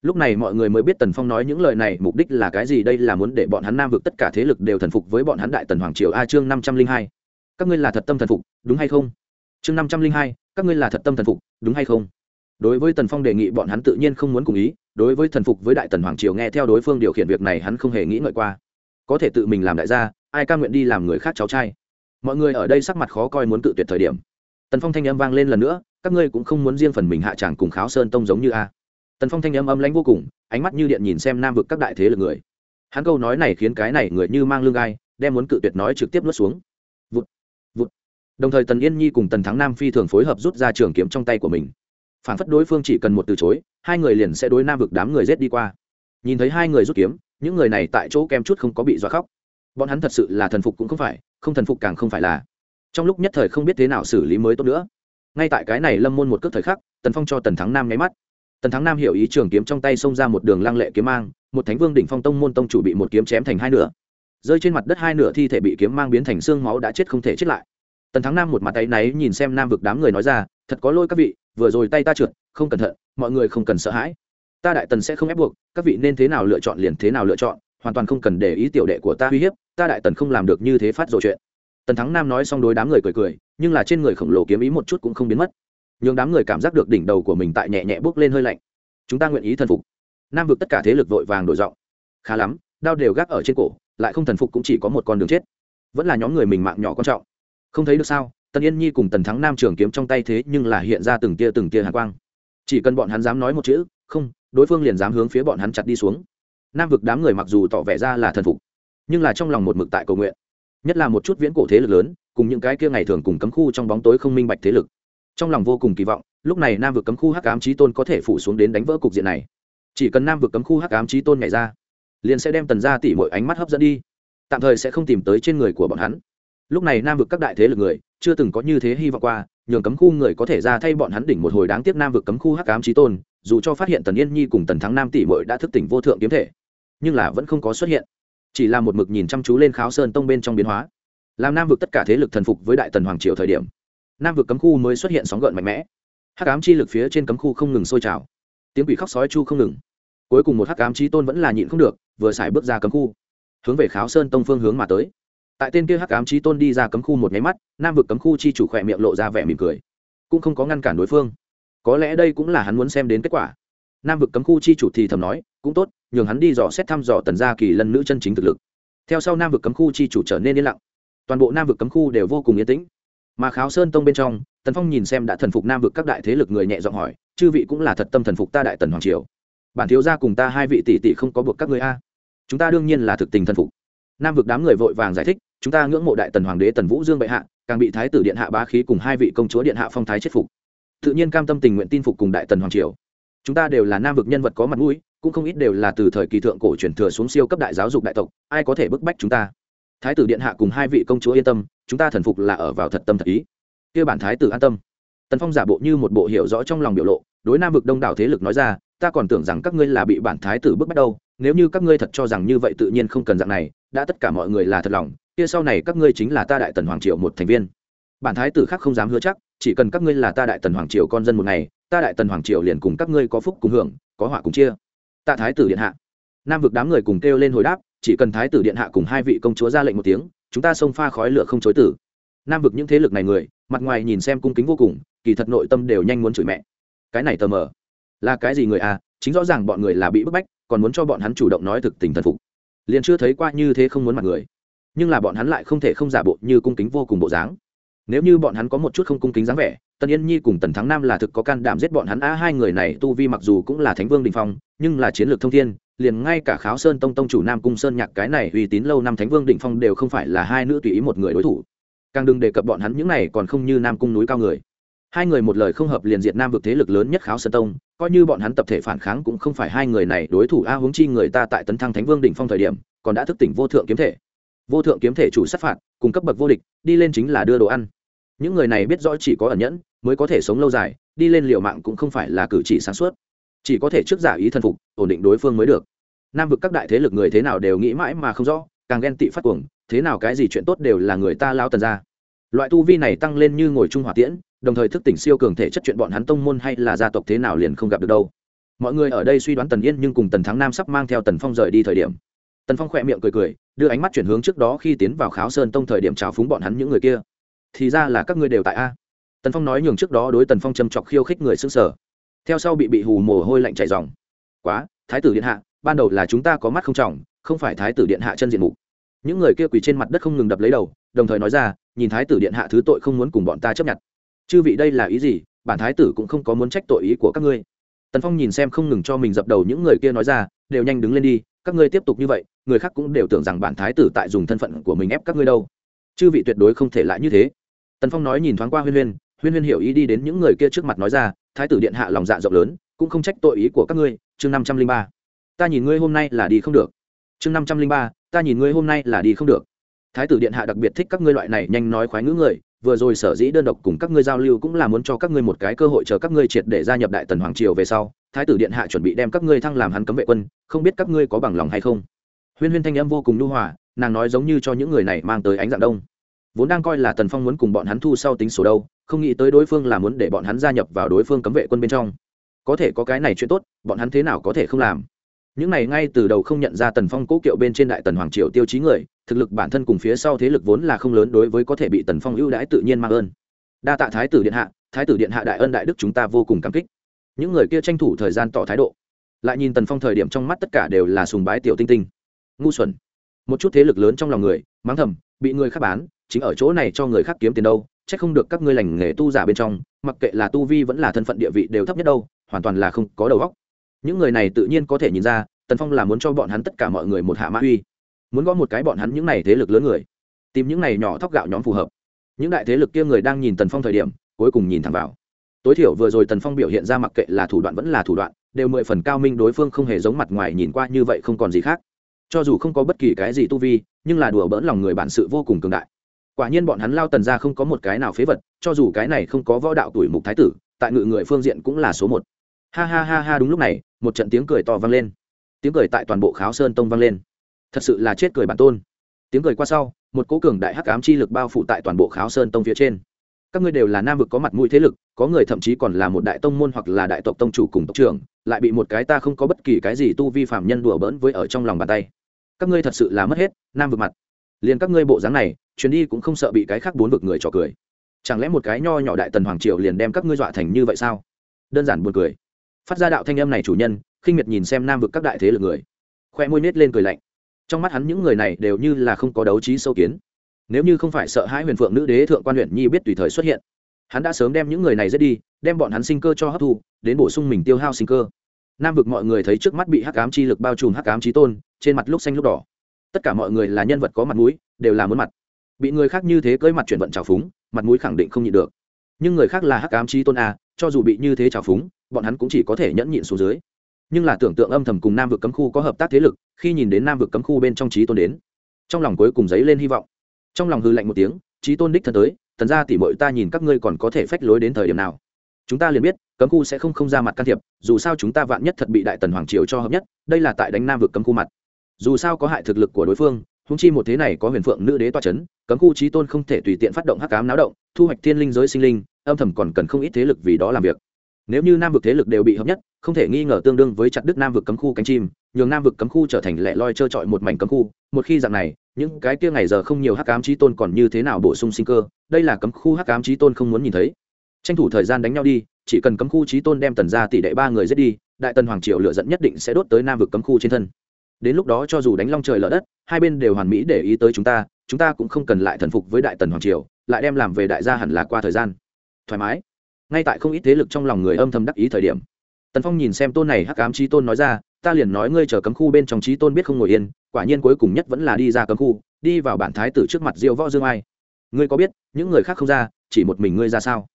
lúc này mọi người mới biết tần phong nói những lời này, mục đích là cái gì? Đây là muốn để bọn hắn nam vực tất cả thế lực đều thần phục với bọn hắn đại tần hoàng triều a chương năm trăm linh hai. Các ngươi là thật tâm thần phục, đúng hay không? Chương năm trăm linh hai, các ngươi là thật tâm thần phục, đúng hay không? Đối với tần phong đề nghị, bọn hắn tự nhiên không muốn cùng ý. Đối với thần phục với đại tần hoàng triều nghe theo đối phương điều khiển việc này, hắn không hề nghĩ ngợi qua. Có thể tự mình làm đại gia, ai ca nguyện đi làm người khác cháu trai? Mọi người ở đây sắc mặt khó coi muốn cự tuyệt thời điểm. Tần phong thanh âm vang lên lần nữa, các ngươi cũng không muốn riêng phần mình hạ tràng cùng kháo sơn tông giống như a tần phong thanh âm âm lãnh vô cùng, ánh mắt như điện nhìn xem nam vực các đại thế lực người. Hắn câu nói này khiến cái này người như mang lương gai đem muốn cự tuyệt nói trực tiếp nuốt xuống. Vụt vụt. Đồng thời tần yên nhi cùng tần thắng nam phi thường phối hợp rút ra trường kiếm trong tay của mình. Phản phất đối phương chỉ cần một từ chối, hai người liền sẽ đối nam vực đám người rết đi qua. Nhìn thấy hai người rút kiếm, những người này tại chỗ kem chút không có bị dọa khóc. Bọn hắn thật sự là thần phục cũng không phải, không thần phục càng không phải là. Trong lúc nhất thời không biết thế nào xử lý mới tốt nữa. Ngay tại cái này lâm môn một cước thời khắc, tần phong cho tần thắng nam nháy mắt tần thắng nam hiểu ý trường kiếm trong tay xông ra một đường lăng lệ kiếm mang, một thánh vương đỉnh phong tông môn tông chủ bị một kiếm chém thành hai nửa. Rơi trên mặt đất hai nửa thi thể bị kiếm mang biến thành xương máu đã chết không thể chết lại. Tần thắng nam một mặt tay náy nhìn xem nam vực đám người nói ra, thật có lôi các vị, vừa rồi tay ta trượt, không cẩn thận, mọi người không cần sợ hãi. Ta đại tần sẽ không ép buộc, các vị nên thế nào lựa chọn liền thế nào lựa chọn, hoàn toàn không cần để ý tiểu đệ của ta uy hiếp, ta đại tần không làm được như thế phát rồi chuyện. Tần thắng nam nói xong đối đám người cười cười, nhưng là trên người khổng lồ kiếm ý một chút cũng không biến mất nhưng đám người cảm giác được đỉnh đầu của mình tại nhẹ nhẹ bước lên hơi lạnh. Chúng ta nguyện ý thần phục. Nam vực tất cả thế lực vội vàng đổi giọng. Khá lắm, đao đều gác ở trên cổ, lại không thần phục cũng chỉ có một con đường chết. Vẫn là nhóm người mình mạng nhỏ quan trọng. Không thấy được sao, tần yên nhi cùng tần thắng nam trường kiếm trong tay thế nhưng là hiện ra từng tia từng tia hạ quang. Chỉ cần bọn hắn dám nói một chữ, không, đối phương liền dám hướng phía bọn hắn chặt đi xuống. Nam vực đám người mặc dù tỏ vẻ ra là thần phục, nhưng là trong lòng một mực tại cầu nguyện. Nhất là một chút viễn cổ thế lực lớn, cùng những cái kia ngày thường cùng cấm khu trong bóng tối không minh bạch thế lực trong lòng vô cùng kỳ vọng, lúc này nam vực cấm khu hắc ám trí tôn có thể phủ xuống đến đánh vỡ cục diện này. Chỉ cần nam vực cấm khu hắc ám trí tôn nhảy ra, liền sẽ đem tần ra tỉ mọi ánh mắt hấp dẫn đi. Tạm thời sẽ không tìm tới trên người của bọn hắn. Lúc này nam vực các đại thế lực người, chưa từng có như thế hy vọng qua, nhường cấm khu người có thể ra thay bọn hắn đỉnh một hồi đáng tiếc nam vực cấm khu hắc ám trí tôn, dù cho phát hiện tần yên nhi cùng tần thắng nam tỷ mội đã thức tỉnh vô thượng kiếm thể, nhưng là vẫn không có xuất hiện. Chỉ là một mực nhìn chăm chú lên kháo sơn tông bên trong biến hóa. Làm nam vực tất cả thế lực thần phục với đại tần hoàng triều thời điểm nam vực cấm khu mới xuất hiện sóng gợn mạnh mẽ. Hắc ám chi lực phía trên cấm khu không ngừng sôi trào. Tiếng quỷ khóc sói chu không ngừng. Cuối cùng một hắc ám chi tôn vẫn là nhịn không được, vừa xài bước ra cấm khu. Hướng về kháo sơn tông phương hướng mà tới. Tại tên kia hắc ám chi tôn đi ra cấm khu một nháy mắt, nam vực cấm khu chi chủ khỏe miệng lộ ra vẻ mỉm cười. Cũng không có ngăn cản đối phương. Có lẽ đây cũng là hắn muốn xem đến kết quả. Nam vực cấm khu chi chủ thì thầm nói, cũng tốt, nhường hắn đi dò xét thăm dò tần gia kỳ lân nữ chân chính thực lực. Theo sau nam vực cấm khu chi chủ trở nên yên lặng. Toàn bộ nam vực cấm khu đều vô cùng yên tĩnh mà kháo sơn tông bên trong, tần phong nhìn xem đã thần phục nam vực các đại thế lực người nhẹ giọng hỏi, chư vị cũng là thật tâm thần phục ta đại tần hoàng triều? Bản thiếu gia cùng ta hai vị tỷ tỷ không có buộc các người a? Chúng ta đương nhiên là thực tình thần phục. Nam vực đám người vội vàng giải thích, chúng ta ngưỡng mộ đại tần hoàng đế tần vũ dương bệ hạ, càng bị thái tử điện hạ bá khí cùng hai vị công chúa điện hạ phong thái chết phục. Tự nhiên cam tâm tình nguyện tin phục cùng đại tần hoàng triều. Chúng ta đều là nam vực nhân vật có mặt mũi, cũng không ít đều là từ thời kỳ thượng cổ truyền thừa xuống siêu cấp đại giáo dục đại tộc, ai có thể bức bách chúng ta? Thái tử điện hạ cùng hai vị công chúa yên tâm chúng ta thần phục là ở vào thật tâm thật ý. Kia bản thái tử an tâm. Tần phong giả bộ như một bộ hiểu rõ trong lòng biểu lộ, đối nam vực đông đảo thế lực nói ra, ta còn tưởng rằng các ngươi là bị bản thái tử bức bắt đâu, nếu như các ngươi thật cho rằng như vậy tự nhiên không cần dạng này, đã tất cả mọi người là thật lòng, kia sau này các ngươi chính là ta đại tần hoàng triều một thành viên. Bản thái tử khác không dám hứa chắc, chỉ cần các ngươi là ta đại tần hoàng triều con dân một ngày, ta đại tần hoàng triều liền cùng các ngươi có phúc cùng hưởng, có họa cùng chia. Tạ thái tử điện hạ. Nam vực đám người cùng kêu lên hồi đáp, chỉ cần thái tử điện hạ cùng hai vị công chúa ra lệnh một tiếng chúng ta xông pha khói lửa không chối tử. Nam vực những thế lực này người, mặt ngoài nhìn xem cung kính vô cùng, kỳ thật nội tâm đều nhanh muốn chửi mẹ. Cái này tờ mờ. Là cái gì người à? Chính rõ ràng bọn người là bị bức bách, còn muốn cho bọn hắn chủ động nói thực tình thần phục. Liền chưa thấy qua như thế không muốn mặt người. Nhưng là bọn hắn lại không thể không giả bộ như cung kính vô cùng bộ dáng. Nếu như bọn hắn có một chút không cung kính dáng vẻ, tần yên nhi cùng tần thắng nam là thực có can đảm giết bọn hắn. A, hai người này tu vi mặc dù cũng là thánh vương đình phong, nhưng là chiến lược thông thiên liền ngay cả kháo sơn tông tông chủ nam cung sơn nhạc cái này uy tín lâu năm thánh vương định phong đều không phải là hai nữ tùy ý một người đối thủ. Càng đừng đề cập bọn hắn những này còn không như nam cung núi cao người. Hai người một lời không hợp liền diệt nam vực thế lực lớn nhất kháo sơn tông, coi như bọn hắn tập thể phản kháng cũng không phải hai người này đối thủ a huống chi người ta tại tấn thăng thánh vương đỉnh phong thời điểm, còn đã thức tỉnh vô thượng kiếm thể. Vô thượng kiếm thể chủ sát phạt, cùng cấp bậc vô địch, đi lên chính là đưa đồ ăn. Những người này biết rõ chỉ có ẩn nhẫn, mới có thể sống lâu dài, đi lên liều mạng cũng không phải là cử chỉ sáng suốt chỉ có thể trước giả ý thần phục, ổn định đối phương mới được. Nam vực các đại thế lực người thế nào đều nghĩ mãi mà không rõ, càng ghen tị phát cuồng, thế nào cái gì chuyện tốt đều là người ta lao tần ra. Loại tu vi này tăng lên như ngồi trung hỏa tiễn, đồng thời thức tỉnh siêu cường thể chất chuyện bọn hắn tông môn hay là gia tộc thế nào liền không gặp được đâu. Mọi người ở đây suy đoán tần yên nhưng cùng tần thắng nam sắp mang theo tần phong rời đi thời điểm. Tần phong khỏe miệng cười cười, đưa ánh mắt chuyển hướng trước đó khi tiến vào kháo sơn tông thời điểm trào phúng bọn hắn những người kia. Thì ra là các ngươi đều tại a. Tần phong nói nhường trước đó đối tần phong châm chọc khiêu khích người xứng sở theo sau bị bị hù mồ hôi lạnh chảy dòng. Quá, thái tử điện hạ, ban đầu là chúng ta có mắt không trọng, không phải thái tử điện hạ chân diện mục. Những người kia quỳ trên mặt đất không ngừng đập lấy đầu, đồng thời nói ra, nhìn thái tử điện hạ thứ tội không muốn cùng bọn ta chấp nhận. Chư vị đây là ý gì? Bản thái tử cũng không có muốn trách tội ý của các ngươi. Tần phong nhìn xem không ngừng cho mình dập đầu những người kia nói ra, đều nhanh đứng lên đi, các ngươi tiếp tục như vậy, người khác cũng đều tưởng rằng bản thái tử tại dùng thân phận của mình ép các ngươi đâu. Chư vị tuyệt đối không thể lại như thế. Tần phong nói nhìn thoáng qua huyên huyên huyên huyên hiểu ý đi đến những người kia trước mặt nói ra thái tử điện hạ lòng dạ rộng lớn, cũng không trách tội ý của các ngươi. Chương năm trăm linh ba. Ta nhìn ngươi hôm nay là đi không được. Chương năm trăm linh ba, ta nhìn ngươi hôm nay là đi không được. Thái tử điện hạ đặc biệt thích các ngươi loại này nhanh nói khoái ngữ người. Vừa rồi sở dĩ đơn độc cùng các ngươi giao lưu cũng là muốn cho các ngươi một cái cơ hội chờ các ngươi triệt để gia nhập đại tần hoàng triều về sau. Thái tử điện hạ chuẩn bị đem các ngươi thăng làm hắn cấm vệ quân. Không biết các ngươi có bằng lòng hay không? Huyên huyên thanh âm vô cùng nhu hòa, nàng nói giống như cho những người này mang tới ánh dạng đông. Vốn đang coi là tần phong muốn cùng bọn hắn thu sau tính số đâu không nghĩ tới đối phương là muốn để bọn hắn gia nhập vào đối phương cấm vệ quân bên trong. Có thể có cái này chuyện tốt, bọn hắn thế nào có thể không làm? Những này ngay từ đầu không nhận ra tần phong cố kiệu bên trên đại tần hoàng triều tiêu chí người, thực lực bản thân cùng phía sau thế lực vốn là không lớn đối với có thể bị tần phong ưu đãi tự nhiên mang ơn. Đa tạ thái tử điện hạ, thái tử điện hạ đại ân đại đức chúng ta vô cùng cảm kích. Những người kia tranh thủ thời gian tỏ thái độ. Lại nhìn tần phong thời điểm trong mắt tất cả đều là sùng bái tiểu tinh tinh. Ngu xuẩn. Một chút thế lực lớn trong lòng người, mắng thầm, bị người khác bán, chính ở chỗ này cho người khác kiếm tiền đâu chắc không được các ngươi lành nghề tu giả bên trong, mặc kệ là tu vi vẫn là thân phận địa vị đều thấp nhất đâu, hoàn toàn là không có đầu óc. những người này tự nhiên có thể nhìn ra, tần phong là muốn cho bọn hắn tất cả mọi người một hạ mã uy. Muốn gõ một cái bọn hắn những này thế lực lớn người. Tìm những này nhỏ thóc gạo nhóm phù hợp. Những đại thế lực kia người đang nhìn tần phong thời điểm, cuối cùng nhìn thẳng vào. Tối thiểu vừa rồi tần phong biểu hiện ra mặc kệ là thủ đoạn vẫn là thủ đoạn, đều mười phần cao minh đối phương không hề giống mặt ngoài nhìn qua như vậy không còn gì khác. Cho dù không có bất kỳ cái gì tu vi, nhưng là đùa bỡn lòng người bản sự vô cùng cường đại quả nhiên bọn hắn lao tần ra không có một cái nào phế vật, cho dù cái này không có võ đạo tuổi mục thái tử, tại ngự người phương diện cũng là số một. Ha ha ha ha, đúng lúc này, một trận tiếng cười to vang lên. Tiếng cười tại toàn bộ kháo sơn tông vang lên. Thật sự là chết cười bản tôn. Tiếng cười qua sau, một cố cường đại hắc ám chi lực bao phủ tại toàn bộ kháo sơn tông phía trên. Các ngươi đều là nam vực có mặt mũi thế lực, có người thậm chí còn là một đại tông môn hoặc là đại tộc tông chủ cùng tộc trưởng, lại bị một cái ta không có bất kỳ cái gì tu vi phạm nhân đùa bỡn với ở trong lòng bàn tay. Các ngươi thật sự là mất hết, nam vực mặt. Liền các ngươi bộ dáng này chuyến đi cũng không sợ bị cái khác bốn vực người trò cười. Chẳng lẽ một cái nho nhỏ đại tần hoàng triều liền đem các ngươi dọa thành như vậy sao? Đơn giản buồn cười. Phát ra đạo thanh âm này chủ nhân, khinh miệt nhìn xem nam vực các đại thế lực người. Khoe môi nết lên cười lạnh. Trong mắt hắn những người này đều như là không có đấu trí sâu kiến. Nếu như không phải sợ hãi huyền phượng nữ đế thượng quan huyện nhi biết tùy thời xuất hiện, hắn đã sớm đem những người này giết đi, đem bọn hắn sinh cơ cho hấp thu, đến bổ sung mình tiêu hao sinh cơ. Nam vực mọi người thấy trước mắt bị hắc ám chi lực bao trùm hắc ám trí tôn, trên mặt lúc xanh lúc đỏ. Tất cả mọi người là nhân vật có mặt mũi, đều là muốn mặt bị người khác như thế cưỡi mặt chuyển vận trào phúng, mặt mũi khẳng định không nhịn được. Nhưng người khác là hắc ám trí tôn a, cho dù bị như thế trào phúng, bọn hắn cũng chỉ có thể nhẫn nhịn xuống dưới. Nhưng là tưởng tượng âm thầm cùng nam vực cấm khu có hợp tác thế lực, khi nhìn đến nam vực cấm khu bên trong trí tôn đến, trong lòng cuối cùng dấy lên hy vọng. Trong lòng hư lạnh một tiếng trí tôn đích thân tới, tần ra tỉ mội ta nhìn các ngươi còn có thể phách lối đến thời điểm nào? Chúng ta liền biết, cấm khu sẽ không không ra mặt can thiệp, dù sao chúng ta vạn nhất thật bị đại tần hoàng triều cho hợp nhất, đây là tại đánh nam vực cấm khu mặt. Dù sao có hại thực lực của đối phương húng chi một thế này có huyền phượng nữ đế toa c h ấ n cấm khu trí tôn không thể tùy tiện phát động hắc cám náo động, thu hoạch thiên linh giới sinh linh, âm thầm còn cần không ít thế lực vì đó làm việc. Nếu như nam vực thế lực đều bị hợp nhất, không thể nghi ngờ tương đương với chặt đứt nam vực cấm khu cánh chim, nhường nam vực cấm khu trở thành lẻ loi trơ trọi một mảnh cấm khu. Một khi dạng này, những cái kia ngày giờ không nhiều hắc ám trí tôn còn như thế nào bổ sung sinh cơ? Đây là cấm khu hắc ám trí tôn không muốn nhìn thấy. Tranh thủ thời gian đánh nhau đi, chỉ cần cấm khu trí tôn đem tần ra tỷ đệ ba người giết đi, đại tần hoàng triều lựa dẫn nhất định sẽ đốt tới nam vực cấm khu trên thân đến lúc đó cho dù đánh long trời lở đất, hai bên đều hoàn mỹ để ý tới chúng ta chúng ta cũng không cần lại thần phục với đại tần hoàng triều, lại đem làm về đại gia hẳn là qua thời gian. Thoải mái. Ngay tại không ít thế lực trong lòng người âm thầm đắc ý thời điểm, tần phong nhìn xem tôn này hắc ám trí tôn nói ra, ta liền nói ngươi chờ cấm khu bên trong trí tôn biết không ngồi yên, quả nhiên cuối cùng nhất vẫn là đi ra cấm khu, đi vào bản thái tử trước mặt diêu võ dương ai. Ngươi có biết, những người khác không ra, chỉ một mình ngươi ra sao?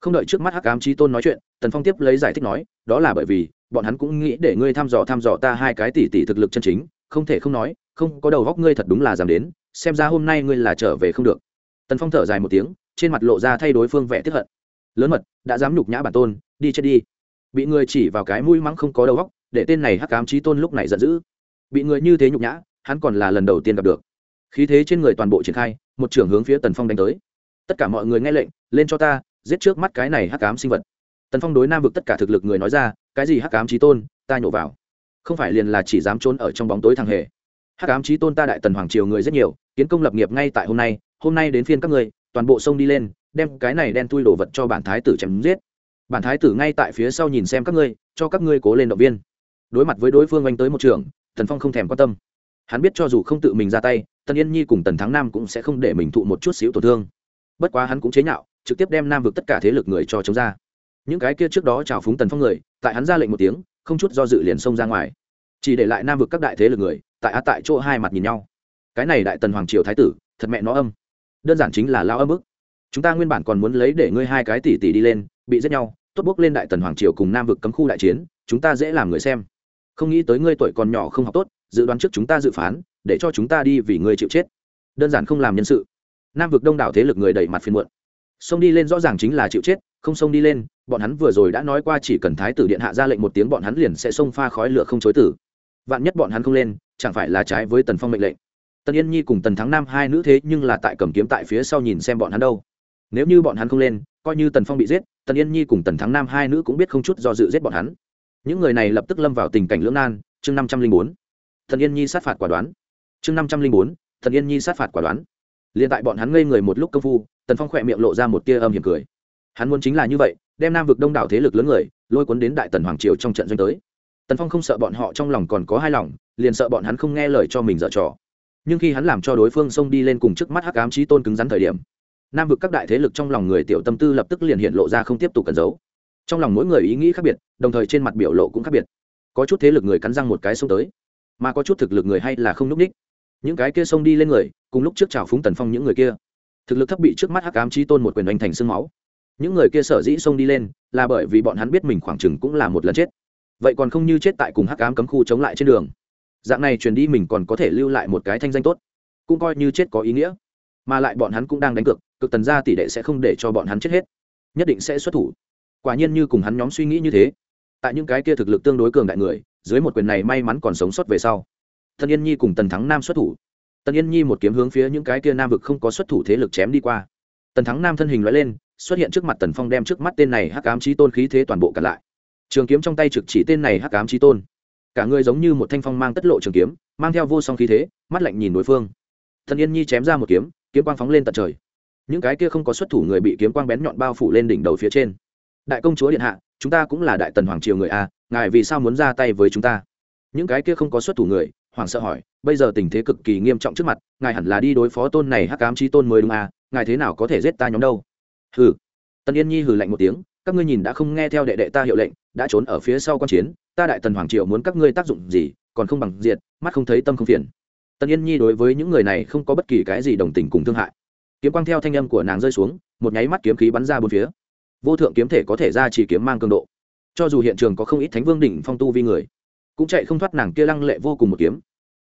Không đợi trước mắt hắc ám trí tôn nói chuyện, tần phong tiếp lấy giải thích nói, đó là bởi vì, bọn hắn cũng nghĩ để ngươi thăm dò thăm dò ta hai cái tỷ tỷ thực lực chân chính, không thể không nói, không, có đầu góc ngươi thật đúng là dám đến, xem ra hôm nay ngươi là trở về không được. Tần phong thở dài một tiếng, trên mặt lộ ra thay đối phương vẻ tiếp hận. Lớn mật, đã dám nhục nhã bản tôn, đi chết đi. Bị người chỉ vào cái mũi mắng không có đầu góc, để tên này hắc ám trí tôn lúc này giận dữ. Bị người như thế nhục nhã, hắn còn là lần đầu tiên gặp được. Khí thế trên người toàn bộ triển khai, một trưởng hướng phía tần phong đánh tới. Tất cả mọi người nghe lệnh, lên cho ta giết trước mắt cái này hắc ám sinh vật. Tần phong đối nam vực tất cả thực lực người nói ra, cái gì hắc ám trí tôn, ta nhổ vào. Không phải liền là chỉ dám trốn ở trong bóng tối thằng hề. Hắc ám trí tôn ta đại tần hoàng triều người rất nhiều, kiến công lập nghiệp ngay tại hôm nay hôm nay đến phiên các người toàn bộ sông đi lên, đem cái này đen tui đổ vật cho bản thái tử chém giết. Bản thái tử ngay tại phía sau nhìn xem các ngươi, cho các ngươi cố lên động viên. Đối mặt với đối phương anh tới một trường, tần phong không thèm quan tâm. Hắn biết cho dù không tự mình ra tay, tần yên nhi cùng tần thắng nam cũng sẽ không để mình thụ một chút xíu tổn thương. Bất quá hắn cũng chế nhạo trực tiếp đem nam vực tất cả thế lực người cho chống ra. Những cái kia trước đó trào phúng tần phong người, tại hắn ra lệnh một tiếng, không chút do dự liền xông ra ngoài. Chỉ để lại nam vực các đại thế lực người, tại á tại chỗ hai mặt nhìn nhau. Cái này đại tần hoàng triều thái tử, thật mẹ nó âm. Đơn giản chính là lao âm ức chúng ta nguyên bản còn muốn lấy để ngươi hai cái tỷ tỷ đi lên, bị giết nhau, tốt bước lên đại tần hoàng triều cùng nam vực cấm khu đại chiến, chúng ta dễ làm người xem. Không nghĩ tới ngươi tuổi còn nhỏ không học tốt, dự đoán trước chúng ta dự phán, để cho chúng ta đi vì ngươi chịu chết. Đơn giản không làm nhân sự. Nam vực đông đảo thế lực người đẩy mặt phiên muộn xông đi lên rõ ràng chính là chịu chết, không xông đi lên, bọn hắn vừa rồi đã nói qua chỉ cần thái tử điện hạ ra lệnh một tiếng bọn hắn liền sẽ xông pha khói lửa không chối tử. Vạn nhất bọn hắn không lên, chẳng phải là trái với tần phong mệnh lệnh. Tần yên nhi cùng tần thắng nam hai nữ thế nhưng là tại cầm kiếm tại phía sau nhìn xem bọn hắn đâu. Nếu như bọn hắn không lên, coi như tần phong bị giết, tần yên nhi cùng tần thắng nam hai nữ cũng biết không chút do dự giết bọn hắn. Những người này lập tức lâm vào tình cảnh lưỡng nan, chương năm trăm linh bốn. Tần yên nhi sát phạt quả đoán. Chương năm trăm linh bốn, tần yên nhi sát phạt quả đoán. L i ê n tại bọn hắn ngây người một lúc công phu tần phong khỏe miệng lộ ra một tia âm hiểm cười hắn muốn chính là như vậy đem nam vực đông đảo thế lực lớn người lôi cuốn đến đại tần hoàng triều trong trận doanh tới tần phong không sợ bọn họ trong lòng còn có hai lòng liền sợ bọn hắn không nghe lời cho mình dở trò nhưng khi hắn làm cho đối phương xông đi lên cùng trước mắt hắc ám trí tôn cứng rắn thời điểm nam vực các đại thế lực trong lòng người tiểu tâm tư lập tức liền hiện lộ ra không tiếp tục cẩn giấu trong lòng mỗi người ý nghĩ khác biệt đồng thời trên mặt biểu lộ cũng khác biệt có chút thế lực người cắn răng một cái xông tới mà có chút thực lực người hay là không n ú c ních những cái kia xông đi lên người cùng lúc trước trào phúng tần phong những người kia thực lực thấp bị trước mắt hắc ám trí tôn một quyền đánh thành sương máu. Những người kia sở dĩ xông đi lên là bởi vì bọn hắn biết mình khoảng chừng cũng là một lần chết. Vậy còn không như chết tại cùng hắc ám cấm khu chống lại trên đường. Dạng này truyền đi mình còn có thể lưu lại một cái thanh danh tốt. Cũng coi như chết có ý nghĩa. Mà lại bọn hắn cũng đang đánh cược, cực tần ra tỷ đệ sẽ không để cho bọn hắn chết hết. Nhất định sẽ xuất thủ. Quả nhiên như cùng hắn nhóm suy nghĩ như thế. Tại những cái kia thực lực tương đối cường đại người, dưới một quyền này may mắn còn sống sót về sau. Thân yên nhi cùng tần thắng nam xuất thủ tần yên nhi một kiếm hướng phía những cái kia nam vực không có xuất thủ thế lực chém đi qua. Tần thắng nam thân hình loại lên, xuất hiện trước mặt tần phong đem trước mắt tên này hắc ám trí tôn khí thế toàn bộ cặn lại. Trường kiếm trong tay trực chỉ tên này hắc ám trí tôn. Cả người giống như một thanh phong mang tất lộ trường kiếm, mang theo vô song khí thế, mắt lạnh nhìn đối phương. Tần yên nhi chém ra một kiếm kiếm quang phóng lên tận trời. Những cái kia không có xuất thủ người bị kiếm quang bén nhọn bao phủ lên đỉnh đầu phía trên. Đại công chúa điện hạ, chúng ta cũng là đại tần hoàng triều người a, ngài vì sao muốn ra tay với chúng ta? Những cái kia không có xuất thủ người hoàng sợ hỏi, bây giờ tình thế cực kỳ nghiêm trọng trước mặt, ngài hẳn là đi đối phó tôn này hắc cám trí tôn mới đúng à? ngài thế nào có thể giết ta nhóm đâu? Hừ. Tần yên nhi hừ lạnh một tiếng, các ngươi nhìn đã không nghe theo đệ đệ ta hiệu lệnh, đã trốn ở phía sau q chiến, ta đại tần hoàng triều muốn các ngươi tác dụng gì, còn không bằng diệt, mắt không thấy tâm không phiền. Tần yên nhi đối với những người này không có bất kỳ cái gì đồng tình cùng thương hại. Kiếm quang theo thanh âm của nàng rơi xuống, một nháy mắt kiếm khí bắn ra bốn phía. Vô thượng kiếm thể có thể ra chỉ kiếm mang cường độ. Cho dù hiện trường có không ít thánh vương đỉnh phong tu vi người cũng chạy không thoát nàng kia lăng lệ vô cùng một kiếm.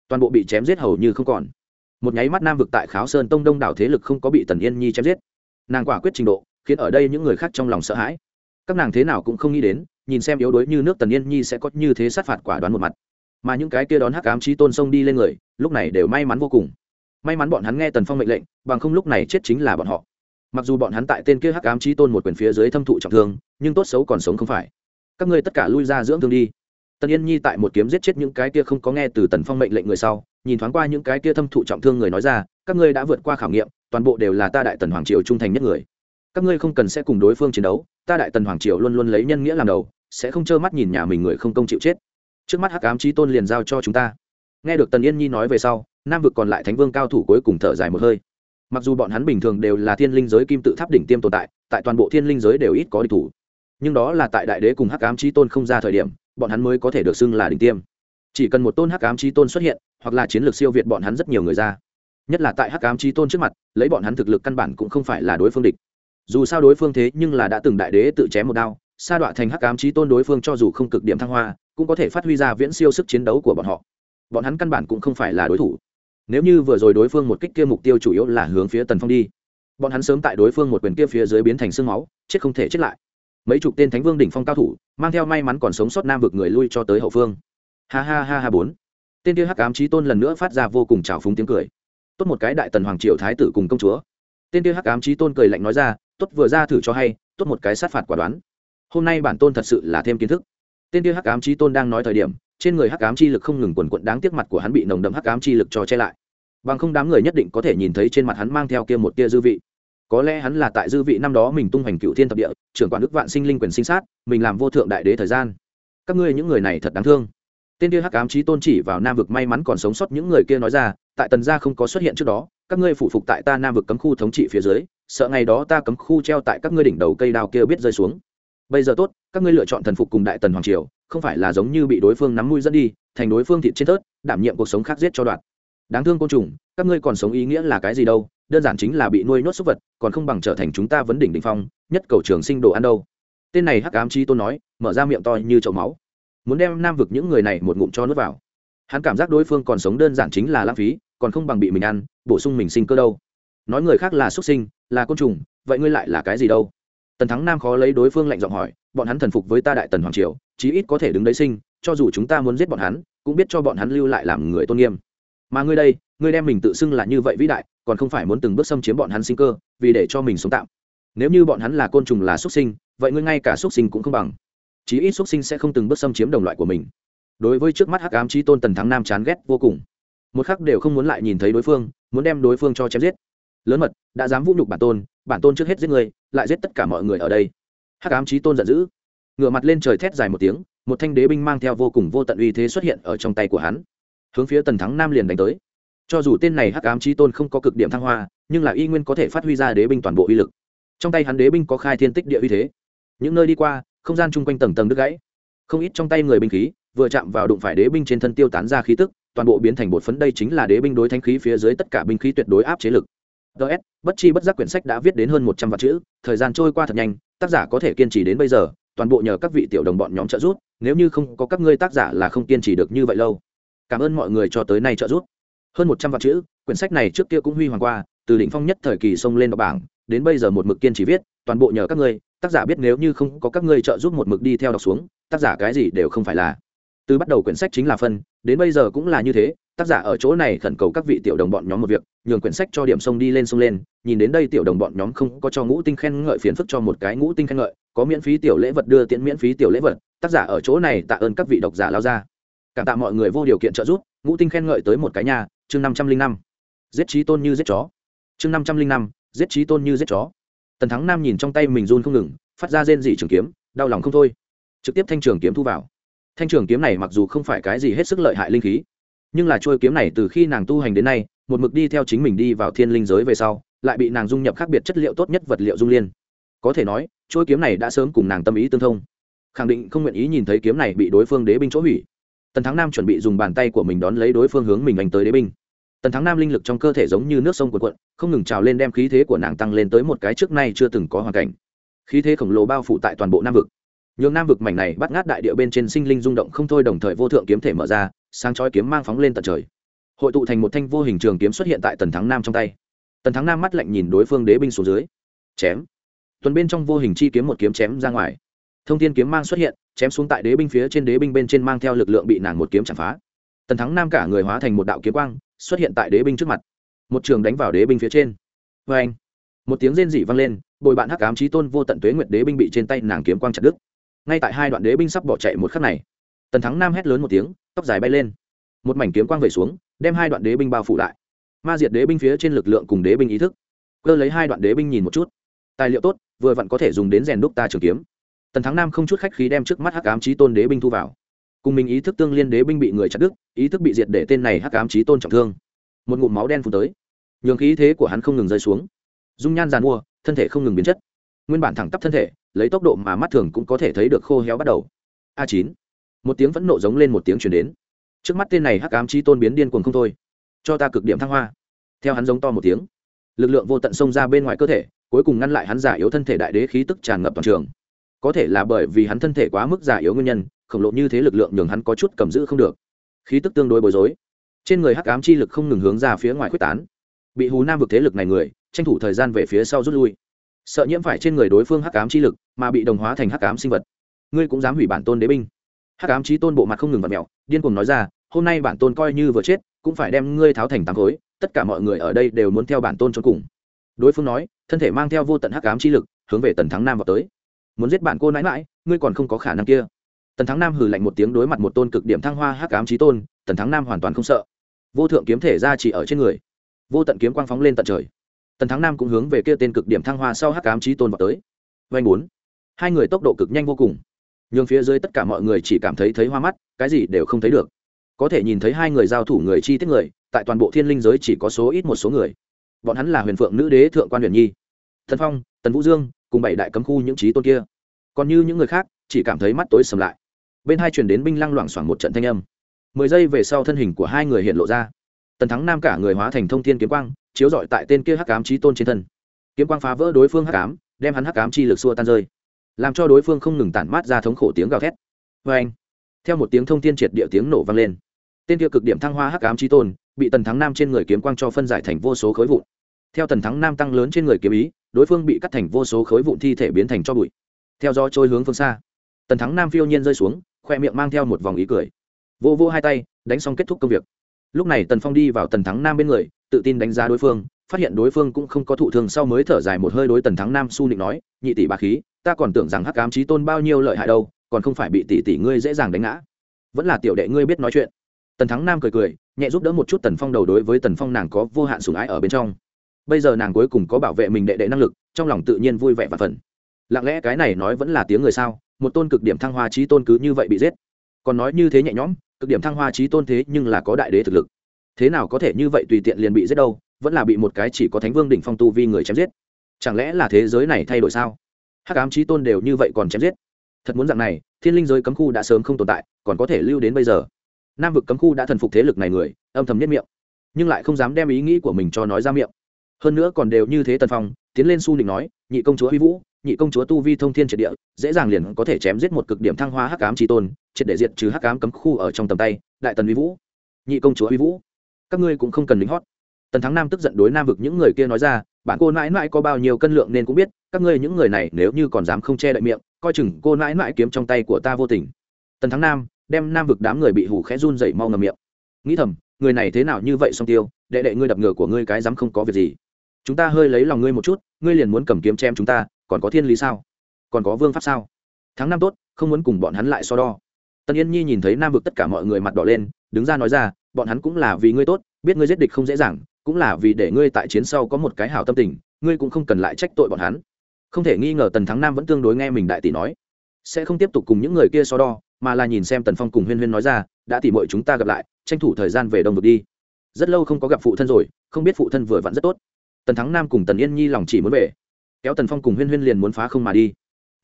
Toàn bộ bị chém giết hầu như không còn. Một nháy mắt nam vực tại kháo sơn tông đông đảo thế lực không có bị tần yên nhi chém giết. Nàng quả quyết trình độ, khiến ở đây những người khác trong lòng sợ hãi. Các nàng thế nào cũng không nghĩ đến, nhìn xem yếu đuối như nước tần yên nhi sẽ có như thế sát phạt quả đoán một mặt. Mà những cái kia đón hắc ám trí tôn sông đi lên người, lúc này đều may mắn vô cùng. May mắn bọn hắn nghe tần phong mệnh lệnh, bằng không lúc này chết chính là bọn họ. Mặc dù bọn hắn tại tên kia hắc ám trí tôn một quyền phía dưới thâm thụ trọng thương, nhưng tốt xấu còn sống không phải. Các ngươi tất cả lui ra dưỡng thương đi tần yên nhi tại một kiếm giết chết những cái kia không có nghe từ tần phong mệnh lệnh người sau, nhìn thoáng qua những cái kia thâm thụ trọng thương người nói ra, các ngươi đã vượt qua khảo nghiệm, toàn bộ đều là ta đại tần hoàng triều trung thành nhất người. Các ngươi không cần sẽ cùng đối phương chiến đấu, ta đại tần hoàng triều luôn luôn lấy nhân nghĩa làm đầu, sẽ không trơ mắt nhìn nhà mình người không công chịu chết. Trước mắt hắc ám trí tôn liền giao cho chúng ta. Nghe được tần yên nhi nói về sau, nam vực còn lại thánh vương cao thủ cuối cùng thở dài một hơi. Mặc dù bọn hắn bình thường đều là thiên linh giới kim tự tháp đỉnh tiêm tồn tại tại toàn bộ thiên linh giới đều ít có địch thủ. Nhưng đó là tại đại đế cùng hắc ám trí tôn không ra thời điểm bọn hắn mới có thể được xưng là đỉnh tiêm. Chỉ cần một tôn hắc ám chi tôn xuất hiện, hoặc là chiến lược siêu việt bọn hắn rất nhiều người ra. Nhất là tại hắc ám chi tôn trước mặt, lấy bọn hắn thực lực căn bản cũng không phải là đối phương địch. Dù sao đối phương thế nhưng là đã từng đại đế tự chém một đao, sa đọa thành hắc ám chi tôn đối phương cho dù không cực điểm thăng hoa, cũng có thể phát huy ra viễn siêu sức chiến đấu của bọn họ. Bọn hắn căn bản cũng không phải là đối thủ. Nếu như vừa rồi đối phương một kích kia mục tiêu chủ yếu là hướng phía tần phong đi, bọn hắn sớm tại đối phương một quyền kia phía dưới biến thành sương máu, chết không thể chết lại mấy chục tên thánh vương đỉnh phong cao thủ, mang theo may mắn còn sống sót nam vực người lui cho tới hậu phương. Ha ha ha ha bốn. Tên kia hắc ám trí tôn lần nữa phát ra vô cùng trào phúng tiếng cười. Tốt một cái đại tần hoàng triều thái tử cùng công chúa. Tên kia hắc ám trí tôn cười lạnh nói ra, tốt vừa ra thử cho hay, tốt một cái sát phạt quả đoán. Hôm nay bản tôn thật sự là thêm kiến thức. Tên kia hắc ám trí tôn đang nói thời điểm, trên người hắc ám chi lực không ngừng quần quận đáng tiếc mặt của hắn bị nồng đậm hắc ám chi lực cho che lại. Bằng không đám người nhất định có thể nhìn thấy trên mặt hắn mang theo kia một tia dư vị có lẽ hắn là tại dư vị năm đó mình tung hoành cựu thiên thập địa, trưởng quản đức vạn sinh linh quyền sinh sát, mình làm vô thượng đại đế thời gian. Các ngươi những người này thật đáng thương. Tên kia hắc ám trí tôn chỉ vào nam vực may mắn còn sống sót những người kia nói ra, tại tần gia không có xuất hiện trước đó, các ngươi phụ phục tại ta nam vực cấm khu thống trị phía dưới, sợ ngày đó ta cấm khu treo tại các ngươi đỉnh đầu cây đào kia biết rơi xuống. Bây giờ tốt, các ngươi lựa chọn thần phục cùng đại tần hoàng triều, không phải là giống như bị đối phương nắm mũi dẫn đi, thành đối phương thịt trên tớt đảm nhiệm cuộc sống khác giết cho đoạn. Đáng thương côn trùng, các ngươi còn sống ý nghĩa là cái gì đâu? Đơn giản chính là bị nuôi nhốt súc vật, còn không bằng trở thành chúng ta vấn đỉnh đỉnh phong, nhất cầu trường sinh đồ ăn đâu. Tên này hắc ám chi tôn nói, mở ra miệng to như chậu máu. Muốn đem nam vực những người này một ngụm cho nuốt vào. Hắn cảm giác đối phương còn sống đơn giản chính là lãng phí, còn không bằng bị mình ăn, bổ sung mình sinh cơ đâu. Nói người khác là xuất sinh, là côn trùng, vậy ngươi lại là cái gì đâu? Tần thắng nam khó lấy đối phương lạnh giọng hỏi, bọn hắn thần phục với ta đại tần hoàng triều, chí ít có thể đứng đấy sinh, cho dù chúng ta muốn giết bọn hắn, cũng biết cho bọn hắn lưu lại làm người tôn nghiêm. Mà ngươi đây, ngươi đem mình tự xưng là như vậy vĩ đại còn không phải muốn từng bước xâm chiếm bọn hắn sinh cơ, vì để cho mình sống tạm. Nếu như bọn hắn là côn trùng là xuất sinh, vậy ngươi ngay cả xuất sinh cũng không bằng. Chí ít xuất sinh sẽ không từng bước xâm chiếm đồng loại của mình. Đối với trước mắt hắc ám Chi tôn tần thắng nam chán ghét vô cùng. Một khắc đều không muốn lại nhìn thấy đối phương, muốn đem đối phương cho chém giết. Lớn mật, đã dám vũ nhục bản tôn bản tôn trước hết giết người lại giết tất cả mọi người ở đây. Hắc ám Chi tôn giận dữ. Ngựa mặt lên trời thét dài một tiếng, một thanh đế binh mang theo vô cùng vô tận uy thế xuất hiện ở trong tay của hắn. Hướng phía tần thắng nam liền đánh tới cho dù tên này hắc ám trí tôn không có cực điểm thăng hoa, nhưng là y nguyên có thể phát huy ra đế binh toàn bộ uy lực. Trong tay hắn đế binh có khai thiên tích địa uy thế. Những nơi đi qua, không gian chung quanh tầng tầng đứt gãy. Không ít trong tay người binh khí, vừa chạm vào đụng phải đế binh trên thân tiêu tán ra khí tức, toàn bộ biến thành bột phấn. Đây chính là đế binh đối thanh khí phía dưới tất cả binh khí tuyệt đối áp chế lực. Ts bất chi bất giác quyển sách đã viết đến hơn một trăm vạn chữ, thời gian trôi qua thật nhanh, tác giả có thể kiên trì đến bây giờ, toàn bộ nhờ các vị tiểu đồng bọn nhóm trợ giúp, nếu như không có các ngươi tác giả là không kiên trì được như vậy lâu. Cảm ơn mọi người cho tới nay trợ giúp hơn một trăm vạn chữ, quyển sách này trước kia cũng huy hoàng qua, từ đỉnh phong nhất thời kỳ xông lên đọc bảng, đến bây giờ một mực kiên trì viết, toàn bộ nhờ các ngươi, tác giả biết nếu như không có các ngươi trợ giúp một mực đi theo đọc xuống, tác giả cái gì đều không phải là. Từ bắt đầu quyển sách chính là phân, đến bây giờ cũng là như thế, tác giả ở chỗ này khẩn cầu các vị tiểu đồng bọn nhóm một việc, nhường quyển sách cho điểm sông đi lên sông lên, nhìn đến đây tiểu đồng bọn nhóm không có cho ngũ tinh khen ngợi phiền phức cho một cái ngũ tinh khen ngợi, có miễn phí tiểu lễ vật đưa tiễn miễn phí tiểu lễ vật, tác giả ở chỗ này tạ ơn các vị độc giả lao ra. Cảm tạ mọi người vô điều kiện trợ giúp ngũ tinh khen ngợi tới một cái nhà chương năm trăm linh năm. Giết trí tôn như giết chó. Chương năm trăm linh năm, giết trí tôn như giết chó. Tần thắng nam nhìn trong tay mình run không ngừng, phát ra rên dị trường kiếm, đau lòng không thôi. Trực tiếp thanh trường kiếm thu vào. Thanh trường kiếm này mặc dù không phải cái gì hết sức lợi hại linh khí, nhưng là trôi kiếm này từ khi nàng tu hành đến nay, một mực đi theo chính mình đi vào thiên linh giới về sau, lại bị nàng dung nhập khác biệt chất liệu tốt nhất vật liệu dung liên. Có thể nói trôi kiếm này đã sớm cùng nàng tâm ý tương thông. Khẳng định không nguyện ý nhìn thấy kiếm này bị đối phương đế binh chỗ hủy tần thắng nam chuẩn bị dùng bàn tay của mình đón lấy đối phương hướng mình đánh tới đế binh. Tần thắng nam linh lực trong cơ thể giống như nước sông cuộn cuộn, không ngừng trào lên đem khí thế của nàng tăng lên tới một cái trước nay chưa từng có hoàn cảnh. Khí thế khổng lồ bao phủ tại toàn bộ nam vực. Nhường nam vực mảnh này bắt ngát đại địa bên trên sinh linh rung động không thôi, đồng thời vô thượng kiếm thể mở ra, sáng chói kiếm mang phóng lên tận trời. Hội tụ thành một thanh vô hình trường kiếm xuất hiện tại tần thắng nam trong tay. Tần thắng nam mắt lạnh nhìn đối phương đế binh xuống dưới. Chém. Tuần bên trong vô hình chi kiếm một kiếm chém ra ngoài thông thiên kiếm mang xuất hiện chém xuống tại đế binh phía trên đế binh bên trên mang theo lực lượng bị nàng một kiếm chạm phá tần thắng nam cả người hóa thành một đạo kiếm quang xuất hiện tại đế binh trước mặt một trường đánh vào đế binh phía trên vê anh một tiếng rên dị vang lên bồi bạn hắc ám trí tôn vô tận tuế nguyệt đế binh bị trên tay nàng kiếm quang chặt đứt ngay tại hai đoạn đế binh sắp bỏ chạy một khắc này tần thắng nam hét lớn một tiếng tóc dài bay lên một mảnh kiếm quang về xuống đem hai đoạn đế binh bao phủ lại ma diệt đế binh phía trên lực lượng cùng đế binh ý thức cơ lấy hai đoạn đế binh nhìn một chút tài liệu tốt vừa vặn có thể dùng đến rèn đúc ta trường kiếm tần thắng nam không chút khách khí đem trước mắt hắc ám trí tôn đế binh thu vào. Cùng mình ý thức tương liên đế binh bị người chặt đứt, ý thức bị diệt để tên này hắc ám trí tôn trọng thương. Một ngụm máu đen phù tới. Nhường khí thế của hắn không ngừng rơi xuống. Dung nhan giàn mua, thân thể không ngừng biến chất. Nguyên bản thẳng tắp thân thể, lấy tốc độ mà mắt thường cũng có thể thấy được khô héo bắt đầu. A chín. Một tiếng phẫn nộ giống lên một tiếng chuyển đến. Trước mắt tên này hắc ám trí tôn biến điên cuồng không thôi. Cho ta cực điểm thăng hoa. Theo hắn giống to một tiếng, lực lượng vô tận xông ra bên ngoài cơ thể, cuối cùng ngăn lại hắn giả yếu thân thể đại đế khí tức tràn ngập toàn trường có thể là bởi vì hắn thân thể quá mức giả yếu nguyên nhân, khổng lồ như thế lực lượng nhường hắn có chút cầm giữ không được. Khí tức tương đối bối rối. Trên người hắc ám chi lực không ngừng hướng ra phía ngoài quyết tán. Bị hú nam vực thế lực này người, tranh thủ thời gian về phía sau rút lui. Sợ nhiễm phải trên người đối phương hắc ám chi lực, mà bị đồng hóa thành hắc ám sinh vật. Ngươi cũng dám hủy bản tôn đế binh. Hắc ám trí tôn bộ mặt không ngừng vặt mẹo điên cuồng nói ra, hôm nay bản tôn coi như vừa chết, cũng phải đem ngươi tháo thành tám khối, tất cả mọi người ở đây đều muốn theo bản tôn cho cùng. Đối phương nói, thân thể mang theo vô tận hắc ám chi lực, hướng về tần thắng nam vào tới muốn giết bạn cô nãi mãi ngươi còn không có khả năng kia. Tần thắng nam hừ lạnh một tiếng đối mặt một tôn cực điểm thăng hoa hắc ám trí tôn, tần thắng nam hoàn toàn không sợ. Vô thượng kiếm thể ra chỉ ở trên người. Vô tận kiếm quang phóng lên tận trời. Tần thắng nam cũng hướng về kia tên cực điểm thăng hoa sau hắc ám trí tôn vào tới. Vanh bốn. Hai người tốc độ cực nhanh vô cùng. Nhường phía dưới tất cả mọi người chỉ cảm thấy thấy hoa mắt, cái gì đều không thấy được. Có thể nhìn thấy hai người giao thủ người chi tiết người, tại toàn bộ thiên linh giới chỉ có số ít một số người. Bọn hắn là huyền phượng nữ đế thượng quan huyền nhi thần phong, tần vũ dương, cùng bảy đại cấm khu những trí tôn kia. Còn như những người khác, chỉ cảm thấy mắt tối sầm lại. Bên hai chuyển đến binh lăng loảng xoảng một trận thanh âm. Mười giây về sau thân hình của hai người hiện lộ ra. Tần thắng nam cả người hóa thành thông thiên kiếm quang, chiếu rọi tại tên kia hắc ám trí tôn trên thân. Kiếm quang phá vỡ đối phương hắc ám, đem hắn hắc ám chi lực xua tan rơi. Làm cho đối phương không ngừng tản mát ra thống khổ tiếng gào thét. Vê anh, theo một tiếng thông thiên triệt địa tiếng nổ vang lên, tên kia cực điểm thăng hoa hắc ám trí tôn, bị tần thắng nam trên người kiếm quang cho phân giải thành vô số khối vụn. Theo tần thắng nam tăng lớn trên người kiếm ý đối phương bị cắt thành vô số khối vụn thi thể biến thành cho bụi. Theo gió trôi hướng phương xa tần thắng nam phiêu nhiên rơi xuống khoe miệng mang theo một vòng ý cười. Vô vô hai tay đánh xong kết thúc công việc. Lúc này tần phong đi vào tần thắng nam bên người tự tin đánh giá đối phương phát hiện đối phương cũng không có thụ thương, sau mới thở dài một hơi đối tần thắng nam su nịnh nói nhị tỷ bà khí ta còn tưởng rằng hắc ám trí tôn bao nhiêu lợi hại đâu còn không phải bị tỷ tỷ ngươi dễ dàng đánh ngã. Vẫn là tiểu đệ ngươi biết nói chuyện. Tần thắng nam cười cười nhẹ giúp đỡ một chút tần phong đầu đối với tần phong nàng có vô hạn sủng ái ở bên trong bây giờ nàng cuối cùng có bảo vệ mình đệ đệ năng lực, trong lòng tự nhiên vui vẻ và phần lặng lẽ cái này nói vẫn là tiếng người sao, một tôn cực điểm thăng hoa trí tôn cứ như vậy bị giết. Còn nói như thế nhẹ nhõm, cực điểm thăng hoa trí tôn thế nhưng là có đại đế thực lực. Thế nào có thể như vậy tùy tiện liền bị giết đâu, vẫn là bị một cái chỉ có thánh vương đỉnh phong tu vi người chém giết. Chẳng lẽ là thế giới này thay đổi sao? Hắc ám trí tôn đều như vậy còn chém giết. Thật muốn dạng này, thiên linh giới cấm khu đã sớm không tồn tại, còn có thể lưu đến bây giờ. Nam vực cấm khu đã thần phục thế lực này người, âm thầm nhất miệng, nhưng lại không dám đem ý nghĩ của mình cho nói ra miệng hơn nữa còn đều như thế tần phong, tiến lên su nịnh nói, nhị công chúa huy vũ, nhị công chúa tu vi thông thiên triệt địa, dễ dàng liền có thể chém giết một cực điểm thăng hoa hắc ám tri tôn, triệt để diệt trừ hắc ám cấm khu ở trong tầm tay, đại tần huy vũ. Nhị công chúa huy vũ, các ngươi cũng không cần lính hót. Tần thắng nam tức giận đối nam vực những người kia nói ra, bản cô mãi mãi có bao nhiêu cân lượng nên cũng biết, các ngươi những người này nếu như còn dám không che đậy miệng, coi chừng cô mãi mãi kiếm trong tay của ta vô tình. Tần thắng nam đem nam vực đám người bị hủ khẽ run dậy mau ngầm miệng. Nghĩ thầm, người này thế nào như vậy song tiêu, đệ đệ ngươi đập ngửa của ngươi cái dám không có việc gì chúng ta hơi lấy lòng ngươi một chút, ngươi liền muốn cầm kiếm chém chúng ta, còn có thiên lý sao? Còn có vương pháp sao? Tháng năm tốt, không muốn cùng bọn hắn lại so đo. Tần yên nhi nhìn thấy nam vực tất cả mọi người mặt đỏ lên, đứng ra nói ra, bọn hắn cũng là vì ngươi tốt, biết ngươi giết địch không dễ dàng, cũng là vì để ngươi tại chiến sau có một cái hảo tâm tình, ngươi cũng không cần lại trách tội bọn hắn. Không thể nghi ngờ tần thắng nam vẫn tương đối nghe mình đại tỷ nói. Sẽ không tiếp tục cùng những người kia so đo, mà là nhìn xem tần phong cùng huyên huyên nói ra, đã tỉ mọi chúng ta gặp lại, tranh thủ thời gian về đông vực đi. Rất lâu không có gặp phụ thân rồi, không biết phụ thân vừa vặn rất tốt tần thắng nam cùng tần yên nhi lòng chỉ muốn về. Kéo tần phong cùng huyên huyên liền muốn phá không mà đi.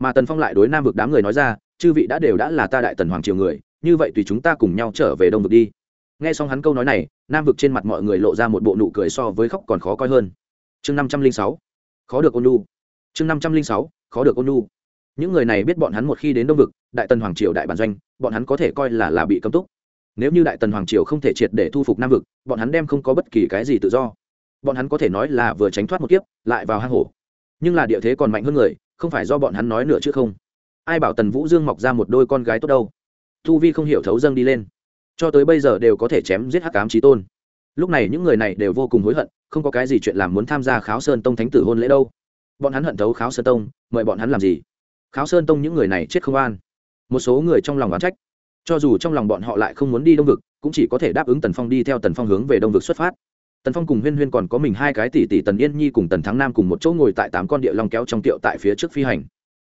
Mà tần phong lại đối nam vực đám người nói ra, chư vị đã đều đã là ta đại tần hoàng triều người, như vậy tùy chúng ta cùng nhau trở về đông vực đi. Nghe xong hắn câu nói này, nam vực trên mặt mọi người lộ ra một bộ nụ cười so với khóc còn khó coi hơn. Chương năm trăm linh sáu, khó được ôn lu chương năm trăm linh sáu, khó được ôn lu những người này biết bọn hắn một khi đến đông vực, đại tần hoàng triều đại bản doanh, bọn hắn có thể coi là là bị cấm túc. Nếu như đại tần hoàng triều không thể triệt để thu phục nam vực, bọn hắn đem không có bất kỳ cái gì tự do bọn hắn có thể nói là vừa tránh thoát một kiếp, lại vào hang hổ. Nhưng là địa thế còn mạnh hơn người, không phải do bọn hắn nói nữa chứ không? Ai bảo tần vũ dương mọc ra một đôi con gái tốt đâu? Thu vi không hiểu thấu dâng đi lên. Cho tới bây giờ đều có thể chém giết hắc ám trí tôn. Lúc này những người này đều vô cùng hối hận, không có cái gì chuyện làm muốn tham gia kháo sơn tông thánh tử hôn lễ đâu. Bọn hắn hận thấu kháo sơn tông, mời bọn hắn làm gì? Kháo sơn tông những người này chết không an. Một số người trong lòng oán trách. Cho dù trong lòng bọn họ lại không muốn đi đông vực, cũng chỉ có thể đáp ứng tần phong đi theo tần phong hướng về đông vực xuất phát tần phong cùng huyên huyên còn có mình hai cái tỷ tỷ tần yên nhi cùng tần thắng nam cùng một chỗ ngồi tại tám con địa long kéo trong tiệu tại phía trước phi hành.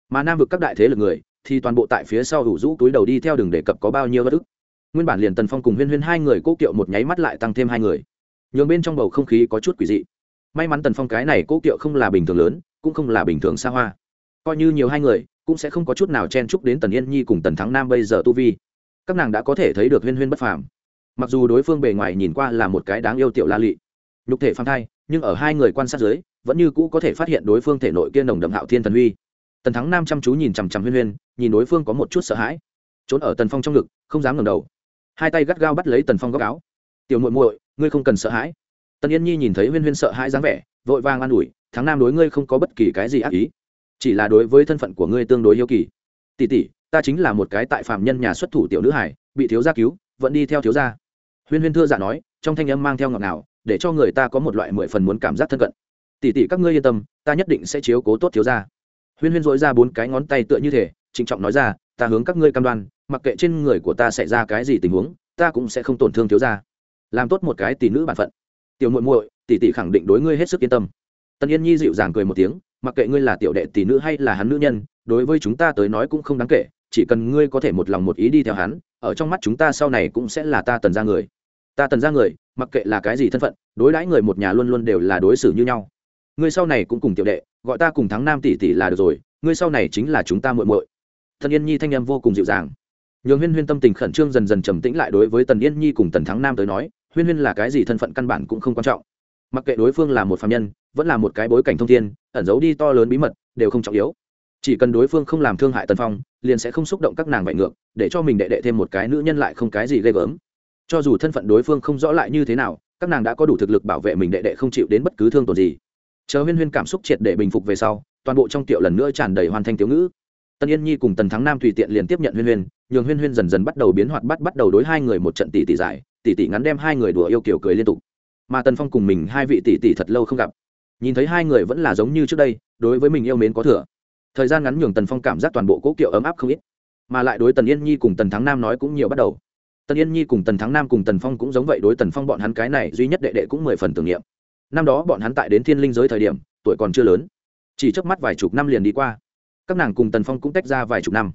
Mà nam vực các đại thế lực người, thì toàn bộ tại phía sau hủ rũ túi đầu đi theo đường đề cập có bao nhiêu bất ức. Nguyên bản liền tần phong cùng huyên huyên hai người cố kiệu một nháy mắt lại tăng thêm hai người. Nhường bên trong bầu không khí có chút quỷ dị. May mắn tần phong cái này cố kiệu không là bình thường lớn, cũng không là bình thường xa hoa. Coi như nhiều hai người, cũng sẽ không có chút nào chen chúc đến tần yên nhi cùng tần thắng nam bây giờ tu vi. Các nàng đã có thể thấy được huyên huyên bất phàm. Mặc dù đối phương bề ngoài nhìn qua là một cái đáng yêu tiểu la lị nhục thể phang thai, nhưng ở hai người quan sát dưới, vẫn như cũ có thể phát hiện đối phương thể nội kia nồng đậm hạo thiên thần huy tần thắng nam chăm chú nhìn chằm chằm huyên huyên, nhìn đối phương có một chút sợ hãi. Trốn ở tần phong trong ngực, không dám ngẩng đầu. Hai tay gắt gao bắt lấy tần phong góc áo. Tiểu muội muội, ngươi không cần sợ hãi. Tần yên nhi nhìn thấy huyên huyên sợ hãi dáng vẻ, vội vàng an ủi, thắng nam đối ngươi không có bất kỳ cái gì ác ý, chỉ là đối với thân phận của ngươi tương đối yêu kỳ. Tỷ tỷ, ta chính là một cái tại phạm nhân nhà xuất thủ tiểu nữ hải bị thiếu gia cứu, vẫn đi theo thiếu gia. Huyên huyên thưa dạ nói, trong thanh âm mang theo ngọt ngào để cho người ta có một loại mười phần muốn cảm giác thân cận. Tỷ tỷ các ngươi yên tâm, ta nhất định sẽ chiếu cố tốt thiếu gia. Huyên huyên dối ra bốn cái ngón tay tựa như thể, trịnh trọng nói ra, ta hướng các ngươi cam đoan, mặc kệ trên người của ta xảy ra cái gì tình huống, ta cũng sẽ không tổn thương thiếu gia. Làm tốt một cái tỷ nữ bản phận. Tiểu muội muội, tỷ tỷ khẳng định đối ngươi hết sức yên tâm. Tần yên nhi dịu dàng cười một tiếng, mặc kệ ngươi là tiểu đệ tỷ nữ hay là hắn nữ nhân, đối với chúng ta tới nói cũng không đáng kể, chỉ cần ngươi có thể một lòng một ý đi theo hắn, ở trong mắt chúng ta sau này cũng sẽ là ta tần ra người. Ta tần ra người mặc kệ là cái gì thân phận, đối đãi người một nhà luôn luôn đều là đối xử như nhau. Ngươi sau này cũng cùng tiểu đệ, gọi ta cùng thắng nam tỷ tỷ là được rồi ngươi sau này chính là chúng ta muội muội. Tần yên nhi thanh em vô cùng dịu dàng. Nhường huyên huyên tâm tình khẩn trương dần dần trầm tĩnh lại đối với tần yên nhi cùng tần thắng nam tới nói, huyên huyên là cái gì thân phận căn bản cũng không quan trọng. Mặc kệ đối phương là một phạm nhân, vẫn là một cái bối cảnh thông thiên, ẩn giấu đi to lớn bí mật, đều không trọng yếu. Chỉ cần đối phương không làm thương hại tần phong, liền sẽ không xúc động các nàng vạy ngược, để cho mình đệ đệ thêm một cái nữ nhân lại không cái gì ghê gớm cho dù thân phận đối phương không rõ lại như thế nào, các nàng đã có đủ thực lực bảo vệ mình đệ đệ không chịu đến bất cứ thương tổn gì. Chờ huyên huyên cảm xúc triệt để bình phục về sau, toàn bộ trong tiệu lần nữa tràn đầy hoàn thành tiểu ngữ. Tân yên nhi cùng tần thắng nam tùy tiện liền tiếp nhận huyên huyên, nhường huyên huyên dần dần bắt đầu biến hoạt, bắt bắt đầu đối hai người một trận tỷ tỷ dài tỷ tỷ ngắn đem hai người đùa yêu kiểu cười liên tục. Mà tần phong cùng mình hai vị tỷ tỷ thật lâu không gặp. Nhìn thấy hai người vẫn là giống như trước đây, đối với mình yêu mến có thừa. Thời gian ngắn nhường tần phong cảm giác toàn bộ cố kiệu ấm áp không ít. Mà lại đối tần yên nhi cùng tần thắng nam nói cũng nhiều bắt đầu tần yên nhi cùng tần thắng nam cùng tần phong cũng giống vậy, đối tần phong bọn hắn cái này duy nhất đệ đệ cũng mười phần tưởng niệm. Năm đó bọn hắn tại đến thiên linh giới thời điểm, tuổi còn chưa lớn, chỉ trước mắt vài chục năm liền đi qua. Các nàng cùng tần phong cũng tách ra vài chục năm.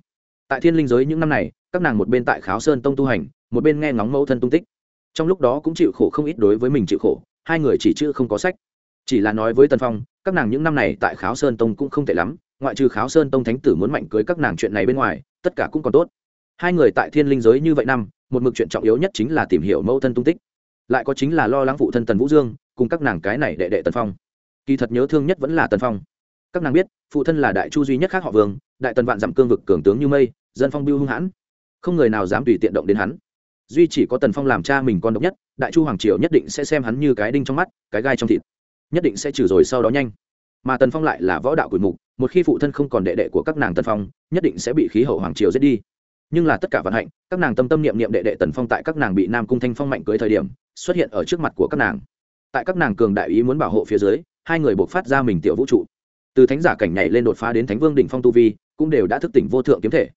Tại thiên linh giới những năm này, các nàng một bên tại kháo sơn tông tu hành, một bên nghe ngóng mẫu thân tung tích. Trong lúc đó cũng chịu khổ không ít đối với mình chịu khổ, hai người chỉ chữ không có sách. Chỉ là nói với tần phong, các nàng những năm này tại kháo sơn tông cũng không tệ lắm, ngoại trừ kháo sơn tông thánh tử muốn mạnh cưới các nàng chuyện này bên ngoài, tất cả cũng còn tốt hai người tại thiên linh giới như vậy năm, một mực chuyện trọng yếu nhất chính là tìm hiểu mẫu thân tung tích. Lại có chính là lo lắng phụ thân tần vũ dương, cùng các nàng cái này đệ đệ tần phong. Kỳ thật nhớ thương nhất vẫn là tần phong. Các nàng biết, phụ thân là đại chu duy nhất khác họ vương, đại tần vạn dặm cương vực cường tướng như mây, dân phong biêu hung hãn. Không người nào dám tùy tiện động đến hắn. Duy chỉ có tần phong làm cha mình con độc nhất, đại chu hoàng triều nhất định sẽ xem hắn như cái đinh trong mắt, cái gai trong thịt. Nhất định sẽ trừ rồi sau đó nhanh. Mà tần phong lại là võ đạo quỷ mục, một khi phụ thân không còn đệ đệ của các nàng tần phong, nhất định sẽ bị khí hậu hoàng triều giết đi nhưng là tất cả vận hạnh, các nàng tâm tâm niệm niệm đệ đệ tần phong tại các nàng bị nam cung thanh phong mạnh cưới thời điểm, xuất hiện ở trước mặt của các nàng. Tại các nàng cường đại ý muốn bảo hộ phía dưới, hai người buộc phát ra mình tiểu vũ trụ. Từ thánh giả cảnh nhảy lên đột phá đến thánh vương đỉnh phong tu vi, cũng đều đã thức tỉnh vô thượng kiếm thể.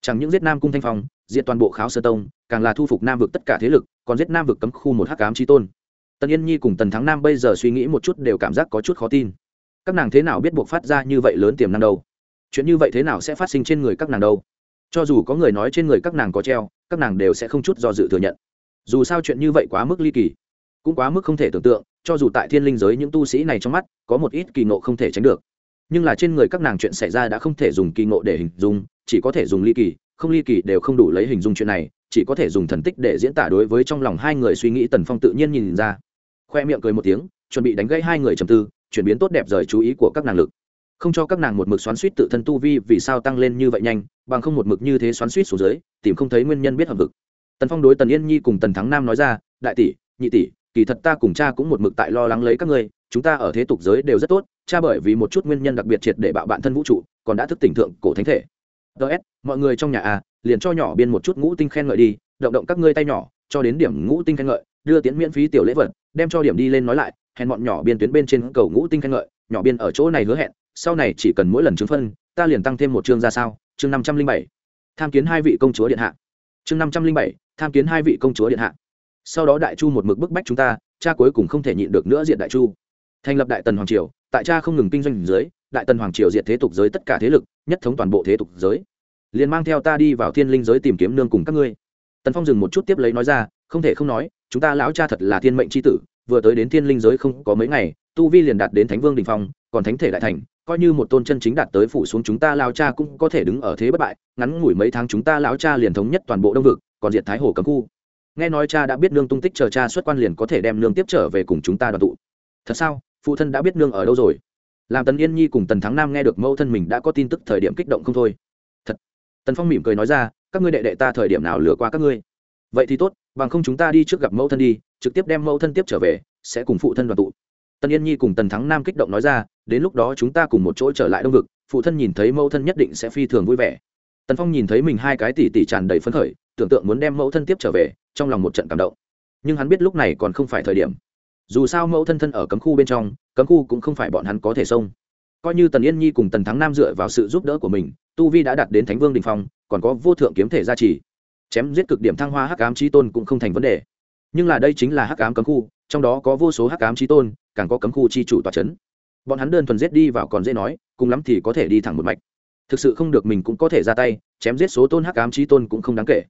Chẳng những giết nam cung thanh phong, diệt toàn bộ kháo sơ tông, càng là thu phục nam vực tất cả thế lực, còn giết nam vực cấm khu một hắc cám trí tôn. Tần yên nhi cùng tần thắng nam bây giờ suy nghĩ một chút đều cảm giác có chút khó tin. Các nàng thế nào biết buộc phát ra như vậy lớn tiềm năng đâu? Chuyện như vậy thế nào sẽ phát sinh trên người các nàng đâu? Cho dù có người nói trên người các nàng có treo, các nàng đều sẽ không chút do dự thừa nhận. Dù sao chuyện như vậy quá mức ly kỳ, cũng quá mức không thể tưởng tượng, cho dù tại thiên linh giới những tu sĩ này trong mắt, có một ít kỳ nộ không thể tránh được. Nhưng là trên người các nàng chuyện xảy ra đã không thể dùng kỳ ngộ để hình dung, chỉ có thể dùng ly kỳ, không ly kỳ đều không đủ lấy hình dung chuyện này, chỉ có thể dùng thần tích để diễn tả đối với trong lòng hai người suy nghĩ tần phong tự nhiên nhìn ra. Khoe miệng cười một tiếng, chuẩn bị đánh gãy hai người trầm tư, chuyển biến tốt đẹp rời chú ý của các nàng lực không cho các nàng một mực xoắn suýt tự thân tu vi vì sao tăng lên như vậy nhanh, bằng không một mực như thế xoắn suýt xuống dưới, tìm không thấy nguyên nhân biết hợp vực tần phong đối tần yên nhi cùng tần thắng nam nói ra, đại tỷ, nhị tỷ, kỳ thật ta cùng cha cũng một mực tại lo lắng lấy các ngươi, chúng ta ở thế tục giới đều rất tốt, cha bởi vì một chút nguyên nhân đặc biệt triệt để bạo bạn thân vũ trụ, còn đã thức tỉnh thượng cổ thánh thể. Ts mọi người trong nhà à liền cho nhỏ biên một chút ngũ tinh khen ngợi đi, động động các ngươi tay nhỏ, cho đến điểm ngũ tinh khen ngợi, đưa tiến miễn phí tiểu lễ vật, đem cho điểm đi lên nói lại, hẹn bọn nhỏ biên tuyến bên trên cầu ngũ tinh khen ngợi nhỏ biên ở chỗ này hứa hẹn, sau này chỉ cần mỗi lần chứng phân, ta liền tăng thêm một chương ra sao, chương năm trăm linh bảy. Tham kiến hai vị công chúa điện hạ. Chương năm trăm linh bảy, tham kiến hai vị công chúa điện hạ. Sau đó đại chu một mực bức bách chúng ta, cha cuối cùng không thể nhịn được nữa diện đại chu. Thành lập đại tần hoàng triều, tại cha không ngừng kinh doanh dưới, đại tần hoàng triều diệt thế tục giới tất cả thế lực, nhất thống toàn bộ thế tục giới. Liền mang theo ta đi vào thiên linh giới tìm kiếm nương cùng các ngươi. Tần phong dừng một chút tiếp lấy nói ra, không thể không nói, chúng ta lão cha thật là thiên mệnh c h i tử, vừa tới đến thiên linh giới không có mấy ngày tu vi liền đạt đến thánh vương đình phong, còn thánh thể đại thành, coi như một tôn chân chính đạt tới phủ xuống chúng ta lao cha cũng có thể đứng ở thế bất bại, ngắn ngủi mấy tháng chúng ta lão cha liền thống nhất toàn bộ đông vực, còn diệt thái hồ cấm khu. Nghe nói cha đã biết nương tung tích chờ cha xuất quan liền có thể đem nương tiếp trở về cùng chúng ta đoàn tụ. Thật sao? Phụ thân đã biết nương ở đâu rồi? Làm tần yên nhi cùng tần thắng nam nghe được mẫu thân mình đã có tin tức thời điểm kích động không thôi. Thật. Tần phong mỉm cười nói ra, các ngươi đệ đệ ta thời điểm nào lừa qua các ngươi? Vậy thì tốt, bằng không chúng ta đi trước gặp mẫu thân đi, trực tiếp đem mẫu thân tiếp trở về, sẽ cùng phụ thân đoàn tụ tần yên nhi cùng tần thắng nam kích động nói ra, đến lúc đó chúng ta cùng một chỗ trở lại đông vực, phụ thân nhìn thấy mẫu thân nhất định sẽ phi thường vui vẻ. Tần phong nhìn thấy mình hai cái tỷ tỷ tràn đầy phấn khởi, tưởng tượng muốn đem mẫu thân tiếp trở về, trong lòng một trận cảm động. Nhưng hắn biết lúc này còn không phải thời điểm. Dù sao mẫu thân thân ở cấm khu bên trong, cấm khu cũng không phải bọn hắn có thể xông. Coi như tần yên nhi cùng tần thắng nam dựa vào sự giúp đỡ của mình, tu vi đã đạt đến thánh vương đình phong, còn có vô thượng kiếm thể gia trì. Chém giết cực điểm thăng hoa hắc ám trí tôn cũng không thành vấn đề. Nhưng là đây chính là hắc ám cấm khu, trong đó có vô số hắc ám trí tôn càng có cấm khu chi chủ tòa c h ấ n bọn hắn đơn thuần giết đi vào còn dễ nói cùng lắm thì có thể đi thẳng một mạch thực sự không được mình cũng có thể ra tay chém giết số tôn hắc ám trí tôn cũng không đáng kể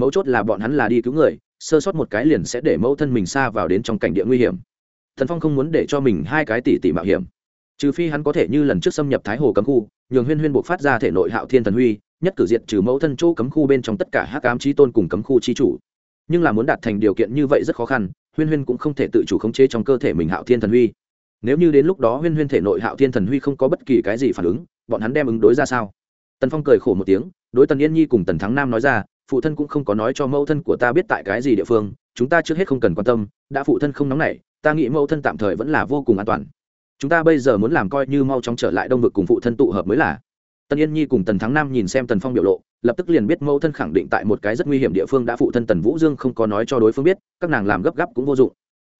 mấu chốt là bọn hắn là đi cứu người sơ sót một cái liền sẽ để mẫu thân mình xa vào đến trong cảnh địa nguy hiểm thần phong không muốn để cho mình hai cái tỷ tỷ mạo hiểm trừ phi hắn có thể như lần trước xâm nhập thái hồ cấm khu nhường huyên huyên buộc phát ra thể nội hạo thiên thần huy nhất cử diện trừ mẫu thân chỗ cấm khu bên trong tất cả hắc ám trí tôn cùng cấm khu chi chủ nhưng là muốn đạt thành điều kiện như vậy rất khó khăn huyên huyên cũng không thể tự chủ khống chế trong cơ thể mình hạo thiên thần huy. Nếu như đến lúc đó huyên huyên thể nội hạo thiên thần huy không có bất kỳ cái gì phản ứng, bọn hắn đem ứng đối ra sao? Tần phong cười khổ một tiếng, đối tần yên nhi cùng tần thắng nam nói ra, phụ thân cũng không có nói cho mẫu thân của ta biết tại cái gì địa phương, chúng ta trước hết không cần quan tâm, đã phụ thân không nóng nảy, ta nghĩ mẫu thân tạm thời vẫn là vô cùng an toàn. Chúng ta bây giờ muốn làm coi như mau chóng trở lại đông vực cùng phụ thân tụ hợp mới là. Tần yên nhi cùng tần thắng nam nhìn xem tần phong biểu lộ lập tức liền biết mẫu thân khẳng định tại một cái rất nguy hiểm địa phương đã phụ thân tần vũ dương không có nói cho đối phương biết, các nàng làm gấp gáp cũng vô dụng.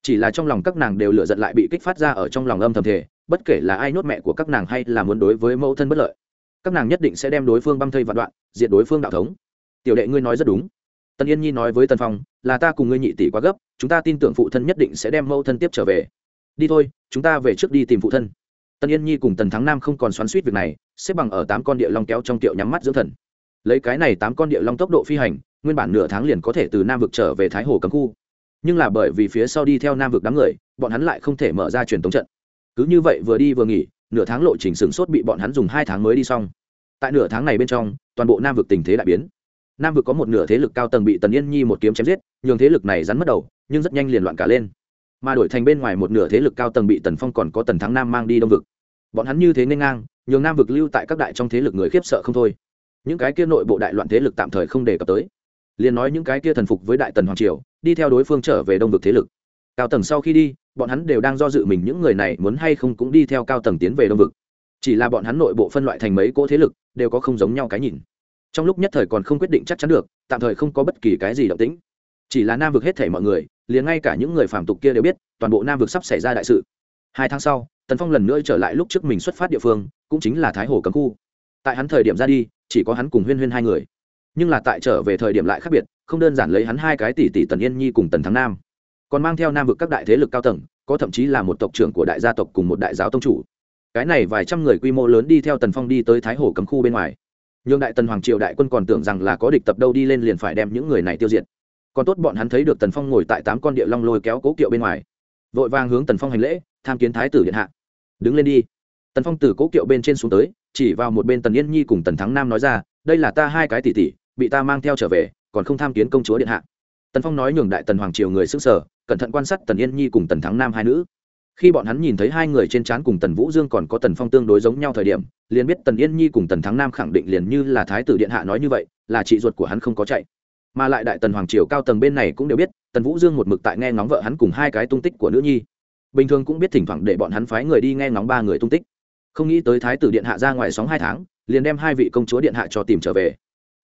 Chỉ là trong lòng các nàng đều lựa giận lại bị kích phát ra ở trong lòng âm thầm thể bất kể là ai nhốt mẹ của các nàng hay là muốn đối với mẫu thân bất lợi, các nàng nhất định sẽ đem đối phương băm thây vạn đoạn diện đối phương đạo thống. Tiểu đệ ngươi nói rất đúng. Tần yên nhi nói với tần phong, là ta cùng ngươi nhị tỷ quá gấp, chúng ta tin tưởng phụ thân nhất định sẽ đem mẫu thân tiếp trở về. Đi thôi, chúng ta về trước đi tìm phụ thân. Tần yên nhi cùng tần thắng nam không còn xoắn suýt việc này, xếp bằng ở tám con địa long kéo trong tiệu nhắm mắt dưỡng thần lấy cái này tám con địa long tốc độ phi hành, nguyên bản nửa tháng liền có thể từ nam vực trở về thái hồ cấm khu. Nhưng là bởi vì phía sau đi theo nam vực đám người, bọn hắn lại không thể mở ra truyền thống trận. Cứ như vậy vừa đi vừa nghỉ, nửa tháng lộ trình sửng sốt bị bọn hắn dùng hai tháng mới đi xong. Tại nửa tháng này bên trong, toàn bộ nam vực tình thế đại biến. Nam vực có một nửa thế lực cao tầng bị tần yên nhi một kiếm chém giết, nhường thế lực này rắn mất đầu, nhưng rất nhanh liền loạn cả lên. Mà đổi thành bên ngoài một nửa thế lực cao tầng bị tần phong còn có tần thắng nam mang đi đông vực. Bọn hắn như thế nên ngang, nhường nam vực lưu tại các đại trong thế lực người khiếp sợ không thôi những cái kia nội bộ đại loạn thế lực tạm thời không đề cập tới. Liền nói những cái kia thần phục với đại tần hoàng triều, đi theo đối phương trở về đông vực thế lực. Cao tầng sau khi đi, bọn hắn đều đang do dự mình những người này muốn hay không cũng đi theo cao tầng tiến về đông vực. Chỉ là bọn hắn nội bộ phân loại thành mấy cỗ thế lực, đều có không giống nhau cái nhìn. Trong lúc nhất thời còn không quyết định chắc chắn được, tạm thời không có bất kỳ cái gì động tĩnh. Chỉ là nam vực hết thể mọi người, liền ngay cả những người phàm tục kia đều biết, toàn bộ nam vực sắp xảy ra đại sự. Hai tháng sau, tần phong lần nữa trở lại lúc trước mình xuất phát địa phương, cũng chính là thái hồ cấm khu. Tại hắn thời điểm ra đi chỉ có hắn cùng huyên huyên hai người. Nhưng là tại trở về thời điểm lại khác biệt, không đơn giản lấy hắn hai cái tỷ tỷ tần yên nhi cùng tần thắng nam. Còn mang theo nam vực các đại thế lực cao tầng, có thậm chí là một tộc trưởng của đại gia tộc cùng một đại giáo tông chủ. Cái này vài trăm người quy mô lớn đi theo tần phong đi tới thái hồ cấm khu bên ngoài. Nhường đại tần hoàng triều đại quân còn tưởng rằng là có địch tập đâu đi lên liền phải đem những người này tiêu diệt. Còn tốt bọn hắn thấy được tần phong ngồi tại tám con địa long lôi kéo cố kiệu bên ngoài. Vội vàng hướng tần phong hành lễ, tham kiến thái tử điện hạ. Đứng lên đi tần phong từ cố kiệu bên trên xuống tới, chỉ vào một bên tần yên nhi cùng tần thắng nam nói ra, đây là ta hai cái tỷ tỷ, bị ta mang theo trở về, còn không tham kiến công chúa điện hạ. Tần phong nói nhường đại tần hoàng triều người xứng sở cẩn thận quan sát tần yên nhi cùng tần thắng nam hai nữ. Khi bọn hắn nhìn thấy hai người trên trán cùng tần vũ dương còn có tần phong tương đối giống nhau thời điểm, liền biết tần yên nhi cùng tần thắng nam khẳng định liền như là thái tử điện hạ nói như vậy, là chị ruột của hắn không có chạy. Mà lại đại tần hoàng triều cao tầng bên này cũng đều biết, tần vũ dương một mực tại nghe ngóng vợ hắn cùng hai cái tung tích của nữ nhi. Bình thường cũng biết thỉnh thoảng để bọn hắn phái người đi nghe ngóng ba người tung tích không nghĩ tới thái tử điện hạ ra ngoài sóng hai tháng, liền đem hai vị công chúa điện hạ cho tìm trở về.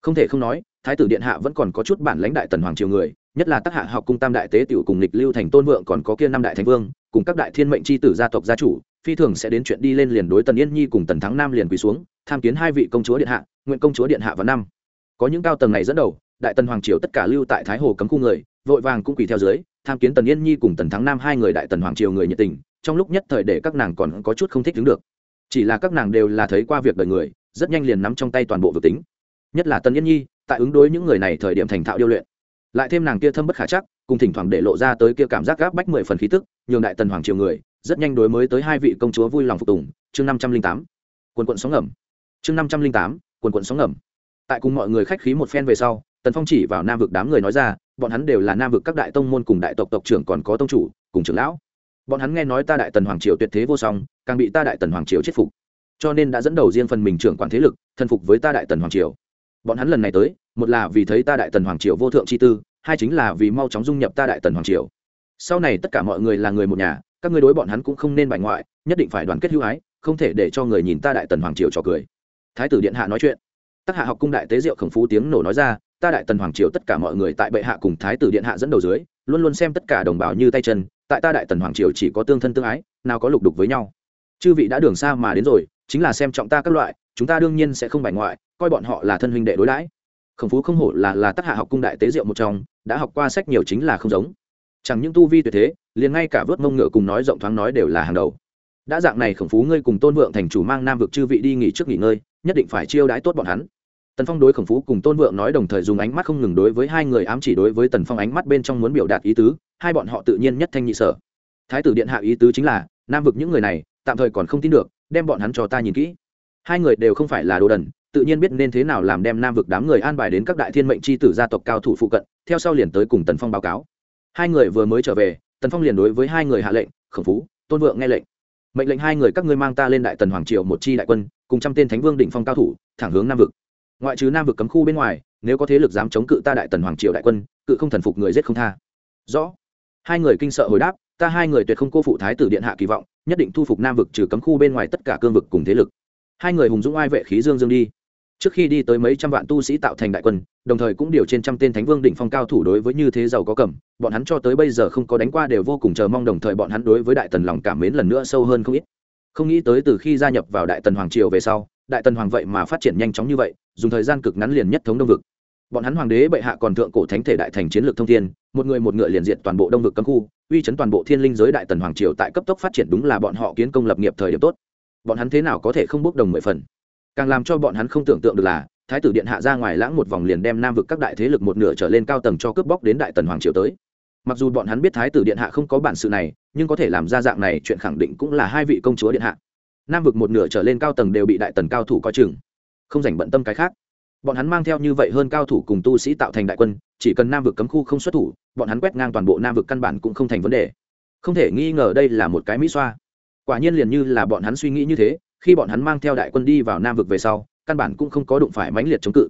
Không thể không nói, thái tử điện hạ vẫn còn có chút bản lãnh đại tần hoàng triều người, nhất là tác hạ học cung tam đại tế tiểu cùng lịch lưu thành tôn vượng còn có kia năm đại thánh vương, cùng các đại thiên mệnh c h i tử gia tộc gia chủ, phi thường sẽ đến chuyện đi lên liền đối tần yên nhi cùng tần thắng nam liền quỳ xuống, tham kiến hai vị công chúa điện hạ, nguyện công chúa điện hạ vào năm. Có những cao tầng này dẫn đầu, đại tần hoàng triều tất cả lưu tại thái hồ cấm khu người, vội vàng cũng quỳ theo dưới, tham kiến tần yên nhi cùng tần thắng nam hai người đại tần hoàng triều người nhiệt tình, trong lúc nhất thời để các nàng còn có chút không thích đứng được chỉ là các nàng đều là thấy qua việc đời người, rất nhanh liền nắm trong tay toàn bộ vực tính. Nhất là tần yên nhi, tại ứng đối những người này thời điểm thành thạo điêu luyện. Lại thêm nàng kia thâm bất khả chắc, cùng thỉnh thoảng để lộ ra tới kia cảm giác gáp bách mười phần khí tức, nhường đại tần hoàng triều người, rất nhanh đối mới tới hai vị công chúa vui lòng phục tùng. Chương năm trăm linh tám, quần quận sóng ngầm. Chương năm trăm linh tám, quần quận sóng ngầm. Tại cùng mọi người khách khí một phen về sau, tần phong chỉ vào nam vực đám người nói ra, bọn hắn đều là nam vực các đại tông môn cùng đại tộc tộc trưởng còn có tông chủ, cùng trưởng lão. Bọn hắn nghe nói ta đại tần hoàng triều tuyệt thế vô song càng bị ta đại tần hoàng triều chết phục. Cho nên đã dẫn đầu riêng phần mình trưởng quản thế lực, thần phục với ta đại tần hoàng triều. Bọn hắn lần này tới, một là vì thấy ta đại tần hoàng triều vô thượng chi tư, hai chính là vì mau chóng dung nhập ta đại tần hoàng triều. Sau này tất cả mọi người là người một nhà, các ngươi đối bọn hắn cũng không nên bài ngoại, nhất định phải đoàn kết hữu ái, không thể để cho người nhìn ta đại tần hoàng triều trò cười. Thái tử điện hạ nói chuyện. Tác hạ học cung đại tế diệu khổng phú tiếng nổ nói ra, ta đại tần hoàng triều tất cả mọi người tại bệ hạ cùng thái tử điện hạ dẫn đầu dưới, luôn luôn xem tất cả đồng bào như tay chân, tại ta đại tần hoàng triều chỉ có tương thân tương ái, nào có lục đục với nhau chư vị đã đường xa mà đến rồi, chính là xem trọng ta các loại, chúng ta đương nhiên sẽ không bài ngoại, coi bọn họ là thân huynh đệ đối đãi. Khổng phú không hổ là là tác hạ học cung đại tế diệu một trong, đã học qua sách nhiều chính là không giống. Chẳng những tu vi tuyệt thế, liền ngay cả vớt mông ngựa cùng nói rộng thoáng nói đều là hàng đầu. Đã dạng này khổng phú ngươi cùng tôn vượng thành chủ mang nam vực chư vị đi nghỉ trước nghỉ ngơi, nhất định phải chiêu đãi tốt bọn hắn. Tần phong đối khổng phú cùng tôn vượng nói đồng thời dùng ánh mắt không ngừng đối với hai người ám chỉ đối với tần phong ánh mắt bên trong muốn biểu đạt ý tứ, hai bọn họ tự nhiên nhất thanh nhị sở. Thái tử điện hạ ý tứ chính là, nam vực những người này tạm thời còn không tin được, đem bọn hắn cho ta nhìn kỹ. Hai người đều không phải là đồ đần, tự nhiên biết nên thế nào làm đem nam vực đám người an bài đến các đại thiên mệnh c h i tử gia tộc cao thủ phụ cận, theo sau liền tới cùng tần phong báo cáo. Hai người vừa mới trở về, tần phong liền đối với hai người hạ lệnh khẩn phú, tôn vượng nghe lệnh. Mệnh lệnh hai người các ngươi mang ta lên đại tần hoàng triều một chi đại quân, cùng trăm tên thánh vương đỉnh phong cao thủ, thẳng hướng nam vực. Ngoại trừ nam vực cấm khu bên ngoài, nếu có thế lực dám chống cự ta đại tần hoàng triều đại quân, cự không thần phục người giết không tha. Rõ. Hai người kinh sợ hồi đáp, ta hai người tuyệt không cô phụ thái tử điện hạ kỳ vọng nhất định thu phục nam vực trừ cấm khu bên ngoài tất cả cương vực cùng thế lực. Hai người hùng dũng ai vệ khí dương dương đi. Trước khi đi tới mấy trăm vạn tu sĩ tạo thành đại quân, đồng thời cũng điều trên trăm tên thánh vương đỉnh phong cao thủ đối với như thế giàu có cầm, bọn hắn cho tới bây giờ không có đánh qua đều vô cùng chờ mong, đồng thời bọn hắn đối với đại tần lòng cảm mến lần nữa sâu hơn không ít. Không nghĩ tới từ khi gia nhập vào đại tần hoàng triều về sau, đại tần hoàng vậy mà phát triển nhanh chóng như vậy, dùng thời gian cực ngắn liền nhất thống đông vực bọn hắn hoàng đế bệ hạ còn thượng cổ thánh thể đại thành chiến lược thông thiên, một người một ngựa liền diện toàn bộ đông vực cấm khu, uy chấn toàn bộ thiên linh giới đại tần hoàng triều tại cấp tốc phát triển đúng là bọn họ kiến công lập nghiệp thời điểm tốt. Bọn hắn thế nào có thể không bốc đồng mười phần? Càng làm cho bọn hắn không tưởng tượng được là, thái tử điện hạ ra ngoài lãng một vòng liền đem nam vực các đại thế lực một nửa trở lên cao tầng cho cướp bóc đến đại tần hoàng triều tới. Mặc dù bọn hắn biết thái tử điện hạ không có bản sự này, nhưng có thể làm ra dạng này chuyện khẳng định cũng là hai vị công chúa điện hạ. Nam vực một nửa trở lên cao tầng đều bị đại tần cao thủ coi chừng, không dành bận tâm cái khác bọn hắn mang theo như vậy hơn cao thủ cùng tu sĩ tạo thành đại quân, chỉ cần nam vực cấm khu không xuất thủ, bọn hắn quét ngang toàn bộ nam vực căn bản cũng không thành vấn đề. Không thể nghi ngờ đây là một cái mỹ xoa. Quả nhiên liền như là bọn hắn suy nghĩ như thế, khi bọn hắn mang theo đại quân đi vào nam vực về sau, căn bản cũng không có đụng phải mãnh liệt chống cự.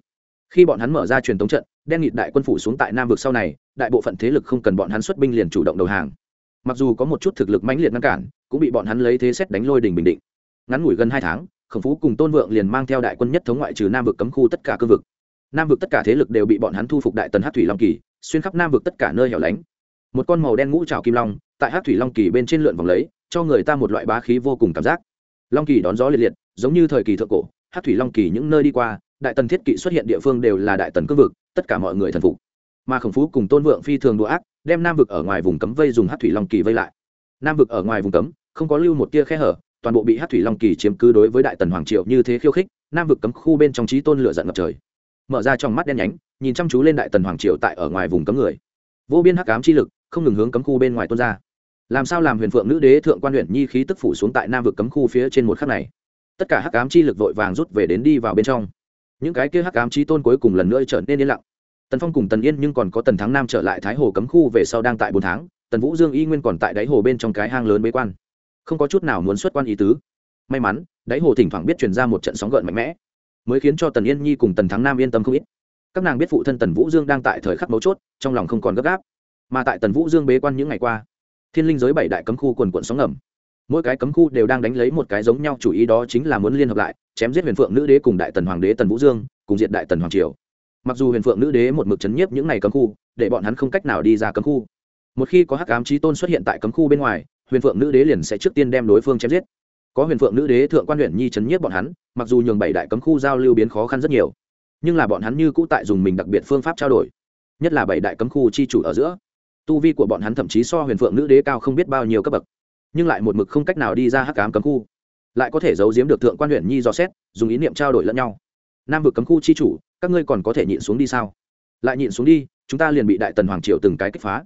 Khi bọn hắn mở ra truyền thống trận, đen nghịt đại quân phủ xuống tại nam vực sau này, đại bộ phận thế lực không cần bọn hắn xuất binh liền chủ động đầu hàng. Mặc dù có một chút thực lực mãnh liệt ngăn cản, cũng bị bọn hắn lấy thế xét đánh lôi đình bình định. Ngắn ngủi gần hai tháng khổng phú cùng tôn vượng liền mang theo đại quân nhất thống ngoại trừ nam vực cấm khu tất cả cương vực. Nam vực tất cả thế lực đều bị bọn hắn thu phục đại tần hát thủy long kỳ, xuyên khắp nam vực tất cả nơi hẻo lánh. Một con màu đen ngũ trào kim long, tại hát thủy long kỳ bên trên lượn vòng lấy, cho người ta một loại bá khí vô cùng cảm giác. Long kỳ đón gió liệt liệt, giống như thời kỳ thượng cổ hát thủy long kỳ những nơi đi qua, đại tần thiết kỵ xuất hiện địa phương đều là đại tần cương vực, tất cả mọi người thần phục. Mà khổng phú cùng tôn vượng phi thường đùa ác, đem nam vực ở ngoài vùng cấm vây dùng hát thủy long kỳ vây lại. Nam vực ở ngoài vùng cấm, không có lưu một tia khe hở toàn bộ bị hát thủy long kỳ chiếm cứ đối với đại tần hoàng triệu như thế khiêu khích, nam vực cấm khu bên trong trí tôn lửa giận ngập trời. Mở ra trong mắt đen nhánh, nhìn chăm chú lên đại tần hoàng triệu tại ở ngoài vùng cấm người. Vô biên hắc ám chi lực, không ngừng hướng cấm khu bên ngoài tuôn ra. Làm sao làm huyền phượng nữ đế thượng quan huyện nhi khí tức phủ xuống tại nam vực cấm khu phía trên một khắc này. Tất cả hắc ám chi lực vội vàng rút về đến đi vào bên trong. Những cái kia hắc ám chi tôn cuối cùng lần nữa trở nên yên lặng. Tần phong cùng tần yên nhưng còn có tần thắng nam trở lại thái hồ cấm khu về sau đang tại bốn tháng, tần vũ dương y nguyên còn tại đáy hồ bên trong cái hang lớn bế quan không có chút nào muốn xuất quan ý tứ. May mắn, đáy hồ thỉnh thoảng biết truyền ra một trận sóng gợn mạnh mẽ, mới khiến cho tần yên nhi cùng tần thắng nam yên tâm không ít. Các nàng biết phụ thân tần vũ dương đang tại thời khắc mấu chốt, trong lòng không còn gấp gáp. Mà tại tần vũ dương bế quan những ngày qua, thiên linh giới bảy đại cấm khu quần quận sóng ngầm. Mỗi cái cấm khu đều đang đánh lấy một cái giống nhau, chủ ý đó chính là muốn liên hợp lại, chém giết huyền phượng nữ đế cùng đại tần hoàng đế tần vũ dương, cùng diện đại tần hoàng triều. Mặc dù huyền phượng nữ đế một mực chấn nhiếp những ngày cấm khu, để bọn hắn không cách nào đi ra cấm khu. Một khi có hắc ám trí tôn xuất hiện tại cấm khu bên ngoài huyền phượng nữ đế liền sẽ trước tiên đem đối phương chém giết. Có huyền phượng nữ đế thượng quan huyện nhi chấn nhiếp bọn hắn, mặc dù nhường bảy đại cấm khu giao lưu biến khó khăn rất nhiều, nhưng là bọn hắn như cũ tại dùng mình đặc biệt phương pháp trao đổi, nhất là bảy đại cấm khu chi chủ ở giữa. Tu vi của bọn hắn thậm chí so huyền phượng nữ đế cao không biết bao nhiêu cấp bậc, nhưng lại một mực không cách nào đi ra hắc ám cấm khu, lại có thể giấu giếm được thượng quan huyện nhi dò xét, dùng ý niệm trao đổi lẫn nhau. Nam vực cấm khu chi chủ, các ngươi còn có thể nhịn xuống đi sao? Lại nhịn xuống đi, chúng ta liền bị đại tần hoàng triều từng cái kích phá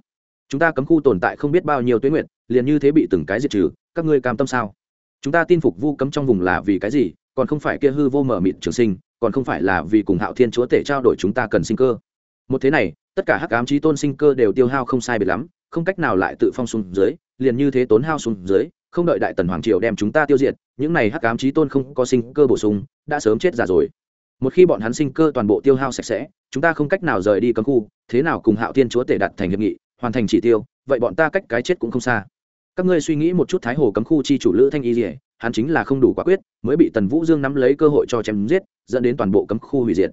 chúng ta cấm khu tồn tại không biết bao nhiêu tuyến nguyện liền như thế bị từng cái diệt trừ, các ngươi cam tâm sao? Chúng ta tin phục vu cấm trong vùng là vì cái gì, còn không phải kia hư vô mở mịt trường sinh, còn không phải là vì cùng hạo thiên chúa tể trao đổi chúng ta cần sinh cơ. Một thế này, tất cả hắc ám trí tôn sinh cơ đều tiêu hao không sai biệt lắm, không cách nào lại tự phong xuống dưới, liền như thế tốn hao xuống dưới, không đợi đại tần hoàng triều đem chúng ta tiêu diệt, những này hắc ám trí tôn không có sinh cơ bổ sung, đã sớm chết già rồi. Một khi bọn hắn sinh cơ toàn bộ tiêu hao sạch sẽ, chúng ta không cách nào rời đi cấm khu, thế nào cùng hạo thiên chúa tể đặt thành hiệp nghị hoàn thành chỉ tiêu, vậy bọn ta cách cái chết cũng không xa. Các ngươi suy nghĩ một chút thái hồ cấm khu chi chủ lữ thanh y dỉa hắn chính là không đủ quả quyết, mới bị tần vũ dương nắm lấy cơ hội cho chém giết, dẫn đến toàn bộ cấm khu hủy diệt.